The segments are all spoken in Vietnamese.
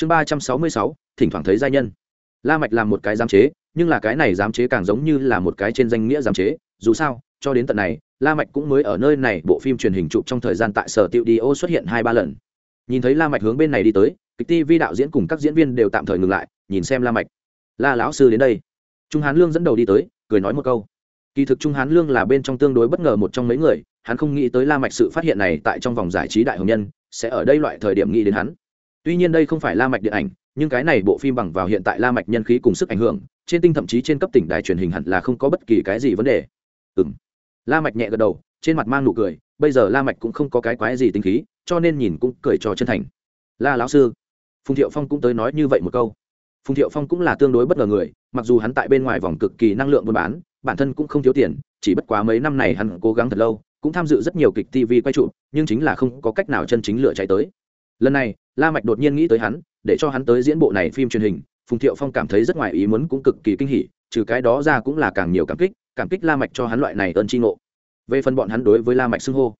chương ba trăm sáu mươi sáu, thỉnh thoảng thấy giai nhân. La mạch làm một cái giám chế, nhưng là cái này giám chế càng giống như là một cái trên danh nghĩa giám chế. Dù sao, cho đến tận này, la mạch cũng mới ở nơi này, bộ phim truyền hình chụp trong thời gian tại sở tiệu đi ô xuất hiện hai ba lần. Nhìn thấy la mạch hướng bên này đi tới, kịch ti vi đạo diễn cùng các diễn viên đều tạm thời ngừng lại, nhìn xem la mạch. La lão sư đến đây. Trung hán lương dẫn đầu đi tới, cười nói một câu. Kỳ thực trung hán lương là bên trong tương đối bất ngờ một trong mấy người, hắn không nghĩ tới la mạch sự phát hiện này tại trong vòng giải trí đại hồng nhân, sẽ ở đây loại thời điểm nghĩ đến hắn tuy nhiên đây không phải la mạch điện ảnh, nhưng cái này bộ phim bằng vào hiện tại la mạch nhân khí cùng sức ảnh hưởng, trên tinh thậm chí trên cấp tỉnh đài truyền hình hẳn là không có bất kỳ cái gì vấn đề. Ừm. La mạch nhẹ gật đầu, trên mặt mang nụ cười, bây giờ la mạch cũng không có cái quái gì tính khí, cho nên nhìn cũng cười cho chân thành. La lão sư, phùng thiệu phong cũng tới nói như vậy một câu. Phùng thiệu phong cũng là tương đối bất ngờ người, mặc dù hắn tại bên ngoài vòng cực kỳ năng lượng buôn bán, bản thân cũng không thiếu tiền, chỉ bất quá mấy năm này hắn cố gắng thật lâu, cũng tham dự rất nhiều kịch tv quay trụ nhưng chính là không có cách nào chân chính lựa chạy tới. Lần này la mạch đột nhiên nghĩ tới hắn, để cho hắn tới diễn bộ này phim truyền hình, phùng thiệu phong cảm thấy rất ngoài ý muốn cũng cực kỳ kinh hỉ, trừ cái đó ra cũng là càng nhiều cảm kích cảm kích la mạch cho hắn loại này ơn chi ngộ. Về phần bọn hắn đối với la mạch xưng hô,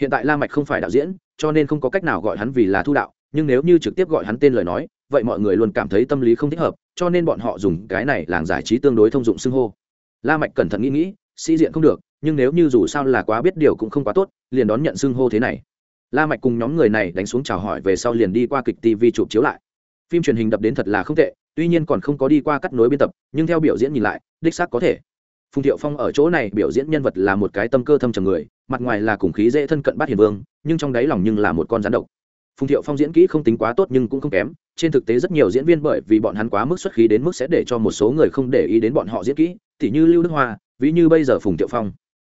hiện tại la mạch không phải đạo diễn, cho nên không có cách nào gọi hắn vì là thu đạo, nhưng nếu như trực tiếp gọi hắn tên lời nói, vậy mọi người luôn cảm thấy tâm lý không thích hợp, cho nên bọn họ dùng cái này làng giải trí tương đối thông dụng xưng hô. La mạch cẩn thận nghĩ nghĩ, sĩ diện không được, nhưng nếu như dù sao là quá biết điều cũng không quá tốt, liền đón nhận xưng hô thế này la mạch cùng nhóm người này đánh xuống chào hỏi về sau liền đi qua kịch tv chụp chiếu lại. Phim truyền hình đập đến thật là không tệ, tuy nhiên còn không có đi qua cắt nối biên tập, nhưng theo biểu diễn nhìn lại, đích xác có thể. Phùng thiệu phong ở chỗ này biểu diễn nhân vật là một cái tâm cơ thâm trầm người, mặt ngoài là cùng khí dễ thân cận bát hiền vương, nhưng trong đáy lòng nhưng là một con rắn độc. Phùng thiệu phong diễn kỹ không tính quá tốt nhưng cũng không kém, trên thực tế rất nhiều diễn viên bởi vì bọn hắn quá mức xuất khí đến mức sẽ để cho một số người không để ý đến bọn họ diễn kỹ, tỉ như lưu đức hoa, ví như bây giờ phùng thiệu phong.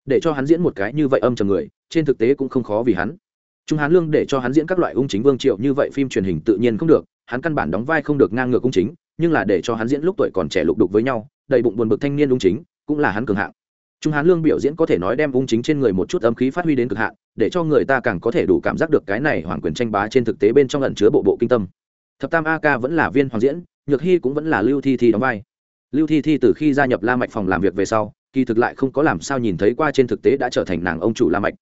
Để cho hắn diễn một cái như vậy âm trầm người, trên thực tế cũng không khó vì hắn trung hán lương để cho hắn diễn các loại ung chính vương triệu như vậy, phim truyền hình tự nhiên không được, hắn căn bản đóng vai không được ngang ngược ung chính, nhưng là để cho hắn diễn lúc tuổi còn trẻ lục đục với nhau, đầy bụng buồn bực thanh niên ung chính, cũng là hắn cường hạng. Trung hán lương biểu diễn có thể nói đem ung chính trên người một chút âm khí phát huy đến cực hạn, để cho người ta càng có thể đủ cảm giác được cái này hoàng quyền tranh bá trên thực tế bên trong ẩn chứa bộ bộ kinh tâm. Thập tam a ca vẫn là viên hoàng diễn, nhược hy cũng vẫn là lưu thi thi đóng vai. Lưu thi thi từ khi gia nhập la mạch phòng làm việc về sau, kỳ thực lại không có làm sao nhìn thấy qua trên thực tế đã trở thành nàng ông chủ la mạch.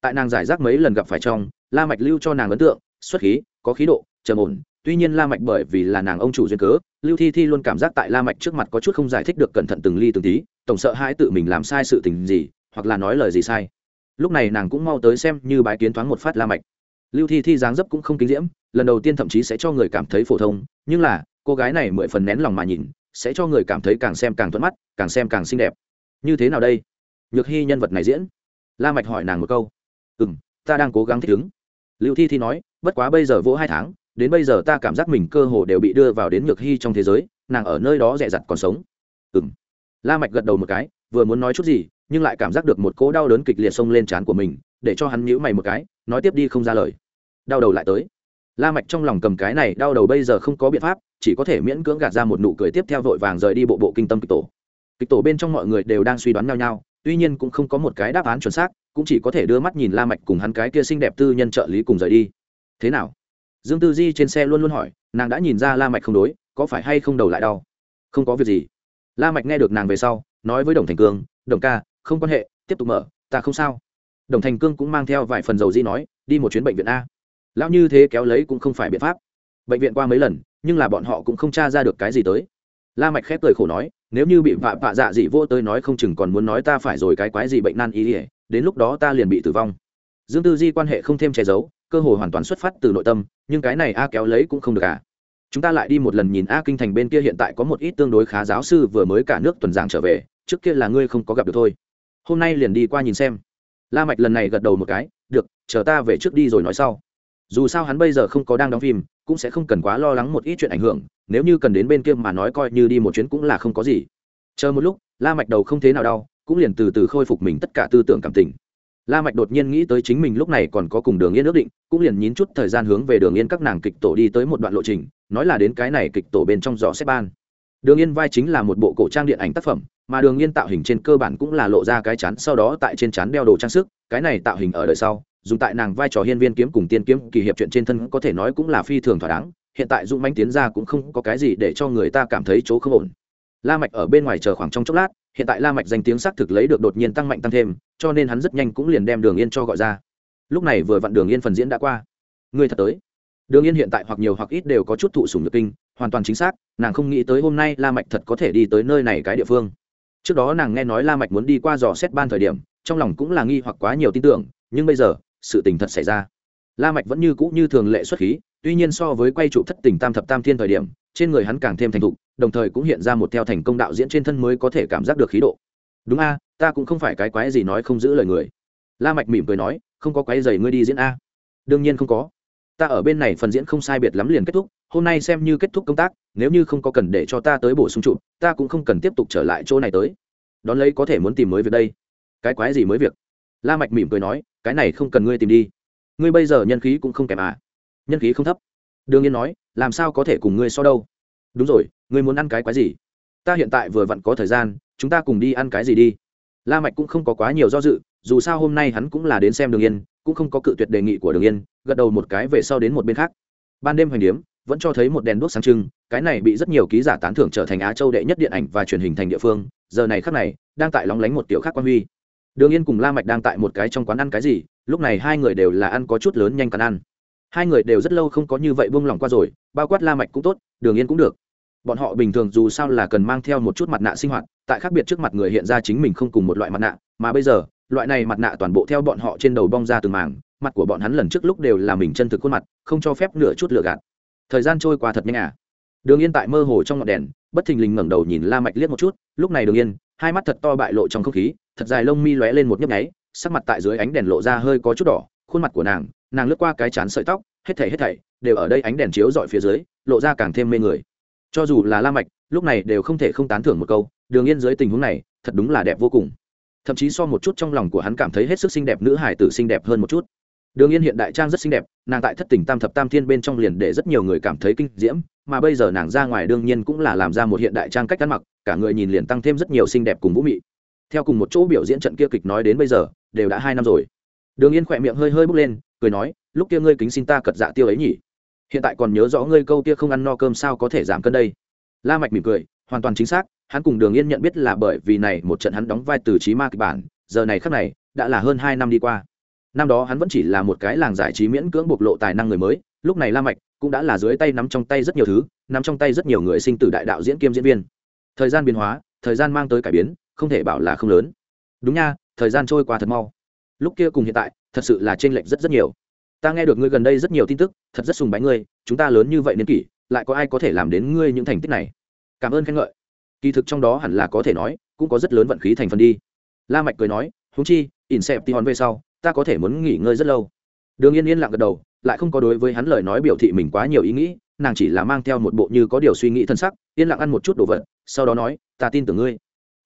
Tại nàng giải rác mấy lần gặp phải trong la mạch lưu cho nàng ấn tượng, xuất khí, có khí độ, trầm ổn. Tuy nhiên la mạch bởi vì là nàng ông chủ duyên cớ, lưu thi thi luôn cảm giác tại la mạch trước mặt có chút không giải thích được cẩn thận từng ly từng tí, tổng sợ hãi tự mình làm sai sự tình gì, hoặc là nói lời gì sai. Lúc này nàng cũng mau tới xem như bái kiến thoáng một phát la mạch. Lưu thi thi dáng dấp cũng không kính diễm, lần đầu tiên thậm chí sẽ cho người cảm thấy phổ thông, nhưng là, cô gái này mười phần nén lòng mà nhìn, sẽ cho người cảm thấy càng xem càng thuận mắt, càng xem càng xinh đẹp. Như thế nào đây? Nhược hy nhân vật này diễn. La mạch hỏi nàng một câu. Ừm ta đang cố gắng thích ứng. Lưu thi thi nói, bất quá bây giờ vỗ hai tháng, đến bây giờ ta cảm giác mình cơ hồ đều bị đưa vào đến nhược hy trong thế giới, nàng ở nơi đó dẹ dặt còn sống. Ừm. La mạch gật đầu một cái, vừa muốn nói chút gì, nhưng lại cảm giác được một cỗ đau đớn kịch liệt xông lên trán của mình, để cho hắn nhíu mày một cái, nói tiếp đi không ra lời. Đau đầu lại tới. La mạch trong lòng cầm cái này, đau đầu bây giờ không có biện pháp, chỉ có thể miễn cưỡng gạt ra một nụ cười tiếp theo vội vàng rời đi bộ bộ kinh tâm kịch tổ. Kịch tổ bên trong mọi người đều đang suy đoán nhau nhau, tuy nhiên cũng không có một cái đáp án chuẩn xác cũng chỉ có thể đưa mắt nhìn la mạch cùng hắn cái kia xinh đẹp tư nhân trợ lý cùng rời đi. Thế nào? Dương tư di trên xe luôn luôn hỏi, nàng đã nhìn ra la mạch không đối, có phải hay không đầu lại đau? Không có việc gì. La mạch nghe được nàng về sau, nói với đồng thành cương, đồng ca, không quan hệ, tiếp tục mở, ta không sao. Đồng thành cương cũng mang theo vài phần dầu di nói, đi một chuyến bệnh viện a. Lão như thế kéo lấy cũng không phải biện pháp. Bệnh viện qua mấy lần, nhưng là bọn họ cũng không tra ra được cái gì tới. La mạch khép cười khổ nói, nếu như bị vạ vạ dạ dị vô tới nói không chừng còn muốn nói ta phải rồi cái quái gì bệnh nan y ỉa đến lúc đó ta liền bị tử vong. Dương tư di quan hệ không thêm che giấu, cơ hội hoàn toàn xuất phát từ nội tâm, nhưng cái này a kéo lấy cũng không được à. Chúng ta lại đi một lần nhìn a kinh thành bên kia hiện tại có một ít tương đối khá giáo sư vừa mới cả nước tuần giảng trở về, trước kia là ngươi không có gặp được thôi. Hôm nay liền đi qua nhìn xem. La mạch lần này gật đầu một cái, được, chờ ta về trước đi rồi nói sau. Dù sao hắn bây giờ không có đang đóng phim, cũng sẽ không cần quá lo lắng một ít chuyện ảnh hưởng, nếu như cần đến bên kia mà nói coi như đi một chuyến cũng là không có gì. Chờ một lúc, la mạch đầu không thế nào đau cũng liền từ từ khôi phục mình tất cả tư tưởng cảm tình. La mạch đột nhiên nghĩ tới chính mình lúc này còn có cùng đường yên ước định, cũng liền nhín chút thời gian hướng về đường yên các nàng kịch tổ đi tới một đoạn lộ trình, nói là đến cái này kịch tổ bên trong rõ xếp ban. Đường yên vai chính là một bộ cổ trang điện ảnh tác phẩm, mà đường yên tạo hình trên cơ bản cũng là lộ ra cái chán sau đó tại trên chán đeo đồ trang sức, cái này tạo hình ở đời sau, dùng tại nàng vai trò hiên viên kiếm cùng tiên kiếm kỳ hiệp chuyện trên thân có thể nói cũng là phi thường thỏa đáng, hiện tại dũng mãnh tiến ra cũng không có cái gì để cho người ta cảm thấy chỗ không ổn la mạch ở bên ngoài chờ khoảng trong chốc lát, hiện tại la mạch danh tiếng xác thực lấy được đột nhiên tăng mạnh tăng thêm, cho nên hắn rất nhanh cũng liền đem đường yên cho gọi ra. Lúc này vừa vặn đường yên phần diễn đã qua. Ngươi thật tới. Đường yên hiện tại hoặc nhiều hoặc ít đều có chút thụ sủng nhược kinh, hoàn toàn chính xác, nàng không nghĩ tới hôm nay la mạch thật có thể đi tới nơi này cái địa phương. Trước đó nàng nghe nói la mạch muốn đi qua dò xét ban thời điểm, trong lòng cũng là nghi hoặc quá nhiều tin tưởng, nhưng bây giờ, sự tình thật xảy ra. La mạch vẫn như cũ như thường lệ xuất khí, tuy nhiên so với quay trụ thất tình tam thập tam thiên thời điểm trên người hắn càng thêm thành thục, đồng thời cũng hiện ra một theo thành công đạo diễn trên thân mới có thể cảm giác được khí độ. Đúng a, ta cũng không phải cái quái gì nói không giữ lời người. La mạch mỉm cười nói, không có quái giày ngươi đi diễn a. Đương nhiên không có. Ta ở bên này phần diễn không sai biệt lắm liền kết thúc, hôm nay xem như kết thúc công tác, nếu như không có cần để cho ta tới bổ sung trụ, ta cũng không cần tiếp tục trở lại chỗ này tới. Đón lấy có thể muốn tìm mới việc đây. Cái quái gì mới việc? La mạch mỉm cười nói, cái này không cần ngươi tìm đi. Ngươi bây giờ nhân khí cũng không kém à? Nhân khí không thấp. Đương nhiên nói làm sao có thể cùng ngươi so đâu? Đúng rồi, ngươi muốn ăn cái quái gì? Ta hiện tại vừa vặn có thời gian, chúng ta cùng đi ăn cái gì đi? La mạch cũng không có quá nhiều do dự, dù sao hôm nay hắn cũng là đến xem đường yên, cũng không có cự tuyệt đề nghị của đường yên, gật đầu một cái về sau đến một bên khác. Ban đêm hoành điếm, vẫn cho thấy một đèn đuốc sáng trưng, cái này bị rất nhiều ký giả tán thưởng trở thành á châu đệ nhất điện ảnh và truyền hình thành địa phương, giờ này khắc này, đang tại lóng lánh một tiểu khác quan huy. Đường yên cùng la mạch đang tại một cái trong quán ăn cái gì, lúc này hai người đều là ăn có chút lớn nhanh cắn ăn hai người đều rất lâu không có như vậy buông lỏng qua rồi, bao quát la mạch cũng tốt, đường yên cũng được. Bọn họ bình thường dù sao là cần mang theo một chút mặt nạ sinh hoạt, tại khác biệt trước mặt người hiện ra chính mình không cùng một loại mặt nạ, mà bây giờ, loại này mặt nạ toàn bộ theo bọn họ trên đầu bong ra từng mảng, mặt của bọn hắn lần trước lúc đều là mình chân thực khuôn mặt, không cho phép nửa chút lửa gạt. Thời gian trôi qua thật nhanh à. Đường yên tại mơ hồ trong ngọn đèn, bất thình lình ngẩng đầu nhìn la mạch liếc một chút, lúc này đường yên, hai mắt thật to bại lộ trong không khí, thật dài lông mi lóe lên một nhấp nháy, sắc mặt tại dưới ánh đèn lộ ra hơi có chút đỏ, khuôn mặt của nàng nàng lướt qua cái chán sợi tóc, hết thảy hết thảy đều ở đây ánh đèn chiếu dọi phía dưới, lộ ra càng thêm mê người. Cho dù là la mạch, lúc này đều không thể không tán thưởng một câu, đường yên dưới tình huống này, thật đúng là đẹp vô cùng. Thậm chí so một chút trong lòng của hắn cảm thấy hết sức xinh đẹp nữ hải tử xinh đẹp hơn một chút. Đường yên hiện đại trang rất xinh đẹp, nàng tại thất tình tam thập tam thiên bên trong liền để rất nhiều người cảm thấy kinh diễm, mà bây giờ nàng ra ngoài đương nhiên cũng là làm ra một hiện đại trang cách ăn mặc, cả người nhìn liền tăng thêm rất nhiều xinh đẹp cùng vũ mị. Theo cùng một chỗ biểu diễn trận kia kịch nói đến bây giờ, đều đã hai năm rồi. Đường yên khỏe miệng hơi hơi bước lên cười nói, lúc kia ngươi kính xin ta cật dạ tiêu ấy nhỉ? Hiện tại còn nhớ rõ ngươi câu kia không ăn no cơm sao có thể giảm cân đây? La mạch mỉm cười, hoàn toàn chính xác, hắn cùng đường yên nhận biết là bởi vì này một trận hắn đóng vai từ trí ma kịch bản, giờ này khắc này, đã là hơn hai năm đi qua. Năm đó hắn vẫn chỉ là một cái làng giải trí miễn cưỡng bộc lộ tài năng người mới, lúc này la mạch cũng đã là dưới tay nắm trong tay rất nhiều thứ, nắm trong tay rất nhiều người sinh tử đại đạo diễn kiêm diễn viên. Thời gian biến hóa, thời gian mang tới cải biến, không thể bảo là không lớn. Đúng nha, thời gian trôi qua thật mau. Lúc kia cùng hiện tại thật sự là chênh lệch rất rất nhiều. Ta nghe được ngươi gần đây rất nhiều tin tức, thật rất sùng bái ngươi, chúng ta lớn như vậy niên kỷ, lại có ai có thể làm đến ngươi những thành tích này? Cảm ơn khen ngợi. Kỳ thực trong đó hẳn là có thể nói, cũng có rất lớn vận khí thành phần đi. La mạch cười nói húng chi, ỉn xẹp tí hòn về sau, ta có thể muốn nghỉ ngơi rất lâu. Đường yên yên lặng gật đầu, lại không có đối với hắn lời nói biểu thị mình quá nhiều ý nghĩ, nàng chỉ là mang theo một bộ như có điều suy nghĩ thân sắc, yên lặng ăn một chút đồ vật, sau đó nói, ta tin tưởng ngươi.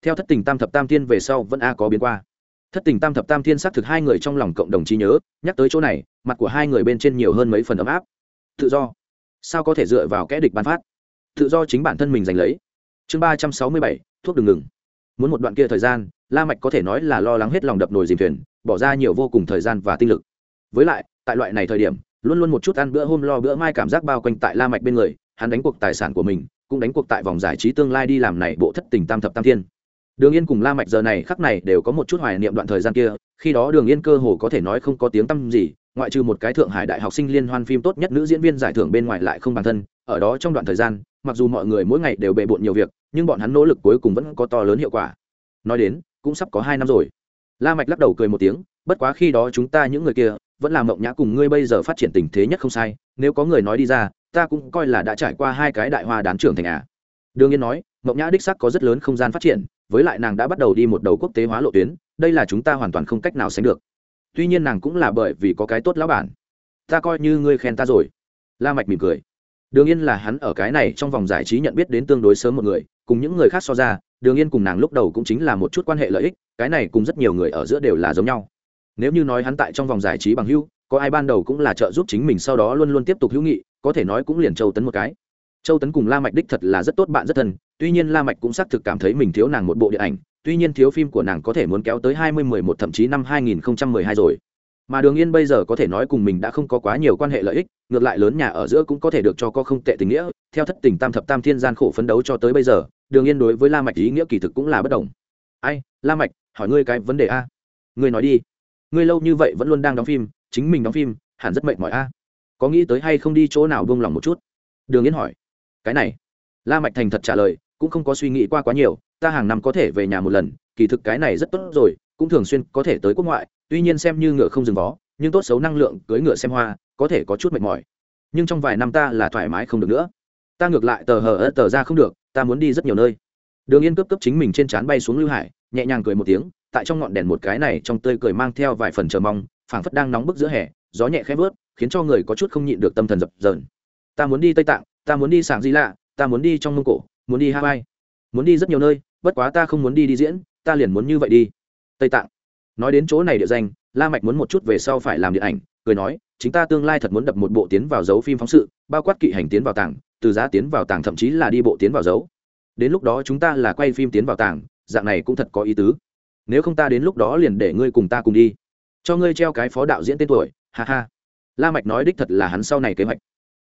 Theo thất tình tam thập tam tiên về sau vẫn a có biến qua thất tình tam thập tam thiên xác thực hai người trong lòng cộng đồng trí nhớ, nhắc tới chỗ này, mặt của hai người bên trên nhiều hơn mấy phần ấm áp. Tự do. Sao có thể dựa vào kẽ địch bán phát? Tự do chính bản thân mình giành lấy. Chương ba trăm sáu mươi bảy, thuốc đừng ngừng. Muốn một đoạn kia thời gian, la mạch có thể nói là lo lắng hết lòng đập nồi dìm thuyền, bỏ ra nhiều vô cùng thời gian và tinh lực. Với lại, tại loại này thời điểm, luôn luôn một chút ăn bữa hôm lo bữa mai cảm giác bao quanh tại la mạch bên người, hắn đánh cuộc tài sản của mình, cũng đánh cuộc tại vòng giải trí tương lai đi làm này bộ thất tình tam thập tam thiên đường yên cùng la mạch giờ này khắc này đều có một chút hoài niệm đoạn thời gian kia, khi đó đường yên cơ hồ có thể nói không có tiếng tăm gì, ngoại trừ một cái thượng hải đại học sinh liên hoan phim tốt nhất nữ diễn viên giải thưởng bên ngoài lại không bản thân, ở đó trong đoạn thời gian, mặc dù mọi người mỗi ngày đều bề bộn nhiều việc, nhưng bọn hắn nỗ lực cuối cùng vẫn có to lớn hiệu quả. Nói đến, cũng sắp có hai năm rồi. La mạch lắc đầu cười một tiếng, bất quá khi đó chúng ta những người kia, vẫn là mộng nhã cùng ngươi bây giờ phát triển tình thế nhất không sai, nếu có người nói đi ra, ta cũng coi là đã trải qua hai cái đại hoa đán trưởng thành à. Đương nhiên nói, mộng nhã đích sắc có rất lớn không gian phát triển với lại nàng đã bắt đầu đi một đầu quốc tế hóa lộ tuyến, đây là chúng ta hoàn toàn không cách nào sánh được. Tuy nhiên nàng cũng là bởi vì có cái tốt lão bản. Ta coi như ngươi khen ta rồi. La mạch mỉm cười. Đường yên là hắn ở cái này trong vòng giải trí nhận biết đến tương đối sớm một người, cùng những người khác so ra, đường yên cùng nàng lúc đầu cũng chính là một chút quan hệ lợi ích, cái này cùng rất nhiều người ở giữa đều là giống nhau. Nếu như nói hắn tại trong vòng giải trí bằng hữu, có ai ban đầu cũng là trợ giúp chính mình sau đó luôn luôn tiếp tục hữu nghị, có thể nói cũng liền châu tấn một cái châu tấn cùng la mạch đích thật là rất tốt bạn rất thân, tuy nhiên la mạch cũng xác thực cảm thấy mình thiếu nàng một bộ điện ảnh, tuy nhiên thiếu phim của nàng có thể muốn kéo tới hai mươi mười một, thậm chí năm hai nghìn mười hai rồi. Mà đường yên bây giờ có thể nói cùng mình đã không có quá nhiều quan hệ lợi ích, ngược lại lớn nhà ở giữa cũng có thể được cho có không tệ tình nghĩa, theo thất tình tam thập tam thiên gian khổ phấn đấu cho tới bây giờ, đường yên đối với la mạch ý nghĩa kỳ thực cũng là bất đồng. Ai, la mạch, hỏi ngươi cái vấn đề a. Ngươi nói đi. Ngươi lâu như vậy vẫn luôn đang đóng phim, chính mình đóng phim, hẳn rất mệt mỏi a. Có nghĩ tới hay không đi chỗ nào buông lòng một chút? Đường yên hỏi cái này. La mạch thành thật trả lời, cũng không có suy nghĩ qua quá nhiều, ta hàng năm có thể về nhà một lần, kỳ thực cái này rất tốt rồi, cũng thường xuyên có thể tới quốc ngoại, tuy nhiên xem như ngựa không dừng vó, nhưng tốt xấu năng lượng cưới ngựa xem hoa, có thể có chút mệt mỏi. Nhưng trong vài năm ta là thoải mái không được nữa. Ta ngược lại tờ hờ tờ ra không được, ta muốn đi rất nhiều nơi. Đường yên cướp cướp chính mình trên trán bay xuống lưu hải, nhẹ nhàng cười một tiếng, tại trong ngọn đèn một cái này trong tươi cười mang theo vài phần chờ mong, phảng phất đang nóng bức giữa hè, gió nhẹ khẽ vớt, khiến cho người có chút không nhịn được tâm thần dập dờn. Ta muốn đi tây tạng ta muốn đi sảng di lạ, ta muốn đi trong mông cổ, muốn đi hawaii. Muốn đi rất nhiều nơi, bất quá ta không muốn đi đi diễn, ta liền muốn như vậy đi. Tây tạng. Nói đến chỗ này địa danh, la mạch muốn một chút về sau phải làm điện ảnh, cười nói, chính ta tương lai thật muốn đập một bộ tiến vào dấu phim phóng sự, bao quát kỵ hành tiến vào tảng, từ giá tiến vào tảng thậm chí là đi bộ tiến vào dấu. Đến lúc đó chúng ta là quay phim tiến vào tảng, dạng này cũng thật có ý tứ. Nếu không ta đến lúc đó liền để ngươi cùng ta cùng đi. Cho ngươi treo cái phó đạo diễn tên tuổi, ha ha. La mạch nói đích thật là hắn sau này kế hoạch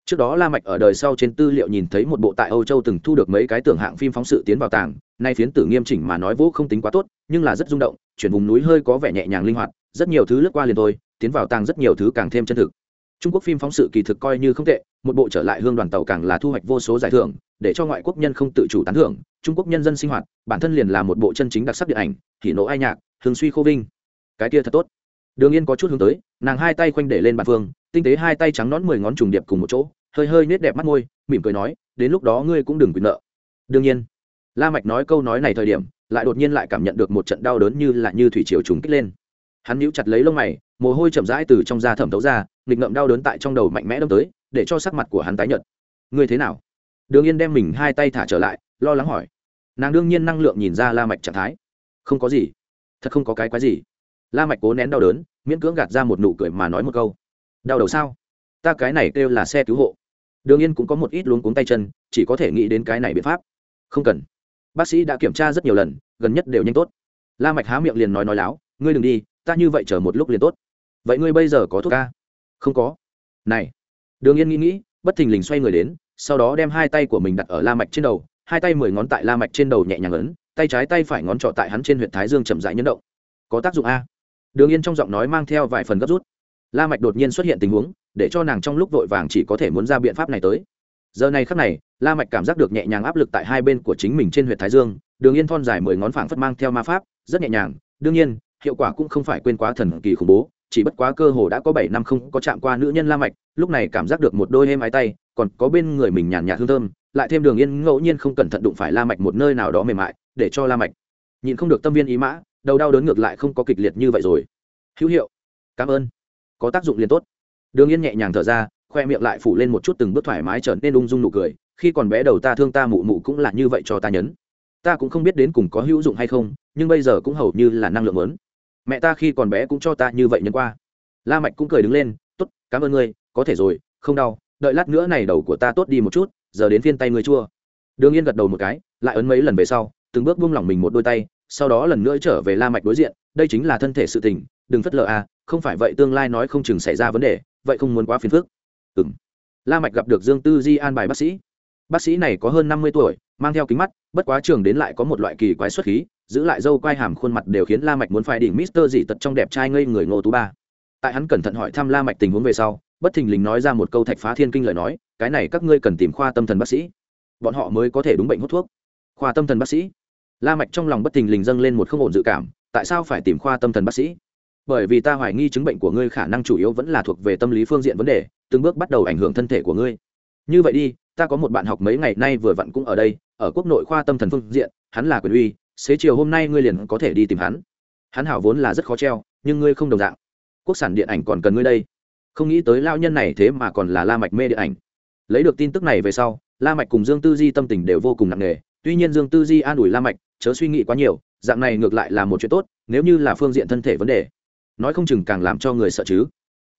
trước đó la mạch ở đời sau trên tư liệu nhìn thấy một bộ tại âu châu từng thu được mấy cái tưởng hạng phim phóng sự tiến vào tàng, nay phiến tử nghiêm chỉnh mà nói vũ không tính quá tốt, nhưng là rất rung động, chuyển vùng núi hơi có vẻ nhẹ nhàng linh hoạt, rất nhiều thứ lướt qua liền thôi, tiến vào tàng rất nhiều thứ càng thêm chân thực. Trung quốc phim phóng sự kỳ thực coi như không tệ, một bộ trở lại hương đoàn tàu càng là thu hoạch vô số giải thưởng, để cho ngoại quốc nhân không tự chủ tán thưởng, trung quốc nhân dân sinh hoạt, bản thân liền là một bộ chân chính đặc sắc điện ảnh thì nỗ ai nhạc thường suy khô vinh. Cái kia thật tốt. Đường yên có chút hướng tới, nàng hai tay khoanh để lên bàn phương tinh tế hai tay trắng nón mười ngón trùng điệp cùng một chỗ, hơi hơi nết đẹp mắt môi, mỉm cười nói, đến lúc đó ngươi cũng đừng quyền nợ. Đương nhiên, la mạch nói câu nói này thời điểm, lại đột nhiên lại cảm nhận được một trận đau đớn như là như thủy triều trùng kích lên. Hắn nhíu chặt lấy lông mày, mồ hôi chậm rãi từ trong da thẩm thấu ra, nghịch ngợm đau đớn tại trong đầu mạnh mẽ đâm tới, để cho sắc mặt của hắn tái nhợt. Ngươi thế nào? Đường yên đem mình hai tay thả trở lại, lo lắng hỏi. Nàng đương nhiên năng lượng nhìn ra la mạch trạng thái. Không có gì, thật không có cái quái gì. La mạch cố nén đau đớn, miễn cưỡng gạt ra một nụ cười mà nói một câu đau đầu sao? Ta cái này kêu là xe cứu hộ. Đường yên cũng có một ít luống cuống tay chân, chỉ có thể nghĩ đến cái này biện pháp. Không cần. Bác sĩ đã kiểm tra rất nhiều lần, gần nhất đều nhanh tốt. La mạch há miệng liền nói nói láo, ngươi đừng đi, ta như vậy chờ một lúc liền tốt. Vậy ngươi bây giờ có thuốc ca? Không có. Này. Đường yên nghĩ nghĩ, bất thình lình xoay người đến, sau đó đem hai tay của mình đặt ở la mạch trên đầu, hai tay mười ngón tại la mạch trên đầu nhẹ nhàng ấn, tay trái tay phải ngón trỏ tại hắn trên huyệt thái dương chậm rãi nhấn động. Có tác dụng a. Đường yên trong giọng nói mang theo vài phần gấp rút la mạch đột nhiên xuất hiện tình huống, để cho nàng trong lúc vội vàng chỉ có thể muốn ra biện pháp này tới. Giờ này khắc này, la mạch cảm giác được nhẹ nhàng áp lực tại hai bên của chính mình trên huyệt thái dương, đường yên thon dài mười ngón phảng phất mang theo ma pháp, rất nhẹ nhàng. Đương nhiên, hiệu quả cũng không phải quên quá thần kỳ khủng bố, chỉ bất quá cơ hồ đã có bảy năm không có chạm qua nữ nhân la mạch, lúc này cảm giác được một đôi êm ái tay, còn có bên người mình nhàn nhạt hương thơm, lại thêm đường yên ngẫu nhiên không cẩn thận đụng phải la mạch một nơi nào đó mềm mại, để cho la mạch nhìn không được tâm viên ý mã, đầu đau đớn ngược lại không có kịch liệt như vậy rồi. Hữu hiệu, cảm ơn có tác dụng liền tốt. Đường yên nhẹ nhàng thở ra, khoe miệng lại phủ lên một chút từng bước thoải mái trở nên ung dung nụ cười, khi còn bé đầu ta thương ta mụ mụ cũng là như vậy cho ta nhấn. Ta cũng không biết đến cùng có hữu dụng hay không, nhưng bây giờ cũng hầu như là năng lượng lớn. Mẹ ta khi còn bé cũng cho ta như vậy nhân qua. La mạch cũng cười đứng lên, tốt, cảm ơn ngươi, có thể rồi, không đau, đợi lát nữa này đầu của ta tốt đi một chút, giờ đến phiên tay ngươi chua. Đường yên gật đầu một cái, lại ấn mấy lần về sau, từng bước buông lỏng mình một đôi tay, sau đó lần nữa trở về la mạch đối diện, đây chính là thân thể sự tình, đừng phất lờ à không phải vậy tương lai nói không chừng xảy ra vấn đề, vậy không muốn quá phiền phức. Ừm. La mạch gặp được dương tư di an bài bác sĩ. Bác sĩ này có hơn năm mươi tuổi, mang theo kính mắt, bất quá trường đến lại có một loại kỳ quái xuất khí, giữ lại dâu quai hàm khuôn mặt đều khiến la mạch muốn phải đỉnh mister dị tật trong đẹp trai ngây người ngô tú ba. Tại hắn cẩn thận hỏi thăm la mạch tình huống về sau, bất thình lình nói ra một câu thạch phá thiên kinh lời nói, cái này các ngươi cần tìm khoa tâm thần bác sĩ. Bọn họ mới có thể đúng bệnh hút thuốc. Khoa tâm thần bác sĩ? La mạch trong lòng bất thình lình dâng lên một không ổn dự cảm, tại sao phải tìm khoa tâm thần bác sĩ? Bởi vì ta hoài nghi chứng bệnh của ngươi khả năng chủ yếu vẫn là thuộc về tâm lý phương diện vấn đề, từng bước bắt đầu ảnh hưởng thân thể của ngươi. Như vậy đi, ta có một bạn học mấy ngày nay vừa vặn cũng ở đây, ở quốc nội khoa tâm thần phương diện, hắn là quyền uy, xế chiều hôm nay ngươi liền có thể đi tìm hắn. Hắn hảo vốn là rất khó treo, nhưng ngươi không đồng dạng. Quốc sản điện ảnh còn cần ngươi đây. Không nghĩ tới lao nhân này thế mà còn là la mạch mê điện ảnh. Lấy được tin tức này về sau, la mạch cùng dương tư di tâm tình đều vô cùng nặng nề. Tuy nhiên dương tư di an ủi la mạch, chớ suy nghĩ quá nhiều, dạng này ngược lại là một chuyện tốt, nếu như là phương diện thân thể vấn đề nói không chừng càng làm cho người sợ chứ.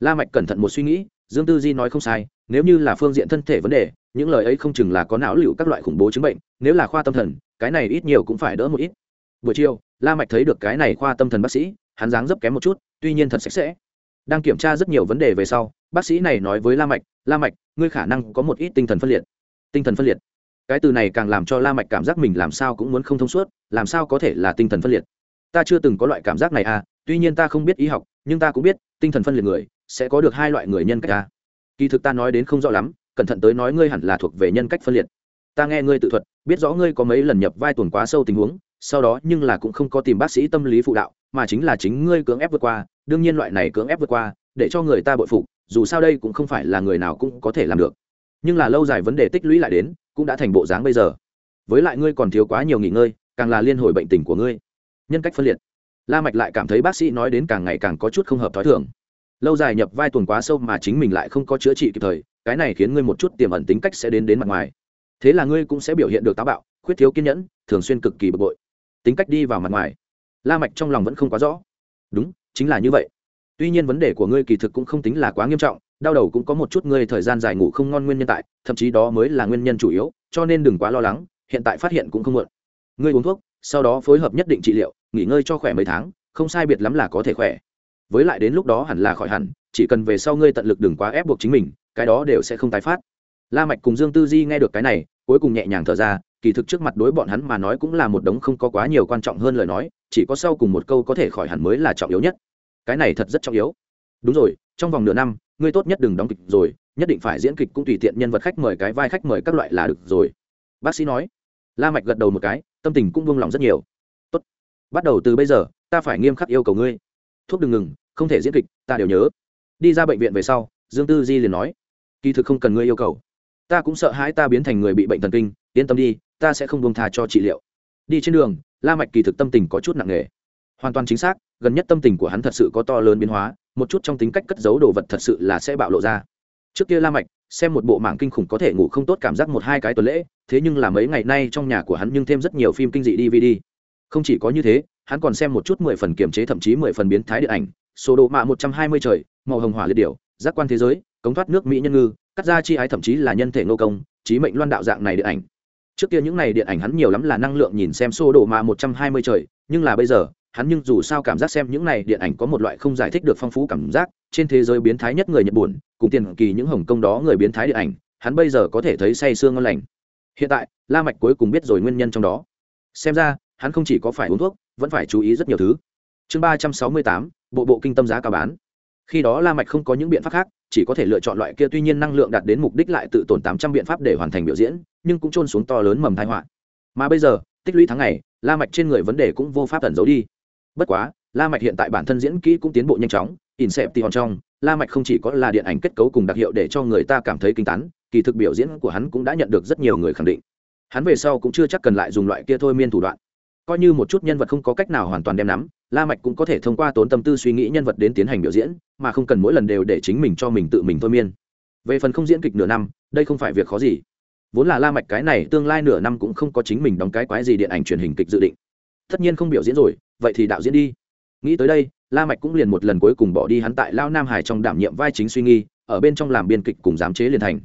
La mạch cẩn thận một suy nghĩ, dương tư di nói không sai, nếu như là phương diện thân thể vấn đề, những lời ấy không chừng là có não liệu các loại khủng bố chứng bệnh, nếu là khoa tâm thần, cái này ít nhiều cũng phải đỡ một ít. Buổi chiều, la mạch thấy được cái này khoa tâm thần bác sĩ, hắn dáng dấp kém một chút, tuy nhiên thật sạch sẽ. Đang kiểm tra rất nhiều vấn đề về sau, bác sĩ này nói với la mạch la mạch, ngươi khả năng có một ít tinh thần phân liệt. Tinh thần phân liệt? Cái từ này càng làm cho la mạch cảm giác mình làm sao cũng muốn không thông suốt, làm sao có thể là tinh thần phân liệt? Ta chưa từng có loại cảm giác này à tuy nhiên ta không biết y học, nhưng ta cũng biết, tinh thần phân liệt người, sẽ có được hai loại người nhân cách ta. Kỳ thực ta nói đến không rõ lắm, cẩn thận tới nói ngươi hẳn là thuộc về nhân cách phân liệt. Ta nghe ngươi tự thuật, biết rõ ngươi có mấy lần nhập vai tuần quá sâu tình huống, sau đó nhưng là cũng không có tìm bác sĩ tâm lý phụ đạo, mà chính là chính ngươi cưỡng ép vượt qua, đương nhiên loại này cưỡng ép vượt qua, để cho người ta bội phục, dù sao đây cũng không phải là người nào cũng có thể làm được. Nhưng là lâu dài vấn đề tích lũy lại đến, cũng đã thành bộ dáng bây giờ. Với lại ngươi còn thiếu quá nhiều nghỉ ngơi, càng là liên hồi bệnh tình của ngươi. Nhân cách phân liệt la mạch lại cảm thấy bác sĩ nói đến càng ngày càng có chút không hợp thói thường. Lâu dài nhập vai tuần quá sâu mà chính mình lại không có chữa trị kịp thời, cái này khiến ngươi một chút tiềm ẩn tính cách sẽ đến đến mặt ngoài. Thế là ngươi cũng sẽ biểu hiện được táo bạo, khuyết thiếu kiên nhẫn, thường xuyên cực kỳ bực bội. Tính cách đi vào mặt ngoài. La mạch trong lòng vẫn không quá rõ. Đúng, chính là như vậy. Tuy nhiên vấn đề của ngươi kỳ thực cũng không tính là quá nghiêm trọng, đau đầu cũng có một chút ngươi thời gian dài ngủ không ngon nguyên nhân tại, thậm chí đó mới là nguyên nhân chủ yếu, cho nên đừng quá lo lắng, hiện tại phát hiện cũng không muộn. Ngươi uống thuốc sau đó phối hợp nhất định trị liệu, nghỉ ngơi cho khỏe mấy tháng, không sai biệt lắm là có thể khỏe. Với lại đến lúc đó hẳn là khỏi hẳn, chỉ cần về sau ngươi tận lực đừng quá ép buộc chính mình, cái đó đều sẽ không tái phát. La mạch cùng dương tư di nghe được cái này, cuối cùng nhẹ nhàng thở ra, kỳ thực trước mặt đối bọn hắn mà nói cũng là một đống không có quá nhiều quan trọng hơn lời nói, chỉ có sau cùng một câu có thể khỏi hẳn mới là trọng yếu nhất. Cái này thật rất trọng yếu. Đúng rồi, trong vòng nửa năm, ngươi tốt nhất đừng đóng kịch rồi, nhất định phải diễn kịch cũng tùy tiện nhân vật khách mời cái vai khách mời các loại là được rồi. Bác sĩ nói la mạch gật đầu một cái, tâm tình cũng buông lòng rất nhiều. Tốt, bắt đầu từ bây giờ, ta phải nghiêm khắc yêu cầu ngươi. Thuốc đừng ngừng, không thể diễn kịch, ta đều nhớ. Đi ra bệnh viện về sau, dương tư di liền nói, kỳ thực không cần ngươi yêu cầu. Ta cũng sợ hãi ta biến thành người bị bệnh thần kinh, yên tâm đi, ta sẽ không buông tha cho trị liệu. Đi trên đường, la mạch kỳ thực tâm tình có chút nặng nề. Hoàn toàn chính xác, gần nhất tâm tình của hắn thật sự có to lớn biến hóa, một chút trong tính cách cất giấu đồ vật thật sự là sẽ bạo lộ ra. Trước kia la mạch xem một bộ mảng kinh khủng có thể ngủ không tốt cảm giác một hai cái tuần lễ, thế nhưng là mấy ngày nay trong nhà của hắn nhưng thêm rất nhiều phim kinh dị dvd không chỉ có như thế, hắn còn xem một chút mười phần kiềm chế thậm chí mười phần biến thái điện ảnh số độ mạ một trăm hai mươi trời, màu hồng hỏa liệt điều giác quan thế giới, cống thoát nước mỹ nhân ngư, cắt ra chi ái thậm chí là nhân thể nô công trí mệnh loan đạo dạng này điện ảnh. Trước kia những này điện ảnh hắn nhiều lắm là năng lượng nhìn xem số độ mạ một trăm hai mươi trời, nhưng là bây giờ hắn nhưng dù sao cảm giác xem những này điện ảnh có một loại không giải thích được phong phú cảm giác, trên thế giới biến thái nhất người nhật bùn cùng tiền kỳ những hồng công đó người biến thái điện ảnh, hắn bây giờ có thể thấy say sương ngon lành. Hiện tại, la mạch cuối cùng biết rồi nguyên nhân trong đó. Xem ra, hắn không chỉ có phải uống thuốc, vẫn phải chú ý rất nhiều thứ. Chương ba trăm sáu mươi tám, bộ bộ kinh tâm giá cao bán. Khi đó la mạch không có những biện pháp khác, chỉ có thể lựa chọn loại kia tuy nhiên năng lượng đạt đến mục đích lại tự tổn tám trăm biện pháp để hoàn thành biểu diễn, nhưng cũng trôn xuống to lớn mầm tai họa. Mà bây giờ, tích lũy tháng ngày, la mạch trên người vấn đề cũng vô pháp tẩn giấu đi bất quá, la mạch hiện tại bản thân diễn kỹ cũng tiến bộ nhanh chóng in xẹp tỉ hòn trong, la mạch không chỉ có là điện ảnh kết cấu cùng đặc hiệu để cho người ta cảm thấy kinh tán, kỳ thực biểu diễn của hắn cũng đã nhận được rất nhiều người khẳng định. Hắn về sau cũng chưa chắc cần lại dùng loại kia thôi miên thủ đoạn. Coi như một chút nhân vật không có cách nào hoàn toàn đem nắm, la mạch cũng có thể thông qua tốn tâm tư suy nghĩ nhân vật đến tiến hành biểu diễn, mà không cần mỗi lần đều để chính mình cho mình tự mình thôi miên. Về phần không diễn kịch nửa năm, đây không phải việc khó gì. Vốn là la mạch cái này tương lai nửa năm cũng không có chính mình đóng cái quái gì điện ảnh truyền hình kịch dự định tất nhiên không biểu diễn rồi, vậy thì đạo diễn đi. Nghĩ tới đây, la mạch cũng liền một lần cuối cùng bỏ đi hắn tại lao nam hải trong đảm nhiệm vai chính suy nghi, ở bên trong làm biên kịch cùng giám chế liền thành.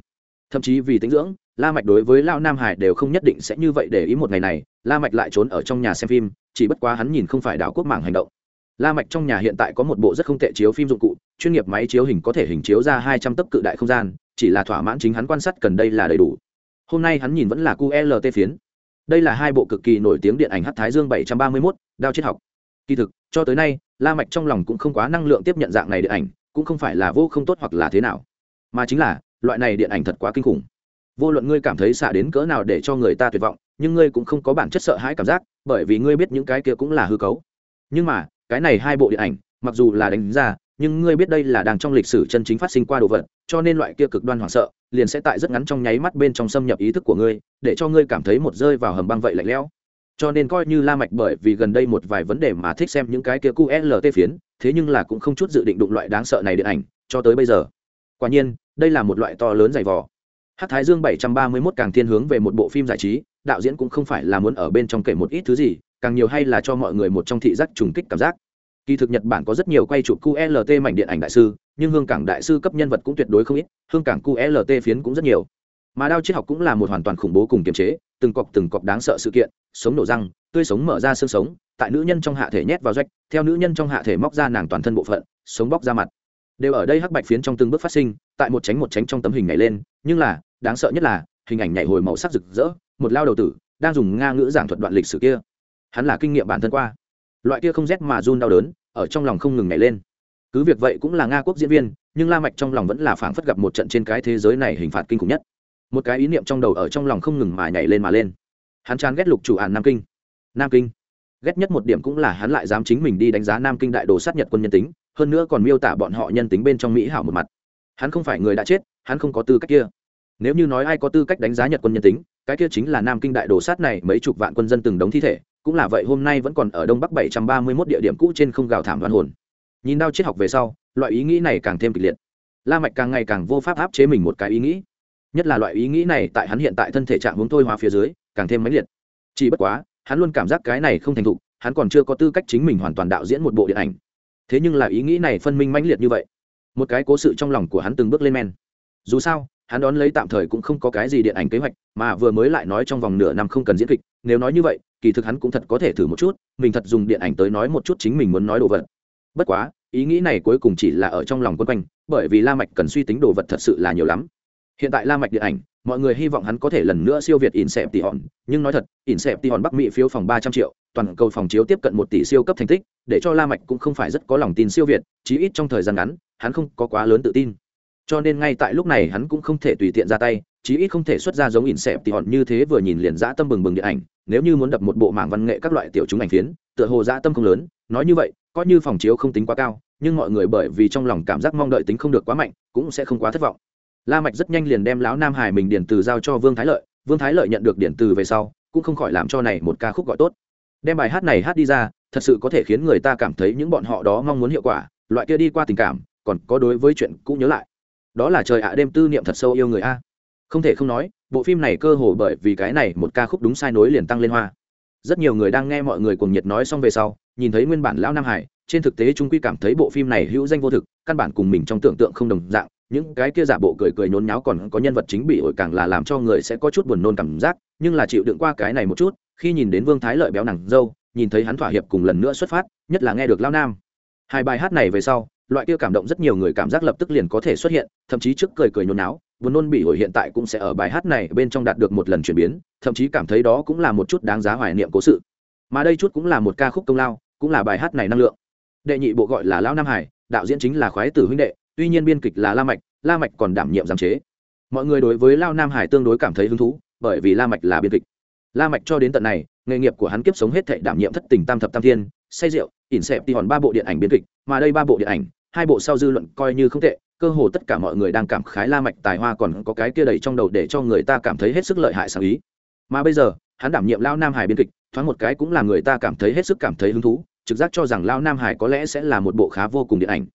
Thậm chí vì tính dưỡng, la mạch đối với lao nam hải đều không nhất định sẽ như vậy để ý một ngày này, la mạch lại trốn ở trong nhà xem phim, chỉ bất quá hắn nhìn không phải đảo quốc mạng hành động. La mạch trong nhà hiện tại có một bộ rất không tệ chiếu phim dụng cụ, chuyên nghiệp máy chiếu hình có thể hình chiếu ra hai trăm tấc cự đại không gian, chỉ là thỏa mãn chính hắn quan sát cần đây là đầy đủ. Hôm nay hắn nhìn vẫn là qlt phiến đây là hai bộ cực kỳ nổi tiếng điện ảnh hát thái dương 731, đao triết học. Kỳ thực cho tới nay la mạch trong lòng cũng không quá năng lượng tiếp nhận dạng này điện ảnh cũng không phải là vô không tốt hoặc là thế nào. Mà chính là loại này điện ảnh thật quá kinh khủng. Vô luận ngươi cảm thấy xả đến cỡ nào để cho người ta tuyệt vọng nhưng ngươi cũng không có bản chất sợ hãi cảm giác bởi vì ngươi biết những cái kia cũng là hư cấu. Nhưng mà cái này hai bộ điện ảnh mặc dù là đánh ra nhưng ngươi biết đây là đang trong lịch sử chân chính phát sinh qua đồ vật, cho nên loại kia cực đoan hoảng sợ liền sẽ tại rất ngắn trong nháy mắt bên trong xâm nhập ý thức của ngươi, để cho ngươi cảm thấy một rơi vào hầm băng vậy lạnh lẽo. Cho nên coi như la mạch bởi vì gần đây một vài vấn đề mà thích xem những cái kia qlt phiến, thế nhưng là cũng không chút dự định đụng loại đáng sợ này điện ảnh, cho tới bây giờ. Quả nhiên, đây là một loại to lớn dày vò. Hát thái dương 731 càng thiên hướng về một bộ phim giải trí, đạo diễn cũng không phải là muốn ở bên trong kể một ít thứ gì, càng nhiều hay là cho mọi người một trong thị giác trùng kích cảm giác kỳ thực nhật bản có rất nhiều quay chụp qlt mảnh điện ảnh đại sư, nhưng hương cảng đại sư cấp nhân vật cũng tuyệt đối không ít, hương cảng qlt phiến cũng rất nhiều. Mà đao triết học cũng là một hoàn toàn khủng bố cùng kiềm chế, từng cọc từng cọc đáng sợ sự kiện, sống nổ răng, tươi sống mở ra xương sống, tại nữ nhân trong hạ thể nhét vào rách, theo nữ nhân trong hạ thể móc ra nàng toàn thân bộ phận, sống bóc ra mặt. Đều ở đây hắc bạch phiến trong từng bước phát sinh, tại một tránh một tránh trong tấm hình nhảy lên, nhưng là, đáng sợ nhất là, hình ảnh nhảy hồi màu sắc rực rỡ, một lao đầu tử, đang dùng nga ngữ giảng thuật đoạn lịch sử kia. Hắn là kinh nghiệm bản thân qua loại kia không rét mà run đau đớn, ở trong lòng không ngừng nhảy lên. Cứ việc vậy cũng là nga quốc diễn viên, nhưng la mạch trong lòng vẫn là phảng phất gặp một trận trên cái thế giới này hình phạt kinh khủng nhất. Một cái ý niệm trong đầu ở trong lòng không ngừng mà nhảy lên mà lên. Hắn chán ghét lục chủ ản nam kinh. Nam kinh. Ghét nhất một điểm cũng là hắn lại dám chính mình đi đánh giá nam kinh đại đồ sát nhật quân nhân tính, hơn nữa còn miêu tả bọn họ nhân tính bên trong mỹ hảo một mặt. Hắn không phải người đã chết, hắn không có tư cách kia. Nếu như nói ai có tư cách đánh giá nhật quân nhân tính, cái kia chính là nam kinh đại đồ sát này mấy chục vạn quân dân từng đống thi thể cũng là vậy hôm nay vẫn còn ở đông bắc bảy trăm ba mươi 731 địa điểm cũ trên không gào thảm đoan hồn. Nhìn đao triết học về sau, loại ý nghĩ này càng thêm kịch liệt. La mạch càng ngày càng vô pháp áp chế mình một cái ý nghĩ. Nhất là loại ý nghĩ này tại hắn hiện tại thân thể trạng hướng thôi hóa phía dưới, càng thêm mãnh liệt. Chỉ bất quá, hắn luôn cảm giác cái này không thành thục, hắn còn chưa có tư cách chính mình hoàn toàn đạo diễn một bộ điện ảnh. Thế nhưng là ý nghĩ này phân minh mãnh liệt như vậy, một cái cố sự trong lòng của hắn từng bước lên men. Dù sao, hắn đón lấy tạm thời cũng không có cái gì điện ảnh kế hoạch, mà vừa mới lại nói trong vòng nửa năm không cần diễn kịch nếu nói như vậy, kỳ thực hắn cũng thật có thể thử một chút, mình thật dùng điện ảnh tới nói một chút chính mình muốn nói đồ vật. Bất quá, ý nghĩ này cuối cùng chỉ là ở trong lòng quân quanh, bởi vì la mạch cần suy tính đồ vật thật sự là nhiều lắm. Hiện tại la mạch điện ảnh, mọi người hy vọng hắn có thể lần nữa siêu việt ỉn xẹp tỷ hòn, nhưng nói thật ỉn xẹp tỷ hòn bắc mỹ phiếu phòng ba trăm triệu, toàn cầu phòng chiếu tiếp cận một tỷ siêu cấp thành tích, để cho la mạch cũng không phải rất có lòng tin siêu việt, chí ít trong thời gian ngắn, hắn không có quá lớn tự tin. Cho nên ngay tại lúc này hắn cũng không thể tùy tiện ra tay chí ít không thể xuất ra giống ỉn xẹp thì hòn như thế vừa nhìn liền dã tâm bừng bừng điện ảnh. Nếu như muốn đập một bộ mảng văn nghệ các loại tiểu chúng ảnh phiến, tựa hồ dã tâm không lớn. Nói như vậy, coi như phòng chiếu không tính quá cao, nhưng mọi người bởi vì trong lòng cảm giác mong đợi tính không được quá mạnh, cũng sẽ không quá thất vọng. La mạch rất nhanh liền đem lão nam hải mình điển từ giao cho vương thái lợi. Vương thái lợi nhận được điển từ về sau, cũng không khỏi làm cho này một ca khúc gọi tốt. Đem bài hát này hát đi ra, thật sự có thể khiến người ta cảm thấy những bọn họ đó mong muốn hiệu quả, loại kia đi qua tình cảm, còn có đối với chuyện cũ nhớ lại. Đó là trời ạ, đêm tư niệm thật sâu yêu người a không thể không nói, bộ phim này cơ hồ bởi vì cái này một ca khúc đúng sai nối liền tăng lên hoa. Rất nhiều người đang nghe mọi người cùng nhiệt nói xong về sau, nhìn thấy nguyên bản lão nam hải, trên thực tế chúng quy cảm thấy bộ phim này hữu danh vô thực, căn bản cùng mình trong tưởng tượng không đồng dạng, những cái kia giả bộ cười cười nhốn nháo còn có nhân vật chính bị ổi càng là làm cho người sẽ có chút buồn nôn cảm giác, nhưng là chịu đựng qua cái này một chút, khi nhìn đến vương thái lợi béo nặng dâu, nhìn thấy hắn thỏa hiệp cùng lần nữa xuất phát, nhất là nghe được lao nam. Hai bài hát này về sau, loại kia cảm động rất nhiều người cảm giác lập tức liền có thể xuất hiện, thậm chí trước cười cười nhốn náo buồn nôn bị hồi hiện tại cũng sẽ ở bài hát này bên trong đạt được một lần chuyển biến, thậm chí cảm thấy đó cũng là một chút đáng giá hoài niệm cố sự. Mà đây chút cũng là một ca khúc công lao, cũng là bài hát này năng lượng. Đệ nhị bộ gọi là lão nam hải, đạo diễn chính là khoái tử huynh đệ, tuy nhiên biên kịch là la mạch la mạch còn đảm nhiệm giám chế. Mọi người đối với lao nam hải tương đối cảm thấy hứng thú, bởi vì la mạch là biên kịch. La mạch cho đến tận này, nghề nghiệp của hắn kiếp sống hết thảy đảm nhiệm thất tình tam thập tam thiên, say rượu, ỉn xẹp ti hòn ba bộ điện ảnh biên kịch, mà đây ba bộ điện ảnh, hai bộ sau dư luận coi như không tệ cơ hồ tất cả mọi người đang cảm khái la mạch tài hoa còn có cái kia đầy trong đầu để cho người ta cảm thấy hết sức lợi hại sáng ý. Mà bây giờ, hắn đảm nhiệm lao nam hải biên kịch, thoáng một cái cũng là người ta cảm thấy hết sức cảm thấy hứng thú, trực giác cho rằng lao nam hải có lẽ sẽ là một bộ khá vô cùng điện ảnh.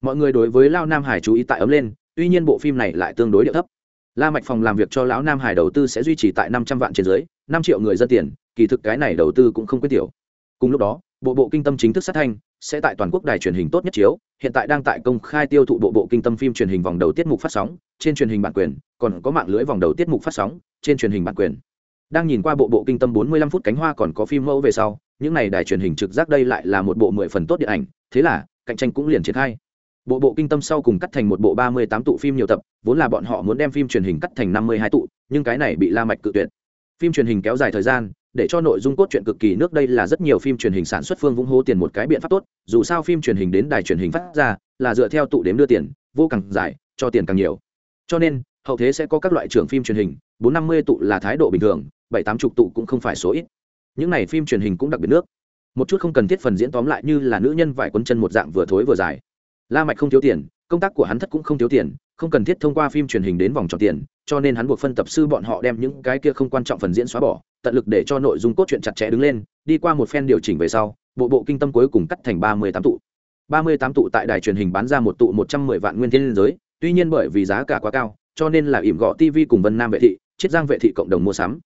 Mọi người đối với lao nam hải chú ý tại ấm lên, tuy nhiên bộ phim này lại tương đối địa thấp. La mạch phòng làm việc cho lão nam hải đầu tư sẽ duy trì tại năm trăm vạn trên dưới, năm triệu người dân tiền, kỳ thực cái này đầu tư cũng không quyết tiểu. Cùng lúc đó bộ bộ kinh tâm chính thức sát thanh, sẽ tại toàn quốc đài truyền hình tốt nhất chiếu, hiện tại đang tại công khai tiêu thụ bộ bộ kinh tâm phim truyền hình vòng đầu tiết mục phát sóng, trên truyền hình bản quyền, còn có mạng lưới vòng đầu tiết mục phát sóng, trên truyền hình bản quyền. Đang nhìn qua bộ bộ kinh tâm 45 phút cánh hoa còn có phim mẫu về sau, những này đài truyền hình trực giác đây lại là một bộ mười phần tốt điện ảnh, thế là, cạnh tranh cũng liền triển khai. Bộ bộ kinh tâm sau cùng cắt thành một bộ 38 tụ phim nhiều tập, vốn là bọn họ muốn đem phim truyền hình cắt thành 52 tụ, nhưng cái này bị la mạch cự tuyệt. Phim truyền hình kéo dài thời gian để cho nội dung cốt truyện cực kỳ nước đây là rất nhiều phim truyền hình sản xuất phương vung hô tiền một cái biện pháp tốt, dù sao phim truyền hình đến đài truyền hình phát ra là dựa theo tụ đếm đưa tiền, vô càng dài, cho tiền càng nhiều. Cho nên, hậu thế sẽ có các loại trưởng phim truyền hình, bốn năm mươi tụ là thái độ bình thường, bảy tám chục tụ cũng không phải số ít. Những này phim truyền hình cũng đặc biệt nước. Một chút không cần thiết phần diễn tóm lại như là nữ nhân vải quấn chân một dạng vừa thối vừa dài. La mạch không thiếu tiền, công tác của hắn thất cũng không thiếu tiền, không cần thiết thông qua phim truyền hình đến vòng tròn tiền, cho nên hắn buộc phân tập sư bọn họ đem những cái kia không quan trọng phần diễn xóa bỏ tận lực để cho nội dung cốt truyện chặt chẽ đứng lên, đi qua một phen điều chỉnh về sau, bộ bộ kinh tâm cuối cùng cắt thành ba mươi tám tụ. ba mươi tám tụ tại đài truyền hình bán ra một tụ một trăm mười vạn nguyên thiên liên giới, tuy nhiên bởi vì giá cả quá cao, cho nên là ỉm gọ tv cùng vân nam vệ thị, chiết giang vệ thị cộng đồng mua sắm.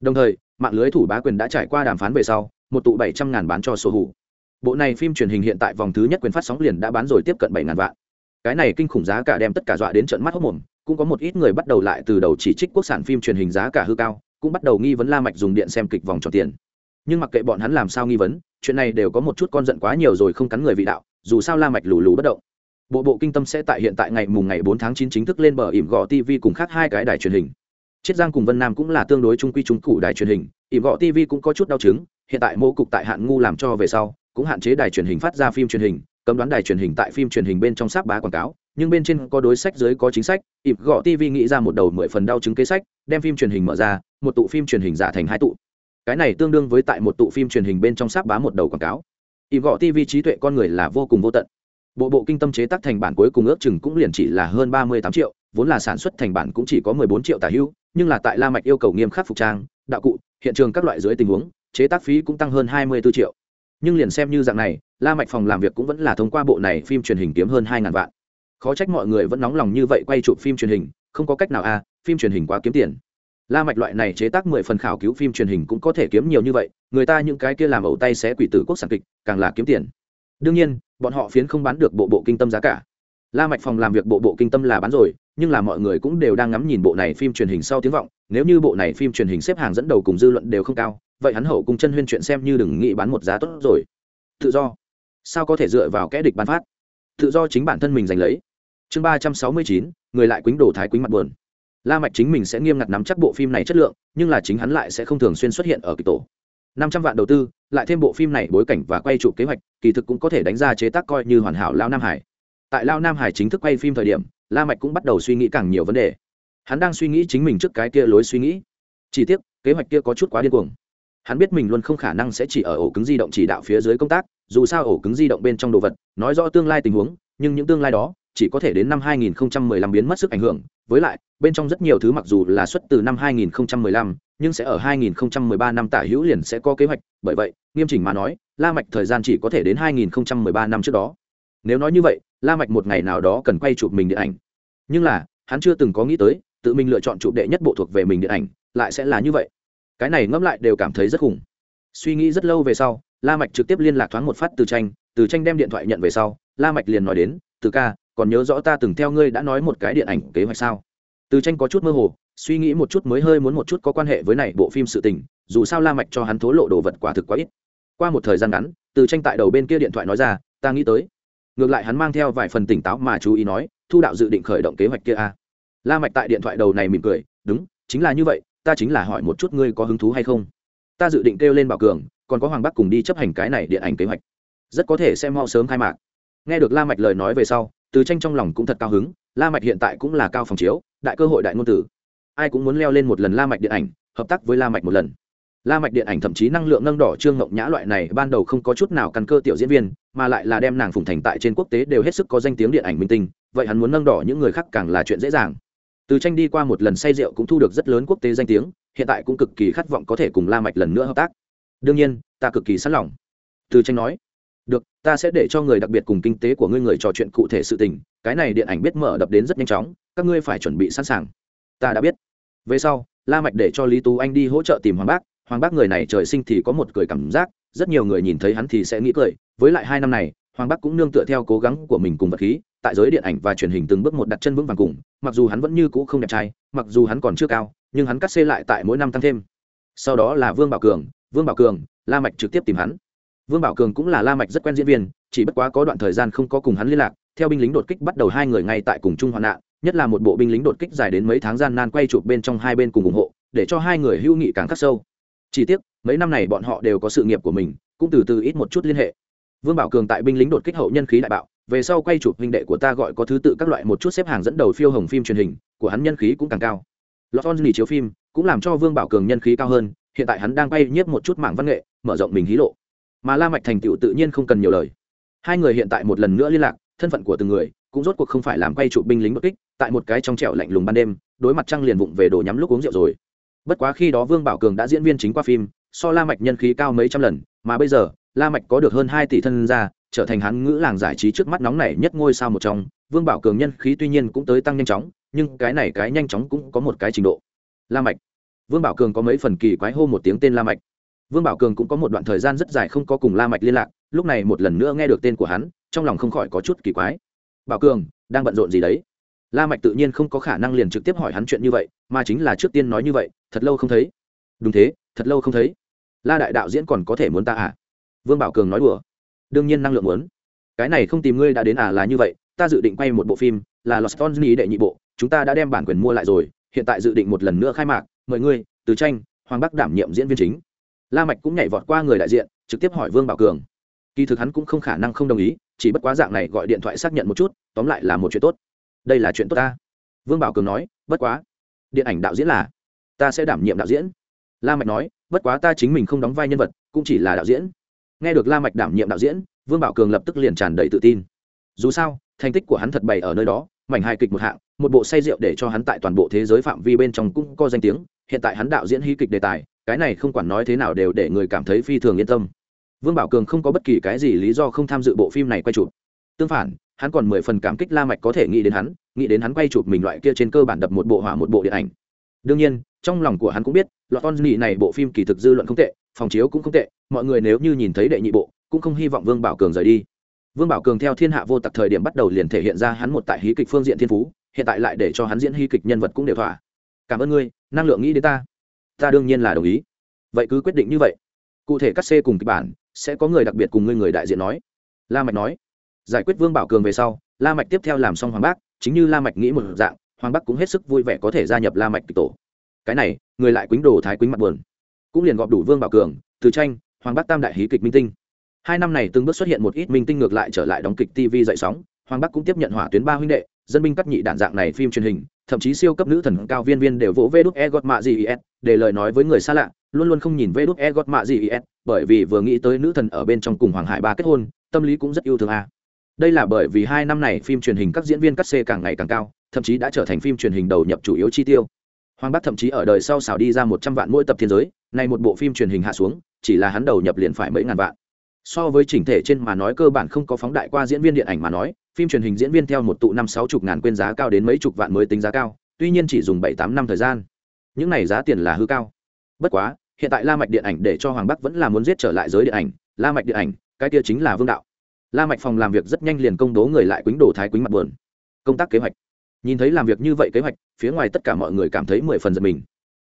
Đồng thời, mạng lưới thủ bá quyền đã trải qua đàm phán về sau, một tụ bảy trăm ngàn bán cho số hủ. Bộ này phim truyền hình hiện tại vòng thứ nhất quyền phát sóng liền đã bán rồi tiếp cận bảy ngàn vạn. Cái này kinh khủng giá cả đem tất cả dọa đến trận mắt hốc mồm, cũng có một ít người bắt đầu lại từ đầu chỉ trích quốc sản phim truyền hình giá cả hư cao cũng bắt đầu nghi vấn la mạch dùng điện xem kịch vòng tròn tiền. Nhưng mặc kệ bọn hắn làm sao nghi vấn, chuyện này đều có một chút con giận quá nhiều rồi không cắn người vị đạo, dù sao la mạch lù lù bất động. Bộ bộ kinh tâm sẽ tại hiện tại ngày mùng ngày 4 tháng 9 chính thức lên bờ ỉm gò tv cùng khác hai cái đài truyền hình. Chiết giang cùng vân nam cũng là tương đối trung quy trung cụ đài truyền hình, ỉm gọ tv cũng có chút đau chứng, hiện tại mô cục tại hạn ngu làm cho về sau, cũng hạn chế đài truyền hình phát ra phim truyền hình, cấm đoán đài truyền hình tại phim truyền hình bên trong sáp bá quảng cáo nhưng bên trên có đối sách dưới có chính sách ịp gõ tv nghĩ ra một đầu mười phần đau chứng kế sách, đem phim truyền hình mở ra, một tụ phim truyền hình giả thành hai tụ. Cái này tương đương với tại một tụ phim truyền hình bên trong sáp bá một đầu quảng cáo. Ịp gõ tv trí tuệ con người là vô cùng vô tận. Bộ bộ kinh tâm chế tác thành bản cuối cùng ước chừng cũng liền chỉ là hơn ba mươi tám triệu, vốn là sản xuất thành bản cũng chỉ có mười bốn triệu tả hữu nhưng là tại la mạch yêu cầu nghiêm khắc phục trang, đạo cụ, hiện trường các loại dưới tình huống, chế tác phí cũng tăng hơn hai mươi 24 triệu. Nhưng liền xem như dạng này, la mạch phòng làm việc cũng vẫn là thông qua bộ này phim truyền hình kiếm hơn hai ngàn vạn khó trách mọi người vẫn nóng lòng như vậy quay chụp phim truyền hình, không có cách nào à phim truyền hình quá kiếm tiền. La mạch loại này chế tác mười phần khảo cứu phim truyền hình cũng có thể kiếm nhiều như vậy, người ta những cái kia làm ẩu tay xé quỷ tử quốc sản kịch, càng là kiếm tiền. Đương nhiên, bọn họ phiến không bán được bộ bộ kinh tâm giá cả. La mạch phòng làm việc bộ bộ kinh tâm là bán rồi, nhưng là mọi người cũng đều đang ngắm nhìn bộ này phim truyền hình sau tiếng vọng, nếu như bộ này phim truyền hình xếp hàng dẫn đầu cùng dư luận đều không cao, vậy hắn hậu cùng chân huyên chuyện xem như đừng nghĩ bán một giá tốt rồi. Tự do. Sao có thể dựa vào kẽ địch bán phát? Tự do chính bản thân mình giành lấy. Chương ba trăm sáu mươi chín, người lại quýnh đổ thái quýnh mặt buồn. La mạch chính mình sẽ nghiêm ngặt nắm chắc bộ phim này chất lượng, nhưng là chính hắn lại sẽ không thường xuyên xuất hiện ở kịch tổ. Năm trăm vạn đầu tư, lại thêm bộ phim này bối cảnh và quay chụp kế hoạch, kỳ thực cũng có thể đánh ra chế tác coi như hoàn hảo lao nam hải. Tại lao nam hải chính thức quay phim thời điểm, la mạch cũng bắt đầu suy nghĩ càng nhiều vấn đề. Hắn đang suy nghĩ chính mình trước cái kia lối suy nghĩ. Chỉ tiếc, kế hoạch kia có chút quá điên cuồng. Hắn biết mình luôn không khả năng sẽ chỉ ở ổ cứng di động chỉ đạo phía dưới công tác dù sao ổ cứng di động bên trong đồ vật nói rõ tương lai tình huống nhưng những tương lai đó chỉ có thể đến năm 2015 biến mất sức ảnh hưởng. Với lại bên trong rất nhiều thứ mặc dù là xuất từ năm 2015, nhưng sẽ ở 2013 năm tả hữu liền sẽ có kế hoạch. Bởi vậy nghiêm chỉnh mà nói la mạch thời gian chỉ có thể đến 2013 năm trước đó. Nếu nói như vậy la mạch một ngày nào đó cần quay chụp mình điện ảnh. Nhưng là hắn chưa từng có nghĩ tới tự mình lựa chọn chụp đệ nhất bộ thuộc về mình điện ảnh lại sẽ là như vậy. Cái này ngẫm lại đều cảm thấy rất khủng. Suy nghĩ rất lâu về sau la mạch trực tiếp liên lạc thoáng một phát từ tranh từ tranh đem điện thoại nhận về sau, la mạch liền nói đến, từ ca, còn nhớ rõ ta từng theo ngươi đã nói một cái điện ảnh kế hoạch sao? Từ tranh có chút mơ hồ, suy nghĩ một chút mới hơi muốn một chút có quan hệ với này bộ phim sự tình, dù sao la mạch cho hắn thố lộ đồ vật quả thực quá ít. Qua một thời gian ngắn, từ tranh tại đầu bên kia điện thoại nói ra, ta nghĩ tới. Ngược lại hắn mang theo vài phần tỉnh táo mà chú ý nói, thu đạo dự định khởi động kế hoạch kia a. À. la mạch tại điện thoại đầu này mỉm cười, đúng, chính là như vậy, ta chính là hỏi một chút ngươi có hứng thú hay không? Ta dự định kêu lên bảo cường còn có hoàng bắc cùng đi chấp hành cái này điện ảnh kế hoạch. Rất có thể sẽ mau sớm khai mạc. Nghe được la mạch lời nói về sau, từ tranh trong lòng cũng thật cao hứng, la mạch hiện tại cũng là cao phòng chiếu, đại cơ hội đại ngôn tử ai cũng muốn leo lên một lần la mạch điện ảnh, hợp tác với la mạch một lần. La mạch điện ảnh thậm chí năng lượng nâng đỏ trương ngọc nhã loại này ban đầu không có chút nào căn cơ tiểu diễn viên, mà lại là đem nàng phụng thành tại trên quốc tế đều hết sức có danh tiếng điện ảnh minh tinh, vậy hắn muốn nâng đỏ những người khác càng là chuyện dễ dàng. Từ tranh đi qua một lần say rượu cũng thu được rất lớn quốc tế danh tiếng, hiện tại cũng cực kỳ khát vọng có thể cùng la mạch lần nữa hợp tác đương nhiên, ta cực kỳ sẵn lòng. Từ tranh nói, được, ta sẽ để cho người đặc biệt cùng kinh tế của ngươi người trò chuyện cụ thể sự tình, cái này điện ảnh biết mở đập đến rất nhanh chóng, các ngươi phải chuẩn bị sẵn sàng. Ta đã biết. Về sau, la mạch để cho lý tú anh đi hỗ trợ tìm hoàng bác. Hoàng bác người này trời sinh thì có một cười cảm giác, rất nhiều người nhìn thấy hắn thì sẽ nghĩ cười. Với lại hai năm này, hoàng bác cũng nương tựa theo cố gắng của mình cùng vật khí, tại giới điện ảnh và truyền hình từng bước một đặt chân vững vàng cùng. Mặc dù hắn vẫn như cũ không đẹp trai, mặc dù hắn còn chưa cao, nhưng hắn cắt xê lại tại mỗi năm tăng thêm. Sau đó là vương bảo cường vương bảo cường, la mạch trực tiếp tìm hắn. Vương bảo cường cũng là la mạch rất quen diễn viên, chỉ bất quá có đoạn thời gian không có cùng hắn liên lạc, theo binh lính đột kích bắt đầu hai người ngay tại cùng chung hoạn nạn, nhất là một bộ binh lính đột kích dài đến mấy tháng gian nan quay chụp bên trong hai bên cùng ủng hộ, để cho hai người hữu nghị càng khắc sâu. Chỉ tiếc, mấy năm này bọn họ đều có sự nghiệp của mình, cũng từ từ ít một chút liên hệ. Vương bảo cường tại binh lính đột kích hậu nhân khí đại bạo, về sau quay chụp huynh đệ của ta gọi có thứ tự các loại một chút xếp hàng dẫn đầu phiêu hồng phim truyền hình, của hắn nhân khí cũng càng cao. Lọt on nghỉ chiếu phim, cũng làm cho vương bảo cường nhân khí cao hơn hiện tại hắn đang bay nhiếp một chút mảng văn nghệ, mở rộng mình hí lộ. Mà la mạch thành tựu tự nhiên không cần nhiều lời. Hai người hiện tại một lần nữa liên lạc, thân phận của từng người cũng rốt cuộc không phải làm quay trụ binh lính bất kích, tại một cái trong trẻo lạnh lùng ban đêm, đối mặt trăng liền vụng về đồ nhắm lúc uống rượu rồi. Bất quá khi đó vương bảo cường đã diễn viên chính qua phim, so la mạch nhân khí cao mấy trăm lần, mà bây giờ, la mạch có được hơn hai tỷ thân gia, trở thành hắn ngữ làng giải trí trước mắt nóng nảy nhất ngôi sao một trong. Vương bảo cường nhân khí tuy nhiên cũng tới tăng nhanh chóng, nhưng cái này cái nhanh chóng cũng có một cái trình độ. La mạch vương bảo cường có mấy phần kỳ quái hô một tiếng tên la mạch. Vương bảo cường cũng có một đoạn thời gian rất dài không có cùng la mạch liên lạc, lúc này một lần nữa nghe được tên của hắn, trong lòng không khỏi có chút kỳ quái. Bảo cường, đang bận rộn gì đấy? La mạch tự nhiên không có khả năng liền trực tiếp hỏi hắn chuyện như vậy, mà chính là trước tiên nói như vậy, thật lâu không thấy. Đúng thế, thật lâu không thấy. La đại đạo diễn còn có thể muốn ta à? Vương bảo cường nói đùa. Đương nhiên năng lượng muốn. Cái này không tìm ngươi đã đến à là như vậy, ta dự định quay một bộ phim, là lost Tony đệ nhị bộ, chúng ta đã đem bản quyền mua lại rồi hiện tại dự định một lần nữa khai mạc, mời ngươi, từ tranh, hoàng bắc đảm nhiệm diễn viên chính. La mạch cũng nhảy vọt qua người đại diện, trực tiếp hỏi vương bảo cường. Kỳ thực hắn cũng không khả năng không đồng ý, chỉ bất quá dạng này gọi điện thoại xác nhận một chút, tóm lại là một chuyện tốt. Đây là chuyện tốt ta. Vương bảo cường nói, bất quá. Điện ảnh đạo diễn là? Ta sẽ đảm nhiệm đạo diễn. La mạch nói, bất quá ta chính mình không đóng vai nhân vật, cũng chỉ là đạo diễn. Nghe được la mạch đảm nhiệm đạo diễn, vương bảo cường lập tức liền tràn đầy tự tin. Dù sao, thành tích của hắn thật bày ở nơi đó, mảnh hài kịch một hạng một bộ say rượu để cho hắn tại toàn bộ thế giới phạm vi bên trong cũng có danh tiếng, hiện tại hắn đạo diễn hí kịch đề tài, cái này không quản nói thế nào đều để người cảm thấy phi thường yên tâm. Vương bảo cường không có bất kỳ cái gì lý do không tham dự bộ phim này quay chụp. Tương phản, hắn còn mười phần cảm kích la mạch có thể nghĩ đến hắn, nghĩ đến hắn quay chụp mình loại kia trên cơ bản đập một bộ hỏa một bộ điện ảnh. Đương nhiên, trong lòng của hắn cũng biết loại con nhị này bộ phim kỳ thực dư luận không tệ, phòng chiếu cũng không tệ, mọi người nếu như nhìn thấy đệ nhị bộ, cũng không hy vọng vương bảo cường rời đi. Vương bảo cường theo thiên hạ vô tặc thời điểm bắt đầu liền thể hiện ra hắn một tại hí kịch phương diện thiên phú hiện tại lại để cho hắn diễn hy kịch nhân vật cũng đều thỏa. Cảm ơn ngươi, năng lượng nghĩ đến ta. Ta đương nhiên là đồng ý. Vậy cứ quyết định như vậy. Cụ thể cắt xê cùng kịch bản, sẽ có người đặc biệt cùng ngươi người đại diện nói. La mạch nói. Giải quyết vương bảo cường về sau, la mạch tiếp theo làm xong hoàng bác, chính như la mạch nghĩ một dạng, hoàng bắc cũng hết sức vui vẻ có thể gia nhập la mạch kịch tổ. Cái này, người lại quýnh đồ thái quýnh mặt buồn. Cũng liền gọp đủ vương bảo cường, từ tranh, hoàng bắc tam đại hí kịch minh tinh. Hai năm này từng bước xuất hiện một ít minh tinh ngược lại trở lại đóng kịch tv dậy sóng, hoàng bắc cũng tiếp nhận hỏa tuyến ba huynh đệ dân binh cắt nhị đạn dạng này phim truyền hình, thậm chí siêu cấp nữ thần cao viên viên đều vỗ vê đúc e gót mạ gì is để lời nói với người xa lạ, luôn luôn không nhìn vê đúc e gót mạ gì is bởi vì vừa nghĩ tới nữ thần ở bên trong cùng hoàng hải ba kết hôn, tâm lý cũng rất yêu thương a. Đây là bởi vì hai năm này phim truyền hình các diễn viên cắt xê càng ngày càng cao, thậm chí đã trở thành phim truyền hình đầu nhập chủ yếu chi tiêu. Hoàng bắc thậm chí ở đời sau xào đi ra một trăm vạn mỗi tập thiên giới, nay một bộ phim truyền hình hạ xuống, chỉ là hắn đầu nhập liền phải mấy ngàn vạn. So với chỉnh thể trên mà nói cơ bản không có phóng đại qua diễn viên điện ảnh mà nói phim truyền hình diễn viên theo một tụ năm sáu chục ngàn quên giá cao đến mấy chục vạn mới tính giá cao, tuy nhiên chỉ dùng bảy tám năm thời gian. Những này giá tiền là hư cao. Bất quá, hiện tại la mạch điện ảnh để cho hoàng bắc vẫn là muốn giết trở lại giới điện ảnh, la mạch điện ảnh, cái kia chính là vương đạo. La mạch phòng làm việc rất nhanh liền công bố người lại quýnh đổ thái quýnh mặt buồn. Công tác kế hoạch. Nhìn thấy làm việc như vậy kế hoạch, phía ngoài tất cả mọi người cảm thấy mười phần giật mình.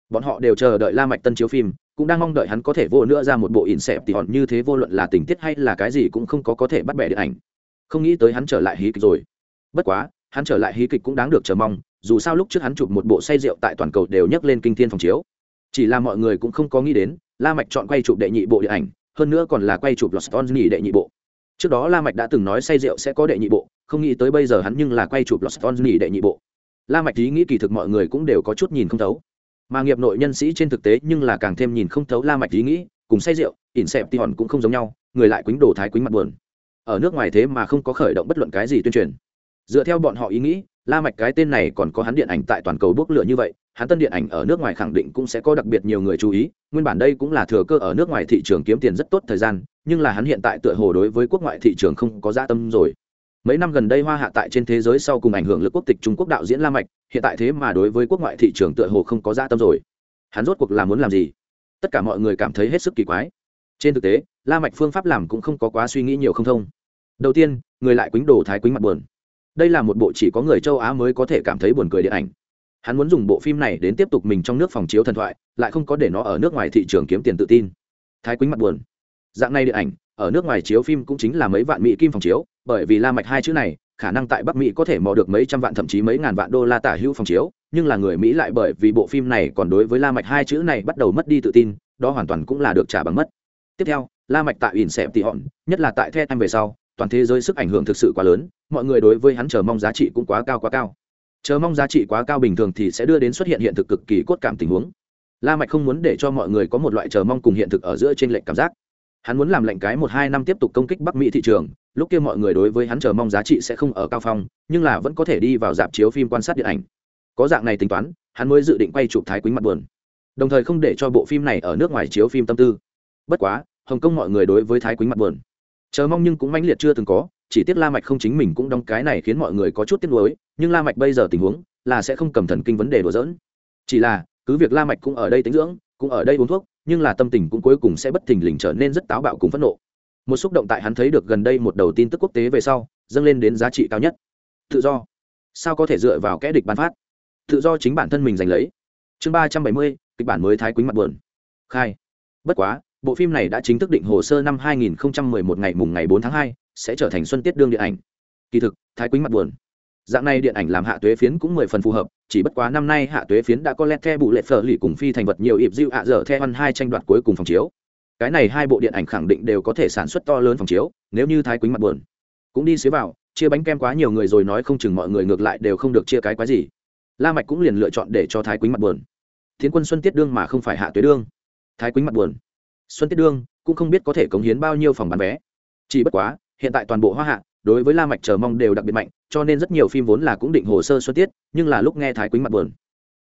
Bọn họ đều chờ đợi la mạch tân chiếu phim, cũng đang mong đợi hắn có thể vô nữa ra một bộ in xẹp thì hòn như thế vô luận là tình tiết hay là cái gì cũng không có có thể bắt bẻ điện ảnh không nghĩ tới hắn trở lại hí kịch rồi. Bất quá, hắn trở lại hí kịch cũng đáng được chờ mong, dù sao lúc trước hắn chụp một bộ say rượu tại toàn cầu đều nhắc lên kinh thiên phòng chiếu. Chỉ là mọi người cũng không có nghĩ đến, la mạch chọn quay chụp đệ nhị bộ điện ảnh, hơn nữa còn là quay chụp Lost on đệ nhị bộ. Trước đó la mạch đã từng nói say rượu sẽ có đệ nhị bộ, không nghĩ tới bây giờ hắn nhưng là quay chụp Lost on đệ nhị bộ. La mạch ý nghĩ kỳ thực mọi người cũng đều có chút nhìn không thấu. Mà nghiệp nội nhân sĩ trên thực tế nhưng là càng thêm nhìn không thấu la mạch ý nghĩ, cùng say rượu, ỉn xẹp thì hòn cũng không giống nhau, người lại quýnh đồ thái quýnh mặt buồn ở nước ngoài thế mà không có khởi động bất luận cái gì tuyên truyền. Dựa theo bọn họ ý nghĩ, la mạch cái tên này còn có hắn điện ảnh tại toàn cầu bốc lửa như vậy, hắn tân điện ảnh ở nước ngoài khẳng định cũng sẽ có đặc biệt nhiều người chú ý, nguyên bản đây cũng là thừa cơ ở nước ngoài thị trường kiếm tiền rất tốt thời gian, nhưng là hắn hiện tại tựa hồ đối với quốc ngoại thị trường không có dạ tâm rồi. Mấy năm gần đây hoa hạ tại trên thế giới sau cùng ảnh hưởng lực quốc tịch trung quốc đạo diễn la mạch, hiện tại thế mà đối với quốc ngoại thị trường tựa hồ không có dạ tâm rồi. Hắn rốt cuộc là muốn làm gì? Tất cả mọi người cảm thấy hết sức kỳ quái trên thực tế, la mạch phương pháp làm cũng không có quá suy nghĩ nhiều không thông. Đầu tiên, người lại quýnh đồ thái quýnh mặt buồn. Đây là một bộ chỉ có người châu á mới có thể cảm thấy buồn cười điện ảnh. Hắn muốn dùng bộ phim này đến tiếp tục mình trong nước phòng chiếu thần thoại, lại không có để nó ở nước ngoài thị trường kiếm tiền tự tin. Thái quýnh mặt buồn. Dạng này điện ảnh, ở nước ngoài chiếu phim cũng chính là mấy vạn mỹ kim phòng chiếu, bởi vì la mạch hai chữ này, khả năng tại bắc mỹ có thể mò được mấy trăm vạn thậm chí mấy ngàn vạn đô la tả hữu phòng chiếu, nhưng là người mỹ lại bởi vì bộ phim này còn đối với la mạch hai chữ này bắt đầu mất đi tự tin, đó hoàn toàn cũng là được trả bằng mất tiếp theo, la mạch tại ỉn xẹp tỉ hòn nhất là tại the em về sau, toàn thế giới sức ảnh hưởng thực sự quá lớn, mọi người đối với hắn chờ mong giá trị cũng quá cao quá cao. Chờ mong giá trị quá cao bình thường thì sẽ đưa đến xuất hiện hiện thực cực kỳ cốt cảm tình huống. La mạch không muốn để cho mọi người có một loại chờ mong cùng hiện thực ở giữa trên lệnh cảm giác. Hắn muốn làm lệnh cái một hai năm tiếp tục công kích bắc mỹ thị trường, lúc kia mọi người đối với hắn chờ mong giá trị sẽ không ở cao phong, nhưng là vẫn có thể đi vào dạp chiếu phim quan sát điện ảnh. Có dạng này tính toán, hắn mới dự định quay chụp thái quýnh mặt buồn. Đồng thời không để cho bộ phim này ở nước ngoài chiếu phim tâm tư. Bất quá hồng kông mọi người đối với thái quýnh mặt buồn. Chờ mong nhưng cũng mãnh liệt chưa từng có, chỉ tiếc la mạch không chính mình cũng đóng cái này khiến mọi người có chút tiếc nuối, nhưng la mạch bây giờ tình huống là sẽ không cầm thần kinh vấn đề đùa giỡn. Chỉ là, cứ việc la mạch cũng ở đây tính dưỡng, cũng ở đây uống thuốc, nhưng là tâm tình cũng cuối cùng sẽ bất thình lình trở nên rất táo bạo cùng phẫn nộ. Một xúc động tại hắn thấy được gần đây một đầu tin tức quốc tế về sau, dâng lên đến giá trị cao nhất. Tự do. Sao có thể dựa vào kẻ địch ban phát? Tự do chính bản thân mình giành lấy. Chương ba trăm bảy mươi, kịch bản mới thái quýnh mặt buồn. Khai. Bất quá bộ phim này đã chính thức định hồ sơ năm 2011 ngày mùng ngày 4 tháng 2, sẽ trở thành xuân tiết đương điện ảnh. Kỳ thực thái quýnh mặt buồn. Dạng này điện ảnh làm hạ tuế phiến cũng mười phần phù hợp chỉ bất quá năm nay hạ tuế phiến đã có lẹt the bụ lệ phở lì cùng phi thành vật nhiều ịp dịu ạ dở the hoan hai tranh đoạt cuối cùng phòng chiếu. Cái này hai bộ điện ảnh khẳng định đều có thể sản xuất to lớn phòng chiếu nếu như thái quýnh mặt buồn. Cũng đi xế vào chia bánh kem quá nhiều người rồi nói không chừng mọi người ngược lại đều không được chia cái quái gì. La mạch cũng liền lựa chọn để cho thái quýnh mặt buồn. Thiến quân xuân tiết đương mà không phải hạ tuế đương. Thái quýnh mặt buồn xuân tiết đương cũng không biết có thể cống hiến bao nhiêu phòng bán vé. Chỉ bất quá, hiện tại toàn bộ hoa hạ, đối với la mạch chờ mong đều đặc biệt mạnh, cho nên rất nhiều phim vốn là cũng định hồ sơ xuân tiết, nhưng là lúc nghe thái quýnh mặt buồn.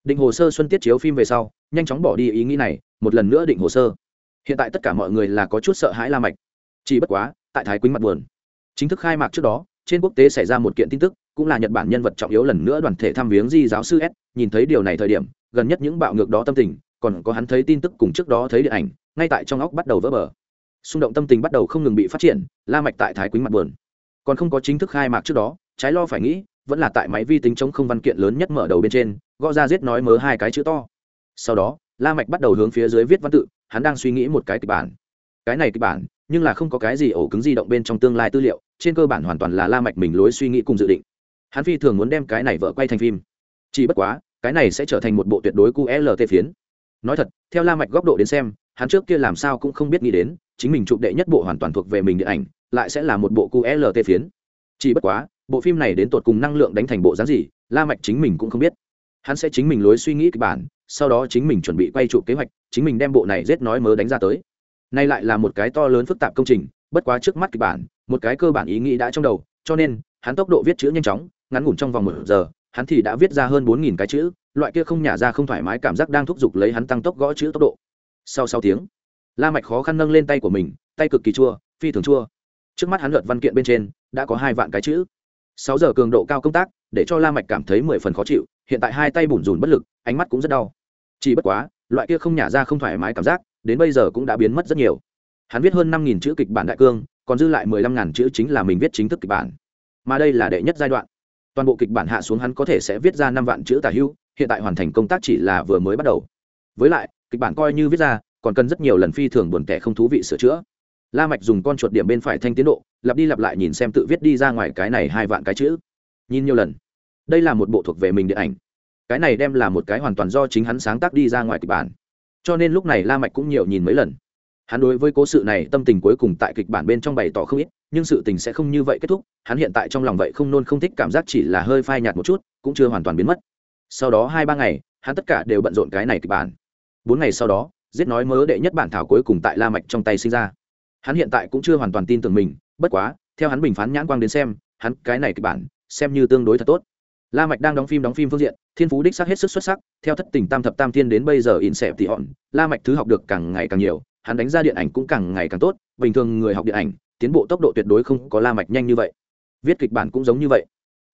Định hồ sơ xuân tiết chiếu phim về sau, nhanh chóng bỏ đi ý nghĩ này, một lần nữa định hồ sơ. Hiện tại tất cả mọi người là có chút sợ hãi la mạch. Chỉ bất quá, tại thái quýnh mặt buồn, chính thức khai mạc trước đó, trên quốc tế xảy ra một kiện tin tức, cũng là nhật bản nhân vật trọng yếu lần nữa đoàn thể thăm viếng di giáo sư s. Nhìn thấy điều này thời điểm, gần nhất những bạo ngược đó tâm tình còn có hắn thấy tin tức cùng trước đó thấy điện ảnh, ngay tại trong óc bắt đầu vỡ bờ. Xung động tâm tình bắt đầu không ngừng bị phát triển, la mạch tại thái quýnh mặt buồn. Còn không có chính thức khai mạc trước đó, trái lo phải nghĩ, vẫn là tại máy vi tính chống không văn kiện lớn nhất mở đầu bên trên, gõ ra giết nói mớ hai cái chữ to. Sau đó, la mạch bắt đầu hướng phía dưới viết văn tự, hắn đang suy nghĩ một cái kịch bản. Cái này kịch bản, nhưng là không có cái gì ổ cứng di động bên trong tương lai tư liệu, trên cơ bản hoàn toàn là la mạch mình lối suy nghĩ cùng dự định. Hắn phi thường muốn đem cái này vợ quay thành phim. Chỉ bất quá, cái này sẽ trở thành một bộ tuyệt đối qlt phiến nói thật, theo la mạch góc độ đến xem, hắn trước kia làm sao cũng không biết nghĩ đến, chính mình chụp đệ nhất bộ hoàn toàn thuộc về mình điện ảnh, lại sẽ là một bộ qlt phiến. Chỉ bất quá, bộ phim này đến tột cùng năng lượng đánh thành bộ dáng gì, la mạch chính mình cũng không biết. Hắn sẽ chính mình lối suy nghĩ kịch bản, sau đó chính mình chuẩn bị quay chụp kế hoạch, chính mình đem bộ này rết nói mớ đánh ra tới. Nay lại là một cái to lớn phức tạp công trình, bất quá trước mắt kịch bản, một cái cơ bản ý nghĩ đã trong đầu, cho nên, hắn tốc độ viết chữ nhanh chóng, ngắn ngủn trong vòng một giờ hắn thì đã viết ra hơn bốn nghìn cái chữ, loại kia không nhả ra không thoải mái cảm giác đang thúc giục lấy hắn tăng tốc gõ chữ tốc độ. Sau sáu tiếng, la mạch khó khăn nâng lên tay của mình, tay cực kỳ chua, phi thường chua. Trước mắt hắn luật văn kiện bên trên, đã có hai vạn cái chữ. Sáu giờ cường độ cao công tác, để cho la mạch cảm thấy mười phần khó chịu, hiện tại hai tay bủn rủn bất lực, ánh mắt cũng rất đau. Chỉ bất quá, loại kia không nhả ra không thoải mái cảm giác, đến bây giờ cũng đã biến mất rất nhiều. Hắn viết hơn năm nghìn chữ kịch bản đại cương, còn dư lại mười lăm ngàn chữ chính là mình viết chính thức kịch bản. Mà đây là đệ nhất giai đoạn toàn bộ kịch bản hạ xuống hắn có thể sẽ viết ra năm vạn chữ tả hữu hiện tại hoàn thành công tác chỉ là vừa mới bắt đầu. Với lại, kịch bản coi như viết ra, còn cần rất nhiều lần phi thường buồn tẻ không thú vị sửa chữa. La mạch dùng con chuột điểm bên phải thanh tiến độ, lặp đi lặp lại nhìn xem tự viết đi ra ngoài cái này hai vạn cái chữ. Nhìn nhiều lần. Đây là một bộ thuộc về mình điện ảnh. Cái này đem là một cái hoàn toàn do chính hắn sáng tác đi ra ngoài kịch bản. Cho nên lúc này la mạch cũng nhiều nhìn mấy lần. Hắn đối với cố sự này tâm tình cuối cùng tại kịch bản bên trong bày tỏ không ít nhưng sự tình sẽ không như vậy kết thúc, hắn hiện tại trong lòng vậy không nôn không thích cảm giác chỉ là hơi phai nhạt một chút, cũng chưa hoàn toàn biến mất. Sau đó hai ba ngày, hắn tất cả đều bận rộn cái này kịch bản. Bốn ngày sau đó, giết nói mớ đệ nhất bản thảo cuối cùng tại la mạch trong tay sinh ra. Hắn hiện tại cũng chưa hoàn toàn tin tưởng mình, bất quá, theo hắn bình phán nhãn quang đến xem, hắn cái này kịch bản, xem như tương đối thật tốt. La mạch đang đóng phim đóng phim phương diện, thiên phú đích sắc hết sức xuất sắc, theo thất tình tam thập tam thiên đến bây giờ in sẹp thì hòn, la mạch thứ học được càng ngày càng nhiều, hắn đánh ra điện ảnh cũng càng ngày càng tốt, bình thường người học điện ảnh tiến bộ tốc độ tuyệt đối không có la mạch nhanh như vậy. Viết kịch bản cũng giống như vậy.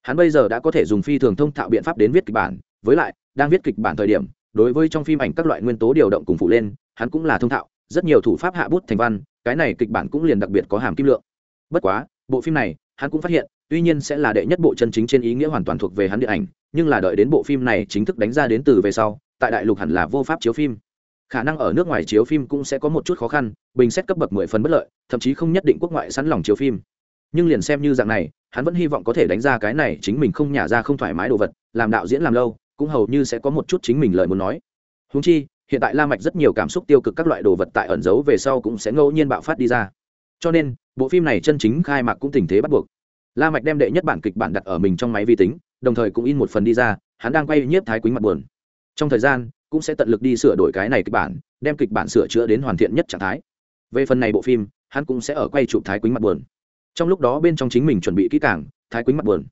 Hắn bây giờ đã có thể dùng phi thường thông thạo biện pháp đến viết kịch bản, với lại, đang viết kịch bản thời điểm, đối với trong phim ảnh các loại nguyên tố điều động cùng phụ lên, hắn cũng là thông thạo, rất nhiều thủ pháp hạ bút thành văn, cái này kịch bản cũng liền đặc biệt có hàm kim lượng. Bất quá, bộ phim này, hắn cũng phát hiện, tuy nhiên sẽ là đệ nhất bộ chân chính trên ý nghĩa hoàn toàn thuộc về hắn điện ảnh, nhưng là đợi đến bộ phim này chính thức đánh ra đến từ về sau, tại đại lục hẳn là vô pháp chiếu phim khả năng ở nước ngoài chiếu phim cũng sẽ có một chút khó khăn, bình xét cấp bậc mười phần bất lợi, thậm chí không nhất định quốc ngoại sẵn lòng chiếu phim. Nhưng liền xem như dạng này, hắn vẫn hy vọng có thể đánh ra cái này chính mình không nhả ra không thoải mái đồ vật, làm đạo diễn làm lâu, cũng hầu như sẽ có một chút chính mình lời muốn nói. Húng chi, hiện tại la mạch rất nhiều cảm xúc tiêu cực các loại đồ vật tại ẩn giấu về sau cũng sẽ ngẫu nhiên bạo phát đi ra. Cho nên, bộ phim này chân chính khai mạc cũng tình thế bắt buộc. La mạch đem đệ nhất bản kịch bản đặt ở mình trong máy vi tính, đồng thời cũng in một phần đi ra, hắn đang quay nhiếp thái quýnh mặt buồn. Trong thời gian cũng sẽ tận lực đi sửa đổi cái này kịch bản, đem kịch bản sửa chữa đến hoàn thiện nhất trạng thái. Về phần này bộ phim, hắn cũng sẽ ở quay chụp thái quýnh mặt buồn. Trong lúc đó bên trong chính mình chuẩn bị kỹ càng, thái quýnh mặt buồn.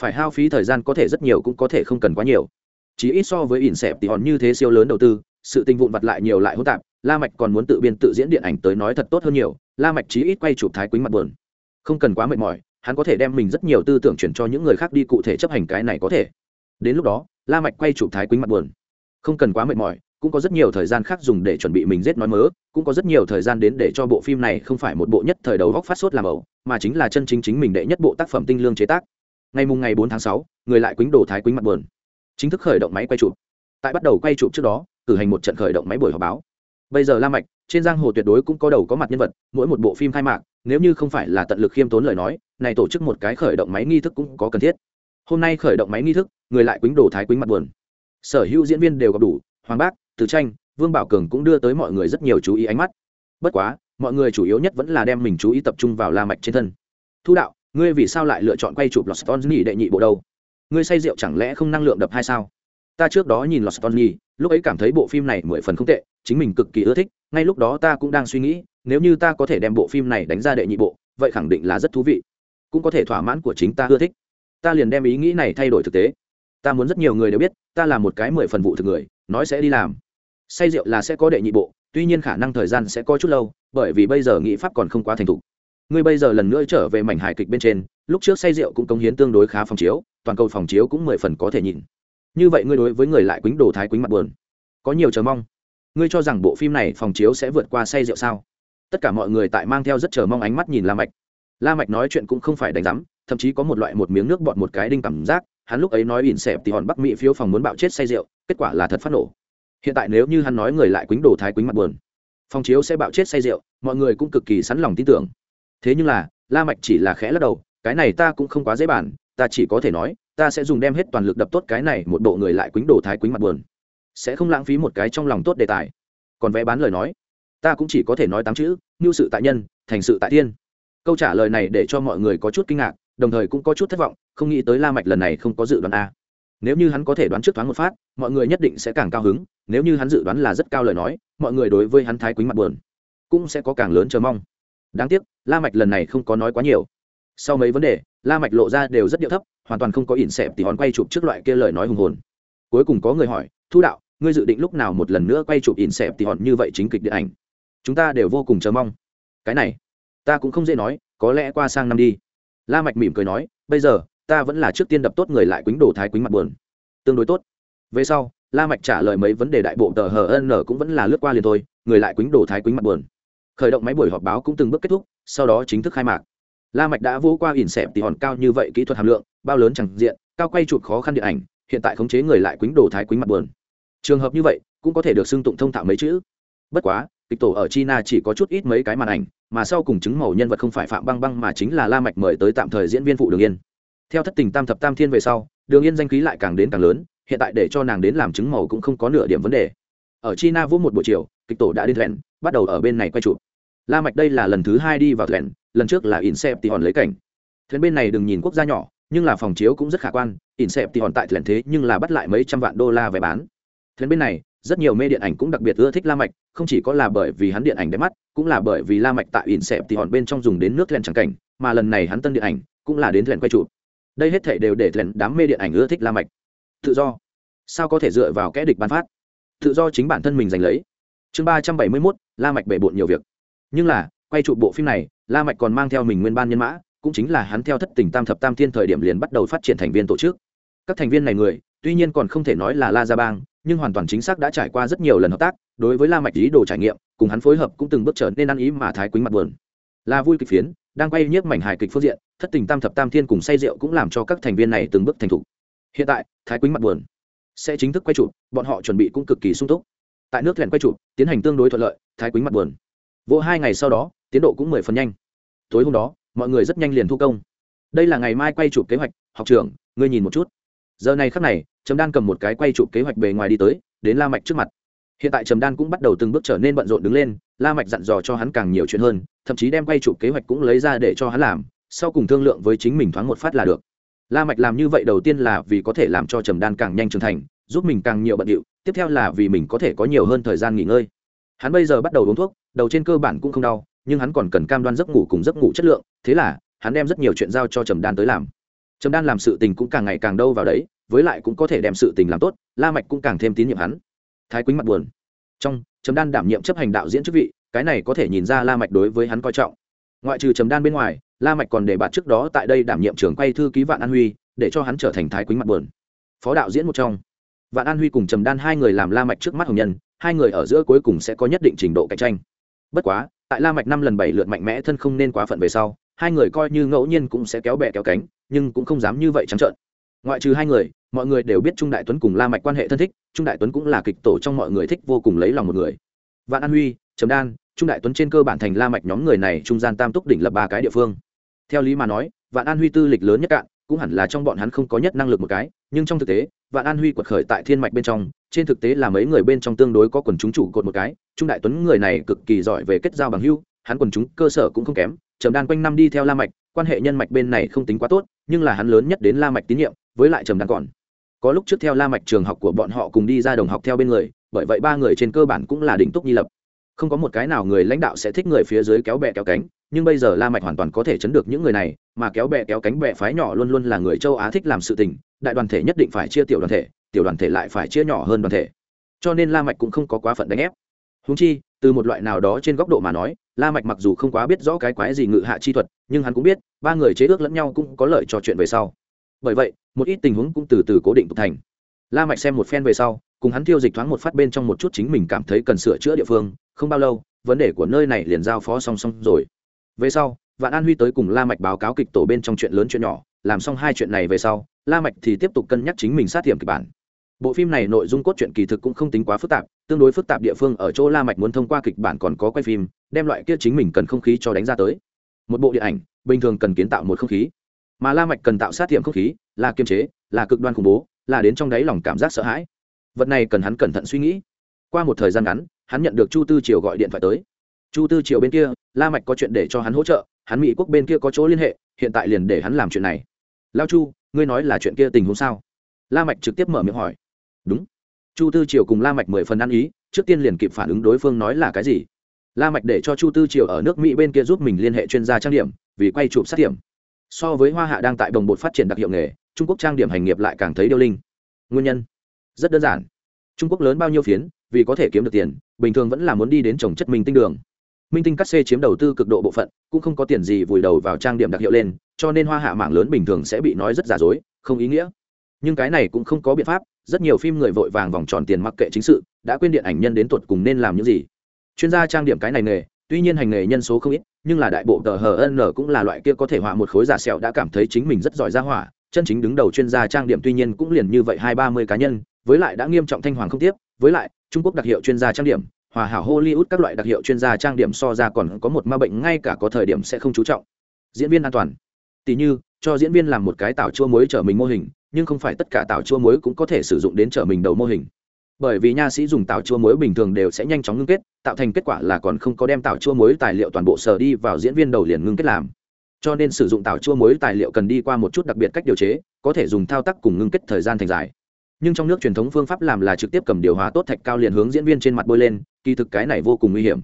Phải hao phí thời gian có thể rất nhiều cũng có thể không cần quá nhiều. Chỉ ít so với ỉn xẹp thì hòn như thế siêu lớn đầu tư, sự tình vụn vặt lại nhiều lại hỗn tạp, la mạch còn muốn tự biên tự diễn điện ảnh tới nói thật tốt hơn nhiều, la mạch chí ít quay chụp thái quýnh mặt buồn. Không cần quá mệt mỏi, hắn có thể đem mình rất nhiều tư tưởng chuyển cho những người khác đi cụ thể chấp hành cái này có thể. Đến lúc đó, la mạch quay chụp thái quýnh mặt buồn không cần quá mệt mỏi, cũng có rất nhiều thời gian khác dùng để chuẩn bị mình rết nói mớ, cũng có rất nhiều thời gian đến để cho bộ phim này không phải một bộ nhất thời đầu góc phát sốt làm ẩu, mà chính là chân chính chính mình đệ nhất bộ tác phẩm tinh lương chế tác. Ngày mùng ngày bốn tháng sáu, người lại quýnh đồ thái quýnh mặt buồn. Chính thức khởi động máy quay chụp. Tại bắt đầu quay chụp trước đó, cử hành một trận khởi động máy buổi họp báo. Bây giờ la mạch, trên giang hồ tuyệt đối cũng có đầu có mặt nhân vật, mỗi một bộ phim khai mạc, nếu như không phải là tận lực khiêm tốn lời nói, này tổ chức một cái khởi động máy nghi thức cũng có cần thiết. Hôm nay khởi động máy nghi thức, người lại quýnh đồ thái quýnh mặt buồn sở hữu diễn viên đều gặp đủ hoàng bác từ tranh vương bảo cường cũng đưa tới mọi người rất nhiều chú ý ánh mắt. Bất quá mọi người chủ yếu nhất vẫn là đem mình chú ý tập trung vào la mạch trên thân. Thu đạo ngươi vì sao lại lựa chọn quay chụp lọt Stoney đệ nhị bộ đâu? Ngươi say rượu chẳng lẽ không năng lượng đập hay sao? Ta trước đó nhìn los Stoney, lúc ấy cảm thấy bộ phim này mười phần không tệ chính mình cực kỳ ưa thích ngay lúc đó ta cũng đang suy nghĩ nếu như ta có thể đem bộ phim này đánh ra đệ nhị bộ vậy khẳng định là rất thú vị. Cũng có thể thỏa mãn của chính ta ưa thích. Ta liền đem ý nghĩ này thay đổi thực tế ta muốn rất nhiều người đều biết, ta là một cái mười phần vụ thực người, nói sẽ đi làm. Say rượu là sẽ có đệ nhị bộ, tuy nhiên khả năng thời gian sẽ có chút lâu, bởi vì bây giờ nghị pháp còn không quá thành thục. Ngươi bây giờ lần nữa trở về mảnh hài kịch bên trên, lúc trước say rượu cũng công hiến tương đối khá phòng chiếu, toàn cầu phòng chiếu cũng mười phần có thể nhìn. Như vậy ngươi đối với người lại quýnh đồ thái quýnh mặt buồn. Có nhiều chờ mong. Ngươi cho rằng bộ phim này phòng chiếu sẽ vượt qua say rượu sao? Tất cả mọi người tại mang theo rất chờ mong ánh mắt nhìn la mạch. La mạch nói chuyện cũng không phải đánh rắm thậm chí có một loại một miếng nước bọt một cái đinh cảm giác hắn lúc ấy nói ỉn xẹp thì hòn bắc mỹ phiếu phòng muốn bạo chết say rượu, kết quả là thật phát nổ. Hiện tại nếu như hắn nói người lại quýnh đồ thái quýnh mặt buồn, phòng chiếu sẽ bạo chết say rượu, mọi người cũng cực kỳ sẵn lòng tin tưởng. Thế nhưng là, la mạch chỉ là khẽ lắc đầu, cái này ta cũng không quá dễ bàn, ta chỉ có thể nói, ta sẽ dùng đem hết toàn lực đập tốt cái này một bộ người lại quýnh đồ thái quýnh mặt buồn. Sẽ không lãng phí một cái trong lòng tốt đề tài. Còn vẽ bán lời nói, ta cũng chỉ có thể nói tám chữ như sự tại nhân, thành sự tại thiên. Câu trả lời này để cho mọi người có chút kinh ngạc đồng thời cũng có chút thất vọng, không nghĩ tới la mạch lần này không có dự đoán a. Nếu như hắn có thể đoán trước thoáng một phát, mọi người nhất định sẽ càng cao hứng, nếu như hắn dự đoán là rất cao lời nói, mọi người đối với hắn thái quý mặt buồn, cũng sẽ có càng lớn chờ mong. Đáng tiếc, la mạch lần này không có nói quá nhiều. Sau mấy vấn đề, la mạch lộ ra đều rất điệu thấp, hoàn toàn không có ỉn xẹp thì hòn quay chụp trước loại kia lời nói hùng hồn. Cuối cùng có người hỏi, thu đạo, ngươi dự định lúc nào một lần nữa quay chụp ỉn xẹp thì hòn như vậy chính kịch điện ảnh? Chúng ta đều vô cùng chờ mong. Cái này, ta cũng không dễ nói, có lẽ qua sang năm đi la mạch mỉm cười nói, bây giờ, ta vẫn là trước tiên đập tốt người lại quýnh đổ thái quýnh mặt buồn. Tương đối tốt. Về sau, la mạch trả lời mấy vấn đề đại bộ tờ hn cũng vẫn là lướt qua liền thôi, người lại quýnh đổ thái quýnh mặt buồn. Khởi động máy buổi họp báo cũng từng bước kết thúc, sau đó chính thức khai mạc. La mạch đã vô qua ỉn xẹp tỷ hòn cao như vậy kỹ thuật hàm lượng, bao lớn chẳng diện, cao quay chụp khó khăn điện ảnh, hiện tại khống chế người lại quýnh đổ thái quýnh mặt buồn. Trường hợp như vậy, cũng có thể được xưng tụng thông thạo mấy chữ. Bất quá kịch tổ ở china chỉ có chút ít mấy cái màn ảnh, mà sau cùng chứng màu nhân vật không phải phạm băng băng mà chính là la mạch mời tới tạm thời diễn viên phụ đường yên. Theo thất tình tam thập tam thiên về sau, đường yên danh khí lại càng đến càng lớn, hiện tại để cho nàng đến làm chứng màu cũng không có nửa điểm vấn đề. Ở china vũ một buổi chiều, kịch tổ đã đi thuyền bắt đầu ở bên này quay chụp. La mạch đây là lần thứ hai đi vào thuyền lần trước là insep thì hòn lấy cảnh. Thuyền bên này đừng nhìn quốc gia nhỏ, nhưng là phòng chiếu cũng rất khả quan insep thì hòn tại thuyền thế nhưng là bắt lại mấy trăm vạn đô la về bán. Thuyền bên này rất nhiều mê điện ảnh cũng đặc biệt ưa thích la mạch không chỉ có là bởi vì hắn điện ảnh đẹp mắt cũng là bởi vì la mạch tại ỉn xẹp thì hòn bên trong dùng đến nước thuyền chẳng cảnh mà lần này hắn tân điện ảnh cũng là đến thuyền quay chụp. Đây hết thảy đều để thuyền đám mê điện ảnh ưa thích la mạch. Tự do. Sao có thể dựa vào kẻ địch ban phát? Tự do chính bản thân mình giành lấy. Chương ba trăm bảy mươi 371, la mạch bể bộn nhiều việc. Nhưng là quay chụp bộ phim này la mạch còn mang theo mình nguyên ban nhân mã cũng chính là hắn theo thất tình tam thập tam thiên thời điểm liền bắt đầu phát triển thành viên tổ chức. Các thành viên này người tuy nhiên còn không thể nói là la gia bang nhưng hoàn toàn chính xác đã trải qua rất nhiều lần hợp tác, đối với la mạch ý đồ trải nghiệm, cùng hắn phối hợp cũng từng bước trở nên ăn ý mà thái quýnh mặt buồn. Là vui kịch phiến, đang quay nhiếp mảnh hài kịch phương diện, thất tình tam thập tam thiên cùng say rượu cũng làm cho các thành viên này từng bước thành thục. Hiện tại, thái quýnh mặt buồn sẽ chính thức quay chụp, bọn họ chuẩn bị cũng cực kỳ sung túc. Tại nước thuyền quay chụp, tiến hành tương đối thuận lợi, thái quýnh mặt buồn. Vô hai ngày sau đó, tiến độ cũng mười phần nhanh. Tối hôm đó, mọi người rất nhanh liền thu công. Đây là ngày mai quay chụp kế hoạch, học trưởng, ngươi nhìn một chút giờ này khắc này, trầm đan cầm một cái quay chụp kế hoạch bề ngoài đi tới, đến la mạch trước mặt. Hiện tại trầm đan cũng bắt đầu từng bước trở nên bận rộn đứng lên, la mạch dặn dò cho hắn càng nhiều chuyện hơn, thậm chí đem quay chụp kế hoạch cũng lấy ra để cho hắn làm, sau cùng thương lượng với chính mình thoáng một phát là được. La mạch làm như vậy đầu tiên là vì có thể làm cho trầm đan càng nhanh trưởng thành, giúp mình càng nhiều bận điệu, tiếp theo là vì mình có thể có nhiều hơn thời gian nghỉ ngơi. Hắn bây giờ bắt đầu uống thuốc, đầu trên cơ bản cũng không đau, nhưng hắn còn cần cam đoan giấc ngủ cùng giấc ngủ chất lượng, thế là, hắn đem rất nhiều chuyện giao cho trầm đan tới làm trầm đan làm sự tình cũng càng ngày càng đâu vào đấy, với lại cũng có thể đem sự tình làm tốt, la mạch cũng càng thêm tín nhiệm hắn. Thái quýnh mặt buồn. Trong, trầm đan đảm nhiệm chấp hành đạo diễn chức vị, cái này có thể nhìn ra la mạch đối với hắn coi trọng. Ngoại trừ trầm đan bên ngoài, la mạch còn để bạt trước đó tại đây đảm nhiệm trưởng quay thư ký vạn an huy, để cho hắn trở thành thái quýnh mặt buồn. Phó đạo diễn một trong. Vạn an huy cùng trầm đan hai người làm la mạch trước mắt hồng nhân, hai người ở giữa cuối cùng sẽ có nhất định trình độ cạnh tranh. Bất quá, tại la mạch năm lần bảy lượt mạnh mẽ thân không nên quá phận về sau hai người coi như ngẫu nhiên cũng sẽ kéo bè kéo cánh nhưng cũng không dám như vậy trắng trợn. Ngoại trừ hai người mọi người đều biết trung đại tuấn cùng la mạch quan hệ thân thích trung đại tuấn cũng là kịch tổ trong mọi người thích vô cùng lấy lòng một người. Vạn an huy trầm đan trung đại tuấn trên cơ bản thành la mạch nhóm người này trung gian tam túc đỉnh lập ba cái địa phương. Theo lý mà nói vạn an huy tư lịch lớn nhất cạn cũng hẳn là trong bọn hắn không có nhất năng lực một cái nhưng trong thực tế vạn an huy quật khởi tại thiên mạch bên trong trên thực tế là mấy người bên trong tương đối có quần chúng chủ cột một cái trung đại tuấn người này cực kỳ giỏi về kết giao bằng hữu, hắn quần chúng cơ sở cũng không kém trầm đan quanh năm đi theo la mạch, quan hệ nhân mạch bên này không tính quá tốt, nhưng là hắn lớn nhất đến la mạch tín nhiệm, với lại trầm Đan còn. Có lúc trước theo la mạch trường học của bọn họ cùng đi ra đồng học theo bên người, bởi vậy ba người trên cơ bản cũng là đỉnh túc nhi lập. Không có một cái nào người lãnh đạo sẽ thích người phía dưới kéo bè kéo cánh, nhưng bây giờ la mạch hoàn toàn có thể chấn được những người này, mà kéo bè kéo cánh bè phái nhỏ luôn luôn là người châu á thích làm sự tình, đại đoàn thể nhất định phải chia tiểu đoàn thể, tiểu đoàn thể lại phải chia nhỏ hơn đoàn thể. Cho nên la mạch cũng không có quá phận đánh ép. Huống chi, từ một loại nào đó trên góc độ mà nói la mạch mặc dù không quá biết rõ cái quái gì ngự hạ chi thuật, nhưng hắn cũng biết, ba người chế ước lẫn nhau cũng có lợi cho chuyện về sau. Bởi vậy, một ít tình huống cũng từ từ cố định tục thành. La mạch xem một phen về sau, cùng hắn tiêu dịch thoáng một phát bên trong một chút chính mình cảm thấy cần sửa chữa địa phương, không bao lâu, vấn đề của nơi này liền giao phó song song rồi. Về sau, vạn an huy tới cùng la mạch báo cáo kịch tổ bên trong chuyện lớn chuyện nhỏ, làm xong hai chuyện này về sau, la mạch thì tiếp tục cân nhắc chính mình sát tiệm kịch bản bộ phim này nội dung cốt truyện kỳ thực cũng không tính quá phức tạp, tương đối phức tạp địa phương ở chỗ la mạch muốn thông qua kịch bản còn có quay phim, đem loại kia chính mình cần không khí cho đánh ra tới. Một bộ điện ảnh, bình thường cần kiến tạo một không khí. Mà la mạch cần tạo sát tiệm không khí, là kiềm chế, là cực đoan khủng bố, là đến trong đáy lòng cảm giác sợ hãi. Vật này cần hắn cẩn thận suy nghĩ. Qua một thời gian ngắn, hắn nhận được chu tư triều gọi điện thoại tới. Chu tư triều bên kia, la mạch có chuyện để cho hắn hỗ trợ, hắn mỹ quốc bên kia có chỗ liên hệ, hiện tại liền để hắn làm chuyện này. Lao chu, ngươi nói là chuyện kia tình huống sao? La mạch trực tiếp mở miệng hỏi đúng. Chu tư triều cùng la mạch mười phần ăn ý, trước tiên liền kịp phản ứng đối phương nói là cái gì. La mạch để cho chu tư triều ở nước mỹ bên kia giúp mình liên hệ chuyên gia trang điểm, vì quay chụp sát điểm. So với hoa hạ đang tại đồng bột phát triển đặc hiệu nghề, trung quốc trang điểm hành nghiệp lại càng thấy điêu linh. Nguyên nhân? Rất đơn giản. Trung quốc lớn bao nhiêu phiến, vì có thể kiếm được tiền, bình thường vẫn là muốn đi đến trồng chất minh tinh đường. Minh tinh cắt xê chiếm đầu tư cực độ bộ phận, cũng không có tiền gì vùi đầu vào trang điểm đặc hiệu lên, cho nên hoa hạ mạng lớn bình thường sẽ bị nói rất giả dối, không ý nghĩa. Nhưng cái này cũng không có biện pháp rất nhiều phim người vội vàng vòng tròn tiền mặc kệ chính sự, đã quên điện ảnh nhân đến tuột cùng nên làm những gì. Chuyên gia trang điểm cái này nghề, tuy nhiên hành nghề nhân số không ít, nhưng là đại bộ tờ hn cũng là loại kia có thể họa một khối giả sẹo đã cảm thấy chính mình rất giỏi ra hỏa. Chân chính đứng đầu chuyên gia trang điểm tuy nhiên cũng liền như vậy hai ba mươi cá nhân, với lại đã nghiêm trọng thanh hoàng không tiếp. Với lại, trung quốc đặc hiệu chuyên gia trang điểm, hòa hảo hollywood các loại đặc hiệu chuyên gia trang điểm so ra còn có một ma bệnh ngay cả có thời điểm sẽ không chú trọng. Diễn viên an toàn. Tỷ như, cho diễn viên làm một cái tảo chua muối trở mình mô hình nhưng không phải tất cả tảo chua muối cũng có thể sử dụng đến trở mình đầu mô hình. Bởi vì nha sĩ dùng tảo chua muối bình thường đều sẽ nhanh chóng ngưng kết, tạo thành kết quả là còn không có đem tảo chua muối tài liệu toàn bộ sờ đi vào diễn viên đầu liền ngưng kết làm. Cho nên sử dụng tảo chua muối tài liệu cần đi qua một chút đặc biệt cách điều chế, có thể dùng thao tác cùng ngưng kết thời gian thành dài. Nhưng trong nước truyền thống phương pháp làm là trực tiếp cầm điều hòa tốt thạch cao liền hướng diễn viên trên mặt bôi lên, kỳ thực cái này vô cùng nguy hiểm.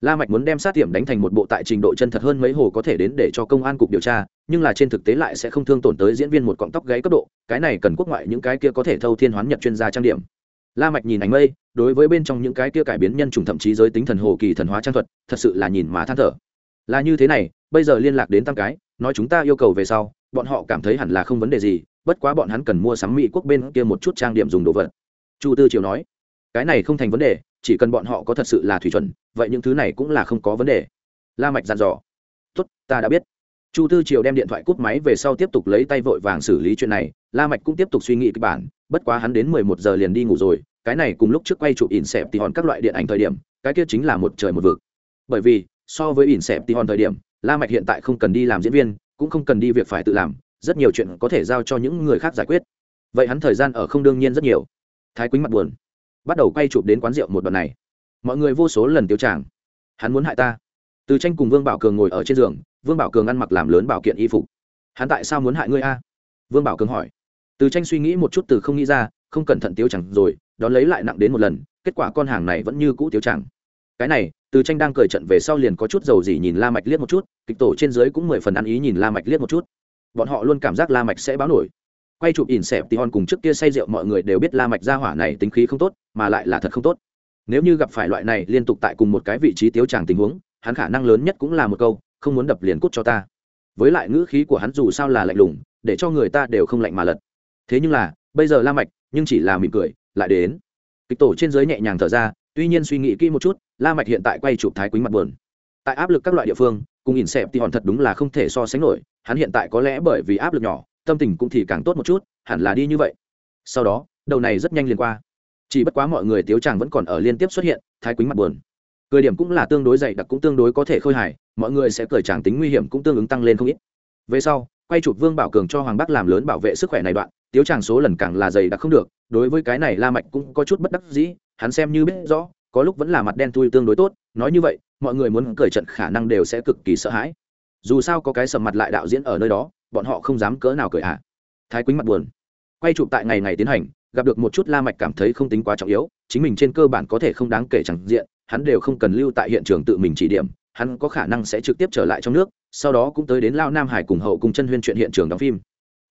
La mạch muốn đem sát tiệm đánh thành một bộ tại trình độ chân thật hơn mấy hồ có thể đến để cho công an cục điều tra nhưng là trên thực tế lại sẽ không thương tổn tới diễn viên một cọng tóc gáy cấp độ, cái này cần quốc ngoại những cái kia có thể thâu thiên hoán nhật chuyên gia trang điểm. La mạch nhìn ánh mây, đối với bên trong những cái kia cải biến nhân trùng thậm chí giới tính thần hồ kỳ thần hóa trang thuật, thật sự là nhìn mà than thở. Là như thế này, bây giờ liên lạc đến tam cái, nói chúng ta yêu cầu về sau, bọn họ cảm thấy hẳn là không vấn đề gì, bất quá bọn hắn cần mua sắm mỹ quốc bên kia một chút trang điểm dùng đồ vật. Chu tư triều nói, cái này không thành vấn đề, chỉ cần bọn họ có thật sự là thủy chuẩn, vậy những thứ này cũng là không có vấn đề. La mạch dặn dò, tốt, ta đã biết chu tư triều đem điện thoại cúp máy về sau tiếp tục lấy tay vội vàng xử lý chuyện này, la mạch cũng tiếp tục suy nghĩ kịch bản, bất quá hắn đến mười một giờ liền đi ngủ rồi, cái này cùng lúc trước quay chụp ỉn xẹp thì hòn các loại điện ảnh thời điểm, cái kia chính là một trời một vực. Bởi vì, so với ỉn xẹp thì hòn thời điểm, la mạch hiện tại không cần đi làm diễn viên, cũng không cần đi việc phải tự làm, rất nhiều chuyện có thể giao cho những người khác giải quyết. Vậy hắn thời gian ở không đương nhiên rất nhiều. Thái quýnh mặt buồn. Bắt đầu quay chụp đến quán rượu một đoạn này. Mọi người vô số lần tiêu tràng. Hắn muốn hại ta từ tranh cùng vương bảo cường ngồi ở trên giường, vương bảo cường ăn mặc làm lớn bảo kiện y phục. Hắn tại sao muốn hại ngươi a? Vương bảo cường hỏi. Từ tranh suy nghĩ một chút từ không nghĩ ra, không cẩn thận tiêu chẳng rồi, đón lấy lại nặng đến một lần, kết quả con hàng này vẫn như cũ tiêu chẳng. Cái này, từ tranh đang cười trận về sau liền có chút dầu gì nhìn la mạch liếc một chút, kịch tổ trên dưới cũng mười phần ăn ý nhìn la mạch liếc một chút. Bọn họ luôn cảm giác la mạch sẽ báo nổi. Quay chụp ỉn xẹp tí hon cùng trước kia say rượu mọi người đều biết la mạch gia hỏa này tính khí không tốt, mà lại là thật không tốt. Nếu như gặp phải loại này liên tục tại cùng một cái vị trí tiếu chàng tình huống hắn khả năng lớn nhất cũng là một câu, không muốn đập liền cút cho ta. Với lại ngữ khí của hắn dù sao là lạnh lùng, để cho người ta đều không lạnh mà lật. Thế nhưng là, bây giờ la mạch, nhưng chỉ là mỉm cười, lại đến. Kịch tổ trên dưới nhẹ nhàng thở ra, tuy nhiên suy nghĩ kỹ một chút, la mạch hiện tại quay chụp thái quýnh mặt buồn. Tại áp lực các loại địa phương, cùng ỉn xẹp thì hòn thật đúng là không thể so sánh nổi, hắn hiện tại có lẽ bởi vì áp lực nhỏ, tâm tình cũng thì càng tốt một chút, hẳn là đi như vậy. Sau đó, đầu này rất nhanh liền qua. Chỉ bất quá mọi người tiếu chàng vẫn còn ở liên tiếp xuất hiện, thái quýnh mặt buồn cười điểm cũng là tương đối dày đặc cũng tương đối có thể khôi hài, mọi người sẽ cười chàng tính nguy hiểm cũng tương ứng tăng lên không ít. Về sau, quay chụp vương bảo cường cho hoàng bắc làm lớn bảo vệ sức khỏe này đoạn, tiếu chàng số lần càng là dày đặc không được, đối với cái này la mạch cũng có chút bất đắc dĩ, hắn xem như biết rõ, có lúc vẫn là mặt đen thui tương đối tốt, nói như vậy, mọi người muốn cười trận khả năng đều sẽ cực kỳ sợ hãi. Dù sao có cái sầm mặt lại đạo diễn ở nơi đó, bọn họ không dám cỡ nào cười hạ thái quýnh mặt buồn. Quay chụp tại ngày ngày tiến hành, gặp được một chút la mạch cảm thấy không tính quá trọng yếu, chính mình trên cơ bản có thể không đáng kể chẳng diện hắn đều không cần lưu tại hiện trường tự mình chỉ điểm, hắn có khả năng sẽ trực tiếp trở lại trong nước, sau đó cũng tới đến lao nam hải cùng hậu cùng chân huyên chuyện hiện trường đóng phim.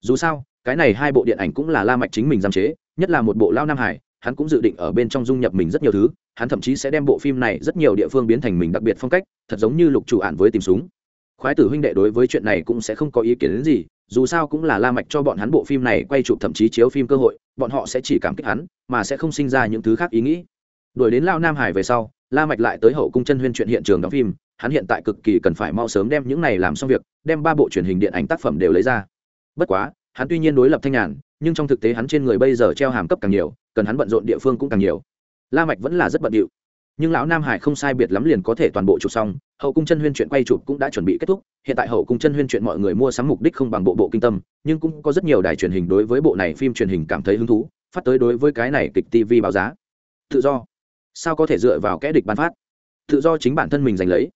Dù sao, cái này hai bộ điện ảnh cũng là la mạch chính mình giam chế, nhất là một bộ lao nam hải, hắn cũng dự định ở bên trong dung nhập mình rất nhiều thứ, hắn thậm chí sẽ đem bộ phim này rất nhiều địa phương biến thành mình đặc biệt phong cách, thật giống như lục chủ ản với tìm súng. Khoái tử huynh đệ đối với chuyện này cũng sẽ không có ý kiến đến gì, dù sao cũng là la mạch cho bọn hắn bộ phim này quay chụp thậm chí chiếu phim cơ hội, bọn họ sẽ chỉ cảm kích hắn, mà sẽ không sinh ra những thứ khác ý nghĩ. Đuổi đến lao nam hải về sau la mạch lại tới hậu cung chân huyên chuyện hiện trường đóng phim, hắn hiện tại cực kỳ cần phải mau sớm đem những này làm xong việc, đem ba bộ truyền hình điện ảnh tác phẩm đều lấy ra. Bất quá, hắn tuy nhiên đối lập thanh nhàn, nhưng trong thực tế hắn trên người bây giờ treo hàm cấp càng nhiều, cần hắn bận rộn địa phương cũng càng nhiều. La mạch vẫn là rất bận rộn nhưng lão nam hải không sai biệt lắm liền có thể toàn bộ chụp xong, hậu cung chân huyên chuyện quay chụp cũng đã chuẩn bị kết thúc, hiện tại hậu cung chân huyên chuyện mọi người mua sắm mục đích không bằng bộ bộ kinh tâm, nhưng cũng có rất nhiều đài truyền hình đối với bộ này phim truyền hình cảm thấy hứng thú, phát tới đối với cái này kịch tv báo giá. Tự do sao có thể dựa vào kẽ địch ban phát? Tự do chính bản thân mình giành lấy.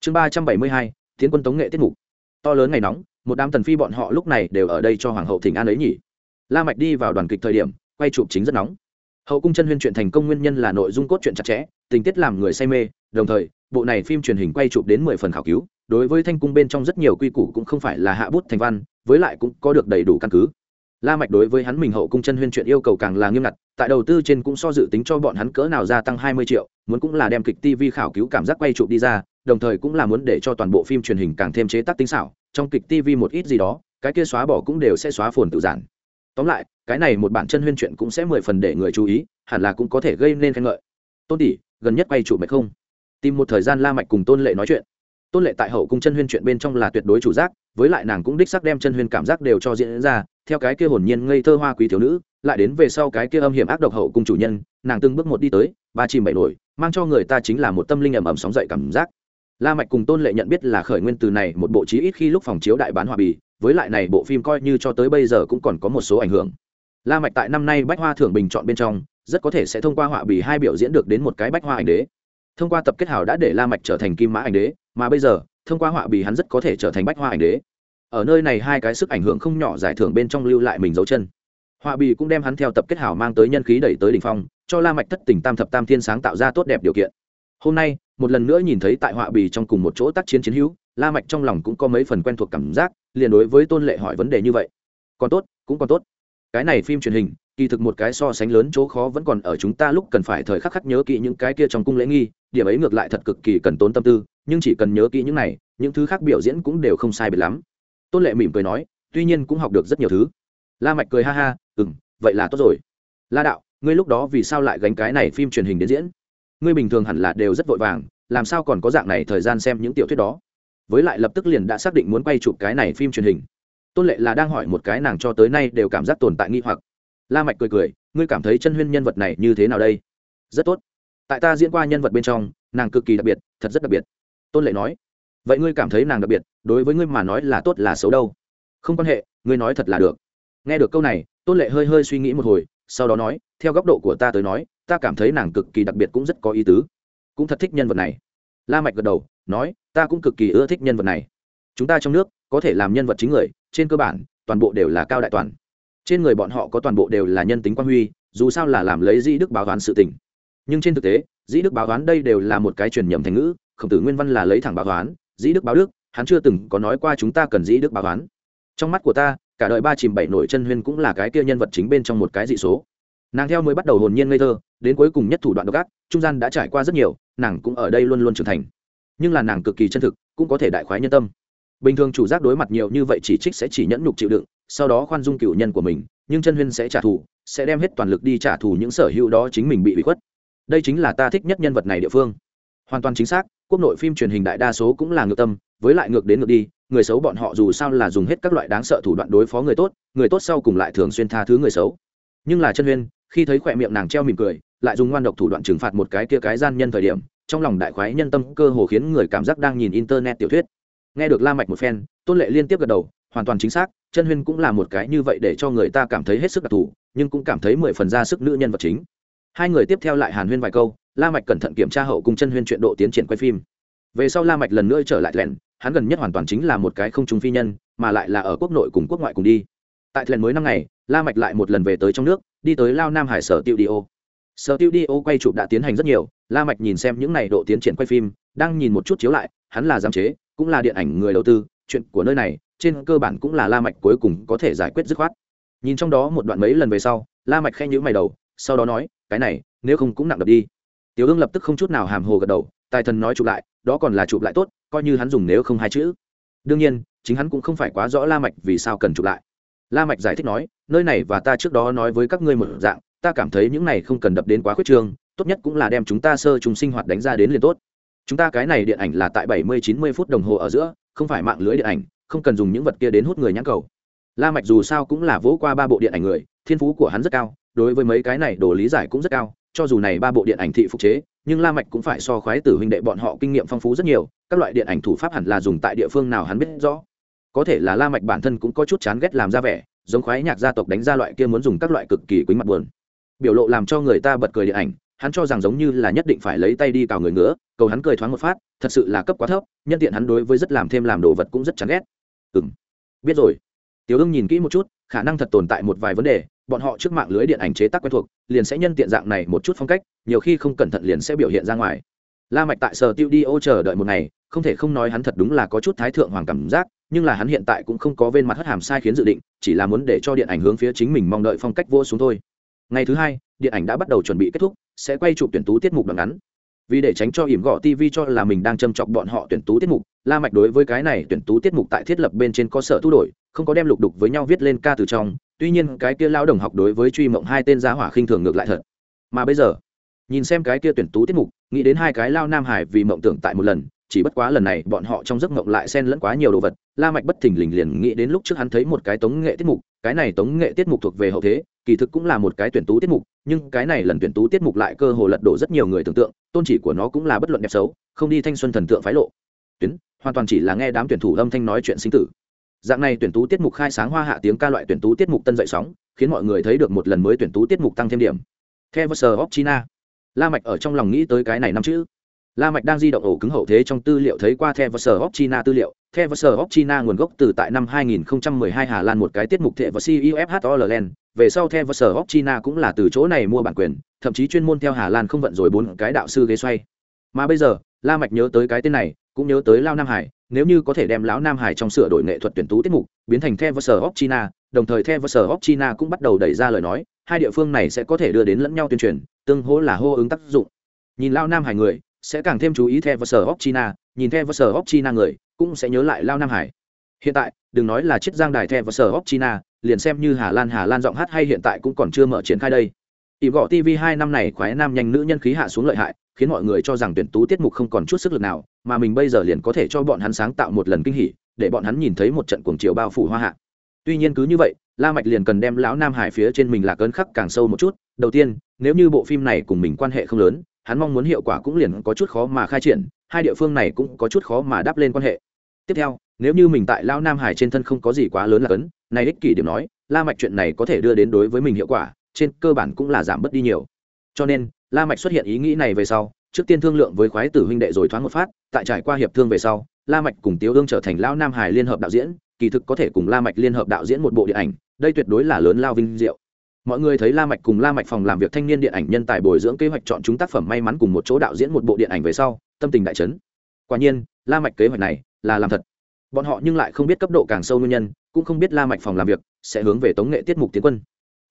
Chương ba trăm bảy mươi hai, tiến quân tống nghệ tiết mục. To lớn ngày nóng, một đám tần phi bọn họ lúc này đều ở đây cho hoàng hậu thỉnh an ấy nhỉ. La mạch đi vào đoàn kịch thời điểm, quay chụp chính rất nóng. Hậu cung chân huyên chuyện thành công nguyên nhân là nội dung cốt truyện chặt chẽ, tình tiết làm người say mê, đồng thời, bộ này phim truyền hình quay chụp đến mười phần khảo cứu, đối với thanh cung bên trong rất nhiều quy củ cũng không phải là hạ bút thành văn, với lại cũng có được đầy đủ căn cứ la mạch đối với hắn mình hậu cung chân huyên chuyện yêu cầu càng là nghiêm ngặt, tại đầu tư trên cũng so dự tính cho bọn hắn cỡ nào gia tăng hai mươi triệu, muốn cũng là đem kịch tv khảo cứu cảm giác quay chụp đi ra, đồng thời cũng là muốn để cho toàn bộ phim truyền hình càng thêm chế tác tinh xảo, trong kịch tv một ít gì đó, cái kia xóa bỏ cũng đều sẽ xóa phồn tự giản. Tóm lại, cái này một bản chân huyên chuyện cũng sẽ mười phần để người chú ý, hẳn là cũng có thể gây nên khen ngợi. Tôn tỷ, gần nhất quay chụp mệt không? Tìm một thời gian la mạch cùng tôn lệ nói chuyện tôn lệ tại hậu cung chân huyên chuyện bên trong là tuyệt đối chủ giác, với lại nàng cũng đích xác đem chân huyên cảm giác đều cho diễn ra, theo cái kia hồn nhiên ngây thơ hoa quý thiếu nữ, lại đến về sau cái kia âm hiểm ác độc hậu cung chủ nhân, nàng từng bước một đi tới, ba chìm bảy nổi, mang cho người ta chính là một tâm linh ẩm ẩm sóng dậy cảm giác. La mạch cùng tôn lệ nhận biết là khởi nguyên từ này một bộ chí ít khi lúc phòng chiếu đại bán hòa bì, với lại này bộ phim coi như cho tới bây giờ cũng còn có một số ảnh hưởng. La mạch tại năm nay bách hoa thưởng bình chọn bên trong, rất có thể sẽ thông qua họa bì hai biểu diễn được đến một cái bách hoa ảnh đế. Thông qua tập kết hảo đã để la mạch trở thành kim mã ảnh đế mà bây giờ, thông qua họa bì hắn rất có thể trở thành bách hoa ảnh đế. Ở nơi này hai cái sức ảnh hưởng không nhỏ giải thưởng bên trong lưu lại mình dấu chân. Họa bì cũng đem hắn theo tập kết hảo mang tới nhân khí đẩy tới đỉnh phong, cho la mạch thất tình tam thập tam thiên sáng tạo ra tốt đẹp điều kiện. Hôm nay, một lần nữa nhìn thấy tại họa bì trong cùng một chỗ tác chiến chiến hữu, la mạch trong lòng cũng có mấy phần quen thuộc cảm giác, liền đối với tôn lệ hỏi vấn đề như vậy. Còn tốt, cũng còn tốt. Cái này phim truyền hình, kỳ thực một cái so sánh lớn chỗ khó vẫn còn ở chúng ta lúc cần phải thời khắc khắc nhớ kỹ những cái kia trong cung lễ nghi, điểm ấy ngược lại thật cực kỳ cần tốn tâm tư nhưng chỉ cần nhớ kỹ những này, những thứ khác biểu diễn cũng đều không sai biệt lắm. Tôn lệ mỉm cười nói, tuy nhiên cũng học được rất nhiều thứ. La mạch cười ha ha ừ vậy là tốt rồi. La đạo, ngươi lúc đó vì sao lại gánh cái này phim truyền hình đến diễn? Ngươi bình thường hẳn là đều rất vội vàng, làm sao còn có dạng này thời gian xem những tiểu thuyết đó? Với lại lập tức liền đã xác định muốn quay chụp cái này phim truyền hình. Tôn lệ là đang hỏi một cái nàng cho tới nay đều cảm giác tồn tại nghi hoặc. La mạch cười cười, ngươi cảm thấy chân huyên nhân vật này như thế nào đây? Rất tốt. Tại ta diễn qua nhân vật bên trong, nàng cực kỳ đặc biệt, thật rất đặc biệt tôn lệ nói, vậy ngươi cảm thấy nàng đặc biệt, đối với ngươi mà nói là tốt là xấu đâu? Không quan hệ, ngươi nói thật là được. Nghe được câu này, tôn lệ hơi hơi suy nghĩ một hồi, sau đó nói, theo góc độ của ta tới nói, ta cảm thấy nàng cực kỳ đặc biệt cũng rất có ý tứ, cũng thật thích nhân vật này. La mạch gật đầu, nói, ta cũng cực kỳ ưa thích nhân vật này. Chúng ta trong nước, có thể làm nhân vật chính người, trên cơ bản, toàn bộ đều là cao đại toàn. Trên người bọn họ có toàn bộ đều là nhân tính quan huy, dù sao là làm lấy dĩ đức báo toán sự tình. Nhưng trên thực tế, dĩ đức báo toán đây đều là một cái truyền nhầm thành ngữ khổng tử nguyên văn là lấy thẳng báo toán dĩ đức báo đức, hắn chưa từng có nói qua chúng ta cần dĩ đức báo toán trong mắt của ta, cả đời ba chìm bảy nổi chân huyên cũng là cái kia nhân vật chính bên trong một cái dị số. Nàng theo mới bắt đầu hồn nhiên ngây thơ, đến cuối cùng nhất thủ đoạn độc ác, trung gian đã trải qua rất nhiều, nàng cũng ở đây luôn luôn trưởng thành. Nhưng là nàng cực kỳ chân thực, cũng có thể đại khoái nhân tâm. Bình thường chủ giác đối mặt nhiều như vậy chỉ trích sẽ chỉ nhẫn nhục chịu đựng, sau đó khoan dung cựu nhân của mình, nhưng chân huyên sẽ trả thù, sẽ đem hết toàn lực đi trả thù những sở hữu đó chính mình bị bị khuất. Đây chính là ta thích nhất nhân vật này địa phương. Hoàn toàn chính xác quốc nội phim truyền hình đại đa số cũng là ngược tâm, với lại ngược đến ngược đi, người xấu bọn họ dù sao là dùng hết các loại đáng sợ thủ đoạn đối phó người tốt người tốt sau cùng lại thường xuyên tha thứ người xấu. Nhưng là chân huyên, khi thấy khỏe miệng nàng treo mỉm cười, lại dùng ngoan độc thủ đoạn trừng phạt một cái kia cái gian nhân thời điểm, trong lòng đại khoái nhân tâm cơ hồ khiến người cảm giác đang nhìn internet tiểu thuyết. Nghe được la mạch một phen, tôn lệ liên tiếp gật đầu, hoàn toàn chính xác chân huyên cũng là một cái như vậy để cho người ta cảm thấy hết sức đặc thù, nhưng cũng cảm thấy mười phần ra sức nữ nhân vật chính. Hai người tiếp theo lại hàn huyên vài câu la mạch cẩn thận kiểm tra hậu cung chân huyên chuyện độ tiến triển quay phim. Về sau la mạch lần nữa trở lại lẻn hắn gần nhất hoàn toàn chính là một cái không trung phi nhân, mà lại là ở quốc nội cùng quốc ngoại cùng đi. Tại thuyền mới năm ngày, la mạch lại một lần về tới trong nước, đi tới lao nam hải sở tiêu đi ô. Sở tiêu đi ô quay chụp đã tiến hành rất nhiều, la mạch nhìn xem những này độ tiến triển quay phim, đang nhìn một chút chiếu lại, hắn là giám chế, cũng là điện ảnh người đầu tư, chuyện của nơi này, trên cơ bản cũng là la mạch cuối cùng có thể giải quyết dứt khoát. Nhìn trong đó một đoạn mấy lần về sau, la mạch khen nhíu mày đầu, sau đó nói, cái này, nếu không cũng nặng đập đi tiểu ương lập tức không chút nào hàm hồ gật đầu, tài thần nói chụp lại, đó còn là chụp lại tốt, coi như hắn dùng nếu không hai chữ. Đương nhiên, chính hắn cũng không phải quá rõ la mạch vì sao cần chụp lại. La mạch giải thích nói, nơi này và ta trước đó nói với các ngươi một dạng, ta cảm thấy những này không cần đập đến quá khuyết trương, tốt nhất cũng là đem chúng ta sơ trùng sinh hoạt đánh ra đến liền tốt. Chúng ta cái này điện ảnh là tại bảy mươi, chín mươi phút đồng hồ ở giữa, không phải mạng lưới điện ảnh, không cần dùng những vật kia đến hút người nhãn cầu. La mạch dù sao cũng là vỗ qua ba bộ điện ảnh người, thiên phú của hắn rất cao đối với mấy cái này đồ lý giải cũng rất cao, cho dù này ba bộ điện ảnh thị phục chế, nhưng la mạch cũng phải so khoái tử huynh đệ bọn họ kinh nghiệm phong phú rất nhiều, các loại điện ảnh thủ pháp hẳn là dùng tại địa phương nào hắn biết rõ. Có thể là la mạch bản thân cũng có chút chán ghét làm ra vẻ, giống khoái nhạc gia tộc đánh ra loại kia muốn dùng các loại cực kỳ quýnh mặt buồn. Biểu lộ làm cho người ta bật cười điện ảnh, hắn cho rằng giống như là nhất định phải lấy tay đi cào người ngứa, cầu hắn cười thoáng một phát, thật sự là cấp quá thấp, nhân tiện hắn đối với rất làm thêm làm đồ vật cũng rất chán ghét. Ừm, biết rồi. Tiểu ương nhìn kỹ một chút, khả năng thật tồn tại một vài vấn đề bọn họ trước mạng lưới điện ảnh chế tác quen thuộc, liền sẽ nhân tiện dạng này một chút phong cách, nhiều khi không cẩn thận liền sẽ biểu hiện ra ngoài. La mạch tại sở tiêu đi ô chờ đợi một ngày, không thể không nói hắn thật đúng là có chút thái thượng hoàng cảm giác, nhưng là hắn hiện tại cũng không có bên mặt hất hàm sai khiến dự định, chỉ là muốn để cho điện ảnh hướng phía chính mình mong đợi phong cách vô xuống thôi. Ngày thứ hai, điện ảnh đã bắt đầu chuẩn bị kết thúc, sẽ quay chụp tuyển tú tiết mục đoạn ngắn. Vì để tránh cho ỉm gõ tv cho là mình đang châm chọc bọn họ tuyển tú tiết mục, la mạch đối với cái này tuyển tú tiết mục tại thiết lập bên trên có sở thu đổi, không có đem lục đục với nhau viết lên ca từ trong tuy nhiên cái kia lao đồng học đối với truy mộng hai tên giá hỏa khinh thường ngược lại thật. Mà bây giờ, nhìn xem cái kia tuyển tú tiết mục, nghĩ đến hai cái lao nam hải vì mộng tưởng tại một lần, chỉ bất quá lần này bọn họ trong giấc mộng lại xen lẫn quá nhiều đồ vật, la mạch bất thình lình liền nghĩ đến lúc trước hắn thấy một cái tống nghệ tiết mục, cái này tống nghệ tiết mục thuộc về hậu thế, kỳ thực cũng là một cái tuyển tú tiết mục, nhưng cái này lần tuyển tú tiết mục lại cơ hồ lật đổ rất nhiều người tưởng tượng, tôn chỉ của nó cũng là bất luận đẹp xấu, không đi thanh xuân thần tượng phái lộ. Tuyến, hoàn toàn chỉ là nghe đám tuyển thủ âm thanh nói chuyện sinh tử dạng này tuyển tú tiết mục khai sáng hoa hạ tiếng ca loại tuyển tú tiết mục tân dậy sóng, khiến mọi người thấy được một lần mới tuyển tú tiết mục tăng thêm điểm. Theo vơ sờ china. La mạch ở trong lòng nghĩ tới cái này năm chữ. La mạch đang di động ổ cứng hậu thế trong tư liệu thấy qua theo vơ sờ china tư liệu. Theo vơ sờ china nguồn gốc từ tại năm 2012 hà lan một cái tiết mục thệ và cufhorland về sau theo vơ sờ china cũng là từ chỗ này mua bản quyền, thậm chí chuyên môn theo hà lan không vận rồi bốn cái đạo sư ghế xoay. Mà bây giờ, la mạch nhớ tới cái tên này, cũng nhớ tới lao nam hải nếu như có thể đem lão nam hải trong sửa đổi nghệ thuật tuyển tú tiết mục biến thành the vs of china, đồng thời the vs of china cũng bắt đầu đẩy ra lời nói, hai địa phương này sẽ có thể đưa đến lẫn nhau tuyên truyền, tương hỗ là hô ứng tác dụng. Nhìn lao nam hải người, sẽ càng thêm chú ý the vs of china, nhìn the vs of china người, cũng sẽ nhớ lại lao nam hải. Hiện tại, đừng nói là chiếc giang đài the vs of china, liền xem như hà lan hà lan giọng hát hay hiện tại cũng còn chưa mở triển khai đây. Ỉ gõ tv hai năm này khoái nam nhanh nữ nhân khí hạ xuống lợi hại khiến mọi người cho rằng tuyển tú tiết mục không còn chút sức lực nào, mà mình bây giờ liền có thể cho bọn hắn sáng tạo một lần kinh hỉ, để bọn hắn nhìn thấy một trận cuồng chiều bao phủ hoa hạ. Tuy nhiên cứ như vậy, la mạch liền cần đem lão nam hải phía trên mình là cơn khắc càng sâu một chút. Đầu tiên, nếu như bộ phim này cùng mình quan hệ không lớn, hắn mong muốn hiệu quả cũng liền có chút khó mà khai triển, hai địa phương này cũng có chút khó mà đáp lên quan hệ. Tiếp theo, nếu như mình tại lão nam hải trên thân không có gì quá lớn là cấn này ích kỷ điểm nói, la mạch chuyện này có thể đưa đến đối với mình hiệu quả, trên cơ bản cũng là giảm bớt đi nhiều. Cho nên la mạch xuất hiện ý nghĩ này về sau, trước tiên thương lượng với khoái tử huynh đệ rồi thoáng một phát, tại trải qua hiệp thương về sau, la mạch cùng tiếu ương trở thành lão nam hải liên hợp đạo diễn, kỳ thực có thể cùng la mạch liên hợp đạo diễn một bộ điện ảnh, đây tuyệt đối là lớn lao vinh diệu. Mọi người thấy la mạch cùng la mạch phòng làm việc thanh niên điện ảnh nhân tài bồi dưỡng kế hoạch chọn chúng tác phẩm may mắn cùng một chỗ đạo diễn một bộ điện ảnh về sau, tâm tình đại chấn. Quả nhiên, la mạch kế hoạch này là làm thật. Bọn họ nhưng lại không biết cấp độ càng sâu nguyên nhân, cũng không biết la mạch phòng làm việc sẽ hướng về tống nghệ tiết mục tiến quân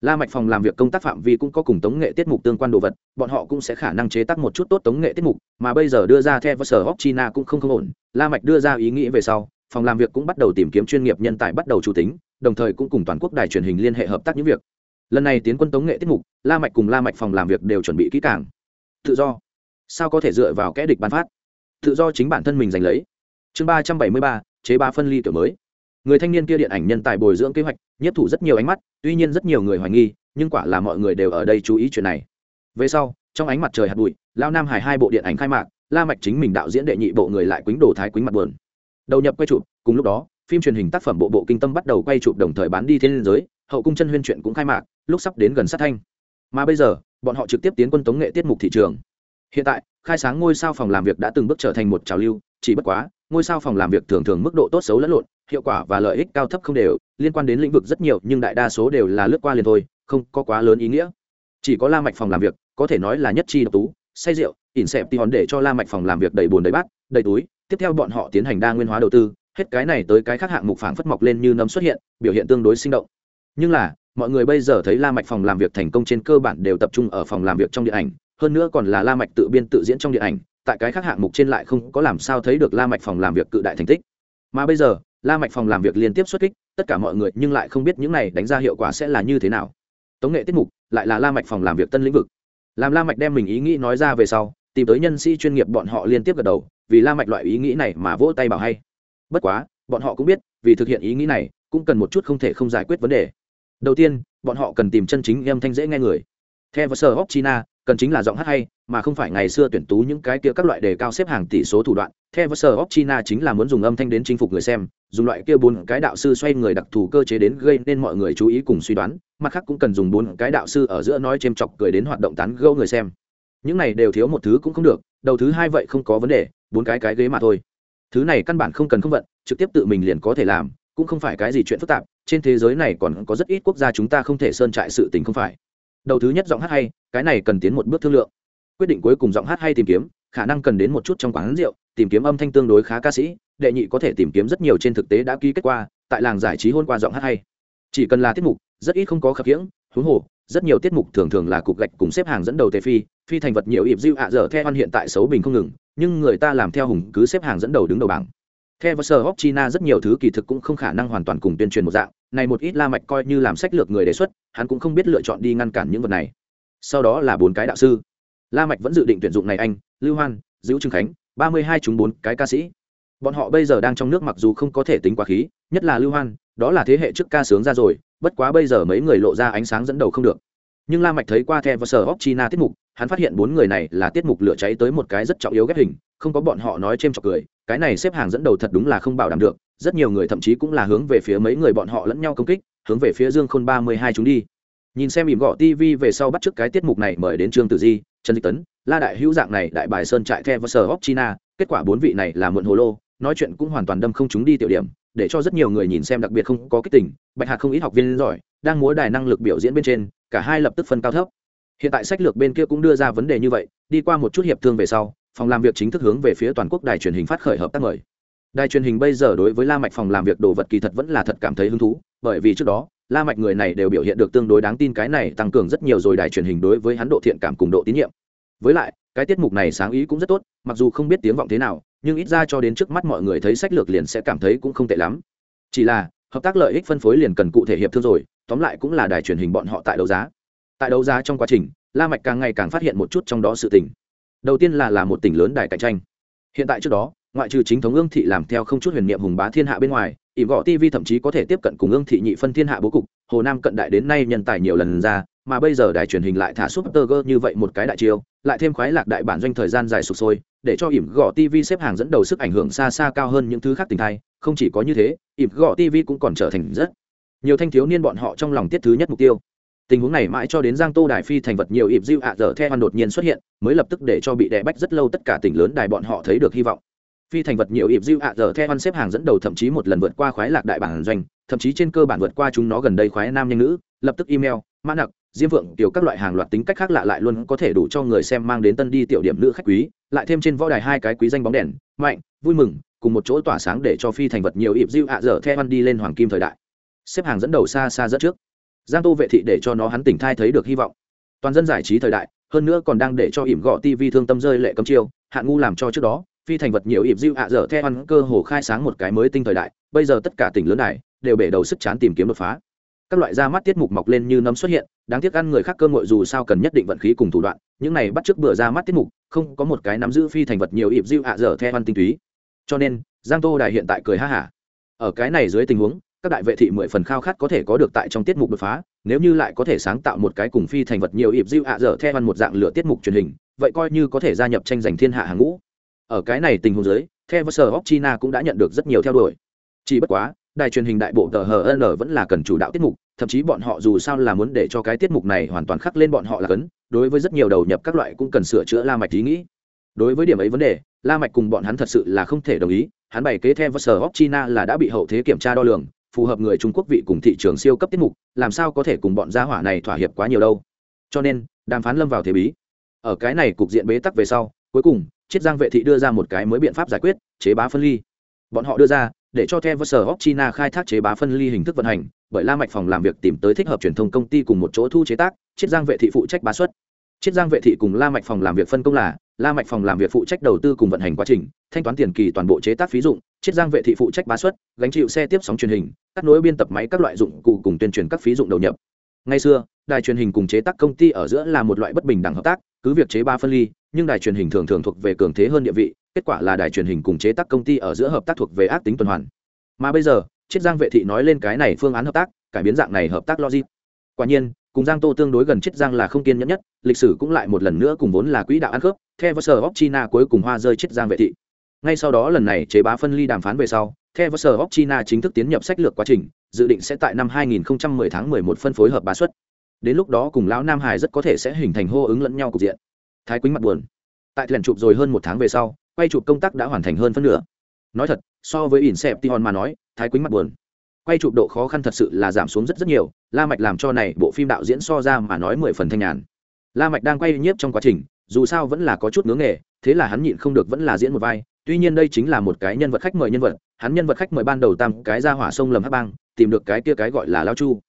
la mạch phòng làm việc công tác phạm vi cũng có cùng tống nghệ tiết mục tương quan đồ vật, bọn họ cũng sẽ khả năng chế tác một chút tốt tống nghệ tiết mục, mà bây giờ đưa ra theo và sở hóc china cũng không không ổn. La mạch đưa ra ý nghĩ về sau, phòng làm việc cũng bắt đầu tìm kiếm chuyên nghiệp nhân tài bắt đầu chủ tính, đồng thời cũng cùng toàn quốc đài truyền hình liên hệ hợp tác những việc. Lần này tiến quân tống nghệ tiết mục, la mạch cùng la mạch phòng làm việc đều chuẩn bị kỹ càng. Tự do. Sao có thể dựa vào kẻ địch ban phát? Tự do chính bản thân mình giành lấy. Chương ba trăm bảy mươi ba, chế ba phân ly tiểu mới. Người thanh niên kia điện ảnh nhân tài bồi dưỡng kế hoạch nhất thủ rất nhiều ánh mắt, tuy nhiên rất nhiều người hoài nghi, nhưng quả là mọi người đều ở đây chú ý chuyện này. Về sau, trong ánh mặt trời hạt bụi, lao nam hải hai bộ điện ảnh khai mạc, la mạch chính mình đạo diễn đệ nhị bộ người lại quýnh đồ thái quýnh mặt buồn. Đầu nhập quay chụp, cùng lúc đó, phim truyền hình tác phẩm bộ bộ kinh tâm bắt đầu quay chụp đồng thời bán đi thiên giới, hậu cung chân huyên chuyện cũng khai mạc, lúc sắp đến gần sát thanh. Mà bây giờ, bọn họ trực tiếp tiến quân tống nghệ tiết mục thị trường. Hiện tại, khai sáng ngôi sao phòng làm việc đã từng bước trở thành một trào lưu, chỉ bất quá, ngôi sao phòng làm việc thường thường mức độ tốt xấu lẫn lộn hiệu quả và lợi ích cao thấp không đều, liên quan đến lĩnh vực rất nhiều, nhưng đại đa số đều là lướt qua liền thôi, không có quá lớn ý nghĩa. Chỉ có la mạch phòng làm việc, có thể nói là nhất chi độc tú, say rượu, ỉn xẹp tí hòn để cho la mạch phòng làm việc đầy buồn đầy bát, đầy túi. Tiếp theo bọn họ tiến hành đa nguyên hóa đầu tư, hết cái này tới cái khác hạng mục phảng phất mọc lên như nấm xuất hiện, biểu hiện tương đối sinh động. Nhưng là, mọi người bây giờ thấy la mạch phòng làm việc thành công trên cơ bản đều tập trung ở phòng làm việc trong điện ảnh, hơn nữa còn là la mạch tự biên tự diễn trong điện ảnh, tại cái khác hạng mục trên lại không có làm sao thấy được la mạch phòng làm việc cự đại thành tích. Mà bây giờ la mạch phòng làm việc liên tiếp xuất kích, tất cả mọi người nhưng lại không biết những này đánh ra hiệu quả sẽ là như thế nào. Tống nghệ tiết mục, lại là la mạch phòng làm việc tân lĩnh vực. Làm la mạch đem mình ý nghĩ nói ra về sau, tìm tới nhân sĩ chuyên nghiệp bọn họ liên tiếp gật đầu, vì la mạch loại ý nghĩ này mà vỗ tay bảo hay. Bất quá, bọn họ cũng biết, vì thực hiện ý nghĩ này, cũng cần một chút không thể không giải quyết vấn đề. Đầu tiên, bọn họ cần tìm chân chính âm thanh dễ nghe người. Theo sở hóc china cần chính là giọng hát hay, mà không phải ngày xưa tuyển tú những cái kia các loại đề cao xếp hàng tỷ số thủ đoạn. Theo và sở óc china chính là muốn dùng âm thanh đến chinh phục người xem, dùng loại kia bốn cái đạo sư xoay người đặc thù cơ chế đến gây nên mọi người chú ý cùng suy đoán, mặt khác cũng cần dùng bốn cái đạo sư ở giữa nói chêm chọc cười đến hoạt động tán gẫu người xem. Những này đều thiếu một thứ cũng không được, đầu thứ hai vậy không có vấn đề, bốn cái cái ghế mà thôi. Thứ này căn bản không cần không vận, trực tiếp tự mình liền có thể làm, cũng không phải cái gì chuyện phức tạp, trên thế giới này còn có rất ít quốc gia chúng ta không thể sơn trại sự tình không phải đầu thứ nhất giọng hát hay, cái này cần tiến một bước thương lượng. Quyết định cuối cùng giọng hát hay tìm kiếm, khả năng cần đến một chút trong quán rượu, tìm kiếm âm thanh tương đối khá ca sĩ, đệ nhị có thể tìm kiếm rất nhiều trên thực tế đã ký kết quả tại làng giải trí hôn qua giọng hát hay. Chỉ cần là tiết mục, rất ít không có khập khiễng, huống hồ, rất nhiều tiết mục thường thường là cục gạch cùng xếp hàng dẫn đầu tề phi phi thành vật nhiều ịp dịu ạ à dở theo văn hiện tại xấu bình không ngừng, nhưng người ta làm theo hùng cứ xếp hàng dẫn đầu đứng đầu bảng theo và sở hóc china rất nhiều thứ kỳ thực cũng không khả năng hoàn toàn cùng tuyên truyền một dạng. Này một ít la mạch coi như làm sách lược người đề xuất, hắn cũng không biết lựa chọn đi ngăn cản những vật này. Sau đó là bốn cái đạo sư. La mạch vẫn dự định tuyển dụng này anh, lưu hoan Diễu trương khánh, ba mươi hai chúng bốn cái ca sĩ. Bọn họ bây giờ đang trong nước mặc dù không có thể tính quá khí, nhất là lưu hoan, đó là thế hệ trước ca sướng ra rồi, bất quá bây giờ mấy người lộ ra ánh sáng dẫn đầu không được. Nhưng la mạch thấy qua the và sở hóc china tiết mục, hắn phát hiện bốn người này là tiết mục lửa cháy tới một cái rất trọng yếu ghép hình, không có bọn họ nói chêm chọc cười cái này xếp hàng dẫn đầu thật đúng là không bảo đảm được, rất nhiều người thậm chí cũng là hướng về phía mấy người bọn họ lẫn nhau công kích, hướng về phía dương khôn ba mươi hai chúng đi. Nhìn xem ìm gõ tv về sau bắt t cái tiết mục này mời đến trương tử di, trần dịch tấn, la đại hữu dạng này đại bài sơn trại the và sở hóc china, kết quả bốn vị này là mượn hồ lô, nói chuyện cũng hoàn toàn đâm không chúng đi tiểu điểm, để cho rất nhiều người nhìn xem đặc biệt không có kích tình, bạch Hạc không ít học viên giỏi, đang múa đài năng lực biểu diễn bên trên, cả hai lập tức phân cao thấp. Hiện tại sách lược bên kia cũng đưa ra vấn đề như vậy, đi qua một chút hiệp thương về sau phòng làm việc chính thức hướng về phía toàn quốc đài truyền hình phát khởi hợp tác mời. Đài truyền hình bây giờ đối với la mạch phòng làm việc đồ vật kỳ thật vẫn là thật cảm thấy hứng thú, bởi vì trước đó, la mạch người này đều biểu hiện được tương đối đáng tin cái này tăng cường rất nhiều rồi đài truyền hình đối với hắn độ thiện cảm cùng độ tín nhiệm. Với lại, cái tiết mục này sáng ý cũng rất tốt, mặc dù không biết tiếng vọng thế nào, nhưng ít ra cho đến trước mắt mọi người thấy sách lược liền sẽ cảm thấy cũng không tệ lắm. Chỉ là, hợp tác lợi ích phân phối liền cần cụ thể hiệp thương rồi, tóm lại cũng là đài truyền hình bọn họ tại đấu giá. Tại đấu giá trong quá trình, la mạch càng ngày càng phát hiện một chút trong đó sự tình đầu tiên là là một tỉnh lớn đài cạnh tranh. Hiện tại trước đó, ngoại trừ chính thống ương thị làm theo không chút huyền niệm hùng bá thiên hạ bên ngoài ỉm gõ tv thậm chí có thể tiếp cận cùng ương thị nhị phân thiên hạ bố cục, hồ nam cận đại đến nay nhân tài nhiều lần ra, mà bây giờ đài truyền hình lại thả súp tơ gơ như vậy một cái đại chiêu, lại thêm khoái lạc đại bản doanh thời gian dài sụp sôi, để cho ỉm gõ tv xếp hàng dẫn đầu sức ảnh hưởng xa xa cao hơn những thứ khác tình thai không chỉ có như thế ỉm gõ tv cũng còn trở thành rất nhiều thanh thiếu niên bọn họ trong lòng tiết thứ nhất mục tiêu tình huống này mãi cho đến giang tô đài phi thành vật nhiều ịp dịu ạ dở theo đột nhiên xuất hiện, mới lập tức để cho bị đè bách rất lâu tất cả tỉnh lớn đài bọn họ thấy được hy vọng. Phi thành vật nhiều ịp dịu ạ dở theo xếp hàng dẫn đầu thậm chí một lần vượt qua khoái lạc đại bản doanh, thậm chí trên cơ bản vượt qua chúng nó gần đây khoái nam nhanh nữ, lập tức email, mã nặc, diêm vượng tiểu các loại hàng loạt tính cách khác lạ lại luôn có thể đủ cho người xem mang đến tân đi tiểu điểm nữ khách quý, lại thêm trên võ đài hai cái quý danh bóng đèn, mạnh, vui mừng, cùng một chỗ tỏa sáng để cho phi thành vật nhiều ịp dịu ạ dở theo đi lên hoàng kim thời đại. Xếp hàng dẫn đầu xa xa rất trước giang tô vệ thị để cho nó hắn tỉnh thai thấy được hy vọng. Toàn dân giải trí thời đại, hơn nữa còn đang để cho ỉm gọ tv thương tâm rơi lệ cấm chiêu hạn ngu làm cho trước đó, phi thành vật nhiều ỉm diệu ạ dở theo ăn cơ hồ khai sáng một cái mới tinh thời đại, bây giờ tất cả tỉnh lớn này, đều bể đầu sức chán tìm kiếm đột phá. Các loại da mắt tiết mục mọc lên như nấm xuất hiện, đáng tiếc ăn người khác cơ ngội dù sao cần nhất định vận khí cùng thủ đoạn, những này bắt trước bữa ra mắt tiết mục, không có một cái nắm giữ phi thành vật nhiều ỉm diệu ạ dở theo ăn tinh túy. Cho nên, giang tô đài hiện tại cười ha hả. Ở cái này dưới tình huống các đại vệ thị mười phần khao khát có thể có được tại trong tiết mục đột phá, nếu như lại có thể sáng tạo một cái cùng phi thành vật nhiều ịp diệu ạ dở theo ăn một dạng lửa tiết mục truyền hình, vậy coi như có thể gia nhập tranh giành thiên hạ hàng ngũ. Ở cái này tình huống dưới, theo và sở hóc china cũng đã nhận được rất nhiều theo đuổi. Chỉ bất quá, đài truyền hình đại bộ tờ hn vẫn là cần chủ đạo tiết mục, thậm chí bọn họ dù sao là muốn để cho cái tiết mục này hoàn toàn khắc lên bọn họ là cấn, đối với rất nhiều đầu nhập các loại cũng cần sửa chữa la mạch ý nghĩ. Đối với điểm ấy vấn đề, la mạch cùng bọn hắn thật sự là không thể đồng ý, hắn bày kế theo sở hóc china là đã bị hậu thế kiểm tra đo lường phù hợp người trung quốc vị cùng thị trường siêu cấp tiết mục, làm sao có thể cùng bọn gia hỏa này thỏa hiệp quá nhiều đâu. Cho nên, đàm phán lâm vào thế bí. Ở cái này cục diện bế tắc về sau, cuối cùng, chiết giang vệ thị đưa ra một cái mới biện pháp giải quyết, chế bá phân ly. Bọn họ đưa ra, để cho theo sở hóc china khai thác chế bá phân ly hình thức vận hành, bởi la mạch phòng làm việc tìm tới thích hợp truyền thông công ty cùng một chỗ thu chế tác, chiết giang vệ thị phụ trách bá xuất. Chiết giang vệ thị cùng la mạch phòng làm việc phân công là, la mạch phòng làm việc phụ trách đầu tư cùng vận hành quá trình, thanh toán tiền kỳ toàn bộ chế tác phí dụng chiết giang vệ thị phụ trách bá xuất, gánh chịu xe tiếp sóng truyền hình, cắt nối biên tập máy các loại dụng cụ cùng tuyên truyền các phí dụng đầu nhập. Ngày xưa, đài truyền hình cùng chế tác công ty ở giữa là một loại bất bình đẳng hợp tác, cứ việc chế ba phân ly, nhưng đài truyền hình thường thường thuộc về cường thế hơn địa vị, kết quả là đài truyền hình cùng chế tác công ty ở giữa hợp tác thuộc về ác tính tuần hoàn. Mà bây giờ, chiết giang vệ thị nói lên cái này phương án hợp tác, cải biến dạng này hợp tác logic. Quả nhiên, cùng giang tô tương đối gần chiết giang là không kiên nhẫn nhất, lịch sử cũng lại một lần nữa cùng vốn là quỹ đạo ăn khớp theo sở óc china cuối cùng hoa rơi chiết giang vệ thị ngay sau đó lần này chế bá phân ly đàm phán về sau theo vơ sở óc china chính thức tiến nhập sách lược quá trình, dự định sẽ tại năm 2010 tháng 11 phân phối hợp bá xuất. Đến lúc đó cùng lão nam hải rất có thể sẽ hình thành hô ứng lẫn nhau cục diện. Thái quýnh mặt buồn. Tại thuyền chụp rồi hơn một tháng về sau, quay chụp công tác đã hoàn thành hơn phân nửa. Nói thật, so với ỉn xẹp tion mà nói, thái quýnh mặt buồn. Quay chụp độ khó khăn thật sự là giảm xuống rất rất nhiều, la mạch làm cho này bộ phim đạo diễn so ra mà nói mười phần thanh nhàn. La mạch đang quay nhiếp trong quá trình, dù sao vẫn là có chút ngưỡng nghề, thế là hắn nhịn không được vẫn là diễn một vai tuy nhiên đây chính là một cái nhân vật khách mời nhân vật, hắn nhân vật khách mời ban đầu tam cái ra hỏa sông lầm hắc bang, tìm được cái kia cái gọi là lao chu.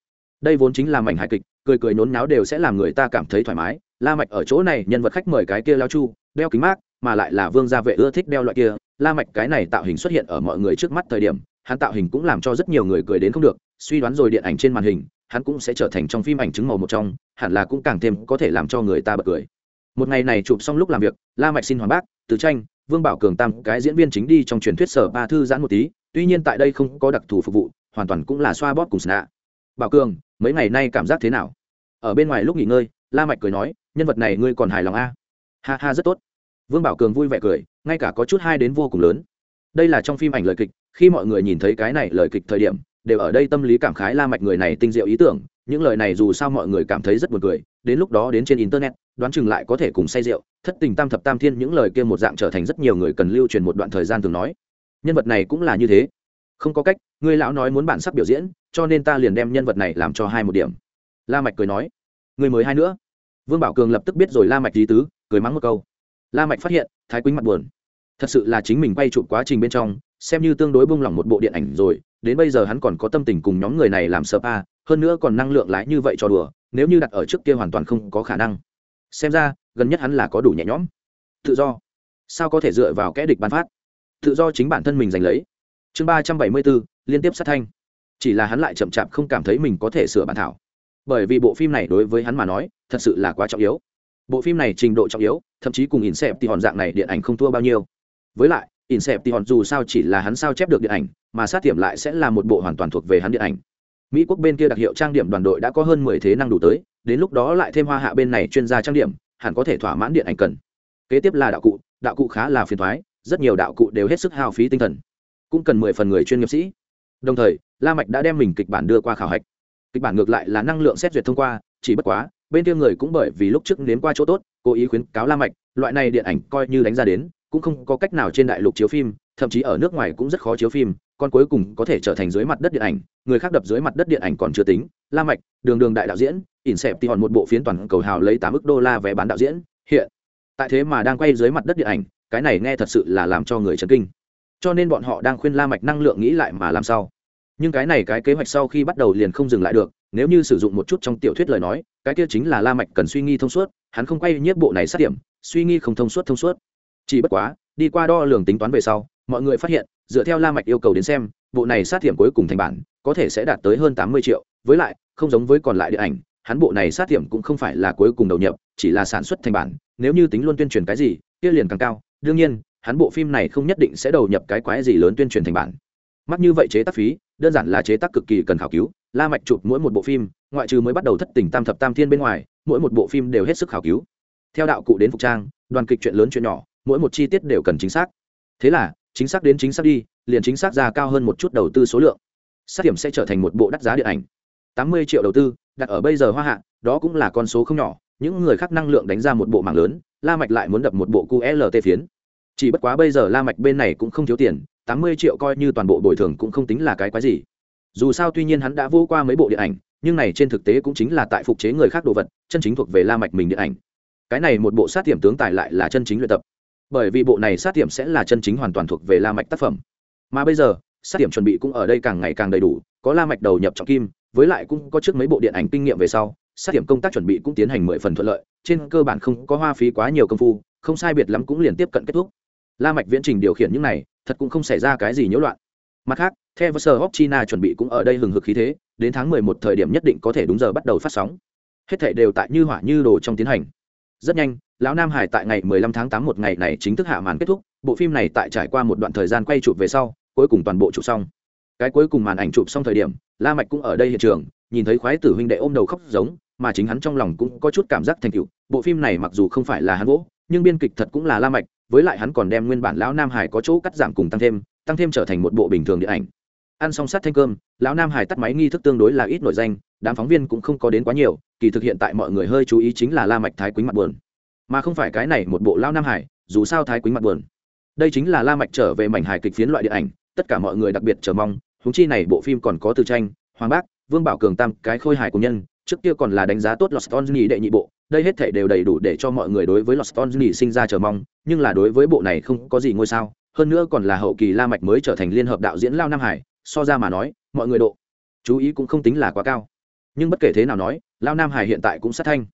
Đây vốn chính là mảnh hài kịch, cười cười nốn náo đều sẽ làm người ta cảm thấy thoải mái. La mạch ở chỗ này, nhân vật khách mời cái kia lao chu, đeo kính mát, mà lại là vương gia vệ ưa thích đeo loại kia. La mạch cái này tạo hình xuất hiện ở mọi người trước mắt thời điểm, hắn tạo hình cũng làm cho rất nhiều người cười đến không được. Suy đoán rồi điện ảnh trên màn hình, hắn cũng sẽ trở thành trong phim ảnh chứng màu một trong, hẳn là cũng càng thêm có thể làm cho người ta bật cười. Một ngày này chụp xong lúc làm việc, la mạch xin hoàng bác, từ tranh vương bảo cường tam, cái diễn viên chính đi trong truyền thuyết sở ba thư giãn một tí, tuy nhiên tại đây không có đặc thù phục vụ, hoàn toàn cũng là xoa bóp cùng sna bảo cường, mấy ngày nay cảm giác thế nào? Ở bên ngoài lúc nghỉ ngơi, la mạch cười nói, nhân vật này ngươi còn hài lòng a à? ha ha, rất tốt. Vương bảo cường vui vẻ cười, ngay cả có chút hai đến vô cùng lớn. Đây là trong phim ảnh lời kịch, khi mọi người nhìn thấy cái này lời kịch thời điểm, đều ở đây tâm lý cảm khái la mạch người này tinh diệu ý tưởng, những lời này dù sao mọi người cảm thấy rất buồn cười đến lúc đó đến trên internet, đoán chừng lại có thể cùng say rượu, thất tình tam thập tam thiên những lời kia một dạng trở thành rất nhiều người cần lưu truyền một đoạn thời gian từng nói. Nhân vật này cũng là như thế. Không có cách, người lão nói muốn bản sắc biểu diễn, cho nên ta liền đem nhân vật này làm cho hai một điểm. La mạch cười nói. Người mới hai nữa. Vương bảo cường lập tức biết rồi la mạch lý tứ, cười mắng một câu. La mạch phát hiện, thái quýnh mặt buồn. Thật sự là chính mình quay chụp quá trình bên trong, xem như tương đối buông lỏng một bộ điện ảnh rồi, đến bây giờ hắn còn có tâm tình cùng nhóm người này làm sơ pa hơn nữa còn năng lượng lái như vậy cho đùa nếu như đặt ở trước kia hoàn toàn không có khả năng. Xem ra, gần nhất hắn là có đủ nhẹ nhõm. Tự do. Sao có thể dựa vào kẽ địch bán phát? Tự do chính bản thân mình giành lấy. Chương ba trăm bảy mươi bốn, liên tiếp sát thanh. Chỉ là hắn lại chậm chạp không cảm thấy mình có thể sửa bản thảo. Bởi vì bộ phim này đối với hắn mà nói, thật sự là quá trọng yếu. Bộ phim này trình độ trọng yếu, thậm chí cùng in xẹp thì hòn dạng này điện ảnh không thua bao nhiêu. Với lại in xẹp thì hòn dù sao chỉ là hắn sao chép được điện ảnh, mà sát tiệm lại sẽ là một bộ hoàn toàn thuộc về hắn điện ảnh mỹ quốc bên kia đặc hiệu trang điểm đoàn đội đã có hơn mười thế năng đủ tới, đến lúc đó lại thêm hoa hạ bên này chuyên gia trang điểm, hẳn có thể thỏa mãn điện ảnh cần. Kế tiếp là đạo cụ đạo cụ khá là phiền thoái rất nhiều đạo cụ đều hết sức hao phí tinh thần. Cũng cần mười phần người chuyên nghiệp sĩ. Đồng thời, la mạch đã đem mình kịch bản đưa qua khảo hạch. Kịch bản ngược lại là năng lượng xét duyệt thông qua, chỉ bất quá, bên kia người cũng bởi vì lúc trước nếm qua chỗ tốt, cố ý khuyến cáo la mạch, loại này điện ảnh coi như đánh ra đến, cũng không có cách nào trên đại lục chiếu phim, thậm chí ở nước ngoài cũng rất khó chiếu phim, còn cuối cùng có thể trở thành dưới mặt đất điện ảnh người khác đập dưới mặt đất điện ảnh còn chưa tính, la mạch, đường đường đại đạo diễn, ỉn xẹp thì hòn một bộ phiến toàn cầu hào lấy tám ức đô la vé bán đạo diễn, hiện. Tại thế mà đang quay dưới mặt đất điện ảnh, cái này nghe thật sự là làm cho người chấn kinh. Cho nên bọn họ đang khuyên la mạch năng lượng nghĩ lại mà làm sao. Nhưng cái này cái kế hoạch sau khi bắt đầu liền không dừng lại được, nếu như sử dụng một chút trong tiểu thuyết lời nói, cái kia chính là la mạch cần suy nghĩ thông suốt, hắn không quay nhiếp bộ này sát điểm, suy nghĩ không thông suốt thông suốt. Chỉ bất quá, đi qua đo lường tính toán về sau mọi người phát hiện, dựa theo la mạch yêu cầu đến xem, bộ này sát tiệm cuối cùng thành bản, có thể sẽ đạt tới hơn tám mươi triệu. Với lại, không giống với còn lại điện ảnh, hắn bộ này sát tiệm cũng không phải là cuối cùng đầu nhập, chỉ là sản xuất thành bản. Nếu như tính luôn tuyên truyền cái gì, kia liền càng cao. Đương nhiên, hắn bộ phim này không nhất định sẽ đầu nhập cái quái gì lớn tuyên truyền thành bản. Mắc như vậy chế tác phí, đơn giản là chế tác cực kỳ cần khảo cứu. La mạch chụp mỗi một bộ phim, ngoại trừ mới bắt đầu thất tình tam thập tam thiên bên ngoài, mỗi một bộ phim đều hết sức khảo cứu. Theo đạo cụ đến phục trang, đoàn kịch chuyện lớn chuyện nhỏ, mỗi một chi tiết đều cần chính xác. Thế là chính xác đến chính xác đi, liền chính xác ra cao hơn một chút đầu tư số lượng. Sát điểm sẽ trở thành một bộ đắt giá điện ảnh. Tám mươi triệu đầu tư, đặt ở bây giờ hoa hạ, đó cũng là con số không nhỏ, những người khác năng lượng đánh ra một bộ mạng lớn, la mạch lại muốn đập một bộ qlt phiến. Chỉ bất quá bây giờ la mạch bên này cũng không thiếu tiền, tám mươi triệu coi như toàn bộ bồi thường cũng không tính là cái quái gì. Dù sao tuy nhiên hắn đã vô qua mấy bộ điện ảnh, nhưng này trên thực tế cũng chính là tại phục chế người khác đồ vật, chân chính thuộc về la mạch mình điện ảnh. Cái này một bộ sát tiềm tướng tài lại là chân chính luyện tập bởi vì bộ này sát tiệm sẽ là chân chính hoàn toàn thuộc về la mạch tác phẩm. Mà bây giờ, sát tiệm chuẩn bị cũng ở đây càng ngày càng đầy đủ, có la mạch đầu nhập trọng kim, với lại cũng có trước mấy bộ điện ảnh kinh nghiệm về sau, sát tiệm công tác chuẩn bị cũng tiến hành mười phần thuận lợi, trên cơ bản không có hoa phí quá nhiều công phu, không sai biệt lắm cũng liền tiếp cận kết thúc. La mạch viễn trình điều khiển những này, thật cũng không xảy ra cái gì nhiễu loạn. Mặt khác theo sơ hóc china chuẩn bị cũng ở đây hừng hực khí thế, đến tháng mười một thời điểm nhất định có thể đúng giờ bắt đầu phát sóng. Hết thảy đều tại như hỏa như đồ trong tiến hành rất nhanh, lão nam hải tại ngày mười lăm tháng tám một ngày này chính thức hạ màn kết thúc, bộ phim này tại trải qua một đoạn thời gian quay chụp về sau, cuối cùng toàn bộ chụp xong. Cái cuối cùng màn ảnh chụp xong thời điểm, la mạch cũng ở đây hiện trường, nhìn thấy khoái tử huynh đệ ôm đầu khóc giống, mà chính hắn trong lòng cũng có chút cảm giác thành tựu. Bộ phim này mặc dù không phải là hắn vỗ, nhưng biên kịch thật cũng là la mạch, với lại hắn còn đem nguyên bản lão nam hải có chỗ cắt giảm cùng tăng thêm tăng thêm trở thành một bộ bình thường điện ảnh ăn xong sát thanh cơm, lão nam hải tắt máy nghi thức tương đối là ít nội danh, đám phóng viên cũng không có đến quá nhiều, kỳ thực hiện tại mọi người hơi chú ý chính là la mạch thái quýnh mặt buồn. Mà không phải cái này một bộ lão nam hải, dù sao thái quýnh mặt buồn. Đây chính là la mạch trở về mảnh hài kịch phiến loại điện ảnh, tất cả mọi người đặc biệt chờ mong chúng chi này bộ phim còn có từ tranh, hoàng bác, vương bảo cường tam, cái khôi hài của nhân, trước kia còn là đánh giá tốt lost on đệ nhị bộ, đây hết thảy đều đầy đủ để cho mọi người đối với lost on sinh ra chờ mong, nhưng là đối với bộ này không có gì ngôi sao, hơn nữa còn là hậu kỳ la mạch mới trở thành liên hợp đạo diễn lao nam hải so ra mà nói, mọi người độ chú ý cũng không tính là quá cao. Nhưng bất kể thế nào nói lao nam hải hiện tại cũng sát thanh.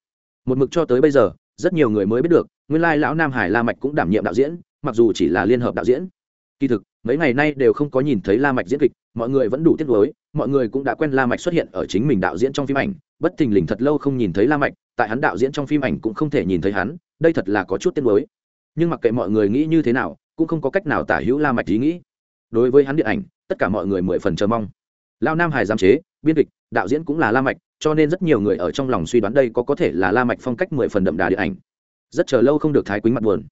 Một mực cho tới bây giờ, rất nhiều người mới biết được, nguyên lai lão nam hải la mạch cũng đảm nhiệm đạo diễn, mặc dù chỉ là liên hợp đạo diễn. Kỳ thực, mấy ngày nay đều không có nhìn thấy la mạch diễn kịch, mọi người vẫn đủ tiếc nuối, mọi người cũng đã quen la mạch xuất hiện ở chính mình đạo diễn trong phim ảnh, bất thình lình thật lâu không nhìn thấy la mạch, tại hắn đạo diễn trong phim ảnh cũng không thể nhìn thấy hắn, đây thật là có chút tiếc nuối. Nhưng mặc kệ mọi người nghĩ như thế nào, cũng không có cách nào tả hữu la mạch ý nghĩ. Đối với hắn điện ảnh tất cả mọi người mười phần chờ mong. Lao nam hải giám chế, biên kịch, đạo diễn cũng là la mạch, cho nên rất nhiều người ở trong lòng suy đoán đây có có thể là la mạch phong cách mười phần đậm đà điện ảnh. Rất chờ lâu không được thái quýnh mặt buồn.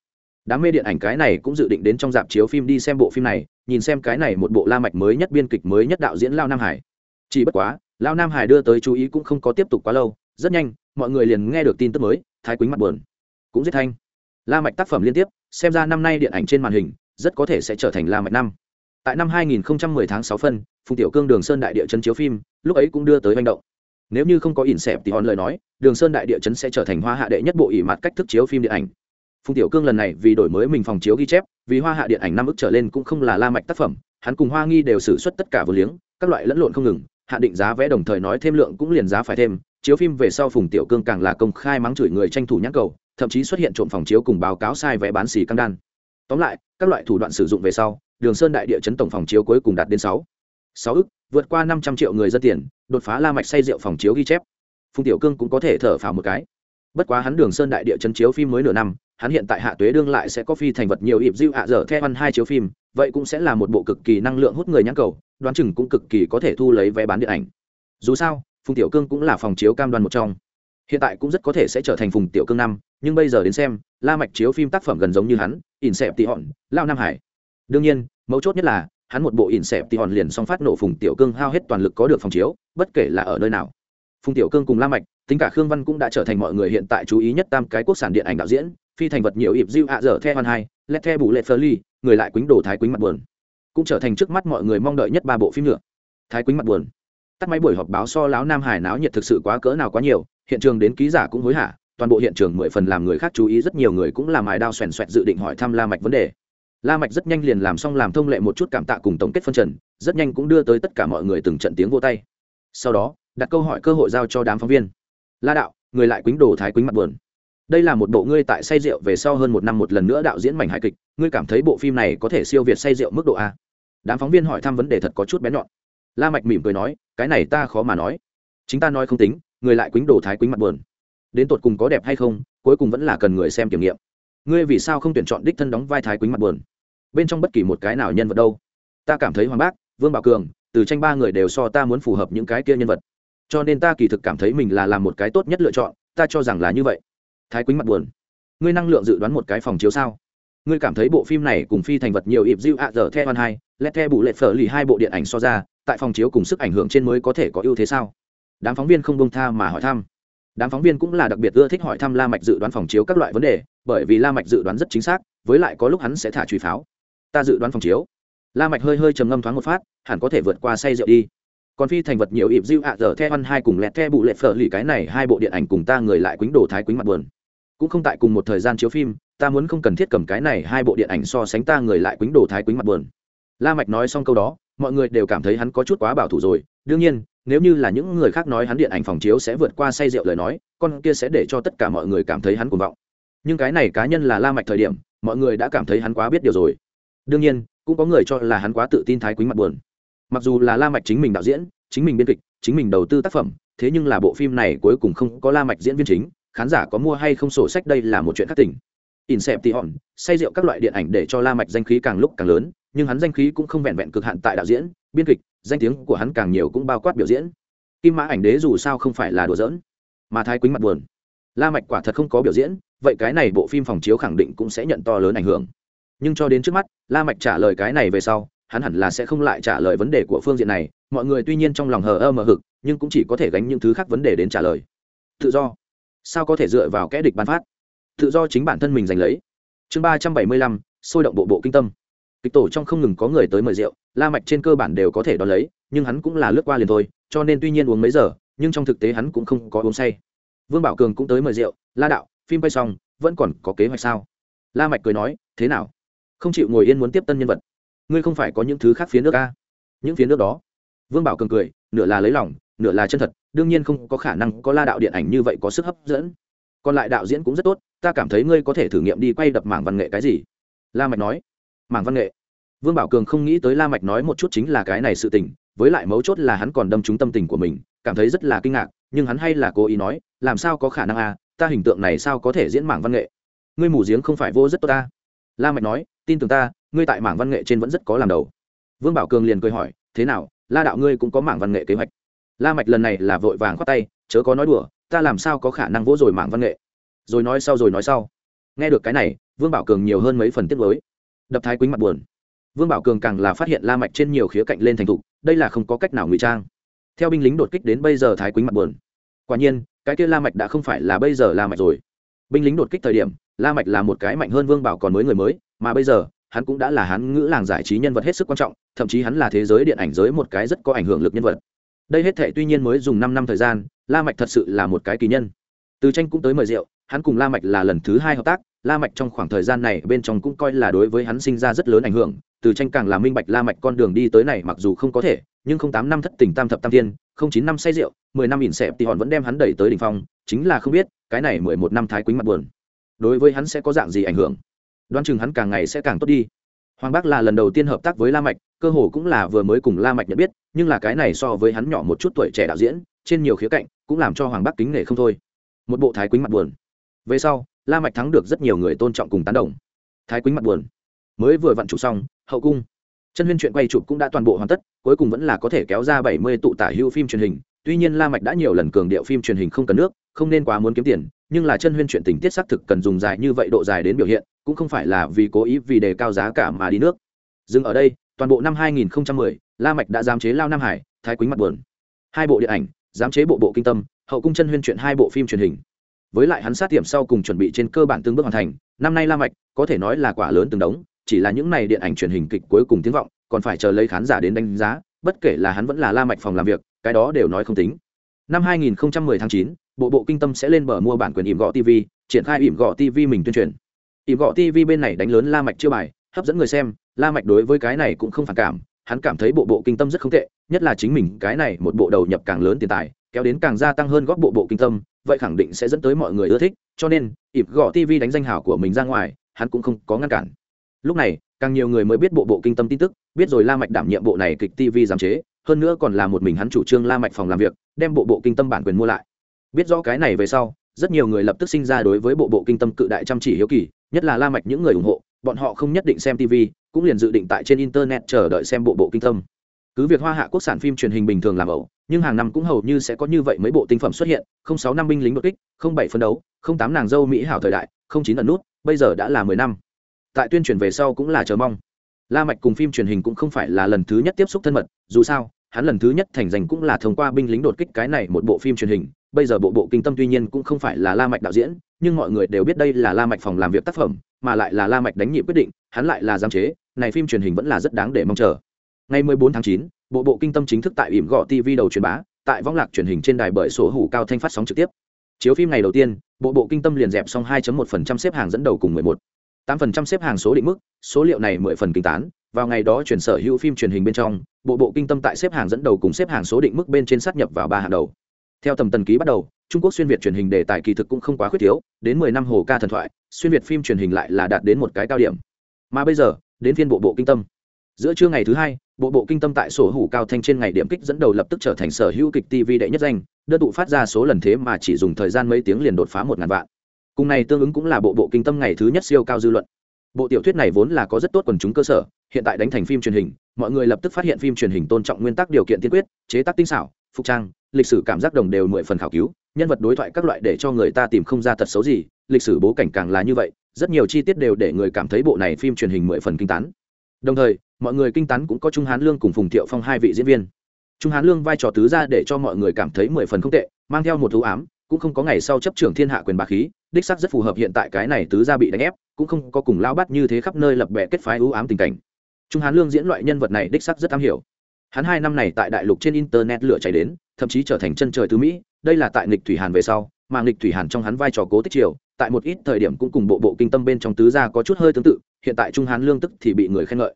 Đám mê điện ảnh cái này cũng dự định đến trong dạp chiếu phim đi xem bộ phim này, nhìn xem cái này một bộ la mạch mới nhất biên kịch mới nhất đạo diễn lao nam hải. Chỉ bất quá, lao nam hải đưa tới chú ý cũng không có tiếp tục quá lâu, rất nhanh, mọi người liền nghe được tin tức mới, thái quýnh mặt buồn. Cũng giết thanh. La mạch tác phẩm liên tiếp, xem ra năm nay điện ảnh trên màn hình, rất có thể sẽ trở thành la mạch năm tại năm 2010 tháng 6 phân, phùng tiểu cương đường sơn đại địa chấn chiếu phim, lúc ấy cũng đưa tới manh động. Nếu như không có ỉn xẹp thì hòn lời nói, đường sơn đại địa chấn sẽ trở thành hoa hạ đệ nhất bộ ỉ mặt cách thức chiếu phim điện ảnh. Phùng tiểu cương lần này vì đổi mới mình phòng chiếu ghi chép, vì hoa hạ điện ảnh năm ức trở lên cũng không là la mạch tác phẩm, hắn cùng hoa nghi đều xử suất tất cả vừa liếng, các loại lẫn lộn không ngừng, hạ định giá vé đồng thời nói thêm lượng cũng liền giá phải thêm, chiếu phim về sau phùng tiểu cương càng là công khai mắng chửi người tranh thủ nhãn cầu, thậm chí xuất hiện trộm phòng chiếu cùng báo cáo sai vé bán xì căng đan. Tóm lại các loại thủ đoạn sử dụng về sau, đường sơn đại địa chấn tổng phòng chiếu cuối cùng đạt đến sáu. Sáu ức, vượt qua năm trăm triệu người dân tiền, đột phá la mạch say rượu phòng chiếu ghi chép. Phùng tiểu cương cũng có thể thở phào một cái. Bất quá hắn đường sơn đại địa chấn chiếu phim mới nửa năm, hắn hiện tại hạ tuế đương lại sẽ có phi thành vật nhiều ịp dịu hạ dở theo ăn hai chiếu phim, vậy cũng sẽ là một bộ cực kỳ năng lượng hút người nhãn cầu, đoán chừng cũng cực kỳ có thể thu lấy vé bán điện ảnh. Dù sao, phùng tiểu cương cũng là phòng chiếu cam đoan một trong. Hiện tại cũng rất có thể sẽ trở thành phùng tiểu cương năm nhưng bây giờ đến xem, la mạch chiếu phim tác phẩm gần giống như hắn ỉn xẹp tị hòn, lao nam hải. Đương nhiên, mấu chốt nhất là, hắn một bộ ỉn xẹp tị hòn liền song phát nổ phùng tiểu cương hao hết toàn lực có được phòng chiếu, bất kể là ở nơi nào. Phùng tiểu cương cùng la mạch, tính cả khương văn cũng đã trở thành mọi người hiện tại chú ý nhất tam cái quốc sản điện ảnh đạo diễn, phi thành vật nhiều ịp diêu ạ dở the hoan hai let the bù lệ phơ ly, người lại quýnh đồ thái quýnh mặt buồn. Cũng trở thành trước mắt mọi người mong đợi nhất ba bộ phim nữa. Thái quýnh mặt buồn. Tắt máy buổi họp báo so láo nam hải náo nhiệt thực sự quá cỡ nào quá nhiều, hiện trường đến ký giả cũng hối hả toàn bộ hiện trường mười phần làm người khác chú ý, rất nhiều người cũng làm mài đao xoèn xoẹt dự định hỏi thăm la mạch vấn đề. La mạch rất nhanh liền làm xong làm thông lệ một chút cảm tạ cùng tổng kết phân trần, rất nhanh cũng đưa tới tất cả mọi người từng trận tiếng vô tay. Sau đó, đặt câu hỏi cơ hội giao cho đám phóng viên. La đạo, người lại quýnh đồ thái quýnh mặt buồn. Đây là một bộ ngươi tại say rượu về sau hơn một năm một lần nữa đạo diễn mảnh hài kịch, ngươi cảm thấy bộ phim này có thể siêu việt say rượu mức độ a? Đám phóng viên hỏi thăm vấn đề thật có chút bén nhọn. La mạch mỉm cười nói, cái này ta khó mà nói. Chính ta nói không tính, người lại quýnh đồ thái quýnh mặt buồn đến tột cùng có đẹp hay không, cuối cùng vẫn là cần người xem kiểm nghiệm. Ngươi vì sao không tuyển chọn đích thân đóng vai thái quýnh mặt buồn? Bên trong bất kỳ một cái nào nhân vật đâu? Ta cảm thấy hoàng bác, vương bảo cường, từ tranh ba người đều so ta muốn phù hợp những cái kia nhân vật. Cho nên ta kỳ thực cảm thấy mình là làm một cái tốt nhất lựa chọn, ta cho rằng là như vậy. Thái quýnh mặt buồn. Ngươi năng lượng dự đoán một cái phòng chiếu sao? Ngươi cảm thấy bộ phim này cùng phi thành vật nhiều ịp diệu ạ dở the one hai lét the bù lệ phở lì hai bộ điện ảnh so ra, tại phòng chiếu cùng sức ảnh hưởng trên mới có thể có ưu thế sao? Đám phóng viên không bông tha mà hỏi thăm đám phóng viên cũng là đặc biệt ưa thích hỏi thăm la mạch dự đoán phòng chiếu các loại vấn đề, bởi vì la mạch dự đoán rất chính xác, với lại có lúc hắn sẽ thả truy pháo. Ta dự đoán phòng chiếu. La mạch hơi hơi trầm ngâm thoáng một phát, hẳn có thể vượt qua say rượu đi. Còn phi thành vật nhiều ịp diêu ạ dở theo văn hai cùng lẹt theo bụ lẹt phở lì cái này hai bộ điện ảnh cùng ta người lại quýnh đồ thái quýnh mặt buồn. Cũng không tại cùng một thời gian chiếu phim, ta muốn không cần thiết cầm cái này hai bộ điện ảnh so sánh ta người lại quýnh đồ thái quýnh mặt buồn. La mạch nói xong câu đó mọi người đều cảm thấy hắn có chút quá bảo thủ rồi. Đương nhiên, nếu như là những người khác nói hắn điện ảnh phòng chiếu sẽ vượt qua say rượu lời nói, con kia sẽ để cho tất cả mọi người cảm thấy hắn cuồng vọng. Nhưng cái này cá nhân là la mạch thời điểm, mọi người đã cảm thấy hắn quá biết điều rồi. Đương nhiên, cũng có người cho là hắn quá tự tin thái quýnh mặt buồn. Mặc dù là la mạch chính mình đạo diễn, chính mình biên kịch, chính mình đầu tư tác phẩm, thế nhưng là bộ phim này cuối cùng không có la mạch diễn viên chính, khán giả có mua hay không sổ sách đây là một chuyện khác tỉnh Inception, say rượu các loại điện ảnh để cho La Mạch danh khí càng lúc càng lớn, nhưng hắn danh khí cũng không vẹn vẹn cực hạn tại đạo diễn, biên kịch, danh tiếng của hắn càng nhiều cũng bao quát biểu diễn. Kim Mã ảnh đế dù sao không phải là đùa giỡn, mà Thái Quýnh mặt buồn. La Mạch quả thật không có biểu diễn, vậy cái này bộ phim phòng chiếu khẳng định cũng sẽ nhận to lớn ảnh hưởng. Nhưng cho đến trước mắt, La Mạch trả lời cái này về sau, hắn hẳn là sẽ không lại trả lời vấn đề của phương diện này, mọi người tuy nhiên trong lòng hờ ơ mờ hực, nhưng cũng chỉ có thể gánh những thứ khác vấn đề đến trả lời. Tự do, sao có thể dựa vào kẻ địch ban phát? Tự do chính bản thân mình giành lấy. Chương ba trăm bảy mươi lăm, sôi động bộ bộ kinh tâm. Kịch tổ trong không ngừng có người tới mời rượu, la mạch trên cơ bản đều có thể đón lấy, nhưng hắn cũng là lướt qua liền thôi, cho nên tuy nhiên uống mấy giờ, nhưng trong thực tế hắn cũng không có uống say. Vương bảo cường cũng tới mời rượu, la đạo, phim quay xong, vẫn còn có kế hoạch sao? La mạch cười nói, thế nào? Không chịu ngồi yên muốn tiếp tân nhân vật. Ngươi không phải có những thứ khác phía nước a? Những phía nước đó. Vương bảo cường cười, nửa là lấy lòng, nửa là chân thật, đương nhiên không có khả năng có la đạo điện ảnh như vậy có sức hấp dẫn. Còn lại đạo diễn cũng rất tốt ta cảm thấy ngươi có thể thử nghiệm đi quay đập mảng văn nghệ cái gì? La mạch nói. Mảng văn nghệ? Vương bảo cường không nghĩ tới la mạch nói một chút chính là cái này sự tình, với lại mấu chốt là hắn còn đâm trúng tâm tình của mình, cảm thấy rất là kinh ngạc, nhưng hắn hay là cố ý nói, làm sao có khả năng à ta hình tượng này sao có thể diễn mảng văn nghệ? Ngươi mù giếng không phải vô rất tốt ta. La mạch nói, tin tưởng ta, ngươi tại mảng văn nghệ trên vẫn rất có làm đầu. Vương bảo cường liền cười hỏi, thế nào, la đạo ngươi cũng có mảng văn nghệ kế hoạch? La mạch lần này là vội vàng khoát tay, chớ có nói đùa, ta làm sao có khả năng vỗ rồi mảng văn nghệ? Rồi nói sau rồi nói sau. Nghe được cái này, vương bảo cường nhiều hơn mấy phần tiết mới đập thái quýnh mặt buồn. Vương bảo cường càng là phát hiện la mạch trên nhiều khía cạnh lên thành thục, đây là không có cách nào ngụy trang. Theo binh lính đột kích đến bây giờ thái quýnh mặt buồn. Quả nhiên, cái kia la mạch đã không phải là bây giờ la mạch rồi. Binh lính đột kích thời điểm, la mạch là một cái mạnh hơn vương bảo còn mới người mới, mà bây giờ, hắn cũng đã là hắn ngữ làng giải trí nhân vật hết sức quan trọng, thậm chí hắn là thế giới điện ảnh giới một cái rất có ảnh hưởng lực nhân vật. Đây hết thề tuy nhiên mới dùng năm năm thời gian, la mạch thật sự là một cái kỳ nhân. Từ tranh cũng tới mời rượu hắn cùng la mạch là lần thứ hai hợp tác, la mạch trong khoảng thời gian này bên trong cũng coi là đối với hắn sinh ra rất lớn ảnh hưởng, từ tranh càng là minh bạch la mạch con đường đi tới này mặc dù không có thể, nhưng không tám năm thất tình tam thập tam thiên không chín năm say rượu, mười năm ỉn xẹp thì hòn vẫn đem hắn đẩy tới đỉnh phong, chính là không biết, cái này mười một năm thái quýnh mặt buồn. Đối với hắn sẽ có dạng gì ảnh hưởng? Đoán chừng hắn càng ngày sẽ càng tốt đi. Hoàng bác là lần đầu tiên hợp tác với la mạch, cơ hồ cũng là vừa mới cùng la mạch nhận biết, nhưng là cái này so với hắn nhỏ một chút tuổi trẻ đạo diễn, trên nhiều khía cạnh, cũng làm cho hoàng bác kính nể không thôi. Một bộ thái quýnh mặt buồn về sau la mạch thắng được rất nhiều người tôn trọng cùng tán đồng. Thái quýnh mặt buồn. Mới vừa vặn chụp xong hậu cung. Chân huyên chuyện quay chụp cũng đã toàn bộ hoàn tất cuối cùng vẫn là có thể kéo ra bảy mươi tụ tả hưu phim truyền hình. Tuy nhiên la mạch đã nhiều lần cường điệu phim truyền hình không cần nước không nên quá muốn kiếm tiền nhưng là chân huyên chuyện tình tiết xác thực cần dùng dài như vậy độ dài đến biểu hiện cũng không phải là vì cố ý vì đề cao giá cả mà đi nước. Dừng ở đây toàn bộ năm 2010, la mạch đã giám chế lao nam hải thái quýnh mặt buồn. Hai bộ điện ảnh giám chế bộ bộ kinh tâm hậu cung chân huyên chuyện hai bộ phim truyền hình với lại hắn sát tiệm sau cùng chuẩn bị trên cơ bản tương bước hoàn thành năm nay la mạch có thể nói là quả lớn từng đống chỉ là những này điện ảnh truyền hình kịch cuối cùng tiếng vọng còn phải chờ lấy khán giả đến đánh giá bất kể là hắn vẫn là la mạch phòng làm việc cái đó đều nói không tính. Năm 2010 tháng 9, bộ bộ kinh tâm sẽ lên bờ mua bản quyền ỉm gọ tv triển khai ỉm gọ tv mình tuyên truyền. Ỉm gọ tv bên này đánh lớn la mạch chưa bài hấp dẫn người xem la mạch đối với cái này cũng không phản cảm hắn cảm thấy bộ bộ kinh tâm rất không tệ nhất là chính mình cái này một bộ đầu nhập càng lớn tiền tài kéo đến càng gia tăng hơn góp bộ bộ kinh tâm vậy khẳng định sẽ dẫn tới mọi người ưa thích, cho nên, ịp gõ tv đánh danh hào của mình ra ngoài, hắn cũng không có ngăn cản. Lúc này, càng nhiều người mới biết bộ bộ kinh tâm tin tức, biết rồi la mạch đảm nhiệm bộ này kịch tv giám chế, hơn nữa còn là một mình hắn chủ trương la mạch phòng làm việc, đem bộ bộ kinh tâm bản quyền mua lại. Biết rõ cái này về sau, rất nhiều người lập tức sinh ra đối với bộ bộ kinh tâm cự đại chăm chỉ hiếu kỳ, nhất là la mạch những người ủng hộ, bọn họ không nhất định xem tv cũng liền dự định tại trên internet chờ đợi xem bộ bộ kinh tâm cứ việc hoa hạ quốc sản phim truyền hình bình thường làm ẩu, nhưng hàng năm cũng hầu như sẽ có như vậy mấy bộ tinh phẩm xuất hiện, không sáu năm binh lính đột kích, không bảy phân đấu, không tám nàng dâu mỹ hảo thời đại, không chín ẩn nút, bây giờ đã là mười năm. Tại tuyên truyền về sau cũng là chờ mong. La mạch cùng phim truyền hình cũng không phải là lần thứ nhất tiếp xúc thân mật, dù sao, hắn lần thứ nhất thành danh cũng là thông qua binh lính đột kích cái này một bộ phim truyền hình, bây giờ bộ bộ kinh tâm tuy nhiên cũng không phải là la mạch đạo diễn, nhưng mọi người đều biết đây là la mạch phòng làm việc tác phẩm, mà lại là la mạch đánh nhị quyết định, hắn lại là giám chế, này phim truyền hình vẫn là rất đáng để mong chờ ngày 14 tháng 9, bộ bộ kinh tâm chính thức tại ỉm gọ tv đầu truyền bá tại võng lạc truyền hình trên đài bởi sổ hủ cao thanh phát sóng trực tiếp. Chiếu phim ngày đầu tiên bộ bộ kinh tâm liền dẹp xong 2.1% xếp hàng dẫn đầu cùng 11. 8% xếp hàng số định mức số liệu này 10 phần kinh tán. Vào ngày đó chuyển sở hữu phim truyền hình bên trong bộ bộ kinh tâm tại xếp hàng dẫn đầu cùng xếp hàng số định mức bên trên sát nhập vào ba hàng đầu. Theo tầm tần ký bắt đầu trung quốc xuyên việt truyền hình đề tài kỳ thực cũng không quá khuyết thiếu đến 10 năm hồ ca thần thoại xuyên việt phim truyền hình lại là đạt đến một cái cao điểm. Mà bây giờ đến phiên bộ bộ kinh tâm giữa trưa ngày thứ hai, bộ bộ kinh tâm tại sổ hủ cao thanh trên ngày điểm kích dẫn đầu lập tức trở thành sở hữu kịch tv đệ nhất danh, đơn tụ phát ra số lần thế mà chỉ dùng thời gian mấy tiếng liền đột phá một ngàn vạn. Cùng này tương ứng cũng là bộ bộ kinh tâm ngày thứ nhất siêu cao dư luận. Bộ tiểu thuyết này vốn là có rất tốt quần chúng cơ sở, hiện tại đánh thành phim truyền hình, mọi người lập tức phát hiện phim truyền hình tôn trọng nguyên tắc điều kiện tiên quyết, chế tác tinh xảo, phục trang, lịch sử cảm giác đồng đều mười phần khảo cứu, nhân vật đối thoại các loại để cho người ta tìm không ra tật xấu gì, lịch sử bố cảnh càng là như vậy, rất nhiều chi tiết đều để người cảm thấy bộ này phim truyền hình mười phần kinh tán. Đồng thời mọi người kinh tán cũng có trung hán lương cùng phùng thiệu phong hai vị diễn viên. Trung hán lương vai trò tứ ra để cho mọi người cảm thấy mười phần không tệ, mang theo một thú ám, cũng không có ngày sau chấp trưởng thiên hạ quyền bá khí, đích sắc rất phù hợp hiện tại cái này tứ ra bị đánh ép, cũng không có cùng lao bắt như thế khắp nơi lập bệ kết phái ưu ám tình cảnh. Trung hán lương diễn loại nhân vật này đích sắc rất am hiểu. Hắn hai năm này tại đại lục trên internet lửa cháy đến, thậm chí trở thành chân trời tứ mỹ, đây là tại nghịch thủy hàn về sau, mà nghịch thủy hàn trong hắn vai trò cố tích triều, tại một ít thời điểm cũng cùng bộ bộ kinh tâm bên trong tứ gia có chút hơi tương tự, hiện tại trung hán lương tức thì bị người khen ngợi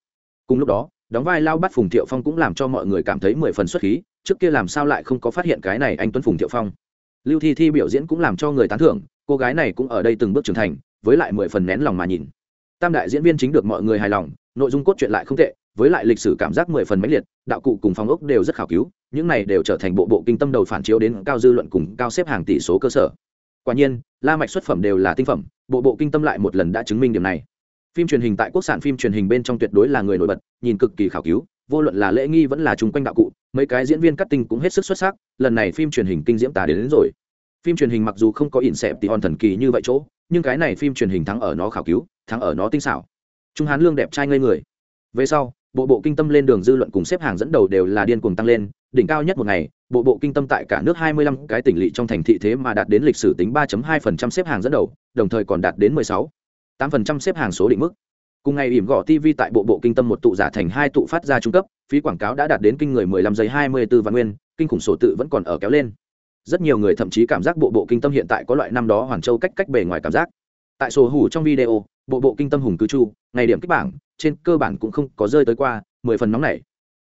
cùng lúc đó, đóng vai lao bắt phùng thiệu phong cũng làm cho mọi người cảm thấy mười phần xuất khí, trước kia làm sao lại không có phát hiện cái này anh tuấn phùng thiệu phong. Lưu thi thi biểu diễn cũng làm cho người tán thưởng, cô gái này cũng ở đây từng bước trưởng thành, với lại mười phần nén lòng mà nhìn. Tam đại diễn viên chính được mọi người hài lòng, nội dung cốt truyện lại không tệ, với lại lịch sử cảm giác mười phần mãnh liệt, đạo cụ cùng phòng ốc đều rất khảo cứu, những này đều trở thành bộ bộ kinh tâm đầu phản chiếu đến cao dư luận cùng cao xếp hàng tỷ số cơ sở. Quả nhiên, la mạch xuất phẩm đều là tinh phẩm, bộ bộ kinh tâm lại một lần đã chứng minh điểm này phim truyền hình tại quốc sản phim truyền hình bên trong tuyệt đối là người nổi bật nhìn cực kỳ khảo cứu vô luận là lễ nghi vẫn là chung quanh đạo cụ mấy cái diễn viên cắt tinh cũng hết sức xuất sắc lần này phim truyền hình kinh diễm tả đến, đến rồi. Phim truyền hình mặc dù không có ỉn xẹp thì hòn thần kỳ như vậy chỗ nhưng cái này phim truyền hình thắng ở nó khảo cứu thắng ở nó tinh xảo. Trung hán lương đẹp trai ngây người. Về sau bộ bộ kinh tâm lên đường dư luận cùng xếp hàng dẫn đầu đều là điên cuồng tăng lên đỉnh cao nhất một ngày bộ bộ kinh tâm tại cả nước 25 cái tỉnh lỵ trong thành thị thế mà đạt đến lịch sử tính 3.2% xếp hàng dẫn đầu đồng thời còn đạt đến 16 8% xếp hàng số định mức. Cùng ngày, ỉm gõ tv tại bộ bộ kinh tâm một tụ giả thành hai tụ phát ra trung cấp, phí quảng cáo đã đạt đến kinh người 15 giây 24 vạn nguyên, kinh khủng sổ tự vẫn còn ở kéo lên. Rất nhiều người thậm chí cảm giác bộ bộ kinh tâm hiện tại có loại năm đó hoàn châu cách cách bề ngoài cảm giác. Tại sổ hủ trong video, bộ bộ kinh tâm hùng cư chu, ngày điểm kích bảng, trên cơ bản cũng không có rơi tới qua, mười phần nóng này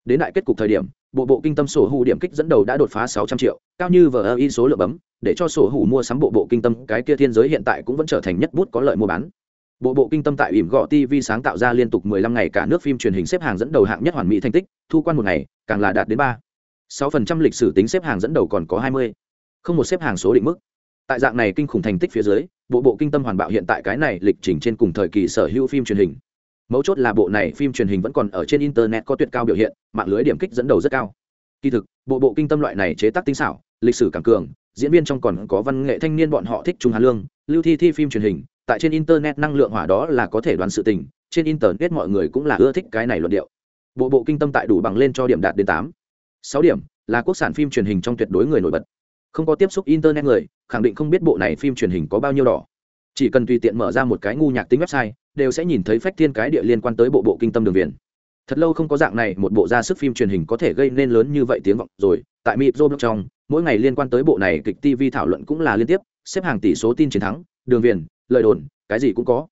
đến đại kết cục thời điểm, bộ bộ kinh tâm sổ hủ điểm kích dẫn đầu đã đột phá sáu trăm triệu, cao như vờ in số lượng bấm, để cho sổ hủ mua sắm bộ bộ kinh tâm, cái kia thiên giới hiện tại cũng vẫn trở thành nhất bút có lợi mua bán bộ bộ kinh tâm tại ỉm gọ tv sáng tạo ra liên tục 15 ngày cả nước phim truyền hình xếp hàng dẫn đầu hạng nhất hoàn mỹ thành tích, thu quan một ngày, càng là đạt đến ba. Sáu phần trăm lịch sử tính xếp hàng dẫn đầu còn có hai mươi. Không một xếp hàng số định mức. Tại dạng này kinh khủng thành tích phía dưới, bộ bộ kinh tâm hoàn bạo hiện tại cái này lịch trình trên cùng thời kỳ sở hữu phim truyền hình. Mấu chốt là bộ này phim truyền hình vẫn còn ở trên internet có tuyệt cao biểu hiện, mạng lưới điểm kích dẫn đầu rất cao. Kỳ thực, bộ bộ kinh tâm loại này chế tác tinh xảo, lịch sử càng cường diễn viên trong còn có văn nghệ thanh niên bọn họ thích trung hà lương, lưu thi thi phim truyền hình, tại trên internet năng lượng hỏa đó là có thể đoán sự tình, trên internet mọi người cũng là ưa thích cái này luận điệu. Bộ bộ kinh tâm tại đủ bằng lên cho điểm đạt đến tám. Sáu điểm, là quốc sản phim truyền hình trong tuyệt đối người nổi bật. Không có tiếp xúc internet người, khẳng định không biết bộ này phim truyền hình có bao nhiêu đỏ. Chỉ cần tùy tiện mở ra một cái ngu nhạc tính website, đều sẽ nhìn thấy phách thiên cái địa liên quan tới bộ bộ kinh tâm đường viền. Thật lâu không có dạng này, một bộ ra sức phim truyền hình có thể gây nên lớn như vậy tiếng vọng. Rồi, tại mịp rô trong mỗi ngày liên quan tới bộ này kịch tv thảo luận cũng là liên tiếp, xếp hàng tỷ số tin chiến thắng, đường viền, lời đồn, cái gì cũng có.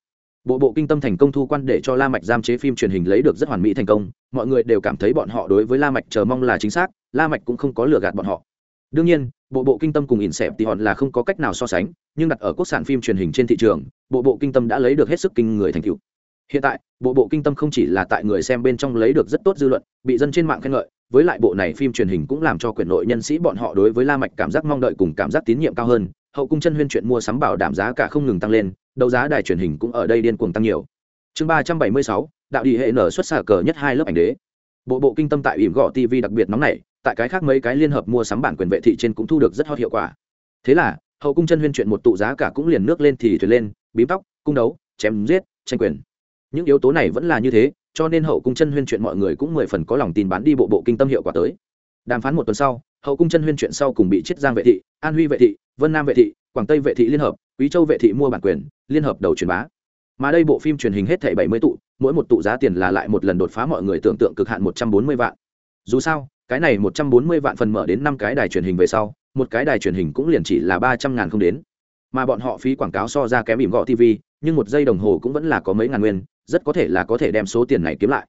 Bộ bộ kinh tâm thành công thu quan để cho la mạch giam chế phim truyền hình lấy được rất hoàn mỹ thành công, mọi người đều cảm thấy bọn họ đối với la mạch chờ mong là chính xác, la mạch cũng không có lừa gạt bọn họ. Đương nhiên, bộ bộ kinh tâm cùng ỉn xẹp thì hòn là không có cách nào so sánh, nhưng đặt ở quốc sản phim truyền hình trên thị trường, bộ bộ kinh tâm đã lấy được hết sức kinh người thành tựu. Hiện tại, bộ bộ kinh tâm không chỉ là tại người xem bên trong lấy được rất tốt dư luận, bị dân trên mạng khen ngợi với lại bộ này phim truyền hình cũng làm cho quyền nội nhân sĩ bọn họ đối với la mạch cảm giác mong đợi cùng cảm giác tín nhiệm cao hơn, hậu cung chân huyên chuyện mua sắm bảo đảm giá cả không ngừng tăng lên, đấu giá đài truyền hình cũng ở đây điên cuồng tăng nhiều. Chương ba trăm bảy mươi sáu, đạo đi hệ nở xuất xạ cờ nhất hai lớp ảnh đế. Bộ bộ kinh tâm tại ỉm gõ tv đặc biệt nóng này tại cái khác mấy cái liên hợp mua sắm bản quyền vệ thị trên cũng thu được rất hot hiệu quả. Thế là, hậu cung chân huyên chuyện một tụ giá cả cũng liền nước lên thì thuyền lên, bím tóc, cung đấu, chém giết, tranh quyền. Những yếu tố này vẫn là như thế cho nên hậu cung chân huyên chuyện mọi người cũng mười phần có lòng tin bán đi bộ bộ kinh tâm hiệu quả tới. Đàm phán một tuần sau, hậu cung chân huyên chuyện sau cùng bị chiết giang vệ thị, an huy vệ thị, vân nam vệ thị, quảng tây vệ thị liên hợp, quý châu vệ thị mua bản quyền, liên hợp đầu truyền bá. Mà đây bộ phim truyền hình hết thảy bảy mươi tụ, mỗi một tụ giá tiền là lại một lần đột phá mọi người tưởng tượng cực hạn một trăm bốn mươi vạn. Dù sao, cái này một trăm bốn mươi vạn phần mở đến năm cái đài truyền hình về sau, một cái đài truyền hình cũng liền chỉ là ba trăm ngàn không đến. Mà bọn họ phí quảng cáo so ra kém ỉm gọ tv nhưng một giây đồng hồ cũng vẫn là có mấy ngàn nguyên rất có thể là có thể đem số tiền này kiếm lại.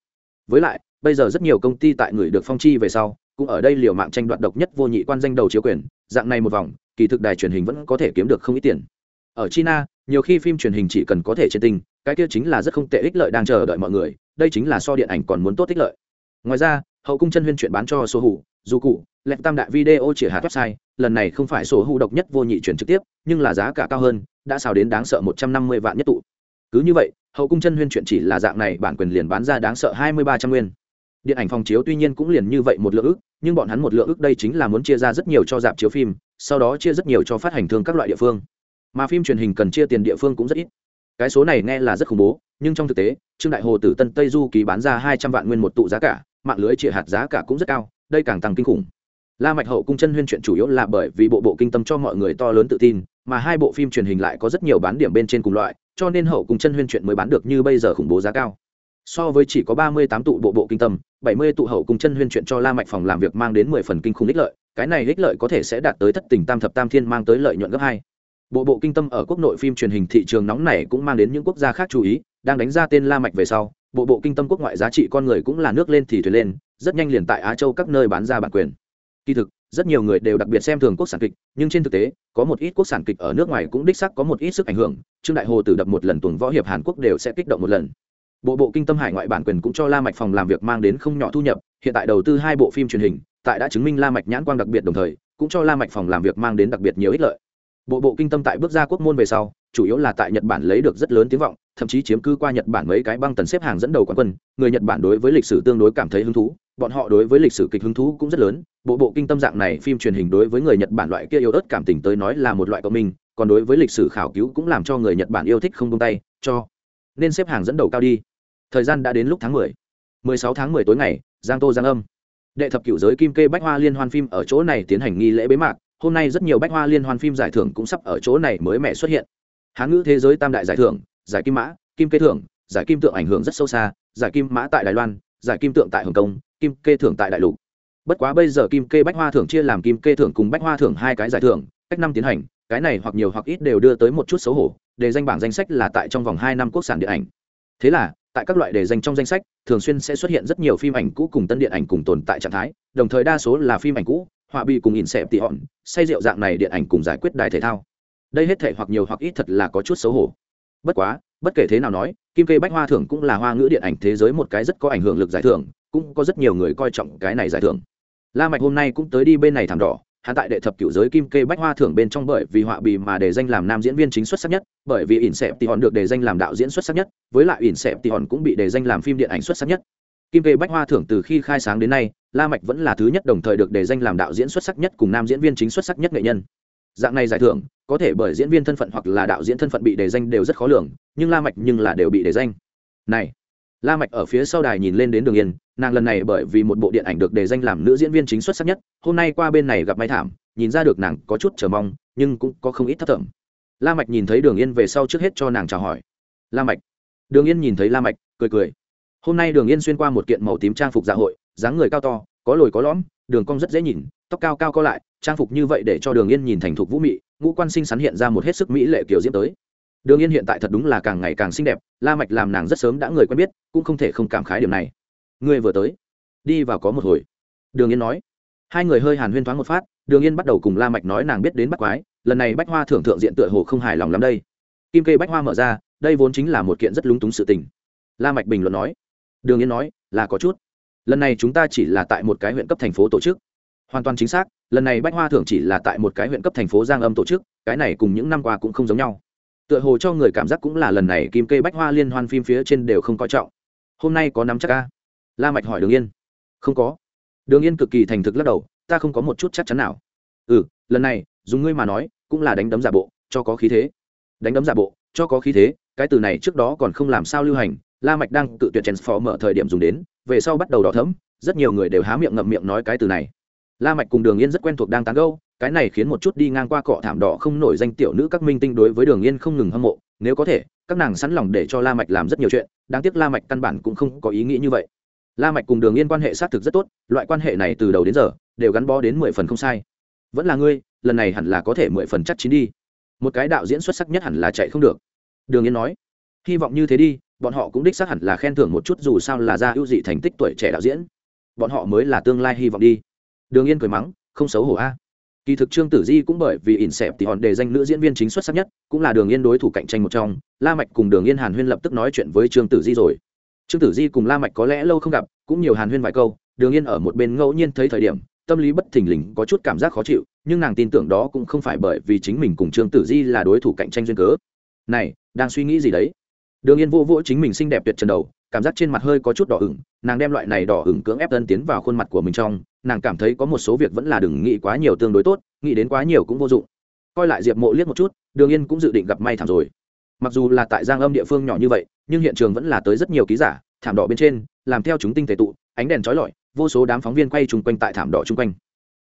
Với lại, bây giờ rất nhiều công ty tại người được phong chi về sau, cũng ở đây liều mạng tranh đoạt độc nhất vô nhị quan danh đầu chiếu quyền, dạng này một vòng, kỳ thực đài truyền hình vẫn có thể kiếm được không ít tiền. Ở china, nhiều khi phim truyền hình chỉ cần có thể trên tinh, cái kia chính là rất không tệ ích lợi đang chờ đợi mọi người, đây chính là so điện ảnh còn muốn tốt ích lợi. Ngoài ra, hậu cung chân huyên chuyển bán cho số hủ dù cụ lẹt tam đại video chỉ hạt website, lần này không phải số hủ độc nhất vô nhị chuyển trực tiếp, nhưng là giá cả cao hơn, đã xào đến đáng sợ một trăm năm mươi vạn nhất tụ cứ như vậy, hậu cung chân huyên chuyện chỉ là dạng này, bản quyền liền bán ra đáng sợ hai mươi ba trăm nguyên. Điện ảnh phòng chiếu tuy nhiên cũng liền như vậy một lượng ức, nhưng bọn hắn một lượng ức đây chính là muốn chia ra rất nhiều cho dạp chiếu phim, sau đó chia rất nhiều cho phát hành thương các loại địa phương. Mà phim truyền hình cần chia tiền địa phương cũng rất ít. Cái số này nghe là rất khủng bố, nhưng trong thực tế, trương đại hồ tử tân tây du ký bán ra hai trăm vạn nguyên một tụ giá cả, mạng lưới chia hạt giá cả cũng rất cao, đây càng tăng kinh khủng. La mạch hậu cung chân huyên chuyện chủ yếu là bởi vì bộ bộ kinh tâm cho mọi người to lớn tự tin, mà hai bộ phim truyền hình lại có rất nhiều bán điểm bên trên cùng loại cho nên hậu cung chân huyên chuyện mới bán được như bây giờ khủng bố giá cao. So với chỉ có ba mươi tám tụ bộ bộ kinh tâm, bảy mươi tụ hậu cung chân huyên chuyện cho la mạch phòng làm việc mang đến mười phần kinh khủng ích lợi, cái này ích lợi có thể sẽ đạt tới thất tình tam thập tam thiên mang tới lợi nhuận gấp hai. Bộ bộ kinh tâm ở quốc nội phim truyền hình thị trường nóng này cũng mang đến những quốc gia khác chú ý, đang đánh ra tên la mạch về sau, bộ bộ kinh tâm quốc ngoại giá trị con người cũng là nước lên thì thuyền lên, rất nhanh liền tại á châu các nơi bán ra bản quyền. Kỳ thực rất nhiều người đều đặc biệt xem thường quốc sản kịch, nhưng trên thực tế, có một ít quốc sản kịch ở nước ngoài cũng đích sắc có một ít sức ảnh hưởng. Trương đại hồ tử đập một lần tuần võ hiệp hàn quốc đều sẽ kích động một lần. Bộ bộ kinh tâm hải ngoại bản quyền cũng cho la mạch phòng làm việc mang đến không nhỏ thu nhập. Hiện tại đầu tư hai bộ phim truyền hình, tại đã chứng minh la mạch nhãn quang đặc biệt đồng thời, cũng cho la mạch phòng làm việc mang đến đặc biệt nhiều ích lợi. Bộ bộ kinh tâm tại bước ra quốc môn về sau, chủ yếu là tại nhật bản lấy được rất lớn tiếng vọng, thậm chí chiếm cư qua nhật bản mấy cái băng tần xếp hàng dẫn đầu quán quân. Người nhật bản đối với lịch sử tương đối cảm thấy hứng thú bọn họ đối với lịch sử kịch hứng thú cũng rất lớn. Bộ bộ kinh tâm dạng này, phim truyền hình đối với người nhật bản loại kia yêu ớt cảm tình tới nói là một loại cộng minh, còn đối với lịch sử khảo cứu cũng làm cho người nhật bản yêu thích không tung tay, cho nên xếp hàng dẫn đầu cao đi. Thời gian đã đến lúc tháng 10. 16 tháng 10 tối ngày, giang tô giang âm. Đệ thập cựu giới kim kê bách hoa liên hoan phim ở chỗ này tiến hành nghi lễ bế mạc. Hôm nay rất nhiều bách hoa liên hoan phim giải thưởng cũng sắp ở chỗ này mới mẻ xuất hiện. Hán ngữ thế giới tam đại giải thưởng, giải kim mã, kim kê thưởng, giải kim tượng ảnh hưởng rất sâu xa, giải kim mã tại đài loan, giải kim tượng tại hồng kông kim kê thưởng tại đại lục. Bất quá bây giờ kim kê bách hoa thưởng chia làm kim kê thưởng cùng bách hoa thưởng hai cái giải thưởng, cách năm tiến hành, cái này hoặc nhiều hoặc ít đều đưa tới một chút xấu hổ, để danh bảng danh sách là tại trong vòng hai năm quốc sản điện ảnh. Thế là, tại các loại đề danh trong danh sách, thường xuyên sẽ xuất hiện rất nhiều phim ảnh cũ cùng tân điện ảnh cùng tồn tại trạng thái, đồng thời đa số là phim ảnh cũ, họa bị cùng ỉn xẹp tị hòn, say rượu dạng này điện ảnh cùng giải quyết đài thể thao. Đây hết thể hoặc nhiều hoặc ít thật là có chút xấu hổ. Bất quá, bất kể thế nào nói, kim kê bách hoa thưởng cũng là hoa ngữ điện ảnh thế giới một cái rất có ảnh hưởng lực giải thưởng cũng có rất nhiều người coi trọng cái này giải thưởng. La mạch hôm nay cũng tới đi bên này thảm đỏ, hắn tại đệ thập cửu giới kim kê bách hoa thưởng bên trong bởi vì họa bì mà đề danh làm nam diễn viên chính xuất sắc nhất, bởi vì ỉn xẹp thì hòn được đề danh làm đạo diễn xuất sắc nhất, với lại ỉn xẹp thì hòn cũng bị đề danh làm phim điện ảnh xuất sắc nhất. Kim kê bách hoa thưởng từ khi khai sáng đến nay, la mạch vẫn là thứ nhất đồng thời được đề danh làm đạo diễn xuất sắc nhất cùng nam diễn viên chính xuất sắc nhất nghệ nhân. Dạng này giải thưởng, có thể bởi diễn viên thân phận hoặc là đạo diễn thân phận bị đề danh đều rất khó lường, nhưng la mạch nhưng là đều bị đề danh. Này la mạch ở phía sau đài nhìn lên đến đường yên, nàng lần này bởi vì một bộ điện ảnh được đề danh làm nữ diễn viên chính xuất sắc nhất, hôm nay qua bên này gặp may thảm, nhìn ra được nàng có chút chờ mong, nhưng cũng có không ít thất vọng. la mạch nhìn thấy đường yên về sau trước hết cho nàng chào hỏi. La mạch. Đường yên nhìn thấy la mạch, cười cười. Hôm nay đường yên xuyên qua một kiện màu tím trang phục dạ hội, dáng người cao to, có lồi có lõm, đường cong rất dễ nhìn, tóc cao cao co lại, trang phục như vậy để cho đường yên nhìn thành thục vũ mị, ngũ quan sinh sắn hiện ra một hết sức mỹ lệ kiểu diễm tới đường yên hiện tại thật đúng là càng ngày càng xinh đẹp, la mạch làm nàng rất sớm đã người quen biết, cũng không thể không cảm khái điểm này. Ngươi vừa tới, đi vào có một hồi. Đường yên nói. Hai người hơi hàn huyên thoáng một phát, đường yên bắt đầu cùng la mạch nói nàng biết đến bắt quái, lần này bách hoa thưởng thượng diện tựa hồ không hài lòng lắm đây. Kim kê bách hoa mở ra, đây vốn chính là một kiện rất lúng túng sự tình. La mạch bình luận nói. Đường yên nói, là có chút. Lần này chúng ta chỉ là tại một cái huyện cấp thành phố tổ chức. Hoàn toàn chính xác, lần này bách hoa thưởng chỉ là tại một cái huyện cấp thành phố giang âm tổ chức, cái này cùng những năm qua cũng không giống nhau tựa hồ cho người cảm giác cũng là lần này kim kê bách hoa liên hoan phim phía trên đều không coi trọng. Hôm nay có nắm chắc ca? La mạch hỏi đường yên. Không có. Đường yên cực kỳ thành thực lắc đầu, ta không có một chút chắc chắn nào. Ừ lần này, dùng ngươi mà nói, cũng là đánh đấm giả bộ, cho có khí thế. Đánh đấm giả bộ, cho có khí thế, cái từ này trước đó còn không làm sao lưu hành, la mạch đang tự tuyệt transform mở thời điểm dùng đến, về sau bắt đầu đỏ thấm rất nhiều người đều há miệng ngậm miệng nói cái từ này. La mạch cùng đường yên rất quen thuộc đang tán gẫu cái này khiến một chút đi ngang qua cọ thảm đỏ không nổi danh tiểu nữ các minh tinh đối với đường yên không ngừng hâm mộ. Nếu có thể, các nàng sẵn lòng để cho la mạch làm rất nhiều chuyện. Đáng tiếc la mạch căn bản cũng không có ý nghĩ như vậy. La mạch cùng đường yên quan hệ xác thực rất tốt, loại quan hệ này từ đầu đến giờ đều gắn bó đến mười phần không sai. Vẫn là ngươi, lần này hẳn là có thể mười phần chắc chín đi. Một cái đạo diễn xuất sắc nhất hẳn là chạy không được. Đường yên nói, hy vọng như thế đi, bọn họ cũng đích xác hẳn là khen thưởng một chút dù sao là ra ưu dị thành tích tuổi trẻ đạo diễn. Bọn họ mới là tương lai hy vọng đi. Đường yên cười mắng, không xấu hổ a kỳ thực trương tử di cũng bởi vì ỉn xẹp thì hòn đề danh nữ diễn viên chính xuất sắc nhất, cũng là đường yên đối thủ cạnh tranh một trong, la mạch cùng đường yên hàn huyên lập tức nói chuyện với trương tử di rồi. Trương tử di cùng la mạch có lẽ lâu không gặp, cũng nhiều hàn huyên vài câu, đường yên ở một bên ngẫu nhiên thấy thời điểm, tâm lý bất thình lình có chút cảm giác khó chịu, nhưng nàng tin tưởng đó cũng không phải bởi vì chính mình cùng trương tử di là đối thủ cạnh tranh duyên cớ. Này, đang suy nghĩ gì đấy? Đường yên vô vỗ chính mình xinh đẹp tuyệt trần đầu, cảm giác trên mặt hơi có chút đỏ ửng, nàng đem loại này đỏ ửng cưỡng ép tân tiến vào khuôn mặt của mình trong nàng cảm thấy có một số việc vẫn là đừng nghĩ quá nhiều tương đối tốt, nghĩ đến quá nhiều cũng vô dụng. Coi lại diệp mộ liếc một chút, đường yên cũng dự định gặp may thảm rồi. Mặc dù là tại giang âm địa phương nhỏ như vậy, nhưng hiện trường vẫn là tới rất nhiều ký giả, thảm đỏ bên trên, làm theo chúng tinh thể tụ, ánh đèn trói lọi, vô số đám phóng viên quay chung quanh tại thảm đỏ chung quanh.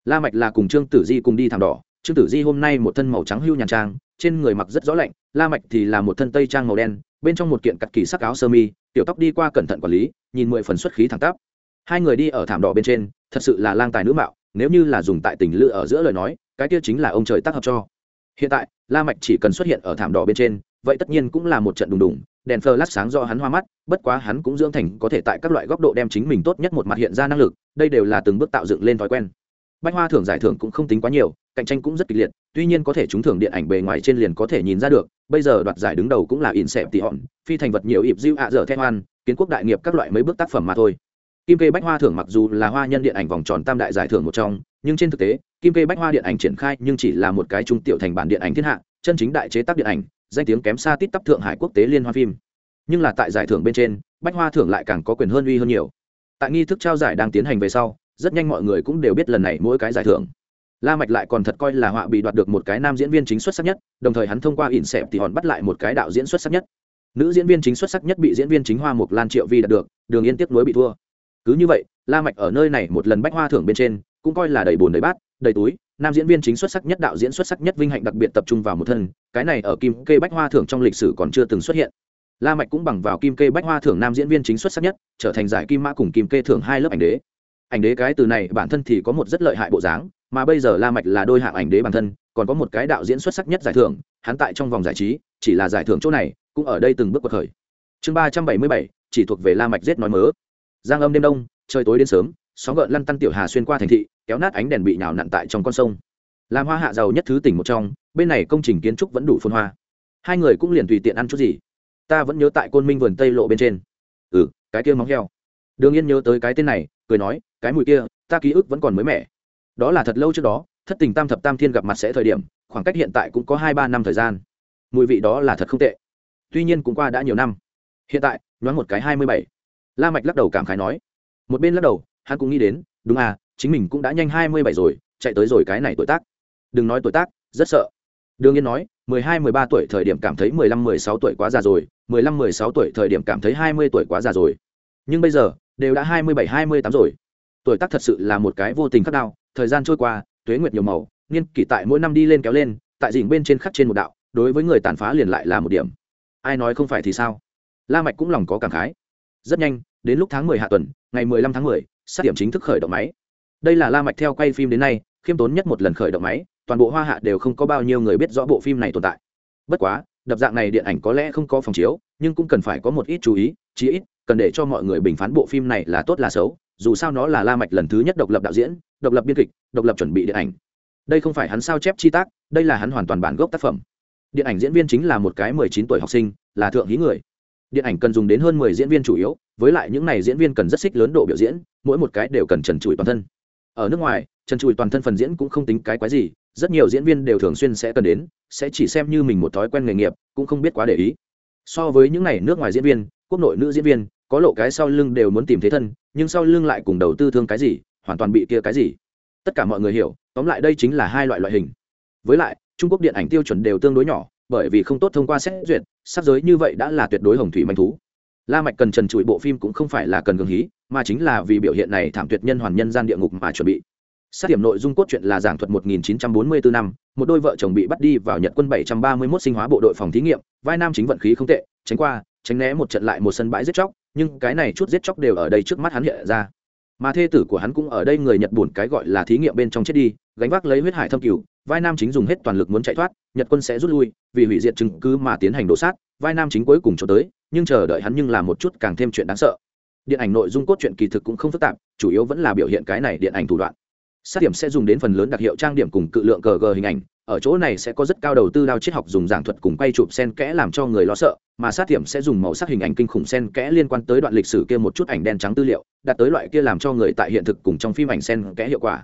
La mạch là cùng trương tử di cùng đi thảm đỏ, trương tử di hôm nay một thân màu trắng hưu nhàn trang, trên người mặc rất rõ lạnh, la mạch thì là một thân tây trang màu đen, bên trong một kiện cật kỳ sắc áo sơ mi, tiểu tóc đi qua cẩn thận quản lý, nhìn mười phần xuất khí thẳng tắp. Hai người đi ở thảm đỏ bên trên thật sự là lang tài nữ mạo, nếu như là dùng tại tình lự ở giữa lời nói, cái kia chính là ông trời tác hợp cho. Hiện tại, la mạch chỉ cần xuất hiện ở thảm đỏ bên trên, vậy tất nhiên cũng là một trận đùng đùng, đèn flash sáng do hắn hoa mắt, bất quá hắn cũng dưỡng thành có thể tại các loại góc độ đem chính mình tốt nhất một mặt hiện ra năng lực, đây đều là từng bước tạo dựng lên thói quen. Bách hoa thưởng giải thưởng cũng không tính quá nhiều, cạnh tranh cũng rất kịch liệt, tuy nhiên có thể trúng thưởng điện ảnh bề ngoài trên liền có thể nhìn ra được, bây giờ đoạt giải đứng đầu cũng là in xẹp tỷ hòn, phi thành vật nhiều ịp diêu ạ dở thét hoan, kiến quốc đại nghiệp các loại mấy bước tác phẩm mà thôi kim kê bách hoa thưởng mặc dù là hoa nhân điện ảnh vòng tròn tam đại giải thưởng một trong, nhưng trên thực tế, kim kê bách hoa điện ảnh triển khai nhưng chỉ là một cái trung tiểu thành bản điện ảnh thiên hạ, chân chính đại chế tác điện ảnh, danh tiếng kém xa tít tắp thượng hải quốc tế liên hoa phim. Nhưng là tại giải thưởng bên trên, bách hoa thưởng lại càng có quyền hơn uy hơn nhiều. Tại nghi thức trao giải đang tiến hành về sau, rất nhanh mọi người cũng đều biết lần này mỗi cái giải thưởng. La mạch lại còn thật coi là họa bị đoạt được một cái nam diễn viên chính xuất sắc nhất, đồng thời hắn thông qua ỉn xẹp thì hòn bắt lại một cái đạo diễn xuất sắc nhất. Nữ diễn viên chính xuất sắc nhất bị diễn viên chính hoa mục lan triệu vi đạt được, đường yên tiếp nối bị thua cứ như vậy, la mạch ở nơi này một lần bách hoa thưởng bên trên, cũng coi là đầy bồn đầy bát, đầy túi, nam diễn viên chính xuất sắc nhất, đạo diễn xuất sắc nhất, vinh hạnh đặc biệt tập trung vào một thân, cái này ở kim kê bách hoa thưởng trong lịch sử còn chưa từng xuất hiện. La mạch cũng bằng vào kim kê bách hoa thưởng nam diễn viên chính xuất sắc nhất, trở thành giải kim mã cùng kim kê thưởng hai lớp ảnh đế. Ảnh đế cái từ này bản thân thì có một rất lợi hại bộ dáng, mà bây giờ la mạch là đôi hạng ảnh đế bản thân, còn có một cái đạo diễn xuất sắc nhất giải thưởng, hắn tại trong vòng giải trí, chỉ là giải thưởng chỗ này, cũng ở đây từng bước quật khởi. Chương ba trăm bảy mươi bảy, chỉ thuộc về la mạch giết nói mớ giang âm đêm đông, trời tối đến sớm, sóng gợn lăn tăn tiểu hà xuyên qua thành thị, kéo nát ánh đèn bị nhào nặn tại trong con sông. Làm hoa hạ giàu nhất thứ tỉnh một trong, bên này công trình kiến trúc vẫn đủ phun hoa. Hai người cũng liền tùy tiện ăn chút gì. Ta vẫn nhớ tại côn minh vườn tây lộ bên trên. Ừ cái kia móng heo. Đường yên nhớ tới cái tên này, cười nói, cái mùi kia, ta ký ức vẫn còn mới mẻ. Đó là thật lâu trước đó, thất tình tam thập tam thiên gặp mặt sẽ thời điểm, khoảng cách hiện tại cũng có hai ba năm thời gian. Mùi vị đó là thật không tệ. Tuy nhiên cũng qua đã nhiều năm. Hiện tại, nhoáng một cái hai mươi bảy la mạch lắc đầu cảm khái nói. Một bên lắc đầu, hắn cũng nghĩ đến, đúng à chính mình cũng đã nhanh hai mươi bảy rồi, chạy tới rồi cái này tuổi tác. Đừng nói tuổi tác, rất sợ. Đương nhiên nói, mười hai, mười ba tuổi thời điểm cảm thấy mười lăm, mười sáu tuổi quá già rồi, mười lăm, mười sáu tuổi thời điểm cảm thấy hai mươi tuổi quá già rồi. Nhưng bây giờ, đều đã hai mươi bảy, hai mươi tám rồi. Tuổi tác thật sự là một cái vô tình khắc đao. thời gian trôi qua, tuế nguyệt nhiều màu, niên kỷ tại mỗi năm đi lên kéo lên, tại đỉnh bên trên khắc trên một đạo, đối với người tàn phá liền lại là một điểm. Ai nói không phải thì sao? La mạch cũng lòng có cảm khái rất nhanh đến lúc tháng mười hạ tuần ngày mười lăm tháng mười, sát điểm chính thức khởi động máy. Đây là la mạch theo quay phim đến nay khiêm tốn nhất một lần khởi động máy toàn bộ hoa hạ đều không có bao nhiêu người biết rõ bộ phim này tồn tại. Bất quá đập dạng này điện ảnh có lẽ không có phòng chiếu nhưng cũng cần phải có một ít chú ý chí ít cần để cho mọi người bình phán bộ phim này là tốt là xấu dù sao nó là la mạch lần thứ nhất độc lập đạo diễn độc lập biên kịch độc lập chuẩn bị điện ảnh. Đây không phải hắn sao chép chi tác đây là hắn hoàn toàn bản gốc tác phẩm. Điện ảnh diễn viên chính là một cái mười chín tuổi học sinh là thượng hí người điện ảnh cần dùng đến hơn mười diễn viên chủ yếu, với lại những này diễn viên cần rất xích lớn độ biểu diễn, mỗi một cái đều cần trần trụi toàn thân. Ở nước ngoài, trần trụi toàn thân phần diễn cũng không tính cái quái gì, rất nhiều diễn viên đều thường xuyên sẽ cần đến, sẽ chỉ xem như mình một thói quen nghề nghiệp, cũng không biết quá để ý. So với những này nước ngoài diễn viên, quốc nội nữ diễn viên, có lộ cái sau lưng đều muốn tìm thế thân, nhưng sau lưng lại cùng đầu tư thương cái gì, hoàn toàn bị kia cái gì. Tất cả mọi người hiểu, tóm lại đây chính là hai loại loại hình. Với lại, trung quốc điện ảnh tiêu chuẩn đều tương đối nhỏ bởi vì không tốt thông qua xét duyệt, sắc giới như vậy đã là tuyệt đối hồng thủy manh thú. La mạch cần trần trụi bộ phim cũng không phải là cần gương hí, mà chính là vì biểu hiện này thảm tuyệt nhân hoàn nhân gian địa ngục mà chuẩn bị. Sát điểm nội dung cốt truyện là giảng thuật 1944 năm, một đôi vợ chồng bị bắt đi vào nhật quân 731 sinh hóa bộ đội phòng thí nghiệm, vai nam chính vận khí không tệ, tránh qua, tránh né một trận lại một sân bãi giết chóc, nhưng cái này chút giết chóc đều ở đây trước mắt hắn hiện ra. Mà thê tử của hắn cũng ở đây người nhật buồn cái gọi là thí nghiệm bên trong chết đi, gánh vác lấy huyết hải thâm cửu vai nam chính dùng hết toàn lực muốn chạy thoát, nhật quân sẽ rút lui, vì hủy diệt chứng cứ mà tiến hành đổ sát, vai nam chính cuối cùng cho tới, nhưng chờ đợi hắn nhưng là một chút càng thêm chuyện đáng sợ. Điện ảnh nội dung cốt truyện kỳ thực cũng không phức tạp, chủ yếu vẫn là biểu hiện cái này điện ảnh thủ đoạn. Sát điểm sẽ dùng đến phần lớn đặc hiệu trang điểm cùng cự lượng cờ gờ hình ảnh, ở chỗ này sẽ có rất cao đầu tư đao triết học dùng giảng thuật cùng quay chụp sen kẽ làm cho người lo sợ, mà sát điểm sẽ dùng màu sắc hình ảnh kinh khủng sen kẽ liên quan tới đoạn lịch sử kia một chút ảnh đen trắng tư liệu đặt tới loại kia làm cho người tại hiện thực cùng trong phim ảnh sen kẽ hiệu quả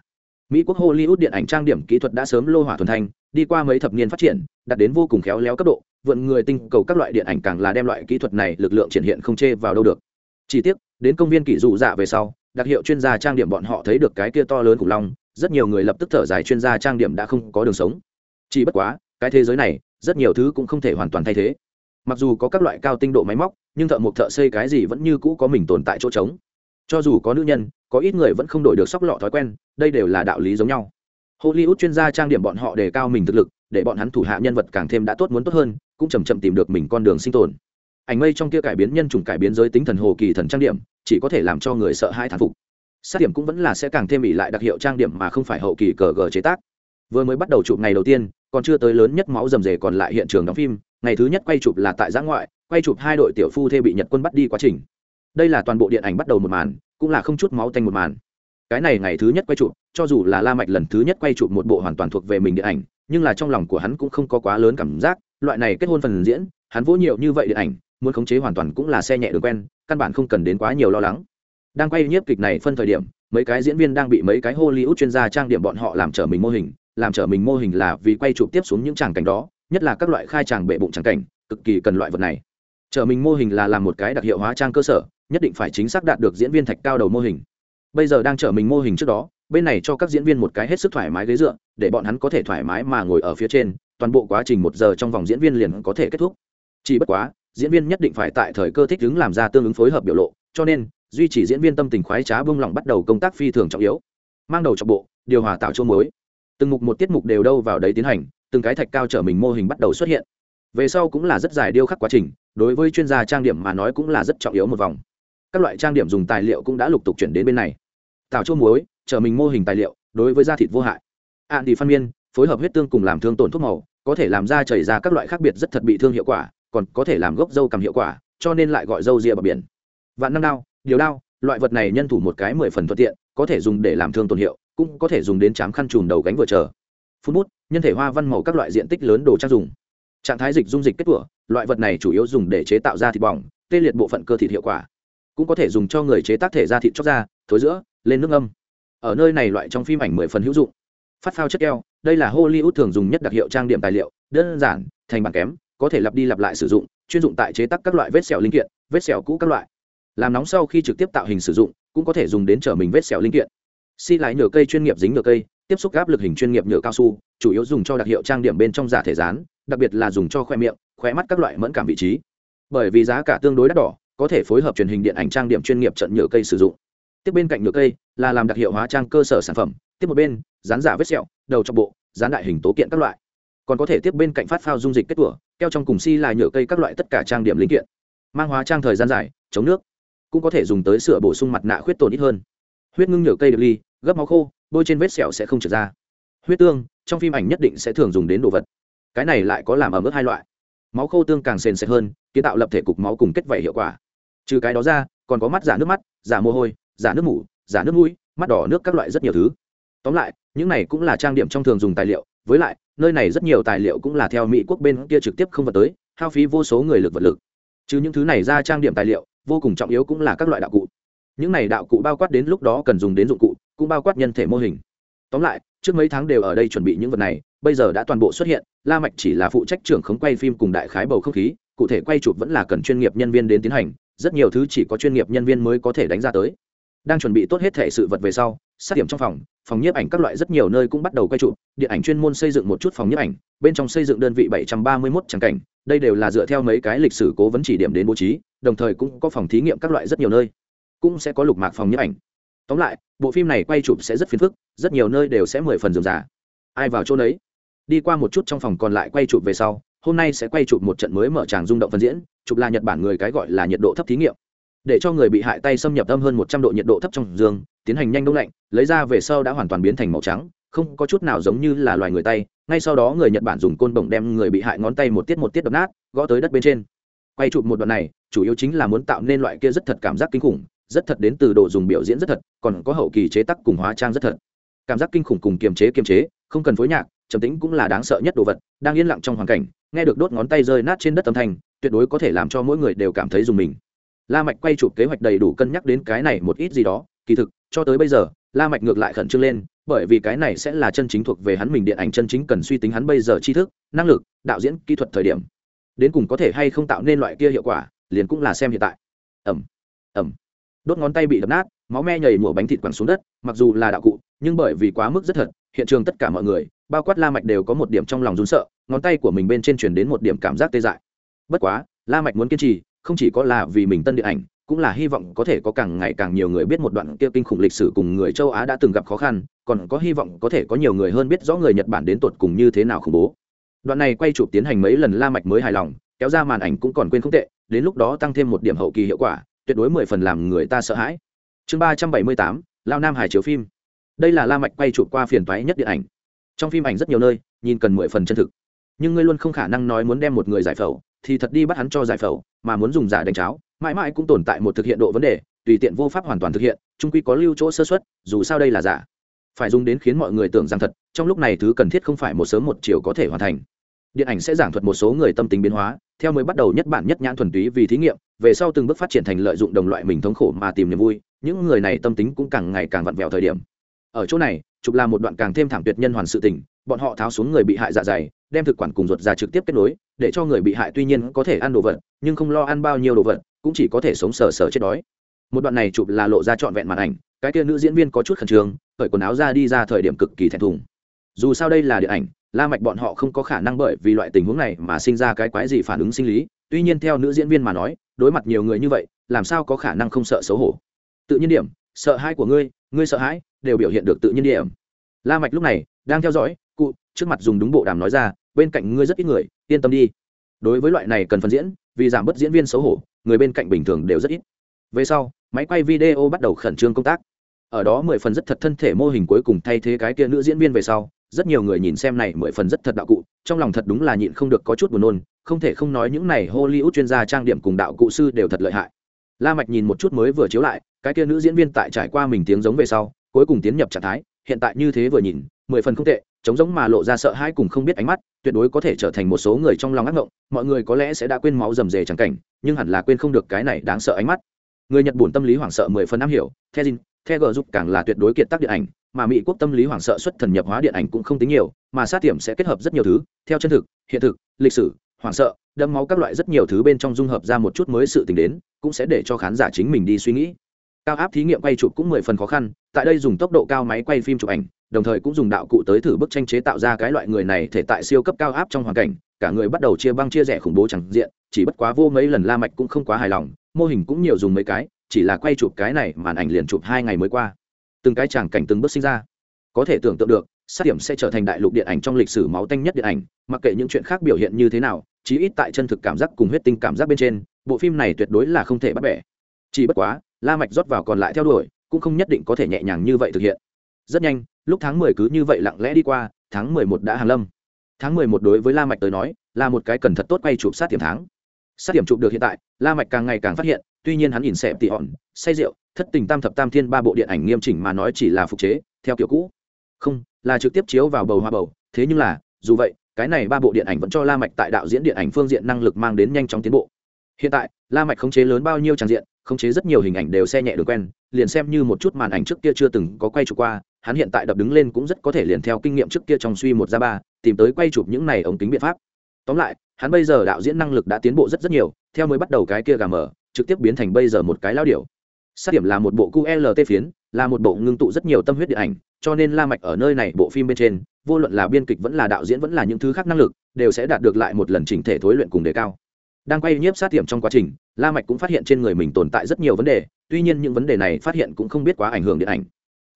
mỹ quốc hollywood điện ảnh trang điểm kỹ thuật đã sớm lô hỏa thuần thành, đi qua mấy thập niên phát triển đạt đến vô cùng khéo léo cấp độ vượn người tinh cầu các loại điện ảnh càng là đem loại kỹ thuật này lực lượng triển hiện không chê vào đâu được. Chỉ tiếc đến công viên kỷ dụ dạ về sau đặc hiệu chuyên gia trang điểm bọn họ thấy được cái kia to lớn khủng long rất nhiều người lập tức thở dài chuyên gia trang điểm đã không có đường sống. Chỉ bất quá cái thế giới này rất nhiều thứ cũng không thể hoàn toàn thay thế. Mặc dù có các loại cao tinh độ máy móc nhưng thợ mộc thợ xây cái gì vẫn như cũ có mình tồn tại chỗ trống. Cho dù có nữ nhân có ít người vẫn không đổi được sóc lọ thói quen, đây đều là đạo lý giống nhau. Hollywood chuyên gia trang điểm bọn họ đề cao mình thực lực, để bọn hắn thủ hạ nhân vật càng thêm đã tốt muốn tốt hơn, cũng chầm chậm tìm được mình con đường sinh tồn. Ảnh mây trong kia cải biến nhân chủng cải biến giới tính thần hồ kỳ thần trang điểm, chỉ có thể làm cho người sợ hãi thán phục. Sát điểm cũng vẫn là sẽ càng thêm ỉ lại đặc hiệu trang điểm mà không phải hậu kỳ cờ gờ chế tác. Vừa mới bắt đầu chụp ngày đầu tiên, còn chưa tới lớn nhất máu rầm rề còn lại hiện trường đóng phim, ngày thứ nhất quay chụp là tại giã ngoại, quay chụp hai đội tiểu phu thê bị nhật quân bắt đi quá trình. Đây là toàn bộ điện ảnh bắt đầu một màn cũng là không chút máu tanh một màn. Cái này ngày thứ nhất quay chụp, cho dù là la mạch lần thứ nhất quay chụp một bộ hoàn toàn thuộc về mình điện ảnh, nhưng là trong lòng của hắn cũng không có quá lớn cảm giác, loại này kết hôn phần diễn, hắn vỗ nhiều như vậy điện ảnh, muốn khống chế hoàn toàn cũng là xe nhẹ đường quen, căn bản không cần đến quá nhiều lo lắng. Đang quay nhiếp kịch này phân thời điểm, mấy cái diễn viên đang bị mấy cái hollywood chuyên gia trang điểm bọn họ làm trở mình mô hình, làm trở mình mô hình là vì quay chụp tiếp xuống những tràng cảnh đó, nhất là các loại khai tràng bệ bụng tràng cảnh, cực kỳ cần loại vật này. Trở mình mô hình là làm một cái đặc hiệu hóa trang cơ sở nhất định phải chính xác đạt được diễn viên thạch cao đầu mô hình. Bây giờ đang chở mình mô hình trước đó, bên này cho các diễn viên một cái hết sức thoải mái ghế dựa, để bọn hắn có thể thoải mái mà ngồi ở phía trên, toàn bộ quá trình một giờ trong vòng diễn viên liền có thể kết thúc. Chỉ bất quá, diễn viên nhất định phải tại thời cơ thích ứng làm ra tương ứng phối hợp biểu lộ, cho nên, duy trì diễn viên tâm tình khoái trá bông lỏng bắt đầu công tác phi thường trọng yếu. Mang đầu trọng bộ, điều hòa tạo chỗ mới. Từng mục một tiết mục đều đâu vào đấy tiến hành, từng cái thạch cao trở mình mô hình bắt đầu xuất hiện. Về sau cũng là rất dài điêu khắc quá trình, đối với chuyên gia trang điểm mà nói cũng là rất trọng yếu một vòng các loại trang điểm dùng tài liệu cũng đã lục tục chuyển đến bên này. Tạo chua muối trở mình mô hình tài liệu, đối với da thịt vô hại. Ạn đi phân miên, phối hợp huyết tương cùng làm thương tổn thuốc màu, có thể làm da chảy ra các loại khác biệt rất thật bị thương hiệu quả, còn có thể làm gốc dâu cầm hiệu quả, cho nên lại gọi dâu rìa bờ biển. Vạn năm đao, điều đao, loại vật này nhân thủ một cái mười phần thuận tiện, có thể dùng để làm thương tổn hiệu, cũng có thể dùng đến chám khăn trùm đầu gánh vừa chờ. Phun bút, nhân thể hoa văn màu các loại diện tích lớn đồ trang dùng. Trạng thái dịch dung dịch kết tủa loại vật này chủ yếu dùng để chế tạo ra thịt bỏng, tê liệt bộ phận cơ thịt hiệu quả cũng có thể dùng cho người chế tác thể ra thịt chóc ra thối giữa, lên nước âm ở nơi này loại trong phim ảnh mười phần hữu dụng. Phát phao chất keo, đây là hollywood thường dùng nhất đặc hiệu trang điểm tài liệu, đơn giản, thành bản kém, có thể lặp đi lặp lại sử dụng, chuyên dụng tại chế tác các loại vết sẹo linh kiện, vết sẹo cũ các loại. Làm nóng sau khi trực tiếp tạo hình sử dụng, cũng có thể dùng đến trở mình vết sẹo linh kiện. Xi lái nhựa cây chuyên nghiệp dính nhựa cây, tiếp xúc áp lực hình chuyên nghiệp nhựa cao su, chủ yếu dùng cho đặc hiệu trang điểm bên trong giả thể rán đặc biệt là dùng cho khoe miệng, khoe mắt các loại mẫn cảm vị trí. Bởi vì giá cả tương đối đắt đỏ có thể phối hợp truyền hình điện ảnh trang điểm chuyên nghiệp trận nhựa cây sử dụng. Tiếp bên cạnh nhựa cây là làm đặc hiệu hóa trang cơ sở sản phẩm. Tiếp một bên, dán giả vết sẹo, đầu trong bộ, dán đại hình tố kiện các loại. Còn có thể tiếp bên cạnh phát phao dung dịch kết tủa, keo trong cùng si là nhựa cây các loại tất cả trang điểm linh kiện. Mang hóa trang thời gian dài, chống nước. Cũng có thể dùng tới sửa bổ sung mặt nạ khuyết tổn ít hơn. Huyết ngưng nhựa cây được ly, gấp máu khô, bôi trên vết sẹo sẽ không trượt ra. Huyết tương, trong phim ảnh nhất định sẽ thường dùng đến đồ vật. Cái này lại có làm ở mức hai loại. Máu khô tương càng sền sệt hơn, kiến tạo lập thể cục máu cùng kết vảy hiệu quả trừ cái đó ra, còn có mắt giả nước mắt, giả mồ hôi, giả nước mủ, giả nước mũi, mắt đỏ nước các loại rất nhiều thứ. Tóm lại, những này cũng là trang điểm trong thường dùng tài liệu, với lại, nơi này rất nhiều tài liệu cũng là theo mỹ quốc bên kia trực tiếp không vật tới, hao phí vô số người lực vật lực. Chứ những thứ này ra trang điểm tài liệu, vô cùng trọng yếu cũng là các loại đạo cụ. Những này đạo cụ bao quát đến lúc đó cần dùng đến dụng cụ, cũng bao quát nhân thể mô hình. Tóm lại, trước mấy tháng đều ở đây chuẩn bị những vật này, bây giờ đã toàn bộ xuất hiện, la mạch chỉ là phụ trách trưởng khống quay phim cùng đại khái bầu không khí, cụ thể quay chụp vẫn là cần chuyên nghiệp nhân viên đến tiến hành rất nhiều thứ chỉ có chuyên nghiệp nhân viên mới có thể đánh ra tới. Đang chuẩn bị tốt hết thể sự vật về sau, sát điểm trong phòng phòng nhiếp ảnh các loại rất nhiều nơi cũng bắt đầu quay chụp điện ảnh chuyên môn xây dựng một chút phòng nhiếp ảnh, bên trong xây dựng đơn vị 731 tràng cảnh, đây đều là dựa theo mấy cái lịch sử cố vấn chỉ điểm đến bố trí, đồng thời cũng có phòng thí nghiệm các loại rất nhiều nơi. Cũng sẽ có lục mạc phòng nhiếp ảnh. Tóm lại, bộ phim này quay chụp sẽ rất phiền phức, rất nhiều nơi đều sẽ mười phần dườm giả ai vào chỗ đấy đi qua một chút trong phòng còn lại quay chụp về sau hôm nay sẽ quay chụp một trận mới mở tràng rung động phân diễn, chụp là nhật bản người cái gọi là nhiệt độ thấp thí nghiệm. Để cho người bị hại tay xâm nhập âm hơn một trăm độ nhiệt độ thấp trong dương, tiến hành nhanh đông lạnh, lấy ra về sau đã hoàn toàn biến thành màu trắng, không có chút nào giống như là loài người tay. Ngay sau đó người nhật bản dùng côn bổng đem người bị hại ngón tay một tiết một tiết đập nát, gõ tới đất bên trên. Quay chụp một đoạn này, chủ yếu chính là muốn tạo nên loại kia rất thật cảm giác kinh khủng, rất thật đến từ độ dùng biểu diễn rất thật, còn có hậu kỳ chế tác cùng hóa trang rất thật. Cảm giác kinh khủng cùng kiềm chế kiềm chế, không cần phối nhạc trầm tĩnh cũng là đáng sợ nhất đồ vật, đang yên lặng trong hoàn cảnh, nghe được đốt ngón tay rơi nát trên đất âm thanh, tuyệt đối có thể làm cho mỗi người đều cảm thấy dùng mình. La mạch quay chụp kế hoạch đầy đủ cân nhắc đến cái này một ít gì đó, kỳ thực, cho tới bây giờ, la mạch ngược lại khẩn trương lên, bởi vì cái này sẽ là chân chính thuộc về hắn mình điện ảnh chân chính cần suy tính hắn bây giờ tri thức, năng lực, đạo diễn, kỹ thuật thời điểm. Đến cùng có thể hay không tạo nên loại kia hiệu quả, liền cũng là xem hiện tại. Ẩm ẩm đốt ngón tay bị đập nát, máu me nhảy mùa bánh thịt quẳng xuống đất, mặc dù là đạo cụ, nhưng bởi vì quá mức rất thật hiện trường tất cả mọi người, bao quát la mạch đều có một điểm trong lòng run sợ, ngón tay của mình bên trên truyền đến một điểm cảm giác tê dại. Bất quá, la mạch muốn kiên trì, không chỉ có là vì mình tân điện ảnh, cũng là hy vọng có thể có càng ngày càng nhiều người biết một đoạn kia kinh khủng lịch sử cùng người châu á đã từng gặp khó khăn, còn có hy vọng có thể có nhiều người hơn biết rõ người nhật bản đến tột cùng như thế nào khủng bố. Đoạn này quay chụp tiến hành mấy lần la mạch mới hài lòng, kéo ra màn ảnh cũng còn quên không tệ, đến lúc đó tăng thêm một điểm hậu kỳ hiệu quả, tuyệt đối mười phần làm người ta sợ hãi. Chương ba trăm bảy mươi tám, lao nam hải chiếu phim đây là la mạch quay chụp qua phiền toái nhất điện ảnh. Trong phim ảnh rất nhiều nơi, nhìn cần mười phần chân thực. Nhưng ngươi luôn không khả năng nói muốn đem một người giải phẫu, thì thật đi bắt hắn cho giải phẫu, mà muốn dùng giả đánh cháo, mãi mãi cũng tồn tại một thực hiện độ vấn đề, tùy tiện vô pháp hoàn toàn thực hiện trung quy có lưu chỗ sơ xuất dù sao đây là giả. Phải dùng đến khiến mọi người tưởng rằng thật, trong lúc này thứ cần thiết không phải một sớm một chiều có thể hoàn thành. Điện ảnh sẽ giảng thuật một số người tâm tính biến hóa, theo mới bắt đầu nhất bản nhất nhãn thuần túy vì thí nghiệm, về sau từng bước phát triển thành lợi dụng đồng loại mình thống khổ mà tìm niềm vui, những người này tâm tính cũng càng ngày càng vặn vẹo thời điểm ở chỗ này chụp là một đoạn càng thêm thảm tuyệt nhân hoàn sự tình, bọn họ tháo xuống người bị hại dạ dày, đem thực quản cùng ruột ra trực tiếp kết nối, để cho người bị hại tuy nhiên có thể ăn đồ vật, nhưng không lo ăn bao nhiêu đồ vật, cũng chỉ có thể sống sờ sờ chết đói. Một đoạn này chụp là lộ ra trọn vẹn màn ảnh, cái tia nữ diễn viên có chút khẩn trương, cởi quần áo ra đi ra thời điểm cực kỳ thẹn thùng. Dù sao đây là điện ảnh, la mạch bọn họ không có khả năng bởi vì loại tình huống này mà sinh ra cái quái gì phản ứng sinh lý, tuy nhiên theo nữ diễn viên mà nói, đối mặt nhiều người như vậy, làm sao có khả năng không sợ xấu hổ. Tự nhiên điểm, sợ hãi của ngươi ngươi sợ hãi đều biểu hiện được tự nhiên điểm. La mạch lúc này đang theo dõi, cụ, trước mặt dùng đúng bộ đàm nói ra, bên cạnh ngươi rất ít người, yên tâm đi. Đối với loại này cần phân diễn, vì giảm bớt diễn viên xấu hổ, người bên cạnh bình thường đều rất ít. Về sau, máy quay video bắt đầu khẩn trương công tác. Ở đó mười phần rất thật thân thể mô hình cuối cùng thay thế cái kia nữ diễn viên về sau, rất nhiều người nhìn xem này mười phần rất thật đạo cụ, trong lòng thật đúng là nhịn không được có chút buồn nôn, không thể không nói những này hollywood chuyên gia trang điểm cùng đạo cụ sư đều thật lợi hại. La mạch nhìn một chút mới vừa chiếu lại, cái kia nữ diễn viên tại trải qua mình tiếng giống về sau cuối cùng tiến nhập trạng thái hiện tại như thế vừa nhìn mười phần không tệ chống giống mà lộ ra sợ hãi cùng không biết ánh mắt tuyệt đối có thể trở thành một số người trong lòng ác ngộng mọi người có lẽ sẽ đã quên máu rầm rề chẳng cảnh nhưng hẳn là quên không được cái này đáng sợ ánh mắt. Người nhật bổn tâm lý hoảng sợ mười phần am hiểu theo Jin, theo gờ giúp càng là tuyệt đối kiệt tác điện ảnh mà mỹ quốc tâm lý hoảng sợ xuất thần nhập hóa điện ảnh cũng không tính nhiều mà sát tiệm sẽ kết hợp rất nhiều thứ theo chân thực hiện thực lịch sử hoảng sợ đâm máu các loại rất nhiều thứ bên trong dung hợp ra một chút mới sự tình đến cũng sẽ để cho khán giả chính mình đi suy nghĩ cao áp thí nghiệm quay chụp cũng mười phần khó khăn, tại đây dùng tốc độ cao máy quay phim chụp ảnh, đồng thời cũng dùng đạo cụ tới thử bức tranh chế tạo ra cái loại người này thể tại siêu cấp cao áp trong hoàn cảnh, cả người bắt đầu chia băng chia rẽ khủng bố chẳng diện, chỉ bất quá vô mấy lần la mạch cũng không quá hài lòng, mô hình cũng nhiều dùng mấy cái, chỉ là quay chụp cái này màn ảnh liền chụp hai ngày mới qua. Từng cái tràng cảnh từng bước sinh ra. Có thể tưởng tượng được, sát điểm sẽ trở thành đại lục điện ảnh trong lịch sử máu tanh nhất điện ảnh, mặc kệ những chuyện khác biểu hiện như thế nào, chí ít tại chân thực cảm giác cùng huyết tinh cảm giác bên trên, bộ phim này tuyệt đối là không thể bắt bẻ. Chỉ bất quá la mạch rót vào còn lại theo đuổi, cũng không nhất định có thể nhẹ nhàng như vậy thực hiện. Rất nhanh, lúc tháng mười cứ như vậy lặng lẽ đi qua, tháng mười một đã hàng lâm. Tháng mười một đối với la mạch tới nói, là một cái cần thật tốt quay chụp sát điểm tháng. Sát điểm chụp được hiện tại, la mạch càng ngày càng phát hiện, tuy nhiên hắn nhìn xẹp tỉ hòn, say rượu, thất tình tam thập tam thiên ba bộ điện ảnh nghiêm chỉnh mà nói chỉ là phục chế, theo kiểu cũ. Không, là trực tiếp chiếu vào bầu hoa bầu, thế nhưng là, dù vậy, cái này ba bộ điện ảnh vẫn cho la mạch tại đạo diễn điện ảnh phương diện năng lực mang đến nhanh chóng tiến bộ hiện tại, la mạch khống chế lớn bao nhiêu tràng diện, khống chế rất nhiều hình ảnh đều xe nhẹ được quen, liền xem như một chút màn ảnh trước kia chưa từng có quay chụp qua, hắn hiện tại đập đứng lên cũng rất có thể liền theo kinh nghiệm trước kia trong suy một ra ba, tìm tới quay chụp những này ống kính biện pháp. Tóm lại, hắn bây giờ đạo diễn năng lực đã tiến bộ rất rất nhiều, theo mới bắt đầu cái kia gà mở, trực tiếp biến thành bây giờ một cái lao điệu sát điểm là một bộ qlt phiến, là một bộ ngưng tụ rất nhiều tâm huyết điện ảnh, cho nên la mạch ở nơi này bộ phim bên trên, vô luận là biên kịch vẫn là đạo diễn vẫn là những thứ khác năng lực, đều sẽ đạt được lại một lần chỉnh thể thối luyện cùng đề cao đang quay nhiếp sát điểm trong quá trình, la mạch cũng phát hiện trên người mình tồn tại rất nhiều vấn đề, tuy nhiên những vấn đề này phát hiện cũng không biết quá ảnh hưởng điện ảnh.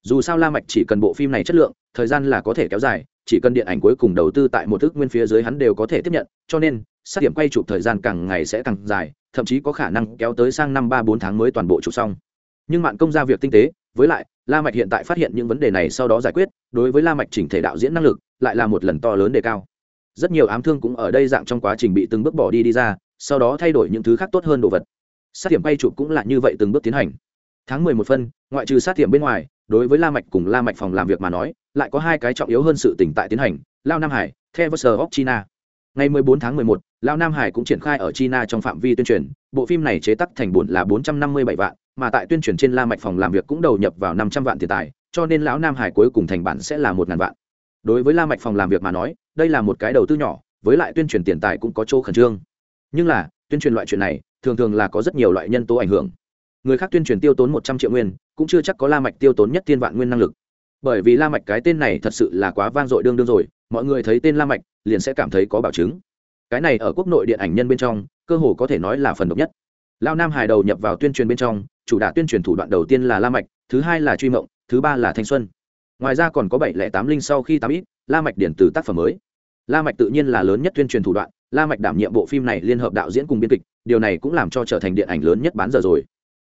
Dù sao la mạch chỉ cần bộ phim này chất lượng, thời gian là có thể kéo dài, chỉ cần điện ảnh cuối cùng đầu tư tại một thước nguyên phía dưới hắn đều có thể tiếp nhận, cho nên, sát điểm quay chụp thời gian càng ngày sẽ càng dài, thậm chí có khả năng kéo tới sang năm ba bốn tháng mới toàn bộ chụp xong. Nhưng mạng công ra việc tinh tế, với lại, la mạch hiện tại phát hiện những vấn đề này sau đó giải quyết, đối với la mạch chỉnh thể đạo diễn năng lực, lại là một lần to lớn đề cao. Rất nhiều ám thương cũng ở đây dạng trong quá trình bị từng bước bỏ đi đi ra sau đó thay đổi những thứ khác tốt hơn đồ vật. Sát điểm bay chụp cũng là như vậy từng bước tiến hành. Tháng mười một phân ngoại trừ sát điểm bên ngoài đối với la mạch cùng la mạch phòng làm việc mà nói lại có hai cái trọng yếu hơn sự tỉnh tại tiến hành lao nam hải the versus of china. Ngày 14 tháng 11, lao nam hải cũng triển khai ở china trong phạm vi tuyên truyền bộ phim này chế tác thành buồn là 457 vạn mà tại tuyên truyền trên la mạch phòng làm việc cũng đầu nhập vào 500 vạn tiền tài cho nên lão nam hải cuối cùng thành bản sẽ là một ngàn vạn. Đối với la mạch phòng làm việc mà nói đây là một cái đầu tư nhỏ với lại tuyên truyền tiền tài cũng có chỗ khẩn trương nhưng là, tuyên truyền loại chuyện này, thường thường là có rất nhiều loại nhân tố ảnh hưởng. Người khác tuyên truyền tiêu tốn một trăm triệu nguyên, cũng chưa chắc có la mạch tiêu tốn nhất thiên vạn nguyên năng lực. Bởi vì la mạch cái tên này thật sự là quá vang dội đương đương rồi, mọi người thấy tên la mạch, liền sẽ cảm thấy có bảo chứng. Cái này ở quốc nội điện ảnh nhân bên trong, cơ hồ có thể nói là phần độc nhất. Lao nam hài đầu nhập vào tuyên truyền bên trong, chủ đả tuyên truyền thủ đoạn đầu tiên là la mạch, thứ hai là truy mộng, thứ ba là thanh xuân. Ngoài ra còn có bảy lẻ tám linh sau khi tám ít, la mạch điển từ tác phẩm mới. La mạch tự nhiên là lớn nhất tuyên truyền thủ đoạn la mạch đảm nhiệm bộ phim này liên hợp đạo diễn cùng biên kịch, điều này cũng làm cho trở thành điện ảnh lớn nhất bán giờ rồi.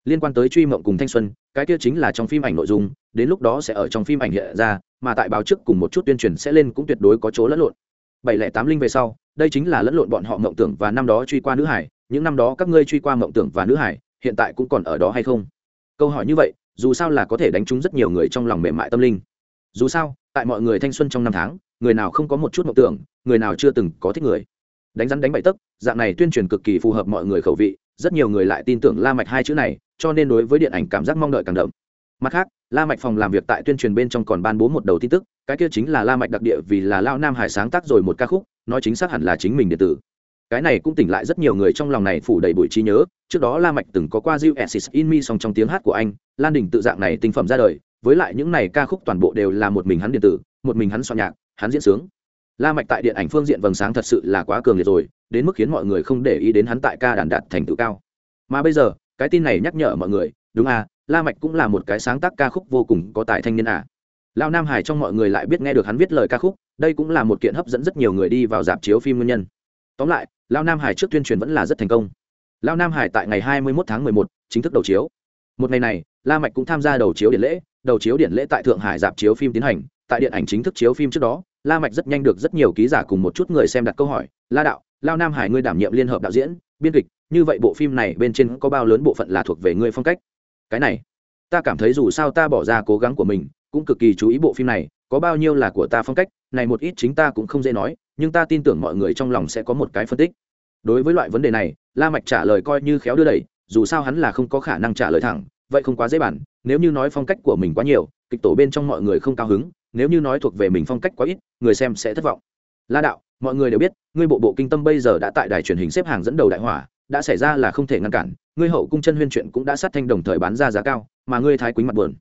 Liên quan tới truy mộng cùng thanh xuân, cái kia chính là trong phim ảnh nội dung, đến lúc đó sẽ ở trong phim ảnh hiện ra, mà tại báo trước cùng một chút tuyên truyền sẽ lên cũng tuyệt đối có chỗ lẫn lộn. Bảy lẻ tám linh về sau, đây chính là lẫn lộn bọn họ mộng tưởng và năm đó truy qua nữ hải, những năm đó các ngươi truy qua mộng tưởng và nữ hải, hiện tại cũng còn ở đó hay không? Câu hỏi như vậy, dù sao là có thể đánh trúng rất nhiều người trong lòng mềm mại tâm linh. Dù sao, tại mọi người thanh xuân trong năm tháng, người nào không có một chút mộng tưởng, người nào chưa từng có thích người đánh rắn đánh bậy tấc, dạng này tuyên truyền cực kỳ phù hợp mọi người khẩu vị, rất nhiều người lại tin tưởng la mạch hai chữ này, cho nên đối với điện ảnh cảm giác mong đợi càng đậm. Mặt khác, la mạch phòng làm việc tại tuyên truyền bên trong còn ban bố một đầu tin tức, cái kia chính là la mạch đặc địa vì là lao nam hải sáng tác rồi một ca khúc, nói chính xác hẳn là chính mình điện tử. Cái này cũng tỉnh lại rất nhiều người trong lòng này phủ đầy bụi trí nhớ, trước đó la mạch từng có qua Jill Assis in Me song trong tiếng hát của anh, lan đình tự dạng này tinh phẩm ra đời, với lại những này ca khúc toàn bộ đều là một mình hắn điện tử, một mình hắn soạn nhạc, hắn diễn sướng la mạch tại điện ảnh phương diện vầng sáng thật sự là quá cường liệt rồi đến mức khiến mọi người không để ý đến hắn tại ca đàn đạt thành tựu cao. Mà bây giờ cái tin này nhắc nhở mọi người đúng à la mạch cũng là một cái sáng tác ca khúc vô cùng có tài thanh niên à. Lao nam hải trong mọi người lại biết nghe được hắn viết lời ca khúc đây cũng là một kiện hấp dẫn rất nhiều người đi vào dạp chiếu phim nguyên nhân. Tóm lại lao nam hải trước tuyên truyền vẫn là rất thành công. Lao nam hải tại ngày 21 tháng 11, chính thức đầu chiếu. Một ngày này la mạch cũng tham gia đầu chiếu điện lễ đầu chiếu điện lễ tại thượng hải dạp chiếu phim tiến hành tại điện ảnh chính thức chiếu phim trước đó la mạch rất nhanh được rất nhiều ký giả cùng một chút người xem đặt câu hỏi, la đạo, lao nam hải ngươi đảm nhiệm liên hợp đạo diễn, biên kịch, như vậy bộ phim này bên trên có bao lớn bộ phận là thuộc về ngươi phong cách? Cái này, ta cảm thấy dù sao ta bỏ ra cố gắng của mình, cũng cực kỳ chú ý bộ phim này, có bao nhiêu là của ta phong cách, này một ít chính ta cũng không dễ nói, nhưng ta tin tưởng mọi người trong lòng sẽ có một cái phân tích. Đối với loại vấn đề này, la mạch trả lời coi như khéo đưa đẩy, dù sao hắn là không có khả năng trả lời thẳng, vậy không quá dễ bản nếu như nói phong cách của mình quá nhiều, kịch tổ bên trong mọi người không cao hứng nếu như nói thuộc về mình phong cách quá ít, người xem sẽ thất vọng. La đạo, mọi người đều biết, ngươi bộ bộ kinh tâm bây giờ đã tại đài truyền hình xếp hàng dẫn đầu đại hỏa, đã xảy ra là không thể ngăn cản, ngươi hậu cung chân huyên chuyện cũng đã sát thanh đồng thời bán ra giá cao, mà ngươi thái quý mặt buồn,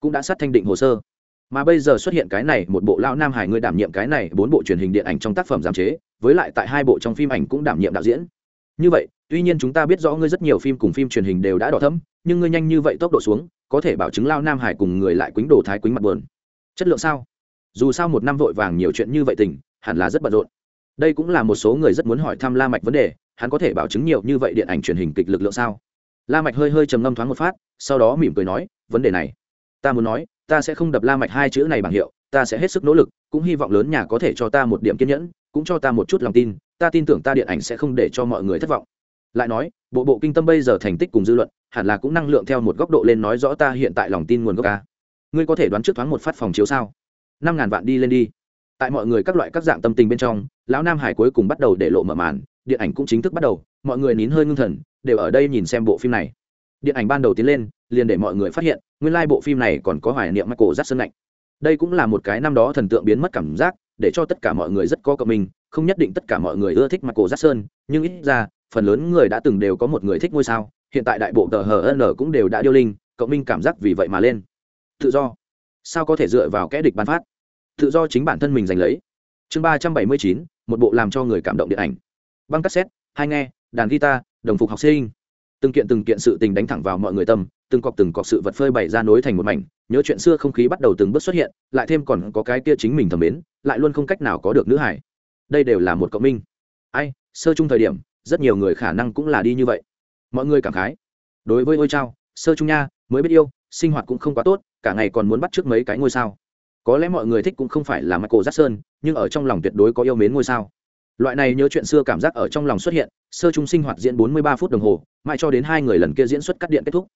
cũng đã sát thanh định hồ sơ. Mà bây giờ xuất hiện cái này, một bộ lão nam hải ngươi đảm nhiệm cái này, bốn bộ truyền hình điện ảnh trong tác phẩm giám chế, với lại tại hai bộ trong phim ảnh cũng đảm nhiệm đạo diễn. Như vậy, tuy nhiên chúng ta biết rõ ngươi rất nhiều phim cùng phim truyền hình đều đã đỏ thấm nhưng ngươi nhanh như vậy tốc độ xuống, có thể bảo chứng lao nam hải cùng người lại quýnh đồ thái quýnh mặt buồn chất lượng sao? Dù sao một năm vội vàng nhiều chuyện như vậy tình, hẳn là rất bận rộn. Đây cũng là một số người rất muốn hỏi thăm la mạch vấn đề, hắn có thể bảo chứng nhiều như vậy điện ảnh truyền hình kịch lực lượng sao? La mạch hơi hơi trầm ngâm thoáng một phát, sau đó mỉm cười nói, vấn đề này, ta muốn nói, ta sẽ không đập la mạch hai chữ này bằng hiệu, ta sẽ hết sức nỗ lực, cũng hy vọng lớn nhà có thể cho ta một điểm kiên nhẫn, cũng cho ta một chút lòng tin, ta tin tưởng ta điện ảnh sẽ không để cho mọi người thất vọng. Lại nói, bộ bộ kinh tâm bây giờ thành tích cùng dư luận, hẳn là cũng năng lượng theo một góc độ lên nói rõ ta hiện tại lòng tin nguồn gốc ca ngươi có thể đoán trước thoáng một phát phòng chiếu sao? Năm ngàn vạn đi lên đi. Tại mọi người các loại các dạng tâm tình bên trong, lão nam hải cuối cùng bắt đầu để lộ mở màn, điện ảnh cũng chính thức bắt đầu, mọi người nín hơi ngưng thần, đều ở đây nhìn xem bộ phim này. Điện ảnh ban đầu tiến lên, liền để mọi người phát hiện, nguyên lai、like、bộ phim này còn có hoài niệm michael jackson lạnh. Đây cũng là một cái năm đó thần tượng biến mất cảm giác, để cho tất cả mọi người rất có cộng mình không nhất định tất cả mọi người ưa thích michael jackson, nhưng ít ra, phần lớn người đã từng đều có một người thích ngôi sao, hiện tại đại bộ tờ hn cũng đều đã điêu linh, cộng minh cảm giác vì vậy mà lên tự do. Sao có thể dựa vào kẽ địch bán phát? Tự do chính bản thân mình giành lấy. Chương ba trăm bảy mươi chín, một bộ làm cho người cảm động điện ảnh. Băng cassette, hai nghe, đàn guitar, đồng phục học sinh. Từng kiện từng kiện sự tình đánh thẳng vào mọi người tâm, từng cọc từng cọc sự vật phơi bày ra nối thành một mảnh, nhớ chuyện xưa không khí bắt đầu từng bước xuất hiện, lại thêm còn có cái kia chính mình thầm mến, lại luôn không cách nào có được nữ hải đây đều là một cộng minh. Ai, sơ chung thời điểm, rất nhiều người khả năng cũng là đi như vậy. Mọi người cảm khái. Đối với ôi trao sơ chung nha, mới biết yêu, sinh hoạt cũng không quá tốt cả ngày còn muốn bắt trước mấy cái ngôi sao. Có lẽ mọi người thích cũng không phải là michael jackson, nhưng ở trong lòng tuyệt đối có yêu mến ngôi sao. Loại này nhớ chuyện xưa cảm giác ở trong lòng xuất hiện, sơ chung sinh hoạt diễn 43 phút đồng hồ, mãi cho đến hai người lần kia diễn xuất cắt điện kết thúc.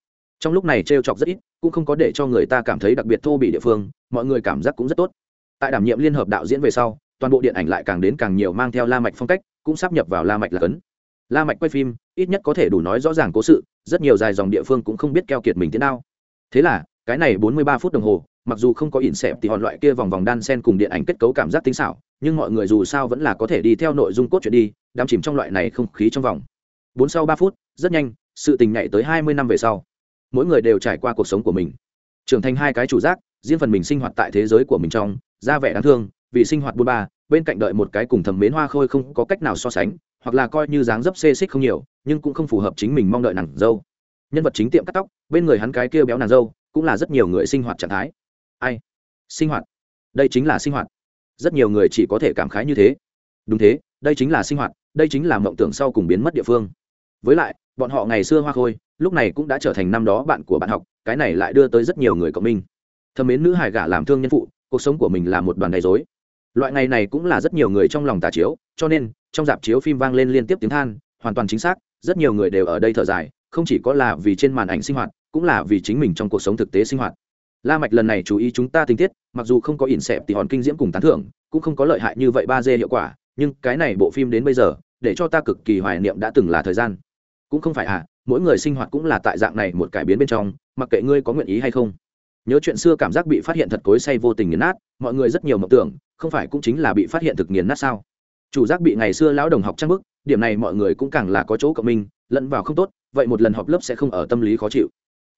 Trong lúc này t chọc rất ít, cũng không có để cho người ta cảm thấy đặc biệt thô bị địa phương, mọi người cảm giác cũng rất tốt. Tại đảm nhiệm liên hợp đạo diễn về sau, toàn bộ điện ảnh lại càng đến càng nhiều mang theo la mạch phong cách, cũng sắp nhập vào la mạch là cấn. La mạch quay phim, ít nhất có thể đủ nói rõ ràng cố sự, rất nhiều dài dòng địa phương cũng không biết keo kiệt mình thế nào. Thế là cái này 43 phút đồng hồ, mặc dù không có ỉn xẹp thì hòn loại kia vòng vòng đan sen cùng điện ảnh kết cấu cảm giác tinh xảo, nhưng mọi người dù sao vẫn là có thể đi theo nội dung cốt truyện đi, đắm chìm trong loại này không khí trong vòng. Bốn sau ba phút, rất nhanh, sự tình nhảy tới hai mươi năm về sau. Mỗi người đều trải qua cuộc sống của mình. Trưởng thành hai cái chủ giác, riêng phần mình sinh hoạt tại thế giới của mình trong, ra vẻ đáng thương, vì sinh hoạt buôn ba, bên cạnh đợi một cái cùng thầm mến hoa khôi không có cách nào so sánh, hoặc là coi như dáng dấp xê xích không nhiều, nhưng cũng không phù hợp chính mình mong đợi nàng dâu. Nhân vật chính tiệm cắt tóc, bên người hắn cái kia béo nàng dâu cũng là rất nhiều người sinh hoạt trạng thái. Ai? Sinh hoạt. Đây chính là sinh hoạt. Rất nhiều người chỉ có thể cảm khái như thế. Đúng thế, đây chính là sinh hoạt, đây chính là mộng tưởng sau cùng biến mất địa phương. Với lại, bọn họ ngày xưa hoa khôi, lúc này cũng đã trở thành năm đó bạn của bạn học, cái này lại đưa tới rất nhiều người cộng minh. Thầm mến nữ hải gả làm thương nhân phụ, cuộc sống của mình là một đoàn đầy dối loại ngày này cũng là rất nhiều người trong lòng tà chiếu, cho nên, trong dạp chiếu phim vang lên liên tiếp tiếng than, hoàn toàn chính xác, rất nhiều người đều ở đây thở dài, không chỉ có là vì trên màn ảnh sinh hoạt cũng là vì chính mình trong cuộc sống thực tế sinh hoạt. La mạch lần này chú ý chúng ta tình tiết, mặc dù không có ỉn xẹp thì hòn kinh diễm cùng tán thưởng, cũng không có lợi hại như vậy ba d hiệu quả, nhưng cái này bộ phim đến bây giờ, để cho ta cực kỳ hoài niệm đã từng là thời gian. Cũng không phải à mỗi người sinh hoạt cũng là tại dạng này một cải biến bên trong, mặc kệ ngươi có nguyện ý hay không. Nhớ chuyện xưa cảm giác bị phát hiện thật cối say vô tình nghiền nát, mọi người rất nhiều mộng tưởng, không phải cũng chính là bị phát hiện thực nghiền nát sao? Chủ giác bị ngày xưa lão đồng học trang bức, điểm này mọi người cũng càng là có chỗ cộng minh, lẫn vào không tốt, vậy một lần họp lớp sẽ không ở tâm lý khó chịu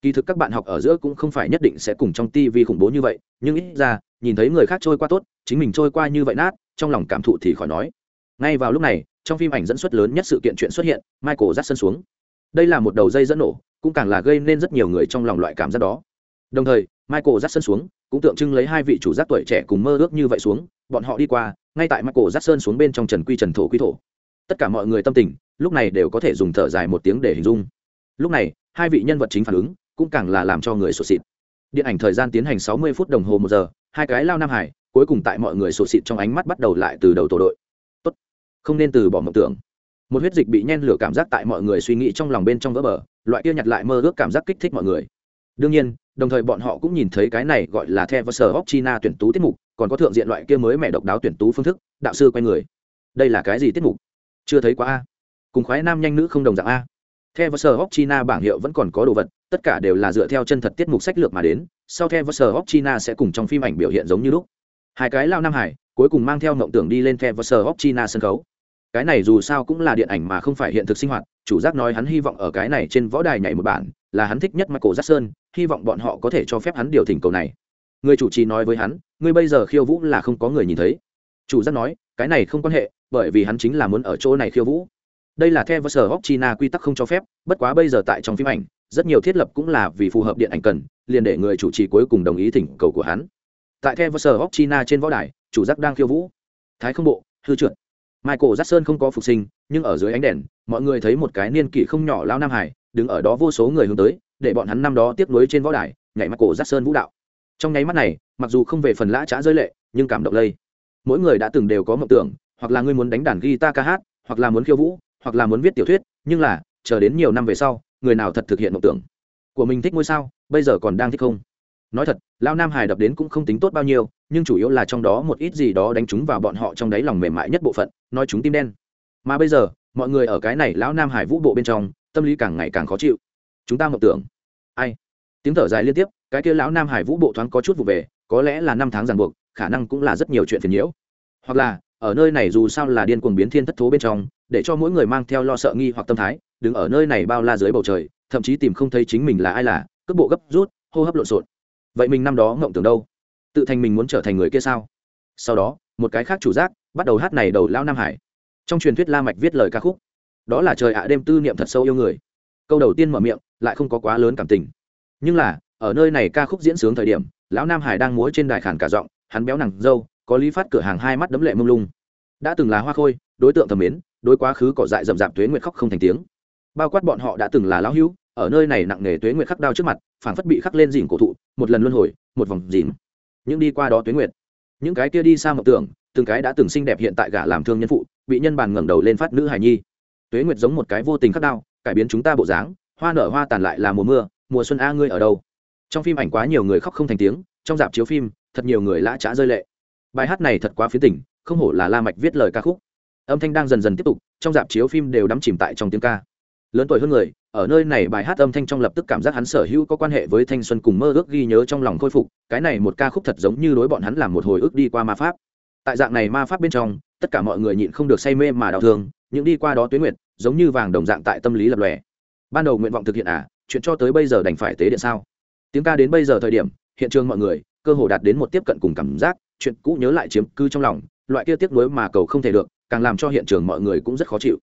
kỳ thực các bạn học ở giữa cũng không phải nhất định sẽ cùng trong tivi khủng bố như vậy, nhưng ít ra, nhìn thấy người khác trôi qua tốt, chính mình trôi qua như vậy nát, trong lòng cảm thụ thì khỏi nói. Ngay vào lúc này, trong phim ảnh dẫn xuất lớn nhất sự kiện chuyện xuất hiện, michael dắt sân xuống. Đây là một đầu dây dẫn nổ, cũng càng là gây nên rất nhiều người trong lòng loại cảm giác đó. Đồng thời, michael dắt sân xuống, cũng tượng trưng lấy hai vị chủ giác tuổi trẻ cùng mơ ước như vậy xuống, bọn họ đi qua, ngay tại michael dắt sơn xuống bên trong trần quy trần thổ quy thổ. Tất cả mọi người tâm tình, lúc này đều có thể dùng thở dài một tiếng để hình dung. Lúc này, hai vị nhân vật chính phản ứng cũng càng là làm cho người sụt xịt. Điện ảnh thời gian tiến hành sáu mươi phút đồng hồ một giờ, hai cái lao nam hải, cuối cùng tại mọi người sụt xịt trong ánh mắt bắt đầu lại từ đầu tổ đội. Tốt, không nên từ bỏ mộng tưởng. Một huyết dịch bị nhen lửa cảm giác tại mọi người suy nghĩ trong lòng bên trong vỡ bờ, loại kia nhặt lại mơ ước cảm giác kích thích mọi người. Đương nhiên, đồng thời bọn họ cũng nhìn thấy cái này gọi là the và sở china tuyển tú tiết mục, còn có thượng diện loại kia mới mẹ độc đáo tuyển tú phương thức, đạo sư quay người. Đây là cái gì tiết mục? Chưa thấy quá a. Cùng khoái nam nhanh nữ không đồng dạng a the và sở hóc china bảng hiệu vẫn còn có đồ vật, tất cả đều là dựa theo chân thật tiết mục sách lược mà đến, sau the và sở hóc china sẽ cùng trong phim ảnh biểu hiện giống như lúc. Hai cái lao nam hải, cuối cùng mang theo mộng tưởng đi lên the và sở hóc china sân khấu. Cái này dù sao cũng là điện ảnh mà không phải hiện thực sinh hoạt, chủ giác nói hắn hy vọng ở cái này trên võ đài nhảy một bản, là hắn thích nhất michael jackson, hy vọng bọn họ có thể cho phép hắn điều thỉnh cầu này. Người chủ trì nói với hắn, ngươi bây giờ khiêu vũ là không có người nhìn thấy. Chủ giác nói, cái này không quan hệ, bởi vì hắn chính là muốn ở chỗ này khiêu vũ đây là theo sở hóc china quy tắc không cho phép, bất quá bây giờ tại trong phim ảnh, rất nhiều thiết lập cũng là vì phù hợp điện ảnh cần, liền để người chủ trì cuối cùng đồng ý thỉnh cầu của hắn. Tại theo sở hóc china trên võ đài, chủ giác đang khiêu vũ, thái không bộ, hư trượt, michael jackson không có phục sinh, nhưng ở dưới ánh đèn, mọi người thấy một cái niên kỷ không nhỏ lao nam hải, đứng ở đó vô số người hướng tới, để bọn hắn năm đó tiếp nối trên võ đài, nhảy michael jackson vũ đạo. Trong nháy mắt này, mặc dù không về phần lã trá rơi lệ, nhưng cảm động lây. Mỗi người đã từng đều có mộng tưởng, hoặc là ngươi muốn đánh đàn guitar ca hát, hoặc là muốn khiêu vũ hoặc là muốn viết tiểu thuyết, nhưng là, chờ đến nhiều năm về sau, người nào thật thực hiện mộng tưởng? Của mình thích ngôi sao, bây giờ còn đang thích không? Nói thật lao nam hải đập đến cũng không tính tốt bao nhiêu, nhưng chủ yếu là trong đó một ít gì đó đánh trúng vào bọn họ trong đáy lòng mềm mại nhất bộ phận, nói chúng tim đen. Mà bây giờ, mọi người ở cái này lão nam hải vũ bộ bên trong, tâm lý càng ngày càng khó chịu. Chúng ta mộng tưởng. Ai? Tiếng thở dài liên tiếp, cái kia lão nam hải vũ bộ thoáng có chút vụ về, có lẽ là năm tháng ràng buộc, khả năng cũng là rất nhiều chuyện phiền nhiễu. Hoặc là, ở nơi này dù sao là điên cuồng biến thiên thất thố bên trong để cho mỗi người mang theo lo sợ nghi hoặc tâm thái, đứng ở nơi này bao la dưới bầu trời, thậm chí tìm không thấy chính mình là ai là, cước bộ gấp rút, hô hấp lộn xộn. Vậy mình năm đó ngộng tưởng đâu? Tự thành mình muốn trở thành người kia sao? Sau đó, một cái khác chủ giác, bắt đầu hát này đầu lao nam hải. Trong truyền thuyết la mạch viết lời ca khúc, đó là trời ạ đêm tư niệm thật sâu yêu người. Câu đầu tiên mở miệng, lại không có quá lớn cảm tình. Nhưng là, ở nơi này ca khúc diễn sướng thời điểm, lão nam hải đang múa trên đài khản cả giọng, hắn béo nặng dâu có lý phát cửa hàng hai mắt đấm lệ mông lung. Đã từng là hoa khôi, đối tượng thẩm mến đối quá khứ cỏ dại rậm rạp tuế nguyệt khóc không thành tiếng. Bao quát bọn họ đã từng là lão hữu, ở nơi này nặng nề tuế nguyệt khắc đao trước mặt, phảng phất bị khắc lên dìn cổ thụ, một lần luân hồi, một vòng dìn những đi qua đó tuế nguyệt, những cái kia đi xa mộng tưởng, từng cái đã từng xinh đẹp hiện tại gả làm thương nhân phụ, bị nhân bàn ngẩng đầu lên phát nữ hài nhi. Tuế nguyệt giống một cái vô tình khắc đao, cải biến chúng ta bộ dáng, hoa nở hoa tàn lại là mùa mưa, mùa xuân a ngươi ở đâu? Trong phim ảnh quá nhiều người khóc không thành tiếng, trong dạp chiếu phim, thật nhiều người lã trá rơi lệ. Bài hát này thật quá phiến tình, không hổ là la mạch viết lời ca khúc âm thanh đang dần dần tiếp tục, trong dạp chiếu phim đều đắm chìm tại trong tiếng ca. Lớn tuổi hơn người, ở nơi này bài hát âm thanh trong lập tức cảm giác hắn sở hữu có quan hệ với thanh xuân cùng mơ ước ghi nhớ trong lòng khôi phục, cái này một ca khúc thật giống như đối bọn hắn làm một hồi ức đi qua ma pháp. Tại dạng này ma pháp bên trong, tất cả mọi người nhịn không được say mê mà đau thương, những đi qua đó tuyến nguyện giống như vàng đồng dạng tại tâm lý lập lòe. Ban đầu nguyện vọng thực hiện à chuyện cho tới bây giờ đành phải tế điện sao? Tiếng ca đến bây giờ thời điểm, hiện trường mọi người, cơ hồ đạt đến một tiếp cận cùng cảm giác, chuyện cũ nhớ lại chiếm cư trong lòng, loại kia tiếc nuối mà cầu không thể được càng làm cho hiện trường mọi người cũng rất khó chịu.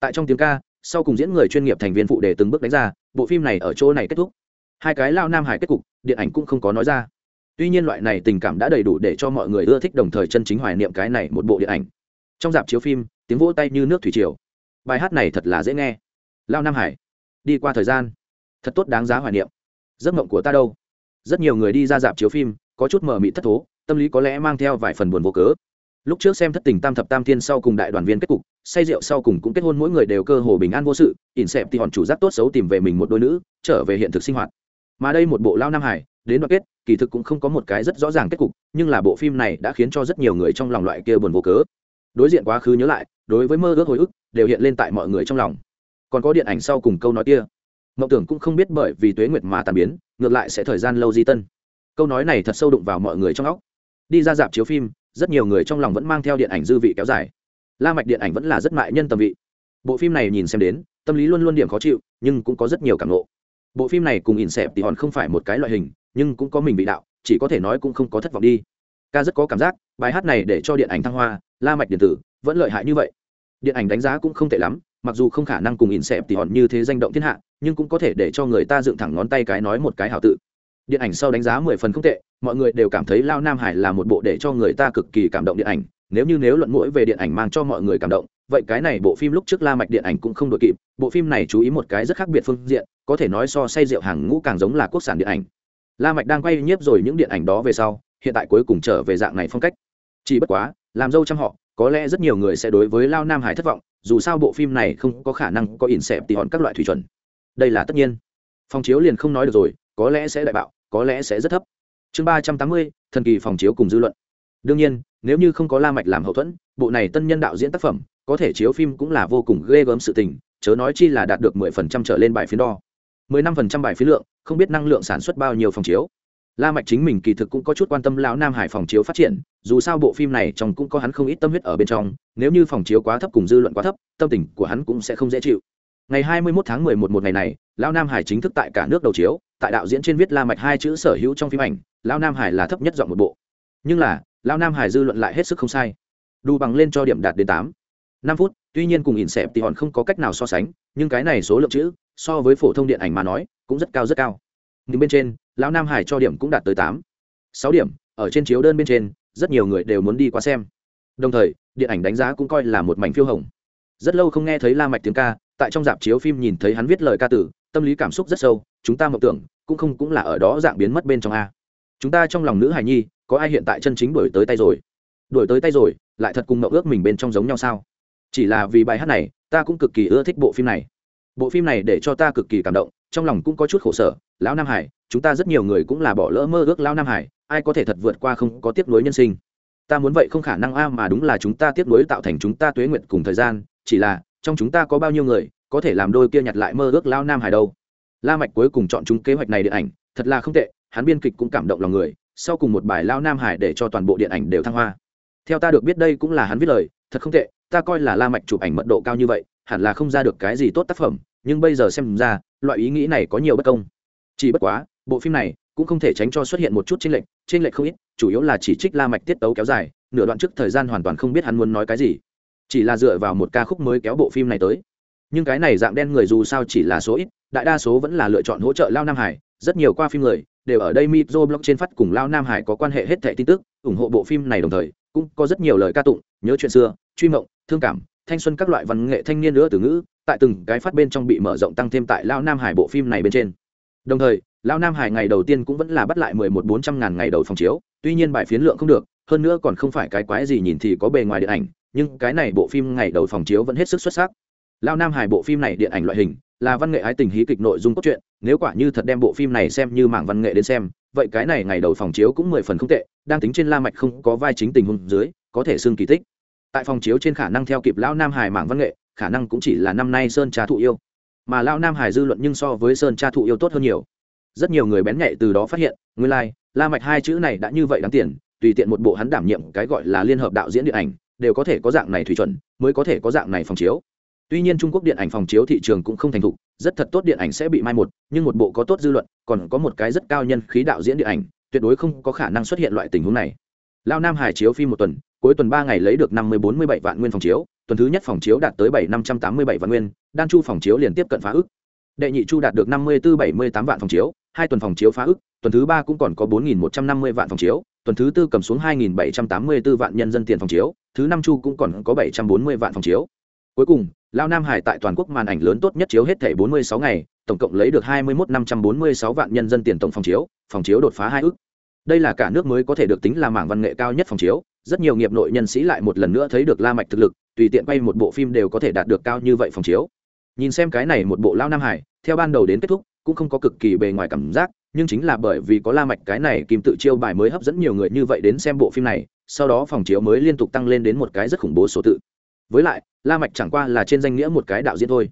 Tại trong tiếng ca, sau cùng diễn người chuyên nghiệp thành viên phụ đề từng bước đánh ra, bộ phim này ở chỗ này kết thúc. Hai cái lao nam hải kết cục, điện ảnh cũng không có nói ra. Tuy nhiên loại này tình cảm đã đầy đủ để cho mọi người ưa thích đồng thời chân chính hoài niệm cái này một bộ điện ảnh. Trong dạp chiếu phim, tiếng vỗ tay như nước thủy triều. Bài hát này thật là dễ nghe. Lao nam hải, đi qua thời gian. Thật tốt đáng giá hoài niệm. Giấc mộng của ta đâu? Rất nhiều người đi ra dạp chiếu phim, có chút mờ mị thất thố, tâm lý có lẽ mang theo vài phần buồn vô cớ lúc trước xem thất tình tam thập tam thiên sau cùng đại đoàn viên kết cục, say rượu sau cùng cũng kết hôn mỗi người đều cơ hồ bình an vô sự, ỉn xẹp thì hòn chủ giác tốt xấu tìm về mình một đôi nữ, trở về hiện thực sinh hoạt. Mà đây một bộ lao nam hải, đến đoạn kết, kỳ thực cũng không có một cái rất rõ ràng kết cục, nhưng là bộ phim này đã khiến cho rất nhiều người trong lòng loại kia buồn vô cớ. Đối diện quá khứ nhớ lại, đối với mơ ước hồi ức, đều hiện lên tại mọi người trong lòng. Còn có điện ảnh sau cùng câu nói kia. Mộng tưởng cũng không biết bởi vì tuế nguyệt mà tàn biến, ngược lại sẽ thời gian lâu di tân. Câu nói này thật sâu đụng vào mọi người trong óc. Đi ra dạp chiếu phim rất nhiều người trong lòng vẫn mang theo điện ảnh dư vị kéo dài. La mạch điện ảnh vẫn là rất mại nhân tâm vị. Bộ phim này nhìn xem đến, tâm lý luôn luôn điểm khó chịu, nhưng cũng có rất nhiều cảm ngộ. Bộ phim này cùng ỉn xẹp thì hòn không phải một cái loại hình, nhưng cũng có mình bị đạo, chỉ có thể nói cũng không có thất vọng đi. Ca rất có cảm giác, bài hát này để cho điện ảnh thăng hoa, la mạch điện tử vẫn lợi hại như vậy. Điện ảnh đánh giá cũng không tệ lắm, mặc dù không khả năng cùng ỉn xẹp thì hòn như thế danh động thiên hạ, nhưng cũng có thể để cho người ta dựng thẳng ngón tay cái nói một cái hảo tự điện ảnh sau đánh giá mười phần không tệ, mọi người đều cảm thấy lao nam hải là một bộ để cho người ta cực kỳ cảm động điện ảnh. Nếu như nếu luận mũi về điện ảnh mang cho mọi người cảm động, vậy cái này bộ phim lúc trước la mạch điện ảnh cũng không đội kịp. Bộ phim này chú ý một cái rất khác biệt phương diện, có thể nói so say rượu hàng ngũ càng giống là quốc sản điện ảnh. La mạch đang quay nhiếp rồi những điện ảnh đó về sau, hiện tại cuối cùng trở về dạng này phong cách. Chỉ bất quá, làm dâu trăm họ, có lẽ rất nhiều người sẽ đối với lao nam hải thất vọng, dù sao bộ phim này không có khả năng có ỉn xẹp tỉ hòn các loại thủy chuẩn. Đây là tất nhiên. Phong chiếu liền không nói được rồi có lẽ sẽ đại bạo, có lẽ sẽ rất thấp. Chương ba trăm tám mươi, thần kỳ phòng chiếu cùng dư luận. Đương nhiên, nếu như không có la mạch làm hậu thuẫn, bộ này tân nhân đạo diễn tác phẩm, có thể chiếu phim cũng là vô cùng ghê gớm sự tình, chớ nói chi là đạt được mười phần trăm trở lên bài phiến đo. mười năm phần trăm bài phiến lượng, không biết năng lượng sản xuất bao nhiêu phòng chiếu. La mạch chính mình kỳ thực cũng có chút quan tâm lão nam hải phòng chiếu phát triển, dù sao bộ phim này trong cũng có hắn không ít tâm huyết ở bên trong, nếu như phòng chiếu quá thấp cùng dư luận quá thấp, tâm tình của hắn cũng sẽ không dễ chịu. Ngày 21 tháng 11 một ngày này, lão nam hải chính thức tại cả nước đầu chiếu tại đạo diễn trên viết la mạch hai chữ sở hữu trong phim ảnh, lão nam hải là thấp nhất dọn một bộ. Nhưng là, lão nam hải dư luận lại hết sức không sai. Đủ bằng lên cho điểm đạt đến tám, năm phút, tuy nhiên cùng ỉn xẹp thì hòn không có cách nào so sánh, nhưng cái này số lượng chữ, so với phổ thông điện ảnh mà nói, cũng rất cao rất cao. Nhưng bên trên, lão nam hải cho điểm cũng đạt tới tám, sáu điểm, ở trên chiếu đơn bên trên, rất nhiều người đều muốn đi qua xem. Đồng thời, điện ảnh đánh giá cũng coi là một mảnh phiêu hồng. Rất lâu không nghe thấy la mạch tiếng ca, tại trong dạp chiếu phim nhìn thấy hắn viết lời ca tử, tâm lý cảm xúc rất sâu, chúng ta mộng tưởng cũng không cũng là ở đó dạng biến mất bên trong a. Chúng ta trong lòng nữ hài nhi, có ai hiện tại chân chính đổi tới tay rồi? Đổi tới tay rồi, lại thật cùng mộng ước mình bên trong giống nhau sao? Chỉ là vì bài hát này, ta cũng cực kỳ ưa thích bộ phim này. Bộ phim này để cho ta cực kỳ cảm động, trong lòng cũng có chút khổ sở. Lão nam hải, chúng ta rất nhiều người cũng là bỏ lỡ mơ ước lão nam hải, ai có thể thật vượt qua không có tiếp nối nhân sinh? Ta muốn vậy không khả năng a, mà đúng là chúng ta tiếp nối tạo thành chúng ta tuế nguyện cùng thời gian, chỉ là, trong chúng ta có bao nhiêu người, có thể làm đôi kia nhặt lại mơ ước lão nam hải đâu? La mạch cuối cùng chọn chúng kế hoạch này điện ảnh, thật là không tệ, hắn biên kịch cũng cảm động lòng người, sau cùng một bài lao nam hải để cho toàn bộ điện ảnh đều thăng hoa. Theo ta được biết đây cũng là hắn viết lời, thật không tệ, ta coi là la mạch chụp ảnh mật độ cao như vậy, hẳn là không ra được cái gì tốt tác phẩm, nhưng bây giờ xem ra, loại ý nghĩ này có nhiều bất công. Chỉ bất quá, bộ phim này cũng không thể tránh cho xuất hiện một chút chênh lệch chênh lệch không ít, chủ yếu là chỉ trích la mạch tiết tấu kéo dài, nửa đoạn trước thời gian hoàn toàn không biết hắn muốn nói cái gì. Chỉ là dựa vào một ca khúc mới kéo bộ phim này tới. Nhưng cái này dạng đen người dù sao chỉ là số ít đại đa số vẫn là lựa chọn hỗ trợ lao nam hải. Rất nhiều qua phim người đều ở đây mitro blog trên phát cùng lao nam hải có quan hệ hết thẻ tin tức, ủng hộ bộ phim này đồng thời, cũng có rất nhiều lời ca tụng, nhớ chuyện xưa, truy mộng, thương cảm, thanh xuân các loại văn nghệ thanh niên nữa từ ngữ, tại từng cái phát bên trong bị mở rộng tăng thêm tại lao nam hải bộ phim này bên trên. Đồng thời, lao nam hải ngày đầu tiên cũng vẫn là bắt lại mười một bốn trăm ngàn ngày đầu phòng chiếu, tuy nhiên bài phiến lượng không được, hơn nữa còn không phải cái quái gì nhìn thì có bề ngoài điện ảnh, nhưng cái này bộ phim ngày đầu phòng chiếu vẫn hết sức xuất sắc. Lao nam hải bộ phim này điện ảnh loại hình là văn nghệ ái tình hí kịch nội dung cốt truyện nếu quả như thật đem bộ phim này xem như mảng văn nghệ đến xem vậy cái này ngày đầu phòng chiếu cũng mười phần không tệ đang tính trên la mạch không có vai chính tình huống dưới có thể xưng kỳ tích. Tại phòng chiếu trên khả năng theo kịp lão nam hải mảng văn nghệ khả năng cũng chỉ là năm nay sơn trà thụ yêu. Mà lão nam hải dư luận nhưng so với sơn trà thụ yêu tốt hơn nhiều. Rất nhiều người bén nhạy từ đó phát hiện nguyên lai like, la mạch hai chữ này đã như vậy đáng tiền tùy tiện một bộ hắn đảm nhiệm cái gọi là liên hợp đạo diễn điện ảnh đều có thể có dạng này thủy chuẩn mới có thể có dạng này phòng chiếu tuy nhiên trung quốc điện ảnh phòng chiếu thị trường cũng không thành thục, rất thật tốt điện ảnh sẽ bị mai một, nhưng một bộ có tốt dư luận, còn có một cái rất cao nhân khí đạo diễn điện ảnh, tuyệt đối không có khả năng xuất hiện loại tình huống này. Lao nam hải chiếu phim một tuần, cuối tuần ba ngày lấy được năm mươi bốn mươi bảy vạn nguyên phòng chiếu, tuần thứ nhất phòng chiếu đạt tới bảy năm trăm tám mươi bảy vạn nguyên, đan chu phòng chiếu liền tiếp cận phá ức. Đệ nhị chu đạt được năm mươi bốn bảy mươi tám vạn phòng chiếu, hai tuần phòng chiếu phá ức, tuần thứ ba cũng còn có bốn một trăm năm mươi vạn phòng chiếu, tuần thứ tư cầm xuống hai bảy trăm tám mươi 2784 vạn nhân dân tiền phòng chiếu, thứ năm chu cũng còn có bảy trăm bốn mươi vạn phòng chiếu. Cuối cùng lao nam hải tại toàn quốc màn ảnh lớn tốt nhất chiếu hết thể 46 ngày, tổng cộng lấy được 21 546 vạn nhân dân tiền tổng phòng chiếu phòng chiếu đột phá hai ước. Đây là cả nước mới có thể được tính là mảng văn nghệ cao nhất phòng chiếu, rất nhiều nghiệp nội nhân sĩ lại một lần nữa thấy được la mạch thực lực, tùy tiện quay một bộ phim đều có thể đạt được cao như vậy phòng chiếu. Nhìn xem cái này một bộ lao nam hải, theo ban đầu đến kết thúc, cũng không có cực kỳ bề ngoài cảm giác, nhưng chính là bởi vì có la mạch cái này kim tự chiêu bài mới hấp dẫn nhiều người như vậy đến xem bộ phim này, sau đó phòng chiếu mới liên tục tăng lên đến một cái rất khủng bố số tự với lại, la mạch chẳng qua là trên danh nghĩa một cái đạo diễn thôi.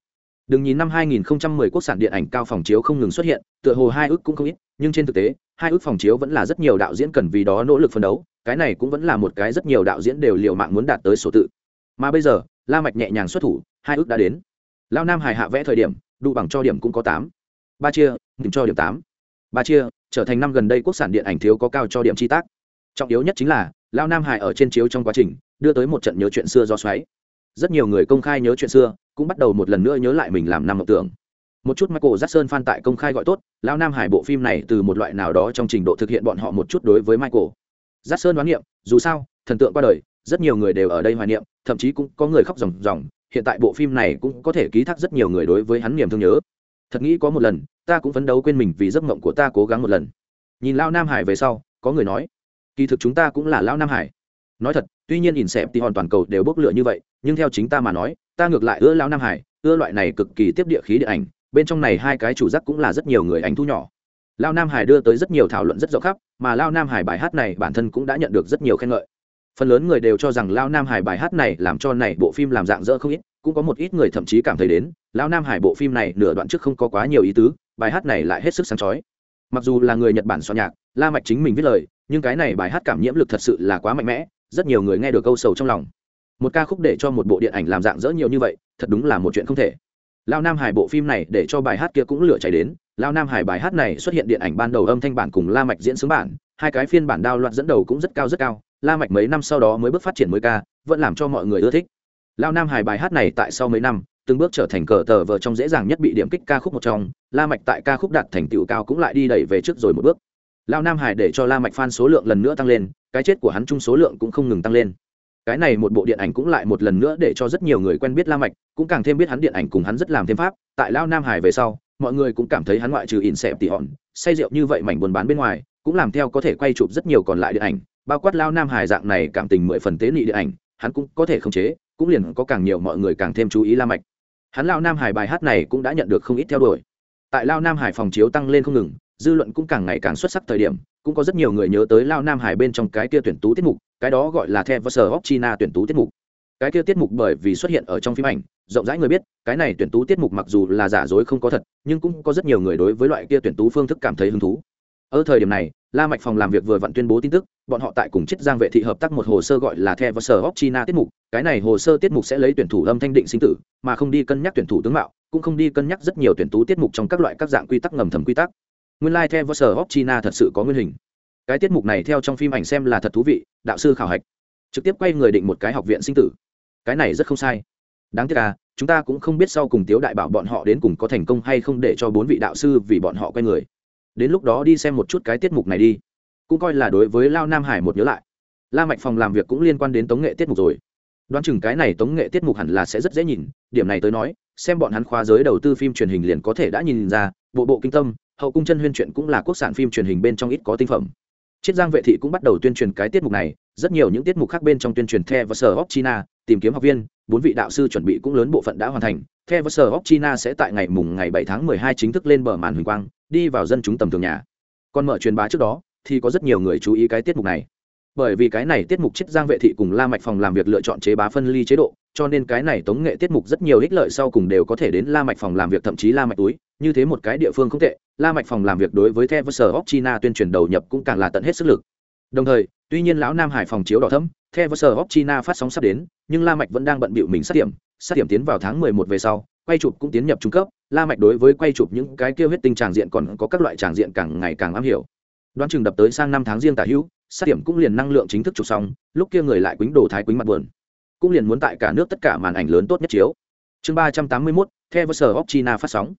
Đừng nhìn năm 2010 quốc sản điện ảnh cao phòng chiếu không ngừng xuất hiện, tựa hồ hai ước cũng không ít, nhưng trên thực tế, hai ước phòng chiếu vẫn là rất nhiều đạo diễn cần vì đó nỗ lực phấn đấu, cái này cũng vẫn là một cái rất nhiều đạo diễn đều liều mạng muốn đạt tới số tự. Mà bây giờ, la mạch nhẹ nhàng xuất thủ, hai ước đã đến. Lao nam hài hạ vẽ thời điểm, đủ bằng cho điểm cũng có tám. Ba chia điểm cho điểm tám. Ba chia, trở thành năm gần đây quốc sản điện ảnh thiếu có cao cho điểm chi tác. Trọng yếu nhất chính là lao nam hải ở trên chiếu trong quá trình, đưa tới một trận nhớ chuyện xưa do xoáy rất nhiều người công khai nhớ chuyện xưa, cũng bắt đầu một lần nữa nhớ lại mình làm năm mộng tưởng. Một chút michael jackson phan tại công khai gọi tốt, lão nam hải bộ phim này từ một loại nào đó trong trình độ thực hiện bọn họ một chút đối với michael. Jackson đoán niệm, dù sao, thần tượng qua đời, rất nhiều người đều ở đây hoài niệm, thậm chí cũng có người khóc ròng ròng, hiện tại bộ phim này cũng có thể ký thác rất nhiều người đối với hắn niềm thương nhớ. Thật nghĩ có một lần, ta cũng phấn đấu quên mình vì giấc mộng của ta cố gắng một lần. Nhìn lao nam hải về sau, có người nói, kỳ thực chúng ta cũng là lao nam hải. Nói thật tuy nhiên ỉn xẹp thì hòn toàn cầu đều bốc lửa như vậy, nhưng theo chính ta mà nói, ta ngược lại ưa lao nam hải, ưa loại này cực kỳ tiếp địa khí điện ảnh, bên trong này hai cái chủ giác cũng là rất nhiều người ảnh thu nhỏ. Lao nam hải đưa tới rất nhiều thảo luận rất rộng khắp, mà lao nam hải bài hát này bản thân cũng đã nhận được rất nhiều khen ngợi. Phần lớn người đều cho rằng lao nam hải bài hát này làm cho này bộ phim làm dạng dỡ không ít, cũng có một ít người thậm chí cảm thấy đến lao nam hải bộ phim này nửa đoạn trước không có quá nhiều ý tứ, bài hát này lại hết sức sáng chói. Mặc dù là người nhật bản soạn nhạc, la mạch chính mình viết lời, nhưng cái này bài hát cảm nhiễm lực thật sự là quá mạnh mẽ rất nhiều người nghe được câu sầu trong lòng. Một ca khúc để cho một bộ điện ảnh làm dạng dỡ nhiều như vậy, thật đúng là một chuyện không thể. Lao nam hải bộ phim này để cho bài hát kia cũng lửa cháy đến. Lao nam hải bài hát này xuất hiện điện ảnh ban đầu âm thanh bản cùng la mạch diễn xướng bản, hai cái phiên bản đao loạn dẫn đầu cũng rất cao rất cao. La mạch mấy năm sau đó mới bước phát triển mới ca, vẫn làm cho mọi người ưa thích. Lao nam hải bài hát này tại sau mấy năm, từng bước trở thành cờ tờ vờ trong dễ dàng nhất bị điểm kích ca khúc một trong. La mạch tại ca khúc đạt thành tựu cao cũng lại đi đẩy về trước rồi một bước lao nam hải để cho la mạch fan số lượng lần nữa tăng lên, cái chết của hắn chung số lượng cũng không ngừng tăng lên. Cái này một bộ điện ảnh cũng lại một lần nữa để cho rất nhiều người quen biết la mạch, cũng càng thêm biết hắn điện ảnh cùng hắn rất làm thêm pháp. Tại lao nam hải về sau, mọi người cũng cảm thấy hắn ngoại trừ ỉn xẹp tỉ hòn, say rượu như vậy mảnh buồn bán bên ngoài, cũng làm theo có thể quay chụp rất nhiều còn lại điện ảnh, bao quát lao nam hải dạng này cảm tình mười phần tế nhị điện ảnh, hắn cũng có thể khống chế, cũng liền có càng nhiều mọi người càng thêm chú ý la mạch. Hắn lao nam hải bài hát này cũng đã nhận được không ít theo đuổi. Tại lao nam hải phòng chiếu tăng lên không ngừng dư luận cũng càng ngày càng xuất sắc thời điểm, cũng có rất nhiều người nhớ tới lao nam hải bên trong cái kia tuyển tú tiết mục, cái đó gọi là the vơ of china tuyển tú tiết mục. Cái kia tiết mục bởi vì xuất hiện ở trong phim ảnh, rộng rãi người biết, cái này tuyển tú tiết mục mặc dù là giả dối không có thật, nhưng cũng có rất nhiều người đối với loại kia tuyển tú phương thức cảm thấy hứng thú. Ở thời điểm này, la mạch phòng làm việc vừa vặn tuyên bố tin tức, bọn họ tại cùng chiết giang vệ thị hợp tác một hồ sơ gọi là the vơ of china tiết mục, cái này hồ sơ tiết mục sẽ lấy tuyển thủ âm thanh định sinh tử, mà không đi cân nhắc tuyển thủ tướng mạo, cũng không đi cân nhắc rất nhiều tuyển tú tiết mục trong các loại các dạng quy tắc ngầm thầm quy tắc nguyên lai theo the vơ china thật sự có nguyên hình. Cái tiết mục này theo trong phim ảnh xem là thật thú vị, đạo sư khảo hạch. Trực tiếp quay người định một cái học viện sinh tử. Cái này rất không sai. Đáng tiếc là chúng ta cũng không biết sau cùng tiếu đại bảo bọn họ đến cùng có thành công hay không để cho bốn vị đạo sư vì bọn họ quay người. Đến lúc đó đi xem một chút cái tiết mục này đi. Cũng coi là đối với lao nam hải một nhớ lại. La mạch phòng làm việc cũng liên quan đến tống nghệ tiết mục rồi. Đoán chừng cái này tống nghệ tiết mục hẳn là sẽ rất dễ nhìn. Điểm này tới nói, xem bọn hắn khoa giới đầu tư phim truyền hình liền có thể đã nhìn ra, bộ bộ kinh tâm hậu cung chân huyên truyện cũng là quốc sản phim truyền hình bên trong ít có tinh phẩm. Chiết giang vệ thị cũng bắt đầu tuyên truyền cái tiết mục này, rất nhiều những tiết mục khác bên trong tuyên truyền the và sở hóc china, tìm kiếm học viên, bốn vị đạo sư chuẩn bị cũng lớn bộ phận đã hoàn thành. The và sở hóc china sẽ tại ngày mùng ngày 7 tháng 12 chính thức lên bờ màn huỳnh quang, đi vào dân chúng tầm thường nhà. Còn mở truyền bá trước đó, thì có rất nhiều người chú ý cái tiết mục này bởi vì cái này tiết mục chiết giang vệ thị cùng la mạch phòng làm việc lựa chọn chế bá phân ly chế độ, cho nên cái này tống nghệ tiết mục rất nhiều ích lợi sau cùng đều có thể đến la mạch phòng làm việc, thậm chí la mạch túi. Như thế một cái địa phương không tệ, la mạch phòng làm việc đối với the và sở china tuyên truyền đầu nhập cũng càng là tận hết sức lực. Đồng thời, tuy nhiên lão nam hải phòng chiếu đỏ thấm the và sở china phát sóng sắp đến, nhưng la mạch vẫn đang bận bịu mình sát điểm. Sát điểm tiến vào tháng 11 về sau, quay chụp cũng tiến nhập trung cấp. La mạch đối với quay chụp những cái kia huyết tinh tràng diện còn có các loại tràng diện càng ngày càng am hiểu. Đoán chừng đập tới sang năm tháng riêng tả hữu sát điểm cũng liền năng lượng chính thức chụp xong, lúc kia người lại quýnh đồ thái quýnh mặt buồn. Cũng liền muốn tại cả nước tất cả màn ảnh lớn tốt nhất chiếu. Chương ba trăm tám mươi mốt, the vơ sở china phát sóng.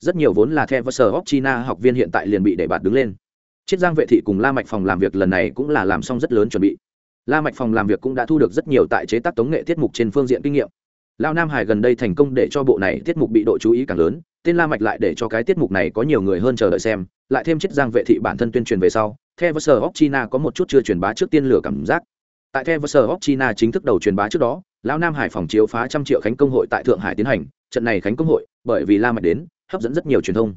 Rất nhiều vốn là the vơ sở china học viên hiện tại liền bị để bạt đứng lên. Chiết giang vệ thị cùng la mạch phòng làm việc lần này cũng là làm xong rất lớn chuẩn bị. La mạch phòng làm việc cũng đã thu được rất nhiều tại chế tác tống nghệ tiết mục trên phương diện kinh nghiệm. Lao nam hải gần đây thành công để cho bộ này tiết mục bị độ chú ý càng lớn tên la mạch lại để cho cái tiết mục này có nhiều người hơn chờ đợi xem, lại thêm chiếc giang vệ thị bản thân tuyên truyền về sau the vơ sở china có một chút chưa truyền bá trước tiên lửa cảm giác. Tại the vơ sở china chính thức đầu truyền bá trước đó, lão nam hải phòng chiếu phá trăm triệu khánh công hội tại thượng hải tiến hành, trận này khánh công hội, bởi vì la mạch đến, hấp dẫn rất nhiều truyền thông.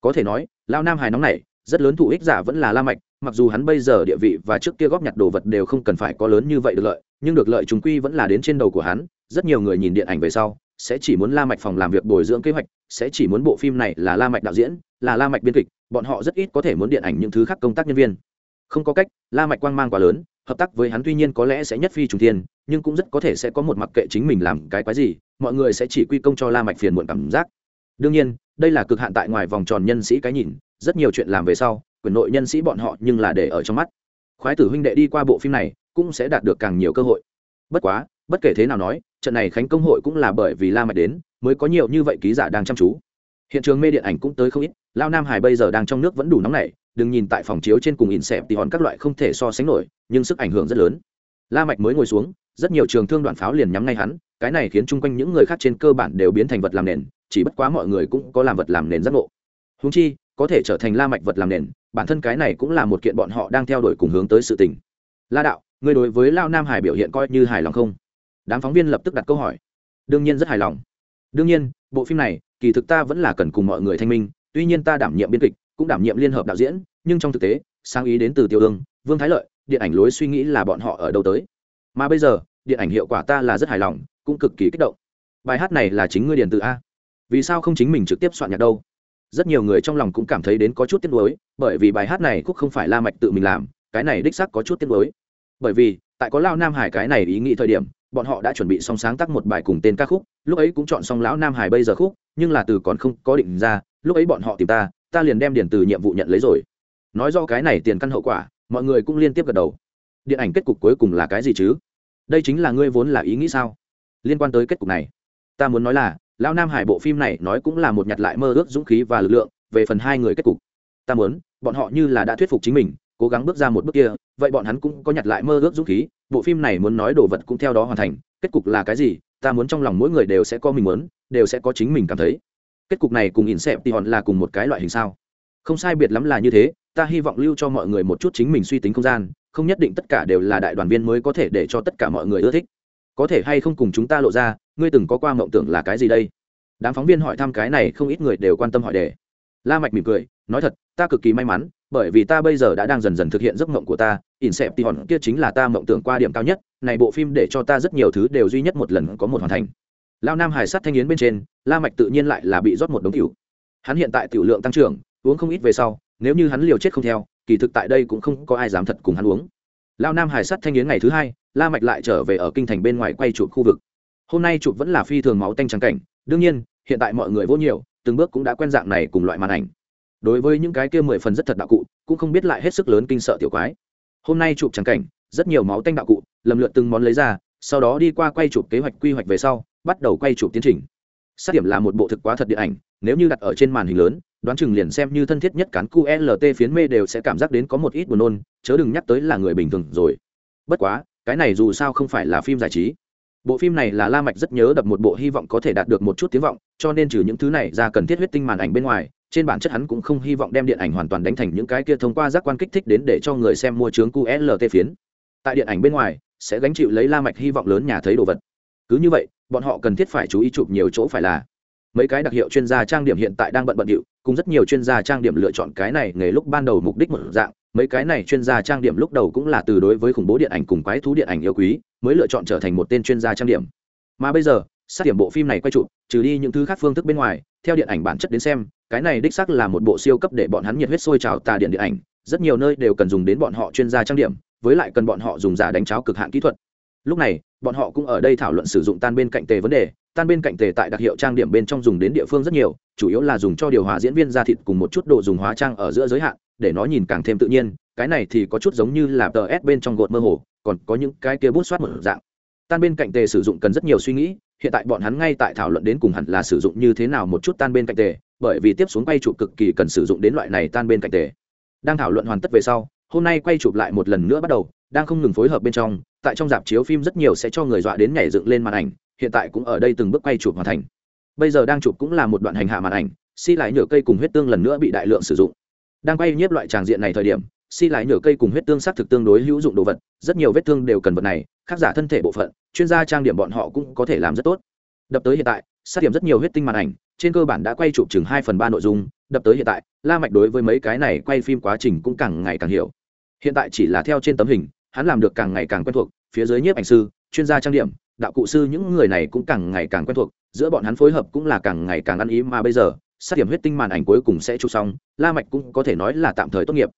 Có thể nói, lão nam hải nóng này, rất lớn thụ ích giả vẫn là la mạch, mặc dù hắn bây giờ địa vị và trước kia góp nhặt đồ vật đều không cần phải có lớn như vậy được lợi, nhưng được lợi chúng quy vẫn là đến trên đầu của hắn, rất nhiều người nhìn điện ảnh về sau, sẽ chỉ muốn la mạch phòng làm việc bồi dưỡng kế hoạch sẽ chỉ muốn bộ phim này là la mạch đạo diễn, là la mạch biên kịch, bọn họ rất ít có thể muốn điện ảnh những thứ khác công tác nhân viên. Không có cách, la mạch quang mang quá lớn, hợp tác với hắn tuy nhiên có lẽ sẽ nhất phi trùng thiên, nhưng cũng rất có thể sẽ có một mặc kệ chính mình làm cái quái gì, mọi người sẽ chỉ quy công cho la mạch phiền muộn cảm giác. Đương nhiên, đây là cực hạn tại ngoài vòng tròn nhân sĩ cái nhìn, rất nhiều chuyện làm về sau, quyền nội nhân sĩ bọn họ nhưng là để ở trong mắt. Khoái tử huynh đệ đi qua bộ phim này, cũng sẽ đạt được càng nhiều cơ hội. Bất quá, bất kể thế nào nói, trận này khánh công hội cũng là bởi vì la mạch đến mới có nhiều như vậy ký giả đang chăm chú. Hiện trường mê điện ảnh cũng tới không ít, lao nam hải bây giờ đang trong nước vẫn đủ nóng nảy, đừng nhìn tại phòng chiếu trên cùng in xẹp thì hòn các loại không thể so sánh nổi, nhưng sức ảnh hưởng rất lớn. La mạch mới ngồi xuống, rất nhiều trường thương đoạn pháo liền nhắm ngay hắn, cái này khiến chung quanh những người khác trên cơ bản đều biến thành vật làm nền, chỉ bất quá mọi người cũng có làm vật làm nền giác ngộ. Húng chi, có thể trở thành la mạch vật làm nền, bản thân cái này cũng là một kiện bọn họ đang theo đuổi cùng hướng tới sự tình. La đạo người đối với lao nam hải biểu hiện coi như hài lòng không? Đám phóng viên lập tức đặt câu hỏi. Đương nhiên rất hài lòng đương nhiên, bộ phim này, kỳ thực ta vẫn là cần cùng mọi người thanh minh, tuy nhiên ta đảm nhiệm biên kịch, cũng đảm nhiệm liên hợp đạo diễn, nhưng trong thực tế, sáng ý đến từ tiêu ương, vương thái lợi, điện ảnh lối suy nghĩ là bọn họ ở đâu tới. Mà bây giờ, điện ảnh hiệu quả ta là rất hài lòng, cũng cực kỳ kích động. Bài hát này là chính ngươi điền từ a. Vì sao không chính mình trực tiếp soạn nhạc đâu? Rất nhiều người trong lòng cũng cảm thấy đến có chút tiếc nuối, bởi vì bài hát này cũng không phải la mạch tự mình làm, cái này đích xác có chút tiếc nuối. Bởi vì, tại có lao nam hải cái này ý nghĩ thời điểm bọn họ đã chuẩn bị xong sáng tác một bài cùng tên ca khúc, lúc ấy cũng chọn xong lão nam hải bây giờ khúc, nhưng là từ còn không có định ra, lúc ấy bọn họ tìm ta ta liền đem điện từ nhiệm vụ nhận lấy rồi. Nói do cái này tiền căn hậu quả, mọi người cũng liên tiếp gật đầu. Điện ảnh kết cục cuối cùng là cái gì chứ? Đây chính là ngươi vốn là ý nghĩ sao? Liên quan tới kết cục này, ta muốn nói là, lão nam hải bộ phim này nói cũng là một nhặt lại mơ ước dũng khí và lực lượng về phần hai người kết cục. Ta muốn, bọn họ như là đã thuyết phục chính mình cố gắng bước ra một bước kia, vậy bọn hắn cũng có nhặt lại mơ ước dũng khí, bộ phim này muốn nói đồ vật cũng theo đó hoàn thành, kết cục là cái gì, ta muốn trong lòng mỗi người đều sẽ có mình muốn, đều sẽ có chính mình cảm thấy. Kết cục này cùng in xẹp thì hòn là cùng một cái loại hình sao? Không sai biệt lắm là như thế, ta hy vọng lưu cho mọi người một chút chính mình suy tính không gian, không nhất định tất cả đều là đại đoàn viên mới có thể để cho tất cả mọi người ưa thích. Có thể hay không cùng chúng ta lộ ra, ngươi từng có qua mộng tưởng là cái gì đây? Đám phóng viên hỏi thăm cái này không ít người đều quan tâm hỏi đề. La mạch mỉm cười, nói thật, ta cực kỳ may mắn bởi vì ta bây giờ đã đang dần dần thực hiện giấc mộng của ta in xẹp thì hòn kia chính là ta mộng tưởng qua điểm cao nhất, này bộ phim để cho ta rất nhiều thứ đều duy nhất một lần có một hoàn thành. Lao nam hải sát thanh yến bên trên, la mạch tự nhiên lại là bị rót một đống tiểu. Hắn hiện tại tiểu lượng tăng trưởng, uống không ít về sau, nếu như hắn liều chết không theo, kỳ thực tại đây cũng không có ai dám thật cùng hắn uống. Lao nam hải sát thanh yến ngày thứ hai, la mạch lại trở về ở kinh thành bên ngoài quay chụp khu vực. Hôm nay chụp vẫn là phi thường máu tanh trắng cảnh, đương nhiên, hiện tại mọi người vô nhiều, từng bước cũng đã quen dạng này cùng loại màn ảnh đối với những cái kia mười phần rất thật đạo cụ, cũng không biết lại hết sức lớn kinh sợ tiểu quái. Hôm nay chụp trắng cảnh, rất nhiều máu tanh đạo cụ, lầm lượt từng món lấy ra, sau đó đi qua quay chụp kế hoạch quy hoạch về sau, bắt đầu quay chụp tiến trình. Sát điểm là một bộ thực quá thật điện ảnh, nếu như đặt ở trên màn hình lớn, đoán chừng liền xem như thân thiết nhất cán qlt phiến mê đều sẽ cảm giác đến có một ít buồn nôn, chớ đừng nhắc tới là người bình thường rồi. Bất quá, cái này dù sao không phải là phim giải trí. Bộ phim này là la mạch rất nhớ đập một bộ hy vọng có thể đạt được một chút tiếng vọng, cho nên trừ những thứ này ra cần thiết huyết tinh màn ảnh bên ngoài trên bản chất hắn cũng không hy vọng đem điện ảnh hoàn toàn đánh thành những cái kia thông qua giác quan kích thích đến để cho người xem mua chướng qlt phiến. Tại điện ảnh bên ngoài, sẽ gánh chịu lấy la mạch hy vọng lớn nhà thấy đồ vật. Cứ như vậy, bọn họ cần thiết phải chú ý chụp nhiều chỗ phải là mấy cái đặc hiệu chuyên gia trang điểm hiện tại đang bận bận điệu, cùng rất nhiều chuyên gia trang điểm lựa chọn cái này nghề lúc ban đầu mục đích một dạng, mấy cái này chuyên gia trang điểm lúc đầu cũng là từ đối với khủng bố điện ảnh cùng quái thú điện ảnh yêu quý, mới lựa chọn trở thành một tên chuyên gia trang điểm. Mà bây giờ, sát điểm bộ phim này quay chụp, trừ đi những thứ khác phương thức bên ngoài theo điện ảnh bản chất đến xem, cái này đích xác là một bộ siêu cấp để bọn hắn nhiệt huyết sôi trào tà điện điện ảnh, rất nhiều nơi đều cần dùng đến bọn họ chuyên gia trang điểm, với lại cần bọn họ dùng giả đánh cháo cực hạn kỹ thuật. Lúc này, bọn họ cũng ở đây thảo luận sử dụng tan bên cạnh tề vấn đề, tan bên cạnh tề tại đặc hiệu trang điểm bên trong dùng đến địa phương rất nhiều, chủ yếu là dùng cho điều hòa diễn viên da thịt cùng một chút đồ dùng hóa trang ở giữa giới hạn, để nó nhìn càng thêm tự nhiên, cái này thì có chút giống như là tờ s bên trong gột mơ hồ, còn có những cái kia bút soát một dạng tan bên cạnh tề sử dụng cần rất nhiều suy nghĩ, hiện tại bọn hắn ngay tại thảo luận đến cùng hẳn là sử dụng như thế nào một chút tan bên cạnh tề, bởi vì tiếp xuống quay chụp cực kỳ cần sử dụng đến loại này tan bên cạnh tề. Đang thảo luận hoàn tất về sau, hôm nay quay chụp lại một lần nữa bắt đầu, đang không ngừng phối hợp bên trong, tại trong dạp chiếu phim rất nhiều sẽ cho người dọa đến nhảy dựng lên màn ảnh, hiện tại cũng ở đây từng bước quay chụp hoàn thành. Bây giờ đang chụp cũng là một đoạn hành hạ màn ảnh, xi lại nhựa cây cùng huyết tương lần nữa bị đại lượng sử dụng. Đang quay nhiếp loại tràng diện này thời điểm Si lại nhựa cây cùng huyết tương xác thực tương đối hữu dụng đồ vật, rất nhiều vết thương đều cần vật này, khác giả thân thể bộ phận, chuyên gia trang điểm bọn họ cũng có thể làm rất tốt. Đập tới hiện tại, sát điểm rất nhiều huyết tinh màn ảnh, trên cơ bản đã quay chụp chừng hai phần ba nội dung, đập tới hiện tại, la mạch đối với mấy cái này quay phim quá trình cũng càng ngày càng hiểu. Hiện tại chỉ là theo trên tấm hình, hắn làm được càng ngày càng quen thuộc, phía dưới nhiếp ảnh sư, chuyên gia trang điểm, đạo cụ sư những người này cũng càng ngày càng quen thuộc, giữa bọn hắn phối hợp cũng là càng ngày càng ăn ý mà bây giờ, sát điểm huyết tinh màn ảnh cuối cùng sẽ chụp xong, la mạch cũng có thể nói là tạm thời tốt nghiệp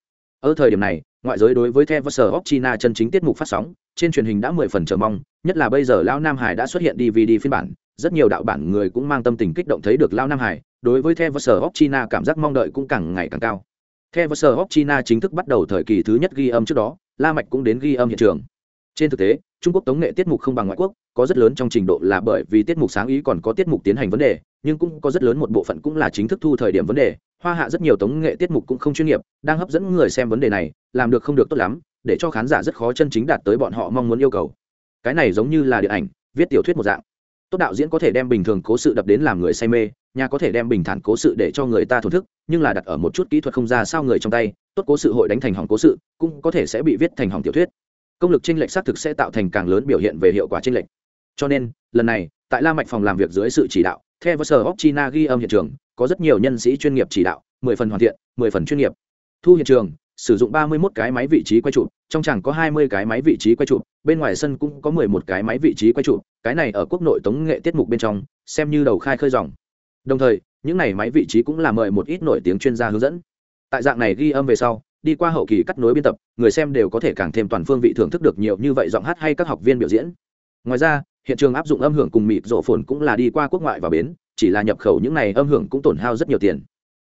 ở thời điểm này, ngoại giới đối với The vs of China chân chính tiết mục phát sóng, trên truyền hình đã mười phần chờ mong, nhất là bây giờ lão nam hải đã xuất hiện dvd phiên bản, rất nhiều đạo bản người cũng mang tâm tình kích động thấy được lão nam hải, đối với The vs of China cảm giác mong đợi cũng càng ngày càng cao. The vs of China chính thức bắt đầu thời kỳ thứ nhất ghi âm trước đó, la mạch cũng đến ghi âm hiện trường. Trên thực tế, trung quốc tống nghệ tiết mục không bằng ngoại quốc, có rất lớn trong trình độ là bởi vì tiết mục sáng ý còn có tiết mục tiến hành vấn đề, nhưng cũng có rất lớn một bộ phận cũng là chính thức thu thời điểm vấn đề hoa hạ rất nhiều tống nghệ tiết mục cũng không chuyên nghiệp, đang hấp dẫn người xem vấn đề này, làm được không được tốt lắm, để cho khán giả rất khó chân chính đạt tới bọn họ mong muốn yêu cầu. Cái này giống như là điện ảnh, viết tiểu thuyết một dạng. Tốt đạo diễn có thể đem bình thường cố sự đập đến làm người say mê, nhà có thể đem bình thản cố sự để cho người ta thổn thức, nhưng là đặt ở một chút kỹ thuật không ra sao người trong tay, tốt cố sự hội đánh thành hỏng cố sự, cũng có thể sẽ bị viết thành hỏng tiểu thuyết. Công lực tranh lệch xác thực sẽ tạo thành càng lớn biểu hiện về hiệu quả tranh lệch. Cho nên, lần này, tại la mạch phòng làm việc dưới sự chỉ đạo theo sở sở china ghi âm hiện trường có rất nhiều nhân sĩ chuyên nghiệp chỉ đạo, mười phần hoàn thiện, mười phần chuyên nghiệp. Thu hiện trường, sử dụng ba mươi 31 cái máy vị trí quay trụ trong chẳng có hai mươi cái máy vị trí quay trụ bên ngoài sân cũng có mười một cái máy vị trí quay trụ cái này ở quốc nội tống nghệ tiết mục bên trong, xem như đầu khai khơi dòng. Đồng thời, những này máy vị trí cũng là mời một ít nổi tiếng chuyên gia hướng dẫn. Tại dạng này ghi âm về sau, đi qua hậu kỳ cắt nối biên tập, người xem đều có thể càng thêm toàn phương vị thưởng thức được nhiều như vậy giọng hát hay các học viên biểu diễn. Ngoài ra, hiện trường áp dụng âm hưởng cùng mịt rổ phồn cũng là đi qua quốc ngoại và bến chỉ là nhập khẩu những này âm hưởng cũng tổn hao rất nhiều tiền.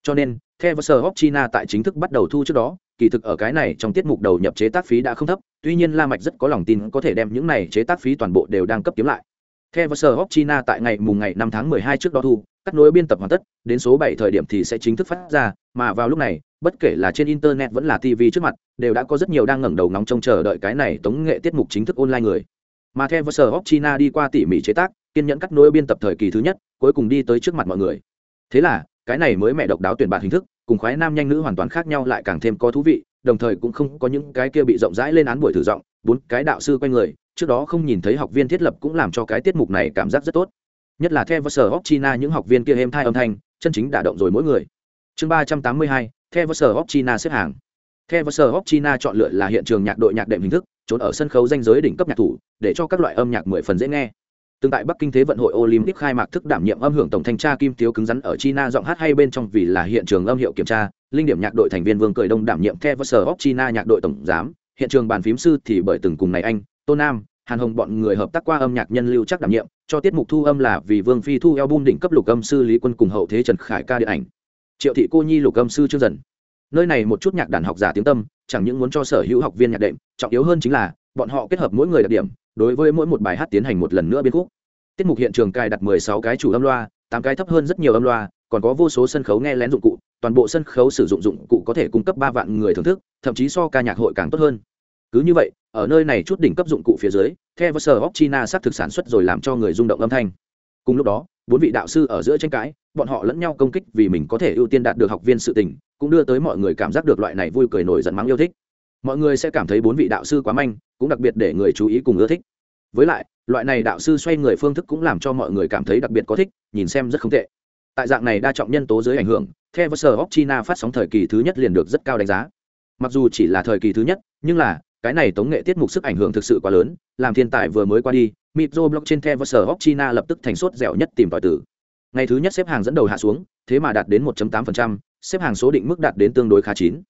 Cho nên, theo sở sơ china tại chính thức bắt đầu thu trước đó, kỳ thực ở cái này trong tiết mục đầu nhập chế tác phí đã không thấp, tuy nhiên la mạch rất có lòng tin có thể đem những này chế tác phí toàn bộ đều đang cấp kiếm lại. Theo sở sơ china tại ngày mùng ngày năm tháng mười hai trước đó thu, cắt nối biên tập hoàn tất, đến số bảy thời điểm thì sẽ chính thức phát ra, mà vào lúc này, bất kể là trên internet vẫn là tv trước mặt, đều đã có rất nhiều đang ngẩng đầu ngóng trông chờ đợi cái này tống nghệ tiết mục chính thức online người. Mà theo vơ sở china đi qua tỉ mỉ chế tác kiên nhẫn cắt nối biên tập thời kỳ thứ nhất, cuối cùng đi tới trước mặt mọi người. Thế là, cái này mới mẹ độc đáo tuyển bạt hình thức, cùng khoái nam nhanh nữ hoàn toàn khác nhau lại càng thêm có thú vị, đồng thời cũng không có những cái kia bị rộng rãi lên án buổi thử giọng, bốn cái đạo sư quanh người, trước đó không nhìn thấy học viên thiết lập cũng làm cho cái tiết mục này cảm giác rất tốt. Nhất là theo sở hóc china, những học viên kia êm thai âm thanh, chân chính đả động rồi mỗi người. Chương ba trăm tám mươi hai theo sở hóc china xếp hàng. Theo sở hóc china chọn lựa là hiện trường nhạc đội nhạc đệm hình thức, trốn ở sân khấu danh giới đỉnh cấp nhạc thủ, để cho các loại âm nhạc mười phần dễ nghe tương tại bắc kinh thế vận hội olympic khai mạc thức đảm nhiệm âm hưởng tổng thanh tra kim tiếu cứng rắn ở china giọng hát hay bên trong vì là hiện trường âm hiệu kiểm tra, linh điểm nhạc đội thành viên vương cười đông đảm nhiệm kev sở hóc china nhạc đội tổng giám, hiện trường bàn phím sư thì bởi từng cùng này anh, tô nam, hàn hồng bọn người hợp tác qua âm nhạc nhân lưu chắc đảm nhiệm, cho tiết mục thu âm là vì vương phi thu eo bum đỉnh cấp lục âm sư lý quân cùng hậu thế trần khải ca điện ảnh. Triệu thị cô nhi lục âm sư trương dần. Nơi này một chút nhạc đàn học giả tiếng tâm, chẳng những muốn cho sở hữu học viên nhạc đệm, trọng yếu hơn chính là, bọn họ kết hợp mỗi người đặc điểm đối với mỗi một bài hát tiến hành một lần nữa biên khúc. Tiết mục hiện trường cài đặt 16 cái chủ âm loa, tám cái thấp hơn rất nhiều âm loa, còn có vô số sân khấu nghe lén dụng cụ, toàn bộ sân khấu sử dụng dụng cụ có thể cung cấp ba vạn người thưởng thức, thậm chí so ca nhạc hội càng tốt hơn. Cứ như vậy, ở nơi này chút đỉnh cấp dụng cụ phía dưới theo sở óc china xác thực sản xuất rồi làm cho người rung động âm thanh. Cùng lúc đó, bốn vị đạo sư ở giữa tranh cãi, bọn họ lẫn nhau công kích vì mình có thể ưu tiên đạt được học viên sự tình, cũng đưa tới mọi người cảm giác được loại này vui cười nổi giận mắng yêu thích mọi người sẽ cảm thấy bốn vị đạo sư quá manh cũng đặc biệt để người chú ý cùng ưa thích. Với lại loại này đạo sư xoay người phương thức cũng làm cho mọi người cảm thấy đặc biệt có thích nhìn xem rất không tệ. Tại dạng này đa trọng nhân tố dưới ảnh hưởng theo vơ sở china phát sóng thời kỳ thứ nhất liền được rất cao đánh giá. Mặc dù chỉ là thời kỳ thứ nhất nhưng là cái này tống nghệ tiết mục sức ảnh hưởng thực sự quá lớn làm thiên tài vừa mới qua đi mitro blog trên theo vơ sở china lập tức thành sốt dẻo nhất tìm tòi tử. Ngày thứ nhất xếp hàng dẫn đầu hạ xuống thế mà đạt đến 1.8%, xếp hàng số định mức đạt đến tương đối khá chín.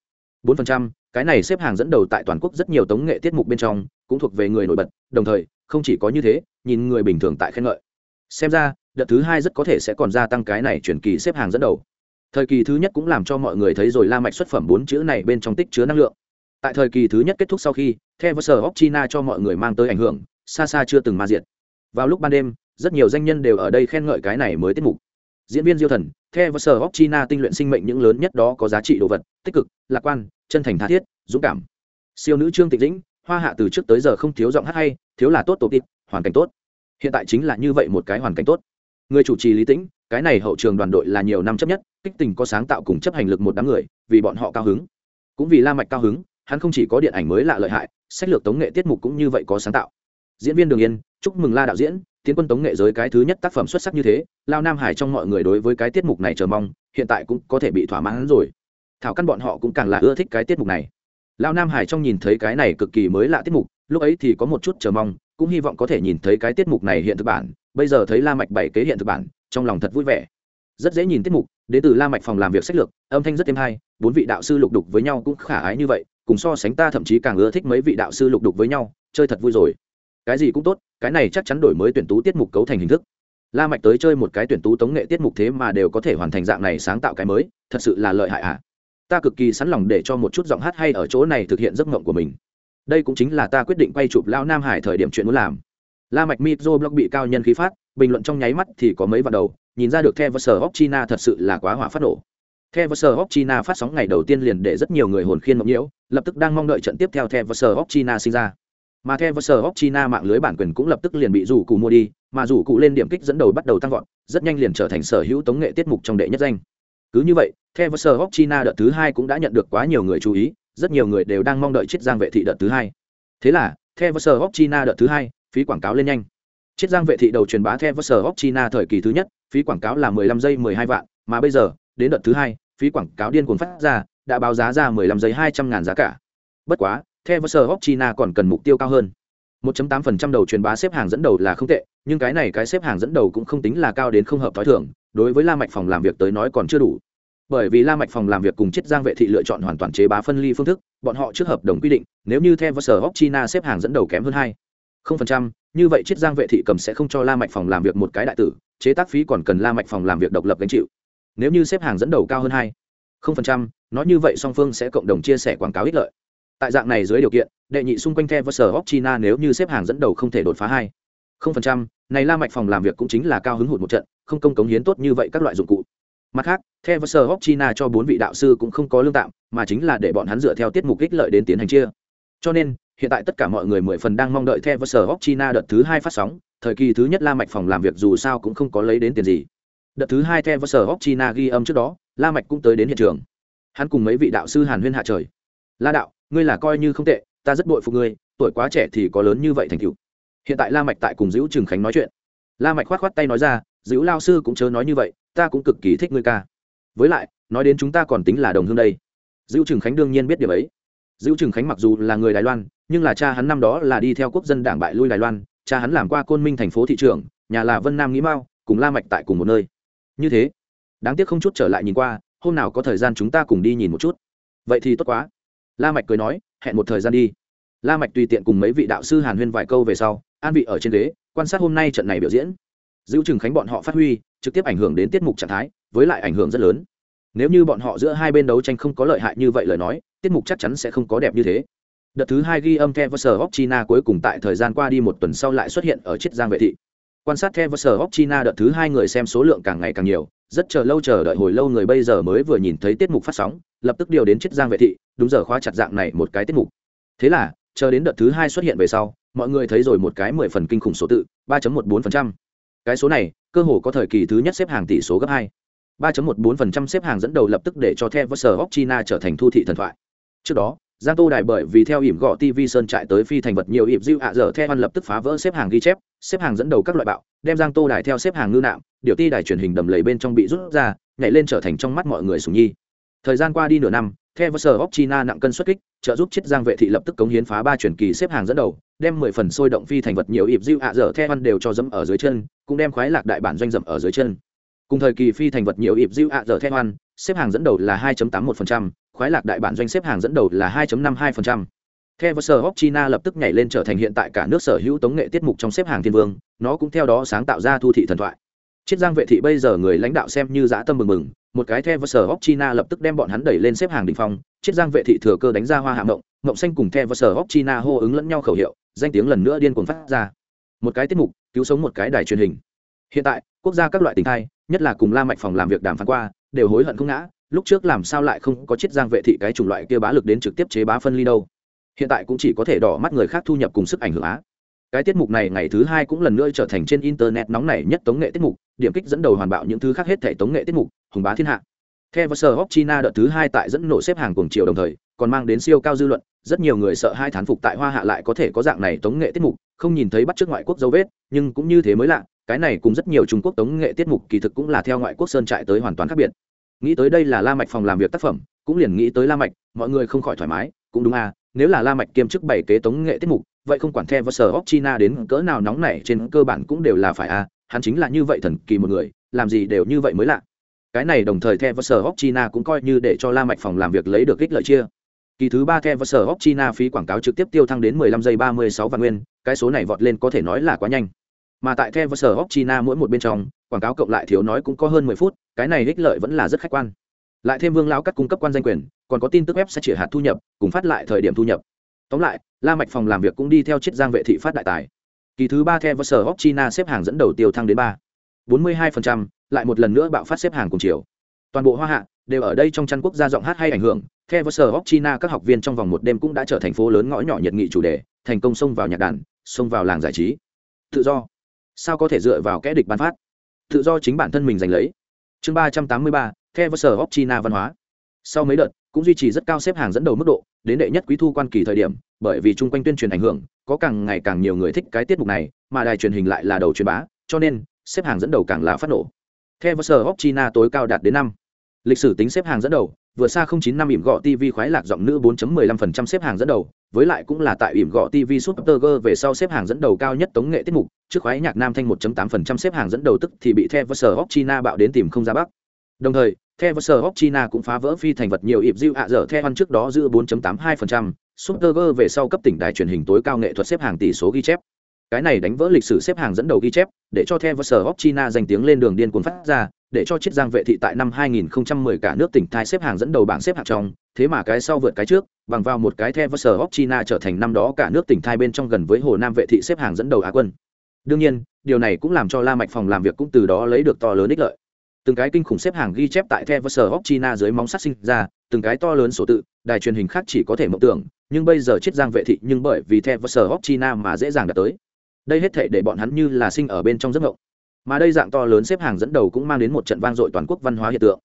4%, cái này xếp hàng dẫn đầu tại toàn quốc rất nhiều tống nghệ tiết mục bên trong, cũng thuộc về người nổi bật, đồng thời, không chỉ có như thế, nhìn người bình thường tại khen ngợi. Xem ra, đợt thứ hai rất có thể sẽ còn gia tăng cái này chuyển kỳ xếp hàng dẫn đầu. Thời kỳ thứ nhất cũng làm cho mọi người thấy rồi la mạch xuất phẩm bốn chữ này bên trong tích chứa năng lượng. Tại thời kỳ thứ nhất kết thúc sau khi theo sở hóc china cho mọi người mang tới ảnh hưởng, xa xa chưa từng ma diệt. Vào lúc ban đêm, rất nhiều danh nhân đều ở đây khen ngợi cái này mới tiết mục diễn viên diêu thần theo sở góc china tinh luyện sinh mệnh những lớn nhất đó có giá trị đồ vật, tích cực, lạc quan, chân thành tha thiết, dũng cảm. Siêu nữ trương tịch dĩnh, hoa hạ từ trước tới giờ không thiếu giọng hát hay, thiếu là tốt tổ tịp hoàn cảnh tốt. Hiện tại chính là như vậy một cái hoàn cảnh tốt. Người chủ trì lý tĩnh, cái này hậu trường đoàn đội là nhiều năm chấp nhất, kích tình có sáng tạo cùng chấp hành lực một đám người, vì bọn họ cao hứng. Cũng vì la mạch cao hứng, hắn không chỉ có điện ảnh mới lạ lợi hại, sách lược tống nghệ tiết mục cũng như vậy có sáng tạo. Diễn viên đường yên, chúc mừng la đạo diễn tiến quân tống nghệ giới cái thứ nhất tác phẩm xuất sắc như thế, lao nam hải trong mọi người đối với cái tiết mục này chờ mong, hiện tại cũng có thể bị thỏa mãn rồi. Thảo căn bọn họ cũng càng là ưa thích cái tiết mục này. Lao nam hải trong nhìn thấy cái này cực kỳ mới lạ tiết mục, lúc ấy thì có một chút chờ mong, cũng hy vọng có thể nhìn thấy cái tiết mục này hiện thực bản, bây giờ thấy la mạch bảy kế hiện thực bản, trong lòng thật vui vẻ. Rất dễ nhìn tiết mục, đến từ la mạch phòng làm việc sách lược, âm thanh rất êm hay, bốn vị đạo sư lục đục với nhau cũng khả ái như vậy, cùng so sánh ta thậm chí càng ưa thích mấy vị đạo sư lục đục với nhau, chơi thật vui rồi cái gì cũng tốt, cái này chắc chắn đổi mới tuyển tú tiết mục cấu thành hình thức. La mạch tới chơi một cái tuyển tú tống nghệ tiết mục thế mà đều có thể hoàn thành dạng này sáng tạo cái mới, thật sự là lợi hại ạ à. ta cực kỳ sẵn lòng để cho một chút giọng hát hay ở chỗ này thực hiện giấc mộng của mình. Đây cũng chính là ta quyết định quay chụp lao nam hải thời điểm chuyện muốn làm. La mạch mitro blog bị cao nhân khí phát, bình luận trong nháy mắt thì có mấy vạn đầu, nhìn ra được the và sở hóc china thật sự là quá hỏa phát nổ. The và sở china phát sóng ngày đầu tiên liền để rất nhiều người hồn khiên mộng nhiễu, lập tức đang mong đợi trận tiếp theo the và sở china sinh ra mà theo sở hóc china mạng lưới bản quyền cũng lập tức liền bị rủ cụ mua đi, mà rủ cụ lên điểm kích dẫn đầu bắt đầu tăng vọt, rất nhanh liền trở thành sở hữu tống nghệ tiết mục trong đệ nhất danh. Cứ như vậy, theo sở hóc china đợt thứ hai cũng đã nhận được quá nhiều người chú ý, rất nhiều người đều đang mong đợi chiết giang vệ thị đợt thứ hai. Thế là, theo sở hóc china đợt thứ hai, phí quảng cáo lên nhanh. Chiết giang vệ thị đầu truyền bá theo sở hóc china thời kỳ thứ nhất, phí quảng cáo là 15 giây 12 vạn, mà bây giờ, đến đợt thứ hai, phí quảng cáo điên cuồng phát ra, đã báo giá ra 15 giây 200 ngàn giá cả. Bất quá theo sở china còn cần mục tiêu cao hơn. 1.8% đầu truyền bá xếp hàng dẫn đầu là không tệ, nhưng cái này cái xếp hàng dẫn đầu cũng không tính là cao đến không hợp thói thường, đối với la mạch phòng làm việc tới nói còn chưa đủ. Bởi vì la mạch phòng làm việc cùng chết giang vệ thị lựa chọn hoàn toàn chế bá phân ly phương thức, bọn họ trước hợp đồng quy định, nếu như theo sở china xếp hàng dẫn đầu kém hơn hai không phần trăm, như vậy chết giang vệ thị cầm sẽ không cho la mạch phòng làm việc một cái đại tử, chế tác phí còn cần la mạch phòng làm việc độc lập gánh chịu. Nếu như xếp hàng dẫn đầu cao hơn hai không phần trăm, nói như vậy song phương sẽ cộng đồng chia sẻ quảng cáo ích lợi tại dạng này dưới điều kiện, đệ nhị xung quanh the và sở hóc china nếu như xếp hàng dẫn đầu không thể đột phá hai. Không phần trăm, này la mạch phòng làm việc cũng chính là cao hứng hụt một trận, không công cống hiến tốt như vậy các loại dụng cụ. Mặt khác the và sở hóc china cho bốn vị đạo sư cũng không có lương tạm, mà chính là để bọn hắn dựa theo tiết mục ích lợi đến tiến hành chia. Cho nên, hiện tại tất cả mọi người mười phần đang mong đợi the và sở hóc china đợt thứ hai phát sóng, thời kỳ thứ nhất la mạch phòng làm việc dù sao cũng không có lấy đến tiền gì. Đợt thứ hai the và sở hóc china ghi âm trước đó, la mạch cũng tới đến hiện trường. Hắn cùng mấy vị đạo sư hàn huyên hạ trời. La đạo ngươi là coi như không tệ, ta rất bội phục ngươi, tuổi quá trẻ thì có lớn như vậy thành tựu. Hiện tại la mạch tại cùng dữ trường khánh nói chuyện. La mạch khoát khoát tay nói ra dữ lao sư cũng chớ nói như vậy, ta cũng cực kỳ thích ngươi ca. Với lại, nói đến chúng ta còn tính là đồng hương đây. Dữ trường khánh đương nhiên biết điều ấy. Dữ trường khánh mặc dù là người đài loan, nhưng là cha hắn năm đó là đi theo quốc dân đảng bại lui đài loan, cha hắn làm qua côn minh thành phố thị trưởng, nhà là vân nam nghĩ mao, cùng la mạch tại cùng một nơi. Như thế, đáng tiếc không chút trở lại nhìn qua, hôm nào có thời gian chúng ta cùng đi nhìn một chút. Vậy thì tốt quá la mạch cười nói, hẹn một thời gian đi. La mạch tùy tiện cùng mấy vị đạo sư hàn huyên vài câu về sau, an vị ở trên ghế, quan sát hôm nay trận này biểu diễn. Giữ trường khánh bọn họ phát huy, trực tiếp ảnh hưởng đến tiết mục trạng thái, với lại ảnh hưởng rất lớn. Nếu như bọn họ giữa hai bên đấu tranh không có lợi hại như vậy lời nói, tiết mục chắc chắn sẽ không có đẹp như thế. Đợt thứ hai ghi âm the và sở china cuối cùng tại thời gian qua đi một tuần sau lại xuất hiện ở chiết giang vệ thị. Quan sát the vs of china đợt thứ hai người xem số lượng càng ngày càng nhiều rất chờ lâu chờ đợi hồi lâu người bây giờ mới vừa nhìn thấy tiết mục phát sóng, lập tức điều đến chiết giang vệ thị, đúng giờ khóa chặt dạng này một cái tiết mục. Thế là, chờ đến đợt thứ hai xuất hiện về sau, mọi người thấy rồi một cái mười phần kinh khủng số tự, ba một bốn phần trăm. Cái số này, cơ hồ có thời kỳ thứ nhất xếp hàng tỷ số gấp hai. ba một bốn phần trăm xếp hàng dẫn đầu lập tức để cho theo vs of china trở thành thu thị thần thoại. Trước đó giang tô đài bởi vì theo ỉm gọ tv sơn trại tới phi thành vật nhiều ỉm dịu ạ dở theo văn lập tức phá vỡ xếp hàng ghi chép xếp hàng dẫn đầu các loại bạo đem giang tô đài theo xếp hàng ngư nạm điều ti đài truyền hình đầm lầy bên trong bị rút ra nhảy lên trở thành trong mắt mọi người sùng nhi. Thời gian qua đi nửa năm theo vs sở china nặng cân xuất kích trợ giúp chiết giang vệ thị lập tức cống hiến phá ba truyền kỳ xếp hàng dẫn đầu đem mười phần sôi động phi thành vật nhiều ỉm dịu ạ dở theo văn đều cho dẫm ở dưới chân cũng đem khoái lạc đại bản doanh dậm ở dưới chân. Cùng thời kỳ phi thành vật nhiều ỉm dịu ạ dở theo văn xếp hàng dẫn đầu là 2.81%, khoái lạc đại bản doanh xếp hàng dẫn đầu là 2.52%. Theo Verser of China lập tức nhảy lên trở thành hiện tại cả nước sở hữu tống nghệ tiết mục trong xếp hàng thiên vương, nó cũng theo đó sáng tạo ra thu thị thần thoại. Chiết Giang vệ thị bây giờ người lãnh đạo xem như dã tâm mừng mừng, một cái theo Verser of China lập tức đem bọn hắn đẩy lên xếp hàng đỉnh phong, Chiết Giang vệ thị thừa cơ đánh ra hoa hạ ngộng, ngộng xanh cùng theo Verser of China hô ứng lẫn nhau khẩu hiệu, danh tiếng lần nữa điên cuồng phát ra. Một cái tiết mục, cứu sống một cái đài truyền hình. Hiện tại, quốc gia các loại tình thai, nhất là cùng La Mạch phòng làm việc đàm phán qua, đều hối hận không ngã lúc trước làm sao lại không có chiết giang vệ thị cái chủng loại kia bá lực đến trực tiếp chế bá phân ly đâu. Hiện tại cũng chỉ có thể đỏ mắt người khác thu nhập cùng sức ảnh hưởng á. Cái tiết mục này ngày thứ hai cũng lần nữa trở thành trên internet nóng nảy nhất tống nghệ tiết mục, điểm kích dẫn đầu hoàn bạo những thứ khác hết thể tống nghệ tiết mục, hùng bá thiên hạ. Theo và sở hóc china đợt thứ hai tại dẫn nổ xếp hàng cùng chiều đồng thời, còn mang đến siêu cao dư luận, rất nhiều người sợ hai thán phục tại hoa hạ lại có thể có dạng này tống nghệ tiết mục, không nhìn thấy bắt trước ngoại quốc dấu vết, nhưng cũng như thế mới lạ, cái này cùng rất nhiều trung quốc tống nghệ tiết mục kỳ thực cũng là theo ngoại quốc sơn trại tới hoàn toàn khác biệt nghĩ tới đây là la mạch phòng làm việc tác phẩm, cũng liền nghĩ tới la mạch, mọi người không khỏi thoải mái, cũng đúng à nếu là la mạch kiêm chức bảy kế tống nghệ tiết mục, vậy không quản theo và sở óc china đến cỡ nào nóng nảy trên cơ bản cũng đều là phải à hắn chính là như vậy thần kỳ một người, làm gì đều như vậy mới lạ. Cái này đồng thời theo và sở óc china cũng coi như để cho la mạch phòng làm việc lấy được ích lợi chia. Kỳ thứ ba theo và sở óc china phí quảng cáo trực tiếp tiêu thăng đến 15 giây 36 vạn nguyên, cái số này vọt lên có thể nói là quá nhanh mà tại theo và sở china mỗi một bên trong, quảng cáo cộng lại thiếu nói cũng có hơn mười phút, cái này ích lợi vẫn là rất khách quan. Lại thêm vương lão cắt cung cấp quan danh quyền, còn có tin tức web sẽ chỉ hạt thu nhập, cùng phát lại thời điểm thu nhập. Tóm lại, la mạch phòng làm việc cũng đi theo chiết giang vệ thị phát đại tài. Kỳ thứ ba theo sở hóc china xếp hàng dẫn đầu tiêu thăng đến ba. Bốn mươi hai phần trăm, lại một lần nữa bạo phát xếp hàng cùng chiều. Toàn bộ hoa hạ đều ở đây trong chăn quốc gia giọng hát hay ảnh hưởng, theo sở hóc china các học viên trong vòng một đêm cũng đã trở thành phố lớn ngõ nhỏ nhiệt nghị chủ đề, thành công xông vào nhạc đàn, xông vào làng giải trí. Tự do sao có thể dựa vào kẽ địch ban phát? Tự do chính bản thân mình giành lấy. Chương ba trăm tám mươi ba theo và sở hóc china văn hóa. Sau mấy đợt, cũng duy trì rất cao xếp hàng dẫn đầu mức độ, đến đệ nhất quý thu quan kỳ thời điểm, bởi vì chung quanh tuyên truyền ảnh hưởng, có càng ngày càng nhiều người thích cái tiết mục này, mà đài truyền hình lại là đầu truyền bá, cho nên, xếp hàng dẫn đầu càng là phát nổ. Theo và sở hóc china tối cao đạt đến năm. Lịch sử tính xếp hàng dẫn đầu vừa xa không chín năm ỉm gọ tv khoái lạc giọng nữ 4.15% xếp hàng dẫn đầu với lại cũng là tại ỉm gọ tv super g về sau xếp hàng dẫn đầu cao nhất tống nghệ tiết mục trước khoái nhạc nam thanh 1.8% xếp hàng dẫn đầu tức thì bị The vs china bạo đến tìm không ra bắc. Đồng thời The vs china cũng phá vỡ phi thành vật nhiều ịp diệu ạ dở the hoan trước đó giữ 4.82%, super g về sau cấp tỉnh đài truyền hình tối cao nghệ thuật xếp hàng tỷ số ghi chép. Cái này đánh vỡ lịch sử xếp hàng dẫn đầu ghi chép để cho The vs china giành tiếng lên đường điên cuốn phát ra để cho chiết giang vệ thị tại năm 2010 cả nước tỉnh thai xếp hàng dẫn đầu bảng xếp hạng trong, thế mà cái sau vượt cái trước, bằng vào một cái the Verser China trở thành năm đó cả nước tỉnh thai bên trong gần với Hồ Nam vệ thị xếp hàng dẫn đầu Á quân. Đương nhiên, điều này cũng làm cho La Mạch phòng làm việc cũng từ đó lấy được to lớn ích lợi. Từng cái kinh khủng xếp hàng ghi chép tại the Verser China dưới móng sắt sinh ra, từng cái to lớn số tự, đài truyền hình khác chỉ có thể mộng tưởng, nhưng bây giờ chiết giang vệ thị nhưng bởi vì the Verser China mà dễ dàng đạt tới. Đây hết thảy để bọn hắn như là sinh ở bên trong giấc mộng mà đây dạng to lớn xếp hàng dẫn đầu cũng mang đến một trận vang dội toàn quốc văn hóa hiện tượng.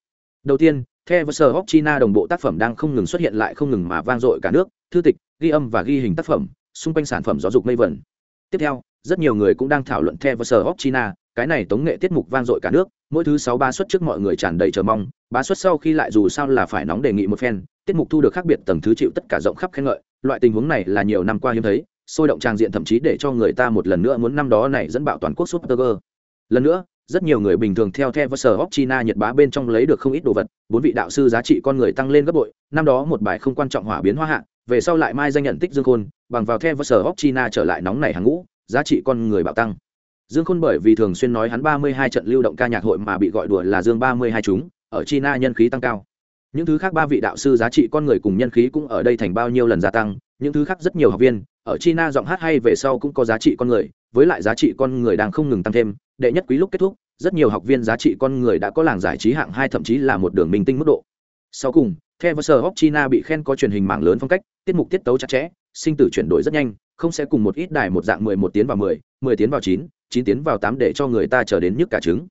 Đầu tiên theo và sở hóc china đồng bộ tác phẩm đang không ngừng xuất hiện lại không ngừng mà vang dội cả nước, thư tịch, ghi âm và ghi hình tác phẩm, xung quanh sản phẩm giáo dục mây vẩn. Tiếp theo, rất nhiều người cũng đang thảo luận theo và sở hóc china, cái này tống nghệ tiết mục vang dội cả nước, mỗi thứ sáu ba suất trước mọi người tràn đầy chờ mong ba suất sau khi lại dù sao là phải nóng đề nghị một phen, tiết mục thu được khác biệt tầng thứ chịu tất cả rộng khắp khen ngợi, loại tình huống này là nhiều năm qua hiếm thấy, sôi động trang diện thậm chí để cho người ta một lần nữa muốn năm đó này dẫn bạo toàn quốc super lần nữa, rất nhiều người bình thường theo theo sở hóc china nhật bá bên trong lấy được không ít đồ vật, bốn vị đạo sư giá trị con người tăng lên gấp bội, năm đó một bài không quan trọng hỏa biến hoa hạ, về sau lại mai danh nhận tích dương khôn, bằng vào theo sở hóc china trở lại nóng này hàng ngũ, giá trị con người bạo tăng. Dương khôn bởi vì thường xuyên nói hắn ba mươi hai trận lưu động ca nhạc hội mà bị gọi đùa là dương ba mươi hai chúng, ở china nhân khí tăng cao. Những thứ khác ba vị đạo sư giá trị con người cùng nhân khí cũng ở đây thành bao nhiêu lần gia tăng, những thứ khác rất nhiều học viên, ở china giọng hát hay về sau cũng có giá trị con người, với lại giá trị con người đang không ngừng tăng thêm đệ nhất quý lúc kết thúc, rất nhiều học viên giá trị con người đã có làng giải trí hạng hai thậm chí là một đường minh tinh mức độ. Sau cùng, theo vơ sơ hóc china bị khen có truyền hình mạng lớn phong cách, tiết mục tiết tấu chặt chẽ, sinh tử chuyển đổi rất nhanh, không sẽ cùng một ít đài một dạng mười một tiếng vào mười mười tiếng vào chín chín tiếng vào tám để cho người ta chờ đến nhức cả trứng.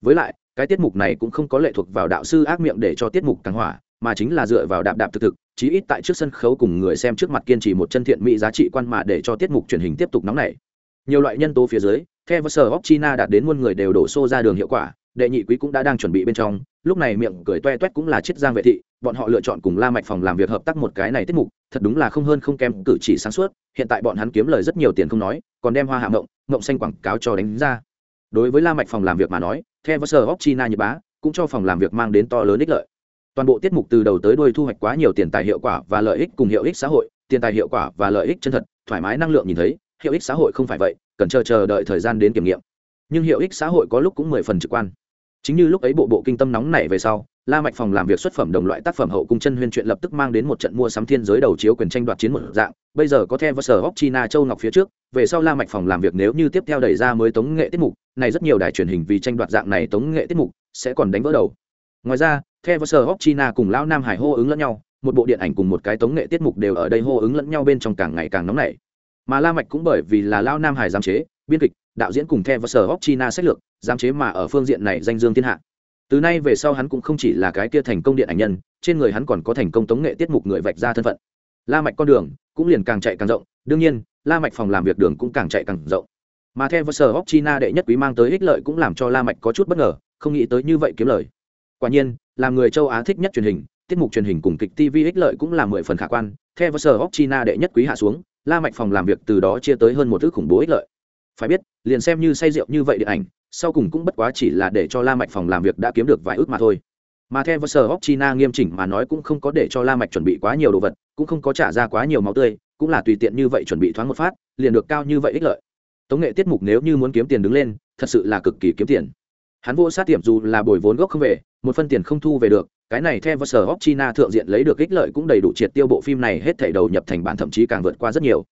Với lại, cái tiết mục này cũng không có lệ thuộc vào đạo sư ác miệng để cho tiết mục càng hỏa, mà chính là dựa vào đạp đạp thực thực, chí ít tại trước sân khấu cùng người xem trước mặt kiên trì một chân thiện mỹ giá trị quan mà để cho tiết mục truyền hình tiếp tục nóng nảy nhiều loại nhân tố phía dưới theo sở hóc china đạt đến muôn người đều đổ xô ra đường hiệu quả, đệ nhị quý cũng đã đang chuẩn bị bên trong, lúc này miệng cười toe toét cũng là chiết giang vệ thị, bọn họ lựa chọn cùng la mạch phòng làm việc hợp tác một cái này tiết mục, thật đúng là không hơn không kém cử chỉ sáng suốt, hiện tại bọn hắn kiếm lời rất nhiều tiền không nói, còn đem hoa hạ mộng mộng xanh quảng cáo cho đánh ra. Đối với la mạch phòng làm việc mà nói theo sở hóc china nhật bá cũng cho phòng làm việc mang đến to lớn ích lợi. Toàn bộ tiết mục từ đầu tới đuôi thu hoạch quá nhiều tiền tài hiệu quả và lợi ích cùng hiệu ích xã hội, tiền tài hiệu quả và lợi ích chân thật, thoải mái năng lượng nhìn thấy hiệu ích xã hội không phải vậy, cần chờ chờ đợi thời gian đến kiểm nghiệm. Nhưng hiệu ích xã hội có lúc cũng mười phần trực quan. Chính như lúc ấy bộ bộ kinh tâm nóng nảy về sau, la mạch phòng làm việc xuất phẩm đồng loại tác phẩm hậu cung chân huyên chuyện lập tức mang đến một trận mua sắm thiên giới đầu chiếu quyền tranh đoạt chiến một dạng. Bây giờ có theo và sở hóc china châu ngọc phía trước, về sau la mạch phòng làm việc nếu như tiếp theo đẩy ra mới tống nghệ tiết mục, này rất nhiều đài truyền hình vì tranh đoạt dạng này tống nghệ tiết mục, sẽ còn đánh vỡ đầu. Ngoài ra theo và sở hóc china cùng lão nam hải hô ứng lẫn nhau, một bộ điện ảnh cùng một cái tống nghệ tiết mục đều ở đây hô ứng lẫn nhau bên trong càng ngày càng nóng nảy mà la mạch cũng bởi vì là Lao nam hải giám chế, biên kịch, đạo diễn cùng theo và sở hóc china sách lược, giám chế mà ở phương diện này danh dương thiên hạ. Từ nay về sau hắn cũng không chỉ là cái kia thành công điện ảnh nhân, trên người hắn còn có thành công tống nghệ tiết mục người vạch ra thân phận. La mạch con đường cũng liền càng chạy càng rộng, đương nhiên, la mạch phòng làm việc đường cũng càng chạy càng rộng. Mà theo và sở hóc china đệ nhất quý mang tới ích lợi cũng làm cho la mạch có chút bất ngờ, không nghĩ tới như vậy kiếm lời. Quả nhiên là người châu á thích nhất truyền hình, tiết mục truyền hình cùng kịch tv ích lợi cũng là mười phần khả quan theo và sở hóc china đệ nhất quý hạ xuống la mạch phòng làm việc từ đó chia tới hơn một thứ khủng bố ích lợi. Phải biết, liền xem như say rượu như vậy điện ảnh, sau cùng cũng bất quá chỉ là để cho la mạch phòng làm việc đã kiếm được vài ước mà thôi. Mà theo sở hóc china nghiêm chỉnh mà nói cũng không có để cho la mạch chuẩn bị quá nhiều đồ vật, cũng không có trả ra quá nhiều máu tươi, cũng là tùy tiện như vậy chuẩn bị thoáng một phát, liền được cao như vậy ích lợi. Tống nghệ tiết mục nếu như muốn kiếm tiền đứng lên, thật sự là cực kỳ kiếm tiền. Hắn vô sát tiệm dù là bồi vốn gốc không về, một phân tiền không thu về được cái này theo sở hóc china thượng diện lấy được ích lợi cũng đầy đủ triệt tiêu bộ phim này hết thảy đầu nhập thành bản thậm chí càng vượt qua rất nhiều.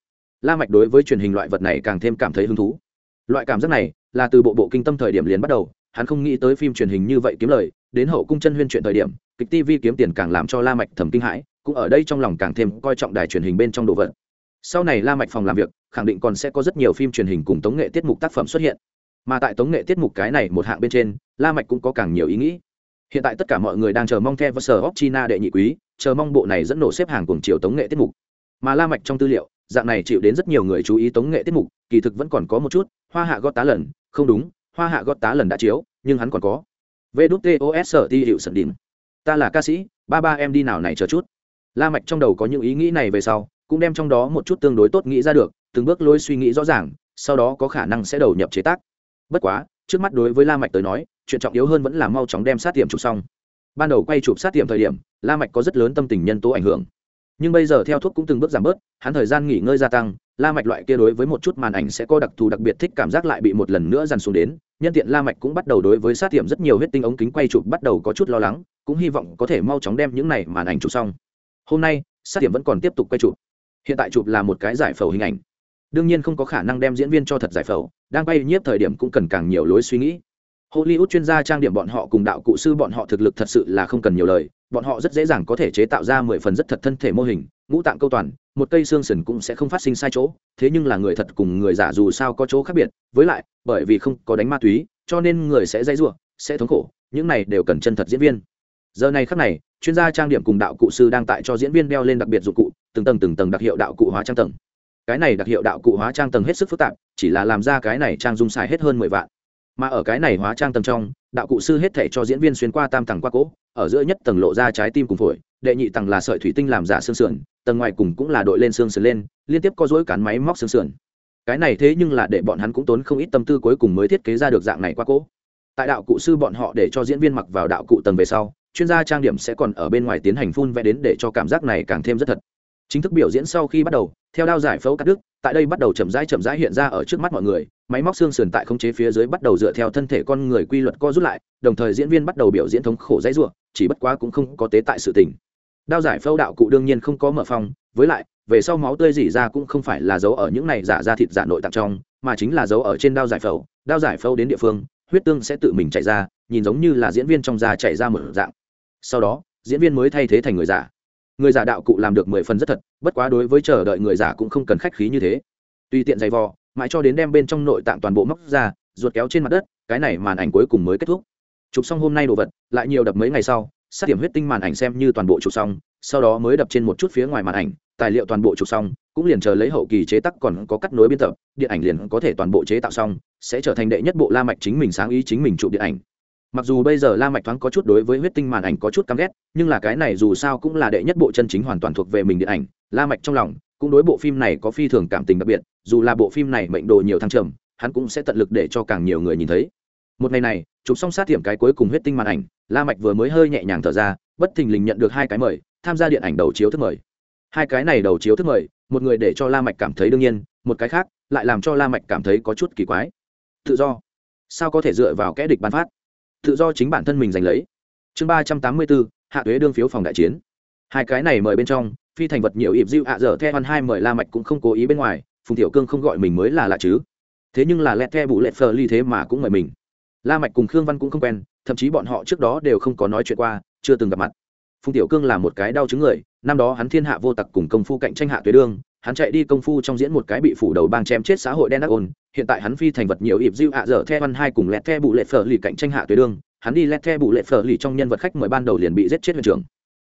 La mạch đối với truyền hình loại vật này càng thêm cảm thấy hứng thú. Loại cảm giác này là từ bộ bộ kinh tâm thời điểm liền bắt đầu, hắn không nghĩ tới phim truyền hình như vậy kiếm lời, đến hậu cung chân huyên chuyện thời điểm, kịch tv kiếm tiền càng làm cho la mạch thầm kinh hãi, cũng ở đây trong lòng càng thêm coi trọng đài truyền hình bên trong đồ vật. Sau này la mạch phòng làm việc, khẳng định còn sẽ có rất nhiều phim truyền hình cùng tống nghệ tiết mục tác phẩm xuất hiện. Mà tại tống nghệ tiết mục cái này một hạng bên trên, la mạch cũng có càng nhiều ý nghĩ hiện tại tất cả mọi người đang chờ mong theo và sở óc china đệ nhị quý, chờ mong bộ này dẫn nổ xếp hàng cùng chiều tống nghệ tiết mục. Mà la mạch trong tư liệu, dạng này chịu đến rất nhiều người chú ý tống nghệ tiết mục, kỳ thực vẫn còn có một chút, hoa hạ gót tá lần, không đúng, hoa hạ gót tá lần đã chiếu, nhưng hắn còn có. Vtos sở ti hiệu sẩn đỉnh. Ta là ca sĩ, ba ba em đi nào này chờ chút. La mạch trong đầu có những ý nghĩ này về sau, cũng đem trong đó một chút tương đối tốt nghĩ ra được, từng bước lối suy nghĩ rõ ràng, sau đó có khả năng sẽ đầu nhập chế tác. Bất quá, trước mắt đối với la mạch tới nói chuyện trọng yếu hơn vẫn là mau chóng đem sát tiệm chụp xong. Ban đầu quay chụp sát tiệm thời điểm, la mạch có rất lớn tâm tình nhân tố ảnh hưởng. Nhưng bây giờ theo thuốc cũng từng bước giảm bớt, hắn thời gian nghỉ ngơi gia tăng, la mạch loại kia đối với một chút màn ảnh sẽ có đặc thù đặc biệt thích cảm giác lại bị một lần nữa dằn xuống đến. Nhân tiện la mạch cũng bắt đầu đối với sát tiệm rất nhiều huyết tinh ống kính quay chụp bắt đầu có chút lo lắng, cũng hy vọng có thể mau chóng đem những này màn ảnh chụp xong. Hôm nay, sát tiệm vẫn còn tiếp tục quay chụp. Hiện tại chụp là một cái giải phẫu hình ảnh. Đương nhiên không có khả năng đem diễn viên cho thật giải phẫu, đang quay nhiếp thời điểm cũng cần càng nhiều lối suy nghĩ hollywood chuyên gia trang điểm bọn họ cùng đạo cụ sư bọn họ thực lực thật sự là không cần nhiều lời. Bọn họ rất dễ dàng có thể chế tạo ra mười phần rất thật thân thể mô hình, ngũ tạng câu toàn, một cây xương sườn cũng sẽ không phát sinh sai chỗ. Thế nhưng là người thật cùng người giả dù sao có chỗ khác biệt. Với lại, bởi vì không có đánh ma túy, cho nên người sẽ dây giụa sẽ thống khổ. Những này đều cần chân thật diễn viên. Giờ này khắc này, chuyên gia trang điểm cùng đạo cụ sư đang tại cho diễn viên đeo lên đặc biệt dụng cụ, từng tầng từng tầng đặc hiệu đạo cụ hóa trang tầng. Cái này đặc hiệu đạo cụ hóa trang tầng hết sức phức tạp, chỉ là làm ra cái này trang dung xài hết hơn mười vạn mà ở cái này hóa trang tầng trong, đạo cụ sư hết thể cho diễn viên xuyên qua tam tầng qua cỗ, ở giữa nhất tầng lộ ra trái tim cùng phổi, đệ nhị tầng là sợi thủy tinh làm giả xương sườn, tầng ngoài cùng cũng là đội lên xương sườn lên, liên tiếp có dối cán máy móc xương sườn. Cái này thế nhưng là để bọn hắn cũng tốn không ít tâm tư cuối cùng mới thiết kế ra được dạng này qua cỗ. Tại đạo cụ sư bọn họ để cho diễn viên mặc vào đạo cụ tầng về sau, chuyên gia trang điểm sẽ còn ở bên ngoài tiến hành phun vẽ đến để cho cảm giác này càng thêm rất thật chính thức biểu diễn sau khi bắt đầu, theo đao giải phẫu cắt đứt, tại đây bắt đầu chậm rãi chậm rãi hiện ra ở trước mắt mọi người. Máy móc xương sườn tại khống chế phía dưới bắt đầu dựa theo thân thể con người quy luật co rút lại, đồng thời diễn viên bắt đầu biểu diễn thống khổ dãy ruộng chỉ bất quá cũng không có tế tại sự tình. Đao giải phẫu đạo cụ đương nhiên không có mở phong, với lại, về sau máu tươi dỉ ra cũng không phải là dấu ở những này giả ra thịt giả nội tạng trong, mà chính là dấu ở trên đao giải phẫu. Đao giải phẫu đến địa phương, huyết tương sẽ tự mình chạy ra, nhìn giống như là diễn viên trong da chạy ra một dạng. Sau đó, diễn viên mới thay thế thành người giả người giả đạo cụ làm được mười phần rất thật, bất quá đối với chờ đợi người giả cũng không cần khách khí như thế. Tùy tiện giày vò, mãi cho đến đem bên trong nội tạng toàn bộ móc ra, ruột kéo trên mặt đất, cái này màn ảnh cuối cùng mới kết thúc. Chụp xong hôm nay đồ vật, lại nhiều đập mấy ngày sau, sát điểm huyết tinh màn ảnh xem như toàn bộ chụp xong, sau đó mới đập trên một chút phía ngoài màn ảnh, tài liệu toàn bộ chụp xong, cũng liền chờ lấy hậu kỳ chế tác còn có cắt nối biên tập, điện ảnh liền có thể toàn bộ chế tạo xong, sẽ trở thành đệ nhất bộ la mạch chính mình sáng ý chính mình chụp điện ảnh mặc dù bây giờ la mạch thoáng có chút đối với huyết tinh màn ảnh có chút căm ghét, nhưng là cái này dù sao cũng là đệ nhất bộ chân chính hoàn toàn thuộc về mình điện ảnh, la mạch trong lòng cũng đối bộ phim này có phi thường cảm tình đặc biệt, dù là bộ phim này mệnh đồ nhiều thăng trầm, hắn cũng sẽ tận lực để cho càng nhiều người nhìn thấy. Một ngày này, chụp xong sát điểm cái cuối cùng huyết tinh màn ảnh, la mạch vừa mới hơi nhẹ nhàng thở ra, bất thình lình nhận được hai cái mời, tham gia điện ảnh đầu chiếu thức mời. Hai cái này đầu chiếu thức mời, một người để cho la mạch cảm thấy đương nhiên, một cái khác lại làm cho la mạch cảm thấy có chút kỳ quái. Tự do. Sao có thể dựa vào kẻ địch ban phát? Tự do chính bản thân mình giành lấy. Chương ba trăm tám mươi bốn, hạ tuế đương phiếu phòng đại chiến. Hai cái này mời bên trong, phi thành vật nhiều ịp diệu ạ dở theo văn hai mời la mạch cũng không cố ý bên ngoài, phùng tiểu cương không gọi mình mới là lạ chứ. Thế nhưng là lẹt the bụ lẹt phờ ly thế mà cũng mời mình. La mạch cùng khương văn cũng không quen, thậm chí bọn họ trước đó đều không có nói chuyện qua, chưa từng gặp mặt. Phùng tiểu cương là một cái đau chứng người, năm đó hắn thiên hạ vô tặc cùng công phu cạnh tranh hạ tuế đương hắn chạy đi công phu trong diễn một cái bị phủ đầu bang chém chết xã hội đen đắc ôn, hiện tại hắn phi thành vật nhiều ịp diệu ạ dở the văn hai cùng lẹt the bụ lệ phở lì cạnh tranh hạ tuyến đương, hắn đi lẹt the bụ lệ phở lì trong nhân vật khách mời ban đầu liền bị giết chết hiện trưởng.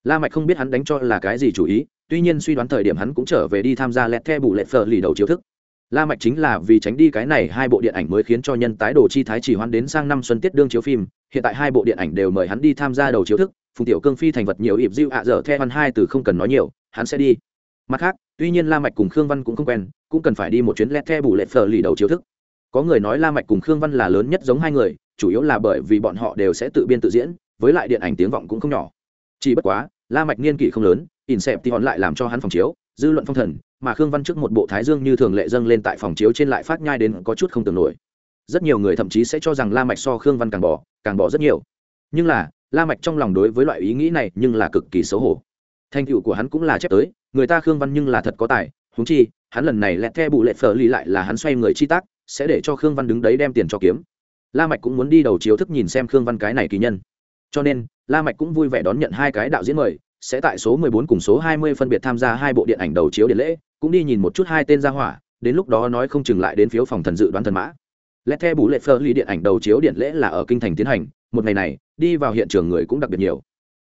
La mạch không biết hắn đánh cho là cái gì chủ ý, tuy nhiên suy đoán thời điểm hắn cũng trở về đi tham gia lẹt the bụ lệ phở lì đầu chiếu thức. La mạch chính là vì tránh đi cái này hai bộ điện ảnh mới khiến cho nhân tái đồ chi thái chỉ hoan đến sang năm xuân tiết đương chiếu phim, hiện tại hai bộ điện ảnh đều mời hắn đi tham gia đầu chiếu thức, phùng tiểu cương phi thành vật nhiều ịp diệu ạ dở the văn hai từ không cần nói nhiều, hắn sẽ đi mặt khác, tuy nhiên la mạch cùng khương văn cũng không quen, cũng cần phải đi một chuyến lẹt the bù lẹt phở lì đầu chiếu thức. Có người nói la mạch cùng khương văn là lớn nhất giống hai người, chủ yếu là bởi vì bọn họ đều sẽ tự biên tự diễn, với lại điện ảnh tiếng vọng cũng không nhỏ. Chỉ bất quá, la mạch niên kỷ không lớn ỉn xẹp thì hòn lại làm cho hắn phòng chiếu, dư luận phong thần, mà khương văn trước một bộ thái dương như thường lệ dâng lên tại phòng chiếu trên lại phát nhai đến có chút không tưởng nổi. Rất nhiều người thậm chí sẽ cho rằng la mạch so khương văn càng bỏ càng bỏ rất nhiều. Nhưng là, la mạch trong lòng đối với loại ý nghĩ này nhưng là cực kỳ xấu hổ. Thành tựu của hắn cũng là chép tới người ta khương văn nhưng là thật có tài húng chi, hắn lần này lẹt the bù lệ phở lì lại là hắn xoay người chi tác, sẽ để cho khương văn đứng đấy đem tiền cho kiếm. La mạch cũng muốn đi đầu chiếu thức nhìn xem khương văn cái này kỳ nhân. Cho nên, la mạch cũng vui vẻ đón nhận hai cái đạo diễn mời, sẽ tại số 14 cùng số 20 phân biệt tham gia hai bộ điện ảnh đầu chiếu điện lễ, cũng đi nhìn một chút hai tên gia hỏa, đến lúc đó nói không chừng lại đến phiếu phòng thần dự đoán thần mã. Lẹt the bù lệ phở lì điện ảnh đầu chiếu điện lễ là ở kinh thành tiến hành, một ngày này, đi vào hiện trường người cũng đặc biệt nhiều.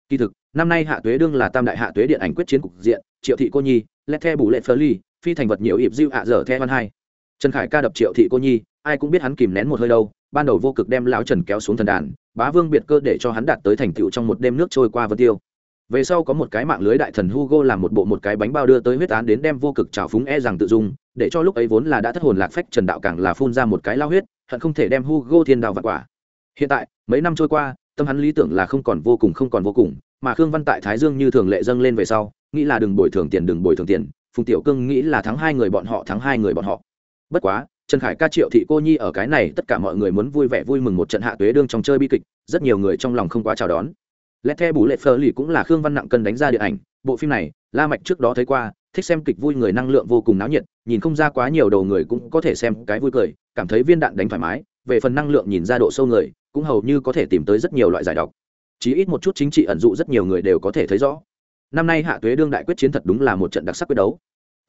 Kỳ thực, năm nay hạ tuế đương là tam đại hạ tuế điện ảnh quyết chiến cục diện triệu thị cô nhi lét the bù lệ phơ ly, phi thành vật nhiều ịp diêu ạ dở the văn hai. Trần khải ca đập triệu thị cô nhi, ai cũng biết hắn kìm nén một hơi đâu, ban đầu vô cực đem lão trần kéo xuống thần đàn, bá vương biệt cơ để cho hắn đạt tới thành tựu trong một đêm nước trôi qua vân tiêu. Về sau có một cái mạng lưới đại thần hugo làm một bộ một cái bánh bao đưa tới huyết án đến đem vô cực trào phúng e rằng tự dung, để cho lúc ấy vốn là đã thất hồn lạc phách trần đạo càng là phun ra một cái lao huyết, hận không thể đem hugo thiên đào vặt quả. Hiện tại, mấy năm trôi qua, tâm hắn lý tưởng là không còn vô cùng không còn vô cùng, mà khương văn tại thái dương như thường lệ dâng lên về sau nghĩ là đừng bồi thường tiền, đừng bồi thường tiền. Phùng tiểu cương nghĩ là thắng hai người bọn họ, thắng hai người bọn họ. Bất quá, trần khải ca, triệu thị cô nhi ở cái này, tất cả mọi người muốn vui vẻ vui mừng một trận hạ tuế đương trong chơi bi kịch, rất nhiều người trong lòng không quá chào đón. Lẽ the bù lệ phơ lì cũng là khương văn nặng cân đánh ra điện ảnh, bộ phim này, la mạch trước đó thấy qua, thích xem kịch vui người năng lượng vô cùng náo nhiệt, nhìn không ra quá nhiều đầu người cũng có thể xem cái vui cười, cảm thấy viên đạn đánh thoải mái, về phần năng lượng nhìn ra độ sâu người, cũng hầu như có thể tìm tới rất nhiều loại giải độc. Chí ít một chút chính trị ẩn dụ rất nhiều người đều có thể thấy rõ năm nay hạ tuế đương đại quyết chiến thật đúng là một trận đặc sắc quyết đấu.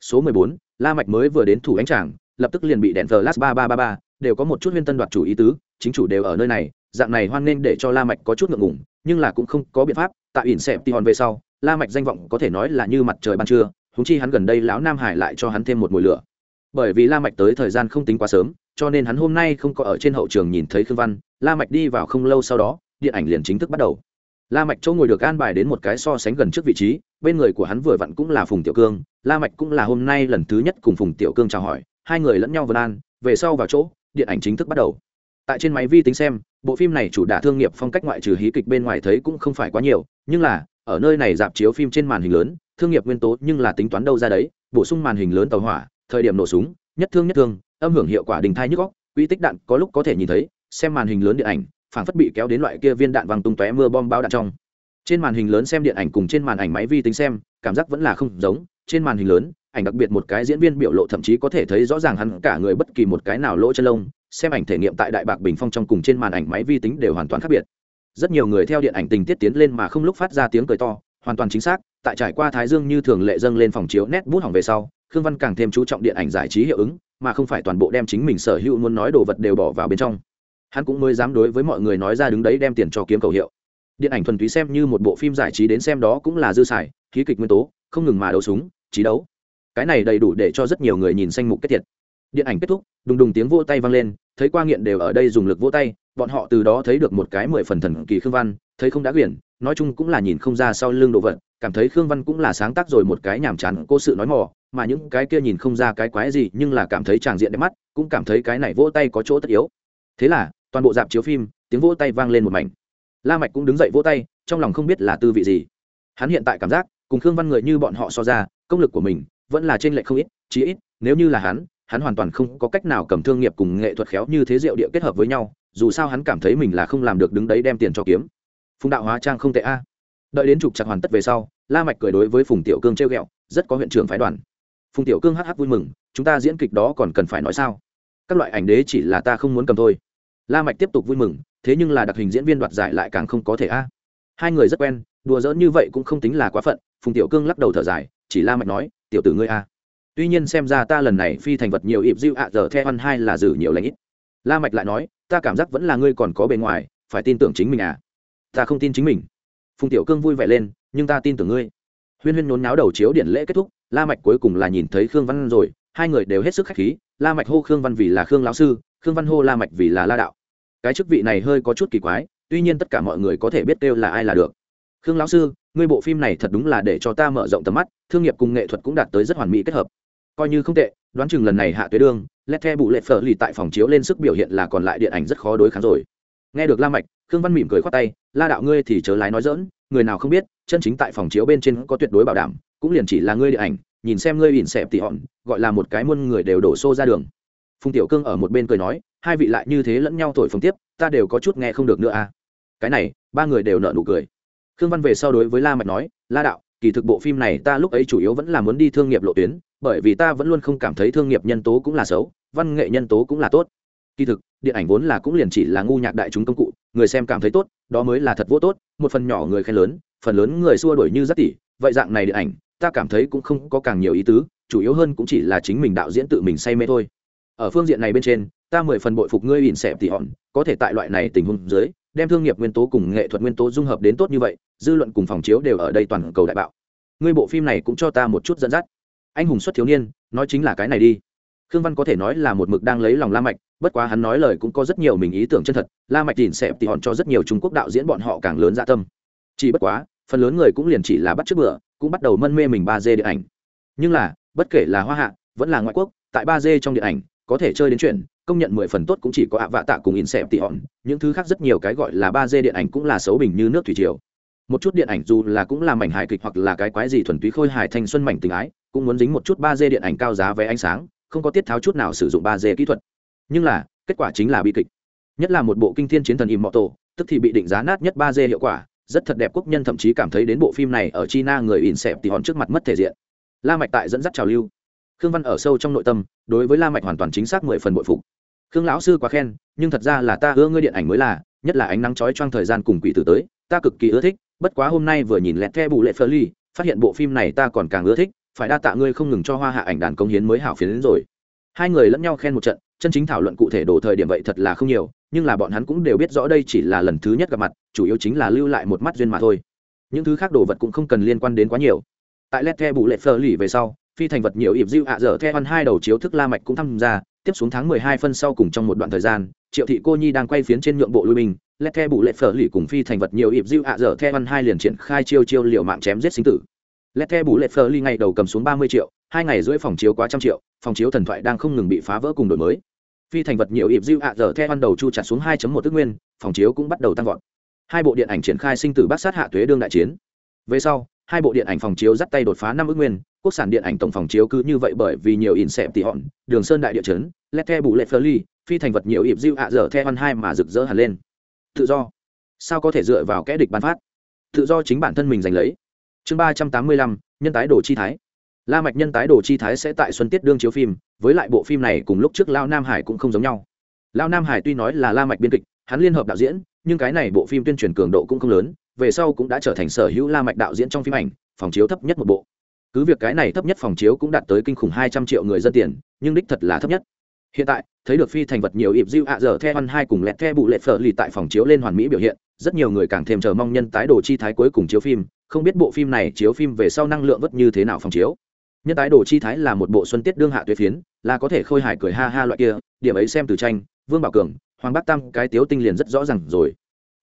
Số 14, la mạch mới vừa đến thủ ánh tràng lập tức liền bị đèn flash ba ba ba ba đều có một chút huyên tân đoạt chủ ý tứ chính chủ đều ở nơi này dạng này hoan nên để cho la mạch có chút ngượng ngùng nhưng là cũng không có biện pháp tại ỉn xẹp tion về sau la mạch danh vọng có thể nói là như mặt trời ban trưa húng chi hắn gần đây lão nam hải lại cho hắn thêm một mùi lửa. Bởi vì la mạch tới thời gian không tính quá sớm cho nên hắn hôm nay không có ở trên hậu trường nhìn thấy khương văn la mạch đi vào không lâu sau đó điện ảnh liền chính thức bắt đầu la mạch chỗ ngồi được an bài đến một cái so sánh gần trước vị trí, bên người của hắn vừa vặn cũng là phùng tiểu cương. La mạch cũng là hôm nay lần thứ nhất cùng phùng tiểu cương chào hỏi, hai người lẫn nhau vân an về sau vào chỗ, điện ảnh chính thức bắt đầu. Tại trên máy vi tính xem, bộ phim này chủ đả thương nghiệp phong cách ngoại trừ hí kịch bên ngoài thấy cũng không phải quá nhiều, nhưng là, ở nơi này dạp chiếu phim trên màn hình lớn, thương nghiệp nguyên tố nhưng là tính toán đâu ra đấy, bổ sung màn hình lớn tàu hỏa, thời điểm nổ súng, nhất thương nhất thương, âm hưởng hiệu quả đình thai nhức góc quy tích đạn có lúc có thể nhìn thấy, xem màn hình lớn điện ảnh phảng phất bị kéo đến loại kia viên đạn văng tung tóe mưa bom bao đạn trong. Trên màn hình lớn xem điện ảnh cùng trên màn ảnh máy vi tính xem, cảm giác vẫn là không giống. Trên màn hình lớn, ảnh đặc biệt một cái diễn viên biểu lộ thậm chí có thể thấy rõ ràng hắn cả người bất kỳ một cái nào lỗ chân lông. Xem ảnh thể nghiệm tại đại bạc bình phong trong cùng trên màn ảnh máy vi tính đều hoàn toàn khác biệt. Rất nhiều người theo điện ảnh tình tiết tiến lên mà không lúc phát ra tiếng cười to, hoàn toàn chính xác, tại trải qua thái dương như thường lệ dâng lên phòng chiếu nét bút hỏng về sau, khương văn càng thêm chú trọng điện ảnh giải trí hiệu ứng, mà không phải toàn bộ đem chính mình sở hữu muốn nói đồ vật đều bỏ vào bên trong hắn cũng mới dám đối với mọi người nói ra đứng đấy đem tiền cho kiếm cầu hiệu. Điện ảnh thuần túy xem như một bộ phim giải trí đến xem đó cũng là dư xài, khí kịch nguyên tố, không ngừng mà đấu súng, trí đấu. Cái này đầy đủ để cho rất nhiều người nhìn xanh mục kết thiệt điện ảnh kết thúc, đùng đùng tiếng vỗ tay vang lên, thấy qua nghiện đều ở đây dùng lực vỗ tay, bọn họ từ đó thấy được một cái mười phần thần kỳ khương văn, thấy không đã quyển, nói chung cũng là nhìn không ra sau lưng đồ vật, cảm thấy khương văn cũng là sáng tác rồi một cái nhàm chán cô sự nói mò, mà những cái kia nhìn không ra cái quái gì nhưng là cảm thấy tràng diện đẹp mắt, cũng cảm thấy cái này vỗ tay có chỗ tất yếu. Thế là toàn bộ dạp chiếu phim tiếng vỗ tay vang lên một mảnh. La mạch cũng đứng dậy vỗ tay trong lòng không biết là tư vị gì. Hắn hiện tại cảm giác cùng khương văn người như bọn họ so ra công lực của mình vẫn là trên lệch không ít chí ít nếu như là hắn hắn hoàn toàn không có cách nào cầm thương nghiệp cùng nghệ thuật khéo như thế diệu địa kết hợp với nhau dù sao hắn cảm thấy mình là không làm được đứng đấy đem tiền cho kiếm. Phùng đạo hóa trang không tệ a. Đợi đến trục chặt hoàn tất về sau la mạch cười đối với phùng tiểu cương treo gẹo, rất có huyện trưởng phái đoàn. Phùng tiểu cương hắc hắc vui mừng chúng ta diễn kịch đó còn cần phải nói sao? Các loại ảnh đế chỉ là ta không muốn cầm thôi la mạch tiếp tục vui mừng, thế nhưng là đặc hình diễn viên đoạt giải lại càng không có thể a. Hai người rất quen, đùa giỡn như vậy cũng không tính là quá phận, phùng tiểu cương lắc đầu thở dài, chỉ la mạch nói, tiểu tử ngươi a. Tuy nhiên xem ra ta lần này phi thành vật nhiều ịp diệu ạ, giờ theo ăn hai là dử nhiều lãnh ít. La mạch lại nói, ta cảm giác vẫn là ngươi còn có bề ngoài, phải tin tưởng chính mình à? Ta không tin chính mình. Phùng tiểu cương vui vẻ lên, nhưng ta tin tưởng ngươi. Huyên huyên nhốn náo đầu chiếu điện lễ kết thúc, la mạch cuối cùng là nhìn thấy khương văn rồi, hai người đều hết sức khách khí la mạch hô khương văn vì là khương lão sư, khương văn hô la mạch vì là la đạo. Cái chức vị này hơi có chút kỳ quái, tuy nhiên tất cả mọi người có thể biết kêu là ai là được. Khương lão sư, ngươi bộ phim này thật đúng là để cho ta mở rộng tầm mắt, thương nghiệp cùng nghệ thuật cũng đạt tới rất hoàn mỹ kết hợp. Coi như không tệ, đoán chừng lần này hạ tuế đương lét the bụ lệ phở lì tại phòng chiếu lên sức biểu hiện là còn lại điện ảnh rất khó đối kháng rồi. Nghe được la mạch, khương văn mỉm cười khoát tay, la đạo ngươi thì chớ lái nói dỡn người nào không biết, chân chính tại phòng chiếu bên trên có tuyệt đối bảo đảm, cũng liền chỉ là ngươi điện ảnh nhìn xem ngươi ỉn xẹp tỉ hòn, gọi là một cái muôn người đều đổ xô ra đường. Phùng tiểu cương ở một bên cười nói, hai vị lại như thế lẫn nhau thổi phồng tiếp, ta đều có chút nghe không được nữa à. Cái này, ba người đều nợ nụ cười. Khương văn về sau đối với la mạch nói, la đạo, kỳ thực bộ phim này ta lúc ấy chủ yếu vẫn là muốn đi thương nghiệp lộ tuyến, bởi vì ta vẫn luôn không cảm thấy thương nghiệp nhân tố cũng là xấu, văn nghệ nhân tố cũng là tốt. Kỳ thực, điện ảnh vốn là cũng liền chỉ là ngu nhạc đại chúng công cụ, người xem cảm thấy tốt, đó mới là thật vô tốt, một phần nhỏ người khen lớn, phần lớn người xua đuổi như rất tỷ vậy dạng này điện ảnh ta cảm thấy cũng không có càng nhiều ý tứ, chủ yếu hơn cũng chỉ là chính mình đạo diễn tự mình say mê thôi. Ở phương diện này bên trên, ta mười phần bội phục ngươi ỉn xẹp thì hòn, có thể tại loại này tình huống dưới, đem thương nghiệp nguyên tố cùng nghệ thuật nguyên tố dung hợp đến tốt như vậy, dư luận cùng phòng chiếu đều ở đây toàn cầu đại bạo. Ngươi bộ phim này cũng cho ta một chút dẫn dắt. Anh hùng xuất thiếu niên, nói chính là cái này đi. Khương văn có thể nói là một mực đang lấy lòng la mạch, bất quá hắn nói lời cũng có rất nhiều mình ý tưởng chân thật, la mạch ỉn xẹp thì hòn cho rất nhiều trung quốc đạo diễn bọn họ càng lớn dạ tâm. Chỉ bất quá, phần lớn người cũng liền chỉ là bắt trước bữa cũng bắt đầu mân mê mình ba d điện ảnh. Nhưng là, bất kể là hoa hạ, vẫn là ngoại quốc, tại ba d trong điện ảnh, có thể chơi đến chuyện, công nhận mười phần tốt cũng chỉ có ạ vạ tạ cùng in xẹp tỉ hòn. Những thứ khác rất nhiều cái gọi là ba d điện ảnh cũng là xấu bình như nước thủy triều. Một chút điện ảnh dù là cũng là mảnh hài kịch hoặc là cái quái gì thuần túy khôi hài thanh xuân mảnh tình ái, cũng muốn dính một chút ba d điện ảnh cao giá vé ánh sáng, không có tiết tháo chút nào sử dụng ba d kỹ thuật. Nhưng là, kết quả chính là bi kịch. Nhất là một bộ kinh thiên chiến thần im mọ tổ tức thì bị định giá nát nhất ba d hiệu quả rất thật đẹp quốc nhân thậm chí cảm thấy đến bộ phim này ở china người ỉn xẹp thì hòn trước mặt mất thể diện. La mạch tại dẫn dắt trào lưu. Khương văn ở sâu trong nội tâm, đối với la mạch hoàn toàn chính xác mười phần bội phục. Khương lão sư quá khen, nhưng thật ra là ta ưa ngươi điện ảnh mới là, nhất là ánh nắng chói chang thời gian cùng quỷ tử tới, ta cực kỳ ưa thích, bất quá hôm nay vừa nhìn lẹt the bù lệ phơ ly, phát hiện bộ phim này ta còn càng ưa thích, phải đa tạ ngươi không ngừng cho hoa hạ ảnh đàn công hiến mới hảo phiến đến rồi. Hai người lẫn nhau khen một trận chân chính thảo luận cụ thể đồ thời điểm vậy thật là không nhiều, nhưng là bọn hắn cũng đều biết rõ đây chỉ là lần thứ nhất gặp mặt, chủ yếu chính là lưu lại một mắt duyên mà thôi. Những thứ khác đồ vật cũng không cần liên quan đến quá nhiều. Tại led the bù lệ phơ lì về sau, phi thành vật nhiều ịp dịu ạ dở the văn hai đầu chiếu thức la mạch cũng tham gia tiếp xuống tháng mười hai phân sau cùng trong một đoạn thời gian, triệu thị cô nhi đang quay phiến trên nhượng bộ lui binh led the bù lệ phở lì cùng phi thành vật nhiều ịp dịu ạ dở the văn hai liền triển khai chiêu chiêu liệu mạng chém giết sinh tử led the bù lệ phở ly ngày đầu cầm xuống ba mươi triệu, hai ngày rưỡi phòng chiếu quá trăm triệu, phòng chiếu thần thoại đang không ngừng bị phá vỡ cùng đổi mới. Phi thành vật nhiều ịp diệu ạ dở the ban đầu chu chặt xuống hai một tức nguyên, phòng chiếu cũng bắt đầu tăng vọt. Hai bộ điện ảnh triển khai sinh tử bác sát hạ tuế đương đại chiến. Về sau, hai bộ điện ảnh phòng chiếu dắt tay đột phá năm ước nguyên, quốc sản điện ảnh tổng phòng chiếu cứ như vậy bởi vì nhiều in xẹp tỉ hòn, đường sơn đại địa chấn lét the bù lệ phơ ly, phi thành vật nhiều ịp diệu ạ dở the ban hai mà rực rỡ hẳn lên. Tự do. Sao có thể dựa vào kẽ địch ban phát? Tự do chính bản thân mình giành lấy chương ba trăm tám mươi lăm, nhân tái đồ chi thái. La mạch nhân tái đồ chi thái sẽ tại xuân tiết đương chiếu phim, với lại bộ phim này cùng lúc trước lao nam hải cũng không giống nhau. Lao nam hải tuy nói là la mạch biên kịch, hắn liên hợp đạo diễn, nhưng cái này bộ phim tuyên truyền cường độ cũng không lớn, về sau cũng đã trở thành sở hữu la mạch đạo diễn trong phim ảnh, phòng chiếu thấp nhất một bộ. Cứ việc cái này thấp nhất phòng chiếu cũng đạt tới kinh khủng hai trăm triệu người dân tiền, nhưng đích thật là thấp nhất. Hiện tại, thấy được phi thành vật nhiều ịp diêu ạ dở the văn hai cùng lẹt the bụ lệ phở lì tại phòng chiếu lên hoàn mỹ biểu hiện rất nhiều người càng thêm chờ mong nhân tái đồ chi thái cuối cùng chiếu phim không biết bộ phim này chiếu phim về sau năng lượng vất như thế nào phòng chiếu. Nhân tái đồ chi thái là một bộ xuân tiết đương hạ tuyệt phiến là có thể khôi hài cười ha ha loại kia điểm ấy xem từ tranh vương bảo cường hoàng bắc tam cái tiếu tinh liền rất rõ ràng rồi.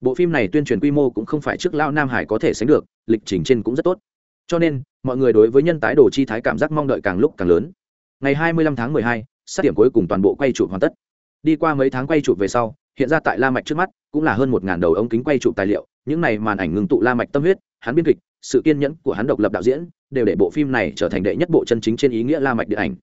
Bộ phim này tuyên truyền quy mô cũng không phải trước lao nam hải có thể sánh được lịch trình trên cũng rất tốt. Cho nên mọi người đối với nhân tái đồ chi thái cảm giác mong đợi càng lúc càng lớn. Ngày 25 tháng 12, sát điểm cuối cùng toàn bộ quay chụp hoàn tất. Đi qua mấy tháng quay chụp về sau hiện ra tại la mạch trước mắt, cũng là hơn một ngàn đầu ống kính quay chụp tài liệu, những này màn ảnh ngừng tụ la mạch tâm huyết, hắn biên kịch, sự kiên nhẫn của hắn độc lập đạo diễn, đều để bộ phim này trở thành đệ nhất bộ chân chính trên ý nghĩa la mạch điện ảnh.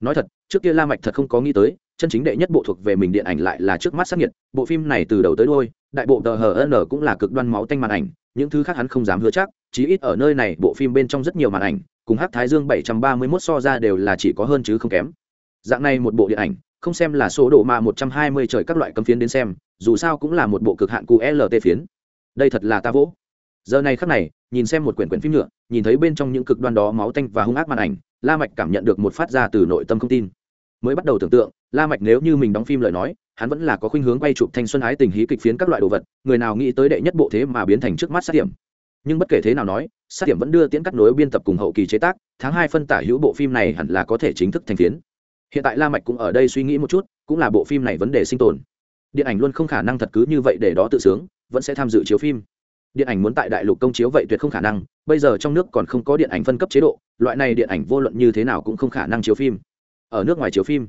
Nói thật, trước kia la mạch thật không có nghĩ tới, chân chính đệ nhất bộ thuộc về mình điện ảnh lại là trước mắt sắc nhiệt bộ phim này từ đầu tới đuôi, đại bộ tờ hn cũng là cực đoan máu tanh màn ảnh, những thứ khác hắn không dám hứa chắc, chí ít ở nơi này bộ phim bên trong rất nhiều màn ảnh, cùng hắc thái dương 731 so ra đều là chỉ có hơn chứ không kém. Dạng này một bộ điện ảnh không xem là số độ mà 120 trời các loại cấm phiến đến xem, dù sao cũng là một bộ cực hạn qlt phiến. Đây thật là ta vỗ. Giờ này khắc này, nhìn xem một quyển quyển phim nhựa, nhìn thấy bên trong những cực đoan đó máu tanh và hung ác màn ảnh, la mạch cảm nhận được một phát ra từ nội tâm không tin. Mới bắt đầu tưởng tượng, la mạch nếu như mình đóng phim lời nói, hắn vẫn là có khuynh hướng quay chụp thanh xuân ái tình hí kịch phiến các loại đồ vật, người nào nghĩ tới đệ nhất bộ thế mà biến thành trước mắt sát điểm. Nhưng bất kể thế nào nói, sát điểm vẫn đưa tiễn cắt nối biên tập cùng hậu kỳ chế tác, tháng hai phân tả hữu bộ phim này hẳn là có thể chính thức thành phiến hiện tại la mạch cũng ở đây suy nghĩ một chút, cũng là bộ phim này vấn đề sinh tồn. Điện ảnh luôn không khả năng thật cứ như vậy để đó tự sướng, vẫn sẽ tham dự chiếu phim. Điện ảnh muốn tại đại lục công chiếu vậy tuyệt không khả năng, bây giờ trong nước còn không có điện ảnh phân cấp chế độ, loại này điện ảnh vô luận như thế nào cũng không khả năng chiếu phim. Ở nước ngoài chiếu phim,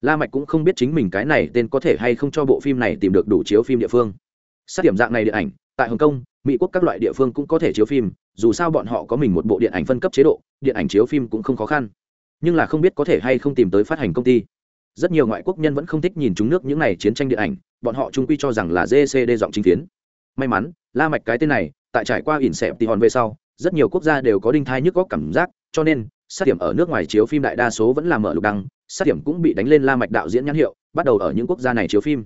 la mạch cũng không biết chính mình cái này tên có thể hay không cho bộ phim này tìm được đủ chiếu phim địa phương. Sát điểm dạng này điện ảnh, tại hồng kông, mỹ quốc các loại địa phương cũng có thể chiếu phim, dù sao bọn họ có mình một bộ điện ảnh phân cấp chế độ, điện ảnh chiếu phim cũng không khó khăn nhưng là không biết có thể hay không tìm tới phát hành công ty. Rất nhiều ngoại quốc nhân vẫn không thích nhìn chúng nước những này chiến tranh điện ảnh, bọn họ trung quy cho rằng là gcd giọng chính phiến. May mắn, la mạch cái tên này, tại trải qua ỉn xẹp thì hòn về sau, rất nhiều quốc gia đều có đinh thai nhức góc cảm giác, cho nên, sát điểm ở nước ngoài chiếu phim đại đa số vẫn là mở lục đăng, sát điểm cũng bị đánh lên la mạch đạo diễn nhãn hiệu, bắt đầu ở những quốc gia này chiếu phim.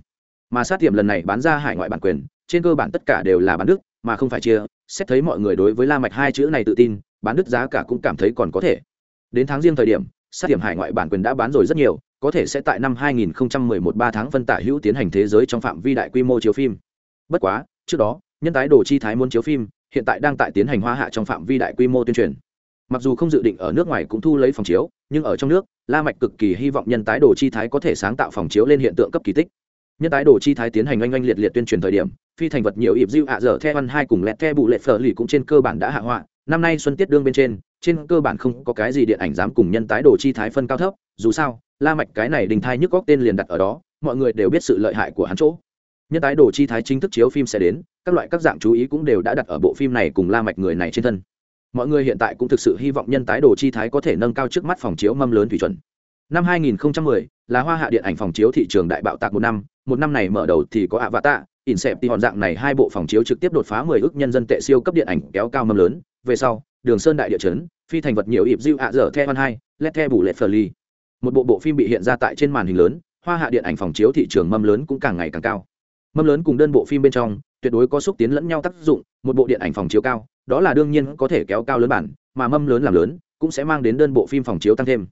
Mà sát điểm lần này bán ra hải ngoại bản quyền, trên cơ bản tất cả đều là bán đức, mà không phải chia, xét thấy mọi người đối với la mạch hai chữ này tự tin, bán đức giá cả cũng cảm thấy còn có thể đến tháng riêng thời điểm, sát điểm hải ngoại bản quyền đã bán rồi rất nhiều, có thể sẽ tại năm 2011 3 tháng phân tả hữu tiến hành thế giới trong phạm vi đại quy mô chiếu phim. Bất quá, trước đó, nhân tái đồ chi thái muốn chiếu phim, hiện tại đang tại tiến hành hoa hạ trong phạm vi đại quy mô tuyên truyền. Mặc dù không dự định ở nước ngoài cũng thu lấy phòng chiếu, nhưng ở trong nước, la mạch cực kỳ hy vọng nhân tái đồ chi thái có thể sáng tạo phòng chiếu lên hiện tượng cấp kỳ tích. Nhân tái đồ chi thái tiến hành oanh oanh liệt liệt tuyên truyền thời điểm, phi thành vật nhiều ịp diêu ạ dở theo văn hai cùng lẹt theo bụ lệ phở lì cũng trên cơ bản đã hạ hoạ năm nay xuân tiết đương bên trên trên cơ bản không có cái gì điện ảnh dám cùng nhân tái đồ chi thái phân cao thấp, dù sao, la mạch cái này đình thai nhức góc tên liền đặt ở đó, mọi người đều biết sự lợi hại của hắn chỗ. Nhân tái đồ chi thái chính thức chiếu phim sẽ đến, các loại các dạng chú ý cũng đều đã đặt ở bộ phim này cùng la mạch người này trên thân. Mọi người hiện tại cũng thực sự hy vọng nhân tái đồ chi thái có thể nâng cao trước mắt phòng chiếu mâm lớn thủy chuẩn. Năm 2010 là hoa hạ điện ảnh phòng chiếu thị trường đại bạo tạc một năm một năm này mở đầu thì có ạ vạ tạ ỉn xẹp thì hòn dạng này hai bộ phòng chiếu trực tiếp đột phá 10 ước nhân dân tệ siêu cấp điện ảnh kéo cao mâm lớn. Về sau đường sơn đại địa chấn, phi thành vật nhiều ịp dịu ạ dở the văn hai let the bù lệ phờ ly một bộ bộ phim bị hiện ra tại trên màn hình lớn, hoa hạ điện ảnh phòng chiếu thị trường mâm lớn cũng càng ngày càng cao. Mâm lớn cùng đơn bộ phim bên trong, tuyệt đối có xúc tiến lẫn nhau tác dụng, một bộ điện ảnh phòng chiếu cao, đó là đương nhiên có thể kéo cao lớn bản, mà mâm lớn làm lớn, cũng sẽ mang đến đơn bộ phim phòng chiếu tăng thêm.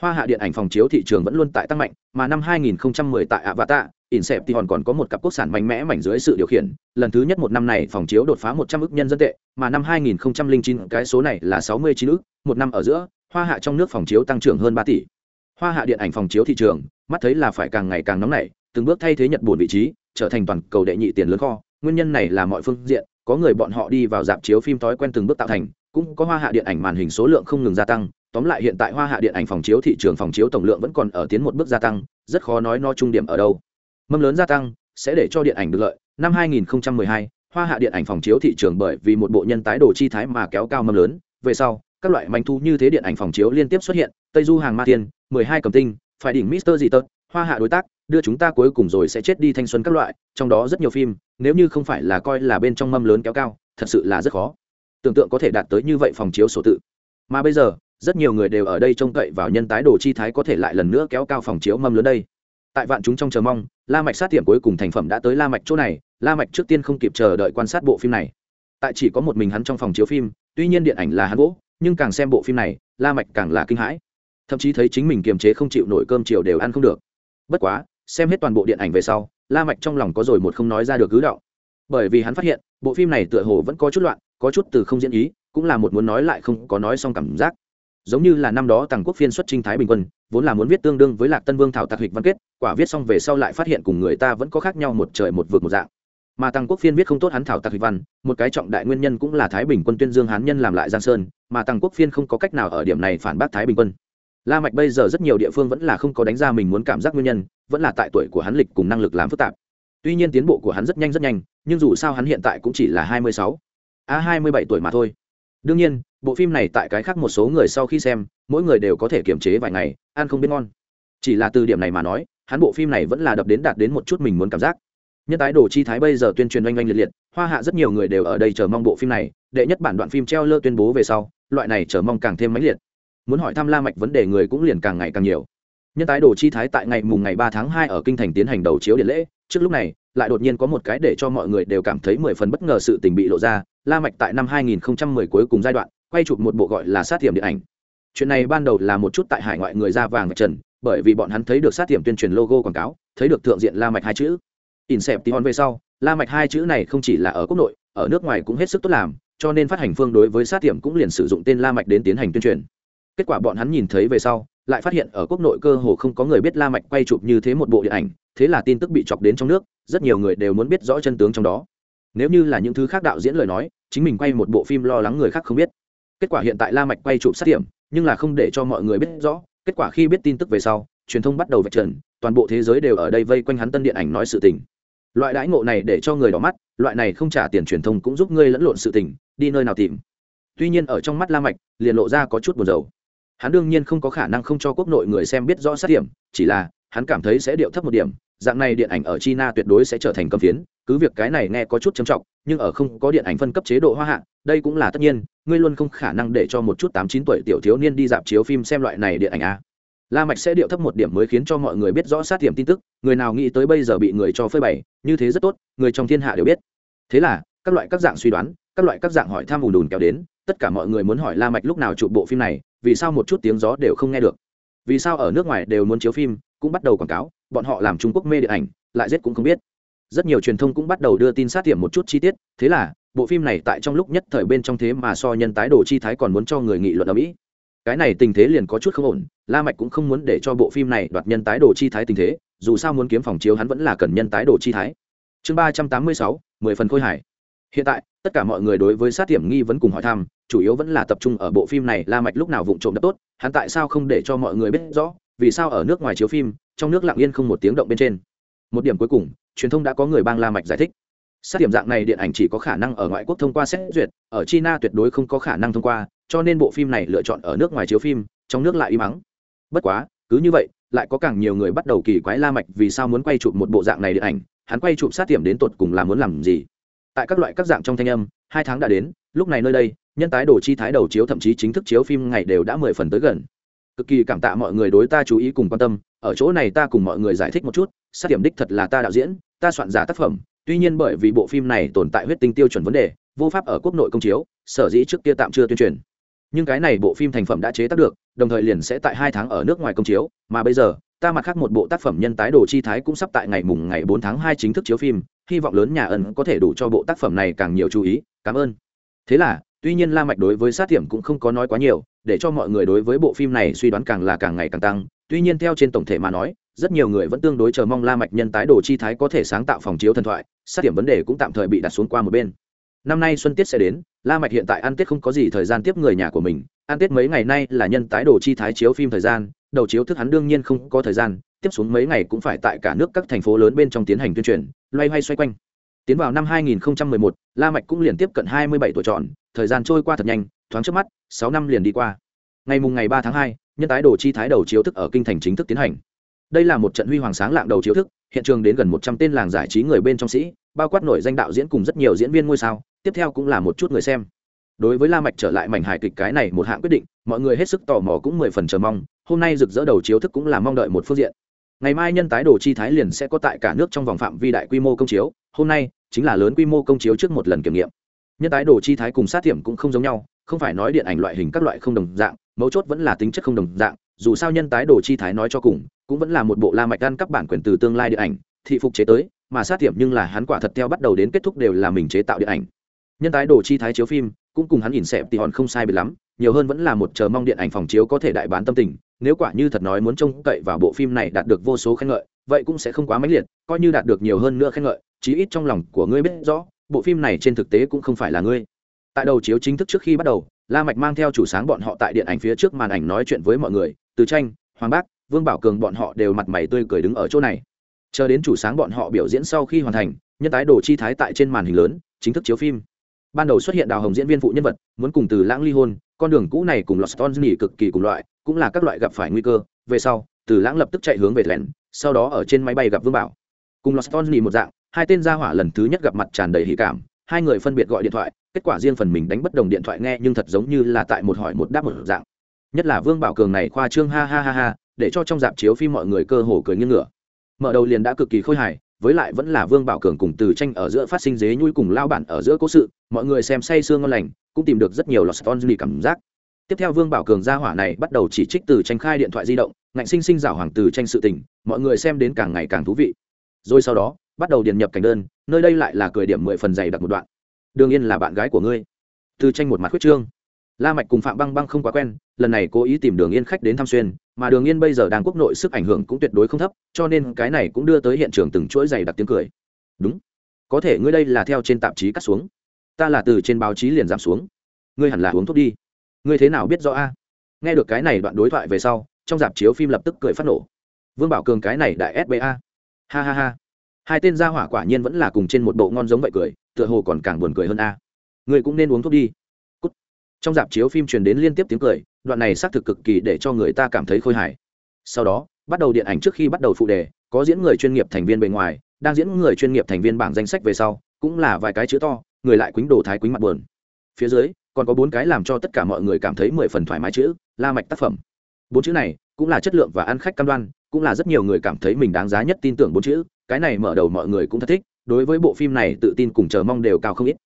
Hoa hạ điện ảnh phòng chiếu thị trường vẫn luôn tại tăng mạnh, mà năm 2010 tại ạ và tạ Inception còn có một cặp quốc sản mạnh mẽ mảnh dưới sự điều khiển, lần thứ nhất một năm này phòng chiếu đột phá 100 ức nhân dân tệ, mà năm 2009 cái số này là 69 ức, một năm ở giữa, hoa hạ trong nước phòng chiếu tăng trưởng hơn 3 tỷ. Hoa hạ điện ảnh phòng chiếu thị trường, mắt thấy là phải càng ngày càng nóng nảy, từng bước thay thế Nhật Bản vị trí, trở thành toàn cầu đệ nhị tiền lớn kho, nguyên nhân này là mọi phương diện, có người bọn họ đi vào dạp chiếu phim thói quen từng bước tạo thành, cũng có hoa hạ điện ảnh màn hình số lượng không ngừng gia tăng, tóm lại hiện tại hoa hạ điện ảnh phòng chiếu thị trường phòng chiếu tổng lượng vẫn còn ở tiến một bước gia tăng, rất khó nói nó trung điểm ở đâu mâm lớn gia tăng sẽ để cho điện ảnh được lợi. Năm 2012, hoa hạ điện ảnh phòng chiếu thị trường bởi vì một bộ nhân tái đồ chi thái mà kéo cao mâm lớn. Về sau các loại manh thu như thế điện ảnh phòng chiếu liên tiếp xuất hiện. Tây du hàng ma tiên 12 cầm tinh phải đỉnh mister gì tớt hoa hạ đối tác đưa chúng ta cuối cùng rồi sẽ chết đi thanh xuân các loại trong đó rất nhiều phim nếu như không phải là coi là bên trong mâm lớn kéo cao thật sự là rất khó. Tưởng tượng có thể đạt tới như vậy phòng chiếu sổ tự. Mà bây giờ rất nhiều người đều ở đây trông cậy vào nhân tái đồ chi thái có thể lại lần nữa kéo cao phòng chiếu mâm lớn đây tại vạn chúng trong chờ mong, la mạch sát tiệm cuối cùng thành phẩm đã tới la mạch chỗ này, la mạch trước tiên không kịp chờ đợi quan sát bộ phim này. Tại chỉ có một mình hắn trong phòng chiếu phim, tuy nhiên điện ảnh là hắn gỗ, nhưng càng xem bộ phim này, la mạch càng là kinh hãi. Thậm chí thấy chính mình kiềm chế không chịu nổi cơm chiều đều ăn không được. Bất quá, xem hết toàn bộ điện ảnh về sau, la mạch trong lòng có rồi một không nói ra được cứ đạo bởi vì hắn phát hiện, bộ phim này tựa hồ vẫn có chút loạn, có chút từ không diễn ý, cũng là một muốn nói lại không có nói xong cảm giác. Giống như là năm đó tàng quốc phiên xuất trinh thái bình quân vốn là muốn viết tương đương với lạc tân vương thảo tạc hịch văn kết, quả viết xong về sau lại phát hiện cùng người ta vẫn có khác nhau một trời một vực một dạng. Mà tăng quốc phiên viết không tốt hắn thảo tạc hịch văn, một cái trọng đại nguyên nhân cũng là thái bình quân tuyên dương hán nhân làm lại giang sơn, mà tăng quốc phiên không có cách nào ở điểm này phản bác thái bình quân. La mạch bây giờ rất nhiều địa phương vẫn là không có đánh ra mình muốn cảm giác nguyên nhân, vẫn là tại tuổi của hắn lịch cùng năng lực làm phức tạp. Tuy nhiên tiến bộ của hắn rất nhanh rất nhanh, nhưng dù sao hắn hiện tại cũng chỉ là hai mươi sáu, a hai mươi bảy tuổi mà thôi. Đương nhiên bộ phim này tại cái khác một số người sau khi xem, mỗi người đều có thể kiềm chế vài ngày, ăn không biết ngon. Chỉ là từ điểm này mà nói, hắn bộ phim này vẫn là đập đến đạt đến một chút mình muốn cảm giác. Nhân tái đồ chi thái bây giờ tuyên truyền oanh oanh liệt liệt, hoa hạ rất nhiều người đều ở đây chờ mong bộ phim này, đệ nhất bản đoạn phim treo lơ tuyên bố về sau, loại này chờ mong càng thêm mãnh liệt. Muốn hỏi thăm la mạch vấn đề người cũng liền càng ngày càng nhiều. Nhân tái đồ chi thái tại ngày mùng ngày ba tháng hai ở kinh thành tiến hành đầu chiếu điện lễ, trước lúc này, lại đột nhiên có một cái để cho mọi người đều cảm thấy mười phần bất ngờ sự tình bị lộ ra, la mạch tại năm 2010 cuối cùng giai đoạn quay chụp một bộ gọi là sát tiệm điện ảnh. Chuyện này ban đầu là một chút tại hải ngoại người ra vàng trần, bởi vì bọn hắn thấy được sát tiệm tuyên truyền logo quảng cáo, thấy được thượng diện la mạch hai chữ. Inception về sau, la mạch hai chữ này không chỉ là ở quốc nội, ở nước ngoài cũng hết sức tốt làm, cho nên phát hành phương đối với sát tiệm cũng liền sử dụng tên la mạch đến tiến hành tuyên truyền. Kết quả bọn hắn nhìn thấy về sau, lại phát hiện ở quốc nội cơ hồ không có người biết la mạch quay chụp như thế một bộ điện ảnh, thế là tin tức bị chọc đến trong nước, rất nhiều người đều muốn biết rõ chân tướng trong đó. Nếu như là những thứ khác đạo diễn lời nói, chính mình quay một bộ phim lo lắng người khác không biết kết quả hiện tại la mạch quay chụp sát điểm, nhưng là không để cho mọi người biết rõ. Kết quả khi biết tin tức về sau, truyền thông bắt đầu vạch trần, toàn bộ thế giới đều ở đây vây quanh hắn tân điện ảnh nói sự tình. Loại đãi ngộ này để cho người đỏ mắt, loại này không trả tiền truyền thông cũng giúp ngươi lẫn lộn sự tình, đi nơi nào tìm. Tuy nhiên ở trong mắt la mạch, liền lộ ra có chút buồn rầu. Hắn đương nhiên không có khả năng không cho quốc nội người xem biết rõ sát điểm, chỉ là, hắn cảm thấy sẽ điệu thấp một điểm, dạng này điện ảnh ở china tuyệt đối sẽ trở thành cấm phiến, cứ việc cái này nghe có chút trầm trọng, nhưng ở không có điện ảnh phân cấp chế độ hoa hạ đây cũng là tất nhiên, ngươi luôn không khả năng để cho một chút tám chín tuổi tiểu thiếu niên đi dạp chiếu phim xem loại này điện ảnh a la mạch sẽ điệu thấp một điểm mới khiến cho mọi người biết rõ sát điểm tin tức, người nào nghĩ tới bây giờ bị người cho phơi bày, như thế rất tốt, người trong thiên hạ đều biết. Thế là, các loại các dạng suy đoán, các loại các dạng hỏi tham ùn đùn kéo đến, tất cả mọi người muốn hỏi la mạch lúc nào chụp bộ phim này, vì sao một chút tiếng gió đều không nghe được. Vì sao ở nước ngoài đều muốn chiếu phim, cũng bắt đầu quảng cáo, bọn họ làm trung quốc mê điện ảnh, lại giết cũng không biết rất nhiều truyền thông cũng bắt đầu đưa tin sát tiệm một chút chi tiết, thế là, bộ phim này tại trong lúc nhất thời bên trong thế mà so nhân tái đồ chi thái còn muốn cho người nghị luận ở mỹ. Cái này tình thế liền có chút không ổn, la mạch cũng không muốn để cho bộ phim này đoạt nhân tái đồ chi thái tình thế, dù sao muốn kiếm phòng chiếu hắn vẫn là cần nhân tái đồ chi thái. Chương ba trăm tám mươi sáu, mười phần khôi hải hiện tại, tất cả mọi người đối với sát tiệm nghi vẫn cùng hỏi thăm, chủ yếu vẫn là tập trung ở bộ phim này la mạch lúc nào vụng trộm đã tốt, hắn tại sao không để cho mọi người biết rõ, vì sao ở nước ngoài chiếu phim, trong nước lặng yên không một tiếng động bên trên. Một điểm cuối cùng truyền thông đã có người bang la mạch giải thích. Sát điểm dạng này điện ảnh chỉ có khả năng ở ngoại quốc thông qua xét duyệt, ở china tuyệt đối không có khả năng thông qua, cho nên bộ phim này lựa chọn ở nước ngoài chiếu phim, trong nước lại im mắng bất quá, cứ như vậy, lại có càng nhiều người bắt đầu kỳ quái la mạch vì sao muốn quay chụp một bộ dạng này điện ảnh, hắn quay chụp sát điểm đến tột cùng là muốn làm gì? Tại các loại các dạng trong thanh âm, hai tháng đã đến, lúc này nơi đây, nhân tái đồ chi thái đầu chiếu thậm chí chính thức chiếu phim ngày đều đã mười phần tới gần. Cực kỳ cảm tạ mọi người đối ta chú ý cùng quan tâm, ở chỗ này ta cùng mọi người giải thích một chút, sát điểm đích thật là ta đạo diễn ta soạn giả tác phẩm, tuy nhiên bởi vì bộ phim này tồn tại huyết tinh tiêu chuẩn vấn đề, vô pháp ở quốc nội công chiếu, sở dĩ trước kia tạm chưa tuyên truyền. Nhưng cái này bộ phim thành phẩm đã chế tác được, đồng thời liền sẽ tại hai tháng ở nước ngoài công chiếu, mà bây giờ, ta mặt khác một bộ tác phẩm nhân tái đồ chi thái cũng sắp tại ngày mùng ngày bốn tháng hai chính thức chiếu phim, hy vọng lớn nhà ẩn có thể đủ cho bộ tác phẩm này càng nhiều chú ý, cảm ơn. Thế là, tuy nhiên la mạch đối với sát tiệm cũng không có nói quá nhiều, để cho mọi người đối với bộ phim này suy đoán càng là càng ngày càng tăng, tuy nhiên theo trên tổng thể mà nói rất nhiều người vẫn tương đối chờ mong la mạch nhân tái đồ chi thái có thể sáng tạo phòng chiếu thần thoại sát điểm vấn đề cũng tạm thời bị đặt xuống qua một bên. Năm nay xuân tiết sẽ đến la mạch hiện tại ăn tết không có gì thời gian tiếp người nhà của mình ăn tết mấy ngày nay là nhân tái đồ chi thái chiếu phim thời gian đầu chiếu thức hắn đương nhiên không có thời gian tiếp xuống mấy ngày cũng phải tại cả nước các thành phố lớn bên trong tiến hành tuyên truyền loay hoay xoay quanh. Tiến vào năm 2011, la mạch cũng liền tiếp cận 27 tuổi tròn thời gian trôi qua thật nhanh thoáng trước mắt 6 năm liền đi qua. Ngày mùng ngày 3 tháng 2, nhân tái đồ chi thái đầu chiếu thức ở kinh thành chính thức tiến hành đây là một trận huy hoàng sáng lạng đầu chiếu thức, hiện trường đến gần 100 tên làng giải trí người bên trong sĩ, bao quát nổi danh đạo diễn cùng rất nhiều diễn viên ngôi sao, tiếp theo cũng là một chút người xem. Đối với la mạch trở lại mảnh hài kịch cái này một hạng quyết định, mọi người hết sức tò mò cũng mười phần chờ mong, hôm nay rực rỡ đầu chiếu thức cũng là mong đợi một phương diện. Ngày mai nhân tái đồ chi thái liền sẽ có tại cả nước trong vòng phạm vi đại quy mô công chiếu, hôm nay chính là lớn quy mô công chiếu trước một lần kiểm nghiệm. Nhân tái đồ chi thái cùng sát tiệm cũng không giống nhau, không phải nói điện ảnh loại hình các loại không đồng dạng, mấu chốt vẫn là tính chất không đồng dạng dù sao nhân tái đồ chi thái nói cho cùng, cũng vẫn là một bộ la mạch ăn các bản quyền từ tương lai điện ảnh, thị phục chế tới, mà sát tiệm nhưng là hắn quả thật theo bắt đầu đến kết thúc đều là mình chế tạo điện ảnh. Nhân tái đồ chi thái chiếu phim, cũng cùng hắn nhìn xẹp thì hòn không sai biệt lắm, nhiều hơn vẫn là một chờ mong điện ảnh phòng chiếu có thể đại bán tâm tình, nếu quả như thật nói muốn trông cậy vào bộ phim này đạt được vô số khen ngợi, vậy cũng sẽ không quá mãnh liệt, coi như đạt được nhiều hơn nữa khen ngợi, chí ít trong lòng của ngươi biết rõ, bộ phim này trên thực tế cũng không phải là ngươi. Tại đầu chiếu chính thức trước khi bắt đầu, la mạch mang theo chủ sáng bọn họ tại điện ảnh phía trước màn ảnh nói chuyện với mọi người từ tranh, hoàng bác, vương bảo cường bọn họ đều mặt mày tươi cười đứng ở chỗ này. Chờ đến chủ sáng bọn họ biểu diễn sau khi hoàn thành, nhân tái đồ chi thái tại trên màn hình lớn, chính thức chiếu phim. Ban đầu xuất hiện đào hồng diễn viên phụ nhân vật, muốn cùng từ lãng ly hôn, con đường cũ này cùng lost nghỉ cực kỳ cùng loại, cũng là các loại gặp phải nguy cơ. Về sau, từ lãng lập tức chạy hướng về lẻn sau đó ở trên máy bay gặp vương bảo. Cùng lost nghỉ một dạng, hai tên gia hỏa lần thứ nhất gặp mặt tràn đầy hỉ cảm, hai người phân biệt gọi điện thoại, kết quả riêng phần mình đánh bất đồng điện thoại nghe nhưng thật giống như là tại một hỏi một đáp một dạng nhất là vương bảo cường này khoa trương ha ha ha ha, để cho trong dạp chiếu phim mọi người cơ hồ cười nghiêng ngửa mở đầu liền đã cực kỳ khôi hài, với lại vẫn là vương bảo cường cùng từ tranh ở giữa phát sinh dế nhui cùng lao bản ở giữa cố sự, mọi người xem say sương ngon lành, cũng tìm được rất nhiều lọt stonely cảm giác. Tiếp theo vương bảo cường gia hỏa này bắt đầu chỉ trích từ tranh khai điện thoại di động, ngạnh sinh sinh rảo hoàng từ tranh sự tình, mọi người xem đến càng ngày càng thú vị. Rồi sau đó, bắt đầu điền nhập cảnh đơn, nơi đây lại là cười điểm mười phần dày đặc một đoạn. Đương yên là bạn gái của ngươi. Từ tranh một mặt khuyết trương la mạch cùng phạm băng băng không quá quen, lần này cố ý tìm đường yên khách đến thăm xuyên, mà đường yên bây giờ đang quốc nội sức ảnh hưởng cũng tuyệt đối không thấp, cho nên cái này cũng đưa tới hiện trường từng chuỗi dày đặc tiếng cười. Đúng, có thể ngươi đây là theo trên tạp chí cắt xuống. Ta là từ trên báo chí liền giảm xuống. Ngươi hẳn là uống thuốc đi. Ngươi thế nào biết rõ a? Nghe được cái này đoạn đối thoại về sau, trong dạp chiếu phim lập tức cười phát nổ. Vương bảo cường cái này đại sba ha ha ha. Hai tên gia hỏa quả nhiên vẫn là cùng trên một bộ ngon giống vậy cười, tựa hồ còn càng buồn cười hơn a. Ngươi cũng nên uống thuốc đi trong dạp chiếu phim truyền đến liên tiếp tiếng cười, đoạn này xác thực cực kỳ để cho người ta cảm thấy khôi hài. Sau đó, bắt đầu điện ảnh trước khi bắt đầu phụ đề, có diễn người chuyên nghiệp thành viên bề ngoài, đang diễn người chuyên nghiệp thành viên bảng danh sách về sau, cũng là vài cái chữ to, người lại quýnh đồ thái quýnh mặt buồn. Phía dưới, còn có bốn cái làm cho tất cả mọi người cảm thấy mười phần thoải mái chữ, la mạch tác phẩm. Bốn chữ này cũng là chất lượng và ăn khách cam đoan, cũng là rất nhiều người cảm thấy mình đáng giá nhất tin tưởng bốn chữ, cái này mở đầu mọi người cũng thật thích, đối với bộ phim này tự tin cùng chờ mong đều cao không ít.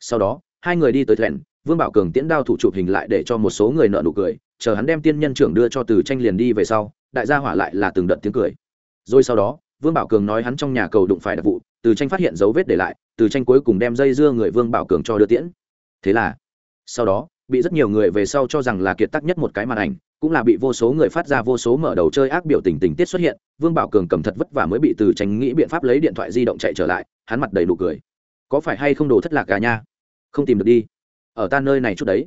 Sau đó, hai người đi tới thẹn vương bảo cường tiễn đao thủ chụp hình lại để cho một số người nợ nụ cười, chờ hắn đem tiên nhân trưởng đưa cho từ tranh liền đi về sau, đại gia hỏa lại là từng đợt tiếng cười. Rồi sau đó, vương bảo cường nói hắn trong nhà cầu đụng phải đặc vụ, từ tranh phát hiện dấu vết để lại, từ tranh cuối cùng đem dây dưa người vương bảo cường cho đưa tiễn. Thế là, sau đó, bị rất nhiều người về sau cho rằng là kiệt tác nhất một cái màn ảnh, cũng là bị vô số người phát ra vô số mở đầu chơi ác biểu tình tình tiết xuất hiện, vương bảo cường cầm thật vất vả mới bị từ tranh nghĩ biện pháp lấy điện thoại di động chạy trở lại, hắn mặt đầy nụ cười. Có phải hay không đồ thất lạc gà nha? Không tìm được đi ở ta nơi này chút đấy.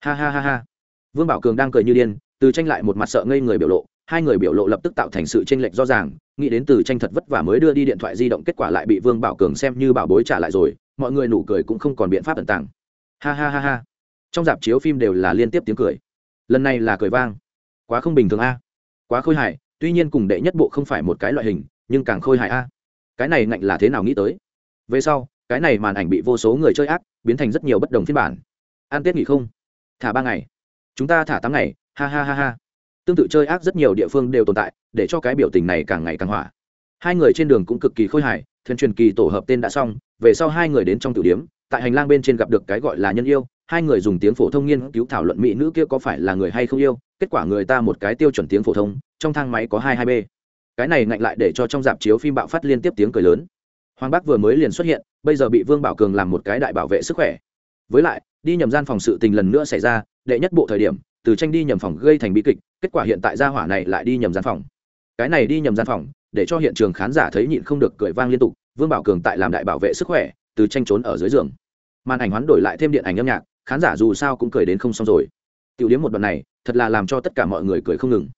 Ha ha ha ha. Vương bảo cường đang cười như điên, từ tranh lại một mặt sợ ngây người biểu lộ, hai người biểu lộ lập tức tạo thành sự tranh lệch rõ ràng, nghĩ đến từ tranh thật vất vả mới đưa đi điện thoại di động kết quả lại bị vương bảo cường xem như bảo bối trả lại rồi, mọi người nụ cười cũng không còn biện pháp tận tàng. Ha ha ha ha. Trong dạp chiếu phim đều là liên tiếp tiếng cười. Lần này là cười vang. Quá không bình thường a. Quá khôi hài, tuy nhiên cùng đệ nhất bộ không phải một cái loại hình, nhưng càng khôi hài a. Cái này ngạnh là thế nào nghĩ tới? Về sau, cái này màn ảnh bị vô số người chơi ác, biến thành rất nhiều bất đồng phiên bản an tết nghỉ không? Thả ba ngày. Chúng ta thả tám ngày. Ha ha ha ha. Tương tự chơi ác rất nhiều địa phương đều tồn tại, để cho cái biểu tình này càng ngày càng hỏa. Hai người trên đường cũng cực kỳ khôi hài thuyền truyền kỳ tổ hợp tên đã xong, về sau hai người đến trong tử điếm tại hành lang bên trên gặp được cái gọi là nhân yêu, hai người dùng tiếng phổ thông nghiên cứu thảo luận mỹ nữ kia có phải là người hay không yêu, kết quả người ta một cái tiêu chuẩn tiếng phổ thông, trong thang máy có hai hai b cái này ngạnh lại để cho trong dạp chiếu phim bạo phát liên tiếp tiếng cười lớn. Hoàng bắc vừa mới liền xuất hiện, bây giờ bị vương bảo cường làm một cái đại bảo vệ sức khỏe. Với lại đi nhầm gian phòng sự tình lần nữa xảy ra, đệ nhất bộ thời điểm, từ tranh đi nhầm phòng gây thành bi kịch, kết quả hiện tại gia hỏa này lại đi nhầm gian phòng. Cái này đi nhầm gian phòng, để cho hiện trường khán giả thấy nhịn không được cười vang liên tục, vương bảo cường tại làm đại bảo vệ sức khỏe, từ tranh trốn ở dưới giường. Màn ảnh hoán đổi lại thêm điện ảnh âm nhạc, khán giả dù sao cũng cười đến không xong rồi. Tiểu điểm một đoạn này, thật là làm cho tất cả mọi người cười không ngừng.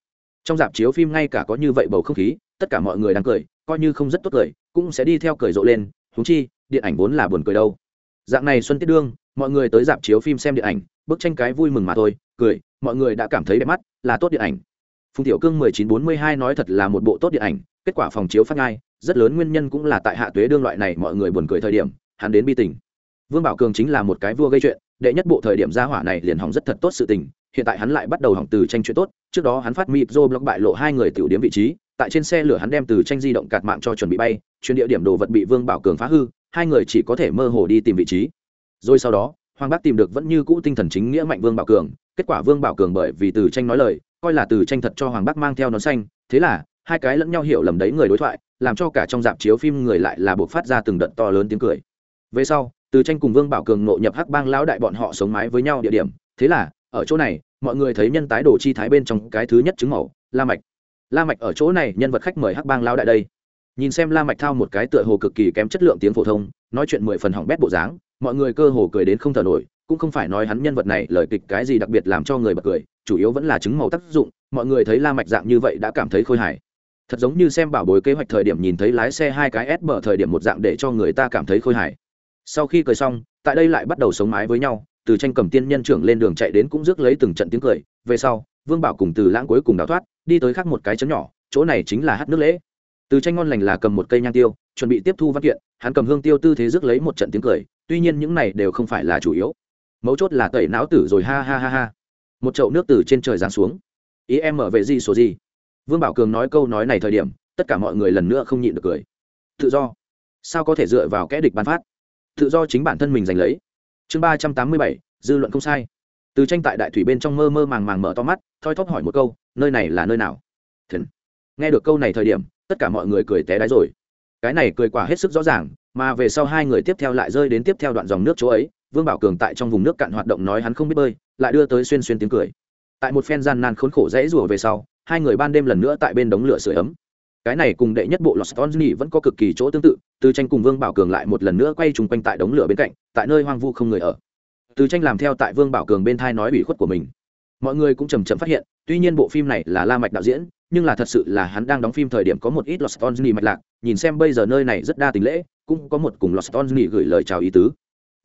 Trong dạp chiếu phim ngay cả có như vậy bầu không khí, tất cả mọi người đang cười, coi như không rất tốt cười, cũng sẽ đi theo cười rộ lên. Húng chi, điện ảnh vốn là buồn cười đâu. Dạng này xuân tiết đương mọi người tới dạp chiếu phim xem điện ảnh, bức tranh cái vui mừng mà thôi, cười, mọi người đã cảm thấy đẹp mắt, là tốt điện ảnh. Phùng tiểu cương 1942 nói thật là một bộ tốt điện ảnh, kết quả phòng chiếu phát ngay, rất lớn nguyên nhân cũng là tại hạ tuế đương loại này mọi người buồn cười thời điểm, hắn đến bi tình. Vương bảo cường chính là một cái vua gây chuyện, đệ nhất bộ thời điểm gia hỏa này liền hỏng rất thật tốt sự tình, hiện tại hắn lại bắt đầu hỏng từ tranh chuyện tốt, trước đó hắn phát mịp dô blog bại lộ hai người tiểu điểm vị trí, tại trên xe lửa hắn đem từ tranh di động cạt mạng cho chuẩn bị bay chuyến địa điểm đồ vật bị vương bảo cường phá hư, hai người chỉ có thể mơ hồ đi tìm vị trí rồi sau đó, hoàng bác tìm được vẫn như cũ tinh thần chính nghĩa mạnh vương bảo cường. Kết quả vương bảo cường bởi vì từ tranh nói lời, coi là từ tranh thật cho hoàng bác mang theo nón xanh. Thế là, hai cái lẫn nhau hiểu lầm đấy người đối thoại, làm cho cả trong dạp chiếu phim người lại là buộc phát ra từng đợt to lớn tiếng cười. Về sau, từ tranh cùng vương bảo cường nộ nhập hắc bang lão đại bọn họ sống mái với nhau địa điểm. Thế là, ở chỗ này, mọi người thấy nhân tái đồ chi thái bên trong cái thứ nhất chứng mẫu la mạch. La mạch ở chỗ này, nhân vật khách mời hắc bang lão đại đây. Nhìn xem la mạch thao một cái tựa hồ cực kỳ kém chất lượng tiếng phổ thông, nói chuyện mười phần hỏng bét bộ dáng mọi người cơ hồ cười đến không thở nổi, cũng không phải nói hắn nhân vật này lời kịch cái gì đặc biệt làm cho người bật cười, chủ yếu vẫn là chứng màu tác dụng, mọi người thấy la mạch dạng như vậy đã cảm thấy khôi hài. Thật giống như xem bảo bối kế hoạch thời điểm nhìn thấy lái xe hai cái s bờ thời điểm một dạng để cho người ta cảm thấy khôi hài. Sau khi cười xong, tại đây lại bắt đầu sống mái với nhau, từ tranh cầm tiên nhân trưởng lên đường chạy đến cũng rước lấy từng trận tiếng cười, về sau, vương bảo cùng từ lãng cuối cùng đào thoát, đi tới khác một cái chấm nhỏ, chỗ này chính là hát nước lễ. Từ tranh ngon lành là cầm một cây nhang tiêu, chuẩn bị tiếp thu văn kiện, hắn cầm hương tiêu tư thế rước lấy một trận tiếng cười tuy nhiên những này đều không phải là chủ yếu. Mấu chốt là tẩy não tử rồi ha ha ha ha. Một chậu nước từ trên trời giáng xuống. Ý em mở về gì số gì? Vương bảo cường nói câu nói này thời điểm, tất cả mọi người lần nữa không nhịn được cười. Tự do. Sao có thể dựa vào kẽ địch bán phát? Tự do chính bản thân mình giành lấy. Chương ba trăm tám mươi bảy, dư luận không sai. Từ tranh tại đại thủy bên trong mơ mơ màng màng mở to mắt, thoi thóp hỏi một câu, nơi này là nơi nào? Thần. nghe được câu này thời điểm, tất cả mọi người cười té đáy rồi. Cái này cười quả hết sức rõ ràng mà về sau hai người tiếp theo lại rơi đến tiếp theo đoạn dòng nước chỗ ấy vương bảo cường tại trong vùng nước cạn hoạt động nói hắn không biết bơi lại đưa tới xuyên xuyên tiếng cười tại một phen gian nan khốn khổ dãy rủa về sau hai người ban đêm lần nữa tại bên đống lửa sưởi ấm cái này cùng đệ nhất bộ Lost Only vẫn có cực kỳ chỗ tương tự, Từ Tranh cùng Vương Bảo Cường lại một lần nữa quay trùng quanh tại đống lửa bên cạnh, tại nơi hoang vu không người ở. Từ Tranh làm theo tại Vương Bảo Cường bên thai nói ủy khuất của mình. Mọi người cũng chầm chậm phát hiện, tuy nhiên bộ phim này là La Mạch đạo diễn, nhưng là thật sự là hắn đang đóng phim thời điểm có một ít Lost Only mạch lạc, nhìn xem bây giờ nơi này rất đa tình lễ, cũng có một cùng Lost Only gửi lời chào ý tứ.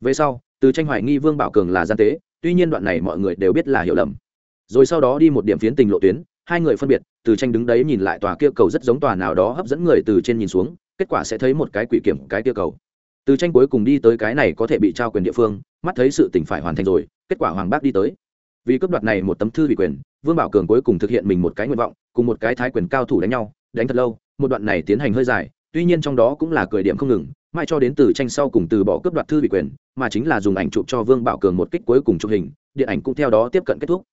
Về sau, Từ Tranh hoài nghi Vương Bảo Cường là gian tế, tuy nhiên đoạn này mọi người đều biết là hiểu lầm. Rồi sau đó đi một điểm phiến tình lộ tuyến, hai người phân biệt từ tranh đứng đấy nhìn lại tòa kia cầu rất giống tòa nào đó hấp dẫn người từ trên nhìn xuống kết quả sẽ thấy một cái quỷ kiểm cái kia cầu từ tranh cuối cùng đi tới cái này có thể bị trao quyền địa phương mắt thấy sự tình phải hoàn thành rồi kết quả hoàng bác đi tới vì cấp đoạt này một tấm thư ủy quyền vương bảo cường cuối cùng thực hiện mình một cái nguyện vọng cùng một cái thái quyền cao thủ đánh nhau, đánh thật lâu, một đoạn này tiến hành hơi dài, tuy nhiên trong đó cũng là cười điểm không ngừng, mãi cho đến từ tranh sau cùng từ bỏ cướp đoạt thư bị quyền, mà chính là dùng ảnh chụp cho vương bảo cường một kích cuối cùng chụp hình, điện ảnh cũng theo đó tiếp cận kết thúc.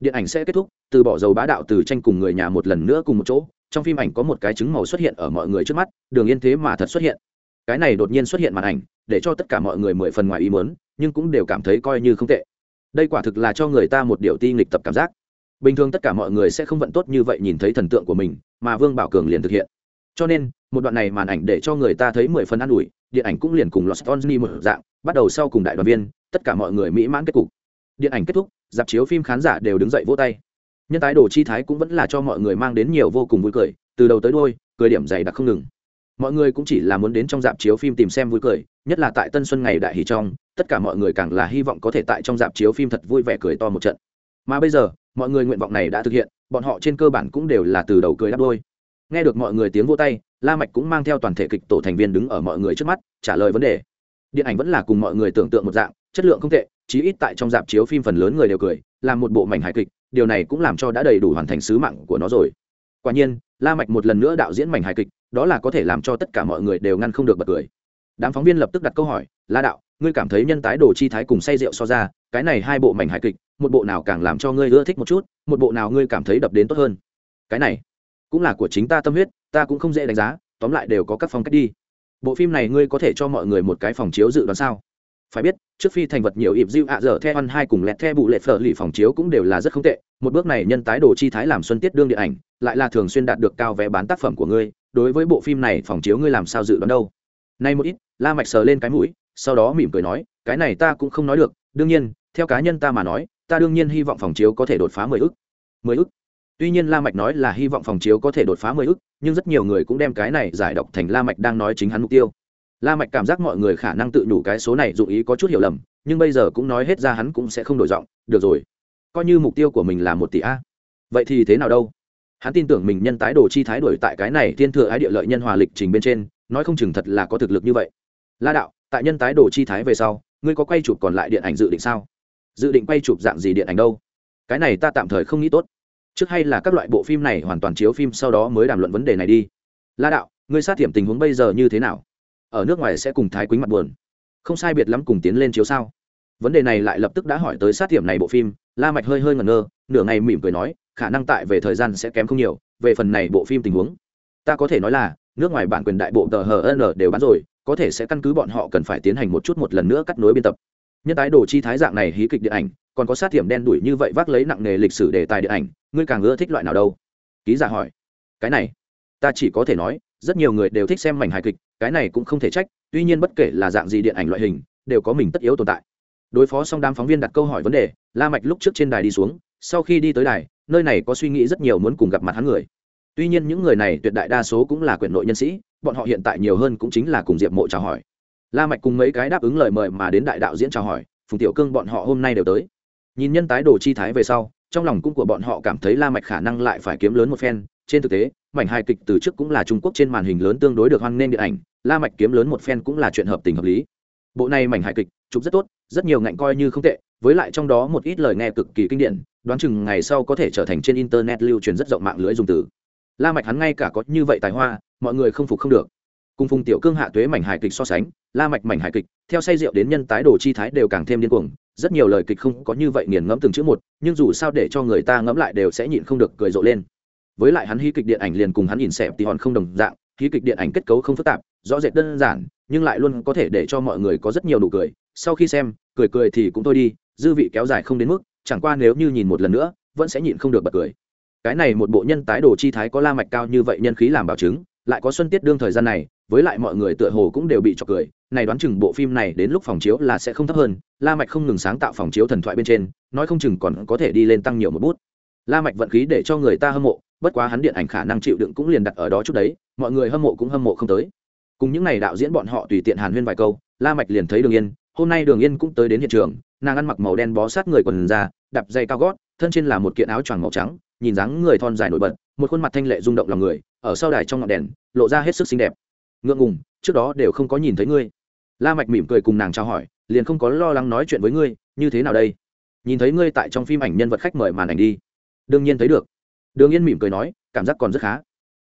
Điện ảnh sẽ kết thúc, từ bỏ dầu bá đạo từ tranh cùng người nhà một lần nữa cùng một chỗ, trong phim ảnh có một cái trứng màu xuất hiện ở mọi người trước mắt, đường yên thế mà thật xuất hiện. Cái này đột nhiên xuất hiện màn ảnh, để cho tất cả mọi người mười phần ngoài ý muốn, nhưng cũng đều cảm thấy coi như không tệ. Đây quả thực là cho người ta một điều ti nghịch tập cảm giác bình thường tất cả mọi người sẽ không vận tốt như vậy nhìn thấy thần tượng của mình, mà vương bảo cường liền thực hiện. Cho nên, một đoạn này màn ảnh để cho người ta thấy mười phần an ủi, điện ảnh cũng liền cùng lost only một dạng, bắt đầu sau cùng đại đoàn viên, tất cả mọi người mỹ mãn kết cục. Điện ảnh kết thúc, dạp chiếu phim khán giả đều đứng dậy vỗ tay. Nhân tái đồ chi thái cũng vẫn là cho mọi người mang đến nhiều vô cùng vui cười, từ đầu tới đôi cười điểm dày đặc không ngừng. Mọi người cũng chỉ là muốn đến trong dạp chiếu phim tìm xem vui cười, nhất là tại tân xuân ngày đại hỷ trong, tất cả mọi người càng là hy vọng có thể tại trong dạp chiếu phim thật vui vẻ cười to một trận mà bây giờ, mọi người nguyện vọng này đã thực hiện, bọn họ trên cơ bản cũng đều là từ đầu cười đắp đôi. Nghe được mọi người tiếng vô tay, la mạch cũng mang theo toàn thể kịch tổ thành viên đứng ở mọi người trước mắt, trả lời vấn đề. Điện ảnh vẫn là cùng mọi người tưởng tượng một dạng, chất lượng không tệ, chí ít tại trong dạp chiếu phim phần lớn người đều cười làm một bộ mảnh hài kịch, điều này cũng làm cho đã đầy đủ hoàn thành sứ mạng của nó rồi. Quả nhiên, la mạch một lần nữa đạo diễn mảnh hài kịch, đó là có thể làm cho tất cả mọi người đều ngăn không được bật cười. Đám phóng viên lập tức đặt câu hỏi, la đạo ngươi cảm thấy nhân tái đồ chi thái cùng say rượu so ra, cái này hai bộ mảnh hài kịch, một bộ nào càng làm cho ngươi ưa thích một chút, một bộ nào ngươi cảm thấy đập đến tốt hơn. Cái này cũng là của chính ta tâm huyết, ta cũng không dễ đánh giá, tóm lại đều có các phong cách đi. Bộ phim này ngươi có thể cho mọi người một cái phòng chiếu dự đoán sao? Phải biết, trước phi thành vật nhiều ịp diêu ạ dở, the ăn hai cùng lẹt the bụ lệ phở lì phòng chiếu cũng đều là rất không tệ. Một bước này nhân tái đồ chi thái làm xuân tiết đương điện ảnh, lại là thường xuyên đạt được cao vé bán tác phẩm của ngươi. Đối với bộ phim này phòng chiếu ngươi làm sao dự đoán đâu? Nay một ít, la mạch sờ lên cái mũi sau đó mỉm cười nói, cái này ta cũng không nói được, đương nhiên, theo cá nhân ta mà nói, ta đương nhiên hy vọng phòng chiếu có thể đột phá mười ức. mười ức? Tuy nhiên la mạch nói là hy vọng phòng chiếu có thể đột phá mười ức, nhưng rất nhiều người cũng đem cái này giải độc thành la mạch đang nói chính hắn mục tiêu. La mạch cảm giác mọi người khả năng tự nhủ cái số này dụng ý có chút hiểu lầm, nhưng bây giờ cũng nói hết ra hắn cũng sẽ không đổi giọng, được rồi, coi như mục tiêu của mình là một tỷ a. Vậy thì thế nào đâu? Hắn tin tưởng mình nhân tái đồ chi thái đổi tại cái này thiên thừa ái địa lợi nhân hòa lịch trình bên trên, nói không chừng thật là có thực lực như vậy. La đạo tại nhân tái đồ chi thái về sau, ngươi có quay chụp còn lại điện ảnh dự định sao? Dự định quay chụp dạng gì điện ảnh đâu? Cái này ta tạm thời không nghĩ tốt. Trước hay là các loại bộ phim này hoàn toàn chiếu phim sau đó mới đàm luận vấn đề này đi. La đạo, ngươi sát hiểm tình huống bây giờ như thế nào? Ở nước ngoài sẽ cùng thái quýnh mặt buồn. Không sai biệt lắm cùng tiến lên chiếu sao? Vấn đề này lại lập tức đã hỏi tới sát hiểm này bộ phim, la mạch hơi hơi ngẩn ngơ, nửa ngày mỉm cười nói, khả năng tại về thời gian sẽ kém không nhiều, về phần này bộ phim tình huống. Ta có thể nói là, nước ngoài bản quyền đại bộ tờ hn đều bán rồi có thể sẽ căn cứ bọn họ cần phải tiến hành một chút một lần nữa cắt nối biên tập. Nhân tái đồ chi thái dạng này hí kịch điện ảnh, còn có sát hiểm đen đuổi như vậy vác lấy nặng nghề lịch sử đề tài điện ảnh, ngươi càng ưa thích loại nào đâu? Ký giả hỏi. Cái này, ta chỉ có thể nói, rất nhiều người đều thích xem mảnh hài kịch, cái này cũng không thể trách, tuy nhiên bất kể là dạng gì điện ảnh loại hình, đều có mình tất yếu tồn tại. Đối phó xong đám phóng viên đặt câu hỏi vấn đề, la mạch lúc trước trên đài đi xuống, sau khi đi tới đài, nơi này có suy nghĩ rất nhiều muốn cùng gặp mặt hắn người tuy nhiên những người này tuyệt đại đa số cũng là quyền nội nhân sĩ, bọn họ hiện tại nhiều hơn cũng chính là cùng diệp mộ chào hỏi. La mạch cùng mấy cái đáp ứng lời mời mà đến đại đạo diễn chào hỏi, phùng tiểu cương bọn họ hôm nay đều tới. Nhìn nhân tái đồ chi thái về sau, trong lòng cũng của bọn họ cảm thấy la mạch khả năng lại phải kiếm lớn một phen. Trên thực tế, mảnh hài kịch từ trước cũng là trung quốc trên màn hình lớn tương đối được hoan nghênh điện ảnh, la mạch kiếm lớn một phen cũng là chuyện hợp tình hợp lý. Bộ này mảnh hài kịch, chụp rất tốt, rất nhiều ngạnh coi như không tệ, với lại trong đó một ít lời nghe cực kỳ kinh điển, đoán chừng ngày sau có thể trở thành trên internet lưu truyền rất rộng mạng lưới dùng từ la mạch hắn ngay cả có như vậy tài hoa, mọi người không phục không được. Cùng phùng tiểu cương hạ tuế mảnh hài kịch so sánh, la mạch mảnh hài kịch, theo say rượu đến nhân tái đồ chi thái đều càng thêm điên cuồng. Rất nhiều lời kịch không có như vậy nghiền ngẫm từng chữ một, nhưng dù sao để cho người ta ngẫm lại đều sẽ nhịn không được cười rộ lên. Với lại hắn hí kịch điện ảnh liền cùng hắn nhìn xẹp thì hòn không đồng dạng, hí kịch điện ảnh kết cấu không phức tạp, rõ rệt đơn giản, nhưng lại luôn có thể để cho mọi người có rất nhiều nụ cười. Sau khi xem, cười cười thì cũng thôi đi, dư vị kéo dài không đến mức, chẳng qua nếu như nhìn một lần nữa, vẫn sẽ nhịn không được bật cười cái này một bộ nhân tái đồ chi thái có la mạch cao như vậy nhân khí làm bảo chứng, lại có xuân tiết đương thời gian này, với lại mọi người tựa hồ cũng đều bị chọc cười, này đoán chừng bộ phim này đến lúc phòng chiếu là sẽ không thấp hơn, la mạch không ngừng sáng tạo phòng chiếu thần thoại bên trên, nói không chừng còn có thể đi lên tăng nhiều một bút. La mạch vận khí để cho người ta hâm mộ, bất quá hắn điện ảnh khả năng chịu đựng cũng liền đặt ở đó chút đấy, mọi người hâm mộ cũng hâm mộ không tới. Cùng những này đạo diễn bọn họ tùy tiện hàn huyên vài câu, la mạch liền thấy đường yên, hôm nay đường yên cũng tới đến hiện trường, nàng ăn mặc màu đen bó sát người quần ra, đạp giày cao gót, thân trên là một kiện áo choàng màu trắng nhìn dáng người thon dài nổi bật, một khuôn mặt thanh lệ rung động lòng người, ở sau đài trong ngọn đèn, lộ ra hết sức xinh đẹp. Ngượng ngùng, trước đó đều không có nhìn thấy ngươi. La mạch mỉm cười cùng nàng chào hỏi, liền không có lo lắng nói chuyện với ngươi, như thế nào đây? Nhìn thấy ngươi tại trong phim ảnh nhân vật khách mời màn ảnh đi. Đương nhiên thấy được. Đường yên mỉm cười nói, cảm giác còn rất khá.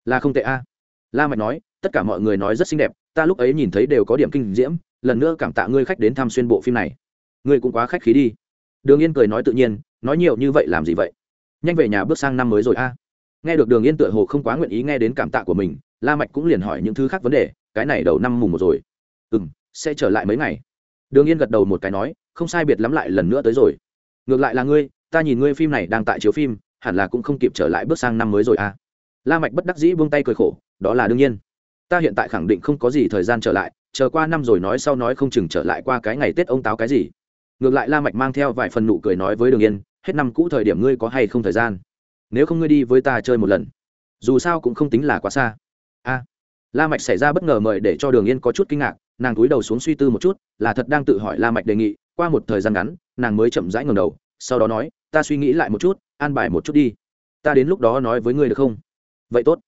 Là không tệ a. La mạch nói, tất cả mọi người nói rất xinh đẹp, ta lúc ấy nhìn thấy đều có điểm kinh diễm, lần nữa cảm tạ ngươi khách đến thăm xuyên bộ phim này. Ngươi cũng quá khách khí đi. Đường yên cười nói tự nhiên, nói nhiều như vậy làm gì vậy? Nhanh về nhà bước sang năm mới rồi a. Nghe được đường yên tựa hồ không quá nguyện ý nghe đến cảm tạ của mình, la mạch cũng liền hỏi những thứ khác vấn đề, cái này đầu năm mùng một rồi. Ừm, sẽ trở lại mấy ngày? Đường yên gật đầu một cái nói, không sai biệt lắm lại lần nữa tới rồi. Ngược lại là ngươi, ta nhìn ngươi phim này đang tại chiếu phim, hẳn là cũng không kịp trở lại bước sang năm mới rồi à la mạch bất đắc dĩ buông tay cười khổ, đó là đương nhiên. Ta hiện tại khẳng định không có gì thời gian trở lại, chờ qua năm rồi nói sau nói không chừng trở lại qua cái ngày tết ông táo cái gì. Ngược lại la mạch mang theo vài phần nụ cười nói với đường yên hết năm cũ thời điểm ngươi có hay không thời gian? Nếu không ngươi đi với ta chơi một lần. Dù sao cũng không tính là quá xa. A. La mạch xảy ra bất ngờ mời để cho đường yên có chút kinh ngạc, nàng cúi đầu xuống suy tư một chút, là thật đang tự hỏi la mạch đề nghị, qua một thời gian ngắn, nàng mới chậm rãi ngẩng đầu, sau đó nói, ta suy nghĩ lại một chút, an bài một chút đi. Ta đến lúc đó nói với ngươi được không? Vậy tốt.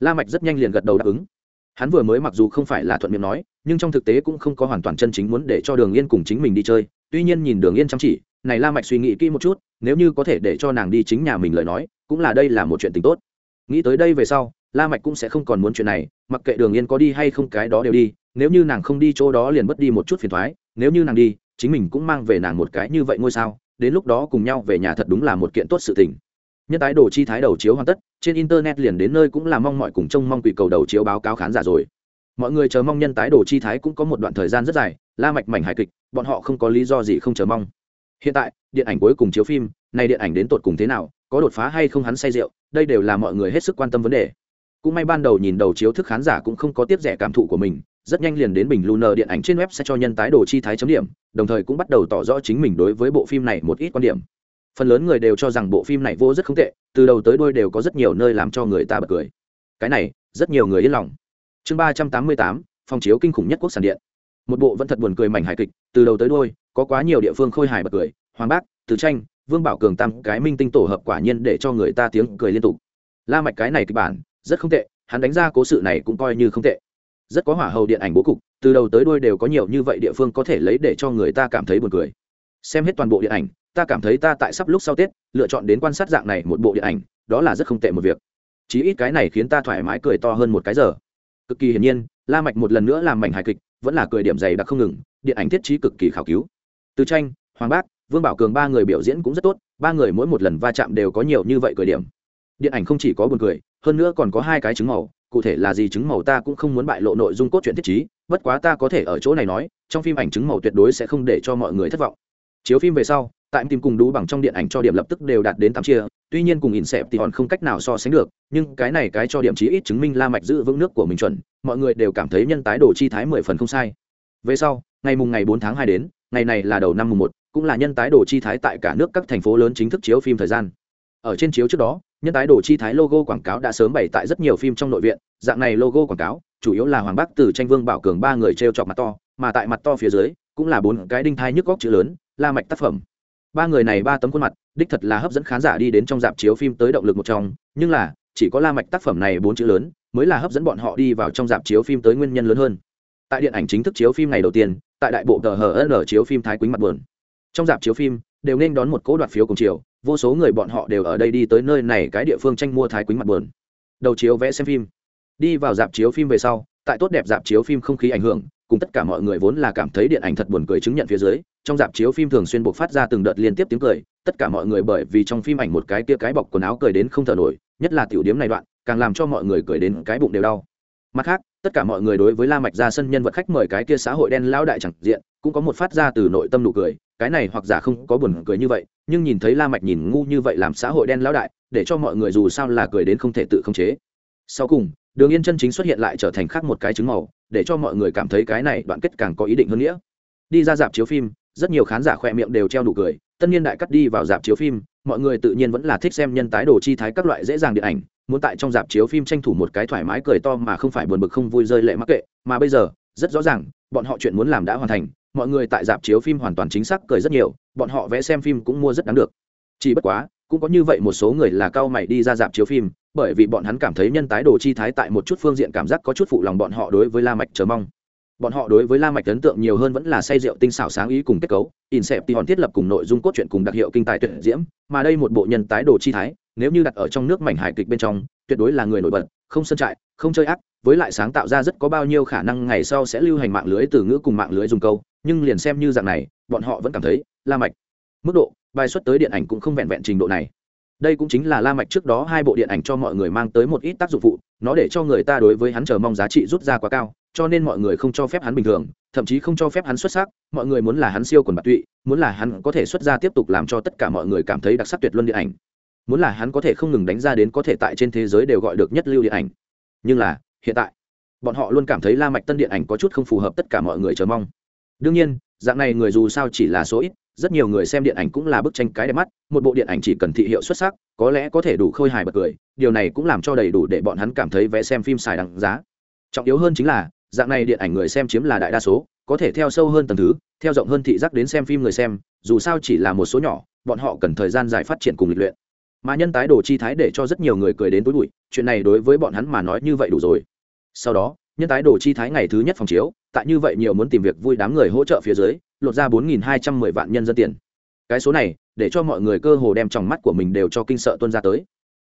La mạch rất nhanh liền gật đầu đáp ứng. Hắn vừa mới mặc dù không phải là thuận miệng nói, nhưng trong thực tế cũng không có hoàn toàn chân chính muốn để cho đường yên cùng chính mình đi chơi, tuy nhiên nhìn đường yên chăm chỉ này la mạch suy nghĩ kỹ một chút, nếu như có thể để cho nàng đi chính nhà mình lời nói, cũng là đây là một chuyện tình tốt. Nghĩ tới đây về sau, la mạch cũng sẽ không còn muốn chuyện này, mặc kệ đường yên có đi hay không cái đó đều đi, nếu như nàng không đi chỗ đó liền mất đi một chút phiền toái nếu như nàng đi, chính mình cũng mang về nàng một cái như vậy ngôi sao, đến lúc đó cùng nhau về nhà thật đúng là một kiện tốt sự tình. Nhân tái đồ chi thái đầu chiếu hoàn tất, trên internet liền đến nơi cũng là mong mọi cùng trông mong quỷ cầu đầu chiếu báo cáo khán giả rồi. Mọi người chờ mong nhân tái đồ chi thái cũng có một đoạn thời gian rất dài, la mạch mảnh hài kịch, bọn họ không có lý do gì không chờ mong hiện tại, điện ảnh cuối cùng chiếu phim, này điện ảnh đến tột cùng thế nào, có đột phá hay không hắn say rượu, đây đều là mọi người hết sức quan tâm vấn đề. Cũng may ban đầu nhìn đầu chiếu thức khán giả cũng không có tiếp rẻ cảm thụ của mình, rất nhanh liền đến bình lunar điện ảnh trên web sẽ cho nhân tái đồ chi thái chấm điểm, đồng thời cũng bắt đầu tỏ rõ chính mình đối với bộ phim này một ít quan điểm. Phần lớn người đều cho rằng bộ phim này vô rất không tệ, từ đầu tới đôi đều có rất nhiều nơi làm cho người ta bật cười. Cái này, rất nhiều người yên lòng. Chương ba trăm tám mươi tám, phòng chiếu kinh khủng nhất quốc sản điện. Một bộ vẫn thật buồn cười mảnh hài kịch, từ đầu tới đôi có quá nhiều địa phương khôi hài bật cười, hoàng bác, từ tranh, vương bảo cường tam cái minh tinh tổ hợp quả nhiên để cho người ta tiếng cười liên tục. La mạch cái này kịch bản, rất không tệ, hắn đánh ra cố sự này cũng coi như không tệ. Rất có hỏa hầu điện ảnh bố cục, từ đầu tới đuôi đều có nhiều như vậy địa phương có thể lấy để cho người ta cảm thấy buồn cười. Xem hết toàn bộ điện ảnh, ta cảm thấy ta tại sắp lúc sau tết, lựa chọn đến quan sát dạng này một bộ điện ảnh, đó là rất không tệ một việc. Chí ít cái này khiến ta thoải mái cười to hơn một cái giờ. Cực kỳ hiển nhiên, la mạch một lần nữa làm mảnh hài kịch, vẫn là cười điểm dày đặc không ngừng, điện ảnh thiết trí cực kỳ khảo cứu từ tranh, hoàng bác, vương bảo cường ba người biểu diễn cũng rất tốt, ba người mỗi một lần va chạm đều có nhiều như vậy cười điểm. Điện ảnh không chỉ có buồn cười, hơn nữa còn có hai cái chứng màu, cụ thể là gì chứng màu ta cũng không muốn bại lộ nội dung cốt truyện thiết trí, bất quá ta có thể ở chỗ này nói, trong phim ảnh chứng màu tuyệt đối sẽ không để cho mọi người thất vọng. Chiếu phim về sau, tại tìm cùng đú bằng trong điện ảnh cho điểm lập tức đều đạt đến tám chia, tuy nhiên cùng ỉn xẹp thì còn không cách nào so sánh được, nhưng cái này cái cho điểm chí ít chứng minh la mạch giữ vững nước của mình chuẩn, mọi người đều cảm thấy nhân tái đồ chi thái mười phần không sai về sau, ngày mùng ngày bốn tháng hai đến, ngày này là đầu năm mùng một, cũng là nhân tái đồ chi thái tại cả nước các thành phố lớn chính thức chiếu phim thời gian. Ở trên chiếu trước đó, nhân tái đồ chi thái logo quảng cáo đã sớm bày tại rất nhiều phim trong nội viện, dạng này logo quảng cáo, chủ yếu là hoàng bắc từ tranh vương bảo cường ba người t r e o chọc mặt to, mà tại mặt to phía dưới, cũng là bốn cái đinh thai nhức góc chữ lớn, la mạch tác phẩm. Ba người này ba tấm khuôn mặt, đích thật là hấp dẫn khán giả đi đến trong dạp chiếu phim tới động lực một trong, nhưng là, chỉ có la mạch tác phẩm này bốn chữ lớn, mới là hấp dẫn bọn họ đi vào trong dạp chiếu phim tới nguyên nhân lớn hơn tại điện ảnh chính thức chiếu phim ngày đầu tiên, tại đại bộ tờ hờ n chiếu phim thái quýnh mặt buồn. Trong dạp chiếu phim, đều nên đón một cỗ đoạt phiếu cùng chiều, vô số người bọn họ đều ở đây đi tới nơi này cái địa phương tranh mua thái quýnh mặt buồn. Đầu chiếu vẽ xem phim. Đi vào dạp chiếu phim về sau, tại tốt đẹp dạp chiếu phim không khí ảnh hưởng, cùng tất cả mọi người vốn là cảm thấy điện ảnh thật buồn cười chứng nhận phía dưới, trong dạp chiếu phim thường xuyên buộc phát ra từng đợt liên tiếp tiếng cười, tất cả mọi người bởi vì trong phim ảnh một cái kia cái bọc quần áo cười đến không thở nổi, nhất là tiểu điếm này đoạn, càng làm cho mọi người cười đến cái bụng đều đau. Mặt khác tất cả mọi người đối với la mạch ra sân nhân vật khách mời cái kia xã hội đen lão đại chẳng diện, cũng có một phát ra từ nội tâm nụ cười, cái này hoặc giả không có buồn cười như vậy, nhưng nhìn thấy la mạch nhìn ngu như vậy làm xã hội đen lão đại, để cho mọi người dù sao là cười đến không thể tự khống chế. Sau cùng, đường yên chân chính xuất hiện lại trở thành khác một cái chứng màu, để cho mọi người cảm thấy cái này đoạn kết càng có ý định hơn nghĩa. Đi ra dạp chiếu phim, rất nhiều khán giả khoe miệng đều treo nụ cười, tất niên đại cắt đi vào dạp chiếu phim, mọi người tự nhiên vẫn là thích xem nhân tái đồ chi thái các loại dễ dàng điện ảnh muốn tại trong dạp chiếu phim tranh thủ một cái thoải mái cười to mà không phải buồn bực không vui rơi lệ mắc kệ. Mà bây giờ, rất rõ ràng, bọn họ chuyện muốn làm đã hoàn thành, mọi người tại dạp chiếu phim hoàn toàn chính xác cười rất nhiều, bọn họ vẽ xem phim cũng mua rất đáng được. Chỉ bất quá, cũng có như vậy một số người là cao mày đi ra dạp chiếu phim, bởi vì bọn hắn cảm thấy nhân tái đồ chi thái tại một chút phương diện cảm giác có chút phụ lòng bọn họ đối với la mạch chờ mong. Bọn họ đối với la mạch ấn tượng nhiều hơn vẫn là say rượu tinh xảo sáng ý cùng kết cấu, in sẹp thì hòn thiết lập cùng nội dung cốt truyện cùng đặc hiệu kinh tài tuyệt diễm, mà đây một bộ nhân tái đồ chi thái nếu như đặt ở trong nước mảnh hài kịch bên trong, tuyệt đối là người nổi bật, không sân trại, không chơi ác, với lại sáng tạo ra rất có bao nhiêu khả năng ngày sau sẽ lưu hành mạng lưới từ ngữ cùng mạng lưới dùng câu, nhưng liền xem như dạng này, bọn họ vẫn cảm thấy la mạch. Mức độ, bài xuất tới điện ảnh cũng không vẹn vẹn trình độ này. Đây cũng chính là la mạch trước đó hai bộ điện ảnh cho mọi người mang tới một ít tác dụng phụ, nó để cho người ta đối với hắn chờ mong giá trị rút ra quá cao, cho nên mọi người không cho phép hắn bình thường, thậm chí không cho phép hắn xuất sắc, mọi người muốn là hắn siêu quần bạc tụy, muốn là hắn có thể xuất ra tiếp tục làm cho tất cả mọi người cảm thấy đặc sắc tuyệt luân điện ảnh muốn là hắn có thể không ngừng đánh ra đến có thể tại trên thế giới đều gọi được nhất lưu điện ảnh. Nhưng là, hiện tại, bọn họ luôn cảm thấy la mạch tân điện ảnh có chút không phù hợp tất cả mọi người chờ mong. Đương nhiên, dạng này người dù sao chỉ là số ít, rất nhiều người xem điện ảnh cũng là bức tranh cái đẹp mắt, một bộ điện ảnh chỉ cần thị hiệu xuất sắc, có lẽ có thể đủ khôi hài bật cười, điều này cũng làm cho đầy đủ để bọn hắn cảm thấy vẽ xem phim xài đằng giá. Trọng yếu hơn chính là, dạng này điện ảnh người xem chiếm là đại đa số, có thể theo sâu hơn tầng thứ, theo rộng hơn thị giác đến xem phim người xem, dù sao chỉ là một số nhỏ, bọn họ cần thời gian dài phát triển cùng lịch luyện mà nhân tái đồ chi thái để cho rất nhiều người cười đến tối bụi, chuyện này đối với bọn hắn mà nói như vậy đủ rồi. Sau đó, nhân tái đồ chi thái ngày thứ nhất phòng chiếu, tại như vậy nhiều muốn tìm việc vui đám người hỗ trợ phía dưới, lột ra bốn hai trăm mười vạn nhân dân tiền. Cái số này, để cho mọi người cơ hồ đem tròng mắt của mình đều cho kinh sợ tuân ra tới.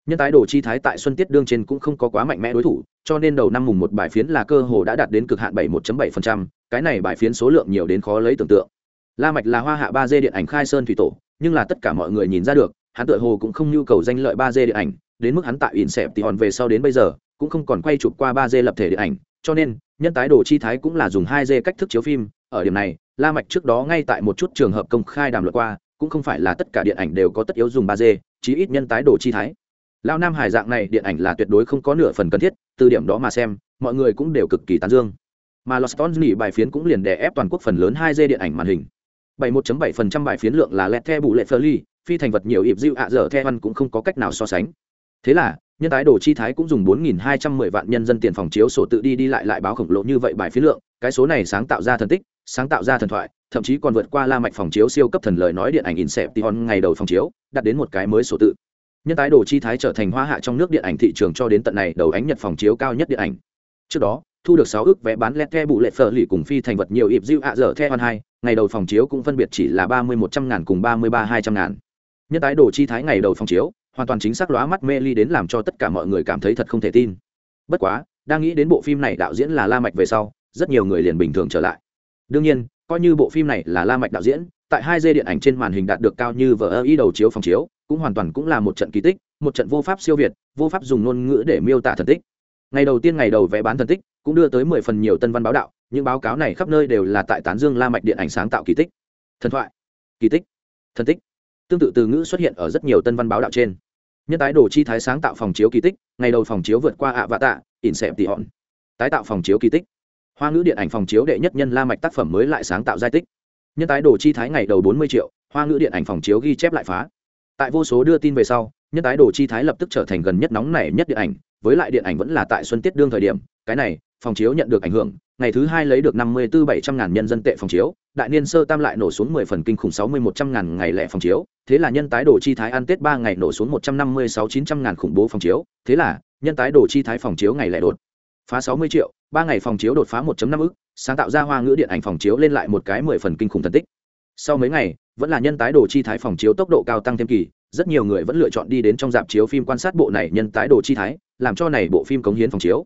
Nhân tái đồ chi thái tại xuân tiết đương trên cũng không có quá mạnh mẽ đối thủ, cho nên đầu năm mùng một bài phiến là cơ hồ đã đạt đến cực hạn bảy một bảy phần trăm, cái này bài phiến số lượng nhiều đến khó lấy tưởng tượng. La mạch là hoa hạ ba d điện ảnh khai sơn thủy tổ, nhưng là tất cả mọi người nhìn ra được hắn tựa hồ cũng không nhu cầu danh lợi ba d điện ảnh đến mức hắn tại ỉn xẹp thì hòn về sau đến bây giờ cũng không còn quay chụp qua ba d lập thể điện ảnh cho nên nhân tái đồ chi thái cũng là dùng hai d cách thức chiếu phim ở điểm này la mạch trước đó ngay tại một chút trường hợp công khai đàm luận qua cũng không phải là tất cả điện ảnh đều có tất yếu dùng ba d chí ít nhân tái đồ chi thái. Lão nam hải dạng này điện ảnh là tuyệt đối không có nửa phần cần thiết từ điểm đó mà xem mọi người cũng đều cực kỳ tán dương. Mà Lost Tons bài phiến cũng liền đè ép toàn quốc phần lớn hai d điện ảnh màn hình. 71.7% bài phiến lượng là lẹt the bù lệ Fleury, ly phi thành vật nhiều ịp dịu ạ dở the văn cũng không có cách nào so sánh. Thế là, nhân tái đồ chi thái cũng dùng 4.210 vạn nhân dân tiền phòng chiếu sổ tự đi đi lại lại báo khổng lồ như vậy bài phí lượng, cái số này sáng tạo ra thần tích, sáng tạo ra thần thoại, thậm chí còn vượt qua la mạch phòng chiếu siêu cấp thần lời nói điện ảnh Inception ngày đầu phòng chiếu đạt đến một cái mới sổ tự. Nhân tái đồ chi thái trở thành hoa hạ trong nước điện ảnh thị trường cho đến tận này đầu ánh nhật phòng chiếu cao nhất điện ảnh. Trước đó, thu được sáu ước vé bán lẹt the bụ lệ phở lì cùng phi thành vật nhiều ịp dịu ạ dở the hoàn hai, ngày đầu phòng chiếu cũng phân biệt chỉ là ba mươi một trăm ngàn cùng ba mươi ba hai trăm ngàn nhân tái đồ chi thái ngày đầu phòng chiếu, hoàn toàn chính xác lóa mắt mê ly đến làm cho tất cả mọi người cảm thấy thật không thể tin. Bất quá, đang nghĩ đến bộ phim này đạo diễn là la mạch về sau, rất nhiều người liền bình thường trở lại. Đương nhiên, coi như bộ phim này là la mạch đạo diễn, tại hai dê điện ảnh trên màn hình đạt được cao như vở ý đầu chiếu phòng chiếu, cũng hoàn toàn cũng là một trận kỳ tích, một trận vô pháp siêu việt, vô pháp dùng ngôn ngữ để miêu tả thần tích. Ngày đầu tiên ngày đầu vẽ bán thần tích, cũng đưa tới mười phần nhiều tân văn báo đạo, những báo cáo này khắp nơi đều là tại tán dương la mạch điện ảnh sáng tạo kỳ tích. Thần thoại. Kỳ tích. Thần tích tương tự từ ngữ xuất hiện ở rất nhiều tân văn báo đạo trên. Nhân tái đồ chi thái sáng tạo phòng chiếu kỳ tích, ngày đầu phòng chiếu vượt qua ạ vạ tạ, ỉn xẹp tỉ hòn. Tái tạo phòng chiếu kỳ tích. Hoa ngữ điện ảnh phòng chiếu đệ nhất nhân la mạch tác phẩm mới lại sáng tạo giai tích. Nhân tái đồ chi thái ngày đầu bốn mươi triệu, hoa ngữ điện ảnh phòng chiếu ghi chép lại phá. Tại vô số đưa tin về sau, nhân tái đồ chi thái lập tức trở thành gần nhất nóng nảy nhất điện ảnh, với lại điện ảnh vẫn là tại xuân tiết đương thời điểm, cái này, phòng chiếu nhận được ảnh hưởng ngày thứ hai lấy được năm mươi tư bảy trăm ngàn nhân dân tệ phòng chiếu, đại niên sơ tam lại nổ xuống mười phần kinh khủng sáu mươi một trăm ngàn ngày lẻ phòng chiếu, thế là nhân tái đồ chi thái ăn tết ba ngày nổ xuống một trăm năm mươi sáu chín trăm ngàn khủng bố phòng chiếu, thế là nhân tái đồ chi thái phòng chiếu ngày lẻ đột phá sáu mươi triệu, ba ngày phòng chiếu đột phá một năm ức, sáng tạo ra hoa ngữ điện ảnh phòng chiếu lên lại một cái mười phần kinh khủng thần tích. Sau mấy ngày, vẫn là nhân tái đồ chi thái phòng chiếu tốc độ cao tăng thêm kỳ, rất nhiều người vẫn lựa chọn đi đến trong dạp chiếu phim quan sát bộ này nhân tái đồ chi thái, làm cho này bộ phim cống hiến phòng chiếu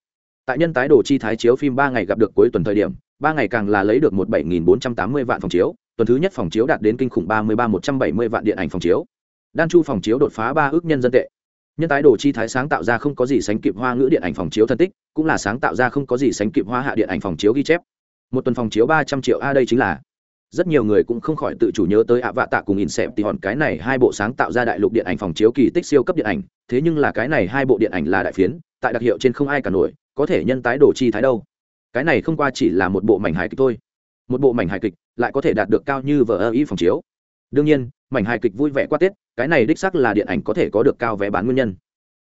tại nhân tái đồ chi thái chiếu phim ba ngày gặp được cuối tuần thời điểm, ba ngày càng là lấy được một bảy nghìn bốn trăm tám mươi vạn phòng chiếu, tuần thứ nhất phòng chiếu đạt đến kinh khủng ba mươi ba một trăm bảy mươi vạn điện ảnh phòng chiếu. Đan chu phòng chiếu đột phá ba ước nhân dân tệ. Nhân tái đồ chi thái sáng tạo ra không có gì sánh kịp hoa ngữ điện ảnh phòng chiếu thân tích, cũng là sáng tạo ra không có gì sánh kịp hoa hạ điện ảnh phòng chiếu ghi chép. Một tuần phòng chiếu ba trăm triệu, a, đây chính là rất nhiều người cũng không khỏi tự chủ nhớ tới ạ vạ tạ cùng in xẹp thì hòn, cái này hai bộ sáng tạo ra đại lục điện ảnh phòng chiếu kỳ tích siêu cấp điện ảnh, thế nhưng là cái này hai bộ điện ảnh là đại phiến tại đặc hiệu trên không ai cả nổi, có thể nhân tái đổ chi thái đâu. Cái này không qua chỉ là một bộ mảnh hài kịch thôi. Một bộ mảnh hài kịch lại có thể đạt được cao như vở ơ ý phòng chiếu. Đương nhiên, mảnh hài kịch vui vẻ qua tết, cái này đích sắc là điện ảnh có thể có được cao vé bán nguyên nhân.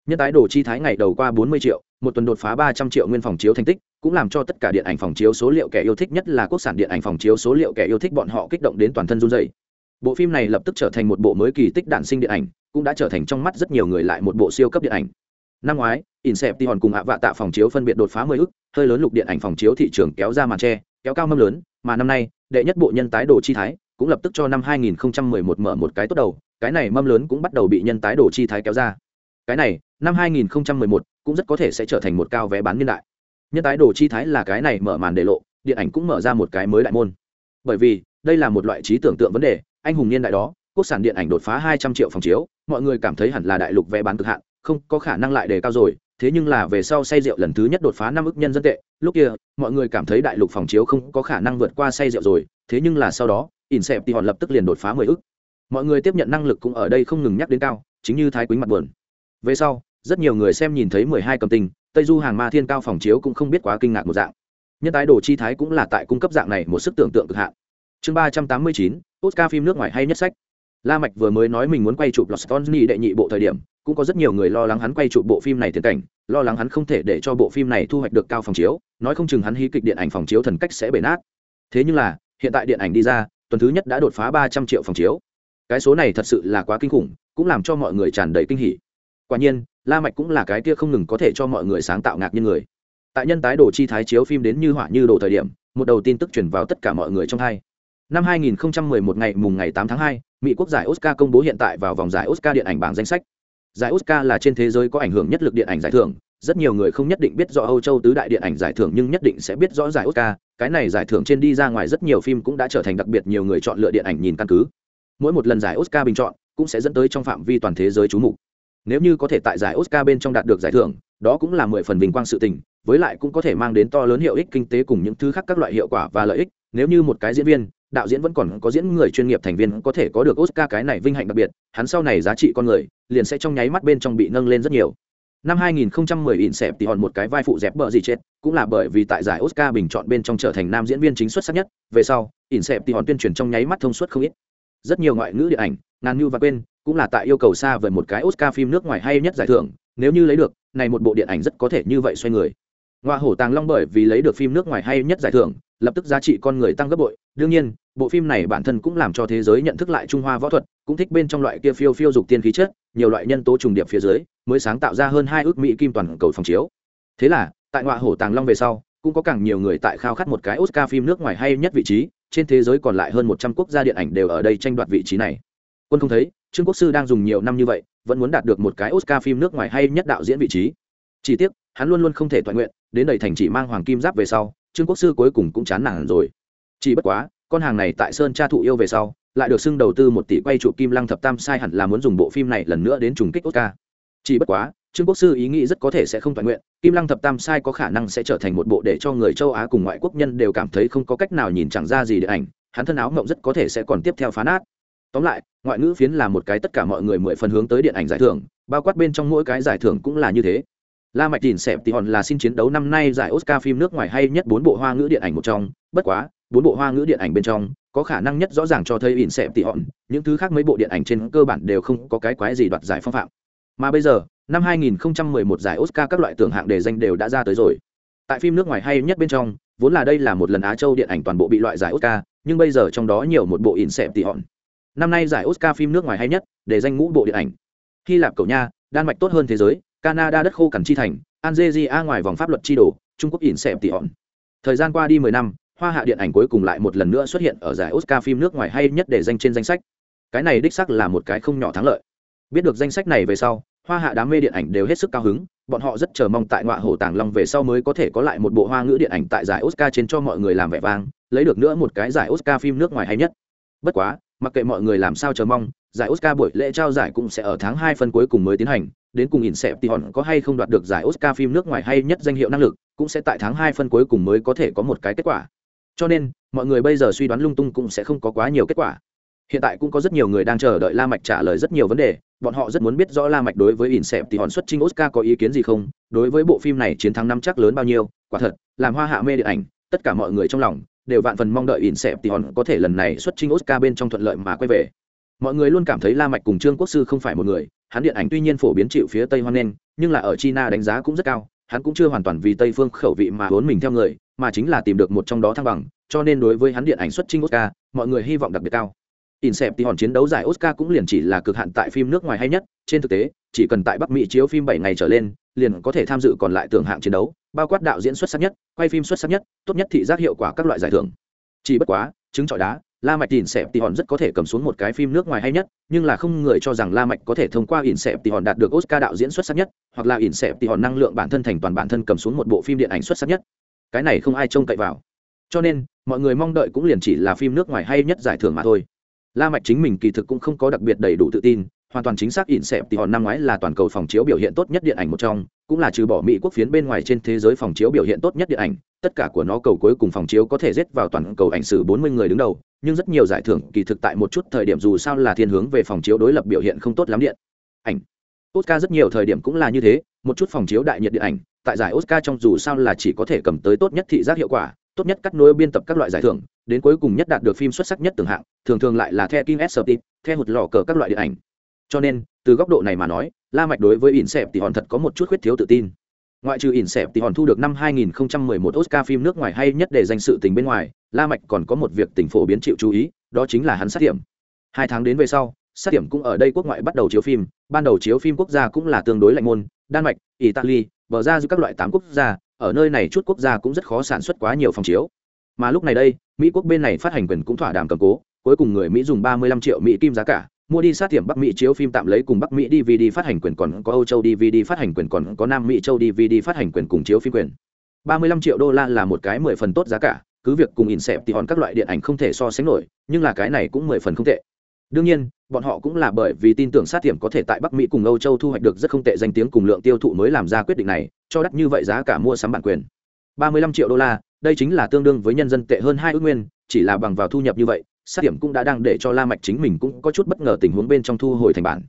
Nhân tái đồ chi thái ngày đầu qua bốn mươi triệu, một tuần đột phá ba trăm triệu nguyên phòng chiếu thành tích, cũng làm cho tất cả điện ảnh phòng chiếu số liệu kẻ yêu thích nhất là quốc sản điện ảnh phòng chiếu số liệu kẻ yêu thích bọn họ kích động đến toàn thân run dày bộ phim này lập tức trở thành một bộ mới kỳ tích đạn sinh điện ảnh, cũng đã trở thành trong mắt rất nhiều người lại một bộ siêu cấp điện ảnh năm ngoái Inception cùng ạ vạ tạ phòng chiếu phân biệt đột phá 10 ức, hơi lớn lục điện ảnh phòng chiếu thị trường kéo ra màn che, kéo cao mâm lớn, mà năm nay, đệ nhất bộ nhân tái đồ chi thái, cũng lập tức cho năm 2011 mở một cái tốt đầu, cái này mâm lớn cũng bắt đầu bị nhân tái đồ chi thái kéo ra. Cái này, năm 2011 cũng rất có thể sẽ trở thành một cao vé bán niên đại. Nhân tái đồ chi thái là cái này mở màn để lộ, điện ảnh cũng mở ra một cái mới đại môn. Bởi vì, đây là một loại trí tưởng tượng vấn đề, anh hùng niên đại đó, quốc sản điện ảnh đột phá 200 triệu phòng chiếu, mọi người cảm thấy hẳn là đại lục vé bán cực hạn, không có khả năng lại đề cao rồi, thế nhưng là về sau say rượu lần thứ nhất đột phá năm ức nhân dân tệ lúc kia mọi người cảm thấy đại lục phòng chiếu không có khả năng vượt qua say rượu rồi thế nhưng là sau đó ỉn xẹp thì họ lập tức liền đột phá mười ức. Mọi người tiếp nhận năng lực cũng ở đây không ngừng nhắc đến cao chính như thái quýnh mặt buồn. Về sau rất nhiều người xem nhìn thấy mười hai cầm tình tây du hàng ma thiên cao phòng chiếu cũng không biết quá kinh ngạc một dạng. Nhân tái đồ chi thái cũng là tại cung cấp dạng này một sức tưởng tượng cực hạn. Chương ba trăm tám mươi chín oscar phim nước ngoài hay nhất sách. La mạch vừa mới nói mình muốn quay chụp lost Tony đệ nhị bộ thời điểm cũng có rất nhiều người lo lắng hắn quay chụp bộ phim này tiền cảnh lo lắng hắn không thể để cho bộ phim này thu hoạch được cao phòng chiếu nói không chừng hắn hí kịch điện ảnh phòng chiếu thần cách sẽ bể nát. Thế nhưng là hiện tại điện ảnh đi ra tuần thứ nhất đã đột phá ba trăm triệu phòng chiếu. Cái số này thật sự là quá kinh khủng cũng làm cho mọi người tràn đầy kinh hỉ. Quả nhiên la mạch cũng là cái kia không ngừng có thể cho mọi người sáng tạo ngạc nhiên người. Tại nhân tái đồ chi thái chiếu phim đến như hỏa như đồ thời điểm một đầu tin tức truyền vào tất cả mọi người trong hai. Năm 2011 ngày mùng ngày 8 tháng 2, Mỹ quốc giải Oscar công bố hiện tại vào vòng giải Oscar điện ảnh bảng danh sách giải oscar là trên thế giới có ảnh hưởng nhất lực điện ảnh giải thưởng. Rất nhiều người không nhất định biết rõ âu châu tứ đại điện ảnh giải thưởng nhưng nhất định sẽ biết rõ giải oscar. Cái này giải thưởng trên đi ra ngoài rất nhiều phim cũng đã trở thành đặc biệt nhiều người chọn lựa điện ảnh nhìn căn cứ. Mỗi một lần giải oscar bình chọn cũng sẽ dẫn tới trong phạm vi toàn thế giới chú mục. Nếu như có thể tại giải oscar bên trong đạt được giải thưởng đó cũng là mười phần vinh quang sự tình với lại cũng có thể mang đến to lớn hiệu ích kinh tế cùng những thứ khác các loại hiệu quả và lợi ích. Nếu như một cái diễn viên đạo diễn vẫn còn có diễn người chuyên nghiệp thành viên có thể có được Oscar cái này vinh hạnh đặc biệt, hắn sau này giá trị con người liền sẽ trong nháy mắt bên trong bị nâng lên rất nhiều. Năm 2010 in xẹp thì hòn một cái vai phụ dẹp bờ gì chết, cũng là bởi vì tại giải Oscar bình chọn bên trong trở thành nam diễn viên chính xuất sắc nhất, về sau, in xẹp thì hòn tuyên truyền trong nháy mắt thông suốt không ít. Rất nhiều ngoại ngữ điện ảnh, ngàn như và quên, cũng là tại yêu cầu xa về một cái Oscar phim nước ngoài hay nhất giải thưởng, nếu như lấy được, này một bộ điện ảnh rất có thể như vậy xoay người. Ngoa hổ tàng long bởi vì lấy được phim nước ngoài hay nhất giải thưởng, lập tức giá trị con người tăng gấp bội đương nhiên bộ phim này bản thân cũng làm cho thế giới nhận thức lại trung hoa võ thuật cũng thích bên trong loại kia phiêu phiêu dục tiên khí chất, nhiều loại nhân tố trùng điệp phía dưới, mới sáng tạo ra hơn hai ước mỹ kim toàn cầu phòng chiếu. Thế là, tại ngọa hổ tàng long về sau, cũng có càng nhiều người tại khao khát một cái oscar phim nước ngoài hay nhất vị trí, trên thế giới còn lại hơn một trăm quốc gia điện ảnh đều ở đây tranh đoạt vị trí này. Quân không thấy, trương quốc sư đang dùng nhiều năm như vậy, vẫn muốn đạt được một cái oscar phim nước ngoài hay nhất đạo diễn vị trí. Chỉ tiếc, hắn luôn luôn không thể toàn nguyện, đến đầy thành chỉ mang hoàng kim giáp về sau, trương quốc sư cuối cùng cũng chán nản rồi. Chỉ bất quá, con hàng này tại sơn cha thụ yêu về sau lại được xưng đầu tư một tỷ quay trụ kim lăng thập tam sai hẳn là muốn dùng bộ phim này lần nữa đến trùng kích oscar. Chỉ bất quá, trương quốc sư ý nghĩ rất có thể sẽ không toàn nguyện, kim lăng thập tam sai có khả năng sẽ trở thành một bộ để cho người châu á cùng ngoại quốc nhân đều cảm thấy không có cách nào nhìn chẳng ra gì để ảnh, hắn thân áo ngộng rất có thể sẽ còn tiếp theo phá nát. Tóm lại, ngoại ngữ phiến là một cái tất cả mọi người mười phần hướng tới điện ảnh giải thưởng, bao quát bên trong mỗi cái giải thưởng cũng là như thế. La mạch tìm xẹp thì hòn là xin chiến đấu năm nay giải oscar phim nước ngoài hay nhất bốn bộ hoa ngữ điện ảnh một trong, bất quá, bốn bộ hoa ngữ điện ảnh bên trong có khả năng nhất rõ ràng cho thấy ỉn xẹp tỉ hòn, những thứ khác mấy bộ điện ảnh trên cơ bản đều không có cái quái gì đoạt giải phong phạm. Mà bây giờ, năm 2011 giải oscar các loại tưởng hạng đề danh đều đã ra tới rồi. Tại phim nước ngoài hay nhất bên trong, vốn là đây là một lần á châu điện ảnh toàn bộ bị loại giải oscar, nhưng bây giờ trong đó nhiều một bộ ỉn xẹp tỉ hòn. Năm nay giải oscar phim nước ngoài hay nhất để danh ngũ bộ điện ảnh. Hy lạp, cầu nha, đan mạch tốt hơn thế giới, canada đất khô cằn chi thành, algeria ngoài vòng pháp luật chi đồ, trung quốc ỉn xẹp tỉ hòn. Thời gian qua đi 10 năm hoa hạ điện ảnh cuối cùng lại một lần nữa xuất hiện ở giải oscar phim nước ngoài hay nhất để danh trên danh sách. Cái này đích sắc là một cái không nhỏ thắng lợi. Biết được danh sách này về sau, hoa hạ đám mê điện ảnh đều hết sức cao hứng, bọn họ rất chờ mong tại ngoại hồ tàng long về sau mới có thể có lại một bộ hoa ngữ điện ảnh tại giải oscar trên cho mọi người làm vẻ vang, lấy được nữa một cái giải oscar phim nước ngoài hay nhất. Bất quá, mặc kệ mọi người làm sao chờ mong, giải oscar buổi lễ trao giải cũng sẽ ở tháng hai phân cuối cùng mới tiến hành, đến cùng in xẹp thì hòn có hay không đoạt được giải oscar phim nước ngoài hay nhất danh hiệu năng lực, cũng sẽ tại tháng hai phân cuối cùng mới có thể có một cái kết quả cho nên, mọi người bây giờ suy đoán lung tung cũng sẽ không có quá nhiều kết quả. Hiện tại cũng có rất nhiều người đang chờ đợi la mạch trả lời rất nhiều vấn đề. Bọn họ rất muốn biết rõ la mạch đối với ỉn xẹp thì hòn xuất trinh oscar có ý kiến gì không? Đối với bộ phim này chiến thắng năm chắc lớn bao nhiêu? Quả thật, làm hoa hạ mê điện ảnh, tất cả mọi người trong lòng đều vạn phần mong đợi ỉn xẹp thì hòn có thể lần này xuất trinh oscar bên trong thuận lợi mà quay về. Mọi người luôn cảm thấy la mạch cùng trương quốc sư không phải một người. Hắn điện ảnh tuy nhiên phổ biến chịu phía tây hoan nghênh, nhưng là ở china đánh giá cũng rất cao hắn cũng chưa hoàn toàn vì tây phương khẩu vị mà vốn mình theo người mà chính là tìm được một trong đó thăng bằng cho nên đối với hắn điện ảnh xuất trinh oscar mọi người hy vọng đặc biệt cao Incept thì hòn chiến đấu giải Oscar cũng liền chỉ là cực hạn tại phim nước ngoài hay nhất, trên thực tế, chỉ cần tại Bắc Mỹ chiếu phim 7 ngày trở lên, liền có thể tham dự còn lại tưởng hạng chiến đấu, bao quát đạo diễn xuất sắc nhất, quay phim xuất sắc nhất, tốt nhất thị giác hiệu quả các loại giải thưởng. Chỉ bất quá, chứng trọi đá, La Mạch Inception rất có thể cầm xuống một cái phim nước ngoài hay nhất, nhưng là không người cho rằng La Mạch có thể thông qua Inception đạt được Oscar đạo diễn xuất sắc nhất, hoặc là Inception năng lượng bản thân thành toàn bản thân cầm xuống một bộ phim điện ảnh xuất sắc nhất. Cái này không ai trông cậy vào. Cho nên, mọi người mong đợi cũng liền chỉ là phim nước ngoài hay nhất giải thưởng mà thôi la mạch chính mình kỳ thực cũng không có đặc biệt đầy đủ tự tin hoàn toàn chính xác ỉn xẹp thì hòn năm ngoái là toàn cầu phòng chiếu biểu hiện tốt nhất điện ảnh một trong, cũng là trừ bỏ mỹ quốc phiến bên ngoài trên thế giới phòng chiếu biểu hiện tốt nhất điện ảnh, tất cả của nó cầu cuối cùng phòng chiếu có thể giết vào toàn cầu ảnh sử 40 người đứng đầu, nhưng rất nhiều giải thưởng kỳ thực tại một chút thời điểm dù sao là thiên hướng về phòng chiếu đối lập biểu hiện không tốt lắm điện ảnh. Oscar rất nhiều thời điểm cũng là như thế, một chút phòng chiếu đại nhiệt điện ảnh, tại giải Oscar trong dù sao là chỉ có thể cầm tới tốt nhất thị giác hiệu quả, tốt nhất cắt nối biên tập các loại giải thưởng, đến cuối cùng nhất đạt được phim xuất sắc nhất từng hạng, thường thường lại là the king s the hụt lò cờ các loại điện ảnh cho nên, từ góc độ này mà nói, la mạch đối với ỉn xẹp thì hòn thật có một chút khuyết thiếu tự tin. Ngoại trừ ỉn xẹp thì hòn thu được năm 2011 oscar phim nước ngoài hay nhất để danh sự tình bên ngoài, la mạch còn có một việc tình phổ biến chịu chú ý, đó chính là hắn sát điểm. Hai tháng đến về sau, sát điểm cũng ở đây quốc ngoại bắt đầu chiếu phim, ban đầu chiếu phim quốc gia cũng là tương đối lạnh môn, đan mạch, italy, bờ ra giữa các loại tám quốc gia, ở nơi này chút quốc gia cũng rất khó sản xuất quá nhiều phòng chiếu. Mà lúc này đây, mỹ quốc bên này phát hành quyền cũng thỏa đàm cầm cố, cuối cùng người mỹ dùng 35 triệu mỹ kim giá cả mua đi sát tiệm bắc mỹ chiếu phim tạm lấy cùng bắc mỹ dvd phát hành quyền còn có âu châu dvd phát hành quyền còn có nam mỹ châu dvd phát hành quyền cùng chiếu phim quyền. 35 triệu đô la là một cái mười phần tốt giá cả, cứ việc cùng in xẹp thì hòn các loại điện ảnh không thể so sánh nổi, nhưng là cái này cũng mười phần không tệ. Đương nhiên, bọn họ cũng là bởi vì tin tưởng sát tiệm có thể tại bắc mỹ cùng âu châu thu hoạch được rất không tệ danh tiếng cùng lượng tiêu thụ mới làm ra quyết định này, cho đắt như vậy giá cả mua sắm bản quyền. 35 triệu đô la, đây chính là tương đương với nhân dân tệ hơn hai ước nguyên, chỉ là bằng vào thu nhập như vậy sát điểm cũng đã đang để cho la mạch chính mình cũng có chút bất ngờ tình huống bên trong thu hồi thành bản.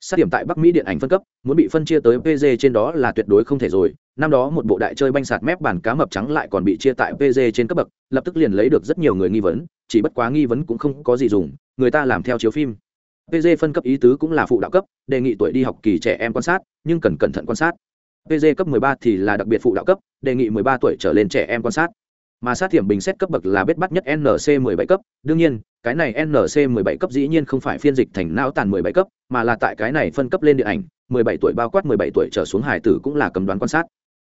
Sát điểm tại bắc mỹ điện ảnh phân cấp, muốn bị phân chia tới pg trên đó là tuyệt đối không thể rồi. Năm đó một bộ đại chơi banh sạt mép bản cá mập trắng lại còn bị chia tại pg trên cấp bậc, lập tức liền lấy được rất nhiều người nghi vấn, chỉ bất quá nghi vấn cũng không có gì dùng, người ta làm theo chiếu phim. Pg phân cấp ý tứ cũng là phụ đạo cấp, đề nghị tuổi đi học kỳ trẻ em quan sát, nhưng cần cẩn thận quan sát. Pg cấp 13 thì là đặc biệt phụ đạo cấp, đề nghị 13 tuổi trở lên trẻ em quan sát mà sát thiểm bình xét cấp bậc là bết bắt nhất nc 17 cấp. Đương nhiên, cái này nc 17 cấp dĩ nhiên không phải phiên dịch thành não tàn 17 cấp, mà là tại cái này phân cấp lên điện ảnh 17 tuổi bao quát 17 tuổi trở xuống hải tử cũng là cấm đoán quan sát.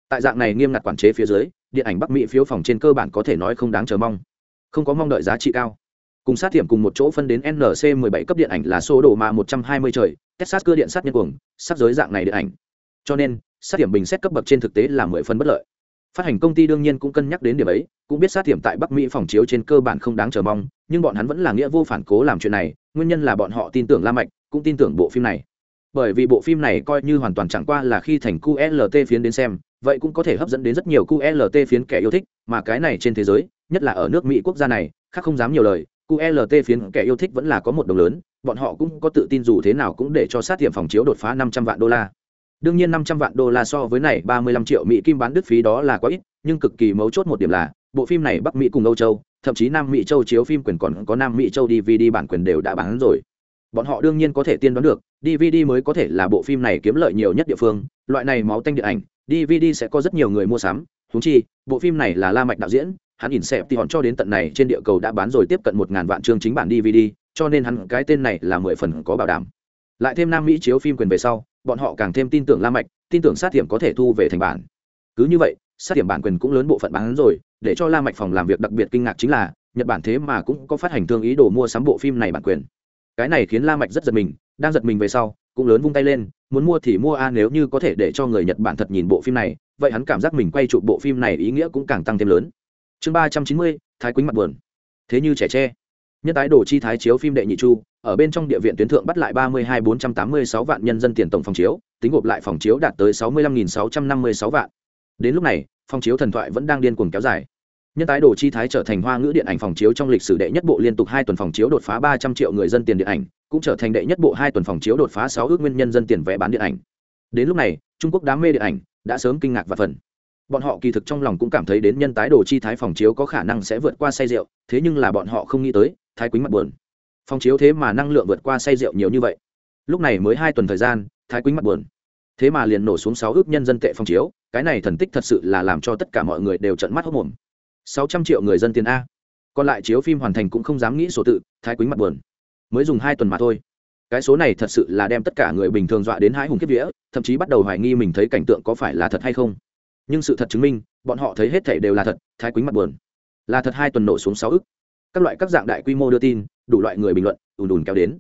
Tại dạng này nghiêm ngặt quản chế phía dưới, điện ảnh bắc mỹ phiếu phòng trên cơ bản có thể nói không đáng chờ mong. Không có mong đợi giá trị cao. Cùng sát thiểm cùng một chỗ phân đến nc 17 cấp điện ảnh là số đồ mà 120 trời, texas cưa điện sát nhân cuồng sát giới dạng này điện ảnh. Cho nên, sát tiệm bình xét cấp bậc trên thực tế là mười phần bất lợi phát hành công ty đương nhiên cũng cân nhắc đến điểm ấy, cũng biết sát tiệm tại bắc mỹ phòng chiếu trên cơ bản không đáng chờ mong, nhưng bọn hắn vẫn là nghĩa vô phản cố làm chuyện này, nguyên nhân là bọn họ tin tưởng la mạch, cũng tin tưởng bộ phim này. Bởi vì bộ phim này coi như hoàn toàn chẳng qua là khi thành QLT phiến đến xem, vậy cũng có thể hấp dẫn đến rất nhiều QLT phiến kẻ yêu thích, mà cái này trên thế giới, nhất là ở nước mỹ quốc gia này, khác không dám nhiều lời QLT phiến kẻ yêu thích vẫn là có một đồng lớn, bọn họ cũng có tự tin dù thế nào cũng để cho sát tiệm phòng chiếu đột phá 500 vạn đô la đương nhiên 500 vạn đô la so với này 35 triệu mỹ kim bán đứt phí đó là quá ít, nhưng cực kỳ mấu chốt một điểm là, bộ phim này bắc mỹ cùng âu châu, thậm chí nam mỹ châu chiếu phim quyền còn có nam mỹ châu dvd bản quyền đều đã bán rồi. Bọn họ đương nhiên có thể tiên đoán được dvd mới có thể là bộ phim này kiếm lợi nhiều nhất địa phương, loại này máu tanh điện ảnh dvd sẽ có rất nhiều người mua sắm. Húng chi, bộ phim này là la mạch đạo diễn, hắn nhìn xẹp thì hòn cho đến tận này trên địa cầu đã bán rồi tiếp cận một ngàn vạn chương chính bản dvd cho nên hắn cái tên này là mười phần có bảo đảm. Lại thêm nam mỹ chiếu phim quyền về sau bọn họ càng thêm tin tưởng la mạch, tin tưởng sát tiệm có thể thu về thành bản. Cứ như vậy, sát tiệm bản quyền cũng lớn bộ phận bán rồi, để cho la mạch phòng làm việc đặc biệt kinh ngạc chính là, nhật bản thế mà cũng có phát hành thương ý đồ mua sắm bộ phim này bản quyền. Cái này khiến la mạch rất giật mình, đang giật mình về sau, cũng lớn vung tay lên, muốn mua thì mua a, nếu như có thể để cho người nhật bản thật nhìn bộ phim này, vậy hắn cảm giác mình quay chụp bộ phim này ý nghĩa cũng càng tăng thêm lớn. Chương ba trăm chín mươi, thái quýnh mặt buồn. Thế như trẻ tre. Nhân tái đồ chi thái chiếu phim đệ nhị chu ở bên trong địa viện tuyến thượng bắt lại ba mươi hai bốn trăm tám mươi sáu vạn nhân dân tiền tổng phòng chiếu, tính gộp lại phòng chiếu đạt tới sáu mươi lăm nghìn sáu trăm năm mươi sáu vạn. Đến lúc này, phòng chiếu thần thoại vẫn đang điên cuồng kéo dài. Nhân tái đồ chi thái trở thành hoa ngữ điện ảnh phòng chiếu trong lịch sử đệ nhất bộ liên tục hai tuần phòng chiếu đột phá ba trăm triệu người dân tiền điện ảnh, cũng trở thành đệ nhất bộ hai tuần phòng chiếu đột phá sáu ước nguyên nhân dân tiền vé bán điện ảnh. Đến lúc này, trung quốc đám mê điện ảnh, đã sớm kinh ngạc và phần bọn họ kỳ thực trong lòng cũng cảm thấy đến nhân tái đồ chi thái phòng chiếu có khả năng sẽ vượt qua say rượu, thế nhưng là bọn họ không nghĩ tới, thái quýnh mặt buồn phòng chiếu thế mà năng lượng vượt qua say rượu nhiều như vậy. Lúc này mới hai tuần thời gian, thái quýnh mặt buồn. Thế mà liền nổ xuống sáu ước nhân dân tệ phòng chiếu, cái này thần tích thật sự là làm cho tất cả mọi người đều trận mắt hốc mồm sáu trăm triệu người dân tiền a. Còn lại chiếu phim hoàn thành cũng không dám nghĩ số tự, thái quýnh mặt buồn. Mới dùng hai tuần mà thôi. Cái số này thật sự là đem tất cả người bình thường dọa đến hai hùng kiếp vía, thậm chí bắt đầu hoài nghi mình thấy cảnh tượng có phải là thật hay không. Nhưng sự thật chứng minh, bọn họ thấy hết thể đều là thật, thái quýnh mặt buồn. Là thật hai tuần nổ xuống sáu ức các loại các dạng đại quy mô đưa tin, đủ loại người bình luận, ùn ùn kéo đến.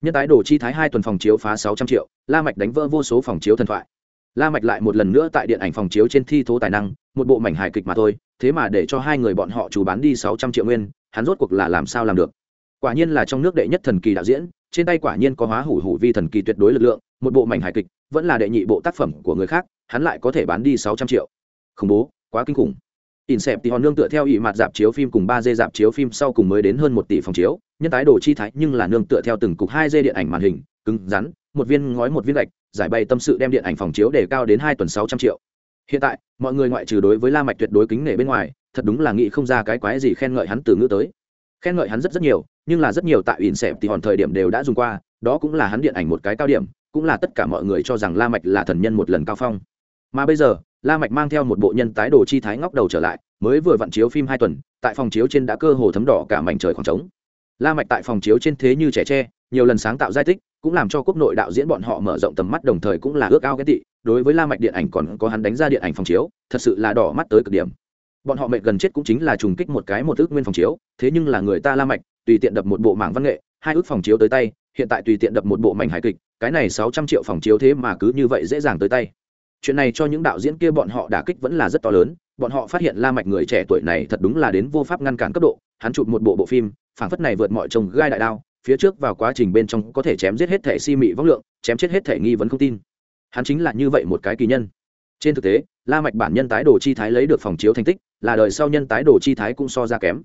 Nhân tái đồ chi thái hai tuần phòng chiếu phá sáu trăm triệu, la mạch đánh vỡ vô số phòng chiếu thần thoại. La mạch lại một lần nữa tại điện ảnh phòng chiếu trên thi thố tài năng, một bộ mảnh hài kịch mà thôi, thế mà để cho hai người bọn họ chủ bán đi sáu trăm triệu nguyên, hắn rốt cuộc là làm sao làm được? Quả nhiên là trong nước đệ nhất thần kỳ đạo diễn, trên tay quả nhiên có hóa hủ hủ vi thần kỳ tuyệt đối lực lượng, một bộ mảnh hài kịch, vẫn là đệ nhị bộ tác phẩm của người khác, hắn lại có thể bán đi sáu trăm triệu. Khủng bố, quá kinh khủng in xẹp thì hòn nương tựa theo ỷ mặt dạp chiếu phim cùng ba d dạp chiếu phim sau cùng mới đến hơn một tỷ phòng chiếu. Nhân tái đồ chi thái nhưng là nương tựa theo từng cục hai d điện ảnh màn hình, cứng rắn, một viên ngói một viên gạch, giải bày tâm sự đem điện ảnh phòng chiếu để cao đến hai tuần sáu trăm triệu. Hiện tại, mọi người ngoại trừ đối với la mạch tuyệt đối kính nể bên ngoài, thật đúng là nghĩ không ra cái quái gì khen ngợi hắn từ ngữ tới. Khen ngợi hắn rất rất nhiều, nhưng là rất nhiều tại ỉn xẹp thì hòn thời điểm đều đã dùng qua, đó cũng là hắn điện ảnh một cái cao điểm, cũng là tất cả mọi người cho rằng la mạch là thần nhân một lần cao phong. Mà bây giờ la mạch mang theo một bộ nhân tái đồ chi thái ngóc đầu trở lại, mới vừa vặn chiếu phim hai tuần, tại phòng chiếu trên đã cơ hồ thấm đỏ cả mảnh trời khoảng trống. La mạch tại phòng chiếu trên thế như trẻ tre, nhiều lần sáng tạo giai tích, cũng làm cho quốc nội đạo diễn bọn họ mở rộng tầm mắt đồng thời cũng là ước ao cái tị. Đối với la mạch điện ảnh còn có hắn đánh ra điện ảnh phòng chiếu, thật sự là đỏ mắt tới cực điểm. Bọn họ mệt gần chết cũng chính là trùng kích một cái một ước nguyên phòng chiếu, thế nhưng là người ta la mạch, tùy tiện đập một bộ mảng văn nghệ, hai ước phòng chiếu tới tay, hiện tại tùy tiện đập một bộ mảnh hài kịch, cái này sáu trăm triệu phòng chiếu thế mà cứ như vậy dễ dàng tới tay chuyện này cho những đạo diễn kia bọn họ đả kích vẫn là rất to lớn, bọn họ phát hiện la mạch người trẻ tuổi này thật đúng là đến vô pháp ngăn cản cấp độ, hắn chụp một bộ bộ phim, phảng phất này vượt mọi trông gai đại đao, phía trước vào quá trình bên trong có thể chém giết hết thể si mị vong lượng, chém chết hết thể nghi vấn không tin. Hắn chính là như vậy một cái kỳ nhân. Trên thực tế, la mạch bản nhân tái đồ chi thái lấy được phòng chiếu thành tích, là đời sau nhân tái đồ chi thái cũng so ra kém.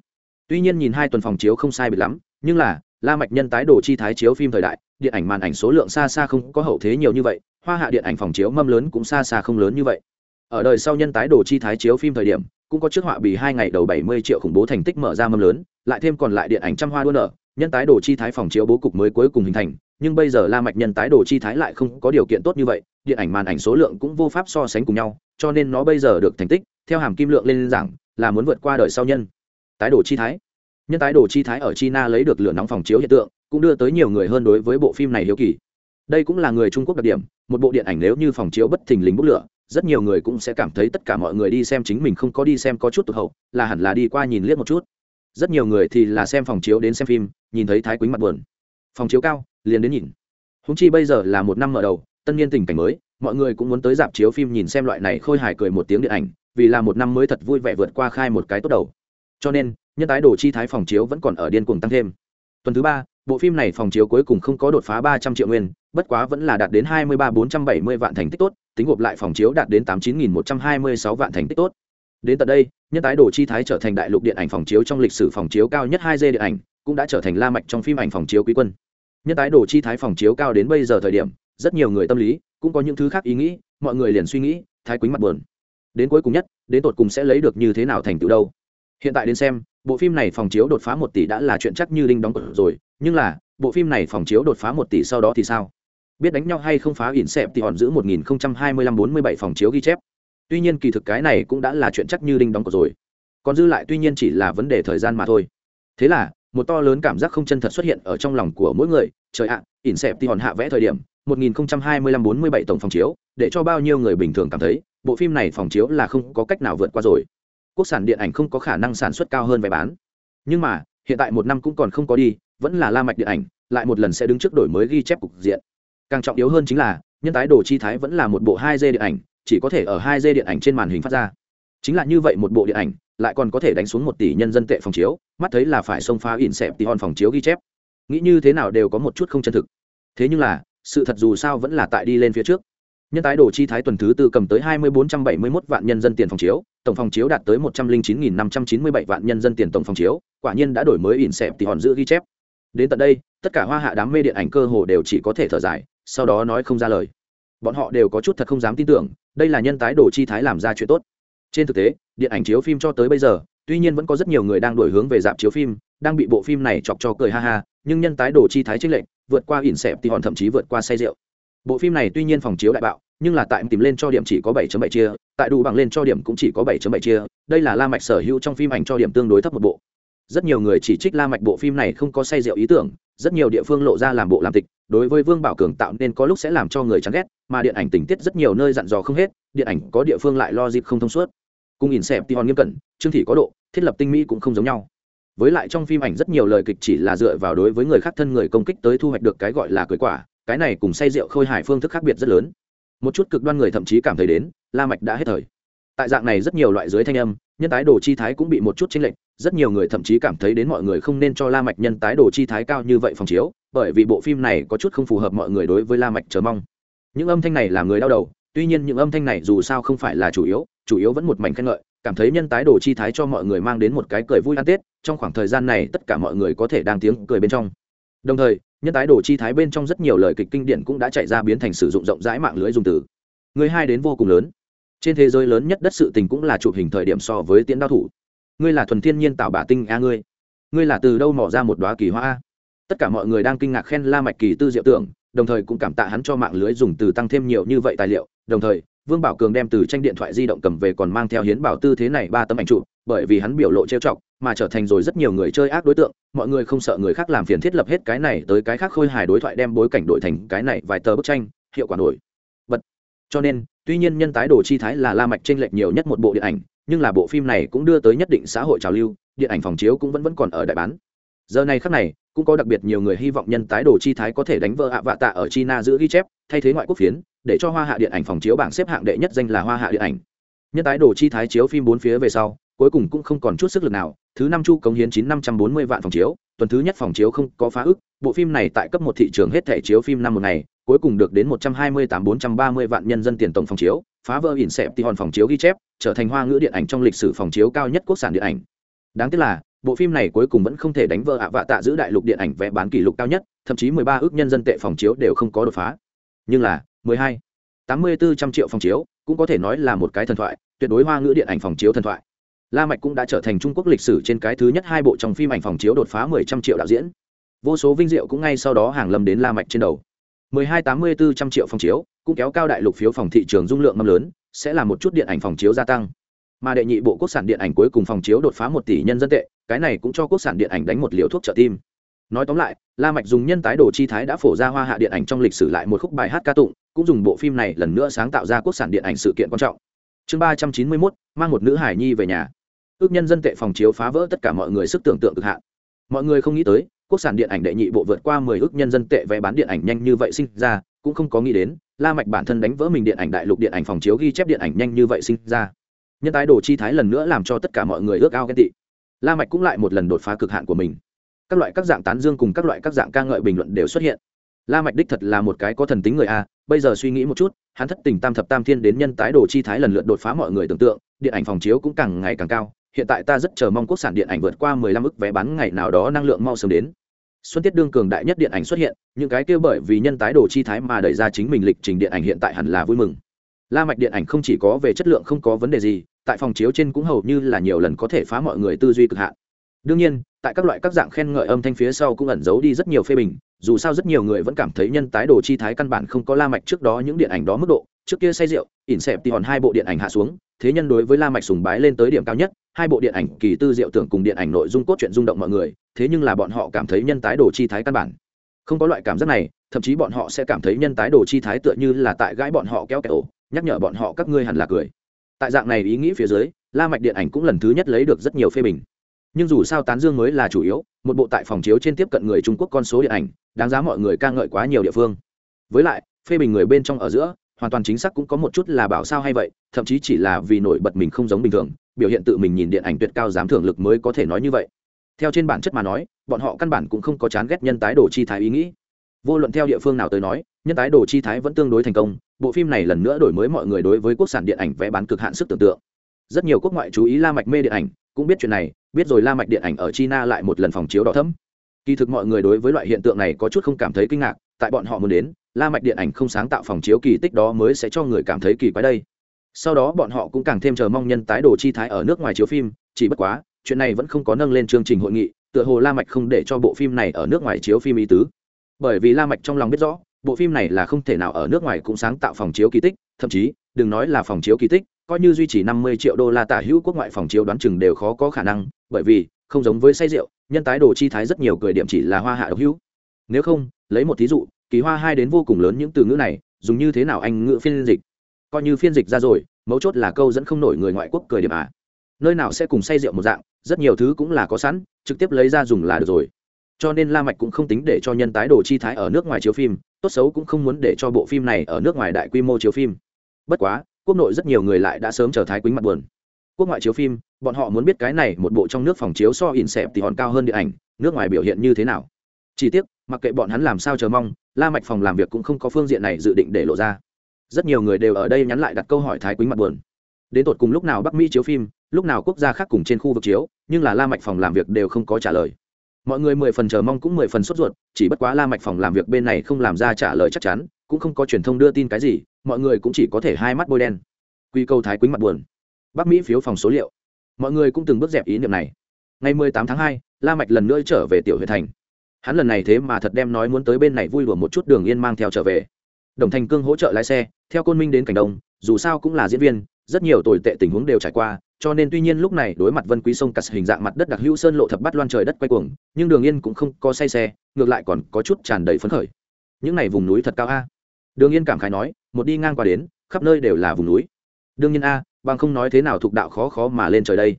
Tuy nhiên nhìn hai tuần phòng chiếu không sai biệt lắm, nhưng là, la mạch nhân tái đồ chi thái chiếu phim thời đại, điện ảnh màn ảnh số lượng xa xa không có hậu thế nhiều như vậy hoa hạ điện ảnh phòng chiếu mâm lớn cũng xa xa không lớn như vậy. Ở đời sau nhân tái đồ chi thái chiếu phim thời điểm, cũng có trước họa bì hai ngày đầu bảy mươi triệu khủng bố thành tích mở ra mâm lớn, lại thêm còn lại điện ảnh trăm hoa đua nở, nhân tái đồ chi thái phòng chiếu bố cục mới cuối cùng hình thành, nhưng bây giờ la mạch nhân tái đồ chi thái lại không có điều kiện tốt như vậy, điện ảnh màn ảnh số lượng cũng vô pháp so sánh cùng nhau, cho nên nó bây giờ được thành tích, theo hàm kim lượng lên giảng, là muốn vượt qua đời sau nhân tái đồ chi thái. Nhân tái đồ chi thái ở china lấy được lửa nóng phòng chiếu hiện tượng, cũng đưa tới nhiều người hơn đối với bộ phim này hiếu kỳ. Đây cũng là người trung quốc đặc điểm một bộ điện ảnh nếu như phòng chiếu bất thình lình bốc lửa, rất nhiều người cũng sẽ cảm thấy tất cả mọi người đi xem chính mình không có đi xem có chút tụt hậu, là hẳn là đi qua nhìn liếc một chút. Rất nhiều người thì là xem phòng chiếu đến xem phim, nhìn thấy thái quýnh mặt buồn. Phòng chiếu cao, liền đến nhìn. Húng chi bây giờ là một năm mở đầu, tân niên tình cảnh mới, mọi người cũng muốn tới dạp chiếu phim nhìn xem loại này khôi hài cười một tiếng điện ảnh, vì là một năm mới thật vui vẻ vượt qua khai một cái tốt đầu. Cho nên, nhân tái đồ chi thái phòng chiếu vẫn còn ở điên cuồng tăng thêm. Tuần thứ ba, bộ phim này phòng chiếu cuối cùng không có đột phá ba trăm triệu nguyên bất quá vẫn là đạt đến hai mươi ba bốn trăm bảy mươi vạn thành tích tốt, tính gộp lại phòng chiếu đạt đến tám chín nghìn một trăm hai mươi sáu vạn thành tích tốt. Đến tận đây, nhân tái đồ chi thái trở thành đại lục điện ảnh phòng chiếu trong lịch sử phòng chiếu cao nhất 2D điện ảnh, cũng đã trở thành la mạch trong phim ảnh phòng chiếu quý quân. Nhân tái đồ chi thái phòng chiếu cao đến bây giờ thời điểm, rất nhiều người tâm lý, cũng có những thứ khác ý nghĩ, mọi người liền suy nghĩ, thái quýnh mặt buồn. Đến cuối cùng nhất, đến tột cùng sẽ lấy được như thế nào thành tựu đâu? Hiện tại đến xem, bộ phim này phòng chiếu đột phá một tỷ đã là chuyện chắc như đinh đóng cột rồi, nhưng là, bộ phim này phòng chiếu đột phá một tỷ sau đó thì sao? Biết đánh nhau hay không phá ỉn xẹp thì hòn giữ một nghìn hai mươi lăm bốn mươi bảy phòng chiếu ghi chép tuy nhiên kỳ thực cái này cũng đã là chuyện chắc như đinh đóng cột rồi còn dư lại tuy nhiên chỉ là vấn đề thời gian mà thôi thế là một to lớn cảm giác không chân thật xuất hiện ở trong lòng của mỗi người trời ạ ỉn xẹp thì hòn hạ vẽ thời điểm 1025-47 tổng phòng chiếu, để cho bao nhiêu người bình thường cảm thấy, bộ phim này phòng chiếu là không có cách nào vượt qua rồi. Quốc sản điện ảnh không có khả năng sản xuất cao hơn vé bán. Nhưng mà, hiện tại một năm cũng còn không có đi, vẫn là La Mạch điện ảnh, lại một lần sẽ đứng trước đổi mới ghi chép cục diện. Càng trọng yếu hơn chính là, nhân tái đồ chi thái vẫn là một bộ hai d điện ảnh, chỉ có thể ở hai d điện ảnh trên màn hình phát ra. Chính là như vậy một bộ điện ảnh, lại còn có thể đánh xuống một tỷ nhân dân tệ phòng chiếu, mắt thấy là phải xông phá ỉn xẹp tỷ hòn phòng chiếu ghi chép. Nghĩ như thế nào đều có một chút không chân thực. Thế nhưng là, sự thật dù sao vẫn là tại đi lên phía trước nhân tái đồ chi thái tuần thứ tư cầm tới hai mươi bốn trăm bảy mươi mốt vạn nhân dân tiền phòng chiếu tổng phòng chiếu đạt tới một trăm linh chín nghìn năm trăm chín mươi bảy vạn nhân dân tiền tổng phòng chiếu quả nhiên đã đổi mới ỉn xẹp thì hòn giữ ghi chép đến tận đây tất cả hoa hạ đám mê điện ảnh cơ hồ đều chỉ có thể thở dài sau đó nói không ra lời. Bọn họ đều có chút thật không dám tin tưởng, đây là nhân tái đồ chi thái làm ra chuyện tốt. Trên thực tế, điện ảnh chiếu phim cho tới bây giờ, tuy nhiên vẫn có rất nhiều người đang đổi hướng về dạp chiếu phim, đang bị bộ phim này chọc cho cười ha ha, nhưng nhân tái đồ chi thái trích lệnh vượt qua ỉn xẹp thì hòn thậm chí vượt qua say rượu. Bộ phim này tuy nhiên phòng chiếu đại bạo, nhưng là tại tìm lên cho điểm chỉ có 7.7 chia, tại đủ bằng lên cho điểm cũng chỉ có 7.7 chia, đây là la mạch sở hữu trong phim ảnh cho điểm tương đối thấp một bộ. Rất nhiều người chỉ trích la mạch bộ phim này không có say rượu ý tưởng rất nhiều địa phương lộ ra làm bộ làm tịch, đối với vương bảo cường tạo nên có lúc sẽ làm cho người chán ghét, mà điện ảnh tình tiết rất nhiều nơi dặn dò không hết, điện ảnh có địa phương lại lo dịp không thông suốt. Cùng ỉn xẹp thì hòn nghiêm cẩn chương thị có độ, thiết lập tinh mỹ cũng không giống nhau. Với lại trong phim ảnh rất nhiều lời kịch chỉ là dựa vào đối với người khác thân người công kích tới thu hoạch được cái gọi là cưới quả, cái này cùng say rượu khôi hài phương thức khác biệt rất lớn. Một chút cực đoan người thậm chí cảm thấy đến, la mạch đã hết thời tại dạng này rất nhiều loại dưới thanh âm, nhân tái đồ chi thái cũng bị một chút chênh lệch, rất nhiều người thậm chí cảm thấy đến mọi người không nên cho la mạch nhân tái đồ chi thái cao như vậy phòng chiếu, bởi vì bộ phim này có chút không phù hợp mọi người đối với la mạch chờ mong. Những âm thanh này làm người đau đầu, tuy nhiên những âm thanh này dù sao không phải là chủ yếu chủ yếu vẫn một mảnh khen ngợi, cảm thấy nhân tái đồ chi thái cho mọi người mang đến một cái cười vui ăn tết, trong khoảng thời gian này tất cả mọi người có thể đang tiếng cười bên trong. Đồng thời, nhân tái đồ chi thái bên trong rất nhiều lời kịch kinh điển cũng đã chạy ra biến thành sử dụng rộng rãi mạng lưới dùng từ. Người hai đến vô cùng lớn trên thế giới lớn nhất đất sự tình cũng là chụp hình thời điểm so với tiễn đao thủ. Ngươi là thuần thiên nhiên tạo bả tinh a ngươi. Ngươi là từ đâu mỏ ra một đoá kỳ hoa a? Tất cả mọi người đang kinh ngạc khen la mạch kỳ tư diệu tưởng, đồng thời cũng cảm tạ hắn cho mạng lưới dùng từ tăng thêm nhiều như vậy tài liệu. Đồng thời, vương bảo cường đem từ tranh điện thoại di động cầm về còn mang theo hiến bảo tư thế này ba tấm ảnh chụp, bởi vì hắn biểu lộ trêu chọc, mà trở thành rồi rất nhiều người chơi ác đối tượng. Mọi người không sợ người khác làm phiền thiết lập hết cái này tới cái khác khôi hài đối thoại đem bối cảnh đổi thành cái này vài tờ bức tranh, hiệu quả nổi. Bật. Cho nên tuy nhiên nhân tái đồ chi thái là la mạch trên lệch nhiều nhất một bộ điện ảnh, nhưng là bộ phim này cũng đưa tới nhất định xã hội trào lưu, điện ảnh phòng chiếu cũng vẫn vẫn còn ở đại bán. Giờ này khắc này, cũng có đặc biệt nhiều người hy vọng nhân tái đồ chi thái có thể đánh vỡ ạ vạ tạ ở china giữ ghi chép, thay thế ngoại quốc phiến, để cho hoa hạ điện ảnh phòng chiếu bảng xếp hạng đệ nhất danh là hoa hạ điện ảnh. Nhân tái đồ chi thái chiếu phim bốn phía về sau, cuối cùng cũng không còn chút sức lực nào, thứ năm chu cống hiến chín năm trăm bốn mươi vạn phòng chiếu, tuần thứ nhất phòng chiếu không có phá ức, bộ phim này tại cấp một thị trường hết thẻ chiếu phim năm một ngày cuối cùng được đến một trăm hai mươi tám bốn trăm ba mươi vạn nhân dân tiền tổng phòng chiếu, phá vỡ ỉn xẹp thì hòn phòng chiếu ghi chép, trở thành hoa ngữ điện ảnh trong lịch sử phòng chiếu cao nhất quốc sản điện ảnh. Đáng tiếc là, bộ phim này cuối cùng vẫn không thể đánh vỡ ạ vạ tạ giữ đại lục điện ảnh vẽ bán kỷ lục cao nhất, thậm chí mười ba ước nhân dân tệ phòng chiếu đều không có đột phá. Nhưng là, mười hai, tám mươi bốn trăm triệu phòng chiếu, cũng có thể nói là một cái thần thoại, tuyệt đối hoa ngữ điện ảnh phòng chiếu thần thoại. La mạch cũng đã trở thành trung quốc lịch sử trên cái thứ nhất hai bộ trong phim ảnh phòng chiếu đột phá mười trăm triệu đạo diễn. Vô số vinh diệu cũng ngay sau đó hàng lâm đến la mạch trên đầu mười hai tám mươi bốn trăm triệu phòng chiếu cũng kéo cao đại lục phiếu phòng thị trường dung lượng mâm lớn sẽ là một chút điện ảnh phòng chiếu gia tăng. Mà đệ nhị bộ quốc sản điện ảnh cuối cùng phòng chiếu đột phá một tỷ nhân dân tệ cái này cũng cho quốc sản điện ảnh đánh một liều thuốc trợ tim. Nói tóm lại la mạch dùng nhân tái đồ chi thái đã phổ ra hoa hạ điện ảnh trong lịch sử lại một khúc bài hát ca tụng cũng dùng bộ phim này lần nữa sáng tạo ra quốc sản điện ảnh sự kiện quan trọng. Chương ba trăm chín mươi 391, mang một nữ hải nhi về nhà. Ước nhân dân tệ phòng chiếu phá vỡ tất cả mọi người sức tưởng tượng cực hạn. Mọi người không nghĩ tới quốc sản điện ảnh đệ nhị bộ vượt qua mười ước nhân dân tệ vé bán điện ảnh nhanh như vậy sinh ra, cũng không có nghĩ đến, la mạch bản thân đánh vỡ mình điện ảnh đại lục điện ảnh phòng chiếu ghi chép điện ảnh nhanh như vậy sinh ra. Nhân tái đồ chi thái lần nữa làm cho tất cả mọi người ước ao ghen tị. La mạch cũng lại một lần đột phá cực hạn của mình. Các loại các dạng tán dương cùng các loại các dạng ca ngợi bình luận đều xuất hiện. La mạch đích thật là một cái có thần tính người a, bây giờ suy nghĩ một chút, hắn thất tình tam thập tam thiên đến nhân tái đồ chi thái lần lượt đột phá mọi người tưởng tượng, điện ảnh phòng chiếu cũng càng ngày càng cao, hiện tại ta rất chờ mong quốc sản điện ảnh vượt qua 15 ức vé bán ngày nào đó năng lượng mau sớm đến xuân tiết đương cường đại nhất điện ảnh xuất hiện, những cái kia bởi vì nhân tái đồ chi thái mà đẩy ra chính mình lịch trình điện ảnh hiện tại hẳn là vui mừng. La mạch điện ảnh không chỉ có về chất lượng không có vấn đề gì, tại phòng chiếu trên cũng hầu như là nhiều lần có thể phá mọi người tư duy cực hạn. Đương nhiên, tại các loại các dạng khen ngợi âm thanh phía sau cũng ẩn giấu đi rất nhiều phê bình, dù sao rất nhiều người vẫn cảm thấy nhân tái đồ chi thái căn bản không có la mạch trước đó những điện ảnh đó mức độ trước kia say rượu, ỉn xẹp thì hòn hai bộ điện ảnh hạ xuống, thế nhân đối với la mạch sùng bái lên tới điểm cao nhất, hai bộ điện ảnh kỳ tư diệu tưởng cùng điện ảnh nội dung cốt truyện rung động mọi người, thế nhưng là bọn họ cảm thấy nhân tái đồ chi thái căn bản. Không có loại cảm giác này, thậm chí bọn họ sẽ cảm thấy nhân tái đồ chi thái tựa như là tại gãi bọn họ kéo kẹo, nhắc nhở bọn họ các ngươi hẳn là cười. Tại dạng này ý nghĩ phía dưới, la mạch điện ảnh cũng lần thứ nhất lấy được rất nhiều phê bình. Nhưng dù sao tán dương mới là chủ yếu, một bộ tại phòng chiếu trên tiếp cận người trung quốc con số điện ảnh, đáng giá mọi người ca ngợi quá nhiều địa phương. Với lại, phê bình người bên trong ở giữa hoàn toàn chính xác cũng có một chút là bảo sao hay vậy, thậm chí chỉ là vì nổi bật mình không giống bình thường, biểu hiện tự mình nhìn điện ảnh tuyệt cao dám thưởng lực mới có thể nói như vậy. Theo trên bản chất mà nói, bọn họ căn bản cũng không có chán ghét nhân tái đồ chi thái ý nghĩ. Vô luận theo địa phương nào tới nói, nhân tái đồ chi thái vẫn tương đối thành công, bộ phim này lần nữa đổi mới mọi người đối với quốc sản điện ảnh vẽ bán cực hạn sức tưởng tượng. Rất nhiều quốc ngoại chú ý la mạch mê điện ảnh, cũng biết chuyện này, biết rồi la mạch điện ảnh ở china lại một lần phòng chiếu đỏ thẫm kỳ thực mọi người đối với loại hiện tượng này có chút không cảm thấy kinh ngạc, tại bọn họ muốn đến la mạch điện ảnh không sáng tạo phòng chiếu kỳ tích đó mới sẽ cho người cảm thấy kỳ quái đây. Sau đó bọn họ cũng càng thêm chờ mong nhân tái đồ chi thái ở nước ngoài chiếu phim, chỉ bất quá, chuyện này vẫn không có nâng lên chương trình hội nghị, tựa hồ la mạch không để cho bộ phim này ở nước ngoài chiếu phim ý tứ. Bởi vì la mạch trong lòng biết rõ, bộ phim này là không thể nào ở nước ngoài cũng sáng tạo phòng chiếu kỳ tích, thậm chí, đừng nói là phòng chiếu kỳ tích, coi như duy trì 50 triệu đô la tả hữu quốc ngoại phòng chiếu đoán chừng đều khó có khả năng, bởi vì, không giống với say rượu, nhân tái đồ chi thái rất nhiều cười điểm chỉ là hoa hạ độc hữu nếu không, lấy một thí dụ, kỳ hoa hai đến vô cùng lớn những từ ngữ này, dùng như thế nào anh ngữ phiên dịch? Coi như phiên dịch ra rồi, mấu chốt là câu dẫn không nổi người ngoại quốc cười điểm à. Nơi nào sẽ cùng say rượu một dạng, rất nhiều thứ cũng là có sẵn, trực tiếp lấy ra dùng là được rồi. Cho nên la mạch cũng không tính để cho nhân tái đồ chi thái ở nước ngoài chiếu phim, tốt xấu cũng không muốn để cho bộ phim này ở nước ngoài đại quy mô chiếu phim. Bất quá, quốc nội rất nhiều người lại đã sớm trở thái quýnh mặt buồn. Quốc ngoại chiếu phim, bọn họ muốn biết cái này một bộ trong nước phòng chiếu so ỉn xẹp thì hòn cao hơn điện ảnh, nước ngoài biểu hiện như thế nào. Chỉ tiếc mặc kệ bọn hắn làm sao chờ mong, la mạch phòng làm việc cũng không có phương diện này dự định để lộ ra. Rất nhiều người đều ở đây nhắn lại đặt câu hỏi thái quý mặt buồn. Đến tột cùng lúc nào bắc mỹ chiếu phim, lúc nào quốc gia khác cùng trên khu vực chiếu, nhưng là la mạch phòng làm việc đều không có trả lời. Mọi người mười phần chờ mong cũng mười phần sốt ruột, chỉ bất quá la mạch phòng làm việc bên này không làm ra trả lời chắc chắn, cũng không có truyền thông đưa tin cái gì, mọi người cũng chỉ có thể hai mắt bôi đen. Quy câu thái quýnh mặt buồn. Bắc mỹ phiếu phòng số liệu. Mọi người cũng từng bước dẹp ý niệm này. Ngày mười tám tháng hai, la mạch lần nữa trở về tiểu huyện thành hắn lần này thế mà thật đem nói muốn tới bên này vui đùa một chút đường yên mang theo trở về. Đồng thành cương hỗ trợ lái xe, theo côn minh đến cảnh đông, dù sao cũng là diễn viên, rất nhiều tồi tệ tình huống đều trải qua, cho nên tuy nhiên lúc này đối mặt vân quý sông cắt hình dạng mặt đất đặc hữu sơn lộ thập bắt loan trời đất quay cuồng, nhưng đường yên cũng không có say xe, ngược lại còn có chút tràn đầy phấn khởi. Những này vùng núi thật cao a. Đường yên cảm khái nói, một đi ngang qua đến, khắp nơi đều là vùng núi. Đương nhiên a, bằng không nói thế nào thuộc đạo khó khó mà lên trời đây.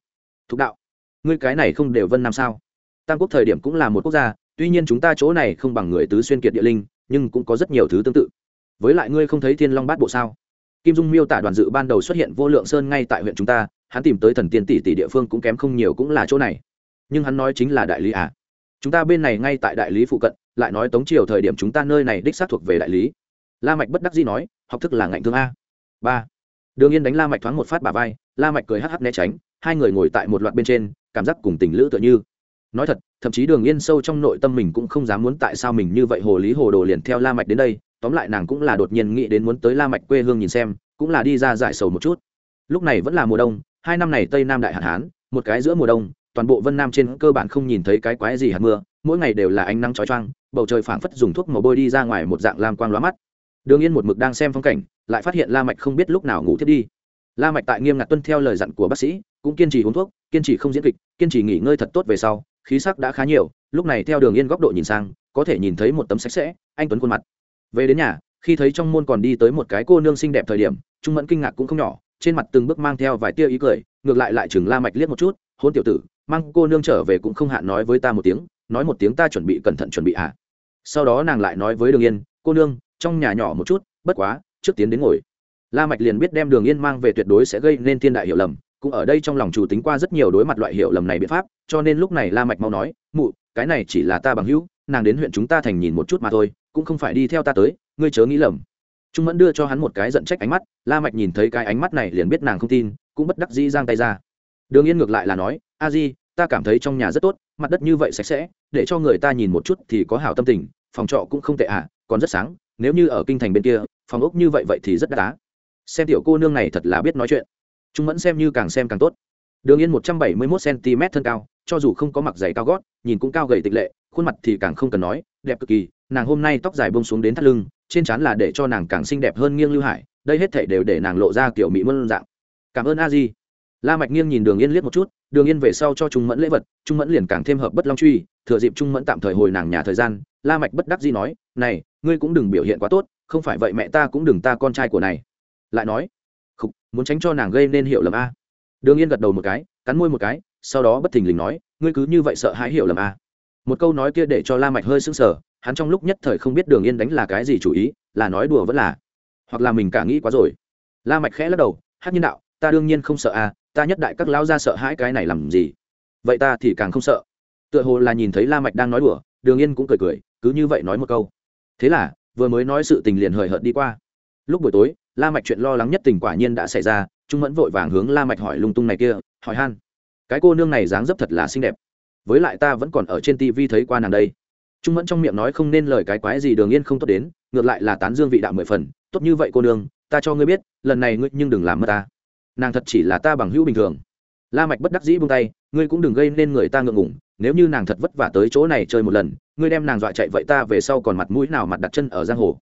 Thuộc đạo? Ngươi cái này không đều vân nam sao? Tam quốc thời điểm cũng là một quốc gia tuy nhiên chúng ta chỗ này không bằng người tứ xuyên kiệt địa linh, nhưng cũng có rất nhiều thứ tương tự. Với lại ngươi không thấy thiên long bát bộ sao? Kim dung miêu tả đoàn dự ban đầu xuất hiện vô lượng sơn ngay tại huyện chúng ta, hắn tìm tới thần tiên tỷ tỷ địa phương cũng kém không nhiều cũng là chỗ này. Nhưng hắn nói chính là đại lý à? Chúng ta bên này ngay tại đại lý phụ cận, lại nói tống triều thời điểm chúng ta nơi này đích xác thuộc về đại lý. La mạch bất đắc dĩ nói, học thức là ngạnh thương a. Ba. Đường yên đánh la mạch thoáng một phát bả vai, la mạch cười hắt hắt né tránh, hai người ngồi tại một loạt bên trên, cảm giác cùng tình lữ tựa như nói thật, thậm chí đường yên sâu trong nội tâm mình cũng không dám muốn tại sao mình như vậy hồ lý hồ đồ liền theo la mạch đến đây, tóm lại nàng cũng là đột nhiên nghĩ đến muốn tới la mạch quê hương nhìn xem, cũng là đi ra giải sầu một chút. Lúc này vẫn là mùa đông, hai năm này tây nam đại hạn hán, một cái giữa mùa đông, toàn bộ vân nam trên cơ bản không nhìn thấy cái quái gì hạt mưa, mỗi ngày đều là ánh nắng chói chang, bầu trời phảng phất dùng thuốc màu bôi đi ra ngoài một dạng lam quang lóa mắt. Đường yên một mực đang xem phong cảnh, lại phát hiện la mạch không biết lúc nào ngủ thiết đi. La mạch tại nghiêm ngặt tuân theo lời dặn của bác sĩ, cũng kiên trì uống thuốc, kiên trì không diễn kịch, kiên trì nghỉ ngơi thật tốt về sau khí sắc đã khá nhiều, lúc này theo đường yên góc độ nhìn sang, có thể nhìn thấy một tấm sạch sẽ, anh tuấn khuôn mặt về đến nhà, khi thấy trong môn còn đi tới một cái cô nương xinh đẹp thời điểm, trung mẫn kinh ngạc cũng không nhỏ, trên mặt từng bước mang theo vài tia ý cười, ngược lại lại chừng la mạch liếc một chút, hôn tiểu tử, mang cô nương trở về cũng không hạn nói với ta một tiếng, nói một tiếng ta chuẩn bị cẩn thận chuẩn bị ạ à. sau đó nàng lại nói với đường yên, cô nương, trong nhà nhỏ một chút, bất quá, trước tiến đến ngồi la mạch liền biết đem đường yên mang về tuyệt đối sẽ gây nên thiên đại hiểu lầm cũng ở đây trong lòng chủ tính qua rất nhiều đối mặt loại hiểu lầm này biện pháp, cho nên lúc này la mạch mau nói, mụ, cái này chỉ là ta bằng hữu, nàng đến huyện chúng ta thành nhìn một chút mà thôi, cũng không phải đi theo ta tới, ngươi chớ nghĩ lầm. Trung mẫn đưa cho hắn một cái giận trách ánh mắt, la mạch nhìn thấy cái ánh mắt này liền biết nàng không tin, cũng bất đắc dĩ giang tay ra. Đường yên ngược lại là nói, a di, ta cảm thấy trong nhà rất tốt, mặt đất như vậy sạch sẽ, để cho người ta nhìn một chút thì có hảo tâm tình, phòng trọ cũng không tệ à còn rất sáng, nếu như ở kinh thành bên kia, phòng ốc như vậy vậy thì rất đắt đá. Xem tiểu cô nương này thật là biết nói chuyện trung mẫn xem như càng xem càng tốt. Đường yên một trăm bảy mươi mốt cm thân cao, cho dù không có mặc giày cao gót, nhìn cũng cao gầy tịch lệ, khuôn mặt thì càng không cần nói, đẹp cực kỳ, nàng hôm nay tóc dài bông xuống đến thắt lưng, trên trán là để cho nàng càng xinh đẹp hơn nghiêng lưu hải, đây hết thể đều để nàng lộ ra kiểu mỹ mơn dạng. Cảm ơn a di. La mạch nghiêng nhìn đường yên liếc một chút, đường yên về sau cho trung mẫn lễ vật, trung mẫn liền càng thêm hợp bất long truy, thừa dịp trung mẫn tạm thời hồi nàng nhà thời gian, la mạch bất đắc dĩ nói, này, ngươi cũng đừng biểu hiện quá tốt, không phải vậy mẹ ta cũng đừng ta con trai của này. Lại nói muốn tránh cho nàng gây nên hiểu lầm a. Đường yên gật đầu một cái, cắn môi một cái, sau đó bất thình lình nói, ngươi cứ như vậy sợ hãi hiểu lầm a. Một câu nói kia để cho la mạch hơi sững sờ, hắn trong lúc nhất thời không biết đường yên đánh là cái gì chủ ý, là nói đùa vẫn là, hoặc là mình cả nghĩ quá rồi. La mạch khẽ lắc đầu, hát nhân đạo, ta đương nhiên không sợ a, ta nhất đại các lão gia sợ hãi cái này làm gì? Vậy ta thì càng không sợ. Tựa hồ là nhìn thấy la mạch đang nói đùa, đường yên cũng cười cười, cứ như vậy nói một câu. Thế là, vừa mới nói sự tình liền hời hợt đi qua. Lúc buổi tối la mạch chuyện lo lắng nhất tình quả nhiên đã xảy ra, trung mẫn vội vàng hướng la mạch hỏi lung tung này kia, hỏi han. Cái cô nương này dáng dấp thật là xinh đẹp. Với lại ta vẫn còn ở trên tivi thấy qua nàng đây. Trung mẫn trong miệng nói không nên lời cái quái gì đường yên không tốt đến, ngược lại là tán dương vị đạo mười phần, tốt như vậy cô nương, ta cho ngươi biết, lần này ngươi nhưng đừng làm mất ta. Nàng thật chỉ là ta bằng hữu bình thường. La mạch bất đắc dĩ buông tay, ngươi cũng đừng gây nên người ta ngượng ngùng, nếu như nàng thật vất vả tới chỗ này chơi một lần, ngươi đem nàng dọa chạy vậy ta về sau còn mặt mũi nào mặt đặt chân ở giang hồ.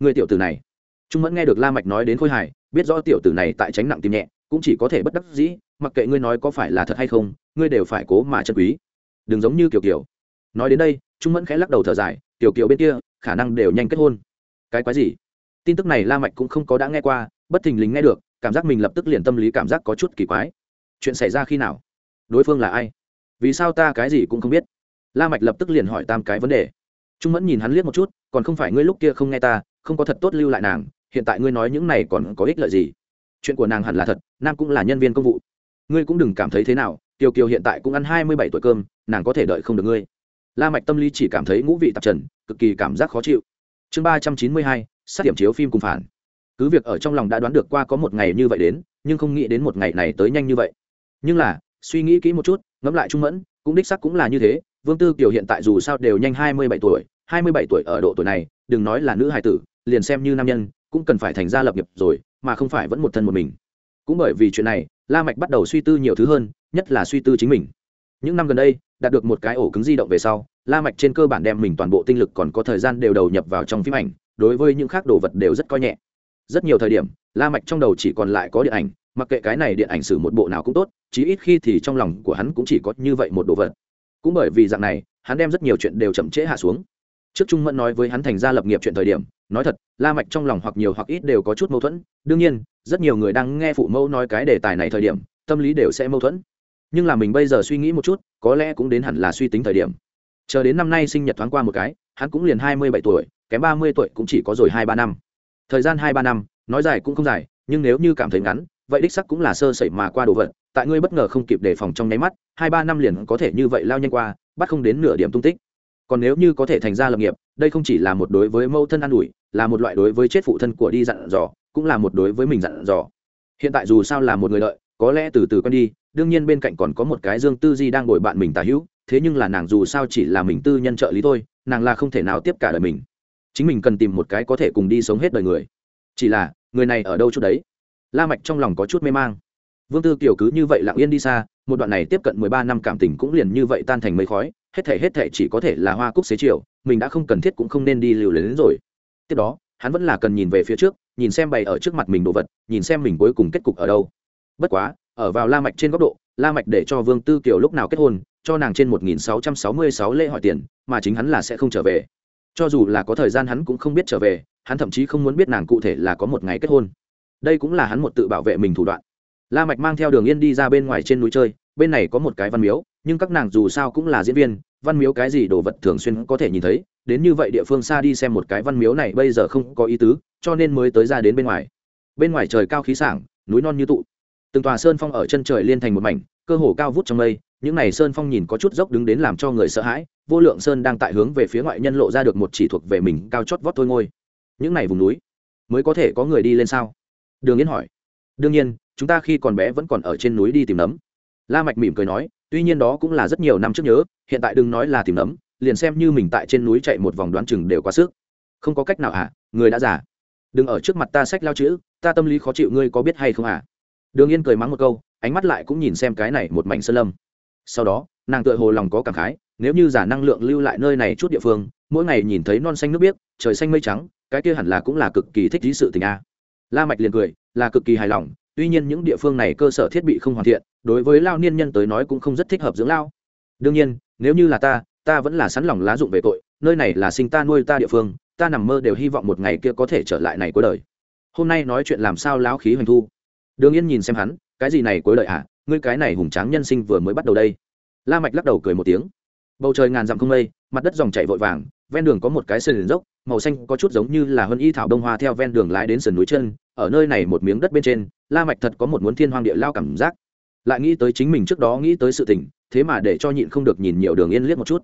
Ngươi tiểu tử này trung mẫn nghe được la mạch nói đến khôi hài biết rõ tiểu tử này tại tránh nặng tìm nhẹ, cũng chỉ có thể bất đắc dĩ, mặc kệ ngươi nói có phải là thật hay không, ngươi đều phải cố mà chân quý. Đừng giống như kiểu kiểu nói đến đây, trung mẫn khẽ lắc đầu thở dài tiểu kiểu bên kia, khả năng đều nhanh kết hôn. Cái quái gì? Tin tức này la mạch cũng không có đã nghe qua, bất thình lình nghe được, cảm giác mình lập tức liền tâm lý cảm giác có chút kỳ quái. Chuyện xảy ra khi nào? Đối phương là ai? Vì sao ta cái gì cũng không biết? La mạch lập tức liền hỏi tam cái vấn đề. Trung mẫn nhìn hắn liếc một chút, còn không phải ngươi lúc kia không nghe ta không có thật tốt lưu lại nàng, hiện tại ngươi nói những này còn có ích lợi gì? Chuyện của nàng hẳn là thật, nam cũng là nhân viên công vụ. Ngươi cũng đừng cảm thấy thế nào tiêu kiều hiện tại cũng ăn hai mươi bảy tuổi cơm, nàng có thể đợi không được ngươi. La mạch tâm lý chỉ cảm thấy ngũ vị tạp trần, cực kỳ cảm giác khó chịu. Chương ba trăm chín mươi hai, sát điểm chiếu phim cùng phản. Cứ việc ở trong lòng đã đoán được qua có một ngày như vậy đến, nhưng không nghĩ đến một ngày này tới nhanh như vậy. Nhưng là, suy nghĩ kỹ một chút, ngẫm lại trung mẫn, cũng đích sắc cũng là như thế. Vương tư kiều hiện tại dù sao đều nhanh hai mươi bảy tuổi, hai mươi bảy tuổi ở độ tuổi này, đừng nói là nữ hài tử liền xem như nam nhân, cũng cần phải thành gia lập nghiệp rồi, mà không phải vẫn một thân một mình. Cũng bởi vì chuyện này, la mạch bắt đầu suy tư nhiều thứ hơn, nhất là suy tư chính mình. Những năm gần đây, đạt được một cái ổ cứng di động về sau, la mạch trên cơ bản đem mình toàn bộ tinh lực còn có thời gian đều đầu nhập vào trong phim ảnh, đối với những khác đồ vật đều rất coi nhẹ. Rất nhiều thời điểm, la mạch trong đầu chỉ còn lại có điện ảnh, mặc kệ cái này điện ảnh sử một bộ nào cũng tốt, chí ít khi thì trong lòng của hắn cũng chỉ có như vậy một đồ vật. Cũng bởi vì dạng này, hắn đem rất nhiều chuyện đều chậm trễ hạ xuống trước trung mẫn nói với hắn thành ra lập nghiệp chuyện thời điểm, nói thật, la mạch trong lòng hoặc nhiều hoặc ít đều có chút mâu thuẫn. Đương nhiên, rất nhiều người đang nghe phụ mẫu nói cái đề tài này thời điểm, tâm lý đều sẽ mâu thuẫn. Nhưng là mình bây giờ suy nghĩ một chút, có lẽ cũng đến hẳn là suy tính thời điểm. Chờ đến năm nay sinh nhật thoáng qua một cái, hắn cũng liền hai mươi bảy tuổi, kém ba mươi tuổi cũng chỉ có rồi hai ba năm. Thời gian hai ba năm, nói dài cũng không dài, nhưng nếu như cảm thấy ngắn, vậy đích sắc cũng là sơ sẩy mà qua đồ vật. Tại ngươi bất ngờ không kịp đề phòng trong nháy mắt, hai ba năm liền có thể như vậy lao nhanh qua, bắt không đến nửa điểm tung tích còn nếu như có thể thành ra lập nghiệp, đây không chỉ là một đối với mâu thân an ủi, là một loại đối với chết phụ thân của đi dặn dò, cũng là một đối với mình dặn dò. Hiện tại dù sao là một người lợi có lẽ từ từ quen đi, đương nhiên bên cạnh còn có một cái dương tư di đang đổi bạn mình tà hữu, thế nhưng là nàng dù sao chỉ là mình tư nhân trợ lý thôi, nàng là không thể nào tiếp cả đời mình. Chính mình cần tìm một cái có thể cùng đi sống hết đời người. Chỉ là, người này ở đâu chút đấy? La mạch trong lòng có chút mê mang. Vương tư kiều cứ như vậy lặng yên đi xa, một đoạn này tiếp cận mười ba năm cảm tình cũng liền như vậy tan thành mây khói hết thể hết thể chỉ có thể là hoa cúc xế chiều, mình đã không cần thiết cũng không nên đi lưu luyến rồi. Tiếp đó, hắn vẫn là cần nhìn về phía trước, nhìn xem bày ở trước mặt mình đồ vật, nhìn xem mình cuối cùng kết cục ở đâu. Bất quá, ở vào la mạch trên góc độ, la mạch để cho vương tư kiều lúc nào kết hôn, cho nàng trên 1666 lễ hỏi tiền, mà chính hắn là sẽ không trở về. Cho dù là có thời gian hắn cũng không biết trở về, hắn thậm chí không muốn biết nàng cụ thể là có một ngày kết hôn. Đây cũng là hắn một tự bảo vệ mình thủ đoạn. La mạch mang theo đường yên đi ra bên ngoài trên núi chơi, bên này có một cái văn miếu nhưng các nàng dù sao cũng là diễn viên, văn miếu cái gì đồ vật thường xuyên có thể nhìn thấy, đến như vậy địa phương xa đi xem một cái văn miếu này bây giờ không có ý tứ, cho nên mới tới ra đến bên ngoài. Bên ngoài trời cao khí sảng, núi non như tụ. Từng tòa sơn phong ở chân trời liên thành một mảnh, cơ hồ cao vút trong mây, những này sơn phong nhìn có chút dốc đứng đến làm cho người sợ hãi, vô lượng sơn đang tại hướng về phía ngoại nhân lộ ra được một chỉ thuộc về mình, cao chót vót thôi ngôi. Những này vùng núi, mới có thể có người đi lên sao? Đường yến hỏi. Đương nhiên, chúng ta khi còn bé vẫn còn ở trên núi đi tìm nấm. La mạch mỉm cười nói tuy nhiên đó cũng là rất nhiều năm trước nhớ, hiện tại đừng nói là tìm nấm, liền xem như mình tại trên núi chạy một vòng đoán chừng đều quá sức. Không có cách nào à người đã già. Đừng ở trước mặt ta sách lao chữ, ta tâm lý khó chịu, ngươi có biết hay không à đường yên cười mắng một câu, ánh mắt lại cũng nhìn xem cái này một mảnh sơn lâm. Sau đó, nàng tựa hồ lòng có cảm khái, nếu như giả năng lượng lưu lại nơi này chút địa phương, mỗi ngày nhìn thấy non xanh nước biếc, trời xanh mây trắng, cái kia hẳn là cũng là cực kỳ thích lý sự tình a. La mạch liền cười, là cực kỳ hài lòng tuy nhiên những địa phương này cơ sở thiết bị không hoàn thiện, đối với lao niên nhân tới nói cũng không rất thích hợp dưỡng lao. Đương nhiên, nếu như là ta ta vẫn là sẵn lòng lá dụng về tội, nơi này là sinh ta nuôi ta địa phương, ta nằm mơ đều hy vọng một ngày kia có thể trở lại này cuối đời. Hôm nay nói chuyện làm sao lão khí hoành thu? Đường yên nhìn xem hắn, cái gì này cuối đời à ngươi cái này hùng tráng nhân sinh vừa mới bắt đầu đây. La mạch lắc đầu cười một tiếng. Bầu trời ngàn dặm không mây, mặt đất dòng chảy vội vàng, ven đường có một cái sườn dốc màu xanh có chút giống như là hơn y thảo đông hoa theo ven đường lái đến sườn núi chân, ở nơi này một miếng đất bên trên, la mạch thật có một muốn thiên hoang địa lao cảm giác. Lại nghĩ tới chính mình trước đó nghĩ tới sự tình, thế mà để cho nhịn không được nhìn nhiều đường yên liếc một chút.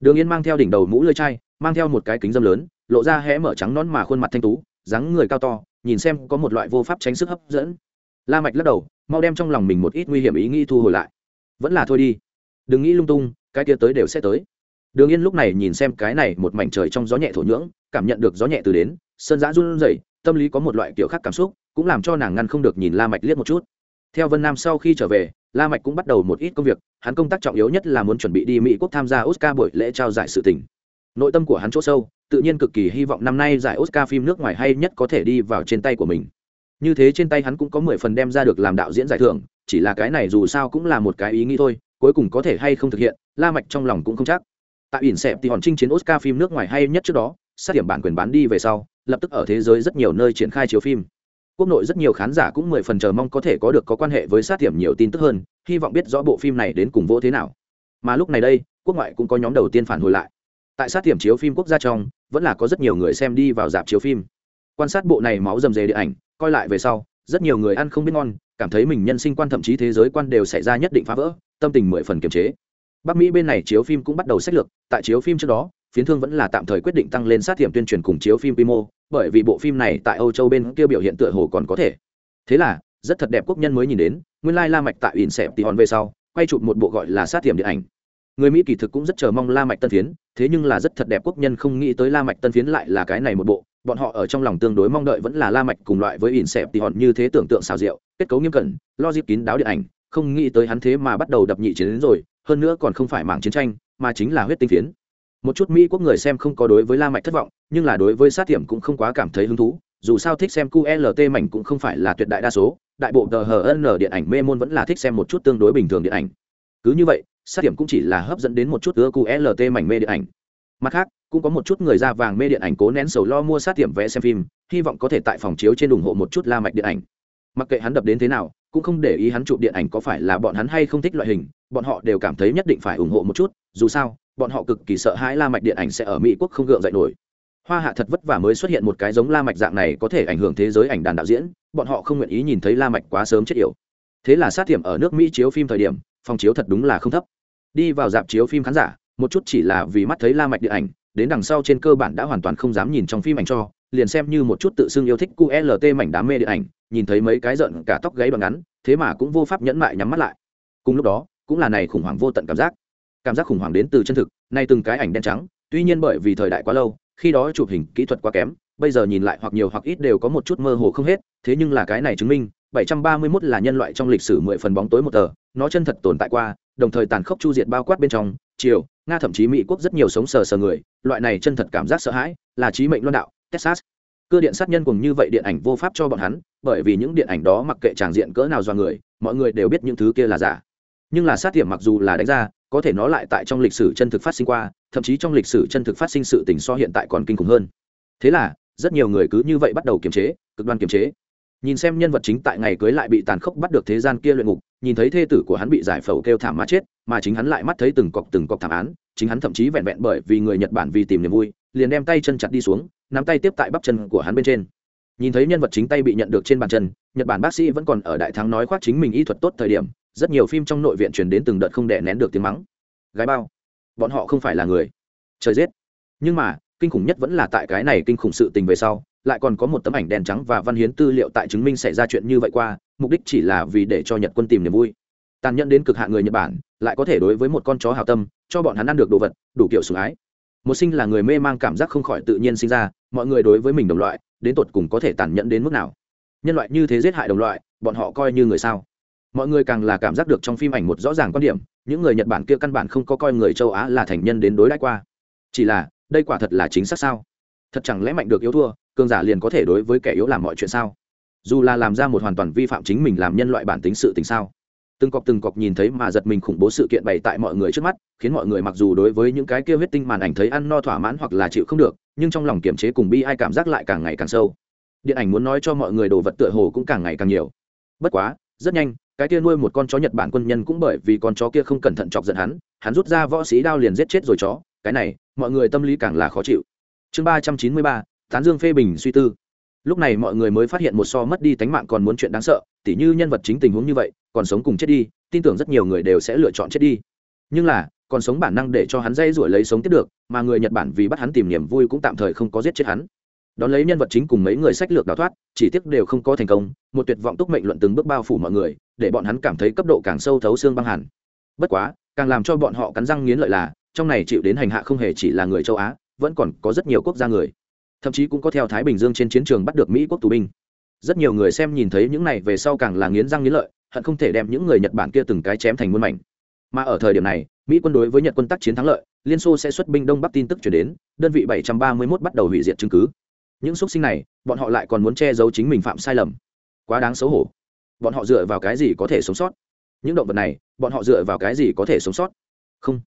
Đường yên mang theo đỉnh đầu mũ lưỡi chai, mang theo một cái kính dâm lớn, lộ ra hé mở trắng nón mà khuôn mặt thanh tú, dáng người cao to, nhìn xem có một loại vô pháp tránh sức hấp dẫn. La mạch lắc đầu, mau đem trong lòng mình một ít nguy hiểm ý nghĩ thu hồi lại. Vẫn là thôi đi. Đừng nghĩ lung tung, cái kia tới đều sẽ tới. Đường yên lúc này nhìn xem cái này một mảnh trời trong gió nhẹ thổ nhưỡng cảm nhận được gió nhẹ từ đến, sơn giã run rẩy, tâm lý có một loại kiểu khác cảm xúc, cũng làm cho nàng ngăn không được nhìn la mạch liếc một chút. Theo vân nam sau khi trở về, la mạch cũng bắt đầu một ít công việc, hắn công tác trọng yếu nhất là muốn chuẩn bị đi mỹ quốc tham gia oscar buổi lễ trao giải sự tình. Nội tâm của hắn chỗ sâu, tự nhiên cực kỳ hy vọng năm nay giải oscar phim nước ngoài hay nhất có thể đi vào trên tay của mình. Như thế trên tay hắn cũng có mười phần đem ra được làm đạo diễn giải thưởng, chỉ là cái này dù sao cũng là một cái ý nghĩ thôi, cuối cùng có thể hay không thực hiện, la mạch trong lòng cũng không chắc. Tại ỉn xẹp thì hòn trinh chiến oscar phim nước ngoài hay nhất trước đó sát điểm bản quyền bán đi về sau, lập tức ở thế giới rất nhiều nơi triển khai chiếu phim. Quốc nội rất nhiều khán giả cũng mười phần chờ mong có thể có được có quan hệ với sát điểm nhiều tin tức hơn, hy vọng biết rõ bộ phim này đến cùng vỗ thế nào. Mà lúc này đây, quốc ngoại cũng có nhóm đầu tiên phản hồi lại. Tại sát điểm chiếu phim quốc gia trong, vẫn là có rất nhiều người xem đi vào dạp chiếu phim. Quan sát bộ này máu dầm dề điện ảnh, coi lại về sau, rất nhiều người ăn không biết ngon, cảm thấy mình nhân sinh quan thậm chí thế giới quan đều xảy ra nhất định phá vỡ, tâm tình mười phần kiềm chế. Bắc mỹ bên này chiếu phim cũng bắt đầu sách lược, tại chiếu phim trước đó phiến thương vẫn là tạm thời quyết định tăng lên sát thiểm tuyên truyền cùng chiếu phim quy mô, bởi vì bộ phim này tại âu châu bên kia biểu hiện tựa hồ còn có thể. Thế là, rất thật đẹp quốc nhân mới nhìn đến, nguyên lai la mạch tại ỉn xẹp tỉ hòn về sau, quay chụp một bộ gọi là sát thiểm điện ảnh. Người mỹ kỳ thực cũng rất chờ mong la mạch tân phiến, thế nhưng là rất thật đẹp quốc nhân không nghĩ tới la mạch tân phiến lại là cái này một bộ, bọn họ ở trong lòng tương đối mong đợi vẫn là la mạch cùng loại với ỉn xẹp tỉ hòn như thế tưởng tượng xào rượu, kết cấu nghiêm cẩn, logic kín đáo điện ảnh, không nghĩ tới hắn thế mà bắt đầu đập nhị chiến đến rồi, hơn nữa còn không phải mảng chiến tranh, mà chính là huyết tinh phiến một chút mỹ quốc người xem không có đối với la mạch thất vọng, nhưng là đối với sát tiệm cũng không quá cảm thấy hứng thú, dù sao thích xem qlt mảnh cũng không phải là tuyệt đại đa số, đại bộ tờ hn điện ảnh mê môn vẫn là thích xem một chút tương đối bình thường điện ảnh. Cứ như vậy, sát tiệm cũng chỉ là hấp dẫn đến một chút ưa qlt mảnh mê điện ảnh. Mặt khác, cũng có một chút người da vàng mê điện ảnh cố nén sầu lo mua sát tiệm vé xem phim, hy vọng có thể tại phòng chiếu trên ủng hộ một chút la mạch điện ảnh. Mặc kệ hắn đập đến thế nào, cũng không để ý hắn chụp điện ảnh có phải là bọn hắn hay không thích loại hình, bọn họ đều cảm thấy nhất định phải ủng hộ một chút, dù sao bọn họ cực kỳ sợ hãi la mạch điện ảnh sẽ ở mỹ quốc không gượng dậy nổi. Hoa hạ thật vất vả mới xuất hiện một cái giống la mạch dạng này có thể ảnh hưởng thế giới ảnh đàn đạo diễn, bọn họ không nguyện ý nhìn thấy la mạch quá sớm chết yểu. Thế là sát tiệm ở nước mỹ chiếu phim thời điểm, phòng chiếu thật đúng là không thấp. Đi vào dạp chiếu phim khán giả, một chút chỉ là vì mắt thấy la mạch điện ảnh, đến đằng sau trên cơ bản đã hoàn toàn không dám nhìn trong phim ảnh cho, liền xem như một chút tự xưng yêu thích QLT mảnh đám mê điện ảnh, nhìn thấy mấy cái giận cả tóc gáy đoạn ngắn, thế mà cũng vô pháp nhẫn mại nhắm mắt lại. Cùng lúc đó, cũng là này khủng hoảng vô tận cảm giác cảm giác khủng hoảng đến từ chân thực, nay từng cái ảnh đen trắng, tuy nhiên bởi vì thời đại quá lâu, khi đó chụp hình kỹ thuật quá kém, bây giờ nhìn lại hoặc nhiều hoặc ít đều có một chút mơ hồ không hết, thế nhưng là cái này chứng minh 731 là nhân loại trong lịch sử mười phần bóng tối một tờ, nó chân thật tồn tại qua, đồng thời tàn khốc chu diệt bao quát bên trong chiều nga thậm chí mỹ quốc rất nhiều sống sờ sờ người, loại này chân thật cảm giác sợ hãi, là trí mệnh luân đạo, texas. Cơ điện sát nhân cùng như vậy điện ảnh vô pháp cho bọn hắn, bởi vì những điện ảnh đó mặc kệ tràng diện cỡ nào do người, mọi người đều biết những thứ kia là giả. Nhưng là sát tiệm mặc dù là đánh ra có thể nó lại tại trong lịch sử chân thực phát sinh qua, thậm chí trong lịch sử chân thực phát sinh sự tình so hiện tại còn kinh khủng hơn. Thế là, rất nhiều người cứ như vậy bắt đầu kiềm chế, cực đoan kiềm chế. Nhìn xem nhân vật chính tại ngày cưới lại bị tàn khốc bắt được thế gian kia luyện ngục, nhìn thấy thê tử của hắn bị giải phẫu kêu thảm má chết, mà chính hắn lại mắt thấy từng cọc từng cọc thảm án, chính hắn thậm chí vẹn vẹn bởi vì người nhật bản vì tìm niềm vui, liền đem tay chân chặt đi xuống, nắm tay tiếp tại bắp chân của hắn bên trên. Nhìn thấy nhân vật chính tay bị nhận được trên bàn chân, nhật bản bác sĩ vẫn còn ở đại thắng nói khoác chính mình y thuật tốt thời điểm rất nhiều phim trong nội viện truyền đến từng đợt không đè nén được tiếng mắng. Gái bao, bọn họ không phải là người. Trời giết. Nhưng mà, kinh khủng nhất vẫn là tại cái này kinh khủng sự tình về sau, lại còn có một tấm ảnh đen trắng và văn hiến tư liệu tại chứng minh xảy ra chuyện như vậy qua, mục đích chỉ là vì để cho nhật quân tìm niềm vui. Tàn nhẫn đến cực hạn người nhật bản, lại có thể đối với một con chó hào tâm, cho bọn hắn ăn được đồ vật, đủ kiểu sủng ái. Một sinh là người mê mang cảm giác không khỏi tự nhiên sinh ra, mọi người đối với mình đồng loại, đến tột cùng có thể tàn nhẫn đến mức nào? Nhân loại như thế giết hại đồng loại, bọn họ coi như người sao? Mọi người càng là cảm giác được trong phim ảnh một rõ ràng quan điểm, những người nhật bản kia căn bản không có coi người châu á là thành nhân đến đối đãi qua. Chỉ là, đây quả thật là chính xác sao? Thật chẳng lẽ mạnh được yếu thua, cường giả liền có thể đối với kẻ yếu làm mọi chuyện sao? Dù là làm ra một hoàn toàn vi phạm chính mình làm nhân loại bản tính sự tình sao? Từng cọc từng cọc nhìn thấy mà giật mình khủng bố sự kiện bày tại mọi người trước mắt, khiến mọi người mặc dù đối với những cái kia huyết tinh màn ảnh thấy ăn no thỏa mãn hoặc là chịu không được, nhưng trong lòng kiềm chế cùng bi ai cảm giác lại càng ngày càng sâu. Điện ảnh muốn nói cho mọi người đồ vật tựa hồ cũng càng ngày càng nhiều. Bất quá, rất nhanh cái kia nuôi một con chó nhật bản quân nhân cũng bởi vì con chó kia không cẩn thận chọc giận hắn hắn rút ra võ sĩ đao liền giết chết rồi chó. Cái này, mọi người tâm lý càng là khó chịu. Chương ba trăm chín mươi ba, tán dương phê bình suy tư. Lúc này mọi người mới phát hiện một so mất đi tánh mạng còn muốn chuyện đáng sợ, tỉ như nhân vật chính tình huống như vậy, còn sống cùng chết đi, tin tưởng rất nhiều người đều sẽ lựa chọn chết đi. Nhưng là, còn sống bản năng để cho hắn dây rủi lấy sống tiếp được, mà người nhật bản vì bắt hắn tìm niềm vui cũng tạm thời không có giết chết hắn đón lấy nhân vật chính cùng mấy người sách lược đào thoát, chỉ tiếc đều không có thành công, một tuyệt vọng túc mệnh luận từng bước bao phủ mọi người, để bọn hắn cảm thấy cấp độ càng sâu thấu xương băng hẳn. Bất quá, càng làm cho bọn họ cắn răng nghiến lợi là, trong này chịu đến hành hạ không hề chỉ là người châu á, vẫn còn có rất nhiều quốc gia người. Thậm chí cũng có theo thái bình dương trên chiến trường bắt được mỹ quốc tù binh. Rất nhiều người xem nhìn thấy những này về sau càng là nghiến răng nghiến lợi, hận không thể đem những người nhật bản kia từng cái chém thành muôn mảnh. Mà ở thời điểm này, mỹ quân đối với nhật quân tác chiến thắng lợi, liên xô sẽ xuất binh đông bắc tin tức chuyển đến, đơn vị 731 bắt đầu hủy diệt chứng cứ những xúc sinh này, bọn họ lại còn muốn che giấu chính mình phạm sai lầm. Quá đáng xấu hổ. Bọn họ dựa vào cái gì có thể sống sót? Những động vật này, bọn họ dựa vào cái gì có thể sống sót? Không.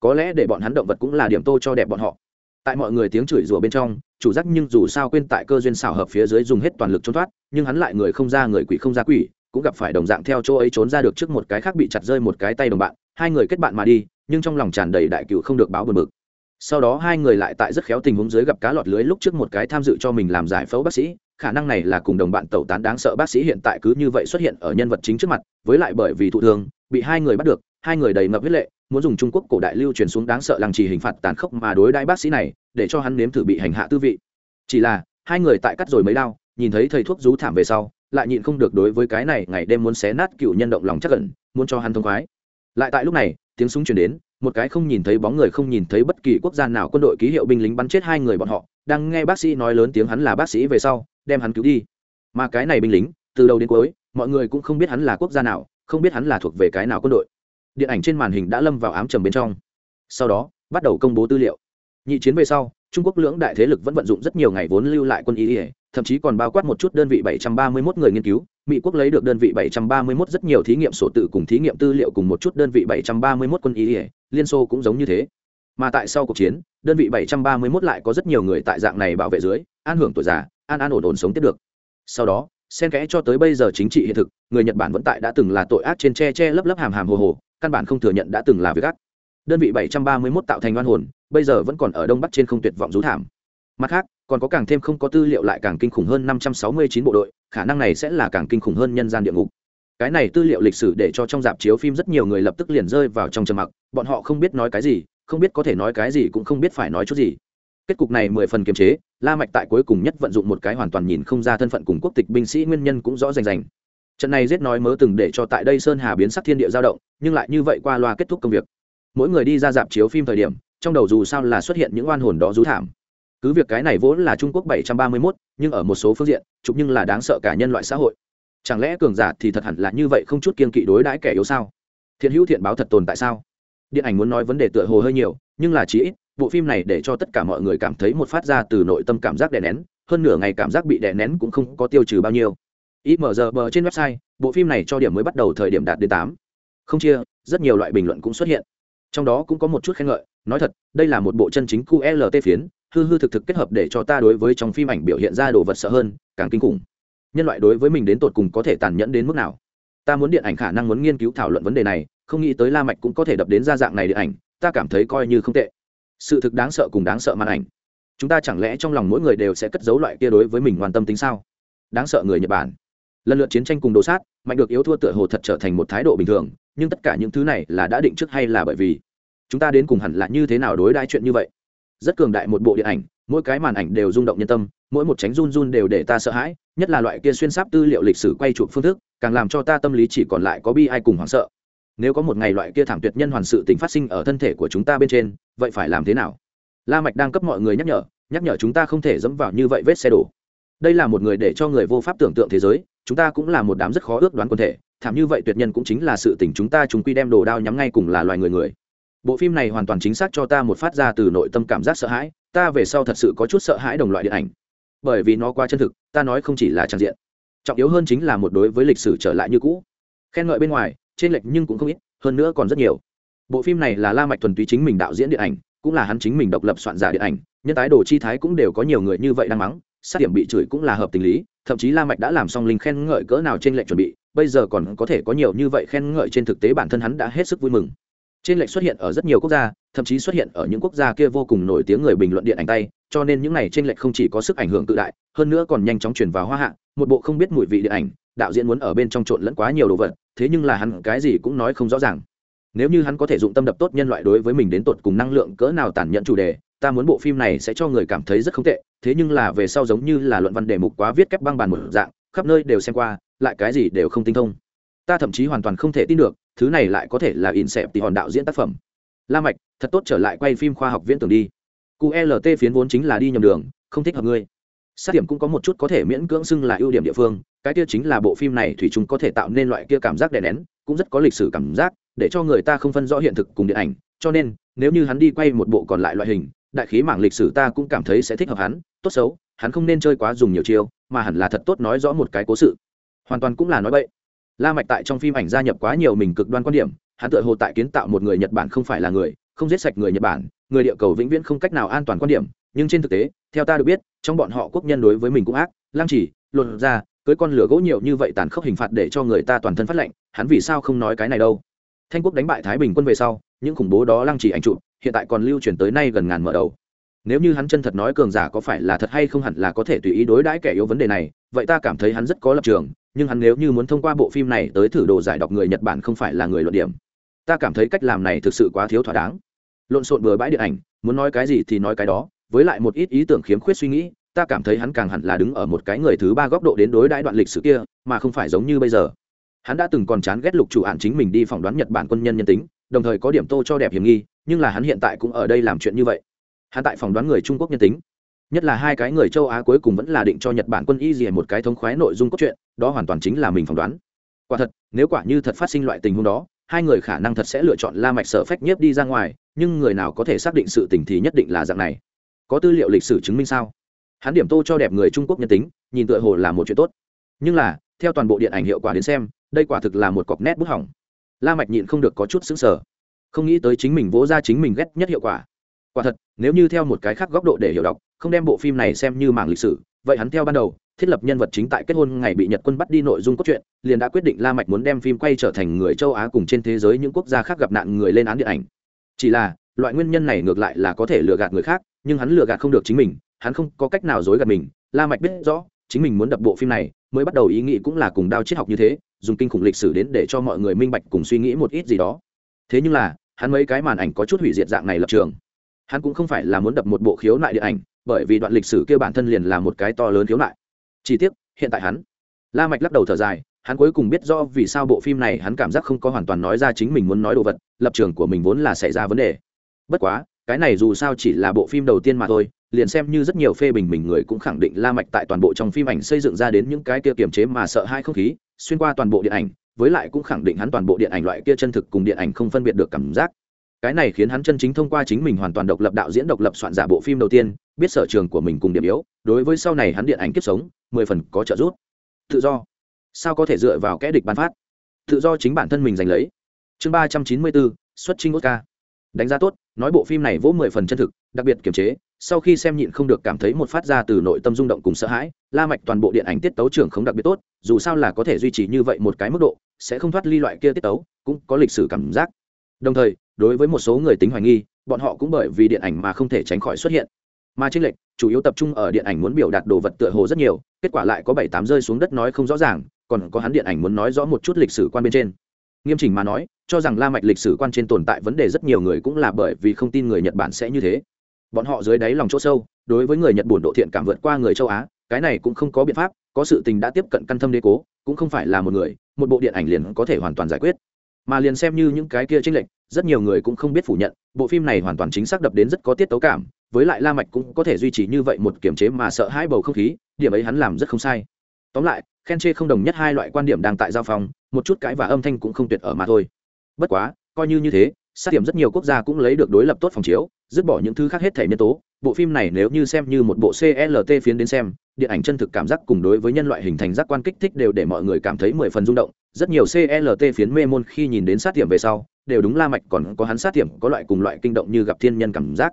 Có lẽ để bọn hắn động vật cũng là điểm tô cho đẹp bọn họ. Tại mọi người tiếng chửi rủa bên trong, chủ giác nhưng dù sao quên tại cơ duyên xảo hợp phía dưới dùng hết toàn lực trốn thoát, nhưng hắn lại người không ra người quỷ không ra quỷ, cũng gặp phải đồng dạng theo chỗ ấy trốn ra được trước một cái khác bị chặt rơi một cái tay đồng bạn, hai người kết bạn mà đi, nhưng trong lòng tràn đầy đại cựu không được báo bờ mực sau đó hai người lại tại rất khéo tình huống dưới gặp cá lọt lưới lúc trước một cái tham dự cho mình làm giải phẫu bác sĩ. Khả năng này là cùng đồng bạn tẩu tán đáng sợ bác sĩ hiện tại cứ như vậy xuất hiện ở nhân vật chính trước mặt, với lại bởi vì thụ thương, bị hai người bắt được, hai người đầy ngập huyết lệ, muốn dùng trung quốc cổ đại lưu truyền xuống đáng sợ làng trì hình phạt tàn khốc mà đối đãi bác sĩ này, để cho hắn nếm thử bị hành hạ tư vị. Chỉ là, hai người tại cắt rồi mấy đau, nhìn thấy thầy thuốc rú thảm về sau, lại nhịn không được đối với cái này ngày đêm muốn xé nát cựu nhân động lòng chắc ẩn, muốn cho hắn thông khoái. Lại tại lúc này tiếng súng chuyển đến, một cái không nhìn thấy bóng người không nhìn thấy bất kỳ quốc gia nào quân đội ký hiệu binh lính bắn chết hai người bọn họ, đang nghe bác sĩ nói lớn tiếng hắn là bác sĩ về sau, đem hắn cứu đi. Mà cái này binh lính, từ đầu đến cuối, mọi người cũng không biết hắn là quốc gia nào, không biết hắn là thuộc về cái nào quân đội. Điện ảnh trên màn hình đã lâm vào ám trầm bên trong. Sau đó, bắt đầu công bố tư liệu. Nhị chiến về sau, trung quốc lưỡng đại thế lực vẫn vận dụng rất nhiều ngày vốn lưu lại quân y thậm chí còn bao quát một chút đơn vị 731 người nghiên cứu. Mỹ quốc lấy được đơn vị 731 rất nhiều thí nghiệm sổ tự cùng thí nghiệm tư liệu cùng một chút đơn vị 731 quân y ý liên xô cũng giống như thế. Mà tại sau cuộc chiến, đơn vị 731 lại có rất nhiều người tại dạng này bảo vệ dưới, an hưởng tuổi già, an an ổn ổn sống tiếp được. Sau đó, xen kẽ cho tới bây giờ chính trị hiện thực, người nhật bản vẫn tại đã từng là tội ác trên che che lấp lấp hàm hàm hồ hồ, căn bản không thừa nhận đã từng là việc ác. Đơn vị 731 tạo thành oan hồn, bây giờ vẫn còn ở đông bắc trên không tuyệt vọng rú thảm mặt khác, còn có càng thêm không có tư liệu lại càng kinh khủng hơn 569 bộ đội, khả năng này sẽ là càng kinh khủng hơn nhân gian địa ngục. Cái này tư liệu lịch sử để cho trong dạp chiếu phim rất nhiều người lập tức liền rơi vào trong trầm mặc, bọn họ không biết nói cái gì, không biết có thể nói cái gì cũng không biết phải nói chút gì. Kết cục này mười phần kiềm chế, la mạch tại cuối cùng nhất vận dụng một cái hoàn toàn nhìn không ra thân phận cùng quốc tịch binh sĩ nguyên nhân cũng rõ rành rành. Trận này giết nói mớ từng để cho tại đây sơn hà biến sắc thiên địa dao động, nhưng lại như vậy qua loa kết thúc công việc. Mỗi người đi ra dạp chiếu phim thời điểm, trong đầu dù sao là xuất hiện những oan hồn đó rú thảm cứ việc cái này vốn là trung quốc 731, nhưng ở một số phương diện chụp nhưng là đáng sợ cả nhân loại xã hội. Chẳng lẽ cường giả thì thật hẳn là như vậy không chút kiên kỵ đối đãi kẻ yếu sao? Thiện hữu thiện báo thật tồn tại sao? Điện ảnh muốn nói vấn đề tựa hồ hơi nhiều nhưng là chỉ ít bộ phim này để cho tất cả mọi người cảm thấy một phát ra từ nội tâm cảm giác đè nén hơn nửa ngày cảm giác bị đè nén cũng không có tiêu trừ bao nhiêu. Ít mở giờ bờ trên website bộ phim này cho điểm mới bắt đầu thời điểm đạt đến tám. Không chia rất nhiều loại bình luận cũng xuất hiện trong đó cũng có một chút khen ngợi, nói thật, đây là một bộ chân chính qlt phiến, hư hư thực thực kết hợp để cho ta đối với trong phim ảnh biểu hiện ra đồ vật sợ hơn, càng kinh khủng. Nhân loại đối với mình đến tột cùng có thể tàn nhẫn đến mức nào? Ta muốn điện ảnh khả năng muốn nghiên cứu thảo luận vấn đề này, không nghĩ tới la mạch cũng có thể đập đến ra dạng này điện ảnh, ta cảm thấy coi như không tệ. Sự thực đáng sợ cùng đáng sợ màn ảnh. Chúng ta chẳng lẽ trong lòng mỗi người đều sẽ cất giấu loại kia đối với mình quan tâm tính sao? Đáng sợ người nhật bản. Lần lượt chiến tranh cùng đồ sát mạnh được yếu thua tựa hồ thật trở thành một thái độ bình thường nhưng tất cả những thứ này là đã định trước hay là bởi vì? Chúng ta đến cùng hẳn là như thế nào đối đãi chuyện như vậy? Rất cường đại một bộ điện ảnh, mỗi cái màn ảnh đều rung động nhân tâm, mỗi một tránh run run đều để ta sợ hãi, nhất là loại kia xuyên sáp tư liệu lịch sử quay chụp phương thức, càng làm cho ta tâm lý chỉ còn lại có bi ai cùng hoảng sợ. Nếu có một ngày loại kia thảm tuyệt nhân hoàn sự tình phát sinh ở thân thể của chúng ta bên trên, vậy phải làm thế nào? La mạch đang cấp mọi người nhắc nhở nhắc nhở chúng ta không thể dẫm vào như vậy vết xe đổ. Đây là một người để cho người vô pháp tưởng tượng thế giới, chúng ta cũng là một đám rất khó ước đoán quần thể thảm như vậy tuyệt nhân cũng chính là sự tình chúng ta chúng quy đem đồ đao nhắm ngay cùng là loài người người. Bộ phim này hoàn toàn chính xác cho ta một phát ra từ nội tâm cảm giác sợ hãi, ta về sau thật sự có chút sợ hãi đồng loại điện ảnh. Bởi vì nó quá chân thực, ta nói không chỉ là trang diện. Trọng yếu hơn chính là một đối với lịch sử trở lại như cũ. Khen ngợi bên ngoài, trên lệch nhưng cũng không ít, hơn nữa còn rất nhiều. Bộ phim này là la mạch thuần túy chính mình đạo diễn điện ảnh, cũng là hắn chính mình độc lập soạn giả điện ảnh, nhân tái đồ chi thái cũng đều có nhiều người như vậy đang mắng, sát điểm bị chửi cũng là hợp tình lý, thậm chí la mạch đã làm xong linh khen ngợi cỡ nào trên lệch chuẩn bị bây giờ còn có thể có nhiều như vậy khen ngợi trên thực tế bản thân hắn đã hết sức vui mừng. Trên lệnh xuất hiện ở rất nhiều quốc gia, thậm chí xuất hiện ở những quốc gia kia vô cùng nổi tiếng người bình luận điện ảnh tay, cho nên những này trên lệnh không chỉ có sức ảnh hưởng tự đại, hơn nữa còn nhanh chóng truyền vào hoa hạ, một bộ không biết mùi vị điện ảnh, đạo diễn muốn ở bên trong trộn lẫn quá nhiều đồ vật, thế nhưng là hắn cái gì cũng nói không rõ ràng. Nếu như hắn có thể dụng tâm đập tốt nhân loại đối với mình đến tột cùng năng lượng cỡ nào tàn nhẫn chủ đề, ta muốn bộ phim này sẽ cho người cảm thấy rất không tệ, thế nhưng là về sau giống như là luận văn đề mục quá viết kép băng bàn một dạng, khắp nơi đều xem qua lại cái gì đều không tinh thông. Ta thậm chí hoàn toàn không thể tin được, thứ này lại có thể là in xẹp thì hòn đạo diễn tác phẩm. La mạch, thật tốt trở lại quay phim khoa học viễn tưởng đi. Qlt phiến vốn chính là đi nhầm đường, không thích hợp ngươi. Sát điểm cũng có một chút có thể miễn cưỡng xưng là ưu điểm địa phương, cái kia chính là bộ phim này thủy chung có thể tạo nên loại kia cảm giác đè nén, cũng rất có lịch sử cảm giác, để cho người ta không phân rõ hiện thực cùng điện ảnh. Cho nên, nếu như hắn đi quay một bộ còn lại loại hình, đại khí mảng lịch sử ta cũng cảm thấy sẽ thích hợp hắn, tốt xấu, hắn không nên chơi quá dùng nhiều chiêu, mà hẳn là thật tốt nói rõ một cái cố sự hoàn toàn cũng là nói vậy la mạch tại trong phim ảnh gia nhập quá nhiều mình cực đoan quan điểm, hắn tựa hồ tại kiến tạo một người nhật bản không phải là người, không giết sạch người nhật bản, người địa cầu vĩnh viễn không cách nào an toàn quan điểm, nhưng trên thực tế, theo ta được biết, trong bọn họ quốc nhân đối với mình cũng ác lang chỉ lột ra cưới con lửa gỗ nhiều như vậy tàn khốc hình phạt để cho người ta toàn thân phát lệnh hắn vì sao không nói cái này đâu? Thanh quốc đánh bại thái bình quân về sau, những khủng bố đó lăng chỉ ảnh trụ hiện tại còn lưu truyền tới nay gần ngàn mở đầu. Nếu như hắn chân thật nói cường giả có phải là thật hay không hẳn là có thể tùy ý đối đãi kẻ yếu vấn đề này, vậy ta cảm thấy hắn rất có lập trường nhưng hắn nếu như muốn thông qua bộ phim này tới thử đồ giải đọc người nhật bản không phải là người luận điểm. Ta cảm thấy cách làm này thực sự quá thiếu thỏa đáng. Lộn xộn bừa bãi điện ảnh, muốn nói cái gì thì nói cái đó, với lại một ít ý tưởng khiếm khuyết suy nghĩ, ta cảm thấy hắn càng hẳn là đứng ở một cái người thứ ba góc độ đến đối đãi đoạn lịch sử kia, mà không phải giống như bây giờ. Hắn đã từng còn chán ghét lục chủ ạn chính mình đi phỏng đoán nhật bản quân nhân nhân tính, đồng thời có điểm tô cho đẹp hiểm nghi, nhưng là hắn hiện tại cũng ở đây làm chuyện như vậy. Hắn tại phỏng đoán người trung quốc nhân tính. Nhất là hai cái người châu á cuối cùng vẫn là định cho nhật bản quân y gì một cái thống khoái nội dung cốt truyện đó hoàn toàn chính là mình phỏng đoán. Quả thật, nếu quả như thật phát sinh loại tình huống đó, hai người khả năng thật sẽ lựa chọn la mạch sở phách nhiếp đi ra ngoài, nhưng người nào có thể xác định sự tình thì nhất định là dạng này. Có tư liệu lịch sử chứng minh sao? Hắn điểm tô cho đẹp người trung quốc nhân tính, nhìn tựa hồ là một chuyện tốt. Nhưng là, theo toàn bộ điện ảnh hiệu quả đến xem, đây quả thực là một cọc nét bút hỏng. La mạch nhịn không được có chút sững sờ. Không nghĩ tới chính mình vỗ ra chính mình ghét nhất hiệu quả. Quả thật, nếu như theo một cái khác góc độ để hiểu đọc, không đem bộ phim này xem như mảng lịch sử vậy hắn theo ban đầu, thiết lập nhân vật chính tại kết hôn ngày bị nhật quân bắt đi nội dung cốt truyện, liền đã quyết định la mạch muốn đem phim quay trở thành người châu á cùng trên thế giới những quốc gia khác gặp nạn người lên án điện ảnh. Chỉ là, loại nguyên nhân này ngược lại là có thể lừa gạt người khác, nhưng hắn lừa gạt không được chính mình, hắn không có cách nào dối gạt mình. La mạch biết rõ, chính mình muốn đập bộ phim này, mới bắt đầu ý nghĩ cũng là cùng đao triết học như thế, dùng kinh khủng lịch sử đến để cho mọi người minh bạch cùng suy nghĩ một ít gì đó. Thế nhưng là, hắn mấy cái màn ảnh có chút hủy diệt dạng này lập trường. Hắn cũng không phải là muốn đập một bộ khiếu nại điện ảnh bởi vì đoạn lịch sử kia bản thân liền là một cái to lớn thiếu lại chỉ tiếc, hiện tại hắn, la mạch lắc đầu thở dài, hắn cuối cùng biết rõ vì sao bộ phim này hắn cảm giác không có hoàn toàn nói ra chính mình muốn nói đồ vật, lập trường của mình vốn là xảy ra vấn đề. Bất quá, cái này dù sao chỉ là bộ phim đầu tiên mà thôi, liền xem như rất nhiều phê bình mình người cũng khẳng định la mạch tại toàn bộ trong phim ảnh xây dựng ra đến những cái kia kiềm chế mà sợ hai không khí, xuyên qua toàn bộ điện ảnh, với lại cũng khẳng định hắn toàn bộ điện ảnh loại kia chân thực cùng điện ảnh không phân biệt được cảm giác cái này khiến hắn chân chính thông qua chính mình hoàn toàn độc lập đạo diễn độc lập soạn giả bộ phim đầu tiên, biết sở trường của mình cùng điểm yếu, đối với sau này hắn điện ảnh kiếp sống, mười phần có trợ giúp. Tự do. Sao có thể dựa vào kẽ địch bán phát? Tự do chính bản thân mình giành lấy. Chương ba trăm chín mươi bốn, xuất trinh oscar. Đánh giá tốt, nói bộ phim này vỗ mười phần chân thực, đặc biệt kiềm chế, sau khi xem nhịn không được cảm thấy một phát ra từ nội tâm rung động cùng sợ hãi, la mạch toàn bộ điện ảnh tiết tấu trưởng không đặc biệt tốt, dù sao là có thể duy trì như vậy một cái mức độ, sẽ không thoát ly loại kia tiết tấu, cũng có lịch sử cảm giác. Đồng thời đối với một số người tính hoài nghi, bọn họ cũng bởi vì điện ảnh mà không thể tránh khỏi xuất hiện. Mà tranh lệch chủ yếu tập trung ở điện ảnh muốn biểu đạt đồ vật tựa hồ rất nhiều, kết quả lại có bảy tám rơi xuống đất nói không rõ ràng, còn có hắn điện ảnh muốn nói rõ một chút lịch sử quan bên trên. Nghiêm chỉnh mà nói, cho rằng la mạch lịch sử quan trên tồn tại vấn đề rất nhiều người cũng là bởi vì không tin người nhật bản sẽ như thế. Bọn họ dưới đáy lòng chỗ sâu, đối với người nhật buồn độ thiện cảm vượt qua người châu á, cái này cũng không có biện pháp, có sự tình đã tiếp cận căn thâm đế cố, cũng không phải là một người, một bộ điện ảnh liền có thể hoàn toàn giải quyết mà liền xem như những cái kia tranh lệch, rất nhiều người cũng không biết phủ nhận, bộ phim này hoàn toàn chính xác đập đến rất có tiết tấu cảm, với lại la mạch cũng có thể duy trì như vậy một kiểm chế mà sợ hãi bầu không khí, điểm ấy hắn làm rất không sai. Tóm lại, khen chê không đồng nhất hai loại quan điểm đang tại giao phòng một chút cãi và âm thanh cũng không tuyệt ở mà thôi. Bất quá, coi như như thế, sát điểm rất nhiều quốc gia cũng lấy được đối lập tốt phòng chiếu, dứt bỏ những thứ khác hết thể nhân tố, bộ phim này nếu như xem như một bộ clt phiến đến xem, điện ảnh chân thực cảm giác cùng đối với nhân loại hình thành giác quan kích thích đều để mọi người cảm thấy mười phần rung động rất nhiều clt phiến mê môn khi nhìn đến sát điểm về sau, đều đúng la mạch còn có hắn sát điểm có loại cùng loại kinh động như gặp thiên nhân cảm giác.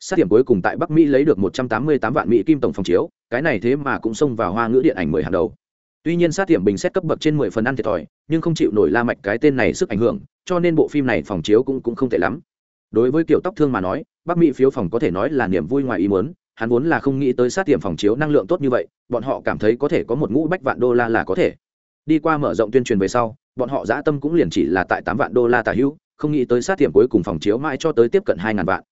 Sát điểm cuối cùng tại bắc mỹ lấy được một trăm tám mươi tám vạn mỹ kim tổng phòng chiếu, cái này thế mà cũng xông vào hoa ngữ điện ảnh mười hàng đầu. Tuy nhiên sát điểm bình xét cấp bậc trên mười phần ăn thiệt thòi, nhưng không chịu nổi la mạch cái tên này sức ảnh hưởng, cho nên bộ phim này phòng chiếu cũng cũng không tệ lắm. Đối với kiểu tóc thương mà nói, bắc mỹ phiếu phòng có thể nói là niềm vui ngoài ý muốn, hắn vốn là không nghĩ tới sát điểm phòng chiếu năng lượng tốt như vậy, bọn họ cảm thấy có thể có một ngũ bách vạn đô la là có thể đi qua mở rộng tuyên truyền về sau, bọn họ dã tâm cũng liền chỉ là tại tám vạn đô la tà hữu, không nghĩ tới sát điểm cuối cùng phòng chiếu mãi cho tới tiếp cận hai ngàn vạn.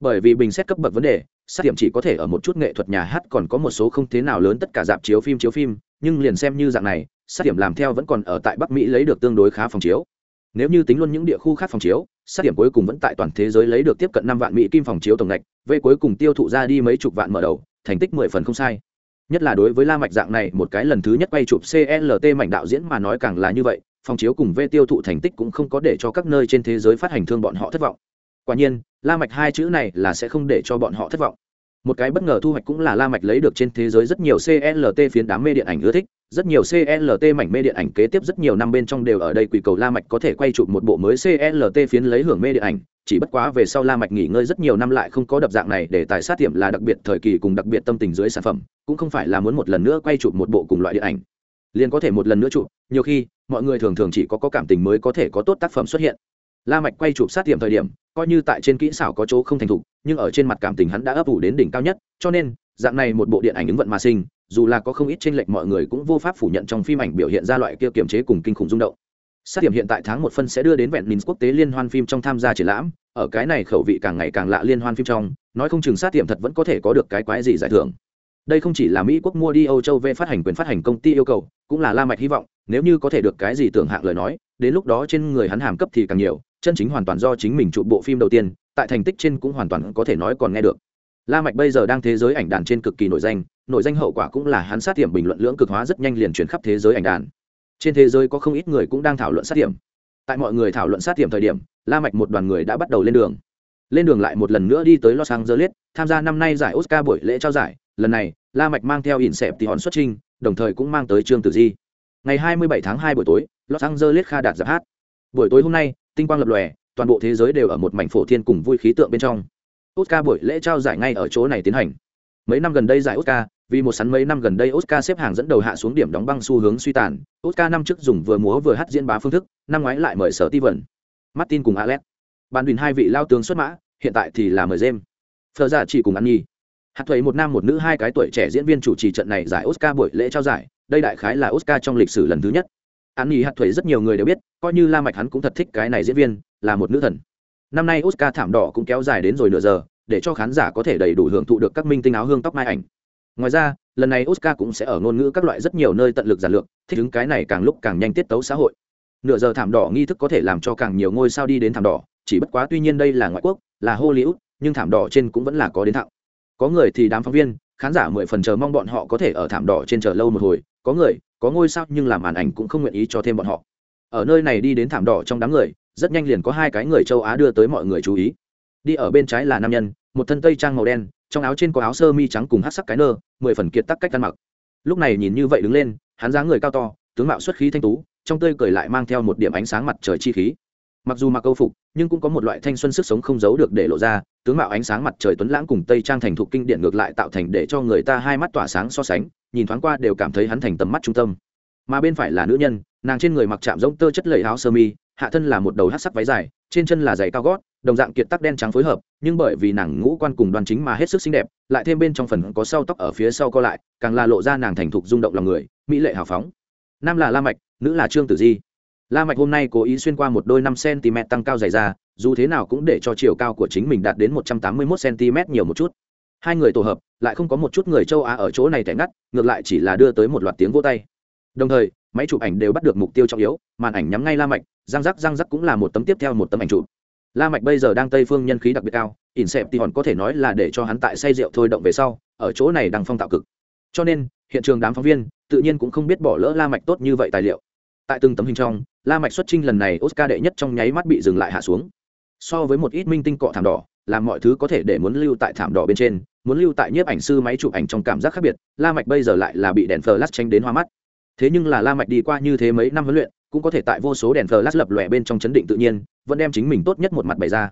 Bởi vì bình xét cấp bậc vấn đề, sát điểm chỉ có thể ở một chút nghệ thuật nhà hát còn có một số không thế nào lớn tất cả dạp chiếu phim chiếu phim, nhưng liền xem như dạng này, sát điểm làm theo vẫn còn ở tại bắc mỹ lấy được tương đối khá phòng chiếu. Nếu như tính luôn những địa khu khác phòng chiếu, sát điểm cuối cùng vẫn tại toàn thế giới lấy được tiếp cận năm vạn mỹ kim phòng chiếu tổng ngạch, về cuối cùng tiêu thụ ra đi mấy chục vạn mở đầu, thành tích mười phần không sai nhất là đối với la mạch dạng này, một cái lần thứ nhất quay chụp clt mảnh đạo diễn mà nói càng là như vậy, phòng chiếu cùng V tiêu thụ thành tích cũng không có để cho các nơi trên thế giới phát hành thương bọn họ thất vọng. Quả nhiên, la mạch hai chữ này là sẽ không để cho bọn họ thất vọng một cái bất ngờ thu hoạch cũng là la mạch lấy được trên thế giới rất nhiều clt phiến đám mê điện ảnh ưa thích, rất nhiều clt mảnh mê điện ảnh kế tiếp rất nhiều năm bên trong đều ở đây quỷ cầu la mạch có thể quay chụp một bộ mới clt phiến lấy hưởng mê điện ảnh, chỉ bất quá về sau la mạch nghỉ ngơi rất nhiều năm lại không có đập dạng này để tài sát tiệm là đặc biệt thời kỳ cùng đặc biệt tâm tình dưới sản phẩm, cũng không phải là muốn một lần nữa quay chụp một bộ cùng loại điện ảnh. Liền có thể một lần nữa chụp, nhiều khi, mọi người thường thường chỉ có có cảm tình mới có thể có tốt tác phẩm xuất hiện la mạch quay chụp sát tiệm thời điểm, coi như tại trên kỹ xảo có chỗ không thành thục, nhưng ở trên mặt cảm tình hắn đã ấp ủ đến đỉnh cao nhất, cho nên, dạng này một bộ điện ảnh ứng vận mà sinh, dù là có không ít tranh lệch mọi người cũng vô pháp phủ nhận trong phim ảnh biểu hiện ra loại kia kiềm chế cùng kinh khủng rung động. Sát điểm hiện tại tháng một phân sẽ đưa đến vẹn nín quốc tế liên hoan phim trong tham gia triển lãm, ở cái này khẩu vị càng ngày càng lạ liên hoan phim trong, nói không chừng sát điểm thật vẫn có thể có được cái quái gì giải thưởng. Đây không chỉ là mỹ quốc mua đi âu châu về phát hành quyền phát hành công ty yêu cầu, cũng là la mạch hy vọng, nếu như có thể được cái gì tưởng hạng lời nói, đến lúc đó trên người hắn hàm cấp thì càng nhiều chân chính hoàn toàn do chính mình trụ bộ phim đầu tiên, tại thành tích trên cũng hoàn toàn có thể nói còn nghe được. La mạch bây giờ đang thế giới ảnh đàn trên cực kỳ nổi danh nổi danh hậu quả cũng là hắn sát điểm bình luận lưỡng cực hóa rất nhanh liền truyền khắp thế giới ảnh đàn. Trên thế giới có không ít người cũng đang thảo luận sát điểm. Tại mọi người thảo luận sát điểm thời điểm, la mạch một đoàn người đã bắt đầu lên đường. Lên đường lại một lần nữa đi tới los angeles, tham gia năm nay giải oscar buổi lễ trao giải. Lần này, la mạch mang theo ỉn xẹp tỷ hòn xuất trình, đồng thời cũng mang tới trương tử di. Ngày 27 tháng 2 buổi tối, los angeles kha đạt giáp hát. Buổi tối hôm nay tinh quang lập lòe, toàn bộ thế giới đều ở một mảnh phổ thiên cùng vui khí tượng bên trong. Oscar buổi lễ trao giải ngay ở chỗ này tiến hành. Mấy năm gần đây giải oscar, vì một sắn mấy năm gần đây oscar xếp hàng dẫn đầu hạ xuống điểm đóng băng xu hướng suy tàn, oscar năm trước dùng vừa múa vừa hát diễn bá phương thức, năm ngoái lại mời sở ti vần martin cùng alex. Bàn bình hai vị lao tướng xuất mã, hiện tại thì là mời jem phờ giả dạ chỉ cùng ăn nhi. Hạt thuế một nam một nữ hai cái tuổi trẻ diễn viên chủ trì trận này giải oscar buổi lễ trao giải, đây đại khái là oscar trong lịch sử lần thứ nhất an nghỉ hạt thuế rất nhiều người đều biết, coi như la mạch hắn cũng thật thích cái này diễn viên, là một nữ thần. Năm nay oscar thảm đỏ cũng kéo dài đến rồi nửa giờ, để cho khán giả có thể đầy đủ hưởng thụ được các minh tinh áo hương tóc mai ảnh. Ngoài ra, lần này oscar cũng sẽ ở ngôn ngữ các loại rất nhiều nơi tận lực giản lược, thích ứng cái này càng lúc càng nhanh tiết tấu xã hội. Nửa giờ thảm đỏ nghi thức có thể làm cho càng nhiều ngôi sao đi đến thảm đỏ, chỉ bất quá tuy nhiên đây là ngoại quốc, là hollywood, nhưng thảm đỏ trên cũng vẫn là có đến thạo có người thì đám phóng viên, khán giả mười phần chờ mong bọn họ có thể ở thảm đỏ trên chờ lâu một hồi, có người có ngôi sao nhưng làm màn ảnh cũng không nguyện ý cho thêm bọn họ. Ở nơi này đi đến thảm đỏ trong đám người, rất nhanh liền có hai cái người châu á đưa tới mọi người chú ý. Đi ở bên trái là nam nhân, một thân tây trang màu đen, trong áo trên có áo sơ mi trắng cùng hát sắc cái nơ, mười phần kiệt tắc cách ăn mặc. Lúc này nhìn như vậy đứng lên, hắn dáng người cao to, tướng mạo xuất khí thanh tú, trong tươi cười lại mang theo một điểm ánh sáng mặt trời chi khí. Mặc dù mặc câu phục, nhưng cũng có một loại thanh xuân sức sống không giấu được để lộ ra, tướng mạo ánh sáng mặt trời tuấn lãng cùng tây trang thành thục kinh điển ngược lại tạo thành để cho người ta hai mắt tỏa sáng so sánh nhìn thoáng qua đều cảm thấy hắn thành tầm mắt trung tâm. Mà bên phải là nữ nhân, nàng trên người mặc chạm giống tơ chất lầy áo sơ mi, hạ thân là một đầu hát sắc váy dài, trên chân là giày cao gót, đồng dạng kiệt tắc đen trắng phối hợp, nhưng bởi vì nàng ngũ quan cùng đoàn chính mà hết sức xinh đẹp, lại thêm bên trong phần có sau tóc ở phía sau co lại, càng là lộ ra nàng thành thục rung động lòng người, mỹ lệ hào phóng. Nam là la mạch, nữ là trương tử di. La mạch hôm nay cố ý xuyên qua một đôi năm cm tăng cao dày ra dù thế nào cũng để cho chiều cao của chính mình đạt đến một trăm tám mươi 181 cm nhiều một chút hai người tổ hợp, lại không có một chút người châu á ở chỗ này tẻ ngắt, ngược lại chỉ là đưa tới một loạt tiếng vỗ tay. Đồng thời, máy chụp ảnh đều bắt được mục tiêu trọng yếu, màn ảnh nhắm ngay la mạch răng rắc răng rắc cũng là một tấm tiếp theo một tấm ảnh chụp. La mạch bây giờ đang tây phương nhân khí đặc biệt cao ỉn xẹp thì hòn có thể nói là để cho hắn tại say rượu thôi động về sau, ở chỗ này đang phong tạo cực. Cho nên, hiện trường đám phóng viên tự nhiên cũng không biết bỏ lỡ la mạch tốt như vậy tài liệu. Tại từng tấm hình trong, la mạch xuất trinh lần này oscar đệ nhất trong nháy mắt bị dừng lại hạ xuống. So với một ít minh tinh cọ thảm đỏ làm mọi thứ có thể để muốn lưu tại thảm đỏ bên trên, muốn lưu tại nhiếp ảnh sư máy chụp ảnh trong cảm giác khác biệt, la mạch bây giờ lại là bị đèn flash tranh đến hoa mắt. Thế nhưng là la mạch đi qua như thế mấy năm huấn luyện, cũng có thể tại vô số đèn flash lập lòe bên trong chấn định tự nhiên, vẫn đem chính mình tốt nhất một mặt bày ra.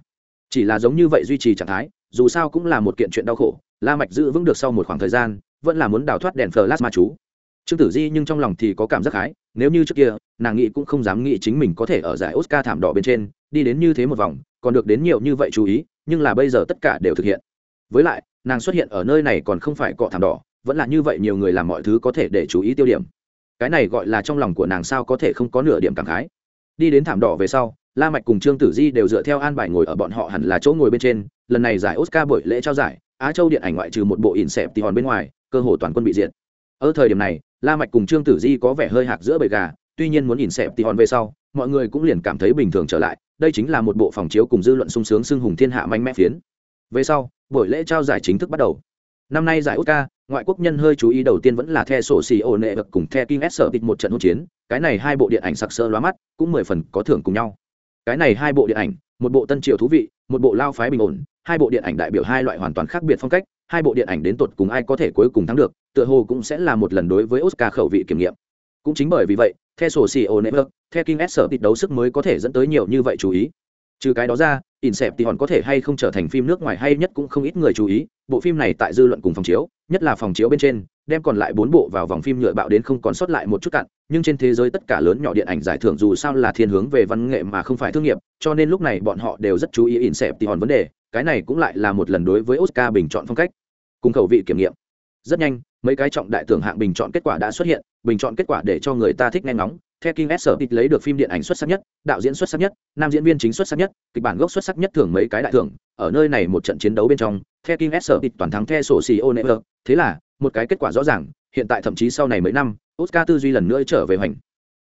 Chỉ là giống như vậy duy trì trạng thái, dù sao cũng là một kiện chuyện đau khổ, la mạch giữ vững được sau một khoảng thời gian, vẫn là muốn đào thoát đèn flash ma chú. Trương tử di nhưng trong lòng thì có cảm giác hái, nếu như trước kia, nàng nghĩ cũng không dám nghĩ chính mình có thể ở giải oscar thảm đỏ bên trên đi đến như thế một vòng, còn được đến nhiều như vậy chú ý, nhưng là bây giờ tất cả đều thực hiện. Với lại, nàng xuất hiện ở nơi này còn không phải cọ thảm đỏ, vẫn là như vậy nhiều người làm mọi thứ có thể để chú ý tiêu điểm. Cái này gọi là trong lòng của nàng sao có thể không có nửa điểm cảm khái. Đi đến thảm đỏ về sau, la mạch cùng trương tử di đều dựa theo an bài ngồi ở bọn họ hẳn là chỗ ngồi bên trên, lần này giải oscar buổi lễ trao giải, á châu điện ảnh ngoại trừ một bộ ỉn xẹp thì hòn bên ngoài, cơ hồ toàn quân bị diệt. Ở thời điểm này, la mạch cùng trương tử di có vẻ hơi hạc giữa bầy gà tuy nhiên muốn nhìn xẹp thì hòn về sau, mọi người cũng liền cảm thấy bình thường trở lại. Đây chính là một bộ phòng chiếu cùng dư luận sung sướng xưng hùng thiên hạ mạnh mẽ phiến. Về sau, buổi lễ trao giải chính thức bắt đầu. Năm nay giải oscar, ngoại quốc nhân hơi chú ý đầu tiên vẫn là the sổ xì ổ nệ ập cùng the king s sở tịch một trận hỗn chiến. Cái này hai bộ điện ảnh sặc sỡ lóa mắt, cũng mười phần có thưởng cùng nhau. Cái này hai bộ điện ảnh, một bộ tân triều thú vị, một bộ lao phái bình ổn, hai bộ điện ảnh đại biểu hai loại hoàn toàn khác biệt phong cách, hai bộ điện ảnh đến tột cùng ai có thể cuối cùng thắng được, tựa hồ cũng sẽ là một lần đối với oscar khẩu vị kiểm nghiệm. Cũng chính bởi vì vậy the sổ xì ổ nệ the king s sở tịt đấu sức mới có thể dẫn tới nhiều như vậy chú ý trừ cái đó ra Insep thì hòn có thể hay không trở thành phim nước ngoài hay nhất cũng không ít người chú ý. Bộ phim này tại dư luận cùng phòng chiếu, nhất là phòng chiếu bên trên, đem còn lại bốn bộ vào vòng phim nhựa bạo đến không còn sót lại một chút cặn. nhưng trên thế giới tất cả lớn nhỏ điện ảnh giải thưởng dù sao là thiên hướng về văn nghệ mà không phải thương nghiệp, cho nên lúc này bọn họ đều rất chú ý Insep thì hòn vấn đề, cái này cũng lại là một lần đối với Oscar bình chọn phong cách, cùng khẩu vị kiểm nghiệm. Rất nhanh, mấy cái trọng đại thưởng hạng bình chọn kết quả đã xuất hiện, bình chọn kết quả để cho người ta thích nghe ngóng, The King S lấy được phim điện ảnh xuất sắc nhất, đạo diễn xuất sắc nhất, nam diễn viên chính xuất sắc nhất, kịch bản gốc xuất sắc nhất thưởng mấy cái đại thưởng. Ở nơi này một trận chiến đấu bên trong, The King S toàn thắng The sổ xì Never. Thế là, một cái kết quả rõ ràng, hiện tại thậm chí sau này mấy năm, Oscar tư duy lần nữa trở về hoành.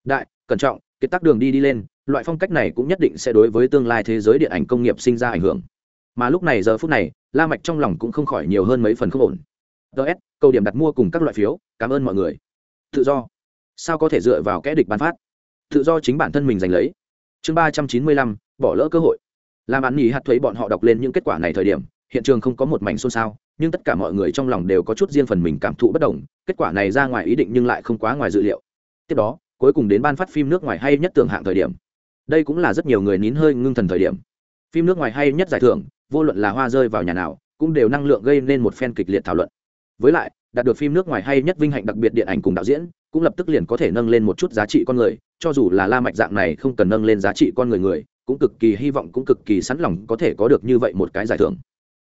Đại, cẩn trọng, kết tắc đường đi đi lên, loại phong cách này cũng nhất định sẽ đối với tương lai thế giới điện ảnh công nghiệp sinh ra ảnh hưởng. Mà lúc này giờ phút này, La Mạch trong lòng cũng không khỏi nhiều hơn mấy phần không ổn. DS, câu điểm đặt mua cùng các loại phiếu, cảm ơn mọi người. Tự do. Sao có thể dựa vào kẽ địch bán phát? Tự do chính bản thân mình giành lấy. Chương ba trăm chín mươi lăm, bỏ lỡ cơ hội. Làm ăn nghỉ hạt thuế bọn họ đọc lên những kết quả này thời điểm, hiện trường không có một mảnh xôn xao, nhưng tất cả mọi người trong lòng đều có chút riêng phần mình cảm thụ bất đồng, kết quả này ra ngoài ý định nhưng lại không quá ngoài dự liệu. Tiếp đó, cuối cùng đến ban phát phim nước ngoài hay nhất tưởng hạng thời điểm. Đây cũng là rất nhiều người nín hơi ngưng thần thời điểm. Phim nước ngoài hay nhất giải thưởng, vô luận là hoa rơi vào nhà nào, cũng đều năng lượng gây nên một phen kịch liệt thảo luận. Với lại đạt được phim nước ngoài hay nhất vinh hạnh đặc biệt điện ảnh cùng đạo diễn, cũng lập tức liền có thể nâng lên một chút giá trị con người, cho dù là la mạch dạng này không cần nâng lên giá trị con người người, cũng cực kỳ hy vọng cũng cực kỳ sẵn lòng có thể có được như vậy một cái giải thưởng.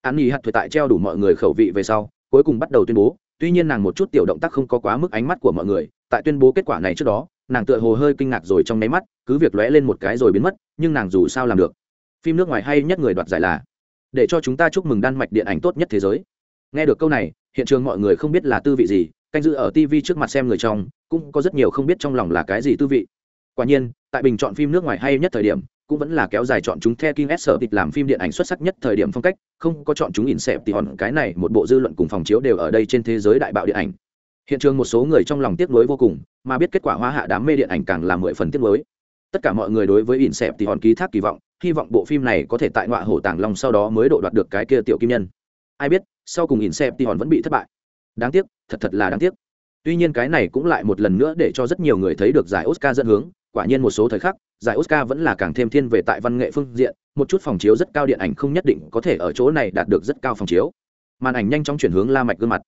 An nhi hạt thuế tại treo đủ mọi người khẩu vị về sau, cuối cùng bắt đầu tuyên bố, tuy nhiên nàng một chút tiểu động tác không có quá mức ánh mắt của mọi người, tại tuyên bố kết quả này trước đó, nàng tựa hồ hơi kinh ngạc rồi trong nháy mắt, cứ việc lóe lên một cái rồi biến mất, nhưng nàng dù sao làm được. Phim nước ngoài hay nhất người đoạt giải là, để cho chúng ta chúc mừng đan mạch điện ảnh tốt nhất thế giới. Nghe được câu này hiện trường mọi người không biết là tư vị gì canh dự ở tv trước mặt xem người trong cũng có rất nhiều không biết trong lòng là cái gì tư vị quả nhiên tại bình chọn phim nước ngoài hay nhất thời điểm cũng vẫn là kéo dài chọn chúng the King S sở tịch làm phim điện ảnh xuất sắc nhất thời điểm phong cách, không có chọn chúng in xẹp thì hòn cái này một bộ dư luận cùng phòng chiếu đều ở đây trên thế giới đại bạo điện ảnh. Hiện trường một số người trong lòng tiếc nuối vô cùng, mà biết kết quả hóa hạ đám mê điện ảnh càng là mười phần tiếc nuối. Tất cả mọi người đối với in xẹp thì hòn ký thác kỳ vọng, hy vọng bộ phim này có thể tại ngọa hổ tàng long sau đó mới độ đoạt được cái kia tiểu kim nhân. Ai biết, sau cùng in xem thì hòn vẫn bị thất bại. Đáng tiếc, thật thật là đáng tiếc. Tuy nhiên cái này cũng lại một lần nữa để cho rất nhiều người thấy được giải oscar dẫn hướng. Quả nhiên một số thời khắc giải oscar vẫn là càng thêm thiên về tại văn nghệ phương diện một chút phòng chiếu rất cao điện ảnh không nhất định có thể ở chỗ này đạt được rất cao phòng chiếu. Màn ảnh nhanh chóng chuyển hướng la mạch gương mặt.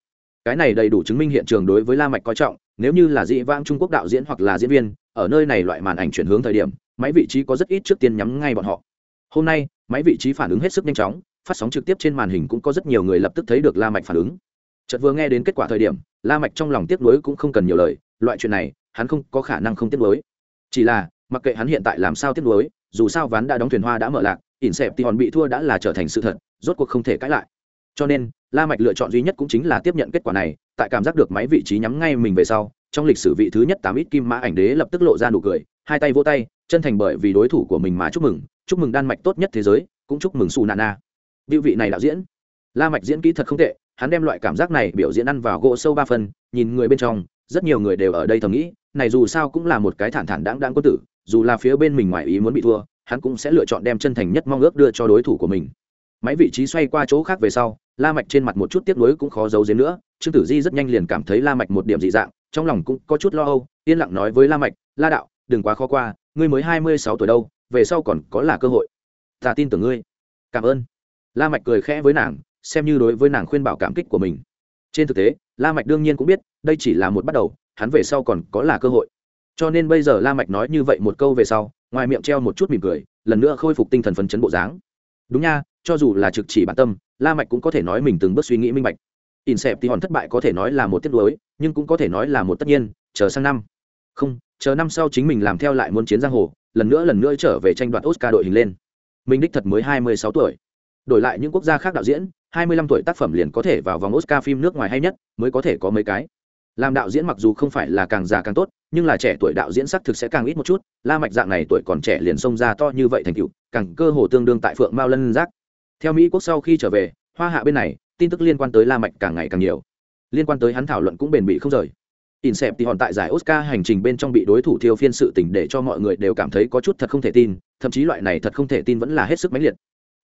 Cái này đầy đủ chứng minh hiện trường đối với la mạch coi trọng nếu như là dị vãng trung quốc đạo diễn hoặc là diễn viên ở nơi này loại màn ảnh chuyển hướng thời điểm máy vị trí có rất ít trước tiên nhắm ngay bọn họ. Hôm nay máy vị trí phản ứng hết sức nhanh chóng phát sóng trực tiếp trên màn hình cũng có rất nhiều người lập tức thấy được la mạch phản ứng. Chợt vừa nghe đến kết quả thời điểm, la mạch trong lòng tiếc nuối cũng không cần nhiều lời, loại chuyện này, hắn không có khả năng không tiếc nuối. Chỉ là, mặc kệ hắn hiện tại làm sao tiếc nuối, dù sao ván đã đóng thuyền hoa đã mở lạc, ỉn xẹp thì hòn bị thua đã là trở thành sự thật, rốt cuộc không thể cãi lại. Cho nên, la mạch lựa chọn duy nhất cũng chính là tiếp nhận kết quả này, tại cảm giác được máy vị trí nhắm ngay mình về sau, trong lịch sử vị thứ nhất tám ít kim mã ảnh đế lập tức lộ ra nụ cười, hai tay vỗ tay, chân thành bởi vì đối thủ của mình mà chúc mừng chúc mừng đan mạch tốt nhất thế giới, cũng chúc mừng su nana vị vị này đạo diễn. La mạch diễn kỹ thật không tệ, hắn đem loại cảm giác này biểu diễn ăn vào gỗ sâu ba phần, nhìn người bên trong, rất nhiều người đều ở đây thầm nghĩ, này dù sao cũng là một cái thản thản đáng đáng quân tử, dù là phía bên mình ngoài ý muốn bị thua, hắn cũng sẽ lựa chọn đem chân thành nhất mong ước đưa cho đối thủ của mình. Máy vị trí xoay qua chỗ khác về sau, la mạch trên mặt một chút tiếc nuối cũng khó giấu giếm nữa, trương tử di rất nhanh liền cảm thấy la mạch một điểm dị dạng, trong lòng cũng có chút lo âu, yên lặng nói với la mạch, la đạo, đừng quá khó qua, ngươi mới hai mươi sáu tuổi đâu, về sau còn có là cơ hội. Ta tin tưởng ngươi. Cảm ơn la mạch cười khẽ với nàng, xem như đối với nàng khuyên bảo cảm kích của mình. Trên thực tế, la mạch đương nhiên cũng biết, đây chỉ là một bắt đầu, hắn về sau còn có là cơ hội. Cho nên bây giờ la mạch nói như vậy một câu về sau, ngoài miệng treo một chút mỉm cười, lần nữa khôi phục tinh thần phấn chấn bộ dáng. Đúng nha, cho dù là trực chỉ bản tâm, la mạch cũng có thể nói mình từng bước suy nghĩ minh bạch. In sẹp thì hòn thất bại có thể nói là một tiết đối nhưng cũng có thể nói là một tất nhiên, chờ sang năm. Không, chờ năm sau chính mình làm theo lại muốn chiến giang hồ, lần nữa lần nữa trở về tranh đoạt oscar đội hình lên. Mình đích thật mới hai mươi sáu tuổi đổi lại những quốc gia khác đạo diễn hai mươi lăm tuổi tác phẩm liền có thể vào vòng oscar phim nước ngoài hay nhất mới có thể có mấy cái. Làm đạo diễn mặc dù không phải là càng già càng tốt nhưng là trẻ tuổi đạo diễn xác thực sẽ càng ít một chút la mạch dạng này tuổi còn trẻ liền xông ra to như vậy thành tựu càng cơ hồ tương đương tại phượng mao lân giác. Theo mỹ quốc sau khi trở về hoa hạ bên này tin tức liên quan tới la mạch càng ngày càng nhiều. Liên quan tới hắn thảo luận cũng bền bỉ không rời. Insep thì hòn tại giải Oscar hành trình bên trong bị đối thủ thiêu phiên sự tình để cho mọi người đều cảm thấy có chút thật không thể tin, thậm chí loại này thật không thể tin vẫn là hết sức mãnh liệt.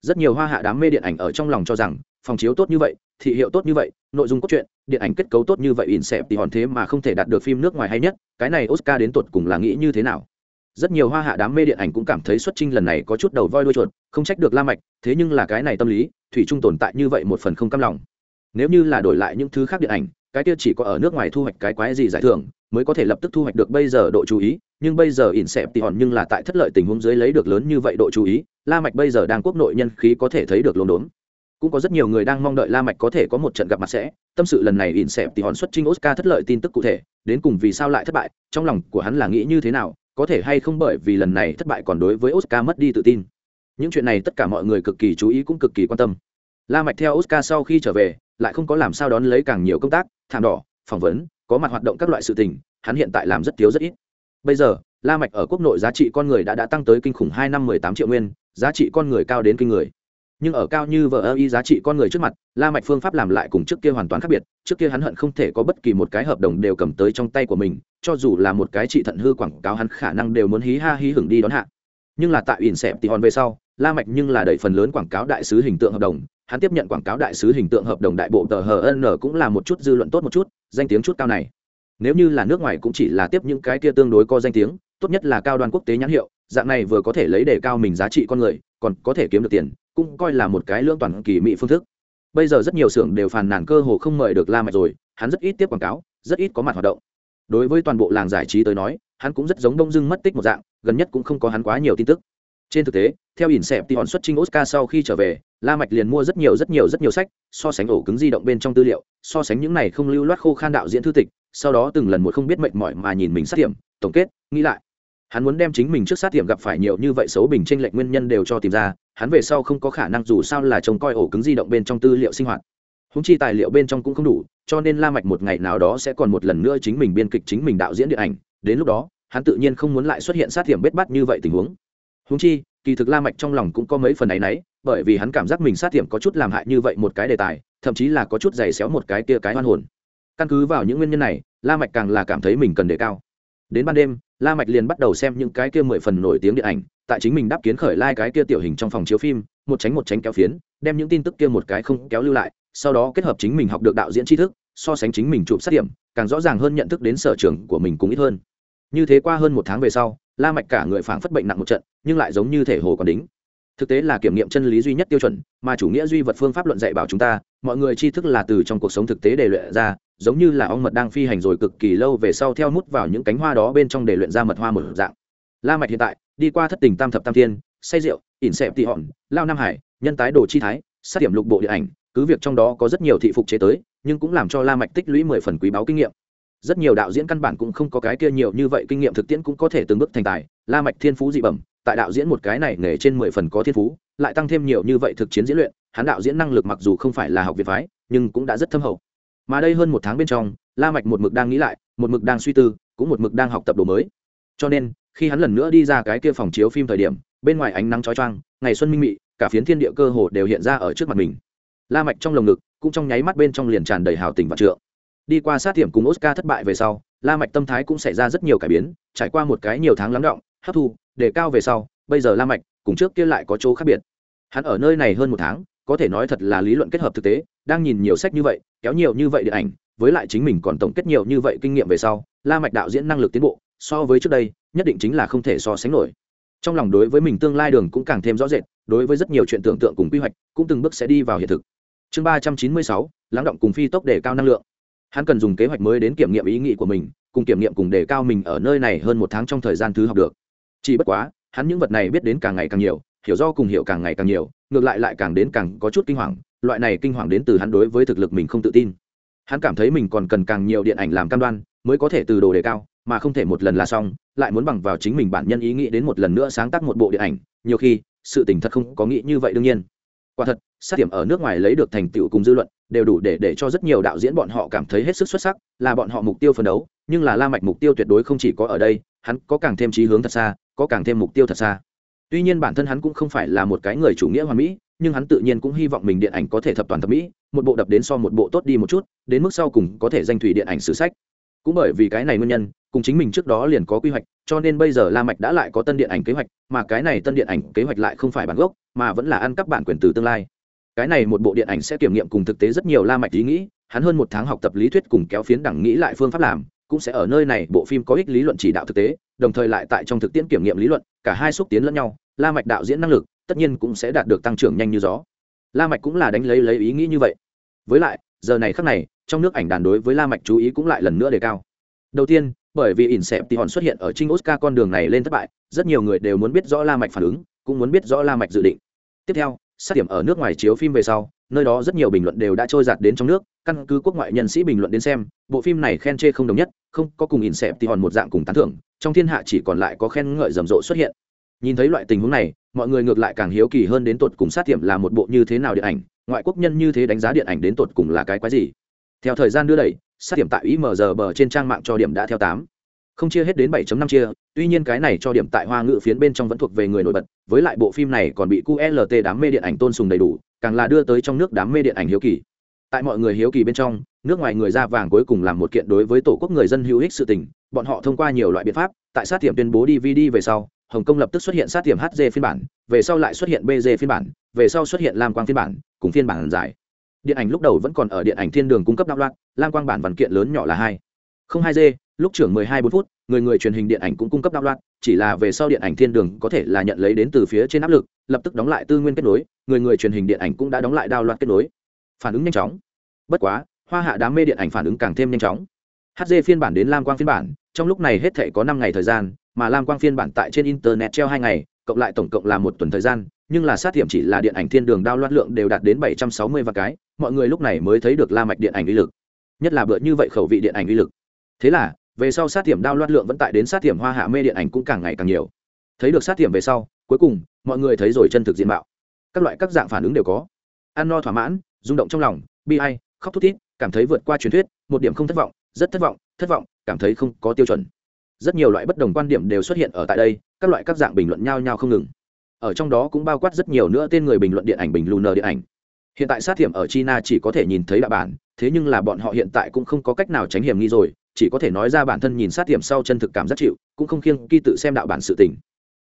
Rất nhiều hoa hạ đám mê điện ảnh ở trong lòng cho rằng, phòng chiếu tốt như vậy, thị hiệu tốt như vậy, nội dung cốt truyện, điện ảnh kết cấu tốt như vậy Insep thì hòn thế mà không thể đạt được phim nước ngoài hay nhất, cái này Oscar đến tột cùng là nghĩ như thế nào? Rất nhiều hoa hạ đám mê điện ảnh cũng cảm thấy xuất trinh lần này có chút đầu voi đuôi chuột, không trách được La Mạch, thế nhưng là cái này tâm lý, thủy trung tồn tại như vậy một phần không cam lòng. Nếu như là đổi lại những thứ khác điện ảnh, cái kia chỉ có ở nước ngoài thu hoạch cái quái gì giải thưởng mới có thể lập tức thu hoạch được bây giờ độ chú ý, nhưng bây giờ ỉn xẹp thì hòn nhưng là tại thất lợi tình huống dưới lấy được lớn như vậy độ chú ý, la mạch bây giờ đang quốc nội nhân khí có thể thấy được lồn đốn cũng có rất nhiều người đang mong đợi la mạch có thể có một trận gặp mặt sẽ. Tâm sự lần này ỉn xẹp thì hòn xuất trình oscar thất lợi tin tức cụ thể, đến cùng vì sao lại thất bại, trong lòng của hắn là nghĩ như thế nào, có thể hay không bởi vì lần này thất bại còn đối với oscar mất đi tự tin. Những chuyện này tất cả mọi người cực kỳ chú ý cũng cực kỳ quan tâm. La mạch theo oscar sau khi trở về, lại không có làm sao đón lấy càng nhiều công tác, thảm đỏ, phỏng vấn có mặt hoạt động các loại sự tình, hắn hiện tại làm rất thiếu rất ít. Bây giờ, la mạch ở quốc nội giá trị con người đã đã tăng tới kinh khủng hai năm mười tám triệu nguyên, giá trị con người cao đến kinh người. Nhưng ở cao như vợ ơ y giá trị con người trước mặt, la mạch phương pháp làm lại cùng trước kia hoàn toàn khác biệt, trước kia hắn hận không thể có bất kỳ một cái hợp đồng đều cầm tới trong tay của mình, cho dù là một cái trị thận hư quảng cáo hắn khả năng đều muốn hí ha hí hưởng đi đón hạ. Nhưng là tại ỉn xẹp thì hòn về sau, la mạch nhưng là đẩy phần lớn quảng cáo đại sứ hình tượng hợp đồng hắn tiếp nhận quảng cáo đại sứ hình tượng hợp đồng đại bộ tờ hn cũng là một chút dư luận tốt một chút, danh tiếng chút cao này. Nếu như là nước ngoài cũng chỉ là tiếp những cái kia tương đối có danh tiếng, tốt nhất là cao đoàn quốc tế nhãn hiệu, dạng này vừa có thể lấy đề cao mình giá trị con người, còn có thể kiếm được tiền, cũng coi là một cái lương toàn kỳ mỹ phương thức. Bây giờ rất nhiều xưởng đều phàn nàn cơ hồ không mời được la mạch rồi, hắn rất ít tiếp quảng cáo, rất ít có mặt hoạt động. Đối với toàn bộ làng giải trí tới nói, hắn cũng rất giống đông dưng mất tích một dạng, gần nhất cũng không có hắn quá nhiều tin tức trên thực tế, theo ỉn xẹp thì xuất trình oscar sau khi trở về, la mạch liền mua rất nhiều rất nhiều rất nhiều sách, so sánh ổ cứng di động bên trong tư liệu, so sánh những này không lưu loát khô khan đạo diễn thư tịch, sau đó từng lần một không biết mệt mỏi mà nhìn mình sát tiệm tổng kết, nghĩ lại. Hắn muốn đem chính mình trước sát tiệm gặp phải nhiều như vậy xấu bình tranh lệch nguyên nhân đều cho tìm ra, hắn về sau không có khả năng dù sao là trông coi ổ cứng di động bên trong tư liệu sinh hoạt. Húng chi tài liệu bên trong cũng không đủ, cho nên la mạch một ngày nào đó sẽ còn một lần nữa chính mình biên kịch chính mình đạo diễn điện ảnh, đến lúc đó, hắn tự nhiên không muốn lại xuất hiện sát tiệm bết bát như vậy tình huống húng chi, kỳ thực la mạch trong lòng cũng có mấy phần ấy nấy bởi vì hắn cảm giác mình sát tiệm có chút làm hại như vậy một cái đề tài, thậm chí là có chút giày xéo một cái kia cái hoan hồn. Căn cứ vào những nguyên nhân này, la mạch càng là cảm thấy mình cần đề cao. Đến ban đêm, la mạch liền bắt đầu xem những cái kia mười phần nổi tiếng điện ảnh, tại chính mình đáp kiến khởi lai like cái kia tiểu hình trong phòng chiếu phim, một tránh một tránh kéo phiến, đem những tin tức kia một cái không kéo lưu lại, sau đó kết hợp chính mình học được đạo diễn tri thức, so sánh chính mình chụp sát điểm càng rõ ràng hơn nhận thức đến sở trường của mình cũng ít hơn. Như thế qua hơn một tháng về sau, la mạch cả người phảng phất bệnh nặng một trận nhưng lại giống như thể hồ còn đính. Thực tế là kiểm nghiệm chân lý duy nhất tiêu chuẩn, mà chủ nghĩa duy vật phương pháp luận dạy bảo chúng ta, mọi người tri thức là từ trong cuộc sống thực tế để luyện ra, giống như là ong mật đang phi hành rồi cực kỳ lâu về sau theo mút vào những cánh hoa đó bên trong để luyện ra mật hoa một dạng. La mạch hiện tại, đi qua thất tình tam thập tam thiên, say rượu, ỉn xẹp tị hòn lao nam hải, nhân tái đồ chi thái, sát điểm lục bộ điện ảnh, cứ việc trong đó có rất nhiều thị phục chế tới, nhưng cũng làm cho la mạch tích lũy mười phần quý báu kinh nghiệm rất nhiều đạo diễn căn bản cũng không có cái kia nhiều như vậy kinh nghiệm thực tiễn cũng có thể từng bước thành tài. La mạch thiên phú dị bẩm, tại đạo diễn một cái này nghề trên mười phần có thiên phú, lại tăng thêm nhiều như vậy thực chiến diễn luyện, hắn đạo diễn năng lực mặc dù không phải là học viện phái, nhưng cũng đã rất thâm hậu. Mà đây hơn một tháng bên trong, la mạch một mực đang nghĩ lại, một mực đang suy tư, cũng một mực đang học tập đồ mới. Cho nên, khi hắn lần nữa đi ra cái kia phòng chiếu phim thời điểm, bên ngoài ánh nắng chói chang, ngày xuân minh mị, cả phiến thiên địa cơ hồ đều hiện ra ở trước mặt mình. La mạch trong lồng ngực, cũng trong nháy mắt bên trong liền tràn đầy hào tình và trượng đi qua sát hiểm cùng oscar thất bại về sau, la mạch tâm thái cũng xảy ra rất nhiều cải biến, trải qua một cái nhiều tháng lắng động, hấp thu để cao về sau, bây giờ la mạch cùng trước kia lại có chỗ khác biệt. Hắn ở nơi này hơn một tháng, có thể nói thật là lý luận kết hợp thực tế, đang nhìn nhiều sách như vậy, kéo nhiều như vậy điện ảnh, với lại chính mình còn tổng kết nhiều như vậy kinh nghiệm về sau, la mạch đạo diễn năng lực tiến bộ, so với trước đây, nhất định chính là không thể so sánh nổi. Trong lòng đối với mình tương lai đường cũng càng thêm rõ rệt, đối với rất nhiều chuyện tưởng tượng cùng quy hoạch cũng từng bước sẽ đi vào hiện thực. Chương ba trăm chín mươi sáu, lắng động cùng phi tốc để cao năng lượng hắn cần dùng kế hoạch mới đến kiểm nghiệm ý nghĩ của mình, cùng kiểm nghiệm cùng đề cao mình ở nơi này hơn một tháng trong thời gian thứ học được. Chỉ bất quá, hắn những vật này biết đến càng ngày càng nhiều, hiểu do cùng hiểu càng ngày càng nhiều, ngược lại lại càng đến càng có chút kinh hoàng, loại này kinh hoàng đến từ hắn đối với thực lực mình không tự tin. Hắn cảm thấy mình còn cần càng nhiều điện ảnh làm cam đoan, mới có thể từ đồ đề cao, mà không thể một lần là xong, lại muốn bằng vào chính mình bản nhân ý nghĩ đến một lần nữa sáng tác một bộ điện ảnh, nhiều khi, sự tình thật không có nghĩ như vậy đương nhiên quả thật, sát điểm ở nước ngoài lấy được thành tựu cùng dư luận, đều đủ để để cho rất nhiều đạo diễn bọn họ cảm thấy hết sức xuất sắc, là bọn họ mục tiêu phấn đấu, nhưng là la mạch mục tiêu tuyệt đối không chỉ có ở đây, hắn có càng thêm trí hướng thật xa, có càng thêm mục tiêu thật xa. Tuy nhiên bản thân hắn cũng không phải là một cái người chủ nghĩa hoàn mỹ, nhưng hắn tự nhiên cũng hy vọng mình điện ảnh có thể thập toàn thập mỹ, một bộ đập đến so một bộ tốt đi một chút, đến mức sau cùng có thể danh thủy điện ảnh sử sách. Cũng bởi vì cái này nguyên nhân cùng chính mình trước đó liền có quy hoạch, cho nên bây giờ la mạch đã lại có tân điện ảnh kế hoạch, mà cái này tân điện ảnh kế hoạch lại không phải bản gốc, mà vẫn là ăn cắp bản quyền từ tương lai. Cái này một bộ điện ảnh sẽ kiểm nghiệm cùng thực tế rất nhiều la mạch ý nghĩ, hắn hơn một tháng học tập lý thuyết cùng kéo phiến đẳng nghĩ lại phương pháp làm, cũng sẽ ở nơi này bộ phim có ích lý luận chỉ đạo thực tế, đồng thời lại tại trong thực tiễn kiểm nghiệm lý luận, cả hai xúc tiến lẫn nhau, la mạch đạo diễn năng lực, tất nhiên cũng sẽ đạt được tăng trưởng nhanh như gió. La mạch cũng là đánh lấy lấy ý nghĩ như vậy. Với lại, giờ này khắc này, trong nước ảnh đàn đối với la mạch chú ý cũng lại lần nữa đề cao. Đầu tiên bởi vì ỉn xẹp thì hòn xuất hiện ở trinh oscar con đường này lên thất bại, rất nhiều người đều muốn biết rõ la mạch phản ứng, cũng muốn biết rõ la mạch dự định. Tiếp theo, sát điểm ở nước ngoài chiếu phim về sau, nơi đó rất nhiều bình luận đều đã trôi giạt đến trong nước, căn cứ quốc ngoại nhân sĩ bình luận đến xem, bộ phim này khen chê không đồng nhất, không có cùng ỉn xẹp thì hòn một dạng cùng tán thưởng, trong thiên hạ chỉ còn lại có khen ngợi rầm rộ xuất hiện. Nhìn thấy loại tình huống này, mọi người ngược lại càng hiếu kỳ hơn đến tột cùng sát điểm là một bộ như thế nào điện ảnh, ngoại quốc nhân như thế đánh giá điện ảnh đến tột cùng là cái quái gì. Theo thời gian đưa đẩy sát điểm tại img bờ trên trang mạng cho điểm đã theo tám. Không chia hết đến 7 năm chia, tuy nhiên cái này cho điểm tại hoa ngữ phiến bên trong vẫn thuộc về người nổi bật, với lại bộ phim này còn bị qlt đám mê điện ảnh tôn sùng đầy đủ, càng là đưa tới trong nước đám mê điện ảnh hiếu kỳ. Tại mọi người hiếu kỳ bên trong, nước ngoài người ra vàng cuối cùng làm một kiện đối với tổ quốc người dân hữu ích sự tình, bọn họ thông qua nhiều loại biện pháp, tại sát tiệm tuyên bố dvd về sau, hồng kông lập tức xuất hiện sát tiệm hd phiên bản, về sau lại xuất hiện bg phiên bản, về sau xuất hiện lam quang phiên bản, cùng phiên bản dài điện ảnh lúc đầu vẫn còn ở điện ảnh thiên đường cung cấp đạo loạn, lam quang bản văn kiện lớn nhỏ là hai. Không hai g lúc trưởng mười hai bốn phút, người người truyền hình điện ảnh cũng cung cấp đạo loạn, chỉ là về sau điện ảnh thiên đường có thể là nhận lấy đến từ phía trên áp lực, lập tức đóng lại tư nguyên kết nối, người người truyền hình điện ảnh cũng đã đóng lại đao loạn kết nối. Phản ứng nhanh chóng. Bất quá, hoa hạ đám mê điện ảnh phản ứng càng thêm nhanh chóng. hd phiên bản đến lam quang phiên bản, trong lúc này hết thể có năm ngày thời gian, mà lam quang phiên bản tại trên internet treo hai ngày, cộng lại tổng cộng là một tuần thời gian nhưng là sát tiệm chỉ là điện ảnh thiên đường đao loạn lượng đều đạt đến bảy trăm sáu mươi và cái, mọi người lúc này mới thấy được la mạch điện ảnh uy lực. Nhất là bữa như vậy khẩu vị điện ảnh uy lực. Thế là, về sau sát tiệm đao loạn lượng vẫn tại đến sát tiệm hoa hạ mê điện ảnh cũng càng ngày càng nhiều. Thấy được sát tiệm về sau, cuối cùng, mọi người thấy rồi chân thực diện mạo. Các loại các dạng phản ứng đều có. Ăn no thỏa mãn, rung động trong lòng, bi ai, khóc thút thít, cảm thấy vượt qua truyền thuyết, một điểm không thất vọng, rất thất vọng thất vọng, cảm thấy không có tiêu chuẩn. Rất nhiều loại bất đồng quan điểm đều xuất hiện ở tại đây, các loại các dạng bình luận nhau nhau không ngừng ở trong đó cũng bao quát rất nhiều nữa tên người bình luận điện ảnh bình lunar điện ảnh. Hiện tại sát hiểm ở china chỉ có thể nhìn thấy đạo bản, thế nhưng là bọn họ hiện tại cũng không có cách nào tránh hiểm nghi rồi, chỉ có thể nói ra bản thân nhìn sát hiểm sau chân thực cảm giác chịu, cũng không khiêng khi tự xem đạo bản sự tình.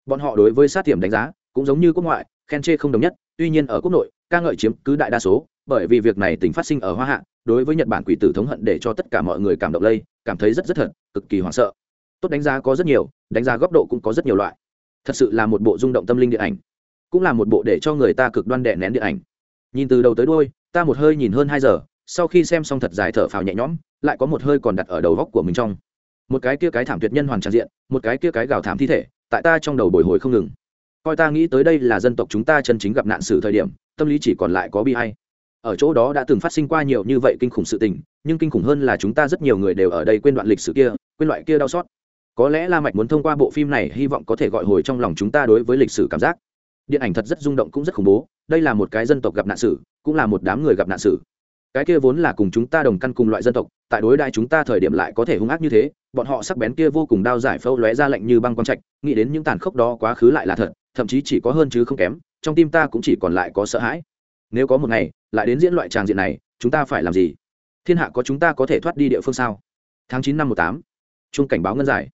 Bọn họ đối với sát hiểm đánh giá cũng giống như quốc ngoại, khen chê không đồng nhất, tuy nhiên ở quốc nội, ca ngợi chiếm cứ đại đa số, bởi vì việc này tình phát sinh ở hoa hạ, đối với nhật bản quỷ tử thống hận để cho tất cả mọi người cảm động lây, cảm thấy rất rất thật, cực kỳ hoảng sợ. Tốt đánh giá có rất nhiều, đánh giá góc độ cũng có rất nhiều loại thật sự là một bộ rung động tâm linh điện ảnh, cũng là một bộ để cho người ta cực đoan đè nén điện ảnh. Nhìn từ đầu tới đôi ta một hơi nhìn hơn hai giờ, sau khi xem xong thật dài thở phào nhẹ nhõm, lại có một hơi còn đặt ở đầu góc của mình trong. Một cái kia cái thảm tuyệt nhân hoàn trang diện, một cái kia cái gào thảm thi thể, tại ta trong đầu bồi hồi không ngừng. Coi ta nghĩ tới đây là dân tộc chúng ta chân chính gặp nạn sử thời điểm, tâm lý chỉ còn lại có bi hay ở chỗ đó đã từng phát sinh qua nhiều như vậy kinh khủng sự tình, nhưng kinh khủng hơn là chúng ta rất nhiều người đều ở đây quên đoạn lịch sử kia, quên loại kia đau xót có lẽ la mạch muốn thông qua bộ phim này, hy vọng có thể gọi hồi trong lòng chúng ta đối với lịch sử cảm giác. Điện ảnh thật rất rung động cũng rất khủng bố, đây là một cái dân tộc gặp nạn sử, cũng là một đám người gặp nạn sử. Cái kia vốn là cùng chúng ta đồng căn cùng loại dân tộc, tại đối đại chúng ta thời điểm lại có thể hung ác như thế, bọn họ sắc bén kia vô cùng đao giải phâu lóe ra lạnh như băng quang trạch, nghĩ đến những tàn khốc đó quá khứ lại là thật, thậm chí chỉ có hơn chứ không kém, trong tim ta cũng chỉ còn lại có sợ hãi. Nếu có một ngày, lại đến diễn loại tràng diện này, chúng ta phải làm gì? Thiên hạ có chúng ta có thể thoát đi địa phương sao? Tháng chín năm một tám, chung cảnh báo ngân giải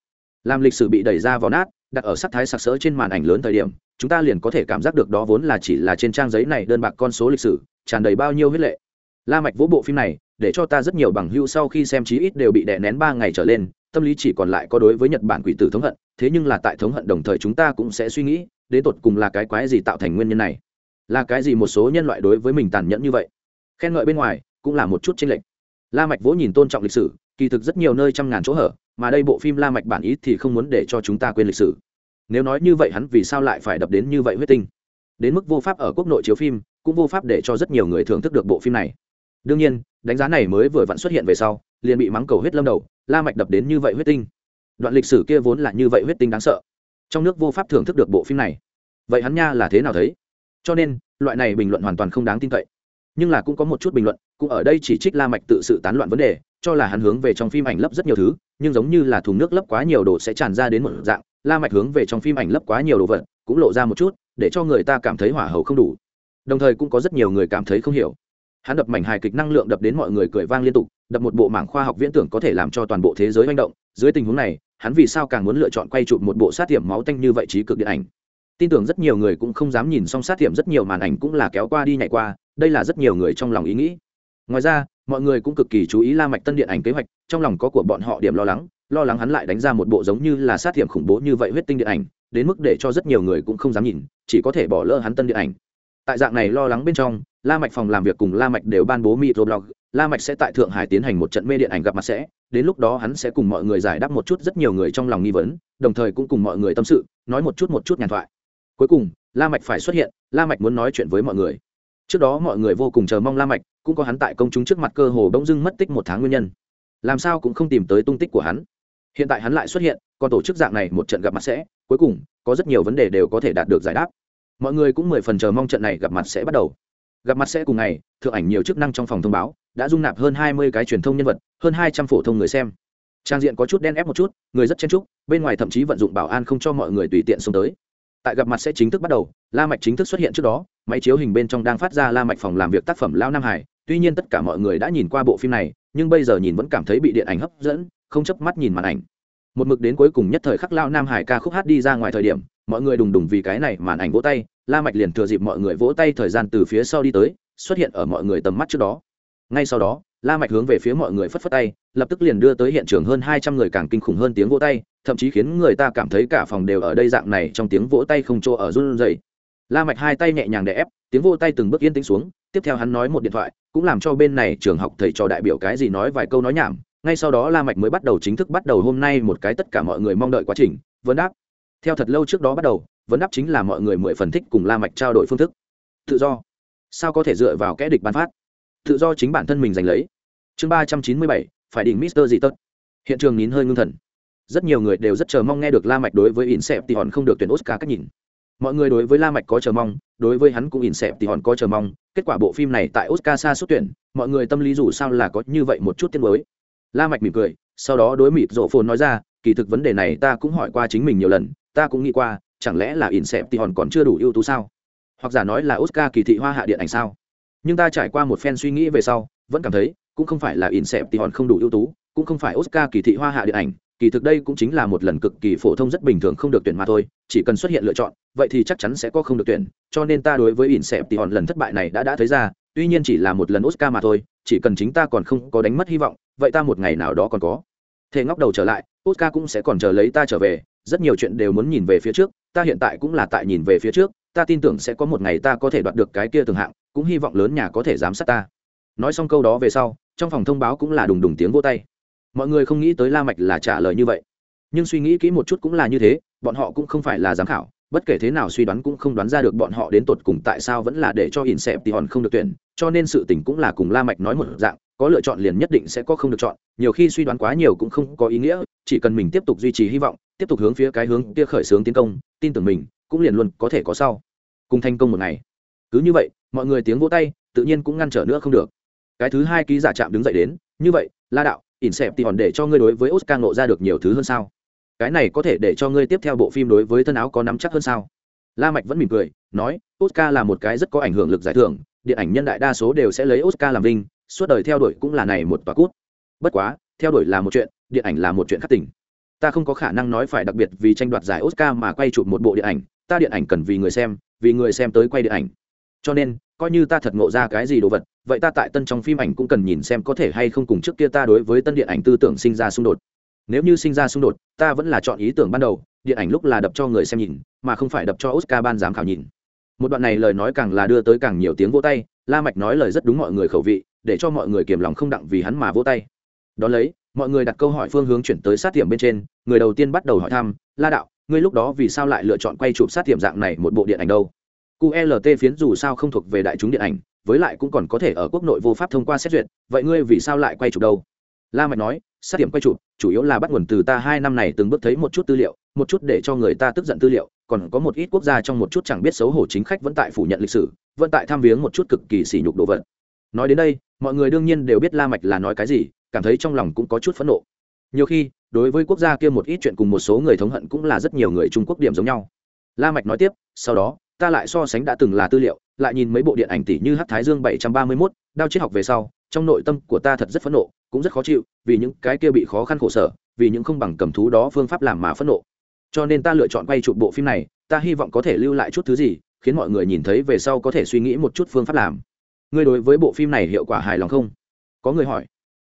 làm lịch sử bị đẩy ra vào nát, đặt ở sắc thái sặc sỡ trên màn ảnh lớn thời điểm, chúng ta liền có thể cảm giác được đó vốn là chỉ là trên trang giấy này đơn bạc con số lịch sử, tràn đầy bao nhiêu huyết lệ. La mạch vỗ bộ phim này, để cho ta rất nhiều bằng hữu sau khi xem chí ít đều bị đè nén ba ngày trở lên, tâm lý chỉ còn lại có đối với nhật bản quỷ tử thống hận, thế nhưng là tại thống hận đồng thời chúng ta cũng sẽ suy nghĩ, đến tột cùng là cái quái gì tạo thành nguyên nhân này? Là cái gì một số nhân loại đối với mình tàn nhẫn như vậy? Khen ngợi bên ngoài cũng là một chút chênh lệch. La mạch vỗ nhìn tôn trọng lịch sử, kỳ thực rất nhiều nơi trăm ngàn chỗ hở mà đây bộ phim la mạch bản ý thì không muốn để cho chúng ta quên lịch sử. Nếu nói như vậy hắn vì sao lại phải đập đến như vậy huyết tinh? Đến mức vô pháp ở quốc nội chiếu phim, cũng vô pháp để cho rất nhiều người thưởng thức được bộ phim này. Đương nhiên, đánh giá này mới vừa vặn xuất hiện về sau, liền bị mắng cầu huyết lâm đầu, la mạch đập đến như vậy huyết tinh. Đoạn lịch sử kia vốn là như vậy huyết tinh đáng sợ. Trong nước vô pháp thưởng thức được bộ phim này. Vậy hắn nha là thế nào thấy? Cho nên, loại này bình luận hoàn toàn không đáng tin cậy nhưng là cũng có một chút bình luận, cũng ở đây chỉ trích la mạch tự sự tán loạn vấn đề, cho là hắn hướng về trong phim ảnh lấp rất nhiều thứ, nhưng giống như là thùng nước lấp quá nhiều đồ sẽ tràn ra đến một dạng, la mạch hướng về trong phim ảnh lấp quá nhiều đồ vật, cũng lộ ra một chút, để cho người ta cảm thấy hỏa hầu không đủ. Đồng thời cũng có rất nhiều người cảm thấy không hiểu. Hắn đập mảnh hài kịch năng lượng đập đến mọi người cười vang liên tục, đập một bộ mảng khoa học viễn tưởng có thể làm cho toàn bộ thế giới manh động. Dưới tình huống này, hắn vì sao càng muốn lựa chọn quay chụp một bộ sát tiệm máu tanh như vậy trí cực điện ảnh? Tin tưởng rất nhiều người cũng không dám nhìn xong sát tiệm rất nhiều màn ảnh cũng là kéo qua đi nhảy qua đây là rất nhiều người trong lòng ý nghĩ. Ngoài ra, mọi người cũng cực kỳ chú ý la mạch tân điện ảnh kế hoạch, trong lòng có của bọn họ điểm lo lắng lo lắng hắn lại đánh ra một bộ giống như là sát hiểm khủng bố như vậy huyết tinh điện ảnh, đến mức để cho rất nhiều người cũng không dám nhìn, chỉ có thể bỏ lỡ hắn tân điện ảnh. Tại dạng này lo lắng bên trong, la mạch phòng làm việc cùng la mạch đều ban bố microblog, la mạch sẽ tại thượng hải tiến hành một trận mê điện ảnh gặp mặt sẽ, đến lúc đó hắn sẽ cùng mọi người giải đáp một chút rất nhiều người trong lòng nghi vấn, đồng thời cũng cùng mọi người tâm sự, nói một chút một chút nhàn thoại. Cuối cùng, la mạch phải xuất hiện, la mạch muốn nói chuyện với mọi người trước đó mọi người vô cùng chờ mong la mạch, cũng có hắn tại công chúng trước mặt cơ hồ bỗng dưng mất tích một tháng nguyên nhân. Làm sao cũng không tìm tới tung tích của hắn. Hiện tại hắn lại xuất hiện, còn tổ chức dạng này một trận gặp mặt sẽ, cuối cùng, có rất nhiều vấn đề đều có thể đạt được giải đáp. Mọi người cũng mười phần chờ mong trận này gặp mặt sẽ bắt đầu. Gặp mặt sẽ cùng ngày, thượng ảnh nhiều chức năng trong phòng thông báo, đã dung nạp hơn hai mươi cái truyền thông nhân vật, hơn hai trăm phổ thông người xem. Trang diện có chút đen ép một chút, người rất chen trúc bên ngoài thậm chí vận dụng bảo an không cho mọi người tùy tiện xông tới. Tại gặp mặt sẽ chính thức bắt đầu, la mạch chính thức xuất hiện trước đó máy chiếu hình bên trong đang phát ra la mạch phòng làm việc tác phẩm lao nam hải. Tuy nhiên tất cả mọi người đã nhìn qua bộ phim này, nhưng bây giờ nhìn vẫn cảm thấy bị điện ảnh hấp dẫn, không chấp mắt nhìn màn ảnh. Một mực đến cuối cùng nhất thời khắc lao nam hải ca khúc hát đi ra ngoài thời điểm, mọi người đùng đùng vì cái này màn ảnh vỗ tay, la mạch liền thừa dịp mọi người vỗ tay thời gian từ phía sau đi tới, xuất hiện ở mọi người tầm mắt trước đó. Ngay sau đó, la mạch hướng về phía mọi người phất phất tay, lập tức liền đưa tới hiện trường hơn hai trăm người càng kinh khủng hơn tiếng vỗ tay, thậm chí khiến người ta cảm thấy cả phòng đều ở đây dạng này trong tiếng vỗ tay không chỗ ở run rẩy la mạch hai tay nhẹ nhàng đè ép, tiếng vỗ tay từng bước yên tĩnh xuống, tiếp theo hắn nói một điện thoại, cũng làm cho bên này trường học thầy trò đại biểu cái gì nói vài câu nói nhảm. Ngay sau đó la mạch mới bắt đầu chính thức bắt đầu hôm nay một cái tất cả mọi người mong đợi quá trình, vấn đáp. Theo thật lâu trước đó bắt đầu, vấn đáp chính là mọi người mười phần thích cùng la mạch trao đổi phương thức. Tự do. Sao có thể dựa vào kẻ địch ban phát? Tự do chính bản thân mình giành lấy. Chương ba trăm chín mươi bảy, phải đỉnh mister gì tất. Hiện trường nín hơi ngưng thần. Rất nhiều người đều rất chờ mong nghe được la mạch đối với in xẹp thì hòn không được tuyển oscar cách nhìn mọi người đối với la mạch có chờ mong, đối với hắn cũng ỉn xẹp thì hòn có chờ mong. Kết quả bộ phim này tại oscar xa xuất tuyển, mọi người tâm lý dù sao là có như vậy một chút tiếng mới la mạch mỉm cười, sau đó đối mịt rộ phồn nói ra, kỳ thực vấn đề này ta cũng hỏi qua chính mình nhiều lần, ta cũng nghĩ qua, chẳng lẽ là ỉn xẹp thì hòn còn chưa đủ ưu tú sao? Hoặc giả nói là oscar kỳ thị hoa hạ điện ảnh sao? Nhưng ta trải qua một phen suy nghĩ về sau, vẫn cảm thấy, cũng không phải là ỉn xẹp thì hòn không đủ ưu tú cũng không phải oscar kỳ thị hoa hạ điện ảnh, kỳ thực đây cũng chính là một lần cực kỳ phổ thông rất bình thường không được tuyển mà thôi, chỉ cần xuất hiện lựa chọn, vậy thì chắc chắn sẽ có không được tuyển, cho nên ta đối với ỉn xẹp thì hòn lần thất bại này đã đã thấy ra, tuy nhiên chỉ là một lần oscar mà thôi, chỉ cần chính ta còn không có đánh mất hy vọng, vậy ta một ngày nào đó còn có. Thế ngóc đầu trở lại, oscar cũng sẽ còn chờ lấy ta trở về, rất nhiều chuyện đều muốn nhìn về phía trước, ta hiện tại cũng là tại nhìn về phía trước, ta tin tưởng sẽ có một ngày ta có thể đoạt được cái kia thường hạng, cũng hy vọng lớn nhà có thể giám sát ta. Nói xong câu đó về sau, trong phòng thông báo cũng là đùng đùng tiếng vô tay mọi người không nghĩ tới la mạch là trả lời như vậy. Nhưng suy nghĩ kỹ một chút cũng là như thế, bọn họ cũng không phải là giám khảo, bất kể thế nào suy đoán cũng không đoán ra được bọn họ đến tột cùng tại sao vẫn là để cho ỉn xẹp thì hòn không được tuyển, cho nên sự tình cũng là cùng la mạch nói một dạng, có lựa chọn liền nhất định sẽ có không được chọn, nhiều khi suy đoán quá nhiều cũng không có ý nghĩa, chỉ cần mình tiếp tục duy trì hy vọng, tiếp tục hướng phía cái hướng kia khởi xướng tiến công, tin tưởng mình, cũng liền luôn có thể có sau. Cùng thành công một ngày. Cứ như vậy, mọi người tiếng vỗ tay, tự nhiên cũng ngăn trở nữa không được. Cái thứ hai ký giả chạm đứng dậy đến, như vậy, la đạo ỉn xẹp thì hòn để cho ngươi đối với oscar nộ ra được nhiều thứ hơn sao? Cái này có thể để cho ngươi tiếp theo bộ phim đối với thân áo có nắm chắc hơn sao? La mạch vẫn mỉm cười, nói, oscar là một cái rất có ảnh hưởng lực giải thưởng, điện ảnh nhân đại đa số đều sẽ lấy oscar làm vinh, suốt đời theo đuổi cũng là này một tòa cút. Bất quá, theo đuổi là một chuyện, điện ảnh là một chuyện khác tỉnh ta không có khả năng nói phải đặc biệt vì tranh đoạt giải oscar mà quay chụp một bộ điện ảnh, ta điện ảnh cần vì người xem, vì người xem tới quay điện ảnh. Cho nên coi như ta thật ngộ ra cái gì đồ vật, vậy ta tại tân trong phim ảnh cũng cần nhìn xem có thể hay không cùng trước kia ta đối với tân điện ảnh tư tưởng sinh ra xung đột. Nếu như sinh ra xung đột, ta vẫn là chọn ý tưởng ban đầu, điện ảnh lúc là đập cho người xem nhìn, mà không phải đập cho oscar ban giám khảo nhìn. Một đoạn này lời nói càng là đưa tới càng nhiều tiếng vỗ tay, la mạch nói lời rất đúng mọi người khẩu vị, để cho mọi người kiềm lòng không đặng vì hắn mà vỗ tay. Đó lấy, mọi người đặt câu hỏi phương hướng chuyển tới sát tiệm bên trên, người đầu tiên bắt đầu hỏi thăm, la đạo, ngươi lúc đó vì sao lại lựa chọn quay chụp sát tiệm dạng này một bộ điện ảnh đâu? Qlt phiến dù sao không thuộc về đại chúng điện ảnh, với lại cũng còn có thể ở quốc nội vô pháp thông qua xét duyệt, vậy ngươi vì sao lại quay chụp đâu? La mạch nói, sát điểm quay chụp, chủ yếu là bắt nguồn từ ta hai năm này từng bước thấy một chút tư liệu, một chút để cho người ta tức giận tư liệu, còn có một ít quốc gia trong một chút chẳng biết xấu hổ chính khách vẫn tại phủ nhận lịch sử, vẫn tại tham viếng một chút cực kỳ sỉ nhục đồ vật. Nói đến đây, mọi người đương nhiên đều biết la mạch là nói cái gì, cảm thấy trong lòng cũng có chút phẫn nộ. Nhiều khi, đối với quốc gia kia một ít chuyện cùng một số người thống hận cũng là rất nhiều người trung quốc điểm giống nhau. La mạch nói tiếp, sau đó ta lại so sánh đã từng là tư liệu lại nhìn mấy bộ điện ảnh tỷ như hắc thái dương 731, đao triết học về sau trong nội tâm của ta thật rất phẫn nộ cũng rất khó chịu vì những cái kia bị khó khăn khổ sở vì những không bằng cầm thú đó phương pháp làm mà phẫn nộ. Cho nên ta lựa chọn quay chụp bộ phim này ta hy vọng có thể lưu lại chút thứ gì khiến mọi người nhìn thấy về sau có thể suy nghĩ một chút phương pháp làm. Ngươi đối với bộ phim này hiệu quả hài lòng không? Có người hỏi.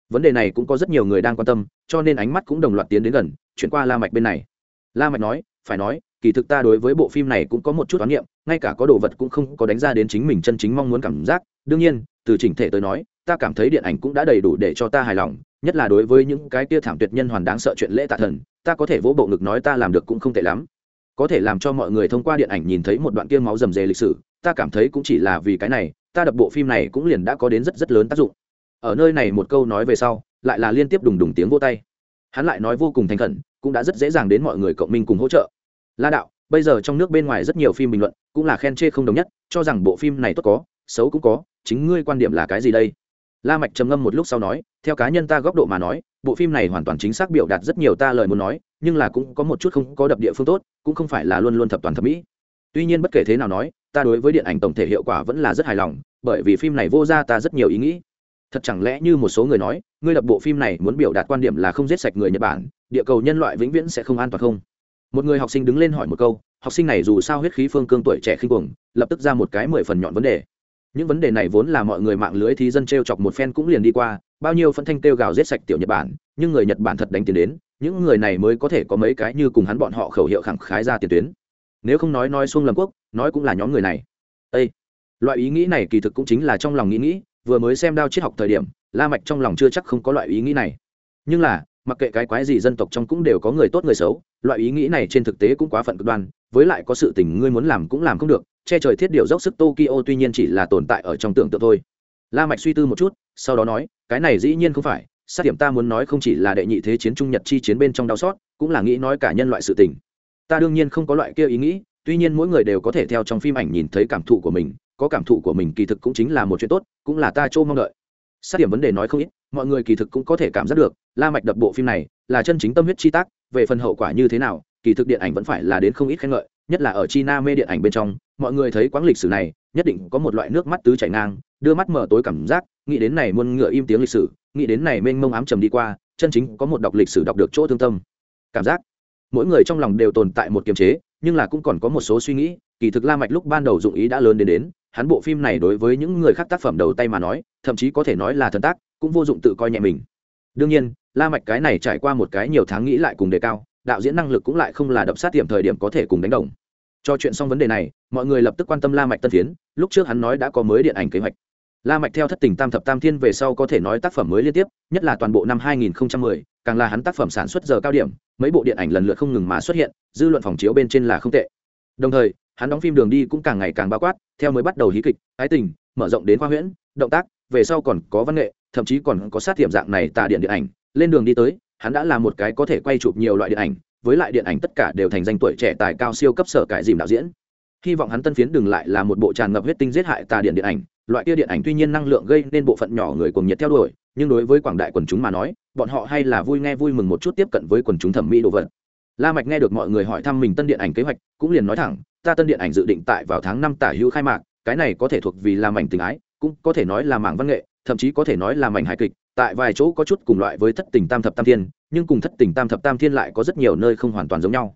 Vấn đề này cũng có rất nhiều người đang quan tâm cho nên ánh mắt cũng đồng loạt tiến đến gần chuyển qua la mạch bên này. La mạch nói phải nói, kỳ thực ta đối với bộ phim này cũng có một chút toán niệm ngay cả có đồ vật cũng không có đánh ra đến chính mình chân chính mong muốn cảm giác. Đương nhiên, từ chỉnh thể tới nói, ta cảm thấy điện ảnh cũng đã đầy đủ để cho ta hài lòng, nhất là đối với những cái kia thảm tuyệt nhân hoàn đáng sợ chuyện lễ tạ thần, ta có thể vỗ bộ ngực nói ta làm được cũng không tệ lắm. Có thể làm cho mọi người thông qua điện ảnh nhìn thấy một đoạn kia máu rầm rề lịch sử, ta cảm thấy cũng chỉ là vì cái này, ta đập bộ phim này cũng liền đã có đến rất rất lớn tác dụng. Ở nơi này một câu nói về sau, lại là liên tiếp đùng đùng tiếng vô tay. Hắn lại nói vô cùng thành khẩn, cũng đã rất dễ dàng đến mọi người cộng minh cùng hỗ trợ la đạo, bây giờ trong nước bên ngoài rất nhiều phim bình luận, cũng là khen chê không đồng nhất, cho rằng bộ phim này tốt có, xấu cũng có, chính ngươi quan điểm là cái gì đây? La mạch trầm ngâm một lúc sau nói, theo cá nhân ta góc độ mà nói, bộ phim này hoàn toàn chính xác biểu đạt rất nhiều ta lời muốn nói, nhưng là cũng có một chút không có đập địa phương tốt, cũng không phải là luôn luôn thập toàn thẩm mỹ. Tuy nhiên bất kể thế nào nói, ta đối với điện ảnh tổng thể hiệu quả vẫn là rất hài lòng, bởi vì phim này vô ra ta rất nhiều ý nghĩ. Thật chẳng lẽ như một số người nói, ngươi lập bộ phim này muốn biểu đạt quan điểm là không giết sạch người nhật bản, địa cầu nhân loại vĩnh viễn sẽ không an toàn không? Một người học sinh đứng lên hỏi một câu, học sinh này dù sao huyết khí phương cương tuổi trẻ khinh cuồng, lập tức ra một cái mười phần nhọn vấn đề. Những vấn đề này vốn là mọi người mạng lưới thí dân t r e o chọc một phen cũng liền đi qua, bao nhiêu phân thanh kêu gào giết sạch tiểu nhật bản, nhưng người nhật bản thật đánh tiền đến, những người này mới có thể có mấy cái như cùng hắn bọn họ khẩu hiệu khẳng khái ra tiền tuyến. Nếu không nói nói xuông lầm quốc, nói cũng là nhóm người này. Â loại ý nghĩ này kỳ thực cũng chính là trong lòng nghĩ nghĩ, vừa mới xem đao triết học thời điểm, la mạch trong lòng chưa chắc không có loại ý nghĩ này. Nhưng là, mặc kệ cái quái gì dân tộc trong cũng đều có người tốt người xấu loại ý nghĩ này trên thực tế cũng quá phận cực đoan, với lại có sự tình ngươi muốn làm cũng làm không được, che trời thiết điều dốc sức tokyo tuy nhiên chỉ là tồn tại ở trong tưởng tượng thôi. La mạch suy tư một chút, sau đó nói, cái này dĩ nhiên không phải, sát điểm ta muốn nói không chỉ là đệ nhị thế chiến trung nhật chi chiến bên trong đau xót, cũng là nghĩ nói cả nhân loại sự tình. Ta đương nhiên không có loại kia ý nghĩ, tuy nhiên mỗi người đều có thể theo trong phim ảnh nhìn thấy cảm thụ của mình, có cảm thụ của mình kỳ thực cũng chính là một chuyện tốt, cũng là ta chỗ mong đợi. Sát điểm vấn đề nói không ít, mọi người kỳ thực cũng có thể cảm giác được, la mạch đập bộ phim này là chân chính tâm huyết chi tác về phần hậu quả như thế nào, kỳ thực điện ảnh vẫn phải là đến không ít khen ngợi, nhất là ở china mê điện ảnh bên trong, mọi người thấy quãng lịch sử này, nhất định có một loại nước mắt tứ chảy ngang, đưa mắt mở tối cảm giác, nghĩ đến này muôn ngựa im tiếng lịch sử, nghĩ đến này mênh mông ám trầm đi qua, chân chính có một đọc lịch sử đọc được chỗ thương tâm. Cảm giác. Mỗi người trong lòng đều tồn tại một kiềm chế, nhưng là cũng còn có một số suy nghĩ, kỳ thực la mạch lúc ban đầu dụng ý đã lớn đến đến, hắn bộ phim này đối với những người khác tác phẩm đầu tay mà nói, thậm chí có thể nói là thần tác, cũng vô dụng tự coi nhẹ mình đương nhiên la mạch cái này trải qua một cái nhiều tháng nghĩ lại cùng đề cao đạo diễn năng lực cũng lại không là đập sát tiệm thời điểm có thể cùng đánh đồng. Cho chuyện xong vấn đề này mọi người lập tức quan tâm la mạch tân tiến lúc trước hắn nói đã có mới điện ảnh kế hoạch. La mạch theo thất tình tam thập tam thiên về sau có thể nói tác phẩm mới liên tiếp nhất là toàn bộ năm 2010, càng là hắn tác phẩm sản xuất giờ cao điểm mấy bộ điện ảnh lần lượt không ngừng mà xuất hiện dư luận phòng chiếu bên trên là không tệ. Đồng thời hắn đóng phim đường đi cũng càng ngày càng bao quát theo mới bắt đầu hí kịch ái tình mở rộng đến khoa huyễn động tác về sau còn có văn nghệ thậm chí còn có sát tiệm dạng này tà điện điện ảnh, lên đường đi tới, hắn đã là một cái có thể quay chụp nhiều loại điện ảnh, với lại điện ảnh tất cả đều thành danh tuổi trẻ tài cao siêu cấp sở cải dìm đạo diễn. Hy vọng hắn tân phiến đừng lại là một bộ tràn ngập huyết tinh giết hại tà điện điện ảnh, loại kia điện ảnh tuy nhiên năng lượng gây nên bộ phận nhỏ người cùng nhiệt theo đuổi, nhưng đối với quảng đại quần chúng mà nói, bọn họ hay là vui nghe vui mừng một chút tiếp cận với quần chúng thẩm mỹ đồ vật. La mạch nghe được mọi người hỏi thăm mình tân điện ảnh kế hoạch, cũng liền nói thẳng, ta tân điện ảnh dự định tại vào tháng năm tả hữu khai mạc, cái này có thể thuộc vì làm ảnh tình ái, cũng có thể nói là mảng văn nghệ thậm chí có thể nói là mảnh hài kịch, tại vài chỗ có chút cùng loại với thất tình tam thập tam thiên, nhưng cùng thất tình tam thập tam thiên lại có rất nhiều nơi không hoàn toàn giống nhau.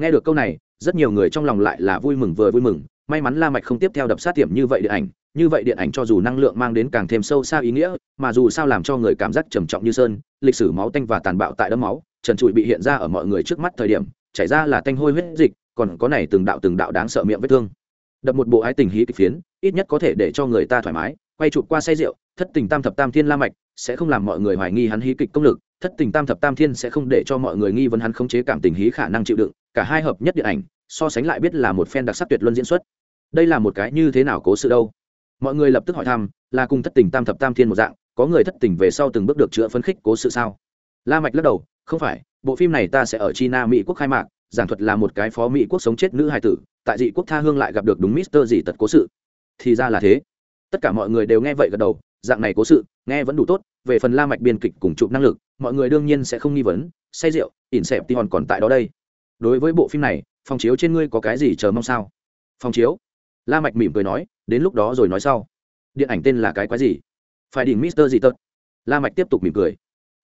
Nghe được câu này, rất nhiều người trong lòng lại là vui mừng vừa vui mừng, may mắn la mạch không tiếp theo đập sát tiệm như vậy điện ảnh, như vậy điện ảnh cho dù năng lượng mang đến càng thêm sâu xa ý nghĩa, mà dù sao làm cho người cảm giác trầm trọng như sơn, lịch sử máu tanh và tàn bạo tại đấm máu, trần trụi bị hiện ra ở mọi người trước mắt thời điểm, chảy ra là tanh hôi huyết dịch, còn có này từng đạo từng đạo đáng sợ miệng vết thương. Đập một bộ ái tình hí kịch phiến, ít nhất có thể để cho người ta thoải mái quay chụp qua say rượu, thất tình tam thập tam thiên la mạch, sẽ không làm mọi người hoài nghi hắn hí kịch công lực, thất tình tam thập tam thiên sẽ không để cho mọi người nghi vấn hắn khống chế cảm tình hí khả năng chịu đựng, cả hai hợp nhất điện ảnh, so sánh lại biết là một phen đặc sắc tuyệt luân diễn xuất. Đây là một cái như thế nào cố sự đâu? Mọi người lập tức hỏi thăm, là cùng thất tình tam thập tam thiên một dạng, có người thất tình về sau từng bước được chữa phấn khích cố sự sao? La mạch lắc đầu, không phải, bộ phim này ta sẽ ở china, mỹ quốc khai mạc, giảng thuật là một cái phó mỹ quốc sống chết nữ hài tử, tại dị quốc tha hương lại gặp được đúng mister dị tật cố sự. Thì ra là thế tất cả mọi người đều nghe vậy gật đầu, dạng này cố sự, nghe vẫn đủ tốt, về phần la mạch biên kịch cùng chụp năng lực, mọi người đương nhiên sẽ không nghi vấn, say rượu, ỉn xẹp thì hòn còn tại đó đây. Đối với bộ phim này, phòng chiếu trên ngươi có cái gì chờ mong sao? Phòng chiếu? La mạch mỉm cười nói, đến lúc đó rồi nói sau. Điện ảnh tên là cái quái gì? Phải đỉnh mister gì tật? La mạch tiếp tục mỉm cười.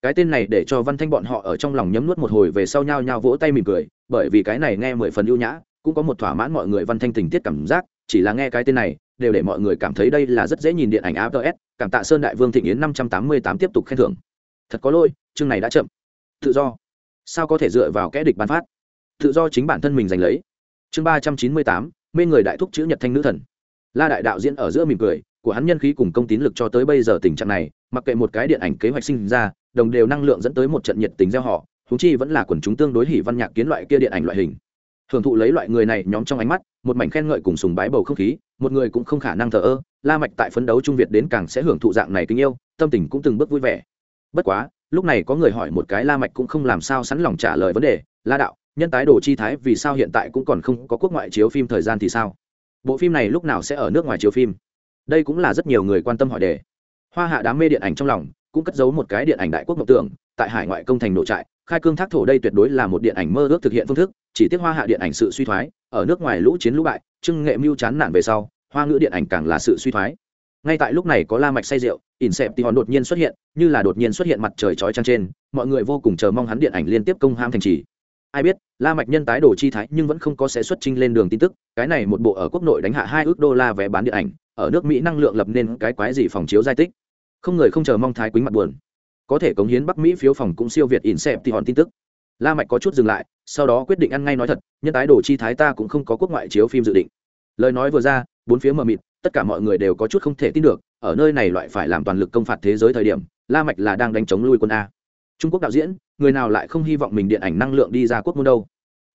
Cái tên này để cho văn thanh bọn họ ở trong lòng nhấm nuốt một hồi về sau nhau nhau vỗ tay mỉm cười, bởi vì cái này nghe mười phần ưu nhã, cũng có một thỏa mãn mọi người văn thanh tình tiết cảm giác, chỉ là nghe cái tên này đều để mọi người cảm thấy đây là rất dễ nhìn điện ảnh AFS, cảm tạ Sơn Đại Vương Thịnh Yến năm trăm tám mươi tám tiếp tục khen thưởng. Thật có lỗi, chương này đã chậm. Tự do. Sao có thể dựa vào kẻ địch ban phát? Tự do chính bản thân mình giành lấy. Chương ba trăm chín mươi tám, mê người đại thúc chữ Nhật Thanh nữ thần. La đại đạo diễn ở giữa mỉm cười, của hắn nhân khí cùng công tín lực cho tới bây giờ tình trạng này, mặc kệ một cái điện ảnh kế hoạch sinh ra, đồng đều năng lượng dẫn tới một trận nhiệt tình gieo họ, huống chi vẫn là quần chúng tương đối hỉ văn nhạc kiến loại kia điện ảnh loại hình hưởng thụ lấy loại người này nhóm trong ánh mắt, một mảnh khen ngợi cùng sùng bái bầu không khí, một người cũng không khả năng thờ ơ, la mạch tại phấn đấu trung việt đến càng sẽ hưởng thụ dạng này tình yêu, tâm tình cũng từng bước vui vẻ. Bất quá, lúc này có người hỏi một cái la mạch cũng không làm sao sẵn lòng trả lời vấn đề, la đạo, nhân tái đồ chi thái vì sao hiện tại cũng còn không có quốc ngoại chiếu phim thời gian thì sao? Bộ phim này lúc nào sẽ ở nước ngoài chiếu phim? Đây cũng là rất nhiều người quan tâm hỏi đề. Hoa hạ đám mê điện ảnh trong lòng cũng cất giấu một cái điện ảnh đại quốc mộng tưởng, tại hải ngoại công thành nội trại khai cương thác thổ đây tuyệt đối là một điện ảnh mơ ước thực hiện phương thức, chỉ tiếc hoa hạ điện ảnh sự suy thoái, ở nước ngoài lũ chiến lũ bại trưng nghệ mưu chán nản về sau, hoa ngữ điện ảnh càng là sự suy thoái. Ngay tại lúc này có la mạch say rượu, ỉn xẹp thì hòn đột nhiên xuất hiện, như là đột nhiên xuất hiện mặt trời chói chang trên, mọi người vô cùng chờ mong hắn điện ảnh liên tiếp công ham thành trì. Ai biết, la mạch nhân tái đồ chi thái nhưng vẫn không có sẽ xuất trình lên đường tin tức, cái này một bộ ở quốc nội đánh hạ hai ước đô la vé bán điện ảnh, ở nước mỹ năng lượng lập nên cái quái gì phòng chiếu giai tích. Không người không chờ mong thái quýnh mặt buồn có thể cống hiến bắc mỹ phiếu phòng cũng siêu việt ỉn xẹp thì hòn tin tức. La mạch có chút dừng lại, sau đó quyết định ăn ngay nói thật, nhân tái đồ chi thái ta cũng không có quốc ngoại chiếu phim dự định. Lời nói vừa ra, bốn phía mờ mịt, tất cả mọi người đều có chút không thể tin được, ở nơi này loại phải làm toàn lực công phạt thế giới thời điểm, la mạch là đang đánh chống lui quân a. Trung quốc đạo diễn, người nào lại không hy vọng mình điện ảnh năng lượng đi ra quốc môn đâu?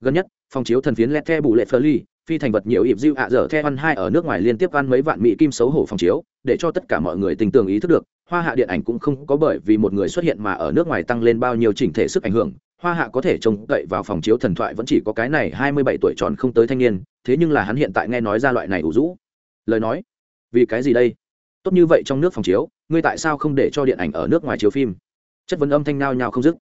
Gần nhất, phòng chiếu thần phiến lẹt the bù lệ phơ ly, phi thành vật nhiều ịp diệu ạ dở the văn hai ở nước ngoài liên tiếp ăn mấy vạn mỹ kim xấu hổ phòng chiếu, để cho tất cả mọi người tình tường ý thức được hoa hạ điện ảnh cũng không có bởi vì một người xuất hiện mà ở nước ngoài tăng lên bao nhiêu chỉnh thể sức ảnh hưởng. Hoa hạ có thể trông cậy vào phòng chiếu thần thoại vẫn chỉ có cái này hai mươi bảy tuổi tròn không tới thanh niên, thế nhưng là hắn hiện tại nghe nói ra loại này ủ rũ. Lời nói, vì cái gì đây? Tốt như vậy trong nước phòng chiếu, ngươi tại sao không để cho điện ảnh ở nước ngoài chiếu phim? Chất vấn âm thanh nao nhao không dứt.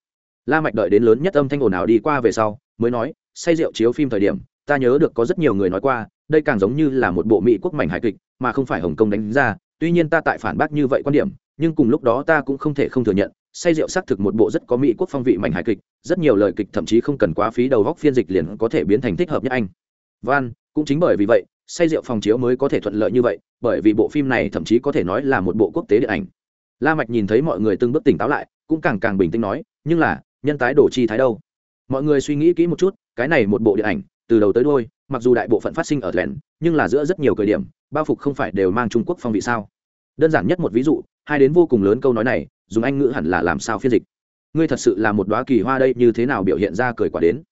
La mạch đợi đến lớn nhất âm thanh ồn ào đi qua về sau, mới nói, say rượu chiếu phim thời điểm, ta nhớ được có rất nhiều người nói qua, đây càng giống như là một bộ mỹ quốc mảnh hài kịch, mà không phải hồng kông đánh ra. Tuy nhiên ta tại phản bác như vậy quan điểm nhưng cùng lúc đó ta cũng không thể không thừa nhận say rượu xác thực một bộ rất có mỹ quốc phong vị mảnh hài kịch rất nhiều lời kịch thậm chí không cần quá phí đầu góc phiên dịch liền có thể biến thành thích hợp nhất anh. Van cũng chính bởi vì vậy say rượu phòng chiếu mới có thể thuận lợi như vậy bởi vì bộ phim này thậm chí có thể nói là một bộ quốc tế điện ảnh. La mạch nhìn thấy mọi người từng bước tỉnh táo lại cũng càng càng bình tĩnh nói nhưng là nhân tái đổ chi thái đâu? Mọi người suy nghĩ kỹ một chút cái này một bộ điện ảnh từ đầu tới đuôi, mặc dù đại bộ phận phát sinh ở lẻn nhưng là giữa rất nhiều thời điểm bao phục không phải đều mang trung quốc phong vị sao? Đơn giản nhất một ví dụ, hai đến vô cùng lớn câu nói này, dùng anh ngữ hẳn là làm sao phiên dịch. Ngươi thật sự là một đoá kỳ hoa đây, như thế nào biểu hiện ra cười quả đến?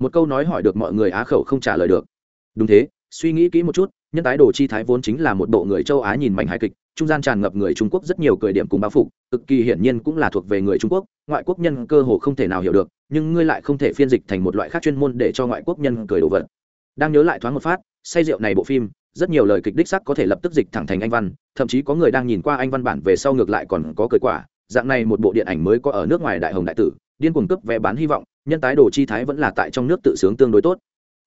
Một câu nói hỏi được mọi người á khẩu không trả lời được. Đúng thế, suy nghĩ kỹ một chút, nhân tái đồ chi thái vốn chính là một bộ người châu á nhìn mảnh hài kịch, trung gian tràn ngập người trung quốc rất nhiều cười điểm cùng bao phục, cực kỳ hiển nhiên cũng là thuộc về người trung quốc, ngoại quốc nhân cơ hồ không thể nào hiểu được, nhưng ngươi lại không thể phiên dịch thành một loại khác chuyên môn để cho ngoại quốc nhân cười đồ vật. Đang nhớ lại thoáng một phát, say rượu này bộ phim rất nhiều lời kịch đích sắc có thể lập tức dịch thẳng thành anh văn, thậm chí có người đang nhìn qua anh văn bản về sau ngược lại còn có cười quả. Dạng này một bộ điện ảnh mới có ở nước ngoài đại hồng đại tử, điên cuồng cấp vé bán hy vọng, nhân tái đồ chi thái vẫn là tại trong nước tự sướng tương đối tốt.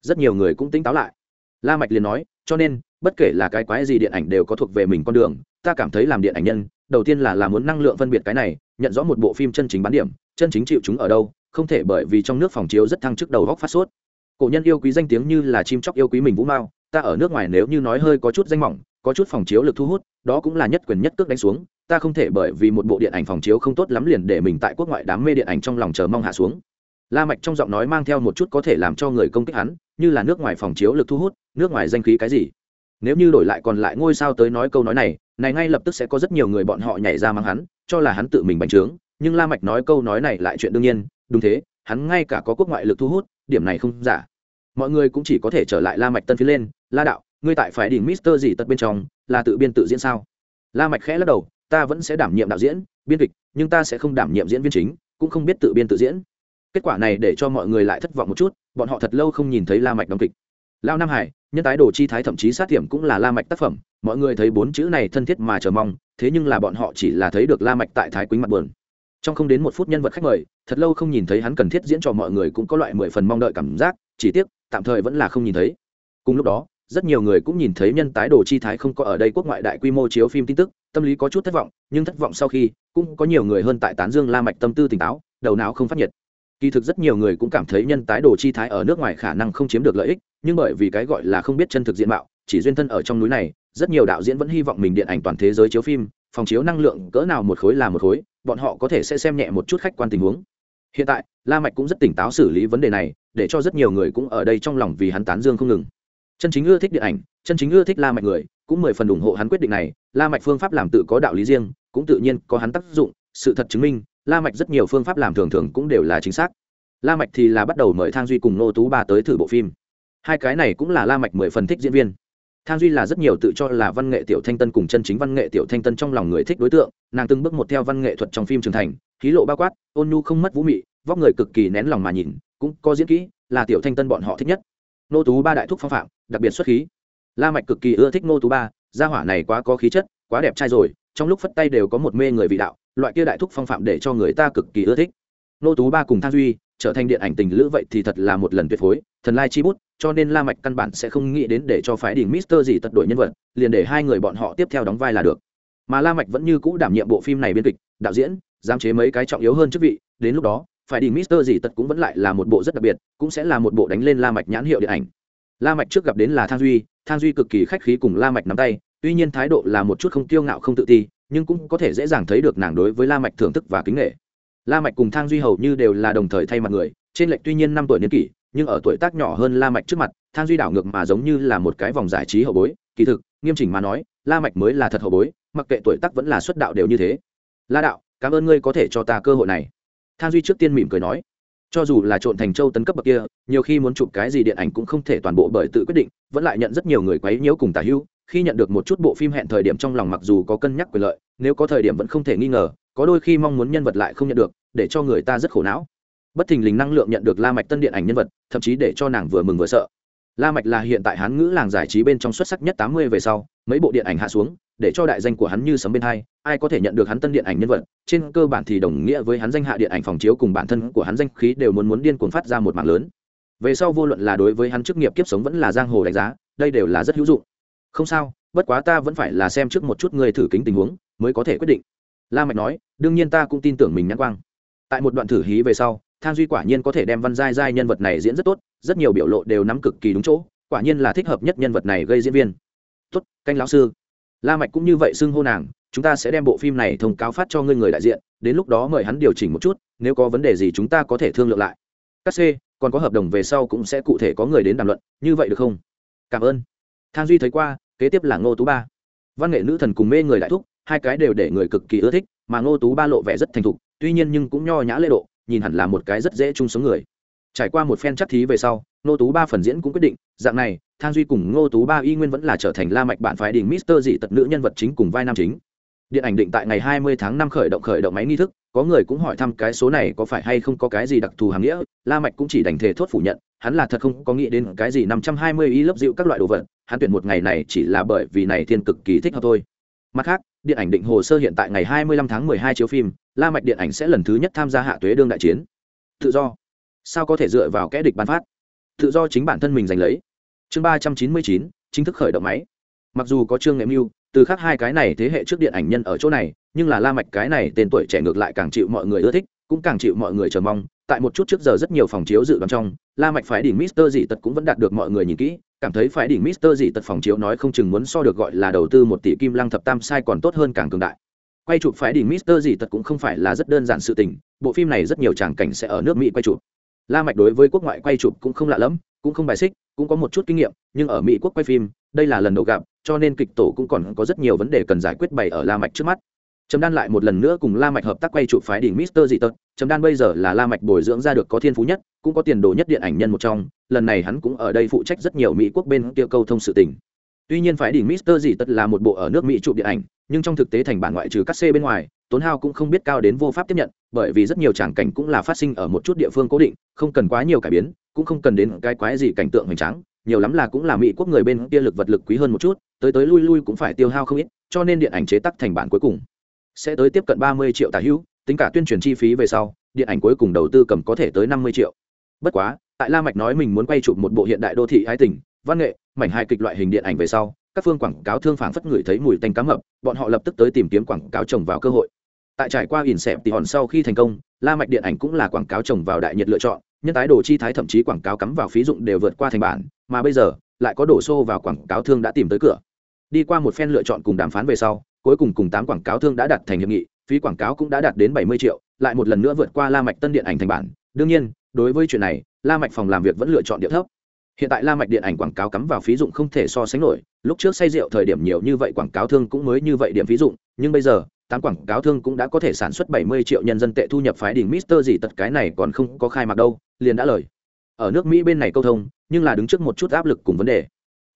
Rất nhiều người cũng tính táo lại. La mạch liền nói, cho nên, bất kể là cái quái gì điện ảnh đều có thuộc về mình con đường, ta cảm thấy làm điện ảnh nhân, đầu tiên là là muốn năng lượng phân biệt cái này, nhận rõ một bộ phim chân chính bán điểm, chân chính chịu chúng ở đâu, không thể bởi vì trong nước phòng chiếu rất thăng chức đầu góc phát sốt. Cổ nhân yêu quý danh tiếng như là chim chóc yêu quý mình vũ mao ta ở nước ngoài nếu như nói hơi có chút danh mỏng, có chút phòng chiếu lực thu hút, đó cũng là nhất quyền nhất cước đánh xuống, ta không thể bởi vì một bộ điện ảnh phòng chiếu không tốt lắm liền để mình tại quốc ngoại đám mê điện ảnh trong lòng chờ mong hạ xuống. La mạch trong giọng nói mang theo một chút có thể làm cho người công kích hắn, như là nước ngoài phòng chiếu lực thu hút, nước ngoài danh khí cái gì? Nếu như đổi lại còn lại ngôi sao tới nói câu nói này này ngay lập tức sẽ có rất nhiều người bọn họ nhảy ra mang hắn, cho là hắn tự mình bành trướng, nhưng la mạch nói câu nói này lại chuyện đương nhiên, đúng thế, hắn ngay cả có quốc ngoại lực thu hút, điểm này không giả mọi người cũng chỉ có thể trở lại la mạch tân phía lên. La đạo, ngươi tại phải đỉnh mister gì tật bên trong, là tự biên tự diễn sao? La mạch khẽ lắc đầu, ta vẫn sẽ đảm nhiệm đạo diễn, biên kịch, nhưng ta sẽ không đảm nhiệm diễn viên chính, cũng không biết tự biên tự diễn. Kết quả này để cho mọi người lại thất vọng một chút, bọn họ thật lâu không nhìn thấy la mạch đóng kịch. Lao nam hải, nhân tái đồ chi thái thậm chí sát tiệm cũng là la mạch tác phẩm, mọi người thấy bốn chữ này thân thiết mà chờ mong, thế nhưng là bọn họ chỉ là thấy được la mạch tại thái quýnh mặt buồn trong không đến một phút nhân vật khách mời, thật lâu không nhìn thấy hắn cần thiết diễn trò mọi người cũng có loại mười phần mong đợi cảm giác, chỉ tiếc, tạm thời vẫn là không nhìn thấy. Cùng lúc đó, rất nhiều người cũng nhìn thấy nhân tái đồ chi thái không có ở đây quốc ngoại đại quy mô chiếu phim tin tức, tâm lý có chút thất vọng, nhưng thất vọng sau khi, cũng có nhiều người hơn tại tán dương la mạch tâm tư tỉnh táo, đầu não không phát nhiệt. Kỳ thực rất nhiều người cũng cảm thấy nhân tái đồ chi thái ở nước ngoài khả năng không chiếm được lợi ích, nhưng bởi vì cái gọi là không biết chân thực diện mạo, chỉ duyên thân ở trong núi này, rất nhiều đạo diễn vẫn hy vọng mình điện ảnh toàn thế giới chiếu phim, phòng chiếu năng lượng cỡ nào một khối là một khối bọn họ có thể sẽ xem nhẹ một chút khách quan tình huống. Hiện tại, la mạch cũng rất tỉnh táo xử lý vấn đề này, để cho rất nhiều người cũng ở đây trong lòng vì hắn tán dương không ngừng. Chân chính ưa thích điện ảnh, chân chính ưa thích la mạch người, cũng mười phần ủng hộ hắn quyết định này. La mạch phương pháp làm tự có đạo lý riêng, cũng tự nhiên có hắn tác dụng. Sự thật chứng minh, la mạch rất nhiều phương pháp làm thường thường cũng đều là chính xác. La mạch thì là bắt đầu mời thang duy cùng nô tú ba tới thử bộ phim. Hai cái này cũng là la mạch mười phần thích diễn viên thang duy là rất nhiều tự cho là văn nghệ tiểu thanh tân cùng chân chính văn nghệ tiểu thanh tân trong lòng người thích đối tượng, nàng từng bước một theo văn nghệ thuật trong phim trưởng thành, khí lộ bao quát, ôn nhu không mất vũ mị, vóc người cực kỳ nén lòng mà nhìn, cũng có diễn kỹ, là tiểu thanh tân bọn họ thích nhất. Nô tú ba đại thúc phong phạm, đặc biệt xuất khí. La mạch cực kỳ ưa thích nô tú ba, gia hỏa này quá có khí chất, quá đẹp trai rồi, trong lúc phất tay đều có một mê người vị đạo, loại kia đại thúc phong phạm để cho người ta cực kỳ ưa thích. Nô tú ba cùng thang duy trở thành điện ảnh tình lữ vậy thì thật là một lần tuyệt phối, thần lai chi bút, cho nên la mạch căn bản sẽ không nghĩ đến để cho phái đỉnh mister gì tật đổi nhân vật, liền để hai người bọn họ tiếp theo đóng vai là được mà la mạch vẫn như cũ đảm nhiệm bộ phim này biên kịch, đạo diễn, giám chế mấy cái trọng yếu hơn chức vị, đến lúc đó phải đỉnh mister gì tật cũng vẫn lại là một bộ rất đặc biệt, cũng sẽ là một bộ đánh lên la mạch nhãn hiệu điện ảnh la mạch trước gặp đến là thang duy thang duy cực kỳ khách khí cùng la mạch nắm tay, tuy nhiên thái độ là một chút không kiêu ngạo không tự ti, nhưng cũng có thể dễ dàng thấy được nàng đối với la mạch thưởng thức và kính nể la mạch cùng thang duy hầu như đều là đồng thời thay mặt người, trên lệch tuy nhiên năm tuổi niên kỷ, nhưng ở tuổi tác nhỏ hơn la mạch trước mặt, thang duy đảo ngược mà giống như là một cái vòng giải trí hậu bối. Kỳ thực, nghiêm chỉnh mà nói, la mạch mới là thật hậu bối, mặc kệ tuổi tác vẫn là xuất đạo đều như thế. La đạo, cảm ơn ngươi có thể cho ta cơ hội này. Thang duy trước tiên mỉm cười nói, cho dù là trộn thành châu tấn cấp bậc kia, nhiều khi muốn chụp cái gì điện ảnh cũng không thể toàn bộ bởi tự quyết định, vẫn lại nhận rất nhiều người quấy nhiễu cùng tả hữu khi nhận được một chút bộ phim hẹn thời điểm trong lòng mặc dù có cân nhắc quyền lợi, nếu có thời điểm vẫn không thể nghi ngờ, có đôi khi mong muốn nhân vật lại không nhận được để cho người ta rất khổ não. Bất thình lình năng lượng nhận được la mạch tân điện ảnh nhân vật, thậm chí để cho nàng vừa mừng vừa sợ. La mạch là hiện tại hán ngữ làng giải trí bên trong xuất sắc nhất tám mươi về sau, mấy bộ điện ảnh hạ xuống, để cho đại danh của hắn như sấm bên hai, ai có thể nhận được hắn tân điện ảnh nhân vật, trên cơ bản thì đồng nghĩa với hắn danh hạ điện ảnh phòng chiếu cùng bản thân của hắn danh khí đều muốn muốn điên cuồng phát ra một mạng lớn. Về sau vô luận là đối với hắn chức nghiệp kiếp sống vẫn là giang hồ đánh giá, đây đều là rất hữu dụng. Không sao, bất quá ta vẫn phải là xem trước một chút người thử kính tình huống, mới có thể quyết định. La mạch nói, đương nhiên ta cũng tin tưởng mình nhãn quang tại một đoạn thử hí về sau, thang duy quả nhiên có thể đem văn giai giai nhân vật này diễn rất tốt, rất nhiều biểu lộ đều nắm cực kỳ đúng chỗ, quả nhiên là thích hợp nhất nhân vật này gây diễn viên. Tốt, canh lão sư. La mạch cũng như vậy xưng hô nàng, chúng ta sẽ đem bộ phim này thông cáo phát cho ngươi người đại diện, đến lúc đó mời hắn điều chỉnh một chút, nếu có vấn đề gì chúng ta có thể thương lượng lại. Các c, còn có hợp đồng về sau cũng sẽ cụ thể có người đến đàm luận, như vậy được không? Cảm ơn. Thang duy thấy qua, kế tiếp là ngô tú ba. Văn nghệ nữ thần cùng mê người đại thúc, hai cái đều để người cực kỳ ưa thích, mà ngô tú ba lộ vẻ rất thành thục tuy nhiên nhưng cũng nho nhã lễ độ, nhìn hẳn là một cái rất dễ chung sống người. Trải qua một phen chắc thí về sau, ngô tú ba phần diễn cũng quyết định, dạng này, thang duy cùng ngô tú ba y nguyên vẫn là trở thành la mạch bản phái đình mister dị tật nữ nhân vật chính cùng vai nam chính. Điện ảnh định tại ngày 20 tháng 5 khởi động khởi động máy nghi thức, có người cũng hỏi thăm cái số này có phải hay không có cái gì đặc thù hàm nghĩa, la mạch cũng chỉ đành thể thốt phủ nhận, hắn là thật không có nghĩ đến cái gì 520 y lớp dịu các loại đồ vật, hắn tuyển một ngày này chỉ là bởi vì này thiên cực kỳ thích hợp thôi. Mặt khác, điện ảnh định hồ sơ hiện tại ngày 25 tháng 12 chiếu phim la mạch điện ảnh sẽ lần thứ nhất tham gia hạ tuế đương đại chiến. Tự do. Sao có thể dựa vào kẻ địch ban phát? Tự do chính bản thân mình giành lấy. Chương 399, chính thức khởi động máy. Mặc dù có trương nghệ mưu từ khác hai cái này thế hệ trước điện ảnh nhân ở chỗ này nhưng là la mạch cái này tên tuổi trẻ ngược lại càng chịu mọi người ưa thích cũng càng chịu mọi người chờ mong. Tại một chút trước giờ rất nhiều phòng chiếu dự đoán trong la mạch phái đỉnh mister dị tật cũng vẫn đạt được mọi người nhìn kỹ cảm thấy phái đỉnh mister dị tật phòng chiếu nói không chừng muốn so được gọi là đầu tư một tỷ kim lăng thập tam sai còn tốt hơn càng cường đại quay chụp phái đỉnh mister gì tật cũng không phải là rất đơn giản sự tình, bộ phim này rất nhiều tràng cảnh sẽ ở nước mỹ quay chụp. La mạch đối với quốc ngoại quay chụp cũng không lạ lắm cũng không bài xích, cũng có một chút kinh nghiệm, nhưng ở mỹ quốc quay phim, đây là lần đầu gặp, cho nên kịch tổ cũng còn có rất nhiều vấn đề cần giải quyết bày ở la mạch trước mắt. Trầm đan lại một lần nữa cùng la mạch hợp tác quay chụp phái đỉnh mister dị tật trầm đan bây giờ là la mạch bồi dưỡng ra được có thiên phú nhất, cũng có tiền đồ nhất điện ảnh nhân một trong, lần này hắn cũng ở đây phụ trách rất nhiều mỹ quốc bên kia câu thông sự tình. Tuy nhiên phái đỉnh mister dị tật là một bộ ở nước mỹ chụp điện ảnh nhưng trong thực tế thành bản ngoại trừ cắt xê bên ngoài, tốn hao cũng không biết cao đến vô pháp tiếp nhận, bởi vì rất nhiều tràng cảnh cũng là phát sinh ở một chút địa phương cố định, không cần quá nhiều cải biến, cũng không cần đến cái quái gì cảnh tượng hoành tráng, nhiều lắm là cũng là mỹ quốc người bên kia lực vật lực quý hơn một chút, tới tới lui lui cũng phải tiêu hao không ít, cho nên điện ảnh chế tác thành bản cuối cùng. Sẽ tới tiếp cận ba mươi triệu tả hữu, tính cả tuyên truyền chi phí về sau, điện ảnh cuối cùng đầu tư cầm có thể tới năm mươi triệu. Bất quá, tại la mạch nói mình muốn quay chụp một bộ hiện đại đô thị hai tỉnh văn nghệ, mảnh hài kịch loại hình điện ảnh về sau các phương quảng cáo thương phản phất người thấy mùi tanh cá mập, bọn họ lập tức tới tìm kiếm quảng cáo trồng vào cơ hội. Tại trải qua ỉn xẹp thì hòn sau khi thành công, la mạch điện ảnh cũng là quảng cáo trồng vào đại nhiệt lựa chọn, nhân tái đồ chi thái thậm chí quảng cáo cắm vào phí dụng đều vượt qua thành bản, mà bây giờ, lại có đổ xô vào quảng cáo thương đã tìm tới cửa. Đi qua một phen lựa chọn cùng đàm phán về sau, cuối cùng cùng tám quảng cáo thương đã đạt thành hiệp nghị, phí quảng cáo cũng đã đạt đến bảy mươi triệu, lại một lần nữa vượt qua la mạch tân điện ảnh thành bản. Đương nhiên, đối với chuyện này, la mạch phòng làm việc vẫn lựa chọn địa thấp. Hiện tại la mạch điện ảnh quảng cáo cắm vào phí dụng không thể so sánh nổi lúc trước say rượu thời điểm nhiều như vậy quảng cáo thương cũng mới như vậy điểm ví dụ nhưng bây giờ tám quảng cáo thương cũng đã có thể sản xuất 70 triệu nhân dân tệ thu nhập phái đỉnh Mister gì tật cái này còn không có khai mạc đâu, liền đã lời. Ở nước Mỹ bên này câu thông, nhưng là đứng trước một chút áp lực cùng vấn đề.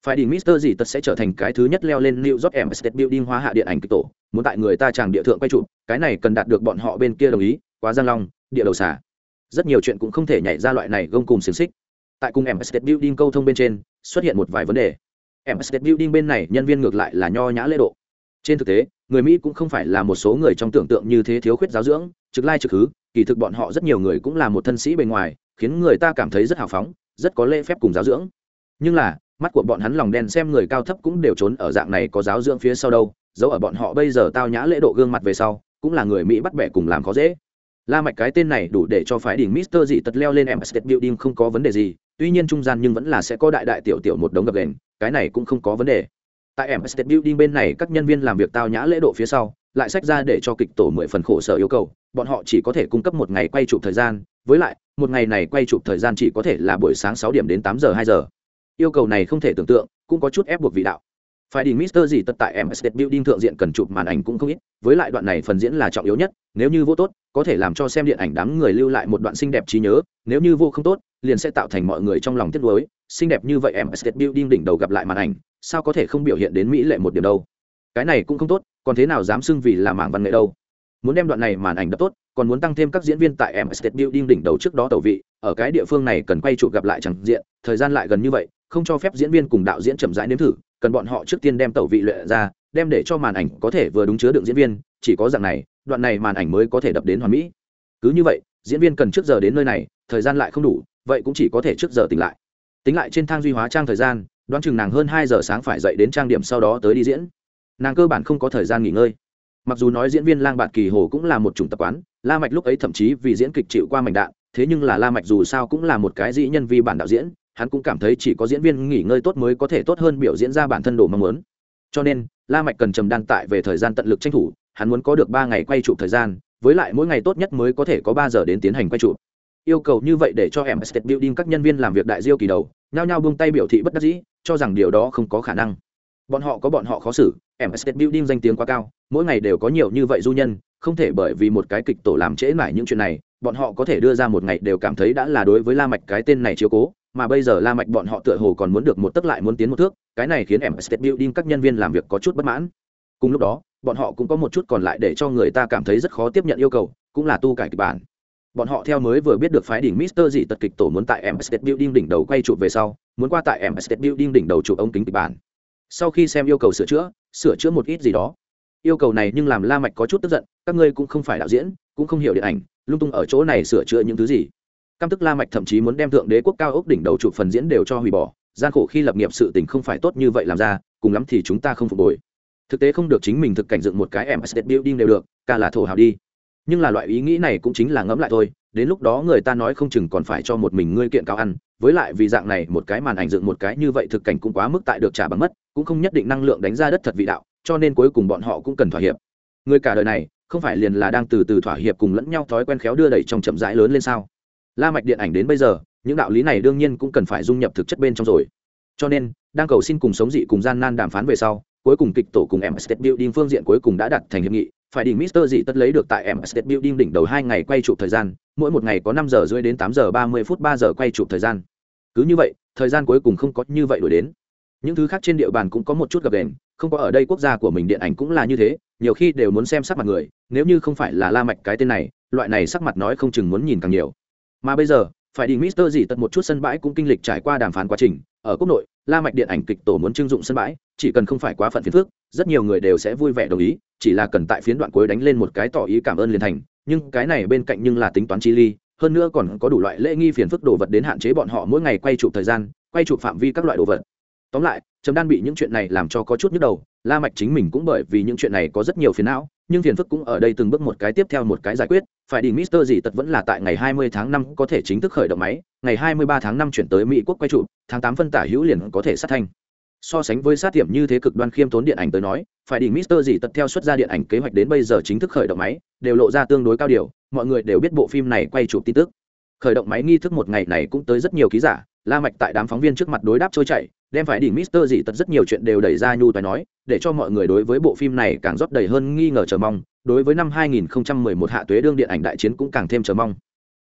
Phái đỉnh Mister gì tật sẽ trở thành cái thứ nhất leo lên New York Empire Building hóa hạ điện ảnh kịch tổ, muốn tại người ta chàng địa thượng quay chụp, cái này cần đạt được bọn họ bên kia đồng ý, quá giang long, địa đầu xả. Rất nhiều chuyện cũng không thể nhảy ra loại này gông cùng xiềng xích. Tại cùng Empire Building câu thông bên trên, xuất hiện một vài vấn đề. Empire Building bên này nhân viên ngược lại là nho nhã lễ độ. Trên thực tế, người mỹ cũng không phải là một số người trong tưởng tượng như thế thiếu khuyết giáo dưỡng trực lai trực hứ kỳ thực bọn họ rất nhiều người cũng là một thân sĩ bề ngoài khiến người ta cảm thấy rất hào phóng rất có lễ phép cùng giáo dưỡng nhưng là mắt của bọn hắn lòng đen xem người cao thấp cũng đều trốn ở dạng này có giáo dưỡng phía sau đâu dấu ở bọn họ bây giờ tao nhã lễ độ gương mặt về sau cũng là người mỹ bắt bẻ cùng làm khó dễ la mạch cái tên này đủ để cho phái đỉnh mister dị tật leo lên em state building không có vấn đề gì tuy nhiên trung gian nhưng vẫn là sẽ có đại đại tiểu tiểu một đống gập đền cái này cũng không có vấn đề. Tại em state building bên này, các nhân viên làm việc tao nhã lễ độ phía sau, lại sách ra để cho kịch tổ mười phần khổ sở yêu cầu, bọn họ chỉ có thể cung cấp một ngày quay chụp thời gian, với lại, một ngày này quay chụp thời gian chỉ có thể là buổi sáng sáu điểm đến tám giờ, hai giờ. Yêu cầu này không thể tưởng tượng, cũng có chút ép buộc vị đạo phải đi Mister gì tất tại em State Building thượng diện cần chụp màn ảnh cũng không ít, với lại đoạn này phần diễn là trọng yếu nhất, nếu như vô tốt, có thể làm cho xem điện ảnh đám người lưu lại một đoạn xinh đẹp trí nhớ, nếu như vô không tốt, liền sẽ tạo thành mọi người trong lòng tiếc nuối, xinh đẹp như vậy em State Building đỉnh đầu gặp lại màn ảnh, sao có thể không biểu hiện đến mỹ lệ một điểm đâu? Cái này cũng không tốt còn thế nào dám xưng vì là mảng văn nghệ đâu? Muốn đem đoạn này màn ảnh đập tốt còn muốn tăng thêm các diễn viên tại em state building đỉnh đầu trước đó tẩu vị ở cái địa phương này cần quay chụp gặp lại chẳng diện thời gian lại gần như vậy không cho phép diễn viên cùng đạo diễn chậm rãi nếm thử cần bọn họ trước tiên đem tẩu vị luyện ra, đem để cho màn ảnh có thể vừa đúng chứa đựng diễn viên, chỉ có dạng này, đoạn này màn ảnh mới có thể đập đến hoàn mỹ. Cứ như vậy, diễn viên cần trước giờ đến nơi này, thời gian lại không đủ, vậy cũng chỉ có thể trước giờ tỉnh lại. Tính lại trên thang duy hóa trang thời gian, đoán chừng nàng hơn hai giờ sáng phải dậy đến trang điểm sau đó tới đi diễn. Nàng cơ bản không có thời gian nghỉ ngơi. Mặc dù nói diễn viên lang bạt kỳ hồ cũng là một chủng tập quán, la mạch lúc ấy thậm chí vì diễn kịch chịu qua mảnh đạn, thế nhưng là la mạch dù sao cũng là một cái dĩ nhân vi bản đạo diễn hắn cũng cảm thấy chỉ có diễn viên nghỉ ngơi tốt mới có thể tốt hơn biểu diễn ra bản thân đồ mong muốn. Cho nên, la mạch cần trầm đan tại về thời gian tận lực tranh thủ, hắn muốn có được ba ngày quay chụp thời gian, với lại mỗi ngày tốt nhất mới có thể có ba giờ đến tiến hành quay chụp. Yêu cầu như vậy để cho em state building các nhân viên làm việc đại diêu kỳ đầu, nhao nhao buông tay biểu thị bất đắc dĩ, cho rằng điều đó không có khả năng. Bọn họ có bọn họ khó xử, em state building danh tiếng quá cao, mỗi ngày đều có nhiều như vậy du nhân, không thể bởi vì một cái kịch tổ làm trễ nải những chuyện này, bọn họ có thể đưa ra một ngày đều cảm thấy đã là đối với la mạch cái tên này chiếu cố mà bây giờ la mạch bọn họ tựa hồ còn muốn được một tức lại muốn tiến một thước cái này khiến em state building các nhân viên làm việc có chút bất mãn cùng lúc đó bọn họ cũng có một chút còn lại để cho người ta cảm thấy rất khó tiếp nhận yêu cầu cũng là tu cải kịch bản bọn họ theo mới vừa biết được phái đỉnh Mister dị tật kịch tổ muốn tại em State Building đỉnh đầu quay chụp về sau, muốn qua tại em State Building đỉnh đầu chụp ống kính kịch bản. Sau khi xem yêu cầu sửa chữa, sửa chữa một ít gì đó. Yêu cầu này nhưng làm La Mạch có chút tức giận, các ngươi cũng không phải đạo diễn, cũng không hiểu điện ảnh, lung tung ở chỗ này sửa chữa những thứ gì. Cam tức La Mạch thậm chí muốn đem thượng đế quốc cao ốc đỉnh đầu chụp phần diễn đều cho hủy bỏ, gian khổ khi lập nghiệp sự tình không phải tốt như vậy làm ra, cùng lắm thì chúng ta không phục hồi. Thực tế không được chính mình thực cảnh dựng một cái em Building đều được, ca là thổ hào đi. Nhưng là loại ý nghĩ này cũng chính là ngẫm lại thôi đến lúc đó người ta nói không chừng còn phải cho một mình ngươi kiện cao ăn với lại vì dạng này một cái màn ảnh dựng một cái như vậy thực cảnh cũng quá mức tại được trả bằng mất cũng không nhất định năng lượng đánh ra đất thật vị đạo cho nên cuối cùng bọn họ cũng cần thỏa hiệp. Người cả đời này không phải liền là đang từ từ thỏa hiệp cùng lẫn nhau thói quen khéo đưa đẩy trong chậm rãi lớn lên sao? La mạch điện ảnh đến bây giờ những đạo lý này đương nhiên cũng cần phải dung nhập thực chất bên trong rồi cho nên đang cầu xin cùng sống dị cùng gian nan đàm phán về sau cuối cùng kịch tổ cùng em state building phương diện cuối cùng đã đặt thành hiệp nghị phải đỉnh Mister dị tất lấy được tại em State Building đỉnh đầu hai ngày quay chụp thời gian, mỗi một ngày có năm giờ rưỡi đến tám giờ ba mươi phút ba giờ quay chụp thời gian. Cứ như vậy, thời gian cuối cùng không có như vậy đổi đến. Những thứ khác trên địa bàn cũng có một chút gặp đèn, không có ở đây quốc gia của mình điện ảnh cũng là như thế, nhiều khi đều muốn xem sắc mặt người, nếu như không phải là La Mạch cái tên này, loại này sắc mặt nói không chừng muốn nhìn càng nhiều. Mà bây giờ, phải đi Mister gì tật một chút sân bãi cũng kinh lịch trải qua đàm phán quá trình, ở quốc nội, La Mạch điện ảnh kịch tổ muốn trưng dụng sân bãi, chỉ cần không phải quá phận phiền phức, rất nhiều người đều sẽ vui vẻ đồng ý, chỉ là cần tại phiến đoạn cuối đánh lên một cái tỏ ý cảm ơn liền thành. Nhưng cái này bên cạnh nhưng là tính toán chi ly hơn nữa còn có đủ loại lễ nghi phiền phức đồ vật đến hạn chế bọn họ mỗi ngày quay chụp thời gian quay chụp phạm vi các loại đồ vật. Tóm lại chấm đan bị những chuyện này làm cho có chút nhức đầu la mạch chính mình cũng bởi vì những chuyện này có rất nhiều phiền não nhưng phiền phức cũng ở đây từng bước một cái tiếp theo một cái giải quyết phải đi Mister gì tật vẫn là tại ngày 20 tháng 5 có thể chính thức khởi động máy ngày 23 tháng 5 chuyển tới mỹ quốc quay trụ, tháng 8 phân tả hữu liền có thể sát thành. so sánh với sát tiệm như thế cực đoan khiêm tốn điện ảnh tới nói phải đỉnh mister gì tật theo xuất ra điện ảnh kế hoạch đến bây giờ chính thức khởi động máy đều lộ ra tương đối cao điều mọi người đều biết bộ phim này quay chụp tin tức khởi động máy nghi thức một ngày này cũng tới rất nhiều ký giả la mạch tại đám phóng viên trước mặt đối đáp trôi chảy đem phải đỉnh mister gì tật rất nhiều chuyện đều đẩy ra nhu toái nói để cho mọi người đối với bộ phim này càng rót đầy hơn nghi ngờ chờ mong đối với năm 2011 hạ tuế đương điện ảnh đại chiến cũng càng thêm chờ mong.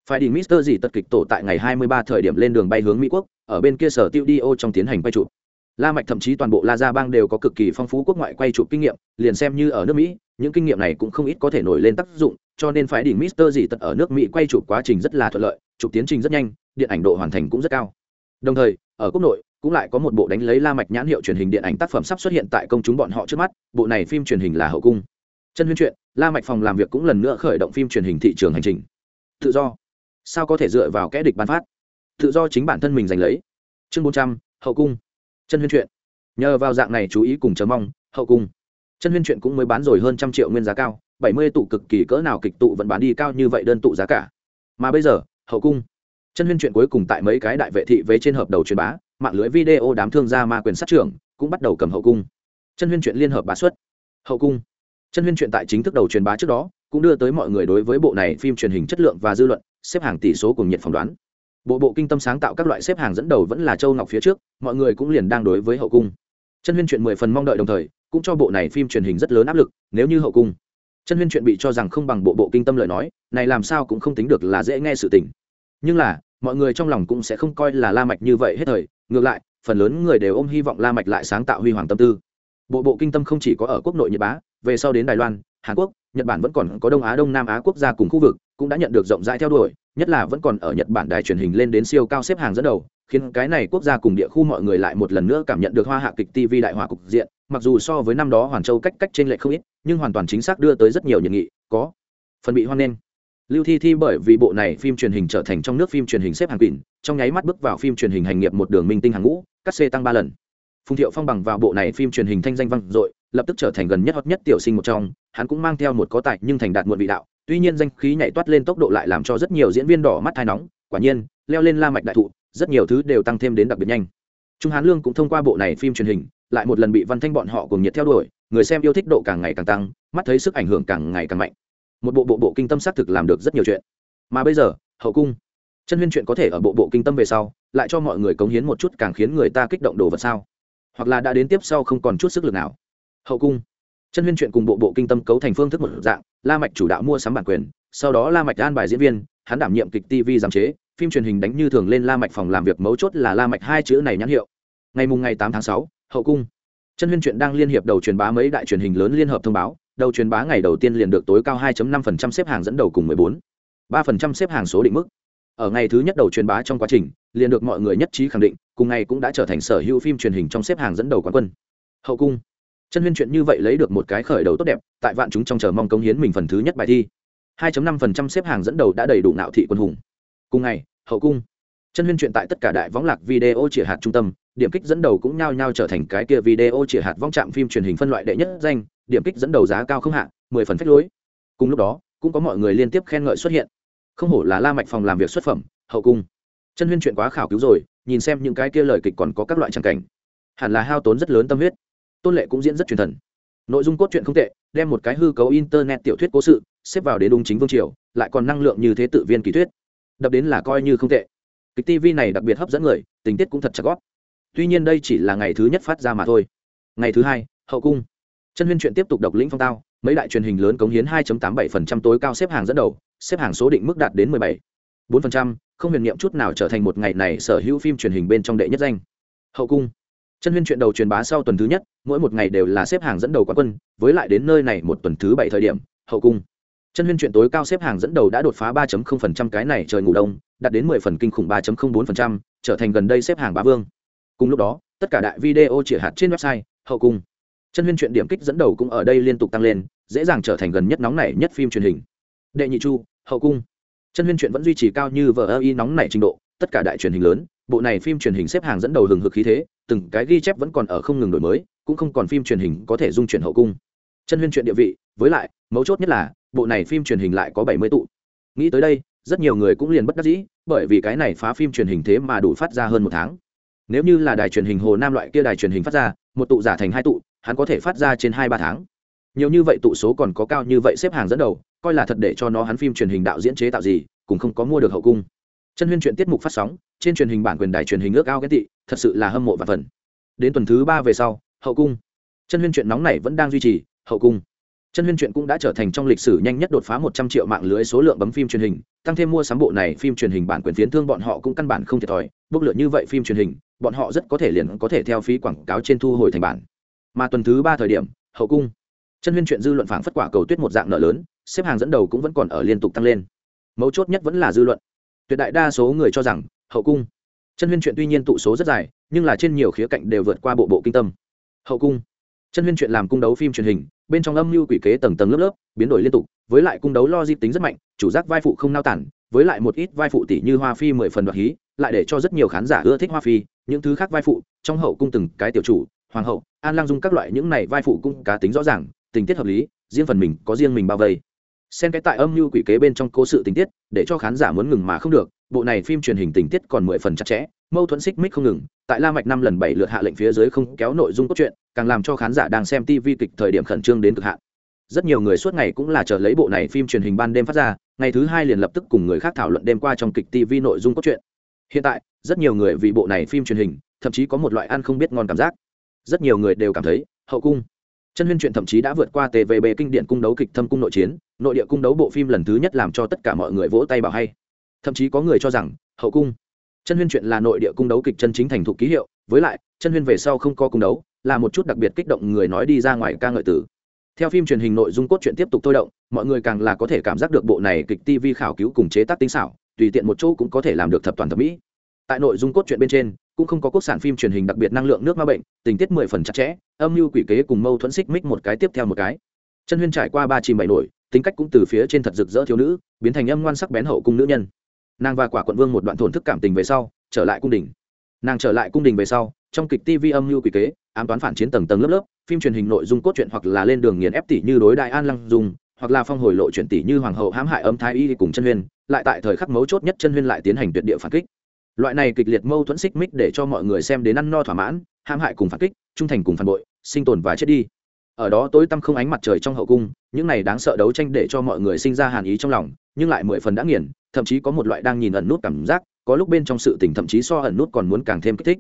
Phải đỉnh mister gì tật kịch tổ tại ngày 23 thời điểm lên đường bay hướng mỹ quốc, ở bên kia sở tiêu trong tiến hành quay chụp. La mạch thậm chí toàn bộ la gia bang đều có cực kỳ phong phú quốc ngoại quay chụp kinh nghiệm, liền xem như ở nước mỹ, những kinh nghiệm này cũng không ít có thể nổi lên tác dụng, cho nên phải đỉnh mister gì tật ở nước mỹ quay chụp quá trình rất là thuận lợi, chụp tiến trình rất nhanh, điện ảnh độ hoàn thành cũng rất cao. Đồng thời, ở quốc nội, cũng lại có một bộ đánh lấy la mạch nhãn hiệu truyền hình điện ảnh tác phẩm sắp xuất hiện tại công chúng bọn họ trước mắt, bộ này phim truyền hình là hậu cung chân huyên chuyện la mạch phòng làm việc cũng lần nữa khởi động phim truyền hình thị trường hành trình. Tự do. Sao có thể dựa vào kẻ địch ban phát? Tự do chính bản thân mình giành lấy. Chương 400, hậu cung. Chân huyên chuyện. Nhờ vào dạng này chú ý cùng chờ mong hậu cung. Chân huyên chuyện cũng mới bán rồi hơn trăm triệu nguyên giá cao bảy mươi tụ cực kỳ cỡ nào kịch tụ vẫn bán đi cao như vậy đơn tụ giá cả. Mà bây giờ hậu cung. Chân huyên chuyện cuối cùng tại mấy cái đại vệ thị vế trên hợp đầu truyền bá mạng lưới video đám thương gia ma quyền sát trưởng cũng bắt đầu cầm hậu cung. Chân huyên chuyện liên hợp bá xuất. Hậu cung chân huyên chuyện tại chính thức đầu truyền bá trước đó, cũng đưa tới mọi người đối với bộ này phim truyền hình chất lượng và dư luận, xếp hàng tỷ số cùng nhiệt phỏng đoán. Bộ bộ kinh tâm sáng tạo các loại xếp hàng dẫn đầu vẫn là châu ngọc phía trước, mọi người cũng liền đang đối với hậu cung. Chân huyên chuyện mười phần mong đợi đồng thời, cũng cho bộ này phim truyền hình rất lớn áp lực, nếu như hậu cung. Chân huyên chuyện bị cho rằng không bằng bộ bộ kinh tâm lời nói, này làm sao cũng không tính được là dễ nghe sự tình. Nhưng là, mọi người trong lòng cũng sẽ không coi là la mạch như vậy hết thời, ngược lại, phần lớn người đều ôm hy vọng la mạch lại sáng tạo huy hoàng tâm tư. Bộ bộ kinh tâm không chỉ có ở quốc nội nhật bá về sau đến đài loan, hàn quốc, nhật bản vẫn còn có đông á, đông nam á quốc gia cùng khu vực, cũng đã nhận được rộng rãi theo đuổi, nhất là vẫn còn ở nhật bản đài truyền hình lên đến siêu cao xếp hàng dẫn đầu, khiến cái này quốc gia cùng địa khu mọi người lại một lần nữa cảm nhận được hoa hạ kịch tv đại hòa cục diện, mặc dù so với năm đó hoàn châu cách cách trên lệ không ít, nhưng hoàn toàn chính xác đưa tới rất nhiều nhiệt nghị, có phần bị hoan nghênh. Lưu thi thi bởi vì bộ này phim truyền hình trở thành trong nước phim truyền hình xếp hàng quỷ, trong nháy mắt bước vào phim truyền hình hành nghiệp một đường minh tinh hàng ngũ, cắt xê tăng ba lần phùng thiệu phong bằng vào bộ này phim truyền hình thanh danh vang dội, lập tức trở thành gần nhất hot nhất tiểu sinh một trong, hắn cũng mang theo một có tài nhưng thành đạt muộn vị đạo, tuy nhiên danh khí nhảy toát lên tốc độ lại làm cho rất nhiều diễn viên đỏ mắt thai nóng, quả nhiên, leo lên la mạch đại thụ, rất nhiều thứ đều tăng thêm đến đặc biệt nhanh. Trung hán lương cũng thông qua bộ này phim truyền hình, lại một lần bị văn thanh bọn họ cùng nhiệt theo đuổi, người xem yêu thích độ càng ngày càng tăng, mắt thấy sức ảnh hưởng càng ngày càng mạnh. Một bộ bộ bộ kinh tâm xác thực làm được rất nhiều chuyện. Mà bây giờ, hậu cung, chân huyên chuyện có thể ở bộ bộ kinh tâm về sau, lại cho mọi người cống hiến một chút càng khiến người ta kích động đồ vật sao? Hoặc là đã đến tiếp sau không còn chút sức lực nào. Hậu cung. Chân huyên chuyện cùng bộ bộ kinh tâm cấu thành phương thức một dạng, la mạch chủ đạo mua sắm bản quyền, sau đó la mạch an bài diễn viên, hắn đảm nhiệm kịch tv giám chế, phim truyền hình đánh như thường lên la mạch phòng làm việc mấu chốt là la mạch hai chữ này nhãn hiệu. Ngày mùng ngày tám tháng sáu, hậu cung. Chân huyên chuyện đang liên hiệp đầu truyền bá mấy đại truyền hình lớn liên hợp thông báo, đầu truyền bá ngày đầu tiên liền được tối cao 2.5% xếp hàng dẫn đầu cùng 14 3% xếp hàng số định mức ở ngày thứ nhất đầu truyền bá trong quá trình, liền được mọi người nhất trí khẳng định, cùng ngày cũng đã trở thành sở hữu phim truyền hình trong xếp hàng dẫn đầu quán quân. Hậu cung. Chân huyên chuyện như vậy lấy được một cái khởi đầu tốt đẹp, tại vạn chúng trong chờ mong công hiến mình phần thứ nhất bài thi. 2.5% xếp hàng dẫn đầu đã đầy đủ nạo thị quân hùng. Cùng ngày, hậu cung. Chân huyên chuyện tại tất cả đại võng lạc video chỉ hạt trung tâm, điểm kích dẫn đầu cũng nhao nhao trở thành cái kia video chỉ hạt vong trạm phim truyền hình phân loại đệ nhất danh, điểm kích dẫn đầu giá cao không hạ, mười phần phách lối. Cùng lúc đó, cũng có mọi người liên tiếp khen ngợi xuất hiện không hổ là la mạch phòng làm việc xuất phẩm, hậu cung. Chân huyên chuyện quá khảo cứu rồi, nhìn xem những cái kia lời kịch còn có các loại trang cảnh. Hẳn là hao tốn rất lớn tâm huyết. Tôn lệ cũng diễn rất truyền thần. Nội dung cốt truyện không tệ, đem một cái hư cấu internet tiểu thuyết cố sự, xếp vào đến đúng chính vương triều, lại còn năng lượng như thế tự viên kỳ thuyết. Đập đến là coi như không tệ. Kịch tv này đặc biệt hấp dẫn người, tình tiết cũng thật chặt gót. Tuy nhiên đây chỉ là ngày thứ nhất phát ra mà thôi. Ngày thứ hai, hậu cung. Chân huyên chuyện tiếp tục độc lĩnh phong tao mấy đại truyền hình lớn cống hiến 2.87% tối cao xếp hàng dẫn đầu xếp hàng số định mức đạt đến 17 4%, không huyền niệm chút nào trở thành một ngày này sở hữu phim truyền hình bên trong đệ nhất danh. Hậu cung. Chân huyên chuyện đầu truyền bá sau tuần thứ nhất mỗi một ngày đều là xếp hàng dẫn đầu quán quân với lại đến nơi này một tuần thứ bảy thời điểm hậu cung. Chân huyên chuyện tối cao xếp hàng dẫn đầu đã đột phá 3.0% cái này trời ngủ đông đạt đến 10 phần kinh khủng 3.04%, trở thành gần đây xếp hàng bá vương. Cùng lúc đó tất cả đại video chỉ hạt trên website hậu cung chân huyên chuyện điểm kích dẫn đầu cũng ở đây liên tục tăng lên, dễ dàng trở thành gần nhất nóng nảy nhất phim truyền hình. Đệ nhị chu, hậu cung. Chân huyên chuyện vẫn duy trì cao như vở ơ y nóng nảy trình độ, tất cả đại truyền hình lớn, bộ này phim truyền hình xếp hàng dẫn đầu hừng hực khí thế, từng cái ghi chép vẫn còn ở không ngừng đổi mới, cũng không còn phim truyền hình có thể dung chuyển hậu cung. Chân huyên chuyện địa vị, với lại, mấu chốt nhất là, bộ này phim truyền hình lại có bảy mươi tụ. Nghĩ tới đây, rất nhiều người cũng liền bất đắc dĩ, bởi vì cái này phá phim truyền hình thế mà đủ phát ra hơn một tháng. Nếu như là đài truyền hình hồ nam loại kia đài truyền hình phát ra, một tụ giả thành hai tụ hắn có thể phát ra trên hai ba tháng. Nhiều như vậy tụ số còn có cao như vậy xếp hàng dẫn đầu, coi là thật để cho nó hắn phim truyền hình đạo diễn chế tạo gì, cũng không có mua được hậu cung. Chân huyên chuyện tiết mục phát sóng, trên truyền hình bản quyền đài truyền hình ước ao ghét tị, thật sự là hâm mộ và phần. Đến tuần thứ ba về sau, hậu cung. Chân huyên chuyện nóng này vẫn đang duy trì, hậu cung. Chân huyên chuyện cũng đã trở thành trong lịch sử nhanh nhất đột phá một trăm triệu mạng lưới số lượng bấm phim truyền hình, tăng thêm mua sắm bộ này phim truyền hình bản quyền phiến thương bọn họ cũng căn bản không thiệt thòi, bốc lượt như vậy phim truyền hình, bọn họ rất có thể liền có thể theo phí quảng cáo trên thu hồi thành bản mà tuần thứ ba thời điểm, hậu cung, chân huyên chuyện dư luận phảng phất quả cầu tuyết một dạng nợ lớn, xếp hàng dẫn đầu cũng vẫn còn ở liên tục tăng lên. Mấu chốt nhất vẫn là dư luận. Tuyệt đại đa số người cho rằng, hậu cung, chân huyên chuyện tuy nhiên tụ số rất dài, nhưng là trên nhiều khía cạnh đều vượt qua bộ bộ kinh tâm. Hậu cung, chân huyên chuyện làm cung đấu phim truyền hình, bên trong âm mưu quỷ kế tầng tầng lớp lớp, biến đổi liên tục, với lại cung đấu lo di tính rất mạnh, chủ giác vai phụ không nao tản, với lại một ít vai phụ tỷ như hoa phi mười phần đoạt hí, lại để cho rất nhiều khán giả ưa thích hoa phi, những thứ khác vai phụ, trong hậu cung từng cái tiểu chủ, hoàng hậu an lang dung các loại những này vai phụ cung cá tính rõ ràng, tình tiết hợp lý, riêng phần mình có riêng mình bao vây. Xen cái tại âm mưu quỷ kế bên trong cố sự tình tiết, để cho khán giả muốn ngừng mà không được, bộ này phim truyền hình tình tiết còn mười phần chặt chẽ, mâu thuẫn xích mích không ngừng, tại la mạch năm lần bảy lượt hạ lệnh phía dưới không kéo nội dung cốt truyện, càng làm cho khán giả đang xem tv kịch thời điểm khẩn trương đến cực hạn. Rất nhiều người suốt ngày cũng là chờ lấy bộ này phim truyền hình ban đêm phát ra, ngày thứ hai liền lập tức cùng người khác thảo luận đêm qua trong kịch tv nội dung cốt truyện. Hiện tại, rất nhiều người vì bộ này phim truyền hình, thậm chí có một loại ăn không biết ngon cảm giác rất nhiều người đều cảm thấy hậu cung. Chân huyên truyện thậm chí đã vượt qua tvb kinh điển cung đấu kịch thâm cung nội chiến, nội địa cung đấu bộ phim lần thứ nhất làm cho tất cả mọi người vỗ tay bảo hay. Thậm chí có người cho rằng, hậu cung. Chân huyên truyện là nội địa cung đấu kịch chân chính thành thục ký hiệu, với lại, chân huyên về sau không có cung đấu, là một chút đặc biệt kích động người nói đi ra ngoài ca ngợi tử. Theo phim truyền hình nội dung cốt truyện tiếp tục thôi động, mọi người càng là có thể cảm giác được bộ này kịch tv khảo cứu cùng chế tác tinh xảo, tùy tiện một chỗ cũng có thể làm được thập toàn thẩm mỹ. Tại nội dung cốt truyện bên trên cũng không có quốc sản phim truyền hình đặc biệt năng lượng nước ma bệnh, tình tiết mười phần chặt chẽ, âm mưu quỷ kế cùng mâu thuẫn xích mích một cái tiếp theo một cái. Chân huyên trải qua ba chìm bảy nổi, tính cách cũng từ phía trên thật rực rỡ thiếu nữ, biến thành âm ngoan sắc bén hậu cung nữ nhân. Nàng và quả quận vương một đoạn thổn thức cảm tình về sau, trở lại cung đình. Nàng trở lại cung đình về sau, trong kịch tv âm mưu quỷ kế, ám toán phản chiến tầng tầng lớp lớp, phim truyền hình nội dung cốt truyện hoặc là lên đường nghiền ép tỷ như đối đại an lăng dùng hoặc là phong hồi lộ chuyển tỷ như hoàng hậu hãm hại âm thái y cùng chân huyên, lại tại thời khắc mấu chốt nhất chân huyên lại tiến hành tuyệt địa phản kích loại này kịch liệt mâu thuẫn xích mích để cho mọi người xem đến ăn no thỏa mãn, hãm hại cùng phản kích, trung thành cùng phản bội, sinh tồn và chết đi. Ở đó tối tăm không ánh mặt trời trong hậu cung, những này đáng sợ đấu tranh để cho mọi người sinh ra hàn ý trong lòng, nhưng lại mười phần đã nghiền, thậm chí có một loại đang nhìn ẩn nút cảm giác, có lúc bên trong sự tỉnh thậm chí so ẩn nút còn muốn càng thêm kích thích.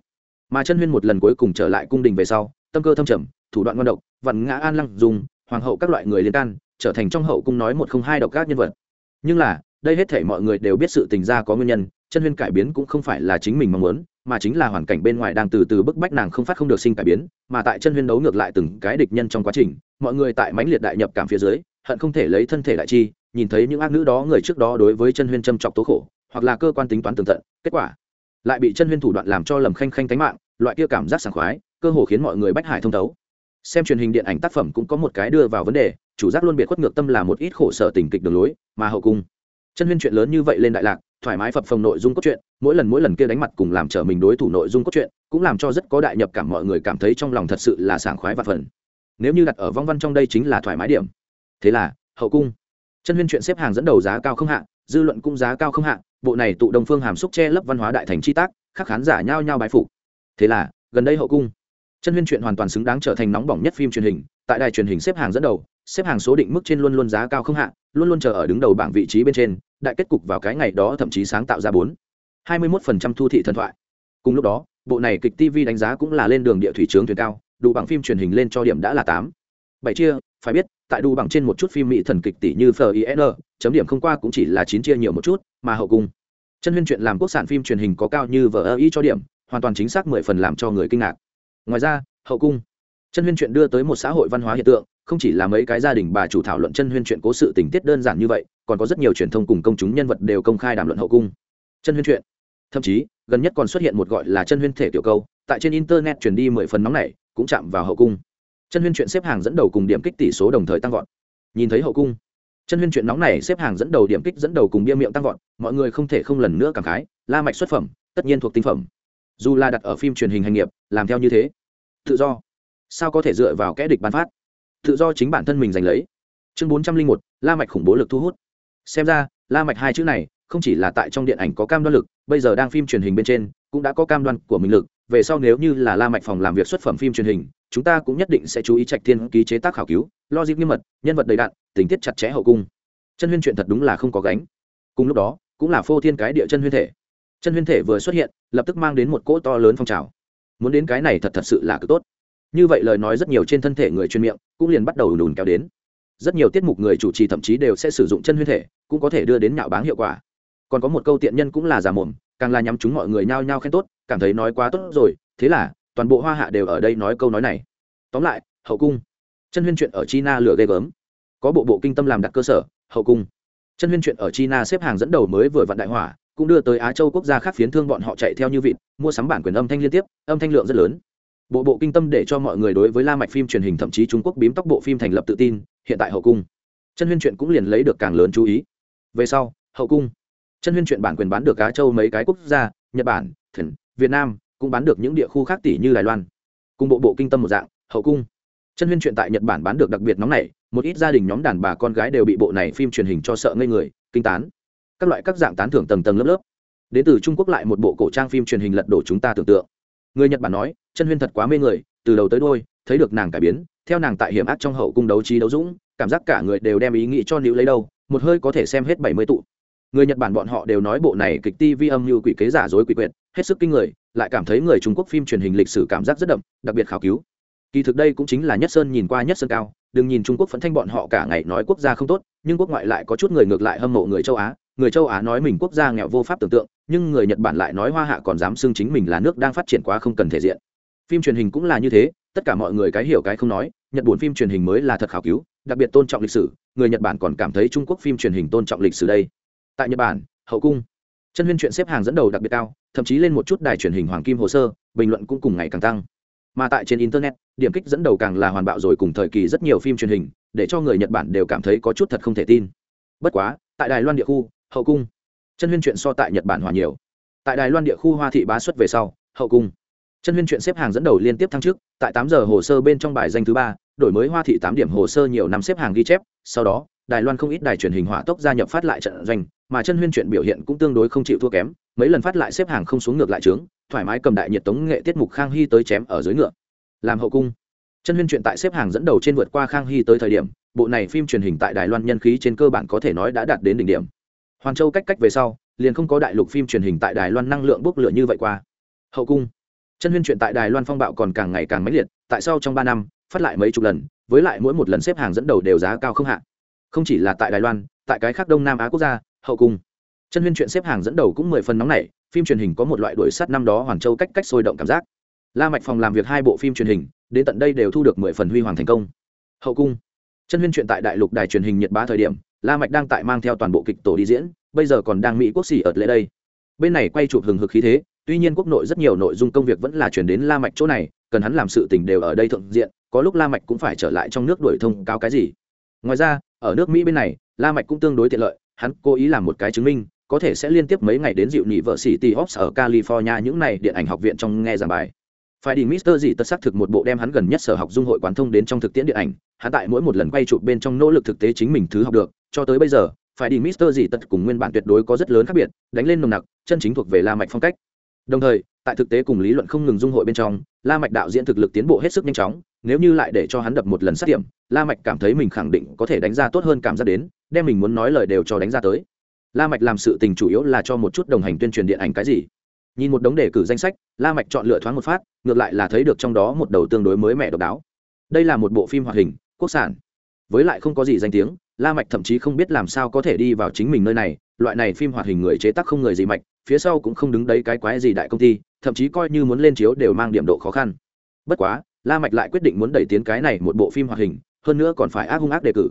Mà chân huyên một lần cuối cùng trở lại cung đình về sau, tâm cơ thâm trầm, thủ đoạn ngon độc, vặn ngã an lăng dùng, hoàng hậu các loại người liên can, trở thành trong hậu cung nói một không hai độc các nhân vật. Nhưng là, đây hết thể mọi người đều biết sự tình ra có nguyên nhân chân huyên cải biến cũng không phải là chính mình mong muốn, mà chính là hoàn cảnh bên ngoài đang từ từ bức bách nàng không phát không được sinh cải biến, mà tại chân huyên đấu ngược lại từng cái địch nhân trong quá trình, mọi người tại mãnh liệt đại nhập cảm phía dưới, hận không thể lấy thân thể đại chi, nhìn thấy những ác nữ đó người trước đó đối với chân huyên châm chọc tố khổ, hoặc là cơ quan tính toán tường tận, kết quả lại bị chân huyên thủ đoạn làm cho lầm khanh khanh tánh mạng, loại kia cảm giác sảng khoái, cơ hồ khiến mọi người bách hải thông thấu. Xem truyền hình điện ảnh tác phẩm cũng có một cái đưa vào vấn đề, chủ giác luôn biệt khuất ngược tâm là một ít khổ sở tình kịch đường lối, mà hậu cung, chân huyên chuyện lớn như vậy lên đại lạc thoải mái phập phồng nội dung cốt truyện, mỗi lần mỗi lần kia đánh mặt cùng làm trở mình đối thủ nội dung cốt truyện, cũng làm cho rất có đại nhập cảm, mọi người cảm thấy trong lòng thật sự là sảng khoái và phần nếu như đặt ở vong văn trong đây chính là thoải mái điểm. Thế là, hậu cung. Chân huyên chuyện xếp hàng dẫn đầu giá cao không hạ, dư luận cũng giá cao không hạ, bộ này tụ đồng phương hàm xúc che lấp văn hóa đại thành chi tác, khắc khán giả nhao nhao bái phục. Thế là, gần đây hậu cung. Chân huyên chuyện hoàn toàn xứng đáng trở thành nóng bỏng nhất phim truyền hình, tại đài truyền hình xếp hàng dẫn đầu, xếp hàng số định mức trên luôn luôn giá cao không hạ, luôn luôn chờ ở đứng đầu bảng vị trí bên trên đại kết cục vào cái ngày đó thậm chí sáng tạo ra bốn hai mươi một phần trăm thu thị thần thoại cùng lúc đó bộ này kịch tv đánh giá cũng là lên đường địa thủy trướng thuyền cao đủ bằng phim truyền hình lên cho điểm đã là tám bảy chia phải biết tại đủ bằng trên một chút phim mỹ thần kịch tỷ như FIN, chấm điểm không qua cũng chỉ là chín chia nhiều một chút, mà hậu cung. Chân huyên chuyện làm quốc sản phim truyền hình có cao như vở cho điểm, hoàn toàn chính xác mười phần làm cho người kinh ngạc. Ngoài ra, hậu cung. Chân huyên chuyện đưa tới một xã hội văn hóa hiện tượng, không chỉ là mấy cái gia đình bà chủ thảo luận chân huyên chuyện cố sự tình tiết đơn giản như vậy, còn có rất nhiều truyền thông cùng công chúng nhân vật đều công khai đàm luận hậu cung. Chân huyên chuyện. Thậm chí, gần nhất còn xuất hiện một gọi là chân huyên thể tiểu câu, tại trên internet truyền đi mười phần nóng này, cũng chạm vào hậu cung. Chân huyên chuyện xếp hàng dẫn đầu cùng điểm kích tỷ số đồng thời tăng vọt. Nhìn thấy hậu cung chân huyên chuyện nóng này xếp hàng dẫn đầu điểm kích dẫn đầu cùng bia miệng tăng vọt mọi người không thể không lần nữa cảm khái la mạch xuất phẩm tất nhiên thuộc tinh phẩm. Dù là đặt ở phim truyền hình hành nghiệp làm theo như thế tự do sao có thể dựa vào kẽ địch bán phát? Tự do chính bản thân mình giành lấy. Chương bốn trăm linh một la mạch khủng bố lực thu hút xem ra, la mạch hai chữ này không chỉ là tại trong điện ảnh có cam đoan lực, bây giờ đang phim truyền hình bên trên cũng đã có cam đoan của mình lực. Về sau nếu như là la mạch phòng làm việc xuất phẩm phim truyền hình, chúng ta cũng nhất định sẽ chú ý trạch thiên ký chế tác khảo cứu, logic nghiêm mật, nhân vật đầy đạn tình tiết chặt chẽ hậu cung. Chân huyên chuyện thật đúng là không có gánh. Cùng lúc đó, cũng là phô thiên cái địa chân huyên thể. Chân huyên thể vừa xuất hiện, lập tức mang đến một cỗ to lớn phong trào. Muốn đến cái này thật thật sự là cực tốt. Như vậy lời nói rất nhiều trên thân thể người chuyên miệng cũng liền bắt đầu đùn kéo đến rất nhiều tiết mục người chủ trì thậm chí đều sẽ sử dụng chân huyên thể, cũng có thể đưa đến nhạo báng hiệu quả. Còn có một câu tiện nhân cũng là giả mồm, càng là nhắm chúng mọi người nhao nhao khen tốt, cảm thấy nói quá tốt rồi, thế là, toàn bộ hoa hạ đều ở đây nói câu nói này. Tóm lại, hậu cung. Chân huyên chuyện ở china lửa ghê gớm. Có bộ bộ kinh tâm làm đặt cơ sở, hậu cung. Chân huyên chuyện ở china xếp hàng dẫn đầu mới vừa vặn đại hỏa, cũng đưa tới á châu quốc gia khác phiến thương bọn họ chạy theo như vịt, mua sắm bản quyền âm thanh liên tiếp, âm thanh lượng rất lớn bộ bộ kinh tâm để cho mọi người đối với la mạch phim truyền hình thậm chí trung quốc bím tóc bộ phim thành lập tự tin, hiện tại hậu cung. Chân huyên chuyện cũng liền lấy được càng lớn chú ý. Về sau, hậu cung. Chân huyên chuyện bản quyền bán được cá châu mấy cái quốc gia, nhật bản, thần, việt nam, cũng bán được những địa khu khác tỷ như đài loan. Cùng bộ bộ kinh tâm một dạng, hậu cung. Chân huyên chuyện tại nhật bản bán được đặc biệt nóng này một ít gia đình nhóm đàn bà con gái đều bị bộ này phim truyền hình cho sợ ngây người, kinh tán. Các loại các dạng tán thưởng tầng tầng lớp lớp. Đến từ trung quốc lại một bộ cổ trang phim truyền hình lật đổ chúng ta tưởng tượng người nhật bản nói chân huyên thật quá mê người từ đầu tới đôi thấy được nàng cải biến theo nàng tại hiểm ác trong hậu cung đấu trí đấu dũng cảm giác cả người đều đem ý nghĩ cho nữ lấy đâu một hơi có thể xem hết bảy mươi tụ người nhật bản bọn họ đều nói bộ này kịch ti vi âm như quỷ kế giả dối quỷ quyệt hết sức kinh người lại cảm thấy người trung quốc phim truyền hình lịch sử cảm giác rất đậm đặc biệt khảo cứu kỳ thực đây cũng chính là nhất sơn nhìn qua nhất sơn cao đừng nhìn trung quốc phấn thanh bọn họ cả ngày nói quốc gia không tốt nhưng quốc ngoại lại có chút người ngược lại hâm mộ người châu á người châu á nói mình quốc gia nghèo vô pháp tưởng tượng, nhưng người nhật bản lại nói hoa hạ còn dám xưng chính mình là nước đang phát triển quá không cần thể diện. Phim truyền hình cũng là như thế, tất cả mọi người cái hiểu cái không nói, nhật bản phim truyền hình mới là thật khảo cứu, đặc biệt tôn trọng lịch sử, người nhật bản còn cảm thấy trung quốc phim truyền hình tôn trọng lịch sử đây. Tại nhật bản, hậu cung, chân huyên chuyện xếp hàng dẫn đầu đặc biệt cao, thậm chí lên một chút đài truyền hình hoàng kim hồ sơ, bình luận cũng cùng ngày càng tăng. Mà tại trên internet, điểm kích dẫn đầu càng là hoàn bạo rồi cùng thời kỳ rất nhiều phim truyền hình, để cho người nhật bản đều cảm thấy có chút thật không thể tin. Bất quá, tại đài loan địa khu hậu cung. Chân huyên chuyện so tại nhật bản hòa nhiều. Tại đài loan địa khu hoa thị bá xuất về sau, hậu cung. Chân huyên chuyện xếp hàng dẫn đầu liên tiếp thăng trước tại tám giờ hồ sơ bên trong bài danh thứ ba, đổi mới hoa thị tám điểm hồ sơ nhiều năm xếp hàng ghi chép, sau đó, đài loan không ít đài truyền hình hỏa tốc gia nhập phát lại trận doanh, mà chân huyên chuyện biểu hiện cũng tương đối không chịu thua kém, mấy lần phát lại xếp hàng không xuống ngược lại trướng, thoải mái cầm đại nhiệt tống nghệ tiết mục khang hy tới chém ở dưới ngựa. Làm hậu cung. Chân huyên chuyện tại xếp hàng dẫn đầu trên vượt qua khang hy tới thời điểm, bộ này phim truyền hình tại đài loan nhân khí trên cơ bản có thể nói đã đạt đến đỉnh điểm hoàn châu cách cách về sau, liền không có đại lục phim truyền hình tại đài loan năng lượng bốc lửa như vậy qua. Hậu cung, chân huyên chuyện tại đài loan phong bạo còn càng ngày càng mãnh liệt, tại sao trong ba năm, phát lại mấy chục lần, với lại mỗi một lần xếp hàng dẫn đầu đều giá cao không hạ. Không chỉ là tại đài loan, tại cái khác đông nam á quốc gia, hậu cung, chân huyên chuyện xếp hàng dẫn đầu cũng mười phần nóng nảy, phim truyền hình có một loại đuổi sắt năm đó hoàn châu cách cách sôi động cảm giác. La mạch phòng làm việc hai bộ phim truyền hình, đến tận đây đều thu được mười phần huy hoàng thành công. Hậu cung, chân huyên chuyện tại đại lục đài truyền hình nhật bá thời điểm la mạch đang tại mang theo toàn bộ kịch tổ đi diễn, bây giờ còn đang mỹ quốc xỉ ở lễ đây. Bên này quay chụp hừng hực khí thế, tuy nhiên quốc nội rất nhiều nội dung công việc vẫn là chuyển đến la mạch chỗ này, cần hắn làm sự tình đều ở đây thượng diện, có lúc la mạch cũng phải trở lại trong nước đuổi thông cáo cái gì. Ngoài ra, ở nước mỹ bên này, la mạch cũng tương đối tiện lợi, hắn cố ý làm một cái chứng minh, có thể sẽ liên tiếp mấy ngày đến dịu nhị vợ sĩ t ở california những này điện ảnh học viện trong nghe giảng bài phải đi Mister gì tất xác thực một bộ đem hắn gần nhất sở học dung hội quán thông đến trong thực tiễn điện ảnh, hắn tại mỗi một lần quay chụp bên trong nỗ lực thực tế chính mình thứ học được, cho tới bây giờ, phải đi Mister gì tất cùng nguyên bản tuyệt đối có rất lớn khác biệt, đánh lên nồng nặc, chân chính thuộc về La Mạch phong cách. Đồng thời, tại thực tế cùng lý luận không ngừng dung hội bên trong, La Mạch đạo diễn thực lực tiến bộ hết sức nhanh chóng, nếu như lại để cho hắn đập một lần sát điểm, La Mạch cảm thấy mình khẳng định có thể đánh ra tốt hơn cảm giác đến, đem mình muốn nói lời đều cho đánh ra tới. La Mạch làm sự tình chủ yếu là cho một chút đồng hành tuyên truyền điện ảnh cái gì nhìn một đống đề cử danh sách la mạch chọn lựa thoáng một phát ngược lại là thấy được trong đó một đầu tương đối mới mẻ độc đáo. Đây là một bộ phim hoạt hình, quốc sản. Với lại không có gì danh tiếng, la mạch thậm chí không biết làm sao có thể đi vào chính mình nơi này, loại này phim hoạt hình người chế tác không người gì mạch, phía sau cũng không đứng đấy cái quái gì đại công ty, thậm chí coi như muốn lên chiếu đều mang điểm độ khó khăn. Bất quá, la mạch lại quyết định muốn đẩy tiến cái này một bộ phim hoạt hình, hơn nữa còn phải ác hung ác đề cử.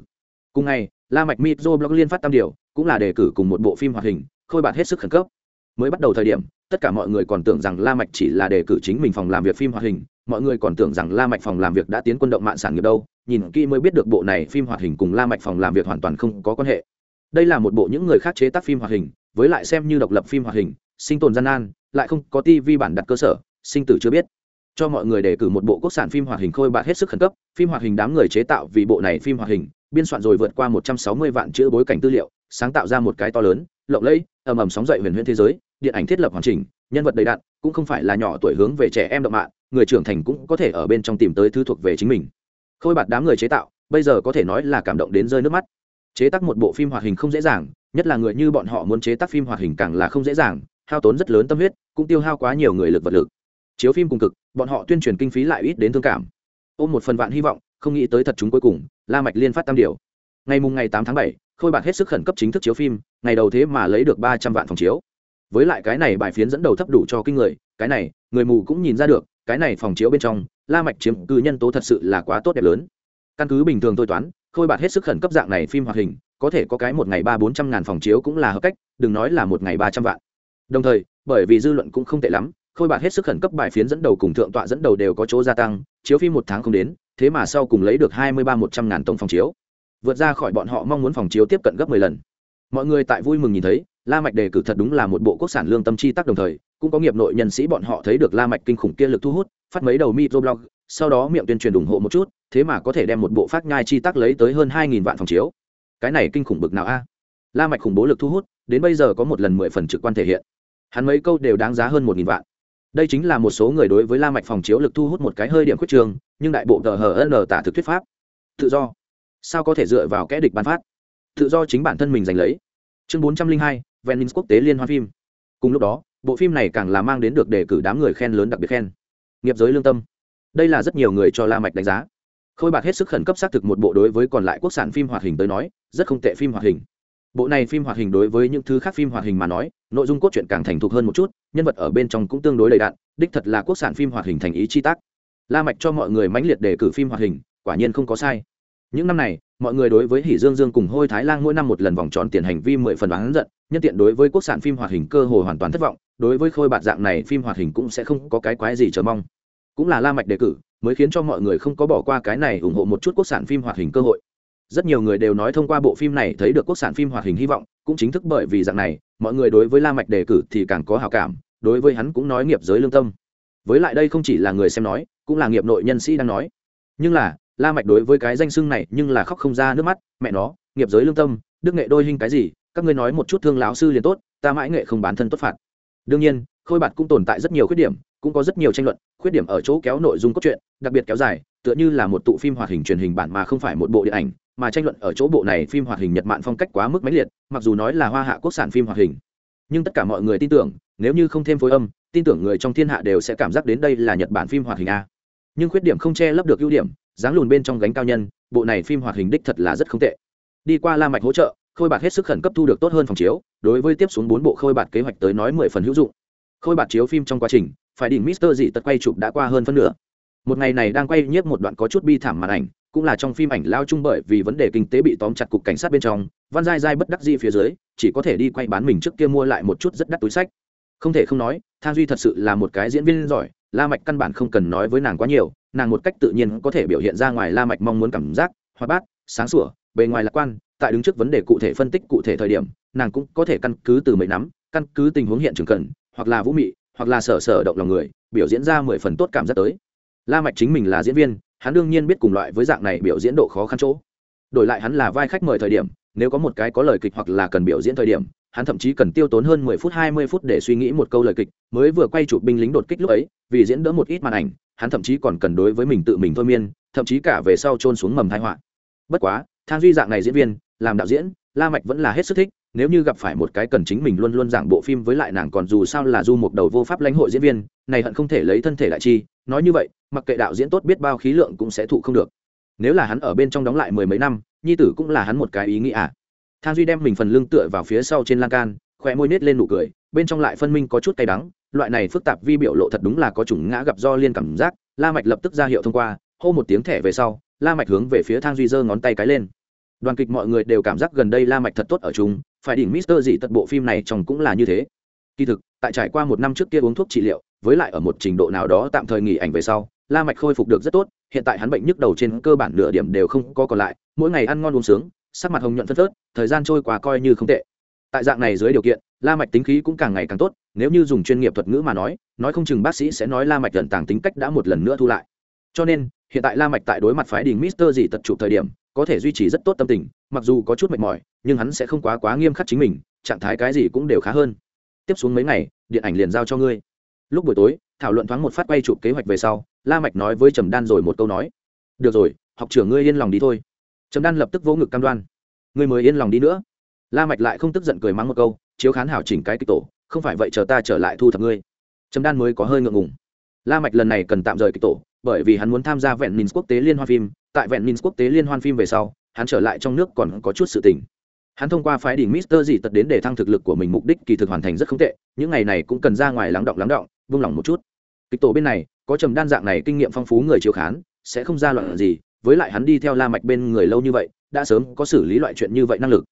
Cùng ngày, la mạch mitro blog liên phát tam điều, cũng là đề cử cùng một bộ phim hoạt hình, khôi bạt hết sức khẩn cấp. Mới bắt đầu thời điểm tất cả mọi người còn tưởng rằng la mạch chỉ là đề cử chính mình phòng làm việc phim hoạt hình, mọi người còn tưởng rằng la mạch phòng làm việc đã tiến quân động mạng sản nghiệp đâu, nhìn kỹ mới biết được bộ này phim hoạt hình cùng la mạch phòng làm việc hoàn toàn không có quan hệ. Đây là một bộ những người khác chế tác phim hoạt hình, với lại xem như độc lập phim hoạt hình, sinh tồn gian nan, lại không có tivi bản đặt cơ sở, sinh tử chưa biết. Cho mọi người đề cử một bộ quốc sản phim hoạt hình khôi bạt hết sức khẩn cấp, phim hoạt hình đám người chế tạo vì bộ này phim hoạt hình, biên soạn rồi vượt qua một trăm sáu mươi vạn chữ bối cảnh tư liệu, sáng tạo ra một cái to lớn, lộng lẫy, ầm ầm sóng dậy huyền huyễn thế giới điện ảnh thiết lập hoàn chỉnh, nhân vật đầy đặn, cũng không phải là nhỏ tuổi hướng về trẻ em động mạng, người trưởng thành cũng có thể ở bên trong tìm tới thứ thuộc về chính mình. Khôi bạt đám người chế tạo, bây giờ có thể nói là cảm động đến rơi nước mắt. Chế tác một bộ phim hoạt hình không dễ dàng, nhất là người như bọn họ muốn chế tác phim hoạt hình càng là không dễ dàng, hao tốn rất lớn tâm huyết, cũng tiêu hao quá nhiều người lực vật lực. Chiếu phim cùng cực, bọn họ tuyên truyền kinh phí lại ít đến thương cảm. Ôm một phần vạn hy vọng, không nghĩ tới thật chúng cuối cùng, la mạch liên phát tam điều. Ngày mùng ngày tám tháng bảy, khôi bạc hết sức khẩn cấp chính thức chiếu phim, ngày đầu thế mà lấy được ba trăm vạn phòng chiếu với lại cái này bài phiến dẫn đầu thấp đủ cho kinh người, cái này, người mù cũng nhìn ra được, cái này phòng chiếu bên trong, la mạch chiếm cư nhân tố thật sự là quá tốt đẹp lớn. Căn cứ bình thường tôi toán, khôi bạt hết sức khẩn cấp dạng này phim hoạt hình, có thể có cái một ngày ba bốn trăm ngàn phòng chiếu cũng là hợp cách, đừng nói là một ngày ba trăm vạn. Đồng thời, bởi vì dư luận cũng không tệ lắm, khôi bạt hết sức khẩn cấp bài phiến dẫn đầu cùng thượng tọa dẫn đầu đều có chỗ gia tăng, chiếu phim một tháng không đến, thế mà sau cùng lấy được hai mươi ba một trăm ngàn tổng phòng chiếu. Vượt ra khỏi bọn họ mong muốn phòng chiếu tiếp cận gấp mười lần. Mọi người tại vui mừng nhìn thấy la mạch đề cử thật đúng là một bộ quốc sản lương tâm chi tác đồng thời, cũng có nghiệp nội nhân sĩ bọn họ thấy được la mạch kinh khủng kia lực thu hút, phát mấy đầu microblog, sau đó miệng tuyên truyền ủng hộ một chút, thế mà có thể đem một bộ phát nhai chi tác lấy tới hơn hai nghìn vạn phòng chiếu. Cái này kinh khủng bực nào a? La mạch khủng bố lực thu hút, đến bây giờ có một lần mười phần trực quan thể hiện. Hắn mấy câu đều đáng giá hơn một nghìn vạn. Đây chính là một số người đối với la mạch phòng chiếu lực thu hút một cái hơi điểm khuyết trường, nhưng đại bộ tờ hờ tả thực thuyết pháp. Tự do. Sao có thể dựa vào kẽ địch ban phát? Tự do chính bản thân mình giành lấy. Chương bốn trăm linh hai venice quốc tế liên hoan phim. Cùng lúc đó, bộ phim này càng là mang đến được đề cử đám người khen lớn đặc biệt khen. Nghiệp giới lương tâm. Đây là rất nhiều người cho la mạch đánh giá. Khôi bạc hết sức khẩn cấp xác thực một bộ đối với còn lại quốc sản phim hoạt hình tới nói, rất không tệ phim hoạt hình. Bộ này phim hoạt hình đối với những thứ khác phim hoạt hình mà nói, nội dung cốt truyện càng thành thục hơn một chút, nhân vật ở bên trong cũng tương đối đầy đạn đích thật là quốc sản phim hoạt hình thành ý chi tác. La mạch cho mọi người mãnh liệt đề cử phim hoạt hình, quả nhiên không có sai những năm này, mọi người đối với hỷ dương dương cùng hôi thái lan mỗi năm một lần vòng tròn tiền hành vi mười phần bán giận, nhân tiện đối với quốc sản phim hoạt hình cơ hồ hoàn toàn thất vọng, đối với khôi bạt dạng này phim hoạt hình cũng sẽ không có cái quái gì chờ mong. Cũng là la mạch đề cử, mới khiến cho mọi người không có bỏ qua cái này ủng hộ một chút quốc sản phim hoạt hình cơ hội. Rất nhiều người đều nói thông qua bộ phim này thấy được quốc sản phim hoạt hình hy vọng, cũng chính thức bởi vì dạng này, mọi người đối với la mạch đề cử thì càng có hảo cảm, đối với hắn cũng nói nghiệp giới lương tâm. Với lại đây không chỉ là người xem nói, cũng là nghiệp nội nhân sĩ đang nói. Nhưng là la mạch đối với cái danh xưng này nhưng là khóc không ra nước mắt, mẹ nó, nghiệp giới lương tâm, đức nghệ đôi hình cái gì, các ngươi nói một chút thương lão sư liền tốt, ta mãi nghệ không bán thân tốt phạt. Đương nhiên, khôi bạt cũng tồn tại rất nhiều khuyết điểm, cũng có rất nhiều tranh luận, khuyết điểm ở chỗ kéo nội dung cốt truyện, đặc biệt kéo dài, tựa như là một tụ phim hoạt hình truyền hình bản mà không phải một bộ điện ảnh, mà tranh luận ở chỗ bộ này phim hoạt hình nhật mạn phong cách quá mức mãnh liệt, mặc dù nói là hoa hạ quốc sản phim hoạt hình. Nhưng tất cả mọi người tin tưởng, nếu như không thêm phối âm, tin tưởng người trong thiên hạ đều sẽ cảm giác đến đây là nhật bản phim hoạt hình a. Nhưng khuyết điểm không che lấp được ưu điểm dáng lùn bên trong gánh cao nhân, bộ này phim hoạt hình đích thật là rất không tệ. Đi qua la mạch hỗ trợ, khôi bạt hết sức khẩn cấp thu được tốt hơn phòng chiếu, đối với tiếp xuống bốn bộ khôi bạt kế hoạch tới nói mười phần hữu dụng. Khôi bạt chiếu phim trong quá trình, phải đỉnh mister dị tật quay chụp đã qua hơn phân nửa. Một ngày này đang quay nhiếp một đoạn có chút bi thảm màn ảnh, cũng là trong phim ảnh lao chung bởi vì vấn đề kinh tế bị tóm chặt cục cảnh sát bên trong, văn dai dai bất đắc dĩ phía dưới, chỉ có thể đi quay bán mình trước kia mua lại một chút rất đắt túi sách. Không thể không nói thang duy thật sự là một cái diễn viên giỏi la mạch căn bản không cần nói với nàng quá nhiều, nàng một cách tự nhiên có thể biểu hiện ra ngoài la mạch mong muốn cảm giác hoa bát, sáng sủa, bề ngoài lạc quan, tại đứng trước vấn đề cụ thể phân tích cụ thể thời điểm, nàng cũng có thể căn cứ từ mấy nắm, căn cứ tình huống hiện trường cần, hoặc là vũ mị, hoặc là sở sở động lòng người, biểu diễn ra mười phần tốt cảm giác tới. La mạch chính mình là diễn viên, hắn đương nhiên biết cùng loại với dạng này biểu diễn độ khó khăn chỗ. Đổi lại hắn là vai khách mời thời điểm, nếu có một cái có lời kịch hoặc là cần biểu diễn thời điểm hắn thậm chí cần tiêu tốn hơn mười phút, hai mươi phút để suy nghĩ một câu lời kịch, mới vừa quay chụp binh lính đột kích lúc ấy, vì diễn đỡ một ít màn ảnh, hắn thậm chí còn cần đối với mình tự mình thôi miên, thậm chí cả về sau trôn xuống mầm tai họa. Bất quá, thang duy dạng này diễn viên, làm đạo diễn, la mạch vẫn là hết sức thích, nếu như gặp phải một cái cần chính mình luôn luôn giảng bộ phim với lại nàng còn dù sao là du một đầu vô pháp lãnh hội diễn viên, này hận không thể lấy thân thể lại chi, nói như vậy, mặc kệ đạo diễn tốt biết bao khí lượng cũng sẽ thụ không được. Nếu là hắn ở bên trong đóng lại mười mấy năm, nhi tử cũng là hắn một cái ý nghĩ à thang duy đem mình phần lưng tựa vào phía sau trên lan can khỏe môi nết lên nụ cười, bên trong lại phân minh có chút cay đắng, loại này phức tạp vi biểu lộ thật đúng là có chủng ngã gặp do liên cảm giác, la mạch lập tức ra hiệu thông qua, hô một tiếng thẻ về sau, la mạch hướng về phía thang duy giơ ngón tay cái lên. Đoàn kịch mọi người đều cảm giác gần đây la mạch thật tốt ở chúng phải đỉnh mister gì tật bộ phim này chồng cũng là như thế. Kỳ thực, tại trải qua một năm trước kia uống thuốc trị liệu, với lại ở một trình độ nào đó tạm thời nghỉ ảnh về sau, la mạch khôi phục được rất tốt, hiện tại hắn bệnh nhức đầu trên cơ bản nửa điểm đều không có còn lại, mỗi ngày ăn ngon uống sướng sắc mặt hồng nhuận phân phớt, thời gian trôi qua coi như không tệ. Tại dạng này dưới điều kiện, la mạch tính khí cũng càng ngày càng tốt, nếu như dùng chuyên nghiệp thuật ngữ mà nói nói không chừng bác sĩ sẽ nói la mạch gần tàng tính cách đã một lần nữa thu lại. Cho nên, hiện tại la mạch tại đối mặt phái đình mister gì tật trụ thời điểm, có thể duy trì rất tốt tâm tình, mặc dù có chút mệt mỏi, nhưng hắn sẽ không quá quá nghiêm khắc chính mình, trạng thái cái gì cũng đều khá hơn. Tiếp xuống mấy ngày, điện ảnh liền giao cho ngươi. Lúc buổi tối, thảo luận thoáng một phát quay chụp kế hoạch về sau, la mạch nói với trầm đan rồi một câu nói. Được rồi, học trưởng ngươi yên lòng đi thôi trầm đan lập tức vỗ ngực cam đoan. Ngươi mới yên lòng đi nữa. La mạch lại không tức giận cười mắng một câu, chiếu khán hảo chỉnh cái kịch tổ, không phải vậy chờ ta trở lại thu thập ngươi. Trầm đan mới có hơi ngượng ngùng. La mạch lần này cần tạm rời kịch tổ, bởi vì hắn muốn tham gia vẹn minh quốc tế liên hoan phim. Tại vẹn minh quốc tế liên hoan phim về sau, hắn trở lại trong nước còn có chút sự tình. Hắn thông qua phái đỉnh mister gì tật đến để thăng thực lực của mình, mục đích kỳ thực hoàn thành rất không tệ, những ngày này cũng cần ra ngoài lắng động lắng động, vung lòng một chút. Kịch tổ bên này, có trầm đan dạng này kinh nghiệm phong phú người chiếu khán, sẽ không ra loạn gì với lại hắn đi theo la mạch bên người lâu như vậy, đã sớm có xử lý loại chuyện như vậy năng lực.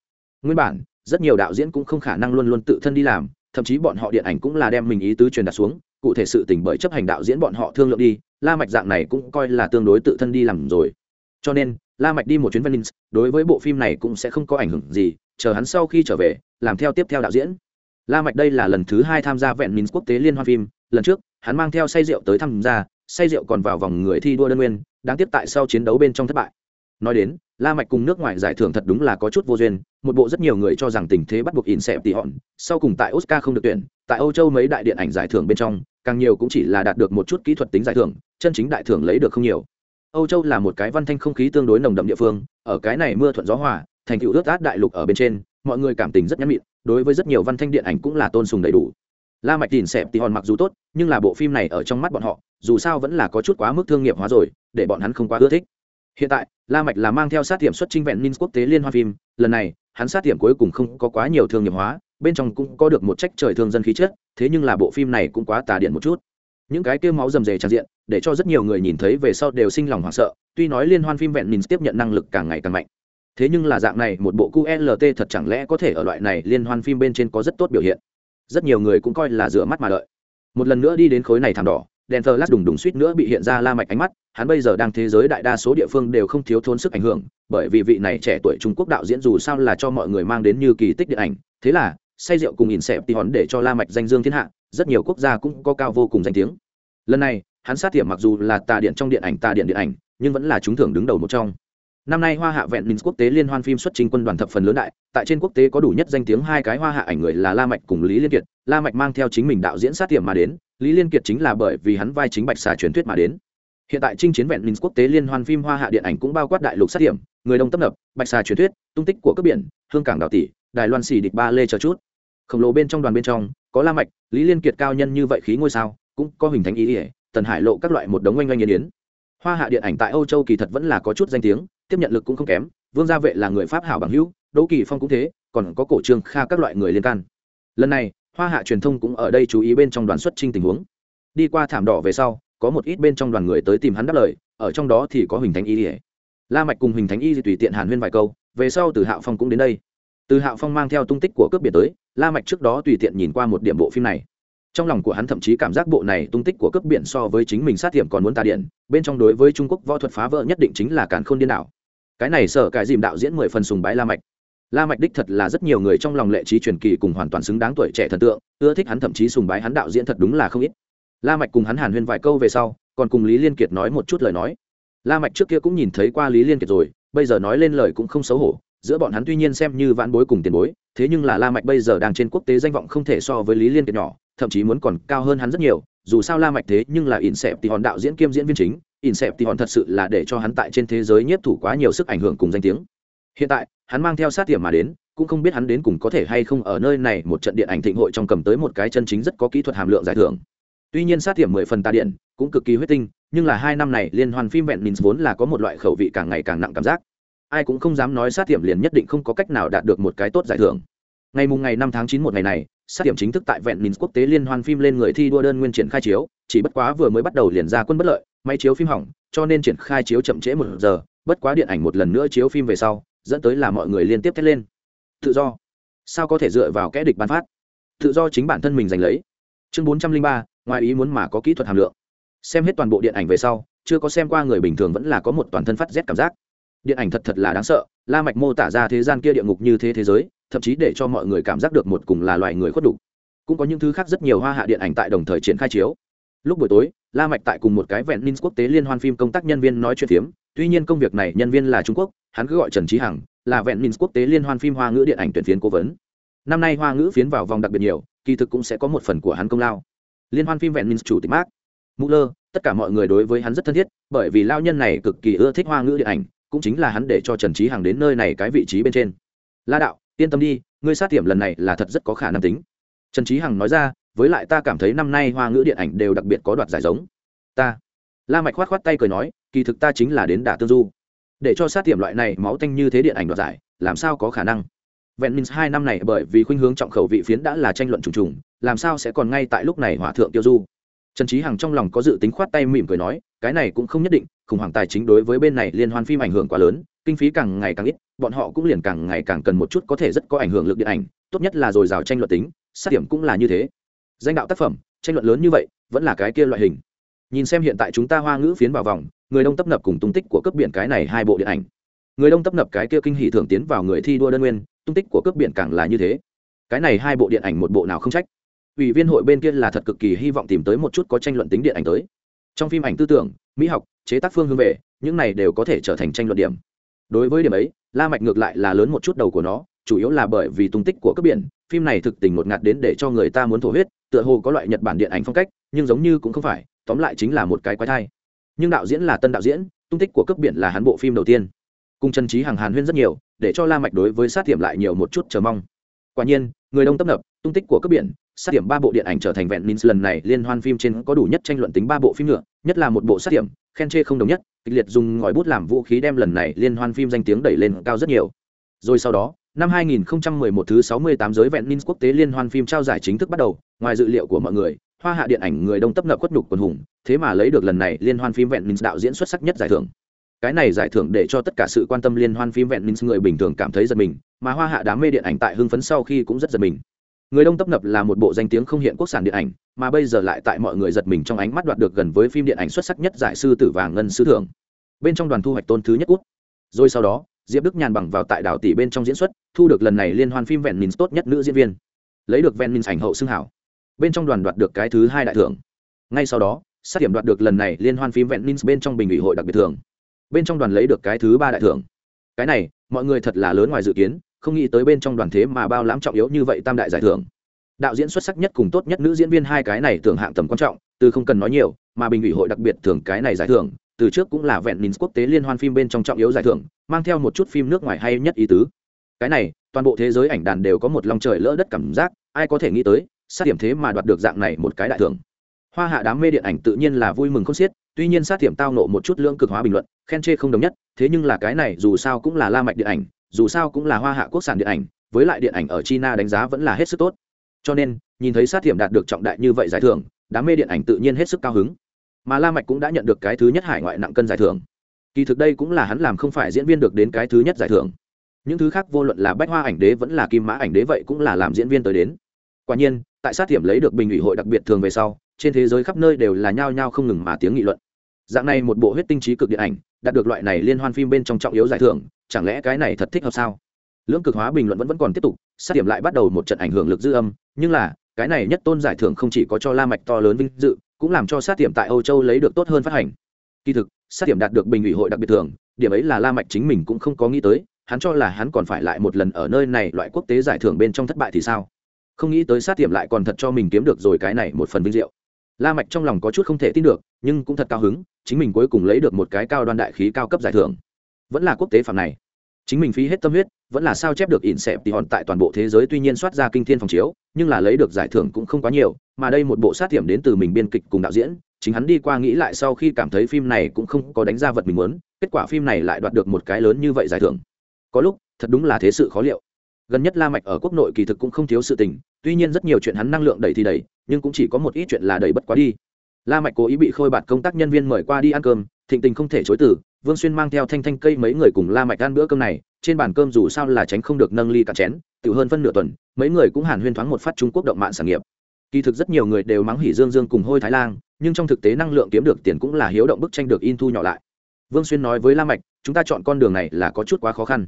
Nguyên bản, rất nhiều đạo diễn cũng không khả năng luôn luôn tự thân đi làm, thậm chí bọn họ điện ảnh cũng là đem mình ý tứ truyền đạt xuống, cụ thể sự tình bởi chấp hành đạo diễn bọn họ thương lượng đi, la mạch dạng này cũng coi là tương đối tự thân đi làm rồi. Cho nên, la mạch đi một chuyến venice, đối với bộ phim này cũng sẽ không có ảnh hưởng gì, chờ hắn sau khi trở về, làm theo tiếp theo đạo diễn. La mạch đây là lần thứ hai tham gia vẹn Minh quốc tế liên hoan phim, lần trước, hắn mang theo say rượu tới tham gia say rượu còn vào vòng người thi đua đơn nguyên, đáng tiếc tại sau chiến đấu bên trong thất bại. Nói đến, la mạch cùng nước ngoài giải thưởng thật đúng là có chút vô duyên, một bộ rất nhiều người cho rằng tình thế bắt buộc in xẹp tỷ hòn, sau cùng tại oscar không được tuyển, tại âu châu mấy đại điện ảnh giải thưởng bên trong, càng nhiều cũng chỉ là đạt được một chút kỹ thuật tính giải thưởng, chân chính đại thưởng lấy được không nhiều. Âu châu là một cái văn thanh không khí tương đối nồng đậm địa phương, ở cái này mưa thuận gió hòa, thành tựu ướt át đại lục ở bên trên, mọi người cảm tình rất nhắn mịn đối với rất nhiều văn thanh điện ảnh cũng là tôn sùng đầy đủ la mạch tìm xẹp thì hòn mặc dù tốt, nhưng là bộ phim này ở trong mắt bọn họ, dù sao vẫn là có chút quá mức thương nghiệp hóa rồi, để bọn hắn không quá ưa thích. Hiện tại, la mạch là mang theo sát tiệm xuất trình vẹn minh quốc tế liên hoan phim, lần này, hắn sát tiệm cuối cùng không có quá nhiều thương nghiệp hóa, bên trong cũng có được một trách trời thương dân khí chất, thế nhưng là bộ phim này cũng quá tà điện một chút. Những cái kêu máu rầm rề tràn diện, để cho rất nhiều người nhìn thấy về sau đều sinh lòng hoảng sợ, tuy nói liên hoan phim vẹn minh tiếp nhận năng lực càng ngày càng mạnh. Thế nhưng là dạng này, một bộ qlt thật chẳng lẽ có thể ở loại này liên hoan phim bên trên có rất tốt biểu hiện? Rất nhiều người cũng coi là rửa mắt mà đợi. Một lần nữa đi đến khối này thảm đỏ, đèn thờ lát đùng đùng suýt nữa bị hiện ra la mạch ánh mắt, hắn bây giờ đang thế giới đại đa số địa phương đều không thiếu thốn sức ảnh hưởng, bởi vì vị này trẻ tuổi trung quốc đạo diễn dù sao là cho mọi người mang đến như kỳ tích điện ảnh, thế là, say rượu cùng ỉn xẹp tí hòn để cho la mạch danh dương thiên hạ, rất nhiều quốc gia cũng có cao vô cùng danh tiếng. Lần này, hắn sát tiệm mặc dù là tà điện trong điện ảnh tà điện điện ảnh, nhưng vẫn là chúng thưởng đứng đầu một trong năm nay hoa hạ vẹn minh quốc tế liên hoan phim xuất trình quân đoàn thập phần lớn đại, tại trên quốc tế có đủ nhất danh tiếng hai cái hoa hạ ảnh người là la mạch cùng lý liên kiệt. La mạch mang theo chính mình đạo diễn sát tiệm mà đến, lý liên kiệt chính là bởi vì hắn vai chính bạch xà truyền thuyết mà đến. Hiện tại chinh chiến vẹn minh quốc tế liên hoan phim hoa hạ điện ảnh cũng bao quát đại lục sát tiệm, người đông tấp nập, bạch xà truyền thuyết, tung tích của cướp biển, hương cảng đảo tỷ đài loan xì địch ba lê chờ chút. Khổng lồ bên trong đoàn bên trong, có la mạch, lý liên kiệt cao nhân như vậy khí ngôi sao, cũng có hình thánh ý ỉa, tần hải lộ các loại một đống oanh oanh yên yến hoa hạ điện ảnh tại âu châu kỳ thật vẫn là có chút danh tiếng tiếp nhận lực cũng không kém, vương gia vệ là người pháp hảo bằng hữu, đỗ kỳ phong cũng thế, còn có cổ trương kha các loại người liên can. Lần này, hoa hạ truyền thông cũng ở đây chú ý bên trong đoàn xuất trinh tình huống. Đi qua thảm đỏ về sau, có một ít bên trong đoàn người tới tìm hắn đáp lời, ở trong đó thì có huỳnh thánh y la mạch cùng huỳnh thánh y tùy tiện hàn huyên vài câu, về sau từ hạo phong cũng đến đây. Từ hạo phong mang theo tung tích của cướp biển tới, la mạch trước đó tùy tiện nhìn qua một điểm bộ phim này. Trong lòng của hắn thậm chí cảm giác bộ này tung tích của cướp biển so với chính mình sát hiểm còn muốn tà điện, bên trong đối với trung quốc võ thuật phá vỡ nhất định chính là cản khôn điên đảo cái này sở cải dìm đạo diễn mười phần sùng bái la mạch. La mạch đích thật là rất nhiều người trong lòng lệ trí truyền kỳ cùng hoàn toàn xứng đáng tuổi trẻ thần tượng, ưa thích hắn thậm chí sùng bái hắn đạo diễn thật đúng là không ít. La mạch cùng hắn hàn huyên vài câu về sau, còn cùng lý liên kiệt nói một chút lời nói. La mạch trước kia cũng nhìn thấy qua lý liên kiệt rồi, bây giờ nói lên lời cũng không xấu hổ, giữa bọn hắn tuy nhiên xem như vãn bối cùng tiền bối, thế nhưng là la mạch bây giờ đang trên quốc tế danh vọng không thể so với lý liên kiệt nhỏ, thậm chí muốn còn cao hơn hắn rất nhiều dù sao la mạch thế nhưng là ỉn xẹp thì hòn đạo diễn kiêm diễn viên chính ỉn xẹp thì hòn thật sự là để cho hắn tại trên thế giới nhiếp thủ quá nhiều sức ảnh hưởng cùng danh tiếng. Hiện tại, hắn mang theo sát tiệm mà đến, cũng không biết hắn đến cùng có thể hay không ở nơi này một trận điện ảnh thịnh hội trong cầm tới một cái chân chính rất có kỹ thuật hàm lượng giải thưởng. Tuy nhiên sát tiệm mười phần ta điện, cũng cực kỳ huyết tinh, nhưng là hai năm này liên hoàn phim vẹn minh vốn là có một loại khẩu vị càng ngày càng nặng cảm giác. Ai cũng không dám nói sát tiệm liền nhất định không có cách nào đạt được một cái tốt giải thưởng. Ngày mùng ngày năm tháng chín một ngày này sát điểm chính thức tại vẹn minh quốc tế liên hoan phim lên người thi đua đơn nguyên triển khai chiếu, chỉ bất quá vừa mới bắt đầu liền ra quân bất lợi, máy chiếu phim hỏng, cho nên triển khai chiếu chậm trễ một giờ, bất quá điện ảnh một lần nữa chiếu phim về sau, dẫn tới là mọi người liên tiếp thét lên. Tự do. Sao có thể dựa vào kẽ địch bán phát? Tự do chính bản thân mình giành lấy. Chương bốn trăm linh ba, ngoài ý muốn mà có kỹ thuật hàm lượng. Xem hết toàn bộ điện ảnh về sau, chưa có xem qua người bình thường vẫn là có một toàn thân phát rét cảm giác. Điện ảnh thật thật là đáng sợ, la mạch mô tả ra thế gian kia địa ngục như thế thế giới thậm chí để cho mọi người cảm giác được một cùng là loài người khuất đủ cũng có những thứ khác rất nhiều hoa hạ điện ảnh tại đồng thời triển khai chiếu. Lúc buổi tối, la mạch tại cùng một cái vẹn ninh quốc tế liên hoan phim công tác nhân viên nói chuyện phiếm. Tuy nhiên công việc này nhân viên là trung quốc, hắn cứ gọi trần trí hằng, là vẹn ninh quốc tế liên hoan phim hoa ngữ điện ảnh tuyển phiến cố vấn. Năm nay hoa ngữ phiến vào vòng đặc biệt nhiều, kỳ thực cũng sẽ có một phần của hắn công lao. Liên hoan phim vẹn ninh chủ tịch mark muller tất cả mọi người đối với hắn rất thân thiết, bởi vì lao nhân này cực kỳ ưa thích hoa ngữ điện ảnh, cũng chính là hắn để cho trần trí hằng đến nơi này cái vị trí bên trên. La đạo yên tâm đi, ngươi sát tiệm lần này là thật rất có khả năng tính. Trần trí hằng nói ra, với lại ta cảm thấy năm nay hoa ngữ điện ảnh đều đặc biệt có đoạt giải giống. Ta. La mạch khoát khoát tay cười nói, kỳ thực ta chính là đến đả tương du. Để cho sát tiệm loại này máu tanh như thế điện ảnh đoạt giải, làm sao có khả năng? Vẹn minh hai năm này bởi vì khuynh hướng trọng khẩu vị phiến đã là tranh luận trùng trùng, làm sao sẽ còn ngay tại lúc này hỏa thượng tiêu du? Trần trí hằng trong lòng có dự tính khoát tay mỉm cười nói, cái này cũng không nhất định, khủng hoảng tài chính đối với bên này liên hoan phim ảnh hưởng quá lớn, kinh phí càng ngày càng ít bọn họ cũng liền càng ngày càng cần một chút có thể rất có ảnh hưởng lực điện ảnh, tốt nhất là dồi dào tranh luận tính, sát điểm cũng là như thế. Danh đạo tác phẩm, tranh luận lớn như vậy, vẫn là cái kia loại hình. Nhìn xem hiện tại chúng ta hoa ngữ phiến vào vòng, người đông tấp nập cùng tung tích của cấp biển cái này hai bộ điện ảnh. Người đông tấp nập cái kia kinh hỷ thường tiến vào người thi đua đơn nguyên, tung tích của cấp biển càng là như thế. Cái này hai bộ điện ảnh một bộ nào không trách. Ủy viên hội bên kia là thật cực kỳ hy vọng tìm tới một chút có tranh luận tính điện ảnh tới. Trong phim ảnh tư tưởng, mỹ học, chế tác phương hướng về, những này đều có thể trở thành tranh luận điểm đối với điểm ấy, la mạch ngược lại là lớn một chút đầu của nó, chủ yếu là bởi vì tung tích của cấp biển, phim này thực tình một ngạt đến để cho người ta muốn thổ huyết, tựa hồ có loại nhật bản điện ảnh phong cách, nhưng giống như cũng không phải, tóm lại chính là một cái quái thai. Nhưng đạo diễn là tân đạo diễn, tung tích của cấp biển là hắn bộ phim đầu tiên. Cùng chân trí hàng hàn huyên rất nhiều, để cho la mạch đối với sát tiệm lại nhiều một chút chờ mong. Quả nhiên, người đông tấp nập, tung tích của cấp biển sát điểm ba bộ điện ảnh trở thành vẹn minh lần này liên hoan phim trên có đủ nhất tranh luận tính ba bộ phim nữa, nhất là một bộ sát điểm, khen chê không đồng nhất, kịch liệt dùng ngòi bút làm vũ khí đem lần này liên hoan phim danh tiếng đẩy lên cao rất nhiều. Rồi sau đó, năm 2011 thứ 68 giới vẹn minh quốc tế liên hoan phim trao giải chính thức bắt đầu, ngoài dự liệu của mọi người, hoa hạ điện ảnh người đông tấp nập quất nhục quần hùng, thế mà lấy được lần này liên hoan phim vẹn minh đạo diễn xuất sắc nhất giải thưởng. Cái này giải thưởng để cho tất cả sự quan tâm liên hoan phim vẹn minh người bình thường cảm thấy giật mình, mà hoa hạ đám mê điện ảnh tại hưng phấn sau khi cũng rất giật mình người đông tấp nập là một bộ danh tiếng không hiện quốc sản điện ảnh, mà bây giờ lại tại mọi người giật mình trong ánh mắt đoạt được gần với phim điện ảnh xuất sắc nhất giải sư tử vàng ngân sứ thưởng. Bên trong đoàn thu hoạch tôn thứ nhất quốc rồi sau đó, diệp đức nhàn bằng vào tại đảo tỷ bên trong diễn xuất, thu được lần này liên hoan phim vẹn minh tốt nhất nữ diễn viên. Lấy được Vẹn minh ảnh hậu xưng hảo. Bên trong đoàn đoạt được cái thứ hai đại thưởng. Ngay sau đó, sát điểm đoạt được lần này liên hoan phim vẹn minh bên trong bình ủy hội đặc biệt thưởng. Bên trong đoàn lấy được cái thứ ba đại thưởng. Cái này, mọi người thật là lớn ngoài dự kiến không nghĩ tới bên trong đoàn thế mà bao lãm trọng yếu như vậy tam đại giải thưởng. Đạo diễn xuất sắc nhất cùng tốt nhất nữ diễn viên hai cái này tưởng hạng tầm quan trọng, từ không cần nói nhiều, mà bình ủy hội đặc biệt thưởng cái này giải thưởng, từ trước cũng là vẹn nín quốc tế liên hoan phim bên trong trọng yếu giải thưởng, mang theo một chút phim nước ngoài hay nhất ý tứ. Cái này, toàn bộ thế giới ảnh đàn đều có một lòng trời lỡ đất cảm giác, ai có thể nghĩ tới, sát điểm thế mà đoạt được dạng này một cái đại thưởng. Hoa hạ đám mê điện ảnh tự nhiên là vui mừng không xiết, tuy nhiên sát điểm tao nộ một chút lưỡng cực hóa bình luận, khen chê không đồng nhất, thế nhưng là cái này dù sao cũng là la mạch điện ảnh dù sao cũng là hoa hạ quốc sản điện ảnh, với lại điện ảnh ở china đánh giá vẫn là hết sức tốt. Cho nên, nhìn thấy sát điểm đạt được trọng đại như vậy giải thưởng, đám mê điện ảnh tự nhiên hết sức cao hứng. Mà la mạch cũng đã nhận được cái thứ nhất hải ngoại nặng cân giải thưởng. Kỳ thực đây cũng là hắn làm không phải diễn viên được đến cái thứ nhất giải thưởng. Những thứ khác vô luận là bách hoa ảnh đế vẫn là kim mã ảnh đế vậy cũng là làm diễn viên tới đến. Quả nhiên, tại sát điểm lấy được bình ủy hội đặc biệt thường về sau, trên thế giới khắp nơi đều là nhao nhao không ngừng mà tiếng nghị luận. Dạng này một bộ huyết tinh trí cực điện ảnh, đạt được loại này liên hoan phim bên trong trọng yếu giải thưởng chẳng lẽ cái này thật thích hợp sao? Lưỡng cực hóa bình luận vẫn vẫn còn tiếp tục, sát điểm lại bắt đầu một trận ảnh hưởng lực dư âm, nhưng là, cái này nhất tôn giải thưởng không chỉ có cho la mạch to lớn vinh dự, cũng làm cho sát điểm tại âu châu lấy được tốt hơn phát hành. Kỳ thực, sát điểm đạt được bình ủy hội đặc biệt thường điểm ấy là la mạch chính mình cũng không có nghĩ tới, hắn cho là hắn còn phải lại một lần ở nơi này loại quốc tế giải thưởng bên trong thất bại thì sao? Không nghĩ tới sát điểm lại còn thật cho mình kiếm được rồi cái này một phần vinh diệu. La mạch trong lòng có chút không thể tin được, nhưng cũng thật cao hứng, chính mình cuối cùng lấy được một cái cao đoan đại khí cao cấp giải thưởng vẫn là quốc tế phạm này. Chính mình phí hết tâm huyết, vẫn là sao chép được ỉn xẹp thì hòn tại toàn bộ thế giới tuy nhiên soát ra kinh thiên phòng chiếu, nhưng là lấy được giải thưởng cũng không quá nhiều, mà đây một bộ sát hiểm đến từ mình biên kịch cùng đạo diễn, chính hắn đi qua nghĩ lại sau khi cảm thấy phim này cũng không có đánh ra vật mình muốn, kết quả phim này lại đoạt được một cái lớn như vậy giải thưởng. Có lúc, thật đúng là thế sự khó liệu. Gần nhất la mạch ở quốc nội kỳ thực cũng không thiếu sự tình, tuy nhiên rất nhiều chuyện hắn năng lượng đẩy thì đẩy, nhưng cũng chỉ có một ít chuyện là đẩy bất quá đi. La mạch cố ý bị khôi bạt công tác nhân viên mời qua đi ăn cơm, thịnh tình không thể chối từ vương xuyên mang theo thanh thanh cây mấy người cùng la mạch ăn bữa cơm này, trên bàn cơm dù sao là tránh không được nâng ly cả chén tự hơn phân nửa tuần, mấy người cũng hàn huyên thoáng một phát trung quốc động mạng sản nghiệp. Kỳ thực rất nhiều người đều mắng hỉ dương dương cùng hôi thái lang nhưng trong thực tế năng lượng kiếm được tiền cũng là hiếu động bức tranh được in thu nhỏ lại. Vương xuyên nói với la mạch, chúng ta chọn con đường này là có chút quá khó khăn.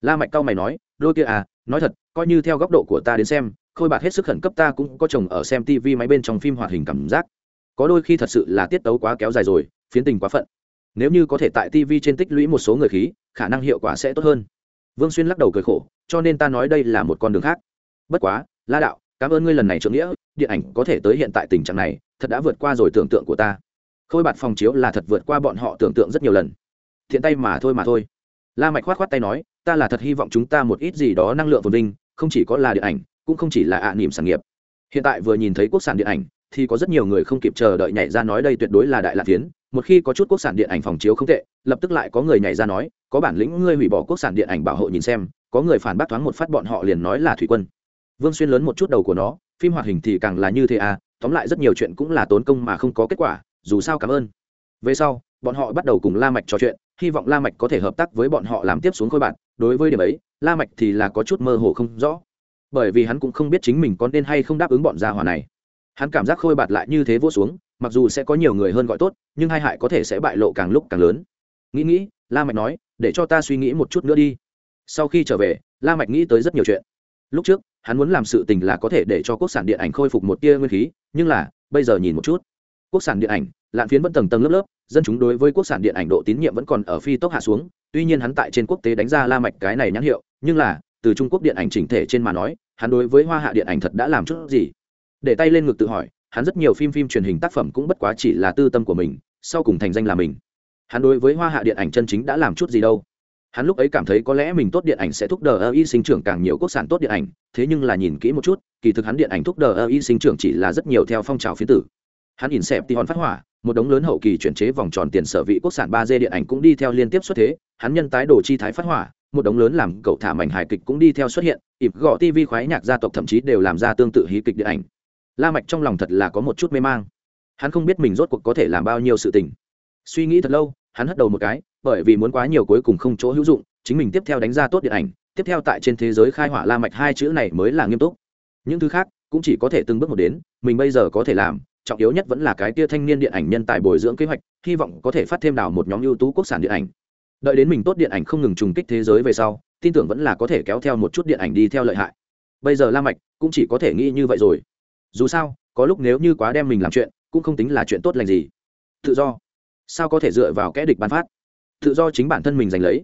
La mạch cao mày nói, đôi kia à nói thật, coi như theo góc độ của ta đến xem, khôi bạc hết sức khẩn cấp ta cũng có chồng ở xem tv máy bên trong phim hoạt hình cảm giác. Có đôi khi thật sự là tiết tấu quá kéo dài rồi, phiến tình quá phận nếu như có thể tại tv trên tích lũy một số người khí, khả năng hiệu quả sẽ tốt hơn. Vương xuyên lắc đầu cười khổ, cho nên ta nói đây là một con đường khác. Bất quá, la đạo, cảm ơn ngươi lần này trưởng nghĩa, điện ảnh có thể tới hiện tại tình trạng này, thật đã vượt qua rồi tưởng tượng của ta. Khôi bạt phòng chiếu là thật vượt qua bọn họ tưởng tượng rất nhiều lần. Thiện tay mà thôi mà thôi. La mạch khoát khoát tay nói, ta là thật hy vọng chúng ta một ít gì đó năng lượng phồn vinh, không chỉ có là điện ảnh, cũng không chỉ là ạ niềm sản nghiệp. Hiện tại vừa nhìn thấy quốc sản điện ảnh, thì có rất nhiều người không kịp chờ đợi nhảy ra nói đây tuyệt đối là đại lạc tiến một khi có chút quốc sản điện ảnh phòng chiếu không tệ, lập tức lại có người nhảy ra nói, có bản lĩnh ngươi hủy bỏ quốc sản điện ảnh bảo hộ nhìn xem, có người phản bác thoáng một phát bọn họ liền nói là thủy quân. Vương xuyên lớn một chút đầu của nó, phim hoạt hình thì càng là như thế à tóm lại rất nhiều chuyện cũng là tốn công mà không có kết quả, dù sao cảm ơn. Về sau, bọn họ bắt đầu cùng la mạch trò chuyện, hy vọng la mạch có thể hợp tác với bọn họ làm tiếp xuống khôi bạn, đối với điểm ấy, la mạch thì là có chút mơ hồ không rõ. Bởi vì hắn cũng không biết chính mình có nên hay không đáp ứng bọn gia hỏa này. Hắn cảm giác khôi bạt lại như thế vô xuống mặc dù sẽ có nhiều người hơn gọi tốt, nhưng hai hại có thể sẽ bại lộ càng lúc càng lớn. Nghĩ nghĩ, la mạch nói, để cho ta suy nghĩ một chút nữa đi. Sau khi trở về, la mạch nghĩ tới rất nhiều chuyện. Lúc trước, hắn muốn làm sự tình là có thể để cho quốc sản điện ảnh khôi phục một tia nguyên khí, nhưng là, bây giờ nhìn một chút. Quốc sản điện ảnh, lạn phiến vẫn tầng tầng lớp lớp, dân chúng đối với quốc sản điện ảnh độ tín nhiệm vẫn còn ở phi tốc hạ xuống, tuy nhiên hắn tại trên quốc tế đánh ra la mạch cái này nhãn hiệu, nhưng là, từ trung quốc điện ảnh chỉnh thể trên mà nói, hắn đối với hoa hạ điện ảnh thật đã làm chút gì? Để tay lên ngực tự hỏi hắn rất nhiều phim phim truyền hình tác phẩm cũng bất quá chỉ là tư tâm của mình, sau cùng thành danh là mình. Hắn đối với hoa hạ điện ảnh chân chính đã làm chút gì đâu. Hắn lúc ấy cảm thấy có lẽ mình tốt điện ảnh sẽ thúc đờ ơ y sinh trưởng càng nhiều quốc sản tốt điện ảnh, thế nhưng là nhìn kỹ một chút, kỳ thực hắn điện ảnh thúc đờ ơ y sinh trưởng chỉ là rất nhiều theo phong trào phía tử. Hắn ỉn xẹp thì hòn phát hỏa, một đống lớn hậu kỳ chuyển chế vòng tròn tiền sở vị quốc sản ba d điện ảnh cũng đi theo liên tiếp xuất thế, hắn nhân tái đồ chi thái phát hỏa, một đống lớn làm cậu thả mảnh hài kịch cũng đi theo xuất hiện, ịp gõ tv khoái nhạc gia tộc thậm chí đều làm ra tương tự hí kịch điện ảnh la mạch trong lòng thật là có một chút mê mang. Hắn không biết mình rốt cuộc có thể làm bao nhiêu sự tình. Suy nghĩ thật lâu, hắn hất đầu một cái, bởi vì muốn quá nhiều cuối cùng không chỗ hữu dụng, chính mình tiếp theo đánh ra tốt điện ảnh, tiếp theo tại trên thế giới khai hỏa la mạch hai chữ này mới là nghiêm túc. Những thứ khác cũng chỉ có thể từng bước một đến, mình bây giờ có thể làm, trọng yếu nhất vẫn là cái tia thanh niên điện ảnh nhân tài bồi dưỡng kế hoạch, hy vọng có thể phát thêm đào một nhóm ưu tú quốc sản điện ảnh. Đợi đến mình tốt điện ảnh không ngừng trùng kích thế giới về sau, tin tưởng vẫn là có thể kéo theo một chút điện ảnh đi theo lợi hại. Bây giờ la mạch cũng chỉ có thể nghĩ như vậy rồi dù sao, có lúc nếu như quá đem mình làm chuyện, cũng không tính là chuyện tốt lành gì. Tự do. Sao có thể dựa vào kẽ địch bán phát? Tự do chính bản thân mình giành lấy.